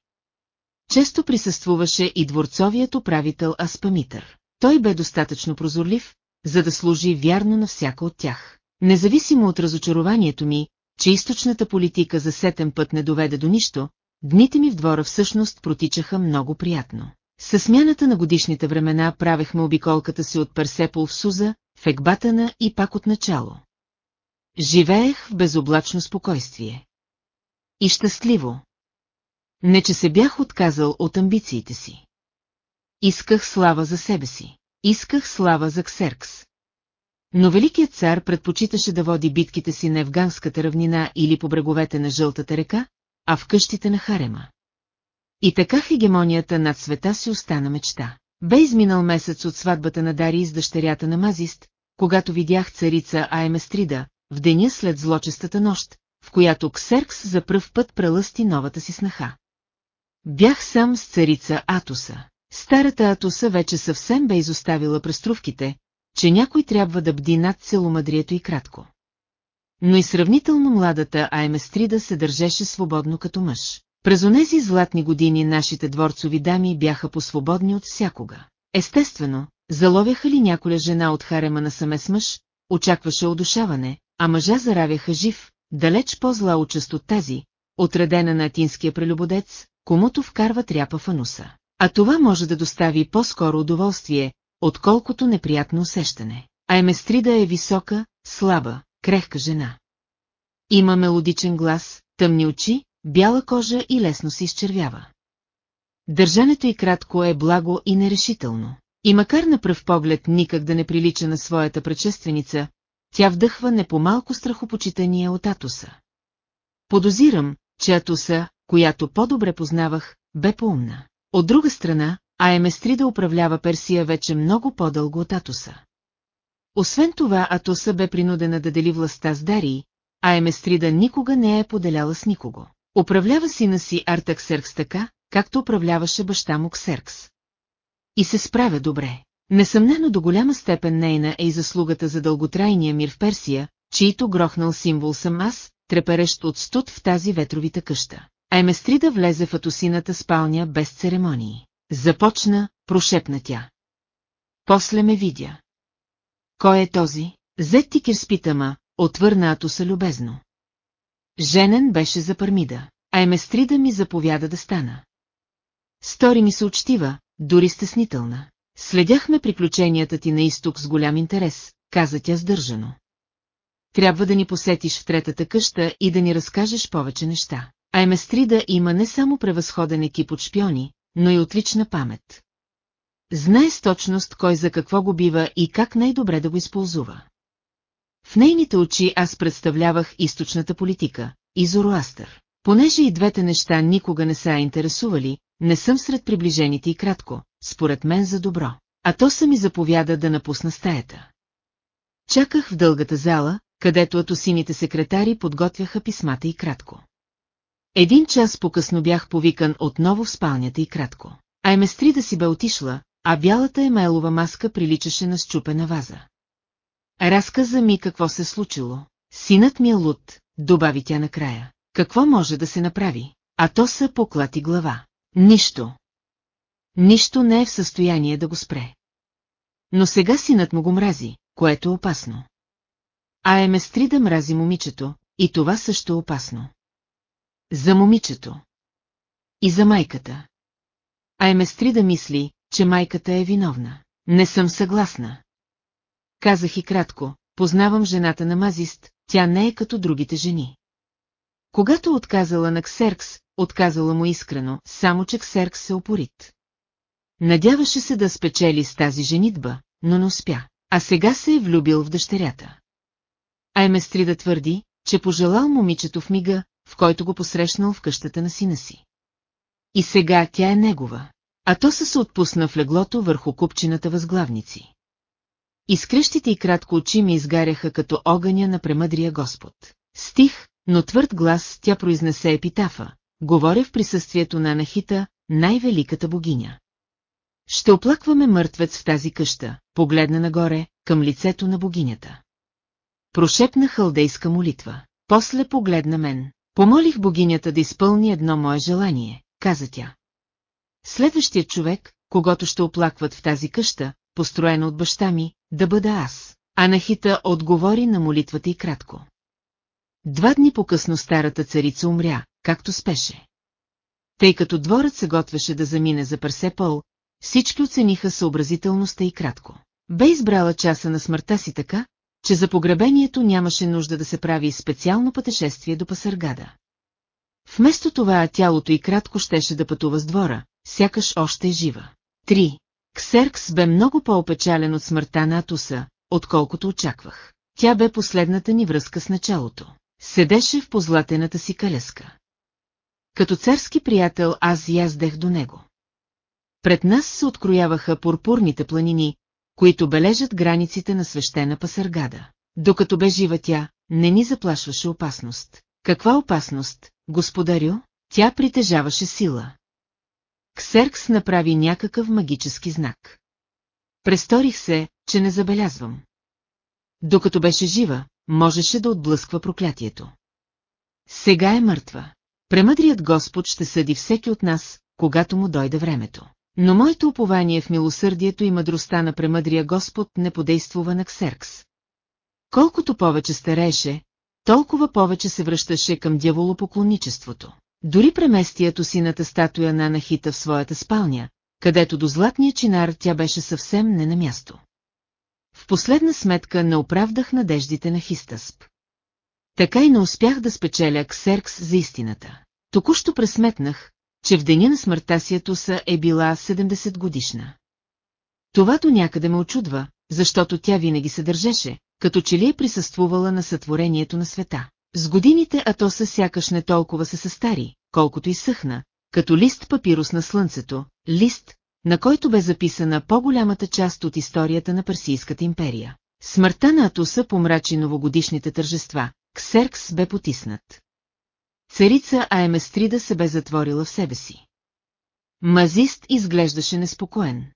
Често присъствуваше и дворцовият управител Аспамитър. Той бе достатъчно прозорлив, за да служи вярно на всяка от тях. Независимо от разочарованието ми, че източната политика за сетен път не доведе до нищо, дните ми в двора всъщност протичаха много приятно. Със смяната на годишните времена правехме обиколката си от Персепол в Суза, в Екбатана и пак от начало. Живеех в безоблачно спокойствие. И щастливо. Не, че се бях отказал от амбициите си. Исках слава за себе си. Исках слава за Ксеркс. Но Великият цар предпочиташе да води битките си на Евганската равнина или по бреговете на Жълтата река, а в къщите на Харема. И така хегемонията над света си остана мечта. Бе изминал месец от сватбата на Дари с дъщерята на Мазист, когато видях царица Аеместрида, в деня след злочестата нощ, в която Ксеркс за пръв път прелъсти новата си снаха. Бях сам с царица Атоса. Старата Атоса вече съвсем бе изоставила преструвките, че някой трябва да бди над целомъдрието и кратко. Но и сравнително младата Айместрида се държеше свободно като мъж. През онези златни години нашите дворцови дами бяха посвободни от всякога. Естествено, заловяха ли няколя жена от харема на саме с мъж, очакваше одушаване, а мъжа заравяха жив, далеч по-зла участ от тази, отредена на атинския прелюбодец, комуто вкарва тряпа в ануса. А това може да достави по-скоро удоволствие, отколкото неприятно усещане. А Еместрида е висока, слаба, крехка жена. Има мелодичен глас, тъмни очи, бяла кожа и лесно се изчервява. Държането и кратко е благо и нерешително. И макар на пръв поглед никак да не прилича на своята предшественица, тя вдъхва не по-малко страхопочитание от Атоса. Подозирам, че Атоса, която по-добре познавах, бе по-умна. От друга страна, Аеместрида управлява Персия вече много по-дълго от Атоса. Освен това, Атоса бе принудена да дели властта с Дарий, а Еместрида никога не е поделяла с никого. Управлява сина си Артаксеркс така, както управляваше баща му Ксеркс. И се справя добре. Несъмнено до голяма степен нейна е и заслугата за дълготрайния мир в Персия, чието грохнал символ съм аз, треперещ от студ в тази ветровита къща. А Еместрида влезе в атосината спалня без церемонии. Започна, прошепна тя. После ме видя. Кой е този? Зет ти кирспитама, отвърна Атоса любезно. Женен беше за Пармида, а Еместрида ми заповяда да стана. Стори ми се учтива, дори стеснителна. Следяхме приключенията ти на изток с голям интерес, каза тя сдържано. Трябва да ни посетиш в третата къща и да ни разкажеш повече неща. А Еместрида има не само превъзходен екип от шпиони, но и отлична памет. Знае с точност кой за какво го бива и как най-добре да го използва. В нейните очи аз представлявах източната политика, и Зороастър. Понеже и двете неща никога не са интересували, не съм сред приближените и кратко, според мен за добро. А то са ми заповяда да напусна стаята. Чаках в дългата зала, където атосините секретари подготвяха писмата и кратко. Един час по-късно бях повикан отново в спалнята и кратко. А Еместри да си бе отишла, а бялата емайлова маска приличаше на щупена ваза. Разказа ми какво се случило. Синът ми е луд, добави тя накрая. Какво може да се направи? А то са поклати глава. Нищо. Нищо не е в състояние да го спре. Но сега синът му го мрази, което е опасно. А Еместри да мрази момичето, и това също е опасно. За момичето. И за майката. А Еместри да мисли, че майката е виновна. Не съм съгласна. Казах и кратко, познавам жената на Мазист, тя не е като другите жени. Когато отказала на Ксеркс, отказала му искрено, само че Ксеркс се опорит. Надяваше се да спечели с тази женитба, но не успя, а сега се е влюбил в дъщерята. А Еместри да твърди, че пожелал момичето в мига, в който го посрещнал в къщата на сина си. И сега тя е негова, а то се се отпусна в леглото върху купчината възглавници. Изкрещите и кратко очи ми изгаряха като огъня на премъдрия Господ. Стих, но твърд глас тя произнесе епитафа, говоря в присъствието на Анахита, най-великата богиня. Ще оплакваме мъртвец в тази къща, погледна нагоре, към лицето на богинята. Прошепна халдейска молитва. После погледна мен. Помолих богинята да изпълни едно мое желание, каза тя. Следващият човек, когато ще оплакват в тази къща, построена от баща ми, да бъда аз. Анахита отговори на молитвата и кратко. Два дни по-късно старата царица умря, както спеше. Тъй като дворът се готвеше да замине за Персепол, всички оцениха съобразителността и кратко. Бе избрала часа на смъртта си така, че за погребението нямаше нужда да се прави специално пътешествие до Пасаргада. Вместо това тялото и кратко щеше да пътува с двора, сякаш още е жива. 3. Ксеркс бе много по-опечален от смъртта на Атуса, отколкото очаквах. Тя бе последната ни връзка с началото. Седеше в позлатената си каляска. Като царски приятел аз яздех до него. Пред нас се открояваха пурпурните планини, които бележат границите на свещена пасаргада. Докато бе жива тя, не ни заплашваше опасност. Каква опасност, господарю? Тя притежаваше сила. Ксеркс направи някакъв магически знак. Престорих се, че не забелязвам. Докато беше жива, можеше да отблъсква проклятието. Сега е мъртва. Премъдрият Господ ще съди всеки от нас, когато му дойде времето. Но моето упование в милосърдието и мъдростта на премъдрия Господ не подействува на Ксеркс. Колкото повече старееше, толкова повече се връщаше към дяволопоклонничеството. Дори преместието сината статуя на Анахита в своята спалня, където до златния чинар тя беше съвсем не на място. В последна сметка не оправдах надеждите на Хистасп. Така и не успях да спечеля Ксеркс за истината. Току-що пресметнах, че в деня на смъртта си Атуса е била 70 годишна. Това до някъде ме очудва, защото тя винаги се държеше, като че ли е присъствувала на сътворението на света. С годините Атоса сякаш не толкова се състари, колкото изсъхна, като лист папирус на слънцето, лист, на който бе записана по-голямата част от историята на Персийската империя. Смъртта на Атоса помрачи новогодишните тържества, Ксеркс бе потиснат. Царица Аеместрида се бе затворила в себе си. Мазист изглеждаше неспокоен.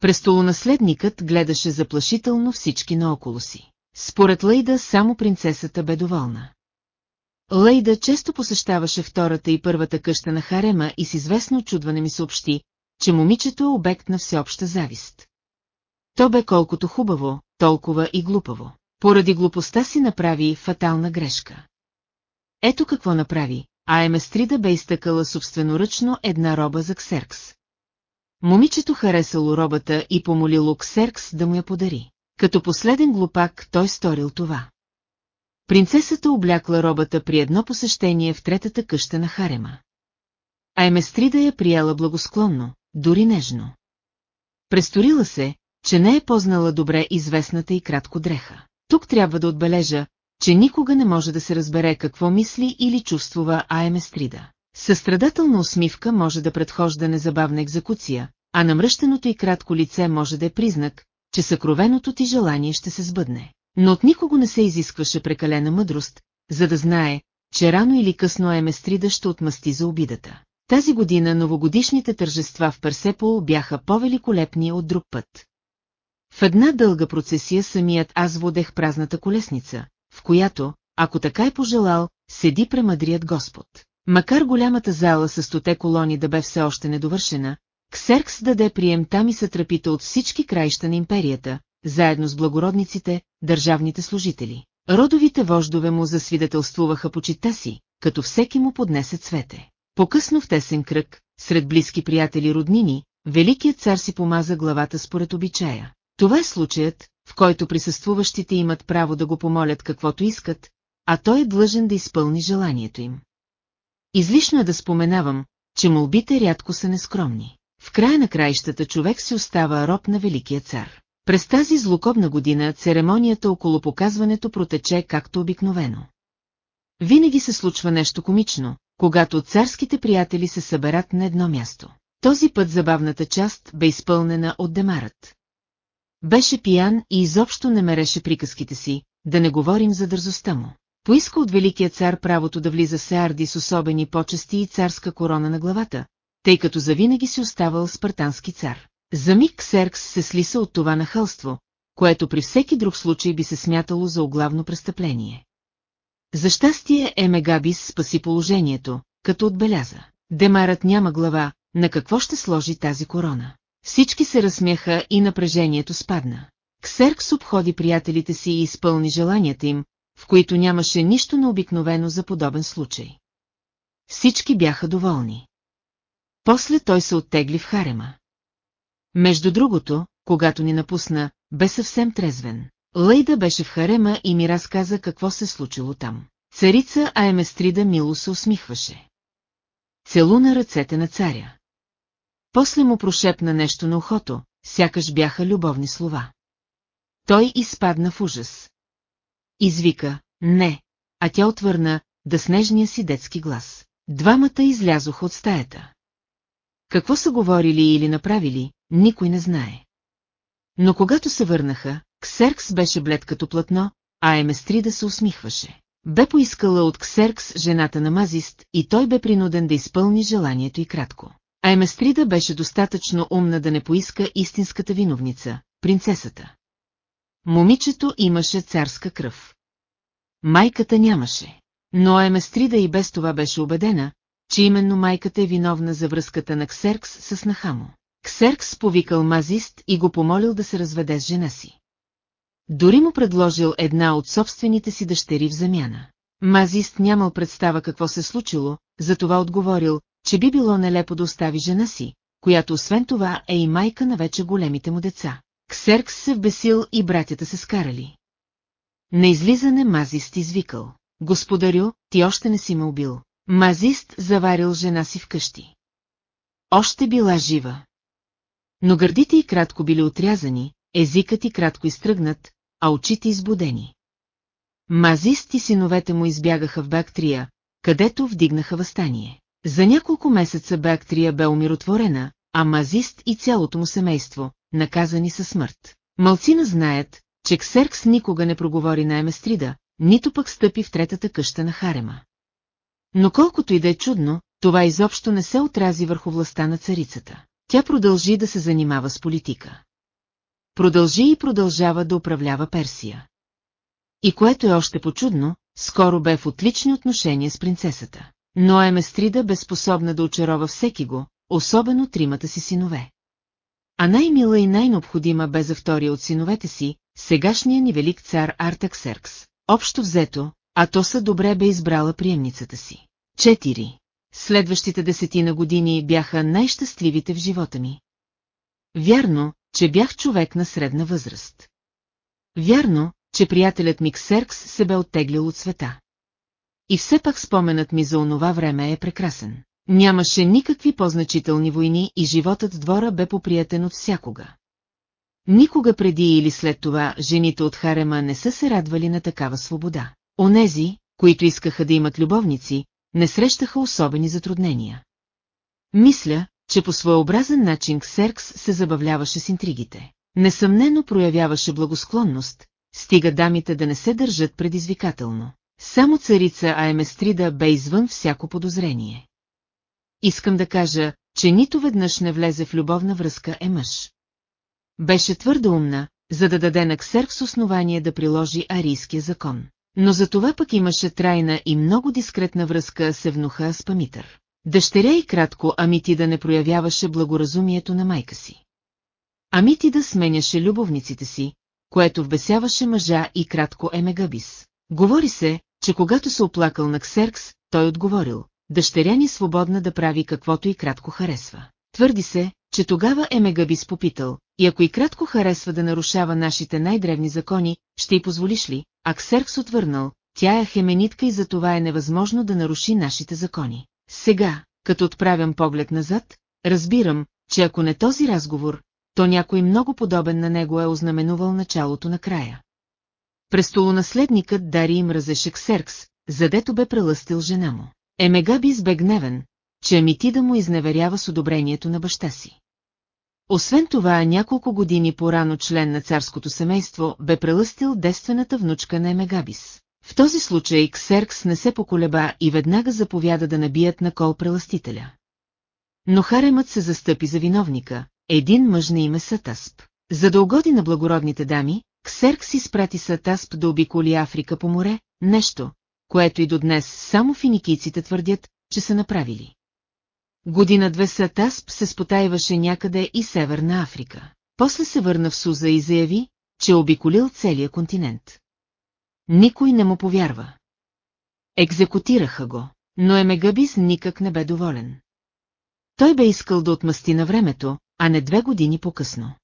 Престолонаследникът гледаше заплашително всички наоколо си. Според Лейда само принцесата бе доволна. Лейда често посещаваше втората и първата къща на Харема и с известно чудване ми съобщи, че момичето е обект на всеобща завист. То бе колкото хубаво, толкова и глупаво. Поради глупостта си направи фатална грешка. Ето какво направи, а Еместрида бе изтъкала собственоръчно една роба за Ксеркс. Момичето харесало робата и помолило Ксеркс да му я подари. Като последен глупак той сторил това. Принцесата облякла робата при едно посещение в третата къща на Харема. А Еместрида я прияла благосклонно, дори нежно. Престорила се, че не е познала добре известната и кратко дреха. Тук трябва да отбележа, че никога не може да се разбере какво мисли или чувствува Аеместрида. Състрадателна усмивка може да предхожда незабавна екзекуция, а намръщеното и кратко лице може да е признак, че съкровеното ти желание ще се сбъдне. Но от никого не се изискваше прекалена мъдрост, за да знае, че рано или късно Еместрида ще отмъсти за обидата. Тази година новогодишните тържества в Персепол бяха по-великолепни от друг път. В една дълга процесия самият аз водех празната колесница, в която, ако така е пожелал, седи премъдрият Господ. Макар голямата зала с стоте колони да бе все още недовършена, Ксеркс даде прием там и сътрапите от всички краища на империята, заедно с благородниците, държавните служители. Родовите вождове му засвидетелствуваха почита си, като всеки му поднесе цвете. По-късно в тесен кръг, сред близки приятели роднини, великият цар си помаза главата според обичая. Това е случаят, в който присъствуващите имат право да го помолят каквото искат, а той е длъжен да изпълни желанието им. Излишно е да споменавам, че молбите рядко са нескромни. В края на краищата човек си остава роб на Великия цар. През тази злокобна година церемонията около показването протече както обикновено. Винаги се случва нещо комично, когато царските приятели се съберат на едно място. Този път забавната част бе изпълнена от Демарът. Беше пиян и изобщо не мереше приказките си, да не говорим за дързостта му. Поиска от великия цар правото да влиза Сеарди с особени почести и царска корона на главата, тъй като завинаги си оставал спартански цар. За миг Серкс се слиса от това нахълство, което при всеки друг случай би се смятало за оглавно престъпление. За щастие Емегабис спаси положението, като отбеляза. Демарът няма глава, на какво ще сложи тази корона? Всички се разсмяха и напрежението спадна. Ксеркс обходи приятелите си и изпълни желанията им, в които нямаше нищо необикновено за подобен случай. Всички бяха доволни. После той се оттегли в харема. Между другото, когато ни напусна, бе съвсем трезвен. Лейда беше в харема и ми разказа какво се случило там. Царица Аеместрида мило се усмихваше. Целуна ръцете на царя. После му прошепна нещо на ухото, сякаш бяха любовни слова. Той изпадна в ужас. Извика, не, а тя отвърна, да снежния си детски глас. Двамата излязоха от стаята. Какво са говорили или направили, никой не знае. Но когато се върнаха, Ксеркс беше блед като платно, а Еместрида се усмихваше. Бе поискала от Ксеркс жената на Мазист и той бе принуден да изпълни желанието и кратко. А Еместрида беше достатъчно умна да не поиска истинската виновница, принцесата. Момичето имаше царска кръв. Майката нямаше. Но Еместрида и без това беше убедена, че именно майката е виновна за връзката на Ксеркс с Нахамо. Ксеркс повикал Мазист и го помолил да се разведе с жена си. Дори му предложил една от собствените си дъщери в замяна. Мазист нямал представа какво се случило, затова отговорил, че би било нелепо да остави жена си, която освен това е и майка на вече големите му деца. Ксеркс се вбесил и братята се скарали. На излизане Мазист извикал. Господарю, ти още не си ме убил. Мазист заварил жена си вкъщи. Още била жива. Но гърдите и кратко били отрязани, езикът и кратко изтръгнат, а очите избудени. Мазист и синовете му избягаха в Бактрия, където вдигнаха възстание. За няколко месеца Бактрия бе умиротворена, а Мазист и цялото му семейство, наказани със смърт. Малцина знаят, че Ксеркс никога не проговори на Еместрида, нито пък стъпи в третата къща на Харема. Но колкото и да е чудно, това изобщо не се отрази върху властта на царицата. Тя продължи да се занимава с политика. Продължи и продължава да управлява Персия. И което е още почудно, скоро бе в отлични отношения с принцесата. Но Еместрида бе способна да очарова всеки го, особено тримата си синове. А най-мила и най-необходима бе за втория от синовете си, сегашния ни велик цар Артаксеркс. Общо взето, а то са добре бе избрала приемницата си. Четири. Следващите десетина години бяха най-щастливите в живота ми. Вярно, че бях човек на средна възраст. Вярно, че приятелят ми Ксеркс се бе оттеглял от света. И все пак споменът ми за онова време е прекрасен. Нямаше никакви по-значителни войни и животът в двора бе поприятен от всякога. Никога преди или след това жените от Харема не са се радвали на такава свобода. Онези, които искаха да имат любовници, не срещаха особени затруднения. Мисля, че по своеобразен начин Ксеркс се забавляваше с интригите. Несъмнено проявяваше благосклонност, стига дамите да не се държат предизвикателно. Само царица Аеместрида бе извън всяко подозрение. Искам да кажа, че нито веднъж не влезе в любовна връзка е мъж. Беше твърде умна, за да даде на Ксеркс основание да приложи арийския закон. Но за това пък имаше трайна и много дискретна връзка с Евнуха с Памитър. Дъщеря и кратко Амитида не проявяваше благоразумието на майка си. Амитида сменяше любовниците си, което вбесяваше мъжа и кратко Емегабис. Говори се, че когато се оплакал на Ксеркс, той отговорил, дъщеря ни свободна да прави каквото и кратко харесва. Твърди се, че тогава Емегабис попитал, и ако и кратко харесва да нарушава нашите най-древни закони, ще й позволиш ли? А Ксеркс отвърнал, тя е хеменитка и за това е невъзможно да наруши нашите закони. Сега, като отправям поглед назад, разбирам, че ако не този разговор, то някой много подобен на него е ознаменувал началото на края. Престолонаследникът дари им разеше Ксеркс, задето бе прелъстил жена му. Емегабис бе гневен, че Амитида му изневерява с одобрението на баща си. Освен това, няколко години по-рано член на царското семейство бе прелъстил действената внучка на Емегабис. В този случай Ксеркс не се поколеба и веднага заповяда да набият на кол прелъстителя. Но харемът се застъпи за виновника, един мъж на име Сатасп. За да угоди на благородните дами, Ксеркс изпрати Сатасп да обиколи Африка по море, нещо, което и до днес само финикийците твърдят, че са направили. Година-две Сатасп се спотаиваше някъде и Северна Африка. После се върна в Суза и заяви, че обиколил целия континент. Никой не му повярва. Екзекутираха го, но Емегабис никак не бе доволен. Той бе искал да отмъсти на времето, а не две години по-късно.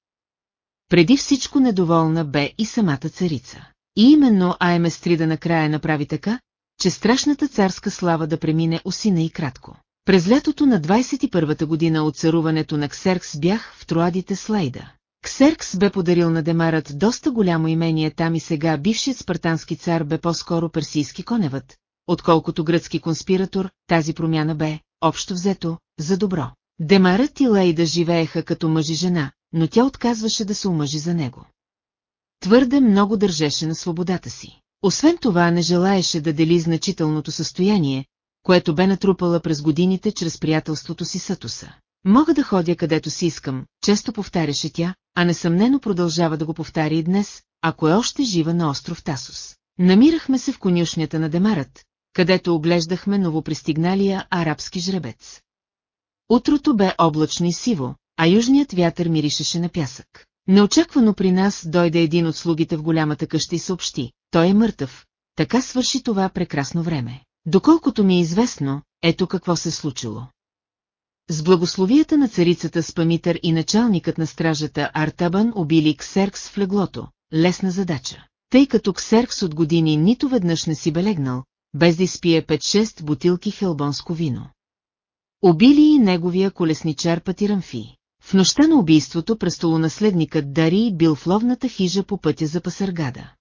Преди всичко недоволна бе и самата царица. И именно Аеместрида накрая направи така, че страшната царска слава да премине усина и кратко. През лятото на 21-та година от царуването на Ксеркс бях в Троадите Слайда. Ксеркс бе подарил на Демарът доста голямо имение там и сега бившият спартански цар бе по-скоро персийски коневът, отколкото гръцки конспиратор, тази промяна бе, общо взето, за добро. Демарът и Лейда живееха като мъж и жена, но тя отказваше да се омъжи за него. Твърде много държеше на свободата си. Освен това не желаеше да дели значителното състояние, което бе натрупала през годините чрез приятелството си Сатуса. Мога да ходя където си искам, често повтаряше тя, а несъмнено продължава да го повтаря и днес, ако е още жива на остров Тасус. Намирахме се в конюшнята на Демарът, където оглеждахме новопристигналия арабски жребец. Утрото бе облачно и сиво, а южният вятър миришеше на пясък. Неочаквано при нас дойде един от слугите в голямата къща и съобщи, той е мъртъв, така свърши това прекрасно време. Доколкото ми е известно, ето какво се случило. С благословията на царицата Спамитър и началникът на стражата Артабан убили Ксеркс в леглото, лесна задача. Тъй като Ксеркс от години нито веднъж не си белегнал, без да изпие 5-6 бутилки хелбонско вино. Убили и неговия колесничар Патирамфи. В нощта на убийството престолонаследникът Дарий бил в ловната хижа по пътя за Пасаргада.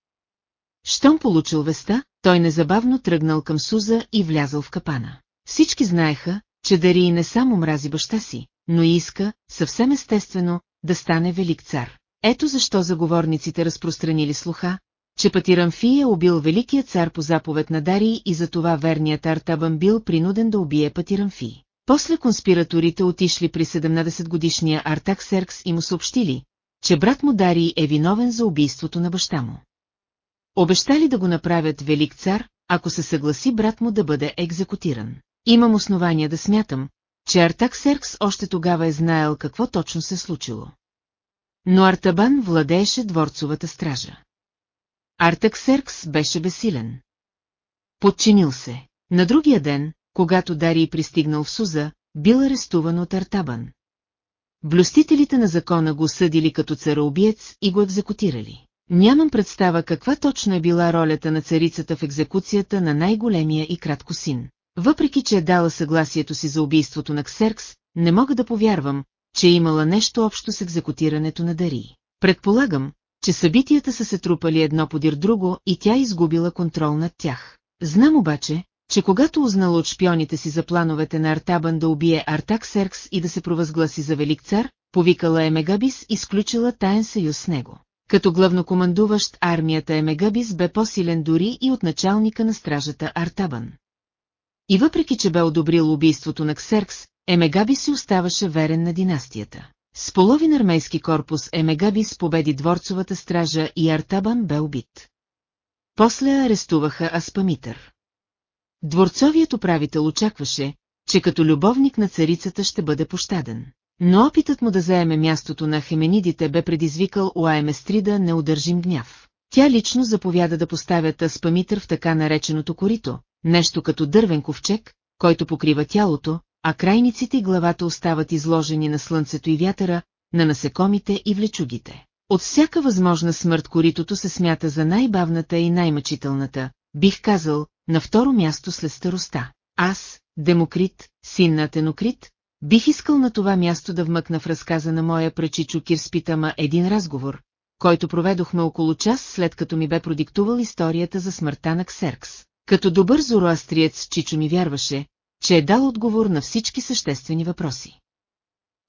Щом получил веста, той незабавно тръгнал към Суза и влязъл в капана. Всички знаеха, че Дарий не само мрази баща си, но и иска, съвсем естествено, да стане велик цар. Ето защо заговорниците разпространили слуха, че Патирамфи е убил великият цар по заповед на Дарий и затова верният Артабан бил принуден да убие Патирамфи. После конспираторите отишли при 17-годишния Артак Серкс и му съобщили, че брат му Дарий е виновен за убийството на баща му. Обещали да го направят велик цар, ако се съгласи брат му да бъде екзекутиран. Имам основания да смятам, че Артак Серкс още тогава е знаел какво точно се случило. Но Артабан владееше дворцовата стража. Артак Серкс беше безсилен. Подчинил се. На другия ден, когато Дарий пристигнал в Суза, бил арестуван от Артабан. Блюстителите на закона го съдили като цароубиец и го екзекутирали. Нямам представа каква точно е била ролята на царицата в екзекуцията на най-големия и кратко син. Въпреки, че е дала съгласието си за убийството на Ксеркс, не мога да повярвам, че е имала нещо общо с екзекутирането на Дари. Предполагам, че събитията са се трупали едно подир друго и тя изгубила контрол над тях. Знам обаче, че когато узнала от шпионите си за плановете на Артабан да убие Артак Серкс и да се провъзгласи за велик цар, повикала Емегабис и сключила таен съюз с него. Като главнокомандуващ армията Емегабис бе по-силен дори и от началника на стражата Артабан. И въпреки, че бе одобрил убийството на Ксеркс, Емегабис си оставаше верен на династията. С половин армейски корпус Емегабис победи дворцовата стража и Артабан бе убит. После арестуваха Аспамитър. Дворцовият управител очакваше, че като любовник на царицата ще бъде пощаден. Но опитът му да заеме мястото на Хеменидите бе предизвикал у Аеместрида неудържим гняв. Тя лично заповяда да поставят Аспамитър в така нареченото корито, нещо като дървен ковчег, който покрива тялото, а крайниците и главата остават изложени на слънцето и вятъра, на насекомите и влечугите. От всяка възможна смърт коритото се смята за най-бавната и най-мъчителната, бих казал, на второ място след староста. Аз, Демокрит, син на Тенокрит, бих искал на това място да вмъкна в разказа на моя пречичо Кирспитама един разговор, който проведохме около час след като ми бе продиктувал историята за смъртта на Ксеркс. Като добър зороастриец Чичо ми вярваше, че е дал отговор на всички съществени въпроси.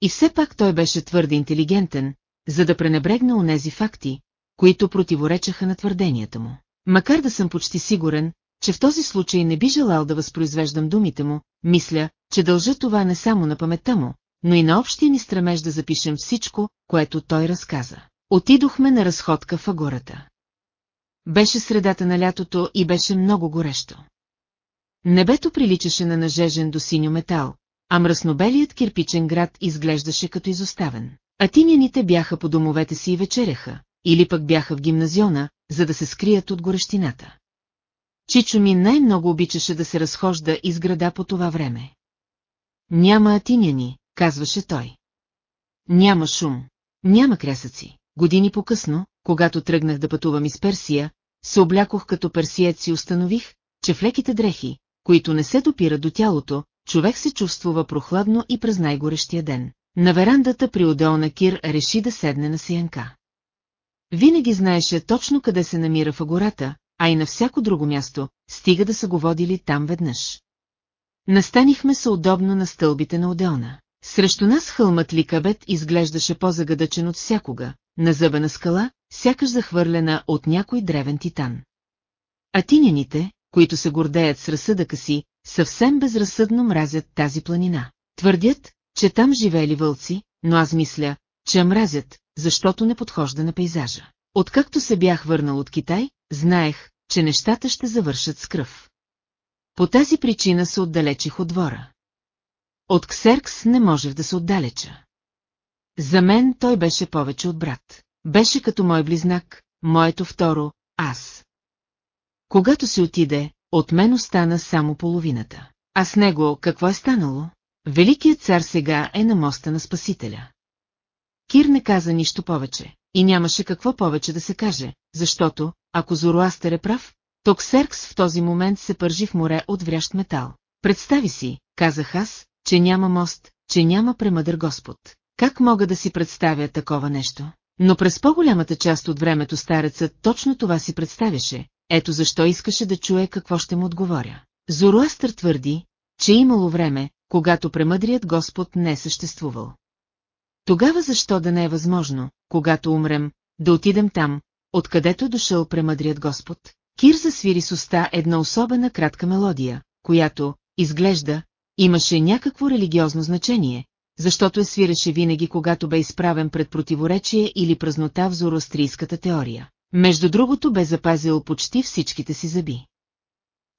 И все пак той беше твърде интелигентен, за да пренебрегне онези факти, които противоречаха на твърденията му. Макар да съм почти сигурен, че в този случай не би желал да възпроизвеждам думите му, мисля, че дължа това не само на паметта му, но и на общия ни стремеж да запишем всичко, което той разказа. Отидохме на разходка в агората. Беше средата на лятото и беше много горещо. Небето приличаше на нажежен до синьо метал, а мръснобелият кирпичен град изглеждаше като изоставен. Атиняните бяха по домовете си и вечеряха, или пък бяха в гимназиона, за да се скрият от горещината. Чичо ми най-много обичаше да се разхожда из града по това време. Няма атиняни, казваше той. Няма шум, няма крясъци. Години по-късно, когато тръгнах да пътувам из Персия, се облякох като персиец и установих, че в леките дрехи, които не се допират до тялото, човек се чувствува прохладно и през най-горещия ден. На верандата при Одеона Кир реши да седне на сиянка. Винаги знаеше точно къде се намира в агората, а и на всяко друго място, стига да са го водили там веднъж. Настанихме се удобно на стълбите на Одеона. Срещу нас хълмът Ликабет изглеждаше по-загадъчен от всякога, на зъбена скала, сякаш захвърлена от някой древен титан. Атиняните, които се гордеят с разсъдъка си, съвсем безразсъдно мразят тази планина. Твърдят, че там живеели вълци, но аз мисля, че мразят, защото не подхожда на пейзажа. Откакто се бях върнал от Китай, знаех, че нещата ще завършат с кръв. По тази причина се отдалечих от двора. От Ксеркс не можех да се отдалеча. За мен той беше повече от брат. Беше като мой близнак, моето второ, аз. Когато се отиде, от мен остана само половината. А с него какво е станало? Великият цар сега е на моста на Спасителя. Кир не каза нищо повече, и нямаше какво повече да се каже, защото, ако Зороастър е прав, то Ксеркс в този момент се пържи в море от врящ метал. Представи си, казах аз, че няма мост, че няма премъдър Господ. как мога да си представя такова нещо? Но през по-голямата част от времето старецът точно това си представяше, ето защо искаше да чуе какво ще му отговоря. Зороастър твърди, че е имало време, когато премъдрият Господ не е съществувал. Тогава защо да не е възможно, когато умрем, да отидем там, откъдето дошъл премъдрият Господ? Кир засвири с уста една особена кратка мелодия, която, изглежда, имаше някакво религиозно значение, защото е свиреше винаги, когато бе изправен пред противоречие или празнота в зороастрийската теория. Между другото бе запазил почти всичките си зъби.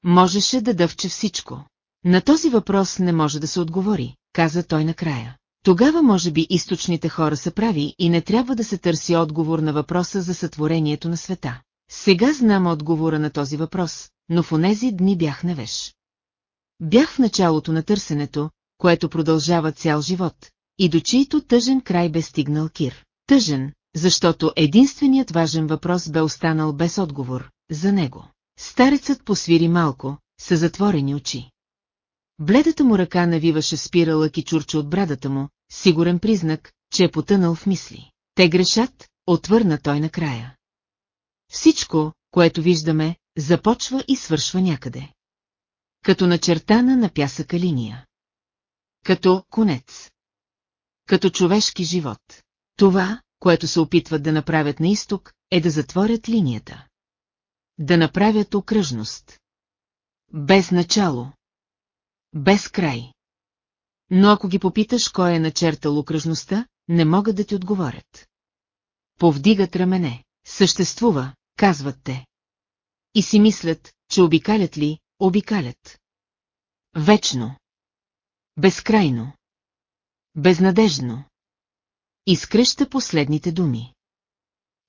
Можеше да дъвче всичко. На този въпрос не може да се отговори, каза той накрая. Тогава може би източните хора са прави и не трябва да се търси отговор на въпроса за сътворението на света. Сега знам отговора на този въпрос, но в онези дни бях невеж. Бях в началото на търсенето, което продължава цял живот, и до чието тъжен край бе стигнал Кир. Тъжен, защото единственият важен въпрос бе останал без отговор, за него. Старецът посвири малко, с затворени очи. Бледата му ръка навиваше спирала кичурче от брадата му, сигурен признак, че е потънал в мисли. Те грешат, отвърна той накрая. Всичко, което виждаме, започва и свършва някъде. Като начертана на пясъка линия. Като конец. Като човешки живот. Това, което се опитват да направят на изток, е да затворят линията. Да направят окръжност. Без начало. Без край. Но ако ги попиташ кой е начертал окръжността, не могат да ти отговорят. Повдигат рамене. Съществува, казват те. И си мислят, че обикалят ли, обикалят. Вечно. Безкрайно. Безнадежно. Изкръща последните думи.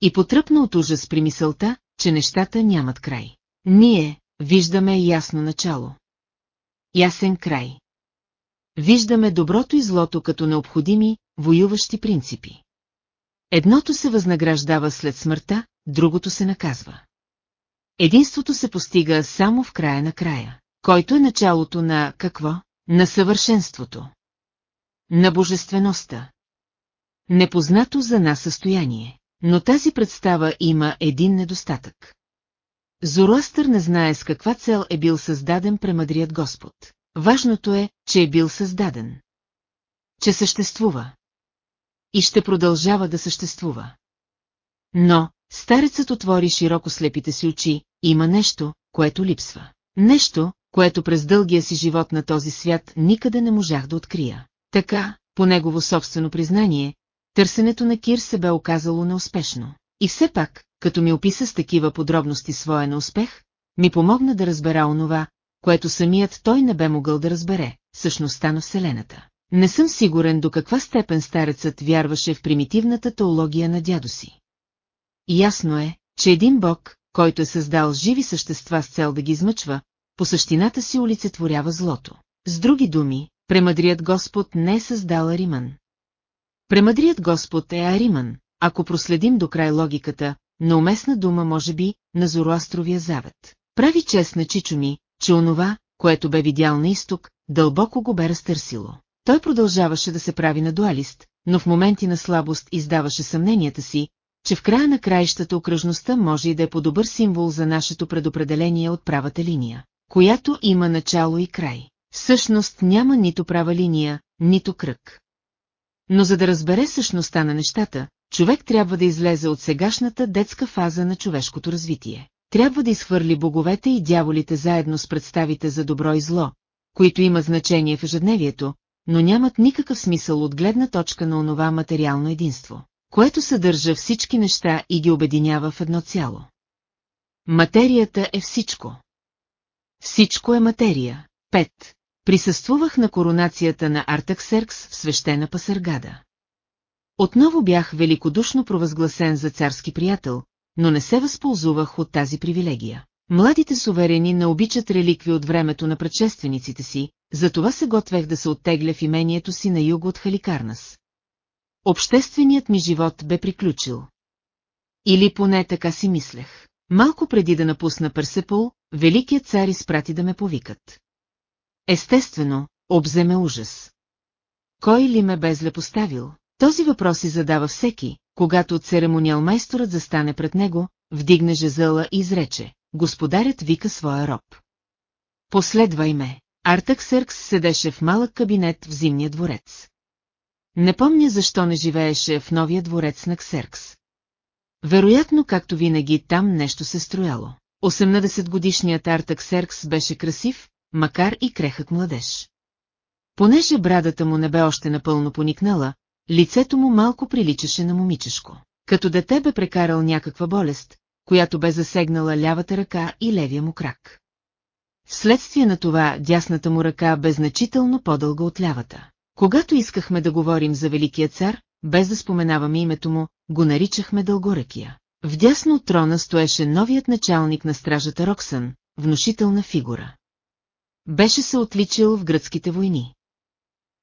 И потръпна от ужас при мисълта, че нещата нямат край. Ние виждаме ясно начало. Ясен край. Виждаме доброто и злото като необходими, воюващи принципи. Едното се възнаграждава след смъртта, другото се наказва. Единството се постига само в края на края, който е началото на какво? На съвършенството. На божествеността. Непознато за нас състояние. Но тази представа има един недостатък. Зороастър не знае с каква цел е бил създаден премъдрият Господ. Важното е, че е бил създаден. Че съществува. И ще продължава да съществува. Но, старецът отвори широко слепите си очи, има нещо, което липсва. Нещо, което през дългия си живот на този свят никъде не можах да открия. Така, по негово собствено признание, търсенето на Кир се бе оказало неуспешно. И все пак, като ми описа с такива подробности своя неуспех, ми помогна да разбера онова, което самият той не бе могъл да разбере, същността на Вселената. Не съм сигурен до каква степен старецът вярваше в примитивната теология на дядо си. Ясно е, че един бог, който е създал живи същества с цел да ги измъчва, по същината си олицетворява злото. С други думи, премъдрият Господ не е създал Ариман. Премъдрият Господ е Ариман, ако проследим до край логиката, на уместна дума може би, на Зороастровия завет. Прави чест на Чичо ми, че онова, което бе видял на изток, дълбоко го бе разтърсило. Той продължаваше да се прави на дуалист, но в моменти на слабост издаваше съмненията си, че в края на краищата окръжността може и да е по-добър символ за нашето предопределение от правата линия, която има начало и край. Всъщност няма нито права линия, нито кръг. Но за да разбере същността на нещата, човек трябва да излезе от сегашната детска фаза на човешкото развитие. Трябва да изхвърли боговете и дяволите заедно с представите за добро и зло, които имат значение в ежедневието, но нямат никакъв смисъл от гледна точка на онова материално единство, което съдържа всички неща и ги обединява в едно цяло. Материята е всичко. Всичко е материя. 5. Присъствувах на коронацията на Артаксеркс в свещена Пасаргада. Отново бях великодушно провъзгласен за царски приятел, но не се възползвах от тази привилегия. Младите суверени не обичат реликви от времето на предшествениците си, затова се готвех да се оттегля в имението си на юго от Халикарнас. Общественият ми живот бе приключил. Или поне така си мислех. Малко преди да напусна Персепол, великият цар изпрати да ме повикат. Естествено, обземе ужас. Кой ли ме бе зле поставил? Този въпрос си задава всеки, когато церемониал майсторът застане пред него, вдигне жезъла и изрече, господарят вика своя роб. Последвай ме. Артаксеркс седеше в малък кабинет в зимния дворец. Не помня защо не живееше в новия дворец на Ксеркс. Вероятно, както винаги, там нещо се строяло. 18-годишният Артаксеркс беше красив, макар и крехък младеж. Понеже брадата му не бе още напълно поникнала, лицето му малко приличаше на момичешко. Като дете бе прекарал някаква болест, която бе засегнала лявата ръка и левия му крак. Вследствие на това дясната му ръка бе значително по-дълга от лявата. Когато искахме да говорим за Великия цар, без да споменаваме името му, го наричахме Дългоръкия. Вдясно от трона стоеше новият началник на стражата Роксън, внушителна фигура. Беше се отличил в гръцките войни.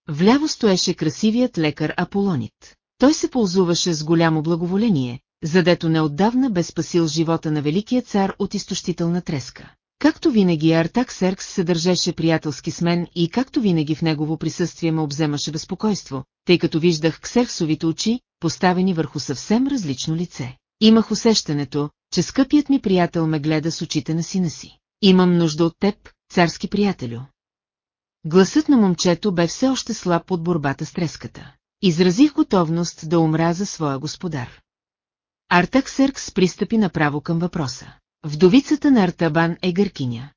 Вляво стоеше красивият лекар Аполонит. Той се ползуваше с голямо благоволение, задето неотдавна бе спасил живота на великия цар от изтощителна треска. Както винаги Артак Серкс се държеше приятелски с мен и както винаги в негово присъствие ме обземаше безпокойство, тъй като виждах ксерксовите очи, поставени върху съвсем различно лице. Имах усещането, че скъпият ми приятел ме гледа с очите на сина си. Имам нужда от теб, царски приятелю. Гласът на момчето бе все още слаб от борбата с треската. Изразих готовност да умра за своя господар. Артак Серкс пристъпи направо към въпроса. Вдовицата на Артабан е гъркиня.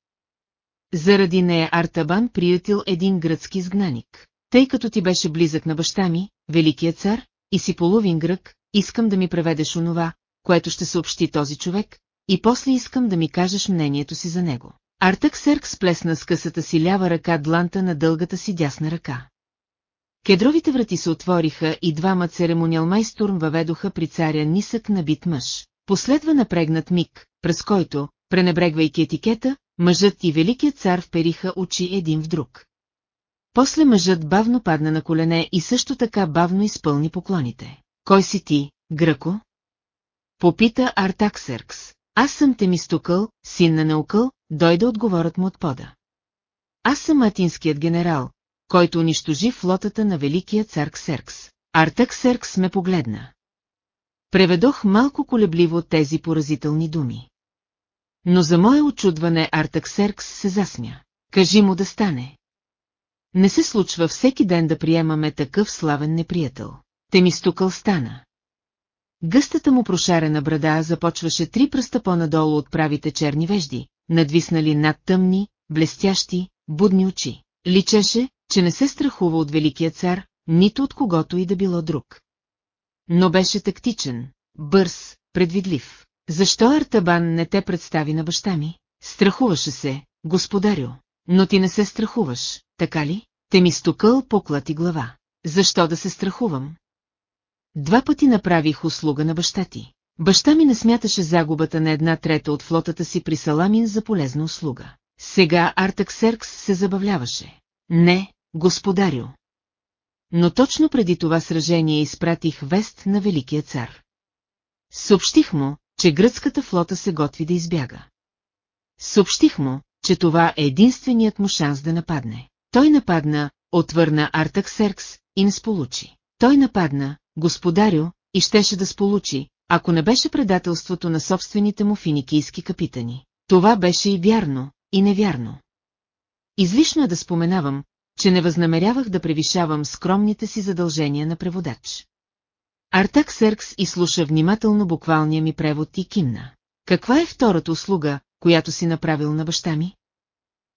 Заради нея Артабан приятел един гръцки сгнаник. Тъй като ти беше близък на баща ми, великия цар, и си половин грък, искам да ми преведеш онова, което ще съобщи този човек, и после искам да ми кажеш мнението си за него. Артък Серк сплесна с късата си лява ръка дланта на дългата си дясна ръка. Кедровите врати се отвориха и двама церемониал майстурм въведоха при царя нисък набит мъж. Последва напрегнат миг, през който, пренебрегвайки етикета, мъжът и великият цар впериха очи един в друг. После мъжът бавно падна на колене и също така бавно изпълни поклоните. Кой си ти, Гръко? Попита Артаксеркс. Аз съм Темистукъл, син на Наукъл, дойде отговорът му от пода. Аз съм атинският генерал, който унищожи флотата на великия цар Ксеркс. Артаксеркс ме погледна. Преведох малко колебливо тези поразителни думи. Но за мое очудване Артаксеркс се засмя. Кажи му да стане. Не се случва всеки ден да приемаме такъв славен неприятел. Те ми стана. Гъстата му прошарена брада започваше три пръста по-надолу от правите черни вежди, надвиснали над тъмни, блестящи, будни очи. Личеше, че не се страхува от великия цар, нито от когото и да било друг. Но беше тактичен, бърз, предвидлив. Защо Артабан не те представи на баща ми? Страхуваше се, господарю. Но ти не се страхуваш, така ли? Те ми стукъл поклати глава. Защо да се страхувам? Два пъти направих услуга на баща ти. Баща ми не смяташе загубата на една трета от флотата си при Саламин за полезна услуга. Сега Артаксеркс се забавляваше. Не, господарю. Но точно преди това сражение изпратих вест на Великия цар. Съобщих му, че гръцката флота се готви да избяга. Съобщих му, че това е единственият му шанс да нападне. Той нападна, отвърна Артаксеркс, и не сполучи. Той нападна, господарю, и щеше да сполучи, ако не беше предателството на собствените му финикийски капитани. Това беше и вярно, и невярно. Излишно е да споменавам, че не възнамерявах да превишавам скромните си задължения на преводач. Артак Серкс изслуша внимателно буквалния ми превод и кимна. Каква е втората услуга, която си направил на баща ми?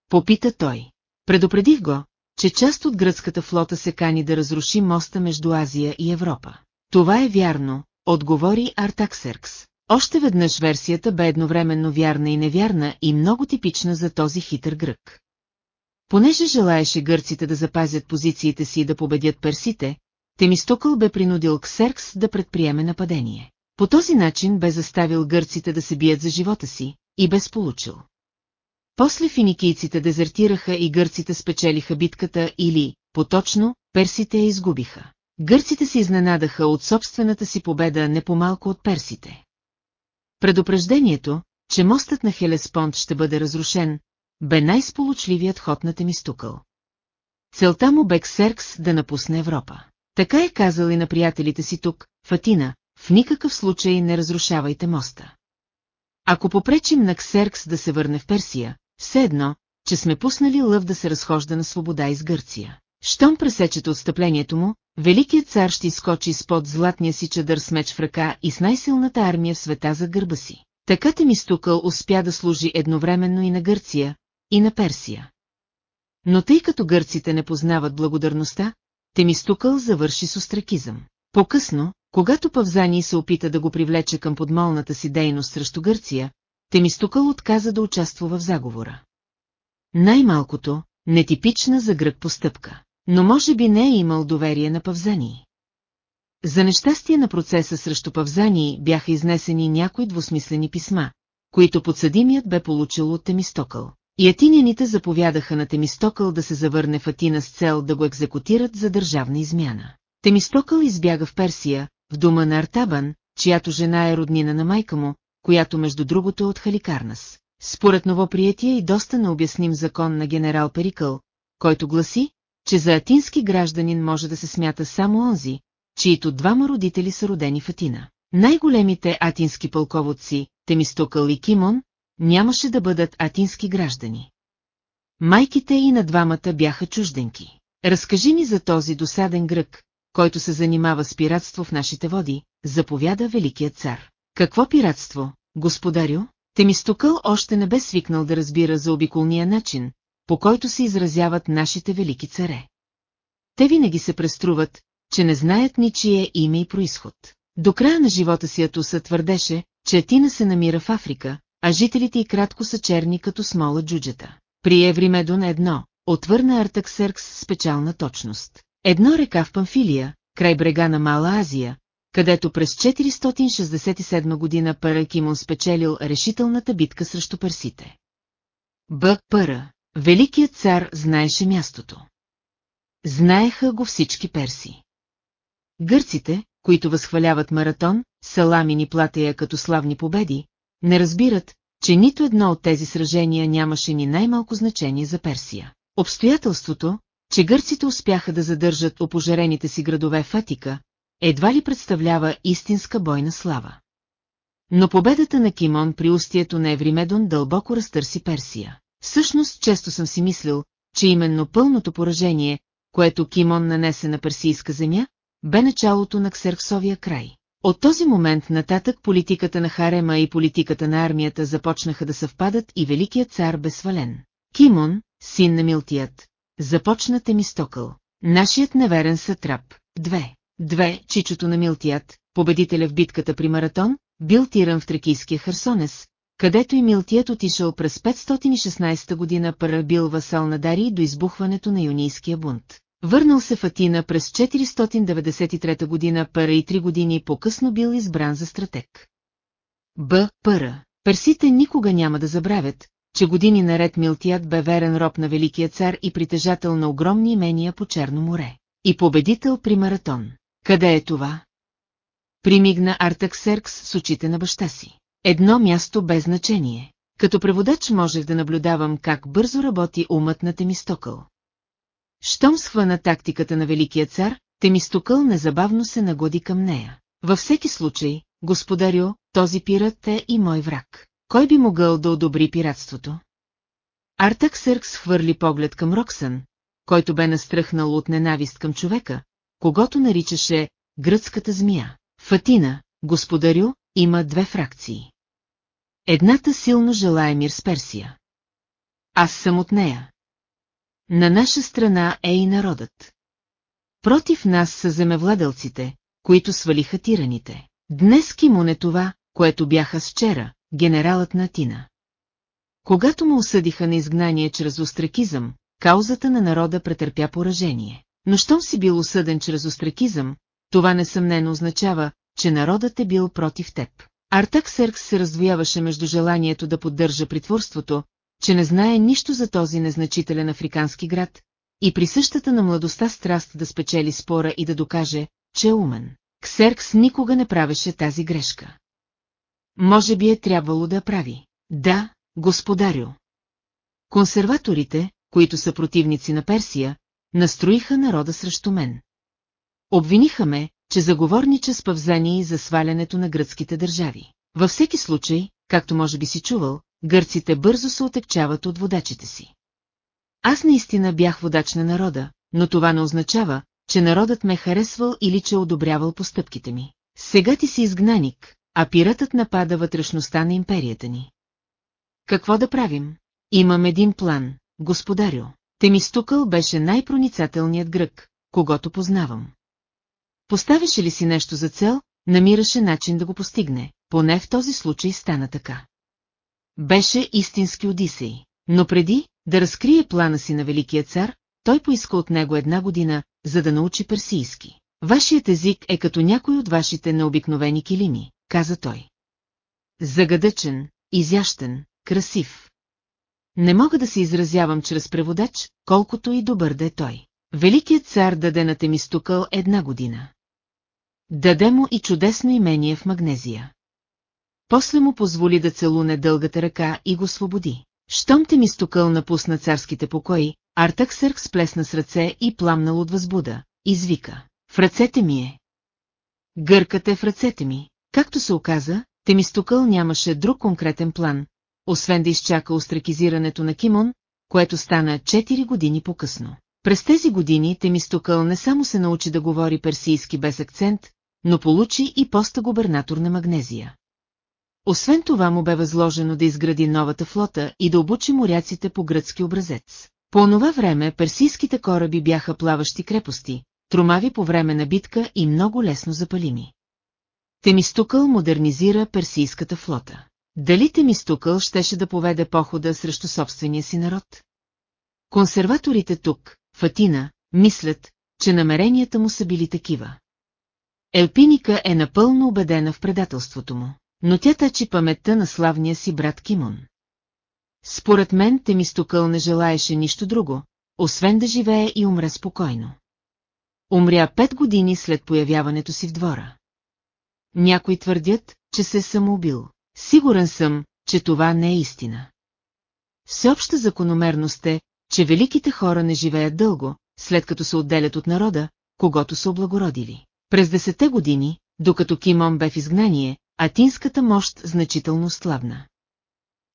Попита той. Предупредих го, че част от гръцката флота се кани да разруши моста между Азия и Европа. Това е вярно, отговори Артаксеркс. Още веднъж версията бе едновременно вярна и невярна и много типична за този хитър грък. Понеже желаеше гърците да запазят позициите си и да победят персите, Темистокъл бе принудил Ксеркс да предприеме нападение. По този начин бе заставил гърците да се бият за живота си и бе сполучил. После финикийците дезертираха и гърците спечелиха битката или, поточно, персите я изгубиха. Гърците се изненадаха от собствената си победа не по-малко от персите. Предупреждението, че мостът на Хелеспонт ще бъде разрушен, бе най-сполучливият ход на Темистукъл. Целта му бе Ксеркс да напусне Европа. Така е казал и на приятелите си тук, Фатина, в никакъв случай не разрушавайте моста. Ако попречим на Ксеркс да се върне в Персия, все едно, че сме пуснали лъв да се разхожда на свобода из Гърция. Щом пресечете отстъплението му, великият цар ще изкочи спод златния си чадър с меч в ръка и с най-силната армия в света за гърба си. Така Темистукъл успя да служи едновременно и на Гърция, и на Персия. Но тъй като гърците не познават благодарността, Темистукъл завърши с остракизъм. По-късно, когато Павзани се опита да го привлече към подмолната си дейност срещу Гърция, Темистукъл отказа да участва в заговора. Най-малкото, нетипична за грък постъпка, но може би не е имал доверие на Павзани. За нещастие на процеса срещу Павзани бяха изнесени някои двусмислени писма, които подсъдимият бе получил от Темистокъл. И атиняните заповядаха на Темистокъл да се завърне в Атина с цел да го екзекутират за държавна измяна. Темистокъл избяга в Персия, в дома на Артабан, чиято жена е роднина на майка му, която между другото е от Халикарнас. Според новоприятия и доста необясним закон на генерал Перикъл, който гласи, че за атински гражданин може да се смята само онзи, чието двама родители са родени в Атина. Най-големите атински пълководци, Темистокъл и Кимон, нямаше да бъдат атински граждани. Майките и на двамата бяха чужденки. Разкажи ми за този досаден грък, който се занимава с пиратство в нашите води, заповяда великият цар. Какво пиратство, господарю? Темистокъл още не бе свикнал да разбира за обиколния начин, по който се изразяват нашите велики царе. Те винаги се преструват, че не знаят ничие име и происход. До края на живота си Атуса твърдеше, че Атина се намира в Африка, а жителите и кратко са черни като смола джуджета. При Евримедон едно, отвърна Артаксеркс с печална точност. Едно река в Памфилия, край брега на Мала Азия, където през 467 година Паракимон спечелил решителната битка срещу персите. Б. Пъра, великият цар знаеше мястото. Знаеха го всички перси. Гърците, които възхваляват маратон, саламини платея като славни победи, не разбират, че нито едно от тези сражения нямаше ни най-малко значение за Персия. Обстоятелството, че гърците успяха да задържат опожарените си градове в Атика, едва ли представлява истинска бойна слава. Но победата на Кимон при устието на Евримедон дълбоко разтърси Персия. Всъщност често съм си мислил, че именно пълното поражение, което Кимон нанесе на персийска земя, бе началото на Ксерксовия край. От този момент нататък политиката на Харема и политиката на армията започнаха да съвпадат и великият цар бе свален. Кимон, син на Милтият, започна Темистокъл. Нашият неверен сатрап. Две. Две, чичото на Милтият, победителя в битката при Маратон, бил тиран в Тракийския Харсонес, където и Милтият отишъл през 516 година парабил васал на Дарий до избухването на юнийския бунт. Върнал се в Атина през 493 година пара и три години по-късно бил избран за стратег. Б. Пъра. Персите никога няма да забравят, че години наред Милтият бе верен роб на Великия цар и притежател на огромни имения по Черно море. И победител при маратон. Къде е това? Примигна Артаксеркс с очите на баща си. Едно място без значение. Като преводач можех да наблюдавам как бързо работи умът на Темистокъл. Щом схвана тактиката на Великия цар, Темистокъл незабавно се нагоди към нея. Във всеки случай, господарю, този пират е и мой враг. Кой би могъл да одобри пиратството? Артак Съркс хвърли поглед към Роксън, който бе настръхнал от ненавист към човека, когато наричаше гръцката змия. Фатина, господарю, има две фракции. Едната силно желая мир с Персия. Аз съм от нея. На наша страна е и народът. Против нас са земевладелците, които свалиха тираните. Днес Кимон е това, което бяха с вчера, генералът на Тина. Когато му осъдиха на изгнание чрез остракизъм, каузата на народа претърпя поражение. Но щом си бил осъден чрез остракизъм, това несъмнено означава, че народът е бил против теб. Артак Серкс се раздвояваше между желанието да поддържа притворството, че не знае нищо за този незначителен африкански град, и при същата на младостта страст да спечели спора и да докаже, че е умен. Ксеркс никога не правеше тази грешка. Може би е трябвало да прави. Да, господарю. Консерваторите, които са противници на Персия, настроиха народа срещу мен. Обвиниха ме, че заговорнича с павзани за свалянето на гръцките държави. Във всеки случай, както може би си чувал, гърците бързо се отекчават от водачите си. Аз наистина бях водач на народа, но това не означава, че народът ме харесвал или че одобрявал постъпките ми. Сега ти си изгнаник, а пиратът напада вътрешността на империята ни. Какво да правим? Имам един план, господарю. Темистукъл беше най-проницателният грък, когато познавам. Поставяше ли си нещо за цел, намираше начин да го постигне, поне в този случай стана така. Беше истински Одисей, но преди да разкрие плана си на Великия цар, той поиска от него една година, за да научи персийски. Вашият език е като някой от вашите необикновени килими, каза той. Загадъчен, изящен, красив. Не мога да се изразявам чрез преводач, колкото и добър да е той. Великият цар даде на Темистукъл една година. Даде му и чудесно имение в Магнезия. После му позволи да целуне дългата ръка и го свободи. Щом Темистукъл напусна царските покои, Артаксърк сплесна с ръце и пламнал от възбуда. Извика. В ръцете ми е. Гъркът е в ръцете ми. Както се оказа, Темистукъл нямаше друг конкретен план, освен да изчака остракизирането на Кимон, което стана 4 години по-късно. През тези години Темистукъл не само се научи да говори персийски без акцент, но получи и поста губернатор на Магнезия. Освен това му бе възложено да изгради новата флота и да обучи моряците по гръцки образец. По онова време персийските кораби бяха плаващи крепости, тромави по време на битка и много лесно запалими. Темистукъл модернизира персийската флота. Дали Темистукъл щеше да поведе похода срещу собствения си народ? Консерваторите тук, в Атина, мислят, че намеренията му са били такива. Елпиника е напълно убедена в предателството му, но тя тъчи паметта на славния си брат Кимон. Според мен Темистокъл не желаеше нищо друго, освен да живее и умре спокойно. Умря пет години след появяването си в двора. Някои твърдят, че се е самоубил. Сигурен съм, че това не е истина. Всеобща закономерност е, че великите хора не живеят дълго, след като се отделят от народа, когато са облагородили. През десете години, докато Кимон бе в изгнание, атинската мощ значително слабна.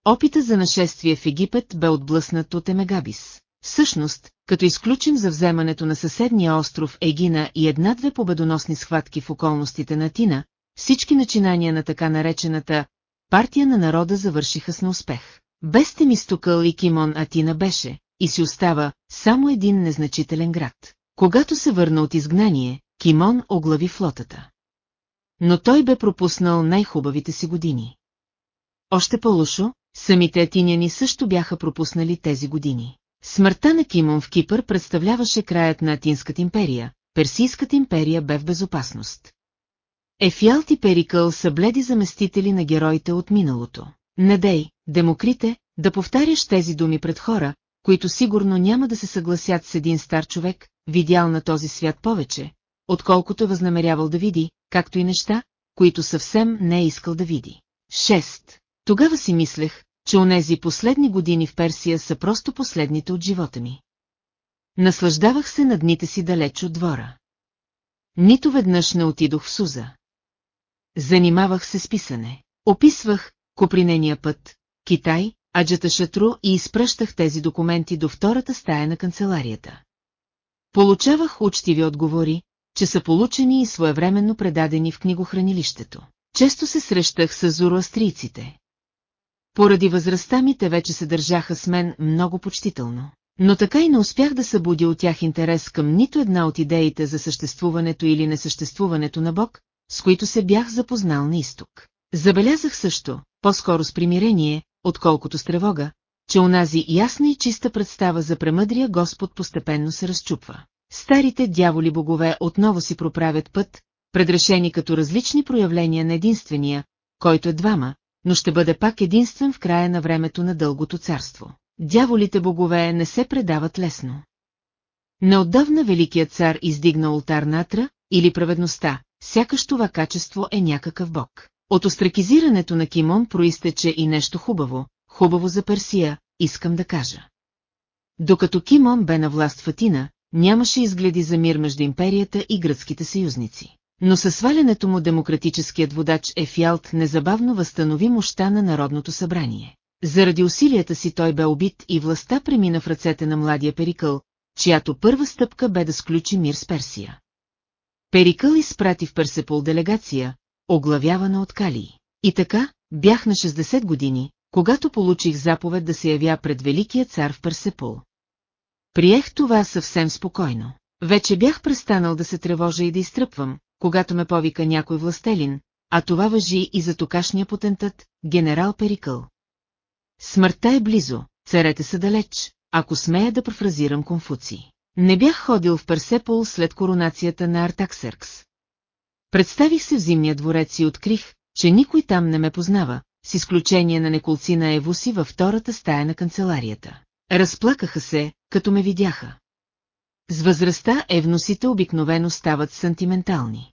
Опита за нашествие в Египет бе отблъснат от Емегабис. Всъщност, като изключим за вземането на съседния остров Егина и една-две победоносни схватки в околностите на Атина, всички начинания на така наречената партия на народа завършиха с неуспех. Без Темистокъл и Кимон Атина беше, и си остава, само един незначителен град. Когато се върна от изгнание, Кимон оглави флотата. Но той бе пропуснал най-хубавите си години. Още по-лошо, самите атиняни също бяха пропуснали тези години. Смъртта на Кимон в Кипър представляваше краят на Атинската империя, Персийската империя бе в безопасност. Ефиалт и Перикъл са бледи заместители на героите от миналото. Недей, Демокрите, да повтаряш тези думи пред хора, които сигурно няма да се съгласят с един стар човек, видял на този свят повече, отколкото е възнамерявал да види, както и неща, които съвсем не е искал да види. 6. Тогава си мислех, че онези последни години в Персия са просто последните от живота ми. Наслаждавах се на дните си далеч от двора. Нито веднъж не отидох в Суза. Занимавах се с писане. Описвах копринения път, Китай, аджата Шатру и изпращах тези документи до втората стая на канцеларията. Получавах учтиви отговори, че са получени и своевременно предадени в книгохранилището. Често се срещах с зороастрийците. Поради възрастта ми те вече се държаха с мен много почтително. Но така и не успях да събудя от тях интерес към нито една от идеите за съществуването или несъществуването на Бог, с които се бях запознал на изток. Забелязах също, по-скоро с примирение, отколкото с тревога, че онази ясна и чиста представа за премъдрия Господ постепенно се разчупва. Старите дяволи богове отново си проправят път, предрешени като различни проявления на единствения, който е двама, но ще бъде пак единствен в края на времето на дългото царство. Дяволите богове не се предават лесно. Неотдавна Великият цар издигна ултар на Атра, или праведността, сякаш това качество е някакъв бог. От остракизирането на Кимон проистече и нещо хубаво, хубаво за Персия, искам да кажа. Докато Кимон бе на власт в Атина, нямаше изгледи за мир между империята и гръцките съюзници. Но със свалянето му демократическият водач Ефялт незабавно възстанови мощта на Народното събрание. Заради усилията си той бе убит и властта премина в ръцете на младия Перикъл, чиято първа стъпка бе да сключи мир с Персия. Перикъл изпрати в Персепол делегация, оглавявана от Калии. И така, бях на 60 години, когато получих заповед да се явя пред Великия цар в Персепол. Приех това съвсем спокойно. Вече бях престанал да се тревожа и да изтръпвам, когато ме повика някой властелин, а това въжи и за токашния потентът, генерал Перикъл. Смъртта е близо, царете са далеч, ако смея да профразирам Конфуций. Не бях ходил в Персепол след коронацията на Артаксеркс. Представих се в зимния дворец и открих, че никой там не ме познава, с изключение на неколци на Евуси във втората стая на канцеларията. Разплакаха се, като ме видяха. С възрастта евносите обикновено стават сантиментални.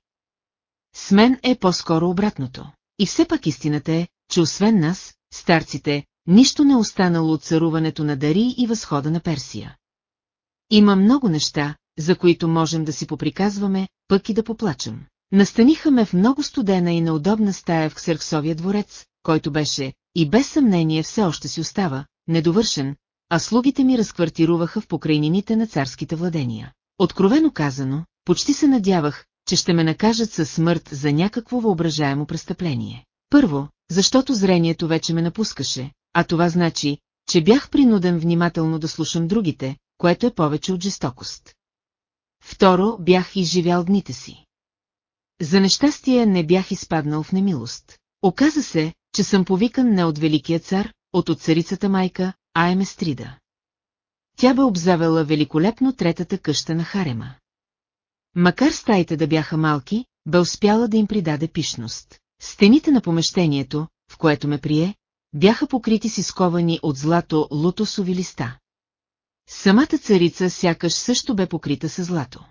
С мен е по-скоро обратното. И все пак истината е, че освен нас, старците, нищо не останало от царуването на Дари и възхода на Персия. Има много неща, за които можем да си поприказваме, пък и да поплачем. Настаниха ме в много студена и неудобна стая в Ксерксовия дворец, който беше, и без съмнение все още си остава, недовършен, а слугите ми разквартируваха в покрайнините на царските владения. Откровено казано, почти се надявах, че ще ме накажат със смърт за някакво въображаемо престъпление. Първо, защото зрението вече ме напускаше, а това значи, че бях принуден внимателно да слушам другите, което е повече от жестокост. Второ, бях изживял дните си. За нещастие не бях изпаднал в немилост. Оказа се, че съм повикан не от Великия цар, от от царицата майка, а е. Тя бе обзавела великолепно третата къща на Харема. Макар стаите да бяха малки, бе успяла да им придаде пишност. Стените на помещението, в което ме прие, бяха покрити с изковани от злато лутосови листа. Самата царица сякаш също бе покрита с злато.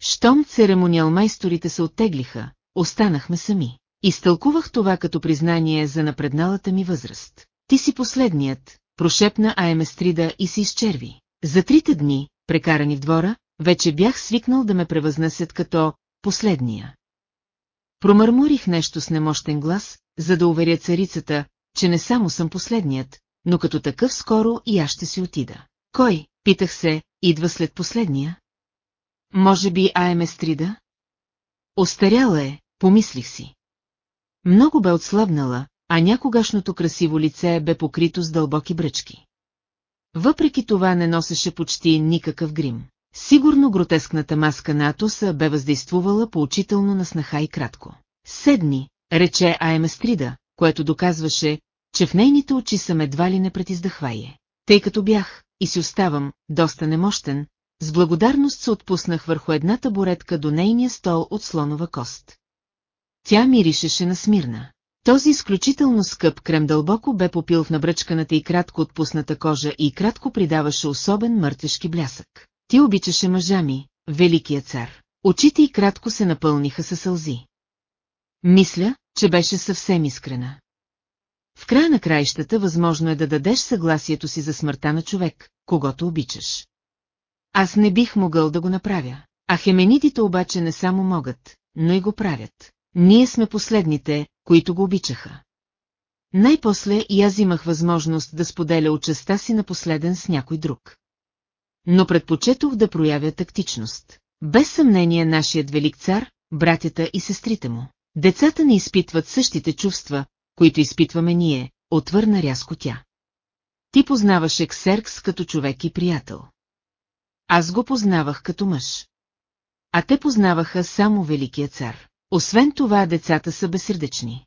Щом церемониал майсторите се оттеглиха, останахме сами. Изтълкувах това като признание за напредналата ми възраст. Ти си последният, прошепна Аеместрида и се изчерви. За трите дни, прекарани в двора, вече бях свикнал да ме превъзнесят като последния. Промърморих нещо с немощен глас, за да уверя царицата, че не само съм последният, но като такъв скоро и аз ще си отида. Кой, питах се, идва след последния? Може би Аеместрида? Остаряла е, помислих си. Много бе отслабнала, а някогашното красиво лице бе покрито с дълбоки бръчки. Въпреки това не носеше почти никакъв грим. Сигурно гротескната маска на Атоса бе въздействувала поучително на снаха и кратко. Седни, рече Аеместрида, което доказваше, че в нейните очи съм едва ли не пред издъхвае. Тъй като бях, и си оставам, доста немощен, с благодарност се отпуснах върху една табуретка до нейния стол от слонова кост. Тя миришеше на смирна. Този изключително скъп крем дълбоко бе попил в набръчканата и кратко отпусната кожа и кратко придаваше особен мъртвешки блясък. Ти обичаше мъжа ми, великия цар. Очите и кратко се напълниха със сълзи. Мисля, че беше съвсем искрена. В края на краищата възможно е да дадеш съгласието си за смъртта на човек, когато обичаш. Аз не бих могъл да го направя. А хеменидите обаче не само могат, но и го правят. Ние сме последните, които го обичаха. Най-после и аз имах възможност да споделя участа си на последен с някой друг. Но предпочетох да проявя тактичност. Без съмнение нашият велик цар, братята и сестрите му. Децата не изпитват същите чувства, които изпитваме ние, отвърна рязко тя. Ти познаваш Ексеркс като човек и приятел. Аз го познавах като мъж. А те познаваха само Великия цар. Освен това, децата са безсърдечни.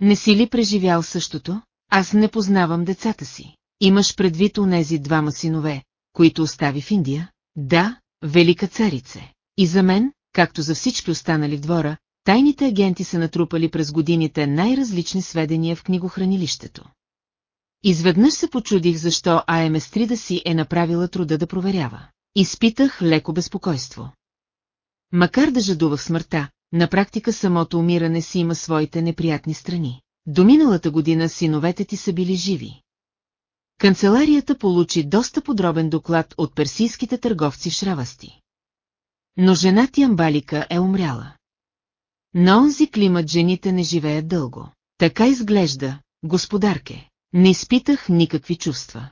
Не си ли преживял същото? Аз не познавам децата си. Имаш предвид онези двама синове, които остави в Индия? Да, велика царице. И за мен, както за всички останали в двора, тайните агенти са натрупали през годините най-различни сведения в книгохранилището. Изведнъж се почудих защо АМС-3 си е направила труда да проверява. Изпитах леко безпокойство. Макар да жадува в смъртта, на практика самото умиране си има своите неприятни страни. До миналата година синовете ти са били живи. Канцеларията получи доста подробен доклад от персийските търговци Шравасти. Но жена ти Амбалика е умряла. На онзи климат жените не живеят дълго. Така изглежда, господарке. Не изпитах никакви чувства.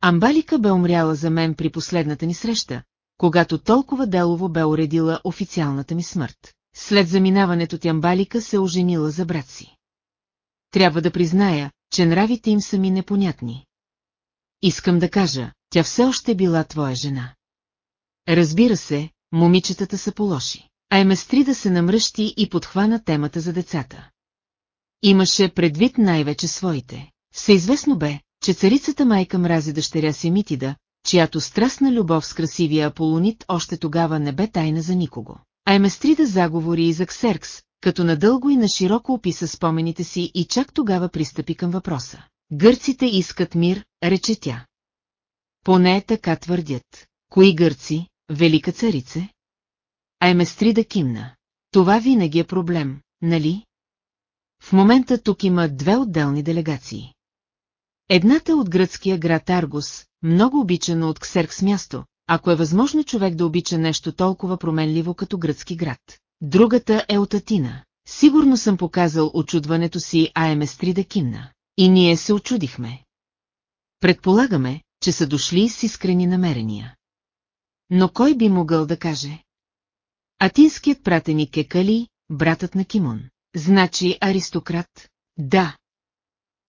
Амбалика бе умряла за мен при последната ни среща, когато толкова делово бе уредила официалната ми смърт. След заминаването ти Амбалика се оженила за брат си. Трябва да призная, че нравите им са ми непонятни. Искам да кажа, тя все още била твоя жена. Разбира се, момичетата са полоши. А Еместри да се намръщи и подхвана темата за децата. Имаше предвид най-вече своите. Всеизвестно бе, че царицата майка мрази дъщеря си Митида, чиято страстна любов с красивия Аполонит още тогава не бе тайна за никого. А Еместрида заговори и за Ксеркс, като надълго и на широко описа спомените си и чак тогава пристъпи към въпроса. Гърците искат мир, рече тя. Поне така твърдят. Кои гърци, велика царице? А Еместрида кимна. Това винаги е проблем, нали? В момента тук има две отделни делегации. Едната от гръцкия град Аргус, много обичано от Ксеркс място, ако е възможно човек да обича нещо толкова променливо като гръцки град. Другата е от Атина. Сигурно съм показал очудването си, а Еместри да кимна. И ние се очудихме. Предполагаме, че са дошли с искрени намерения. Но кой би могъл да каже? Атинският пратеник е Кали, братът на Кимон. Значи аристократ? Да.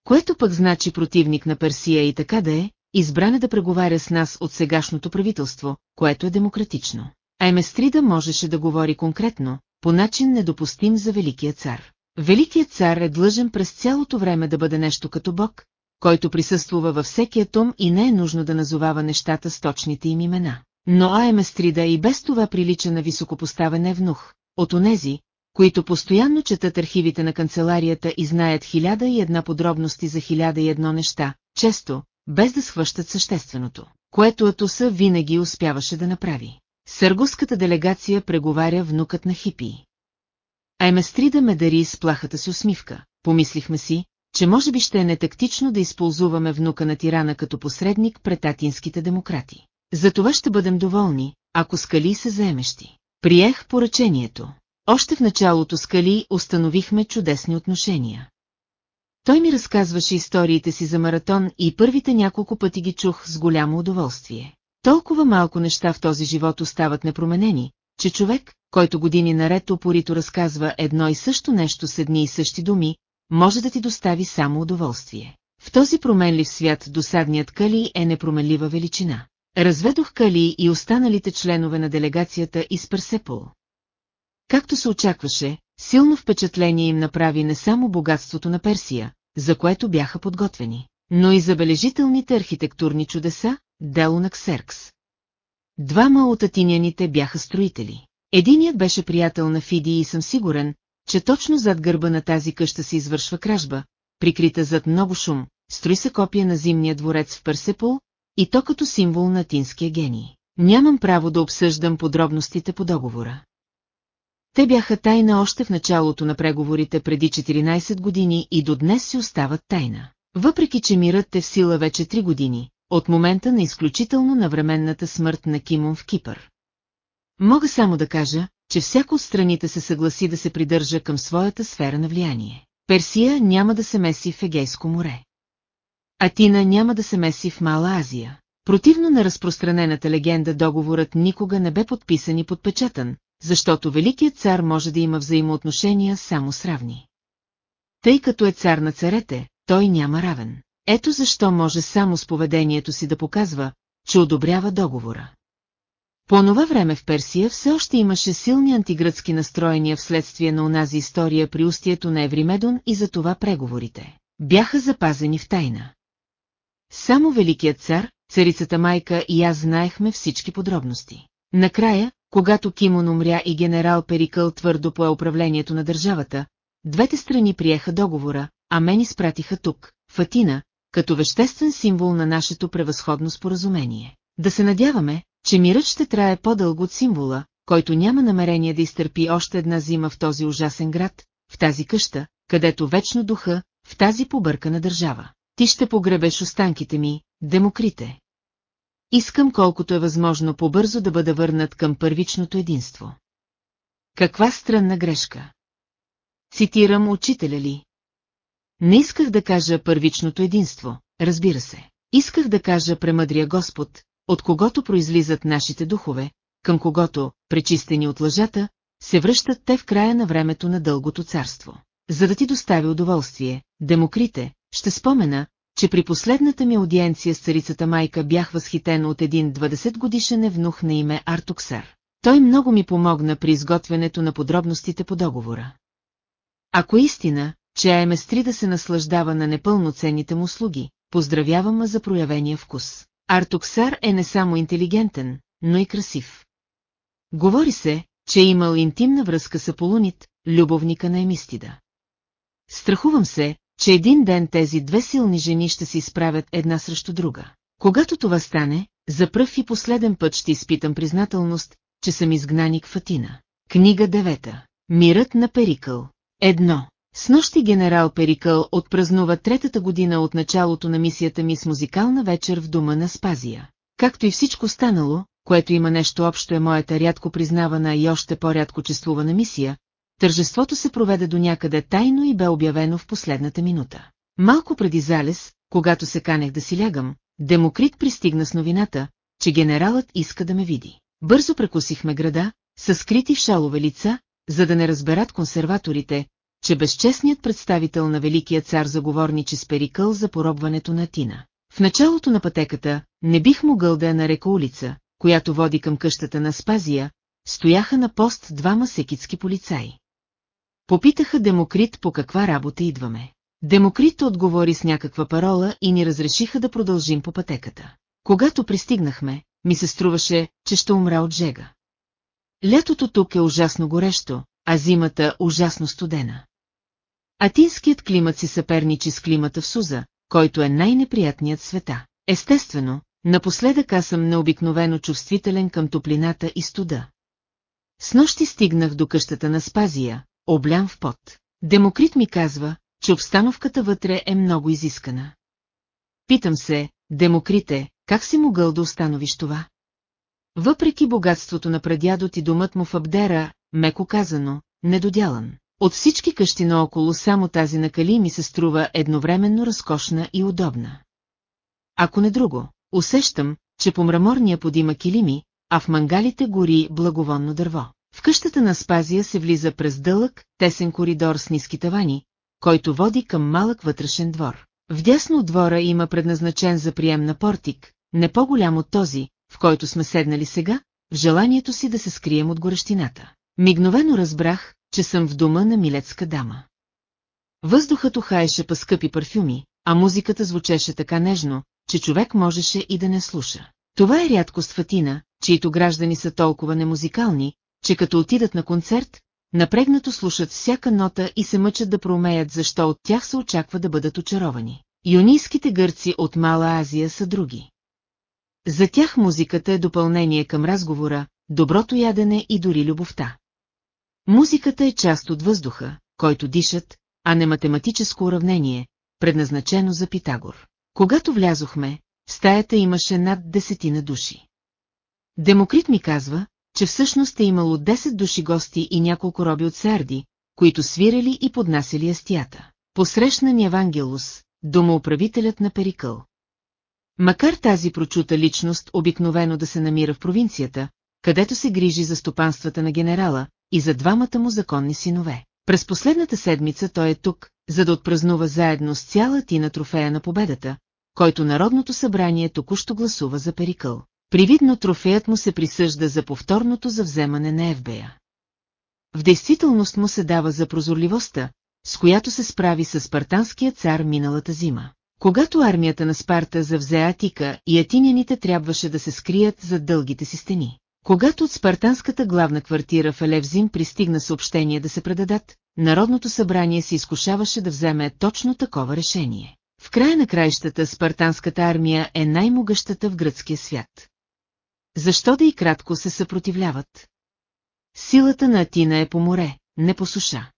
Което пък значи противник на Персия и така да е, избрана да преговаря с нас от сегашното правителство, което е демократично. А Еместрида можеше да говори конкретно, по начин недопустим за Великия цар. Великият цар е длъжен през цялото време да бъде нещо като Бог, който присъствува във всеки атом и не е нужно да назовава нещата с точните им имена. Но Аеместрида и без това прилича на високопоставен евнух, от онези, които постоянно четат архивите на канцеларията и знаят хиляда и една подробности за хиляда и едно неща, често, без да схващат същественото, което Атоса винаги успяваше да направи. Съргуската делегация преговаря внукът на хипи. Айместрида ме дари с плахата си усмивка. Помислихме си, че може би ще е нетактично да използваме внука на тирана като посредник пред атинските демократи. За това ще бъдем доволни, ако скали се заемещи. Приех поръчението. Още в началото с Кали установихме чудесни отношения. Той ми разказваше историите си за маратон и първите няколко пъти ги чух с голямо удоволствие. Толкова малко неща в този живот остават непроменени, че човек, който години наред опорито разказва едно и също нещо с едни и същи думи, може да ти достави само удоволствие. В този променлив свят досадният Кали е непроменлива величина. Разведох Кали и останалите членове на делегацията из Персепол. Както се очакваше, силно впечатление им направи не само богатството на Персия, за което бяха подготвени, но и забележителните архитектурни чудеса, дело на Ксеркс. Двама от атиняните бяха строители. Единият беше приятел на Фиди и съм сигурен, че точно зад гърба на тази къща се извършва кражба, прикрита зад много шум, строи се копия на зимния дворец в Персепол, и то като символ на атинския гений. Нямам право да обсъждам подробностите по договора. Те бяха тайна още в началото на преговорите преди 14 години и до днес си остават тайна. Въпреки, че мирът е в сила вече 3 години, от момента на изключително навременната смърт на Кимон в Кипър. Мога само да кажа, че всяко от страните се съгласи да се придържа към своята сфера на влияние. Персия няма да се меси в Егейско море. Атина няма да се меси в Мала Азия. Противно на разпространената легенда договорът никога не бе подписан и подпечатан, защото Великият цар може да има взаимоотношения само с равни. Тъй като е цар на царете, той няма равен. Ето защо може само с поведението си да показва, че одобрява договора. По това време в Персия все още имаше силни антигръцки настроения вследствие на онази история при устието на Евримедон и за това преговорите бяха запазени в тайна. Само Великият цар, царицата майка и аз знаехме всички подробности. Накрая, когато Кимон умря и генерал Перикъл твърдо пое управлението на държавата, двете страни приеха договора, а мен изпратиха тук, в Атина, като веществен символ на нашето превъзходно споразумение. Да се надяваме, че мирът ще трае по-дълго от символа, който няма намерение да изтърпи още една зима в този ужасен град, в тази къща, където вечно духа, в тази побъркана държава. Ти ще погребеш останките ми, демокрите. Искам колкото е възможно по-бързо да бъда върнат към първичното единство. Каква странна грешка? Цитирам учителя ли? Не исках да кажа първичното единство, разбира се. Исках да кажа премъдрия Господ, от когото произлизат нашите духове, към когото, пречистени от лъжата, се връщат те в края на времето на дългото царство. За да ти достави удоволствие, демокрите, ще спомена, че при последната ми аудиенция с царицата майка бях възхитен от един 20 годишен евнух на име Артуксар. Той много ми помогна при изготвянето на подробностите по договора. Ако истина, че Аеместри да се наслаждава на непълноценните му услуги, поздравявам за проявения вкус. Артуксар е не само интелигентен, но и красив. Говори се, че е имал интимна връзка с Аполунит, любовника на Емистида. Страхувам се, че един ден тези две силни жени ще се изправят една срещу друга. Когато това стане, за пръв и последен път ще изпитам признателност, че съм изгнаник в Атина. Книга 9. Мирът на Перикъл. Едно. С нощи генерал Перикъл отпразнува третата година от началото на мисията ми с музикална вечер в дома на Спазия. Както и всичко станало, което има нещо общо е моята рядко признавана и още по-рядко чествувана мисия, тържеството се проведе до някъде тайно и бе обявено в последната минута. Малко преди залез, когато се канех да си лягам, Демокрит пристигна с новината, че генералът иска да ме види. Бързо прекусихме града, със скрити в шалове лица, за да не разберат консерваторите, че безчестният представител на Великия цар заговорничи с Перикъл за поробването на Тина. В началото на пътеката не бих могъл да я нарека улица, която води към къщата на Спазия, стояха на пост двама секитски полицаи. Попитаха Демокрит по каква работа идваме. Демокрит отговори с някаква парола и ни разрешиха да продължим по пътеката. Когато пристигнахме, ми се струваше, че ще умра от жега. Лятото тук е ужасно горещо, а зимата ужасно студена. Атинският климат си съперничи с климата в Суза, който е най-неприятният света. Естествено, напоследък аз съм необикновено чувствителен към топлината и студа. С нощи стигнах до къщата на Спазия, облям в пот. Демокрит ми казва, че обстановката вътре е много изискана. Питам се, Демокрите, как си могъл да установиш това? Въпреки богатството на прадядот и домът му в Абдера, меко казано, недодялан. От всички къщи наоколо само тази на Кали ми се струва едновременно разкошна и удобна. Ако не друго, усещам, че по мраморния подима килими, а в мангалите гори благовонно дърво. В къщата на Спазия се влиза през дълъг, тесен коридор с ниски тавани, който води към малък вътрешен двор. Вдясно от двора има предназначен за прием на портик, не по-голям от този, в който сме седнали сега, в желанието си да се скрием от горещината. Мигновено разбрах, че съм в дома на милецка дама. Въздухът ухаеше па скъпи парфюми, а музиката звучеше така нежно, че човек можеше и да не слуша. Това е рядкост в Атина, чието граждани са толкова немузикални, че като отидат на концерт, напрегнато слушат всяка нота и се мъчат да проумеят защо от тях се очаква да бъдат очаровани. Юнийските гърци от Мала Азия са други. За тях музиката е допълнение към разговора, доброто ядене и дори любовта. Музиката е част от въздуха, който дишат, а не математическо уравнение, предназначено за Питагор. Когато влязохме, в стаята имаше над десетина души. Демокрит ми казва, че всъщност е имало 10 души гости и няколко роби от Сарди, които свирели и поднасяли астията. Посрещна ни Евангелус, домоуправителят на Перикъл. Макар тази прочута личност обикновено да се намира в провинцията, където се грижи за стопанствата на генерала и за двамата му законни синове. През последната седмица той е тук, за да отпразнува заедно с цяла тина трофея на победата, който Народното събрание току-що гласува за Перикъл. Привидно трофеят му се присъжда за повторното завземане на Евбея. В действителност му се дава за прозорливостта, с която се справи с спартанския цар миналата зима. Когато армията на Спарта завзе Атика и атиняните трябваше да се скрият за дългите си стени. Когато от спартанската главна квартира в Елевзин пристигна съобщение да се предадат, Народното събрание се изкушаваше да вземе точно такова решение. В края на краищата спартанската армия е най-могъщата в гръцкия свят. Защо да и кратко се съпротивляват? Силата на Атина е по море, не по суша.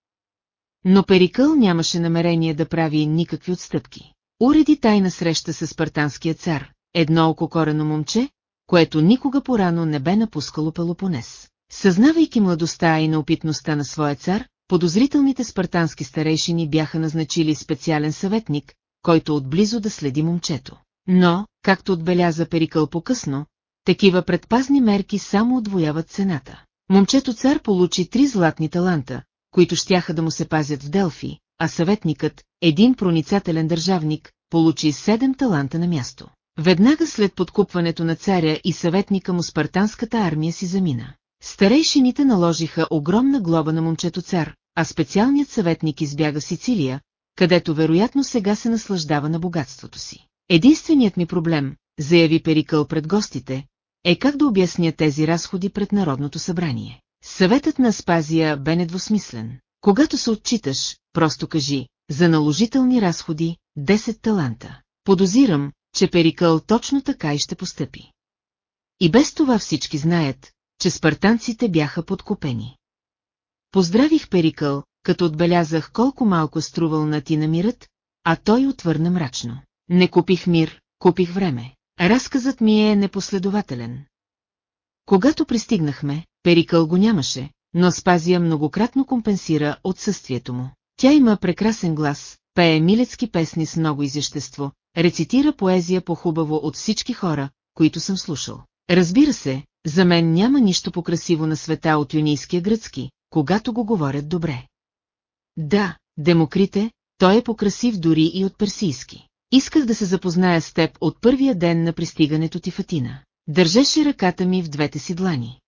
Но Перикъл нямаше намерение да прави никакви отстъпки. Уреди тайна среща с спартанския цар, едно ококорено момче, което никога порано не бе напускало Пелопонес. Съзнавайки младостта и неопитността на своя цар, подозрителните спартански старейшини бяха назначили специален съветник, който отблизо да следи момчето. Но, както отбеляза Перикъл по-късно, такива предпазни мерки само отвояват цената. Момчето цар получи три златни таланта, които щяха да му се пазят в Делфи, а съветникът, един проницателен държавник, получи седем таланта на място. Веднага след подкупването на царя и съветника му спартанската армия си замина. Старейшините наложиха огромна глоба на момчето цар, а специалният съветник избяга Сицилия, където вероятно сега се наслаждава на богатството си. Единственият ми проблем, заяви Перикъл пред гостите, е как да обясня тези разходи пред Народното събрание. Съветът на Спазия бе недвусмислен. Когато се отчиташ, просто кажи, за наложителни разходи, 10 таланта. Подозирам, че Перикъл точно така и ще постъпи. И без това всички знаят, че спартанците бяха подкупени. Поздравих Перикъл, като отбелязах колко малко струвал на ти мирът, а той отвърна мрачно. Не купих мир, купих време. Разказът ми е непоследователен. Когато пристигнахме, Перикъл го нямаше, но Спазия многократно компенсира отсъствието му. Тя има прекрасен глас, пее милецки песни с много изящество, рецитира поезия по-хубаво от всички хора, които съм слушал. Разбира се, за мен няма нищо по-красиво на света от юнийския гръцки, когато го говорят добре. Да, Демокрите, той е покрасив дори и от персийски. Исках да се запозная с теб от първия ден на пристигането ти в Атина. Държеше ръката ми в двете си длани.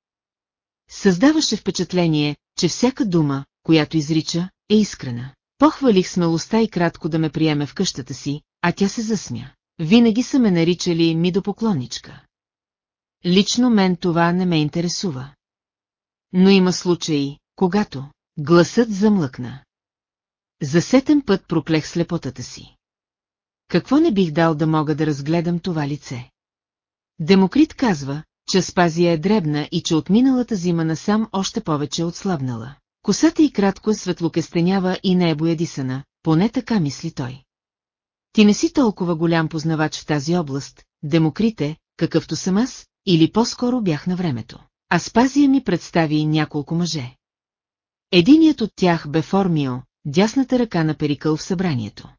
Създаваше впечатление, че всяка дума, която изрича, е искрена. Похвалих смелостта и кратко да ме приеме в къщата си, а тя се засмя. Винаги са ме наричали мидопоклонничка. Лично мен това не ме интересува. Но има случаи, когато гласът замлъкна. За сетен път проклех слепотата си. Какво не бих дал да мога да разгледам това лице? Демокрит казва, че Спазия е дребна и че от миналата зима насам още повече отслабнала. Косата и кратко е светлокестенява и не е боядисана, поне така мисли той. Ти не си толкова голям познавач в тази област, Демокрите, какъвто съм аз, или по-скоро бях на времето. А Спазия ми представи няколко мъже. Единият от тях бе Формио, дясната ръка на Перикъл в събранието.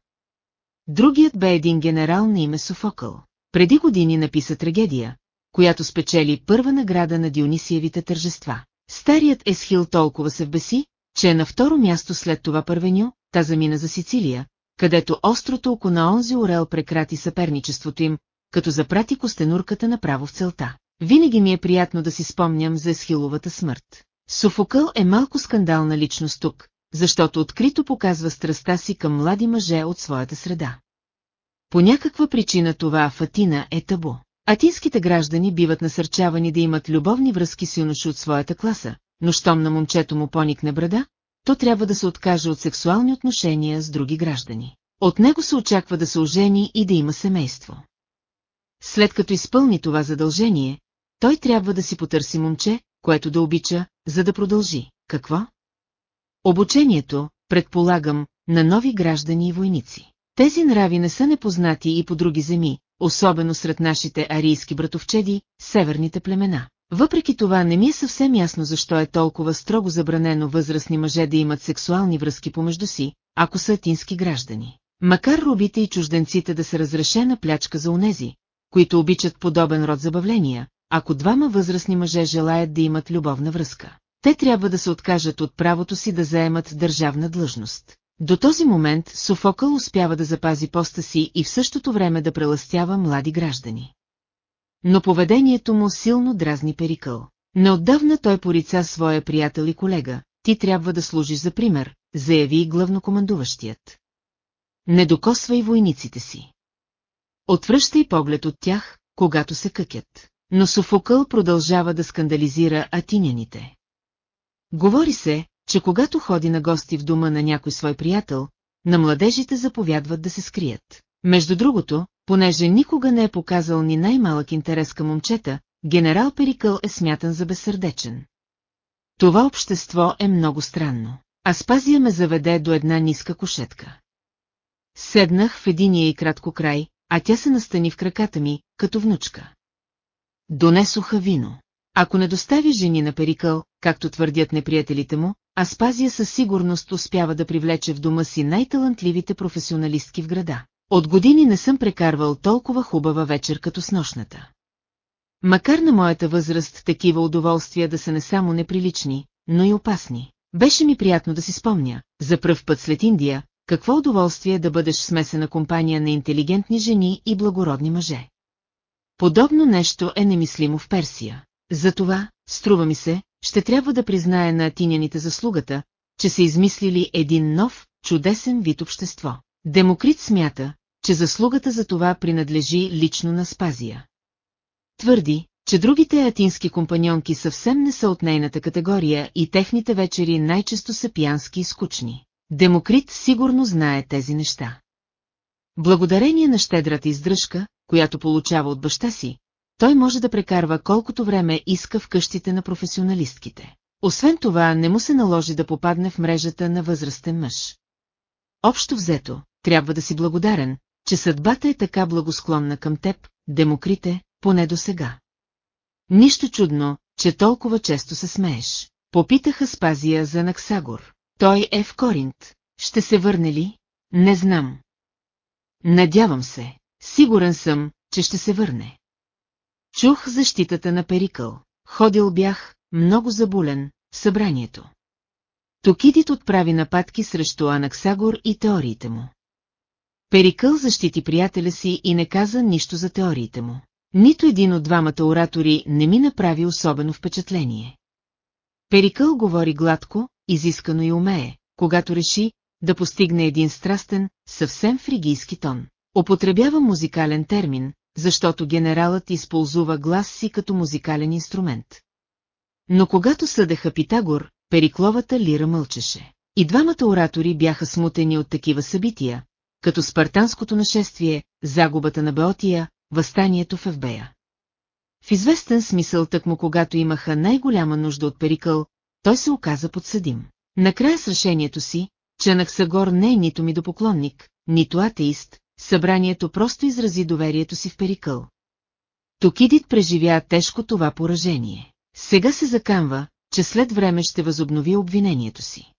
Другият бе един генерал на име Софокъл. Преди години написа трагедия, която спечели първа награда на Дионисиевите тържества. Старият Есхил толкова се вбеси, че е на второ място след това първеню, та замина за Сицилия, където острото око на онзи орел прекрати съперничеството им, като запрати костенурката направо в целта. Винаги ми е приятно да си спомням за Есхиловата смърт. Софокъл е малко скандална личност тук, защото открито показва страста си към млади мъже от своята среда. По някаква причина това в Атина е табу. Атинските граждани биват насърчавани да имат любовни връзки с юноши от своята класа, но щом на момчето му поникне брада, то трябва да се откаже от сексуални отношения с други граждани. От него се очаква да се ожени и да има семейство. След като изпълни това задължение, той трябва да си потърси момче, което да обича, за да продължи. Какво? Обучението, предполагам, на нови граждани и войници. Тези нрави не са непознати и по други земи, особено сред нашите арийски братовчеди, северните племена. Въпреки това не ми е съвсем ясно защо е толкова строго забранено възрастни мъже да имат сексуални връзки помежду си, ако са атински граждани. Макар робите и чужденците да са разрешена плячка за унези, които обичат подобен род забавления, ако двама възрастни мъже желаят да имат любовна връзка. Те трябва да се откажат от правото си да заемат държавна длъжност. До този момент Софокъл успява да запази поста си и в същото време да преластява млади граждани. Но поведението му силно дразни Перикъл. Неотдавна той порица своя приятел и колега, ти трябва да служиш за пример, заяви главнокомандуващият. Не докосвай войниците си. Отвръщай поглед от тях, когато се къкят. Но Софокъл продължава да скандализира атиняните. Говори се, че когато ходи на гости в дома на някой свой приятел, на младежите заповядват да се скрият. Между другото, понеже никога не е показал ни най-малък интерес към момчета, генерал Перикъл е смятан за безсърдечен. Това общество е много странно. Аспазия ме заведе до една ниска кошетка. Седнах в единия и кратко край, а тя се настани в краката ми, като внучка. Донесоха вино. Ако не достави жени на Перикъл, както твърдят неприятелите му, Аспазия със сигурност успява да привлече в дома си най-талантливите професионалистки в града. От години не съм прекарвал толкова хубава вечер като с нощната. Макар на моята възраст такива удоволствия да са не само неприлични, но и опасни. Беше ми приятно да си спомня, за пръв път след Индия, какво удоволствие да бъдеш смесена компания на интелигентни жени и благородни мъже. Подобно нещо е немислимо в Персия. Затова, струва ми се, ще трябва да призная на атиняните заслугата, че са измислили един нов, чудесен вид общество. Демокрит смята, че заслугата за това принадлежи лично на Спазия. Твърди, че другите атински компаньонки съвсем не са от нейната категория и техните вечери най-често са пиянски и скучни. Демокрит сигурно знае тези неща. Благодарение на щедрата издръжка, която получава от баща си, той може да прекарва колкото време иска в къщите на професионалистките. Освен това, не му се наложи да попадне в мрежата на възрастен мъж. Общо взето, трябва да си благодарен, че съдбата е така благосклонна към теб, демокрите, поне до сега. Нищо чудно, че толкова често се смееш. Попитаха Спазия за Наксагор. Той е в Коринт. Ще се върне ли? Не знам. Надявам се. Сигурен съм, че ще се върне. Чух защитата на Перикъл. Ходил бях, много забулен, в събранието. Токидит отправи нападки срещу Анаксагор и теориите му. Перикъл защити приятеля си и не каза нищо за теориите му. Нито един от двамата оратори не ми направи особено впечатление. Перикъл говори гладко, изискано и умее, когато реши да постигне един страстен, съвсем фригийски тон. Употребява музикален термин, защото генералът използва глас си като музикален инструмент. Но когато съдеха Питагор, Перикловата лира мълчеше. И двамата оратори бяха смутени от такива събития, като спартанското нашествие, загубата на Беотия, възстанието в Евбея. В известен смисъл тъкмо когато имаха най-голяма нужда от Перикъл, той се оказа подсъдим. Накрая с решението си, че Анаксагор не е нито ми допоклонник, нито атеист, събранието просто изрази доверието си в Перикъл. Токидит преживя тежко това поражение. Сега се закамва, че след време ще възобнови обвинението си.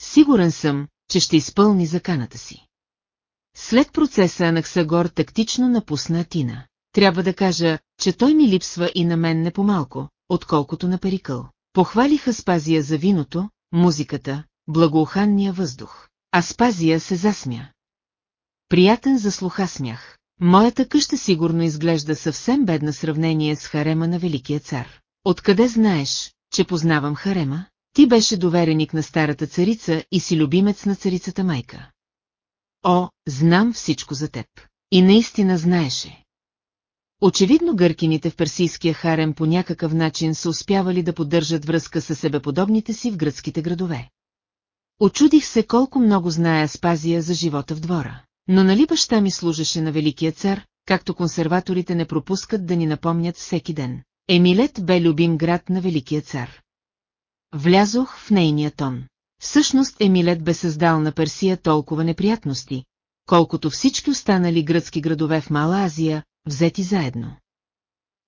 Сигурен съм, че ще изпълни заканата си. След процеса Анаксагор тактично напусна Атина. Трябва да кажа, че той ми липсва и на мен не по-малко, отколкото на Перикъл. Похвалиха Спазия за виното, музиката, благоуханния въздух. А Спазия се засмя. Приятен за слуха смях. Моята къща сигурно изглежда съвсем бедна сравнение с харема на Великия цар. Откъде знаеш, че познавам харема? Ти беше довереник на старата царица и си любимец на царицата майка. О, знам всичко за теб. И наистина знаеше. Очевидно гъркините в персийския харем по някакъв начин са успявали да поддържат връзка с себеподобните си в гръцките градове. Очудих се колко много знае Спазия за живота в двора. Но нали баща ми служеше на Великия цар, както консерваторите не пропускат да ни напомнят всеки ден. Емилет бе любим град на Великия цар. Влязох в нейния тон. Всъщност Емилет бе създал на Персия толкова неприятности, колкото всички останали гръцки градове в Мала Азия, взети заедно.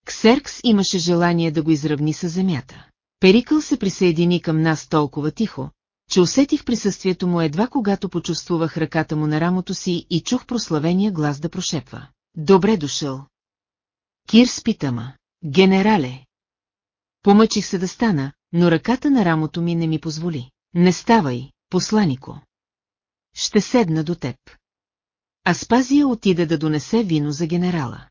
Ксеркс имаше желание да го изравни с земята. Перикъл се присъедини към нас толкова тихо, че усетих присъствието му едва когато почувствах ръката му на рамото си и чух прославения глас да прошепва. Добре дошъл. Кир спитама. Генерале. Помъчих се да стана, но ръката на рамото ми не ми позволи. Не ставай, посланико. Ще седна до теб. Аспазия отида да донесе вино за генерала.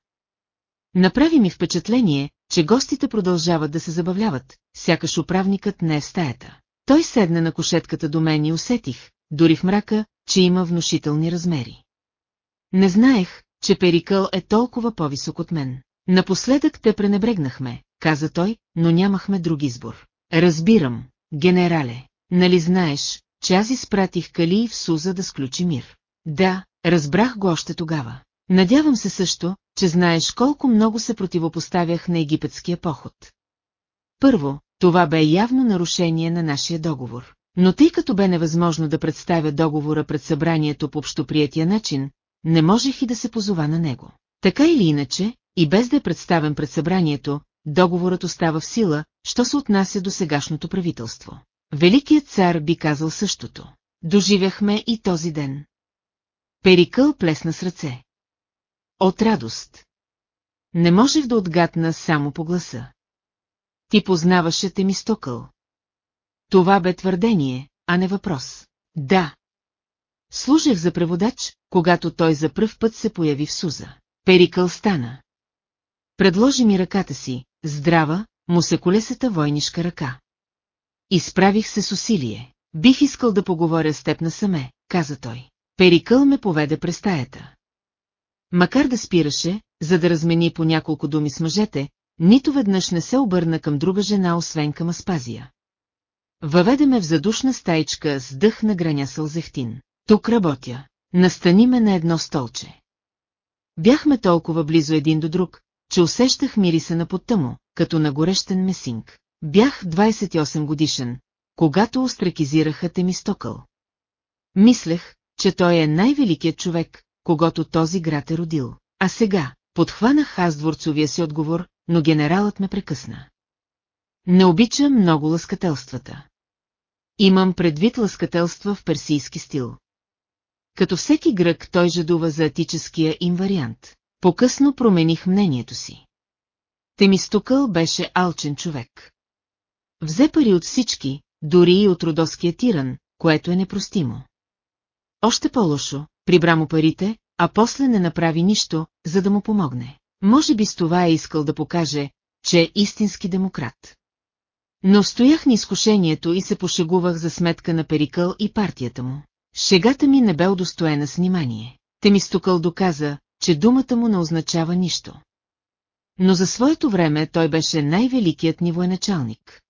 Направи ми впечатление, че гостите продължават да се забавляват, сякаш управникът не е в стаята. Той седна на кошетката до мен и усетих, дори в мрака, че има внушителни размери. Не знаех, че Перикъл е толкова по-висок от мен. Напоследък те пренебрегнахме, каза той, но нямахме друг избор. Разбирам, генерале, нали знаеш, че аз изпратих Кали в Суза да сключи мир. Да, разбрах го още тогава. Надявам се също, че знаеш колко много се противопоставях на египетския поход. Първо, това бе явно нарушение на нашия договор. Но тъй като бе невъзможно да представя договора пред събранието по общоприятия начин, не можех и да се позова на него. Така или иначе, и без да е представен пред събранието, договорът остава в сила, що се отнася до сегашното правителство. Великият цар би казал същото. Доживяхме и този ден. Перикъл плесна с ръце. От радост. Не можех да отгадна само по гласа. Ти познаваше Темистокъл. Това бе твърдение, а не въпрос. Да. Служех за преводач, когато той за пръв път се появи в Суза. Перикъл стана. Предложи ми ръката си, здрава, му се колесата войнишка ръка. Изправих се с усилие. Бих искал да поговоря с теб насаме, каза той. Перикъл ме поведе през стаята. Макар да спираше, за да размени по няколко думи с мъжете, нито веднъж не се обърна към друга жена, освен към Аспазия. Въведе ме в задушна стайчка с дъх на граня сълзехтин. Тук работя. Настани ме на едно столче. Бяхме толкова близо един до друг, че усещах мириса на потъмо, като на горещен месинг. Бях 28 годишен, когато остракизираха Темистокъл. Мислех, че той е най-великият човек, когато този град е родил. А сега, подхванах аз дворцовия си отговор, но генералът ме прекъсна. Не обичам много лъскателствата. Имам предвид лъскателства в персийски стил. Като всеки грък той жадува за атическия им вариант. По-късно промених мнението си. Темистокъл беше алчен човек. Взе пари от всички, дори и от родоския тиран, което е непростимо. Още по-лошо, прибра му парите, а после не направи нищо, за да му помогне. Може би с това е искал да покаже, че е истински демократ. Но стоях на изкушението и се пошегувах за сметка на Перикъл и партията му. Шегата ми не бе удостоена с внимание. Темистокъл доказа, че думата му не означава нищо. Но за своето време той беше най-великият ни военачалник.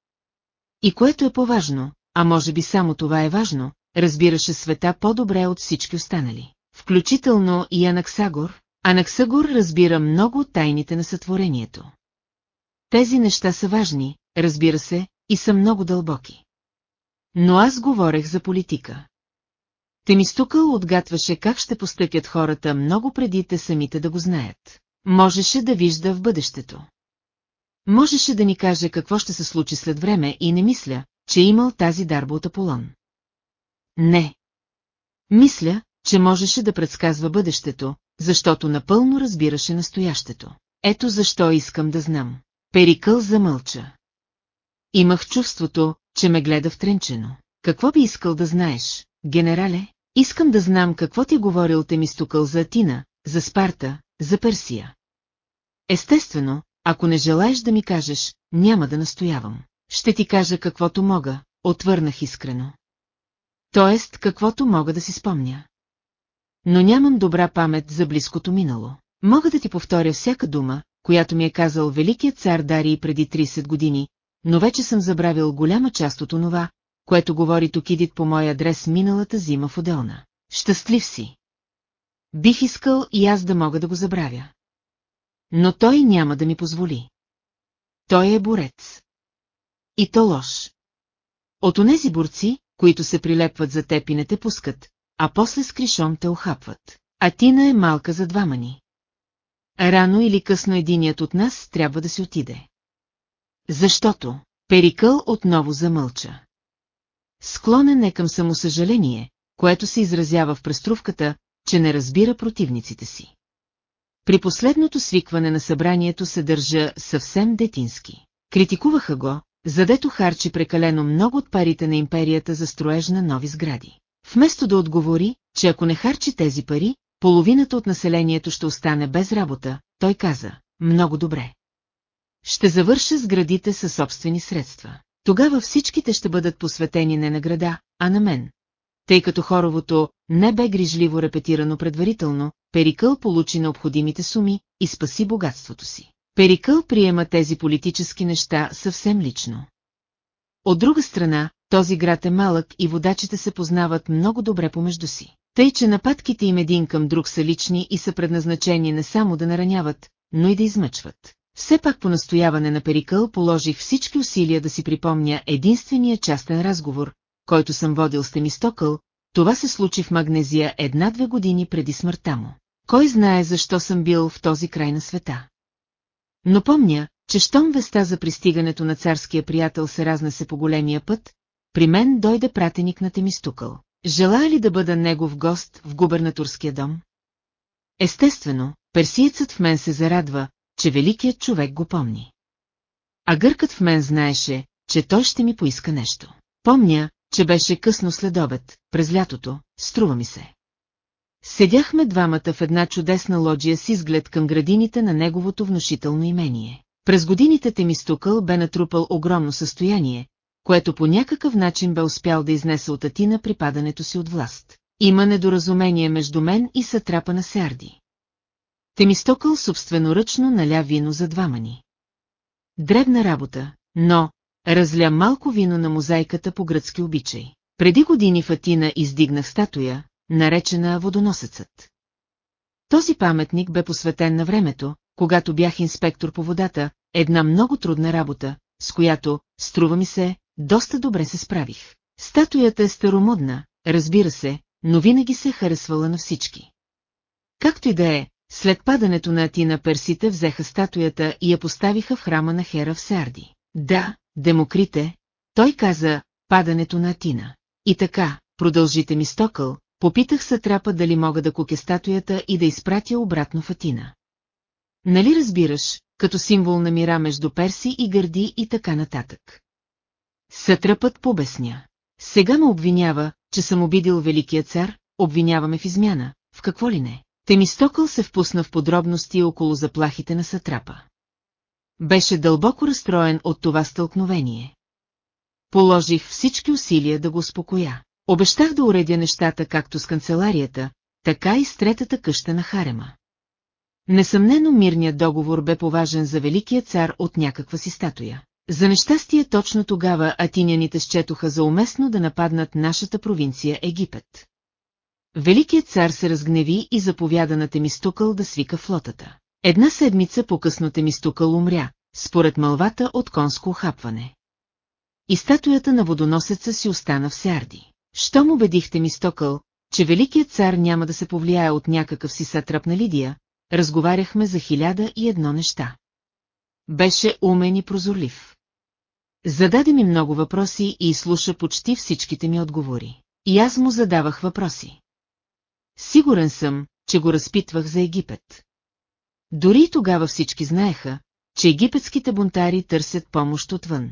И което е по-важно, а може би само това е важно, разбираше света по-добре от всички останали. Включително и Анаксагор. Анаксагор разбира много от тайните на сътворението. Тези неща са важни, разбира се, и са много дълбоки. Но аз говорех за политика. Темистукъл отгатваше как ще постъпят хората много преди те самите да го знаят. Можеше да вижда в бъдещето. Можеше да ни каже какво ще се случи след време и не мисля, че е имал тази дарба от Аполон. Не. Мисля, че можеше да предсказва бъдещето, защото напълно разбираше настоящето. Ето защо искам да знам. Перикъл замълча. Имах чувството, че ме гледа втренчено. Какво би искал да знаеш, генерале? Искам да знам какво ти е говорил Темистокъл за Атина, за Спарта, за Персия. Естествено, ако не желаеш да ми кажеш, няма да настоявам. Ще ти кажа каквото мога, отвърнах искрено. Тоест, каквото мога да си спомня. Но нямам добра памет за близкото минало. Мога да ти повторя всяка дума, която ми е казал великият цар Дарий преди 30 години, но вече съм забравил голяма част от онова, което говори Токидит по мой адрес миналата зима в Оделна. Щастлив си! Бих искал и аз да мога да го забравя. Но той няма да ми позволи. Той е борец. И то лош. От онези борци, които се прилепват за теб и не те пускат, а после с кришом те охапват. А Тина е малка за двама ни. Рано или късно единият от нас трябва да си отиде. Защото Перикъл отново замълча. Склонен е към самосъжаление, което се изразява в преструвката, че не разбира противниците си. При последното свикване на събранието се държа съвсем детински. Критикуваха го, задето харчи прекалено много от парите на империята за строеж на нови сгради. Вместо да отговори, че ако не харчи тези пари, половината от населението ще остане без работа, той каза, много добре. Ще завърша сградите със собствени средства. Тогава всичките ще бъдат посветени не на града, а на мен. Тъй като хоровото не бе грижливо репетирано предварително, Перикъл получи необходимите суми и спаси богатството си. Перикъл приема тези политически неща съвсем лично. От друга страна, този град е малък и водачите се познават много добре помежду си. Тъй, че нападките им един към друг са лични и са предназначени не само да нараняват, но и да измъчват. Все пак по настояване на Перикъл положих всички усилия да си припомня единствения частен разговор, който съм водил с Темистокъл, това се случи в Магнезия една-две години преди смъртта му. Кой знае защо съм бил в този край на света. Но помня, че щом веста за пристигането на царския приятел се разнесе по големия път, при мен дойде пратеник на Темистукъл. Желая ли да бъда негов гост в губернаторския дом? Естествено, персиецът в мен се зарадва, че великият човек го помни. А гъркът в мен знаеше, че той ще ми поиска нещо. Помня, че беше късно след обед, през лятото, струва ми се. Седяхме двамата в една чудесна лоджия с изглед към градините на неговото внушително имение. През годините Темистукъл бе натрупал огромно състояние, което по някакъв начин бе успял да изнесе от Атина при падането си от власт. Има недоразумение между мен и сатрапа на Сярди. Темистокъл собственоръчно наля вино за двама ни. Дребна работа, но разля малко вино на мозайката по гръцки обичай. Преди години в Атина издигнах статуя, наречена Водоносецът. Този паметник бе посветен на времето, когато бях инспектор по водата, една много трудна работа, с която, струва ми се, доста добре се справих. Статуята е старомодна, разбира се, но винаги се харесвала на всички. Както и да е, след падането на Атина персите взеха статуята и я поставиха в храма на Хера в Сарди. Да, Демокрите, той каза, падането на Атина. И така, продължите ми стокъл, попитах Сатрапа дали мога да куке статуята и да изпратя обратно в Атина. Нали разбираш, като символ на мира между Перси и Гърди и така нататък. Сатрапът побесня. Сега ме обвинява, че съм обидил великия цар, обвиняваме в измяна, в какво ли не. Темистокъл се впусна в подробности около заплахите на Сатрапа. Беше дълбоко разстроен от това стълкновение. Положих всички усилия да го успокоя. Обещах да уредя нещата както с канцеларията, така и с третата къща на Харема. Несъмнено мирният договор бе поважен за великия цар от някаква си статуя. За нещастие точно тогава атиняните счетоха за уместно да нападнат нашата провинция Египет. Великият цар се разгневи и заповяда на Темистукъл да свика флотата. Една седмица по-късно Темистукъл умря, според мълвата от конско хапване. И статуята на водоносеца си остана в Сярди. Щом убедихте ми стокъл, че великият цар няма да се повлияе от някакъв си сатрап на Лидия, разговаряхме за хиляда и едно неща. Беше умен и прозорлив. Зададе ми много въпроси и изслуша почти всичките ми отговори. И аз му задавах въпроси. Сигурен съм, че го разпитвах за Египет. Дори тогава всички знаеха, че египетските бунтари търсят помощ отвън.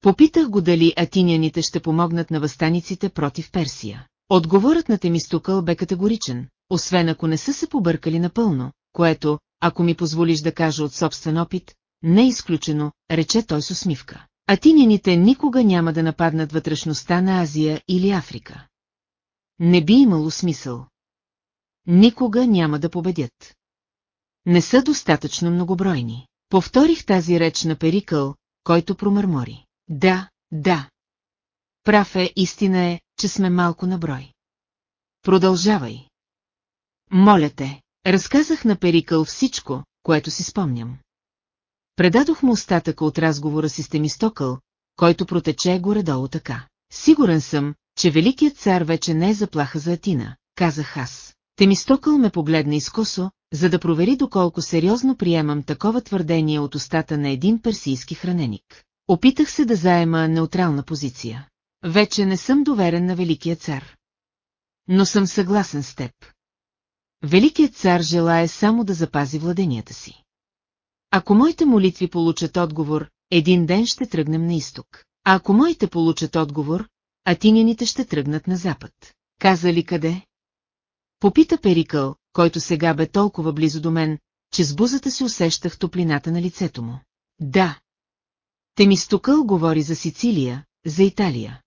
Попитах го дали атиняните ще помогнат на възстаниците против Персия. Отговорът на Темистукъл бе категоричен, освен ако не са се побъркали напълно, което, ако ми позволиш да кажа от собствен опит, не е изключено, рече той с усмивка. Атиняните никога няма да нападнат вътрешността на Азия или Африка. Не би имало смисъл. Никога няма да победят. Не са достатъчно многобройни. Повторих тази реч на Перикъл, който промърмори. Да, да. Прав е, истина е, че сме малко на брой. Продължавай. Моля те, разказах на Перикъл всичко, което си спомням. Предадох му остатъка от разговора си с Темистокъл, който протече горе-долу така. Сигурен съм, че великият цар вече не е заплаха за Атина, казах аз. Темистокъл ме погледна изкосо, за да провери доколко сериозно приемам такова твърдение от устата на един персийски храненик. Опитах се да заема неутрална позиция. Вече не съм доверен на Великия цар. Но съм съгласен с теб. Великият цар желая само да запази владенията си. Ако моите молитви получат отговор, един ден ще тръгнем на изток. А ако моите получат отговор, атиняните ще тръгнат на запад. Каза ли къде? Попита Перикъл, който сега бе толкова близо до мен, че с бузата си усещах топлината на лицето му. Да. Темистокъл говори за Сицилия, за Италия.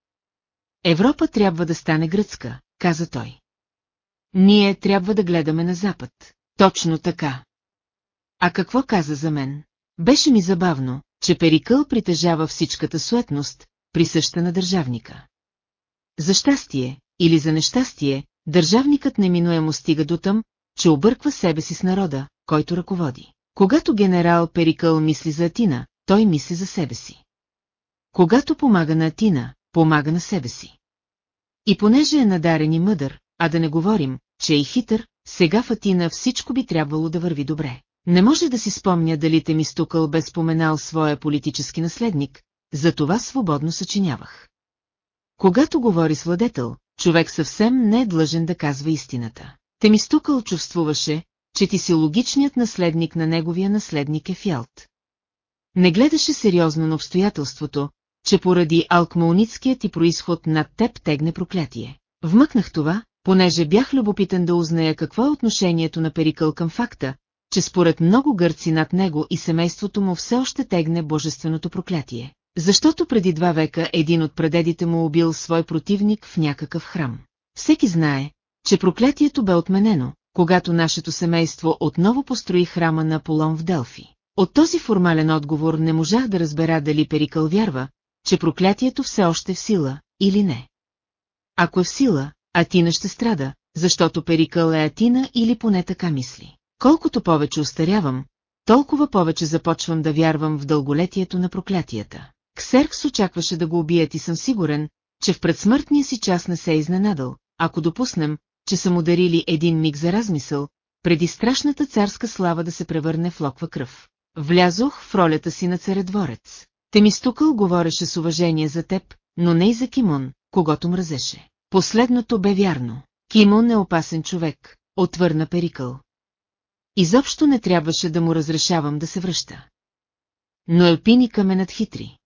Европа трябва да стане гръцка, каза той. Ние трябва да гледаме на запад. Точно така. А какво каза за мен? Беше ми забавно, че Перикъл притежава всичката суетност, присъща на държавника. За щастие, или за нещастие, държавникът неминуемо стига до там, че обърква себе си с народа, който ръководи. Когато генерал Перикъл мисли за Атина, той мисли за себе си. Когато помага на Атина, помага на себе си. И понеже е надарен и мъдър, а да не говорим, че е хитър, сега в Атина всичко би трябвало да върви добре. Не може да си спомня дали те ми стукал без споменал своя политически наследник, за това свободно съчинявах. Когато говори с владетел, човек съвсем не е длъжен да казва истината. Те ми стукал чувствуваше, че ти си логичният наследник на неговия наследник Ефялт. Не гледаше сериозно на обстоятелството, че поради алкмауницкият ти происход над теб тегне проклятие. Вмъкнах това, понеже бях любопитен да узная какво е отношението на Перикъл към факта, че според много гърци над него и семейството му все още тегне божественото проклятие. Защото преди два века един от предедите му убил свой противник в някакъв храм. Всеки знае, че проклятието бе отменено, когато нашето семейство отново построи храма на Аполон в Делфи. От този формален отговор не можах да разбера дали Перикъл вярва, че проклятието все още е в сила, или не. Ако е в сила, Атина ще страда, защото Перикъл е Атина или поне така мисли. Колкото повече устарявам, толкова повече започвам да вярвам в дълголетието на проклятията. Ксеркс очакваше да го убият и съм сигурен, че в предсмъртния си час не се е изненадал, ако допуснем, че са му дарили един миг за размисъл, преди страшната царска слава да се превърне в локва кръв. Влязох в ролята си на царедворец. Темистукъл говореше с уважение за теб, но не и за Кимон, когато мразеше. Последното бе вярно. Кимон е опасен човек, отвърна Перикъл. Изобщо не трябваше да му разрешавам да се връща. Но Елпиника ме надхитри.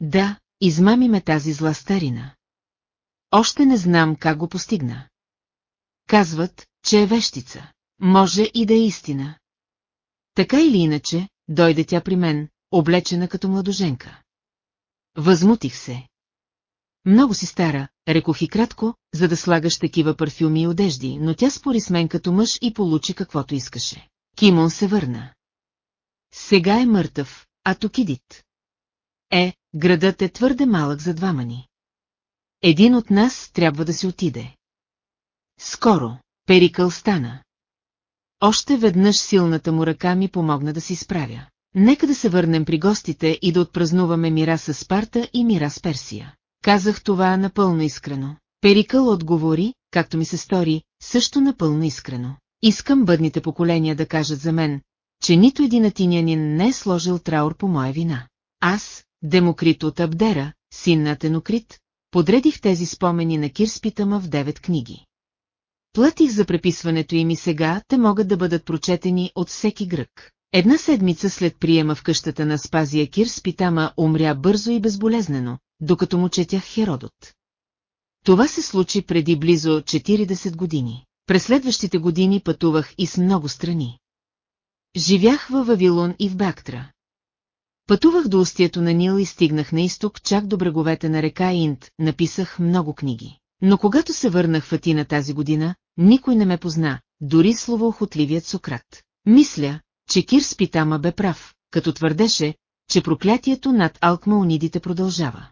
Да, измами ме тази зла старина. Още не знам как го постигна. Казват, че е вещица. Може и да е истина. Така или иначе, дойде тя при мен, облечена като младоженка. Възмутих се. Много си стара, рекох и кратко, за да слагаш такива парфюми и одежди, но тя спори с мен като мъж и получи каквото искаше. Кимон се върна. Сега е мъртъв, а Токидит. Е, градът е твърде малък за двама ни. Един от нас трябва да си отиде. Скоро, Перикъл стана. Още веднъж силната му ръка ми помогна да си справя. Нека да се върнем при гостите и да отпразнуваме мира с Спарта и мира с Персия. Казах това напълно искрено. Перикъл отговори, както ми се стори, също напълно искрено. Искам бъдните поколения да кажат за мен, че нито един атинянин не е сложил траур по моя вина. Аз, Демокрит от Абдера, син на Тенокрит, подредих тези спомени на Кирспитама в девет книги. Платих за преписването им и сега те могат да бъдат прочетени от всеки грък. Една седмица след приема в къщата на Спазия Кирс Питама умря бързо и безболезнено, докато му четях Херодот. Това се случи преди близо 40 години. През следващите години пътувах и с много страни. Живях във Вавилон и в Бактра. Пътувах до устието на Нил и стигнах на изток, чак до бреговете на река Инд, написах много книги. Но когато се върнах в Атина тази година, никой не ме позна, дори словоохотливият Сократ. Мисля, че Кир Спитама бе прав, като твърдеше, че проклятието над алкмаонидите продължава.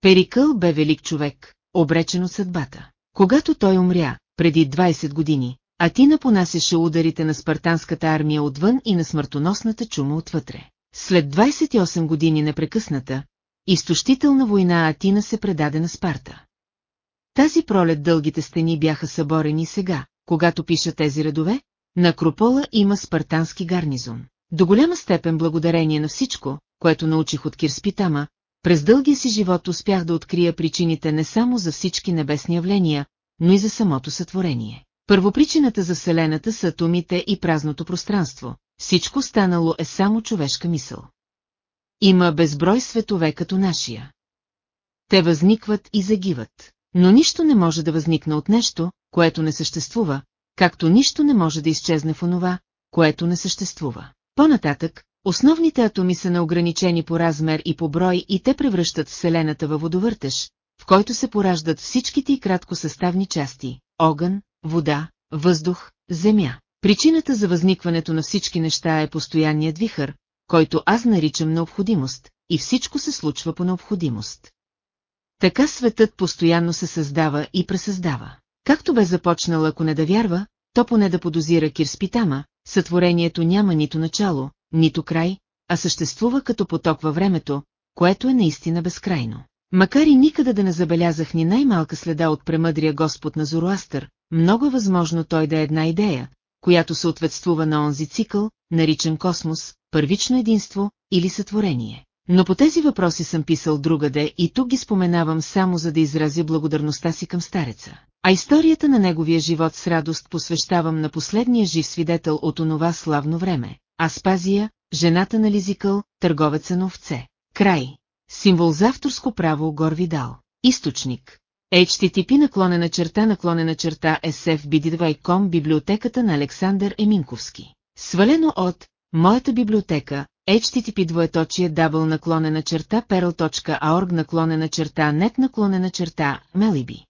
Перикъл бе велик човек, обречен от съдбата. Когато той умря, преди 20 години, Атина понасяше ударите на спартанската армия отвън и на смъртоносната чума отвътре. След 28 години непрекъсната, изтощителна война Атина се предаде на Спарта. Тази пролет дългите стени бяха съборени сега, когато пиша тези редове, на Акропола има спартански гарнизон. До голяма степен благодарение на всичко, което научих от Кирспитама, през дългия си живот успях да открия причините не само за всички небесни явления, но и за самото сътворение. Първопричината за Вселената са атомите и празното пространство. Всичко станало е само човешка мисъл. Има безброй светове като нашия. Те възникват и загиват. Но нищо не може да възникне от нещо, което не съществува, както нищо не може да изчезне в онова, което не съществува. По-нататък, основните атоми са неограничени по размер и по брой и те превръщат Вселената във водовъртеж, в който се пораждат всичките и краткосъставни части – огън, вода, въздух, земя. Причината за възникването на всички неща е постоянният вихър, който аз наричам необходимост, и всичко се случва по необходимост. Така светът постоянно се създава и пресъздава. Както бе започнал ако не да вярва, то поне да подозира Кирспитама, сътворението няма нито начало, нито край, а съществува като поток във времето, което е наистина безкрайно. Макар и никъде да не забелязах ни най-малка следа от премъдрия Господ на Зороастър, много е възможно той да е една идея, която съответствува на онзи цикъл, наричан космос, първично единство или сътворение. Но по тези въпроси съм писал другаде и тук ги споменавам само за да изразя благодарността си към стареца. А историята на неговия живот с радост посвещавам на последния жив свидетел от онова славно време. Аспазия, жената на Лизикъл, търговеца на овце. Край. Символ за авторско право Горвидал. Източник. HTTP наклонена черта наклонена черта sfbd2.com Библиотеката на Александър Еминковски. Свалено от Моята библиотека http двоеточие дабл наклонена черта perl.org наклонена черта нет наклонена черта Мелиби.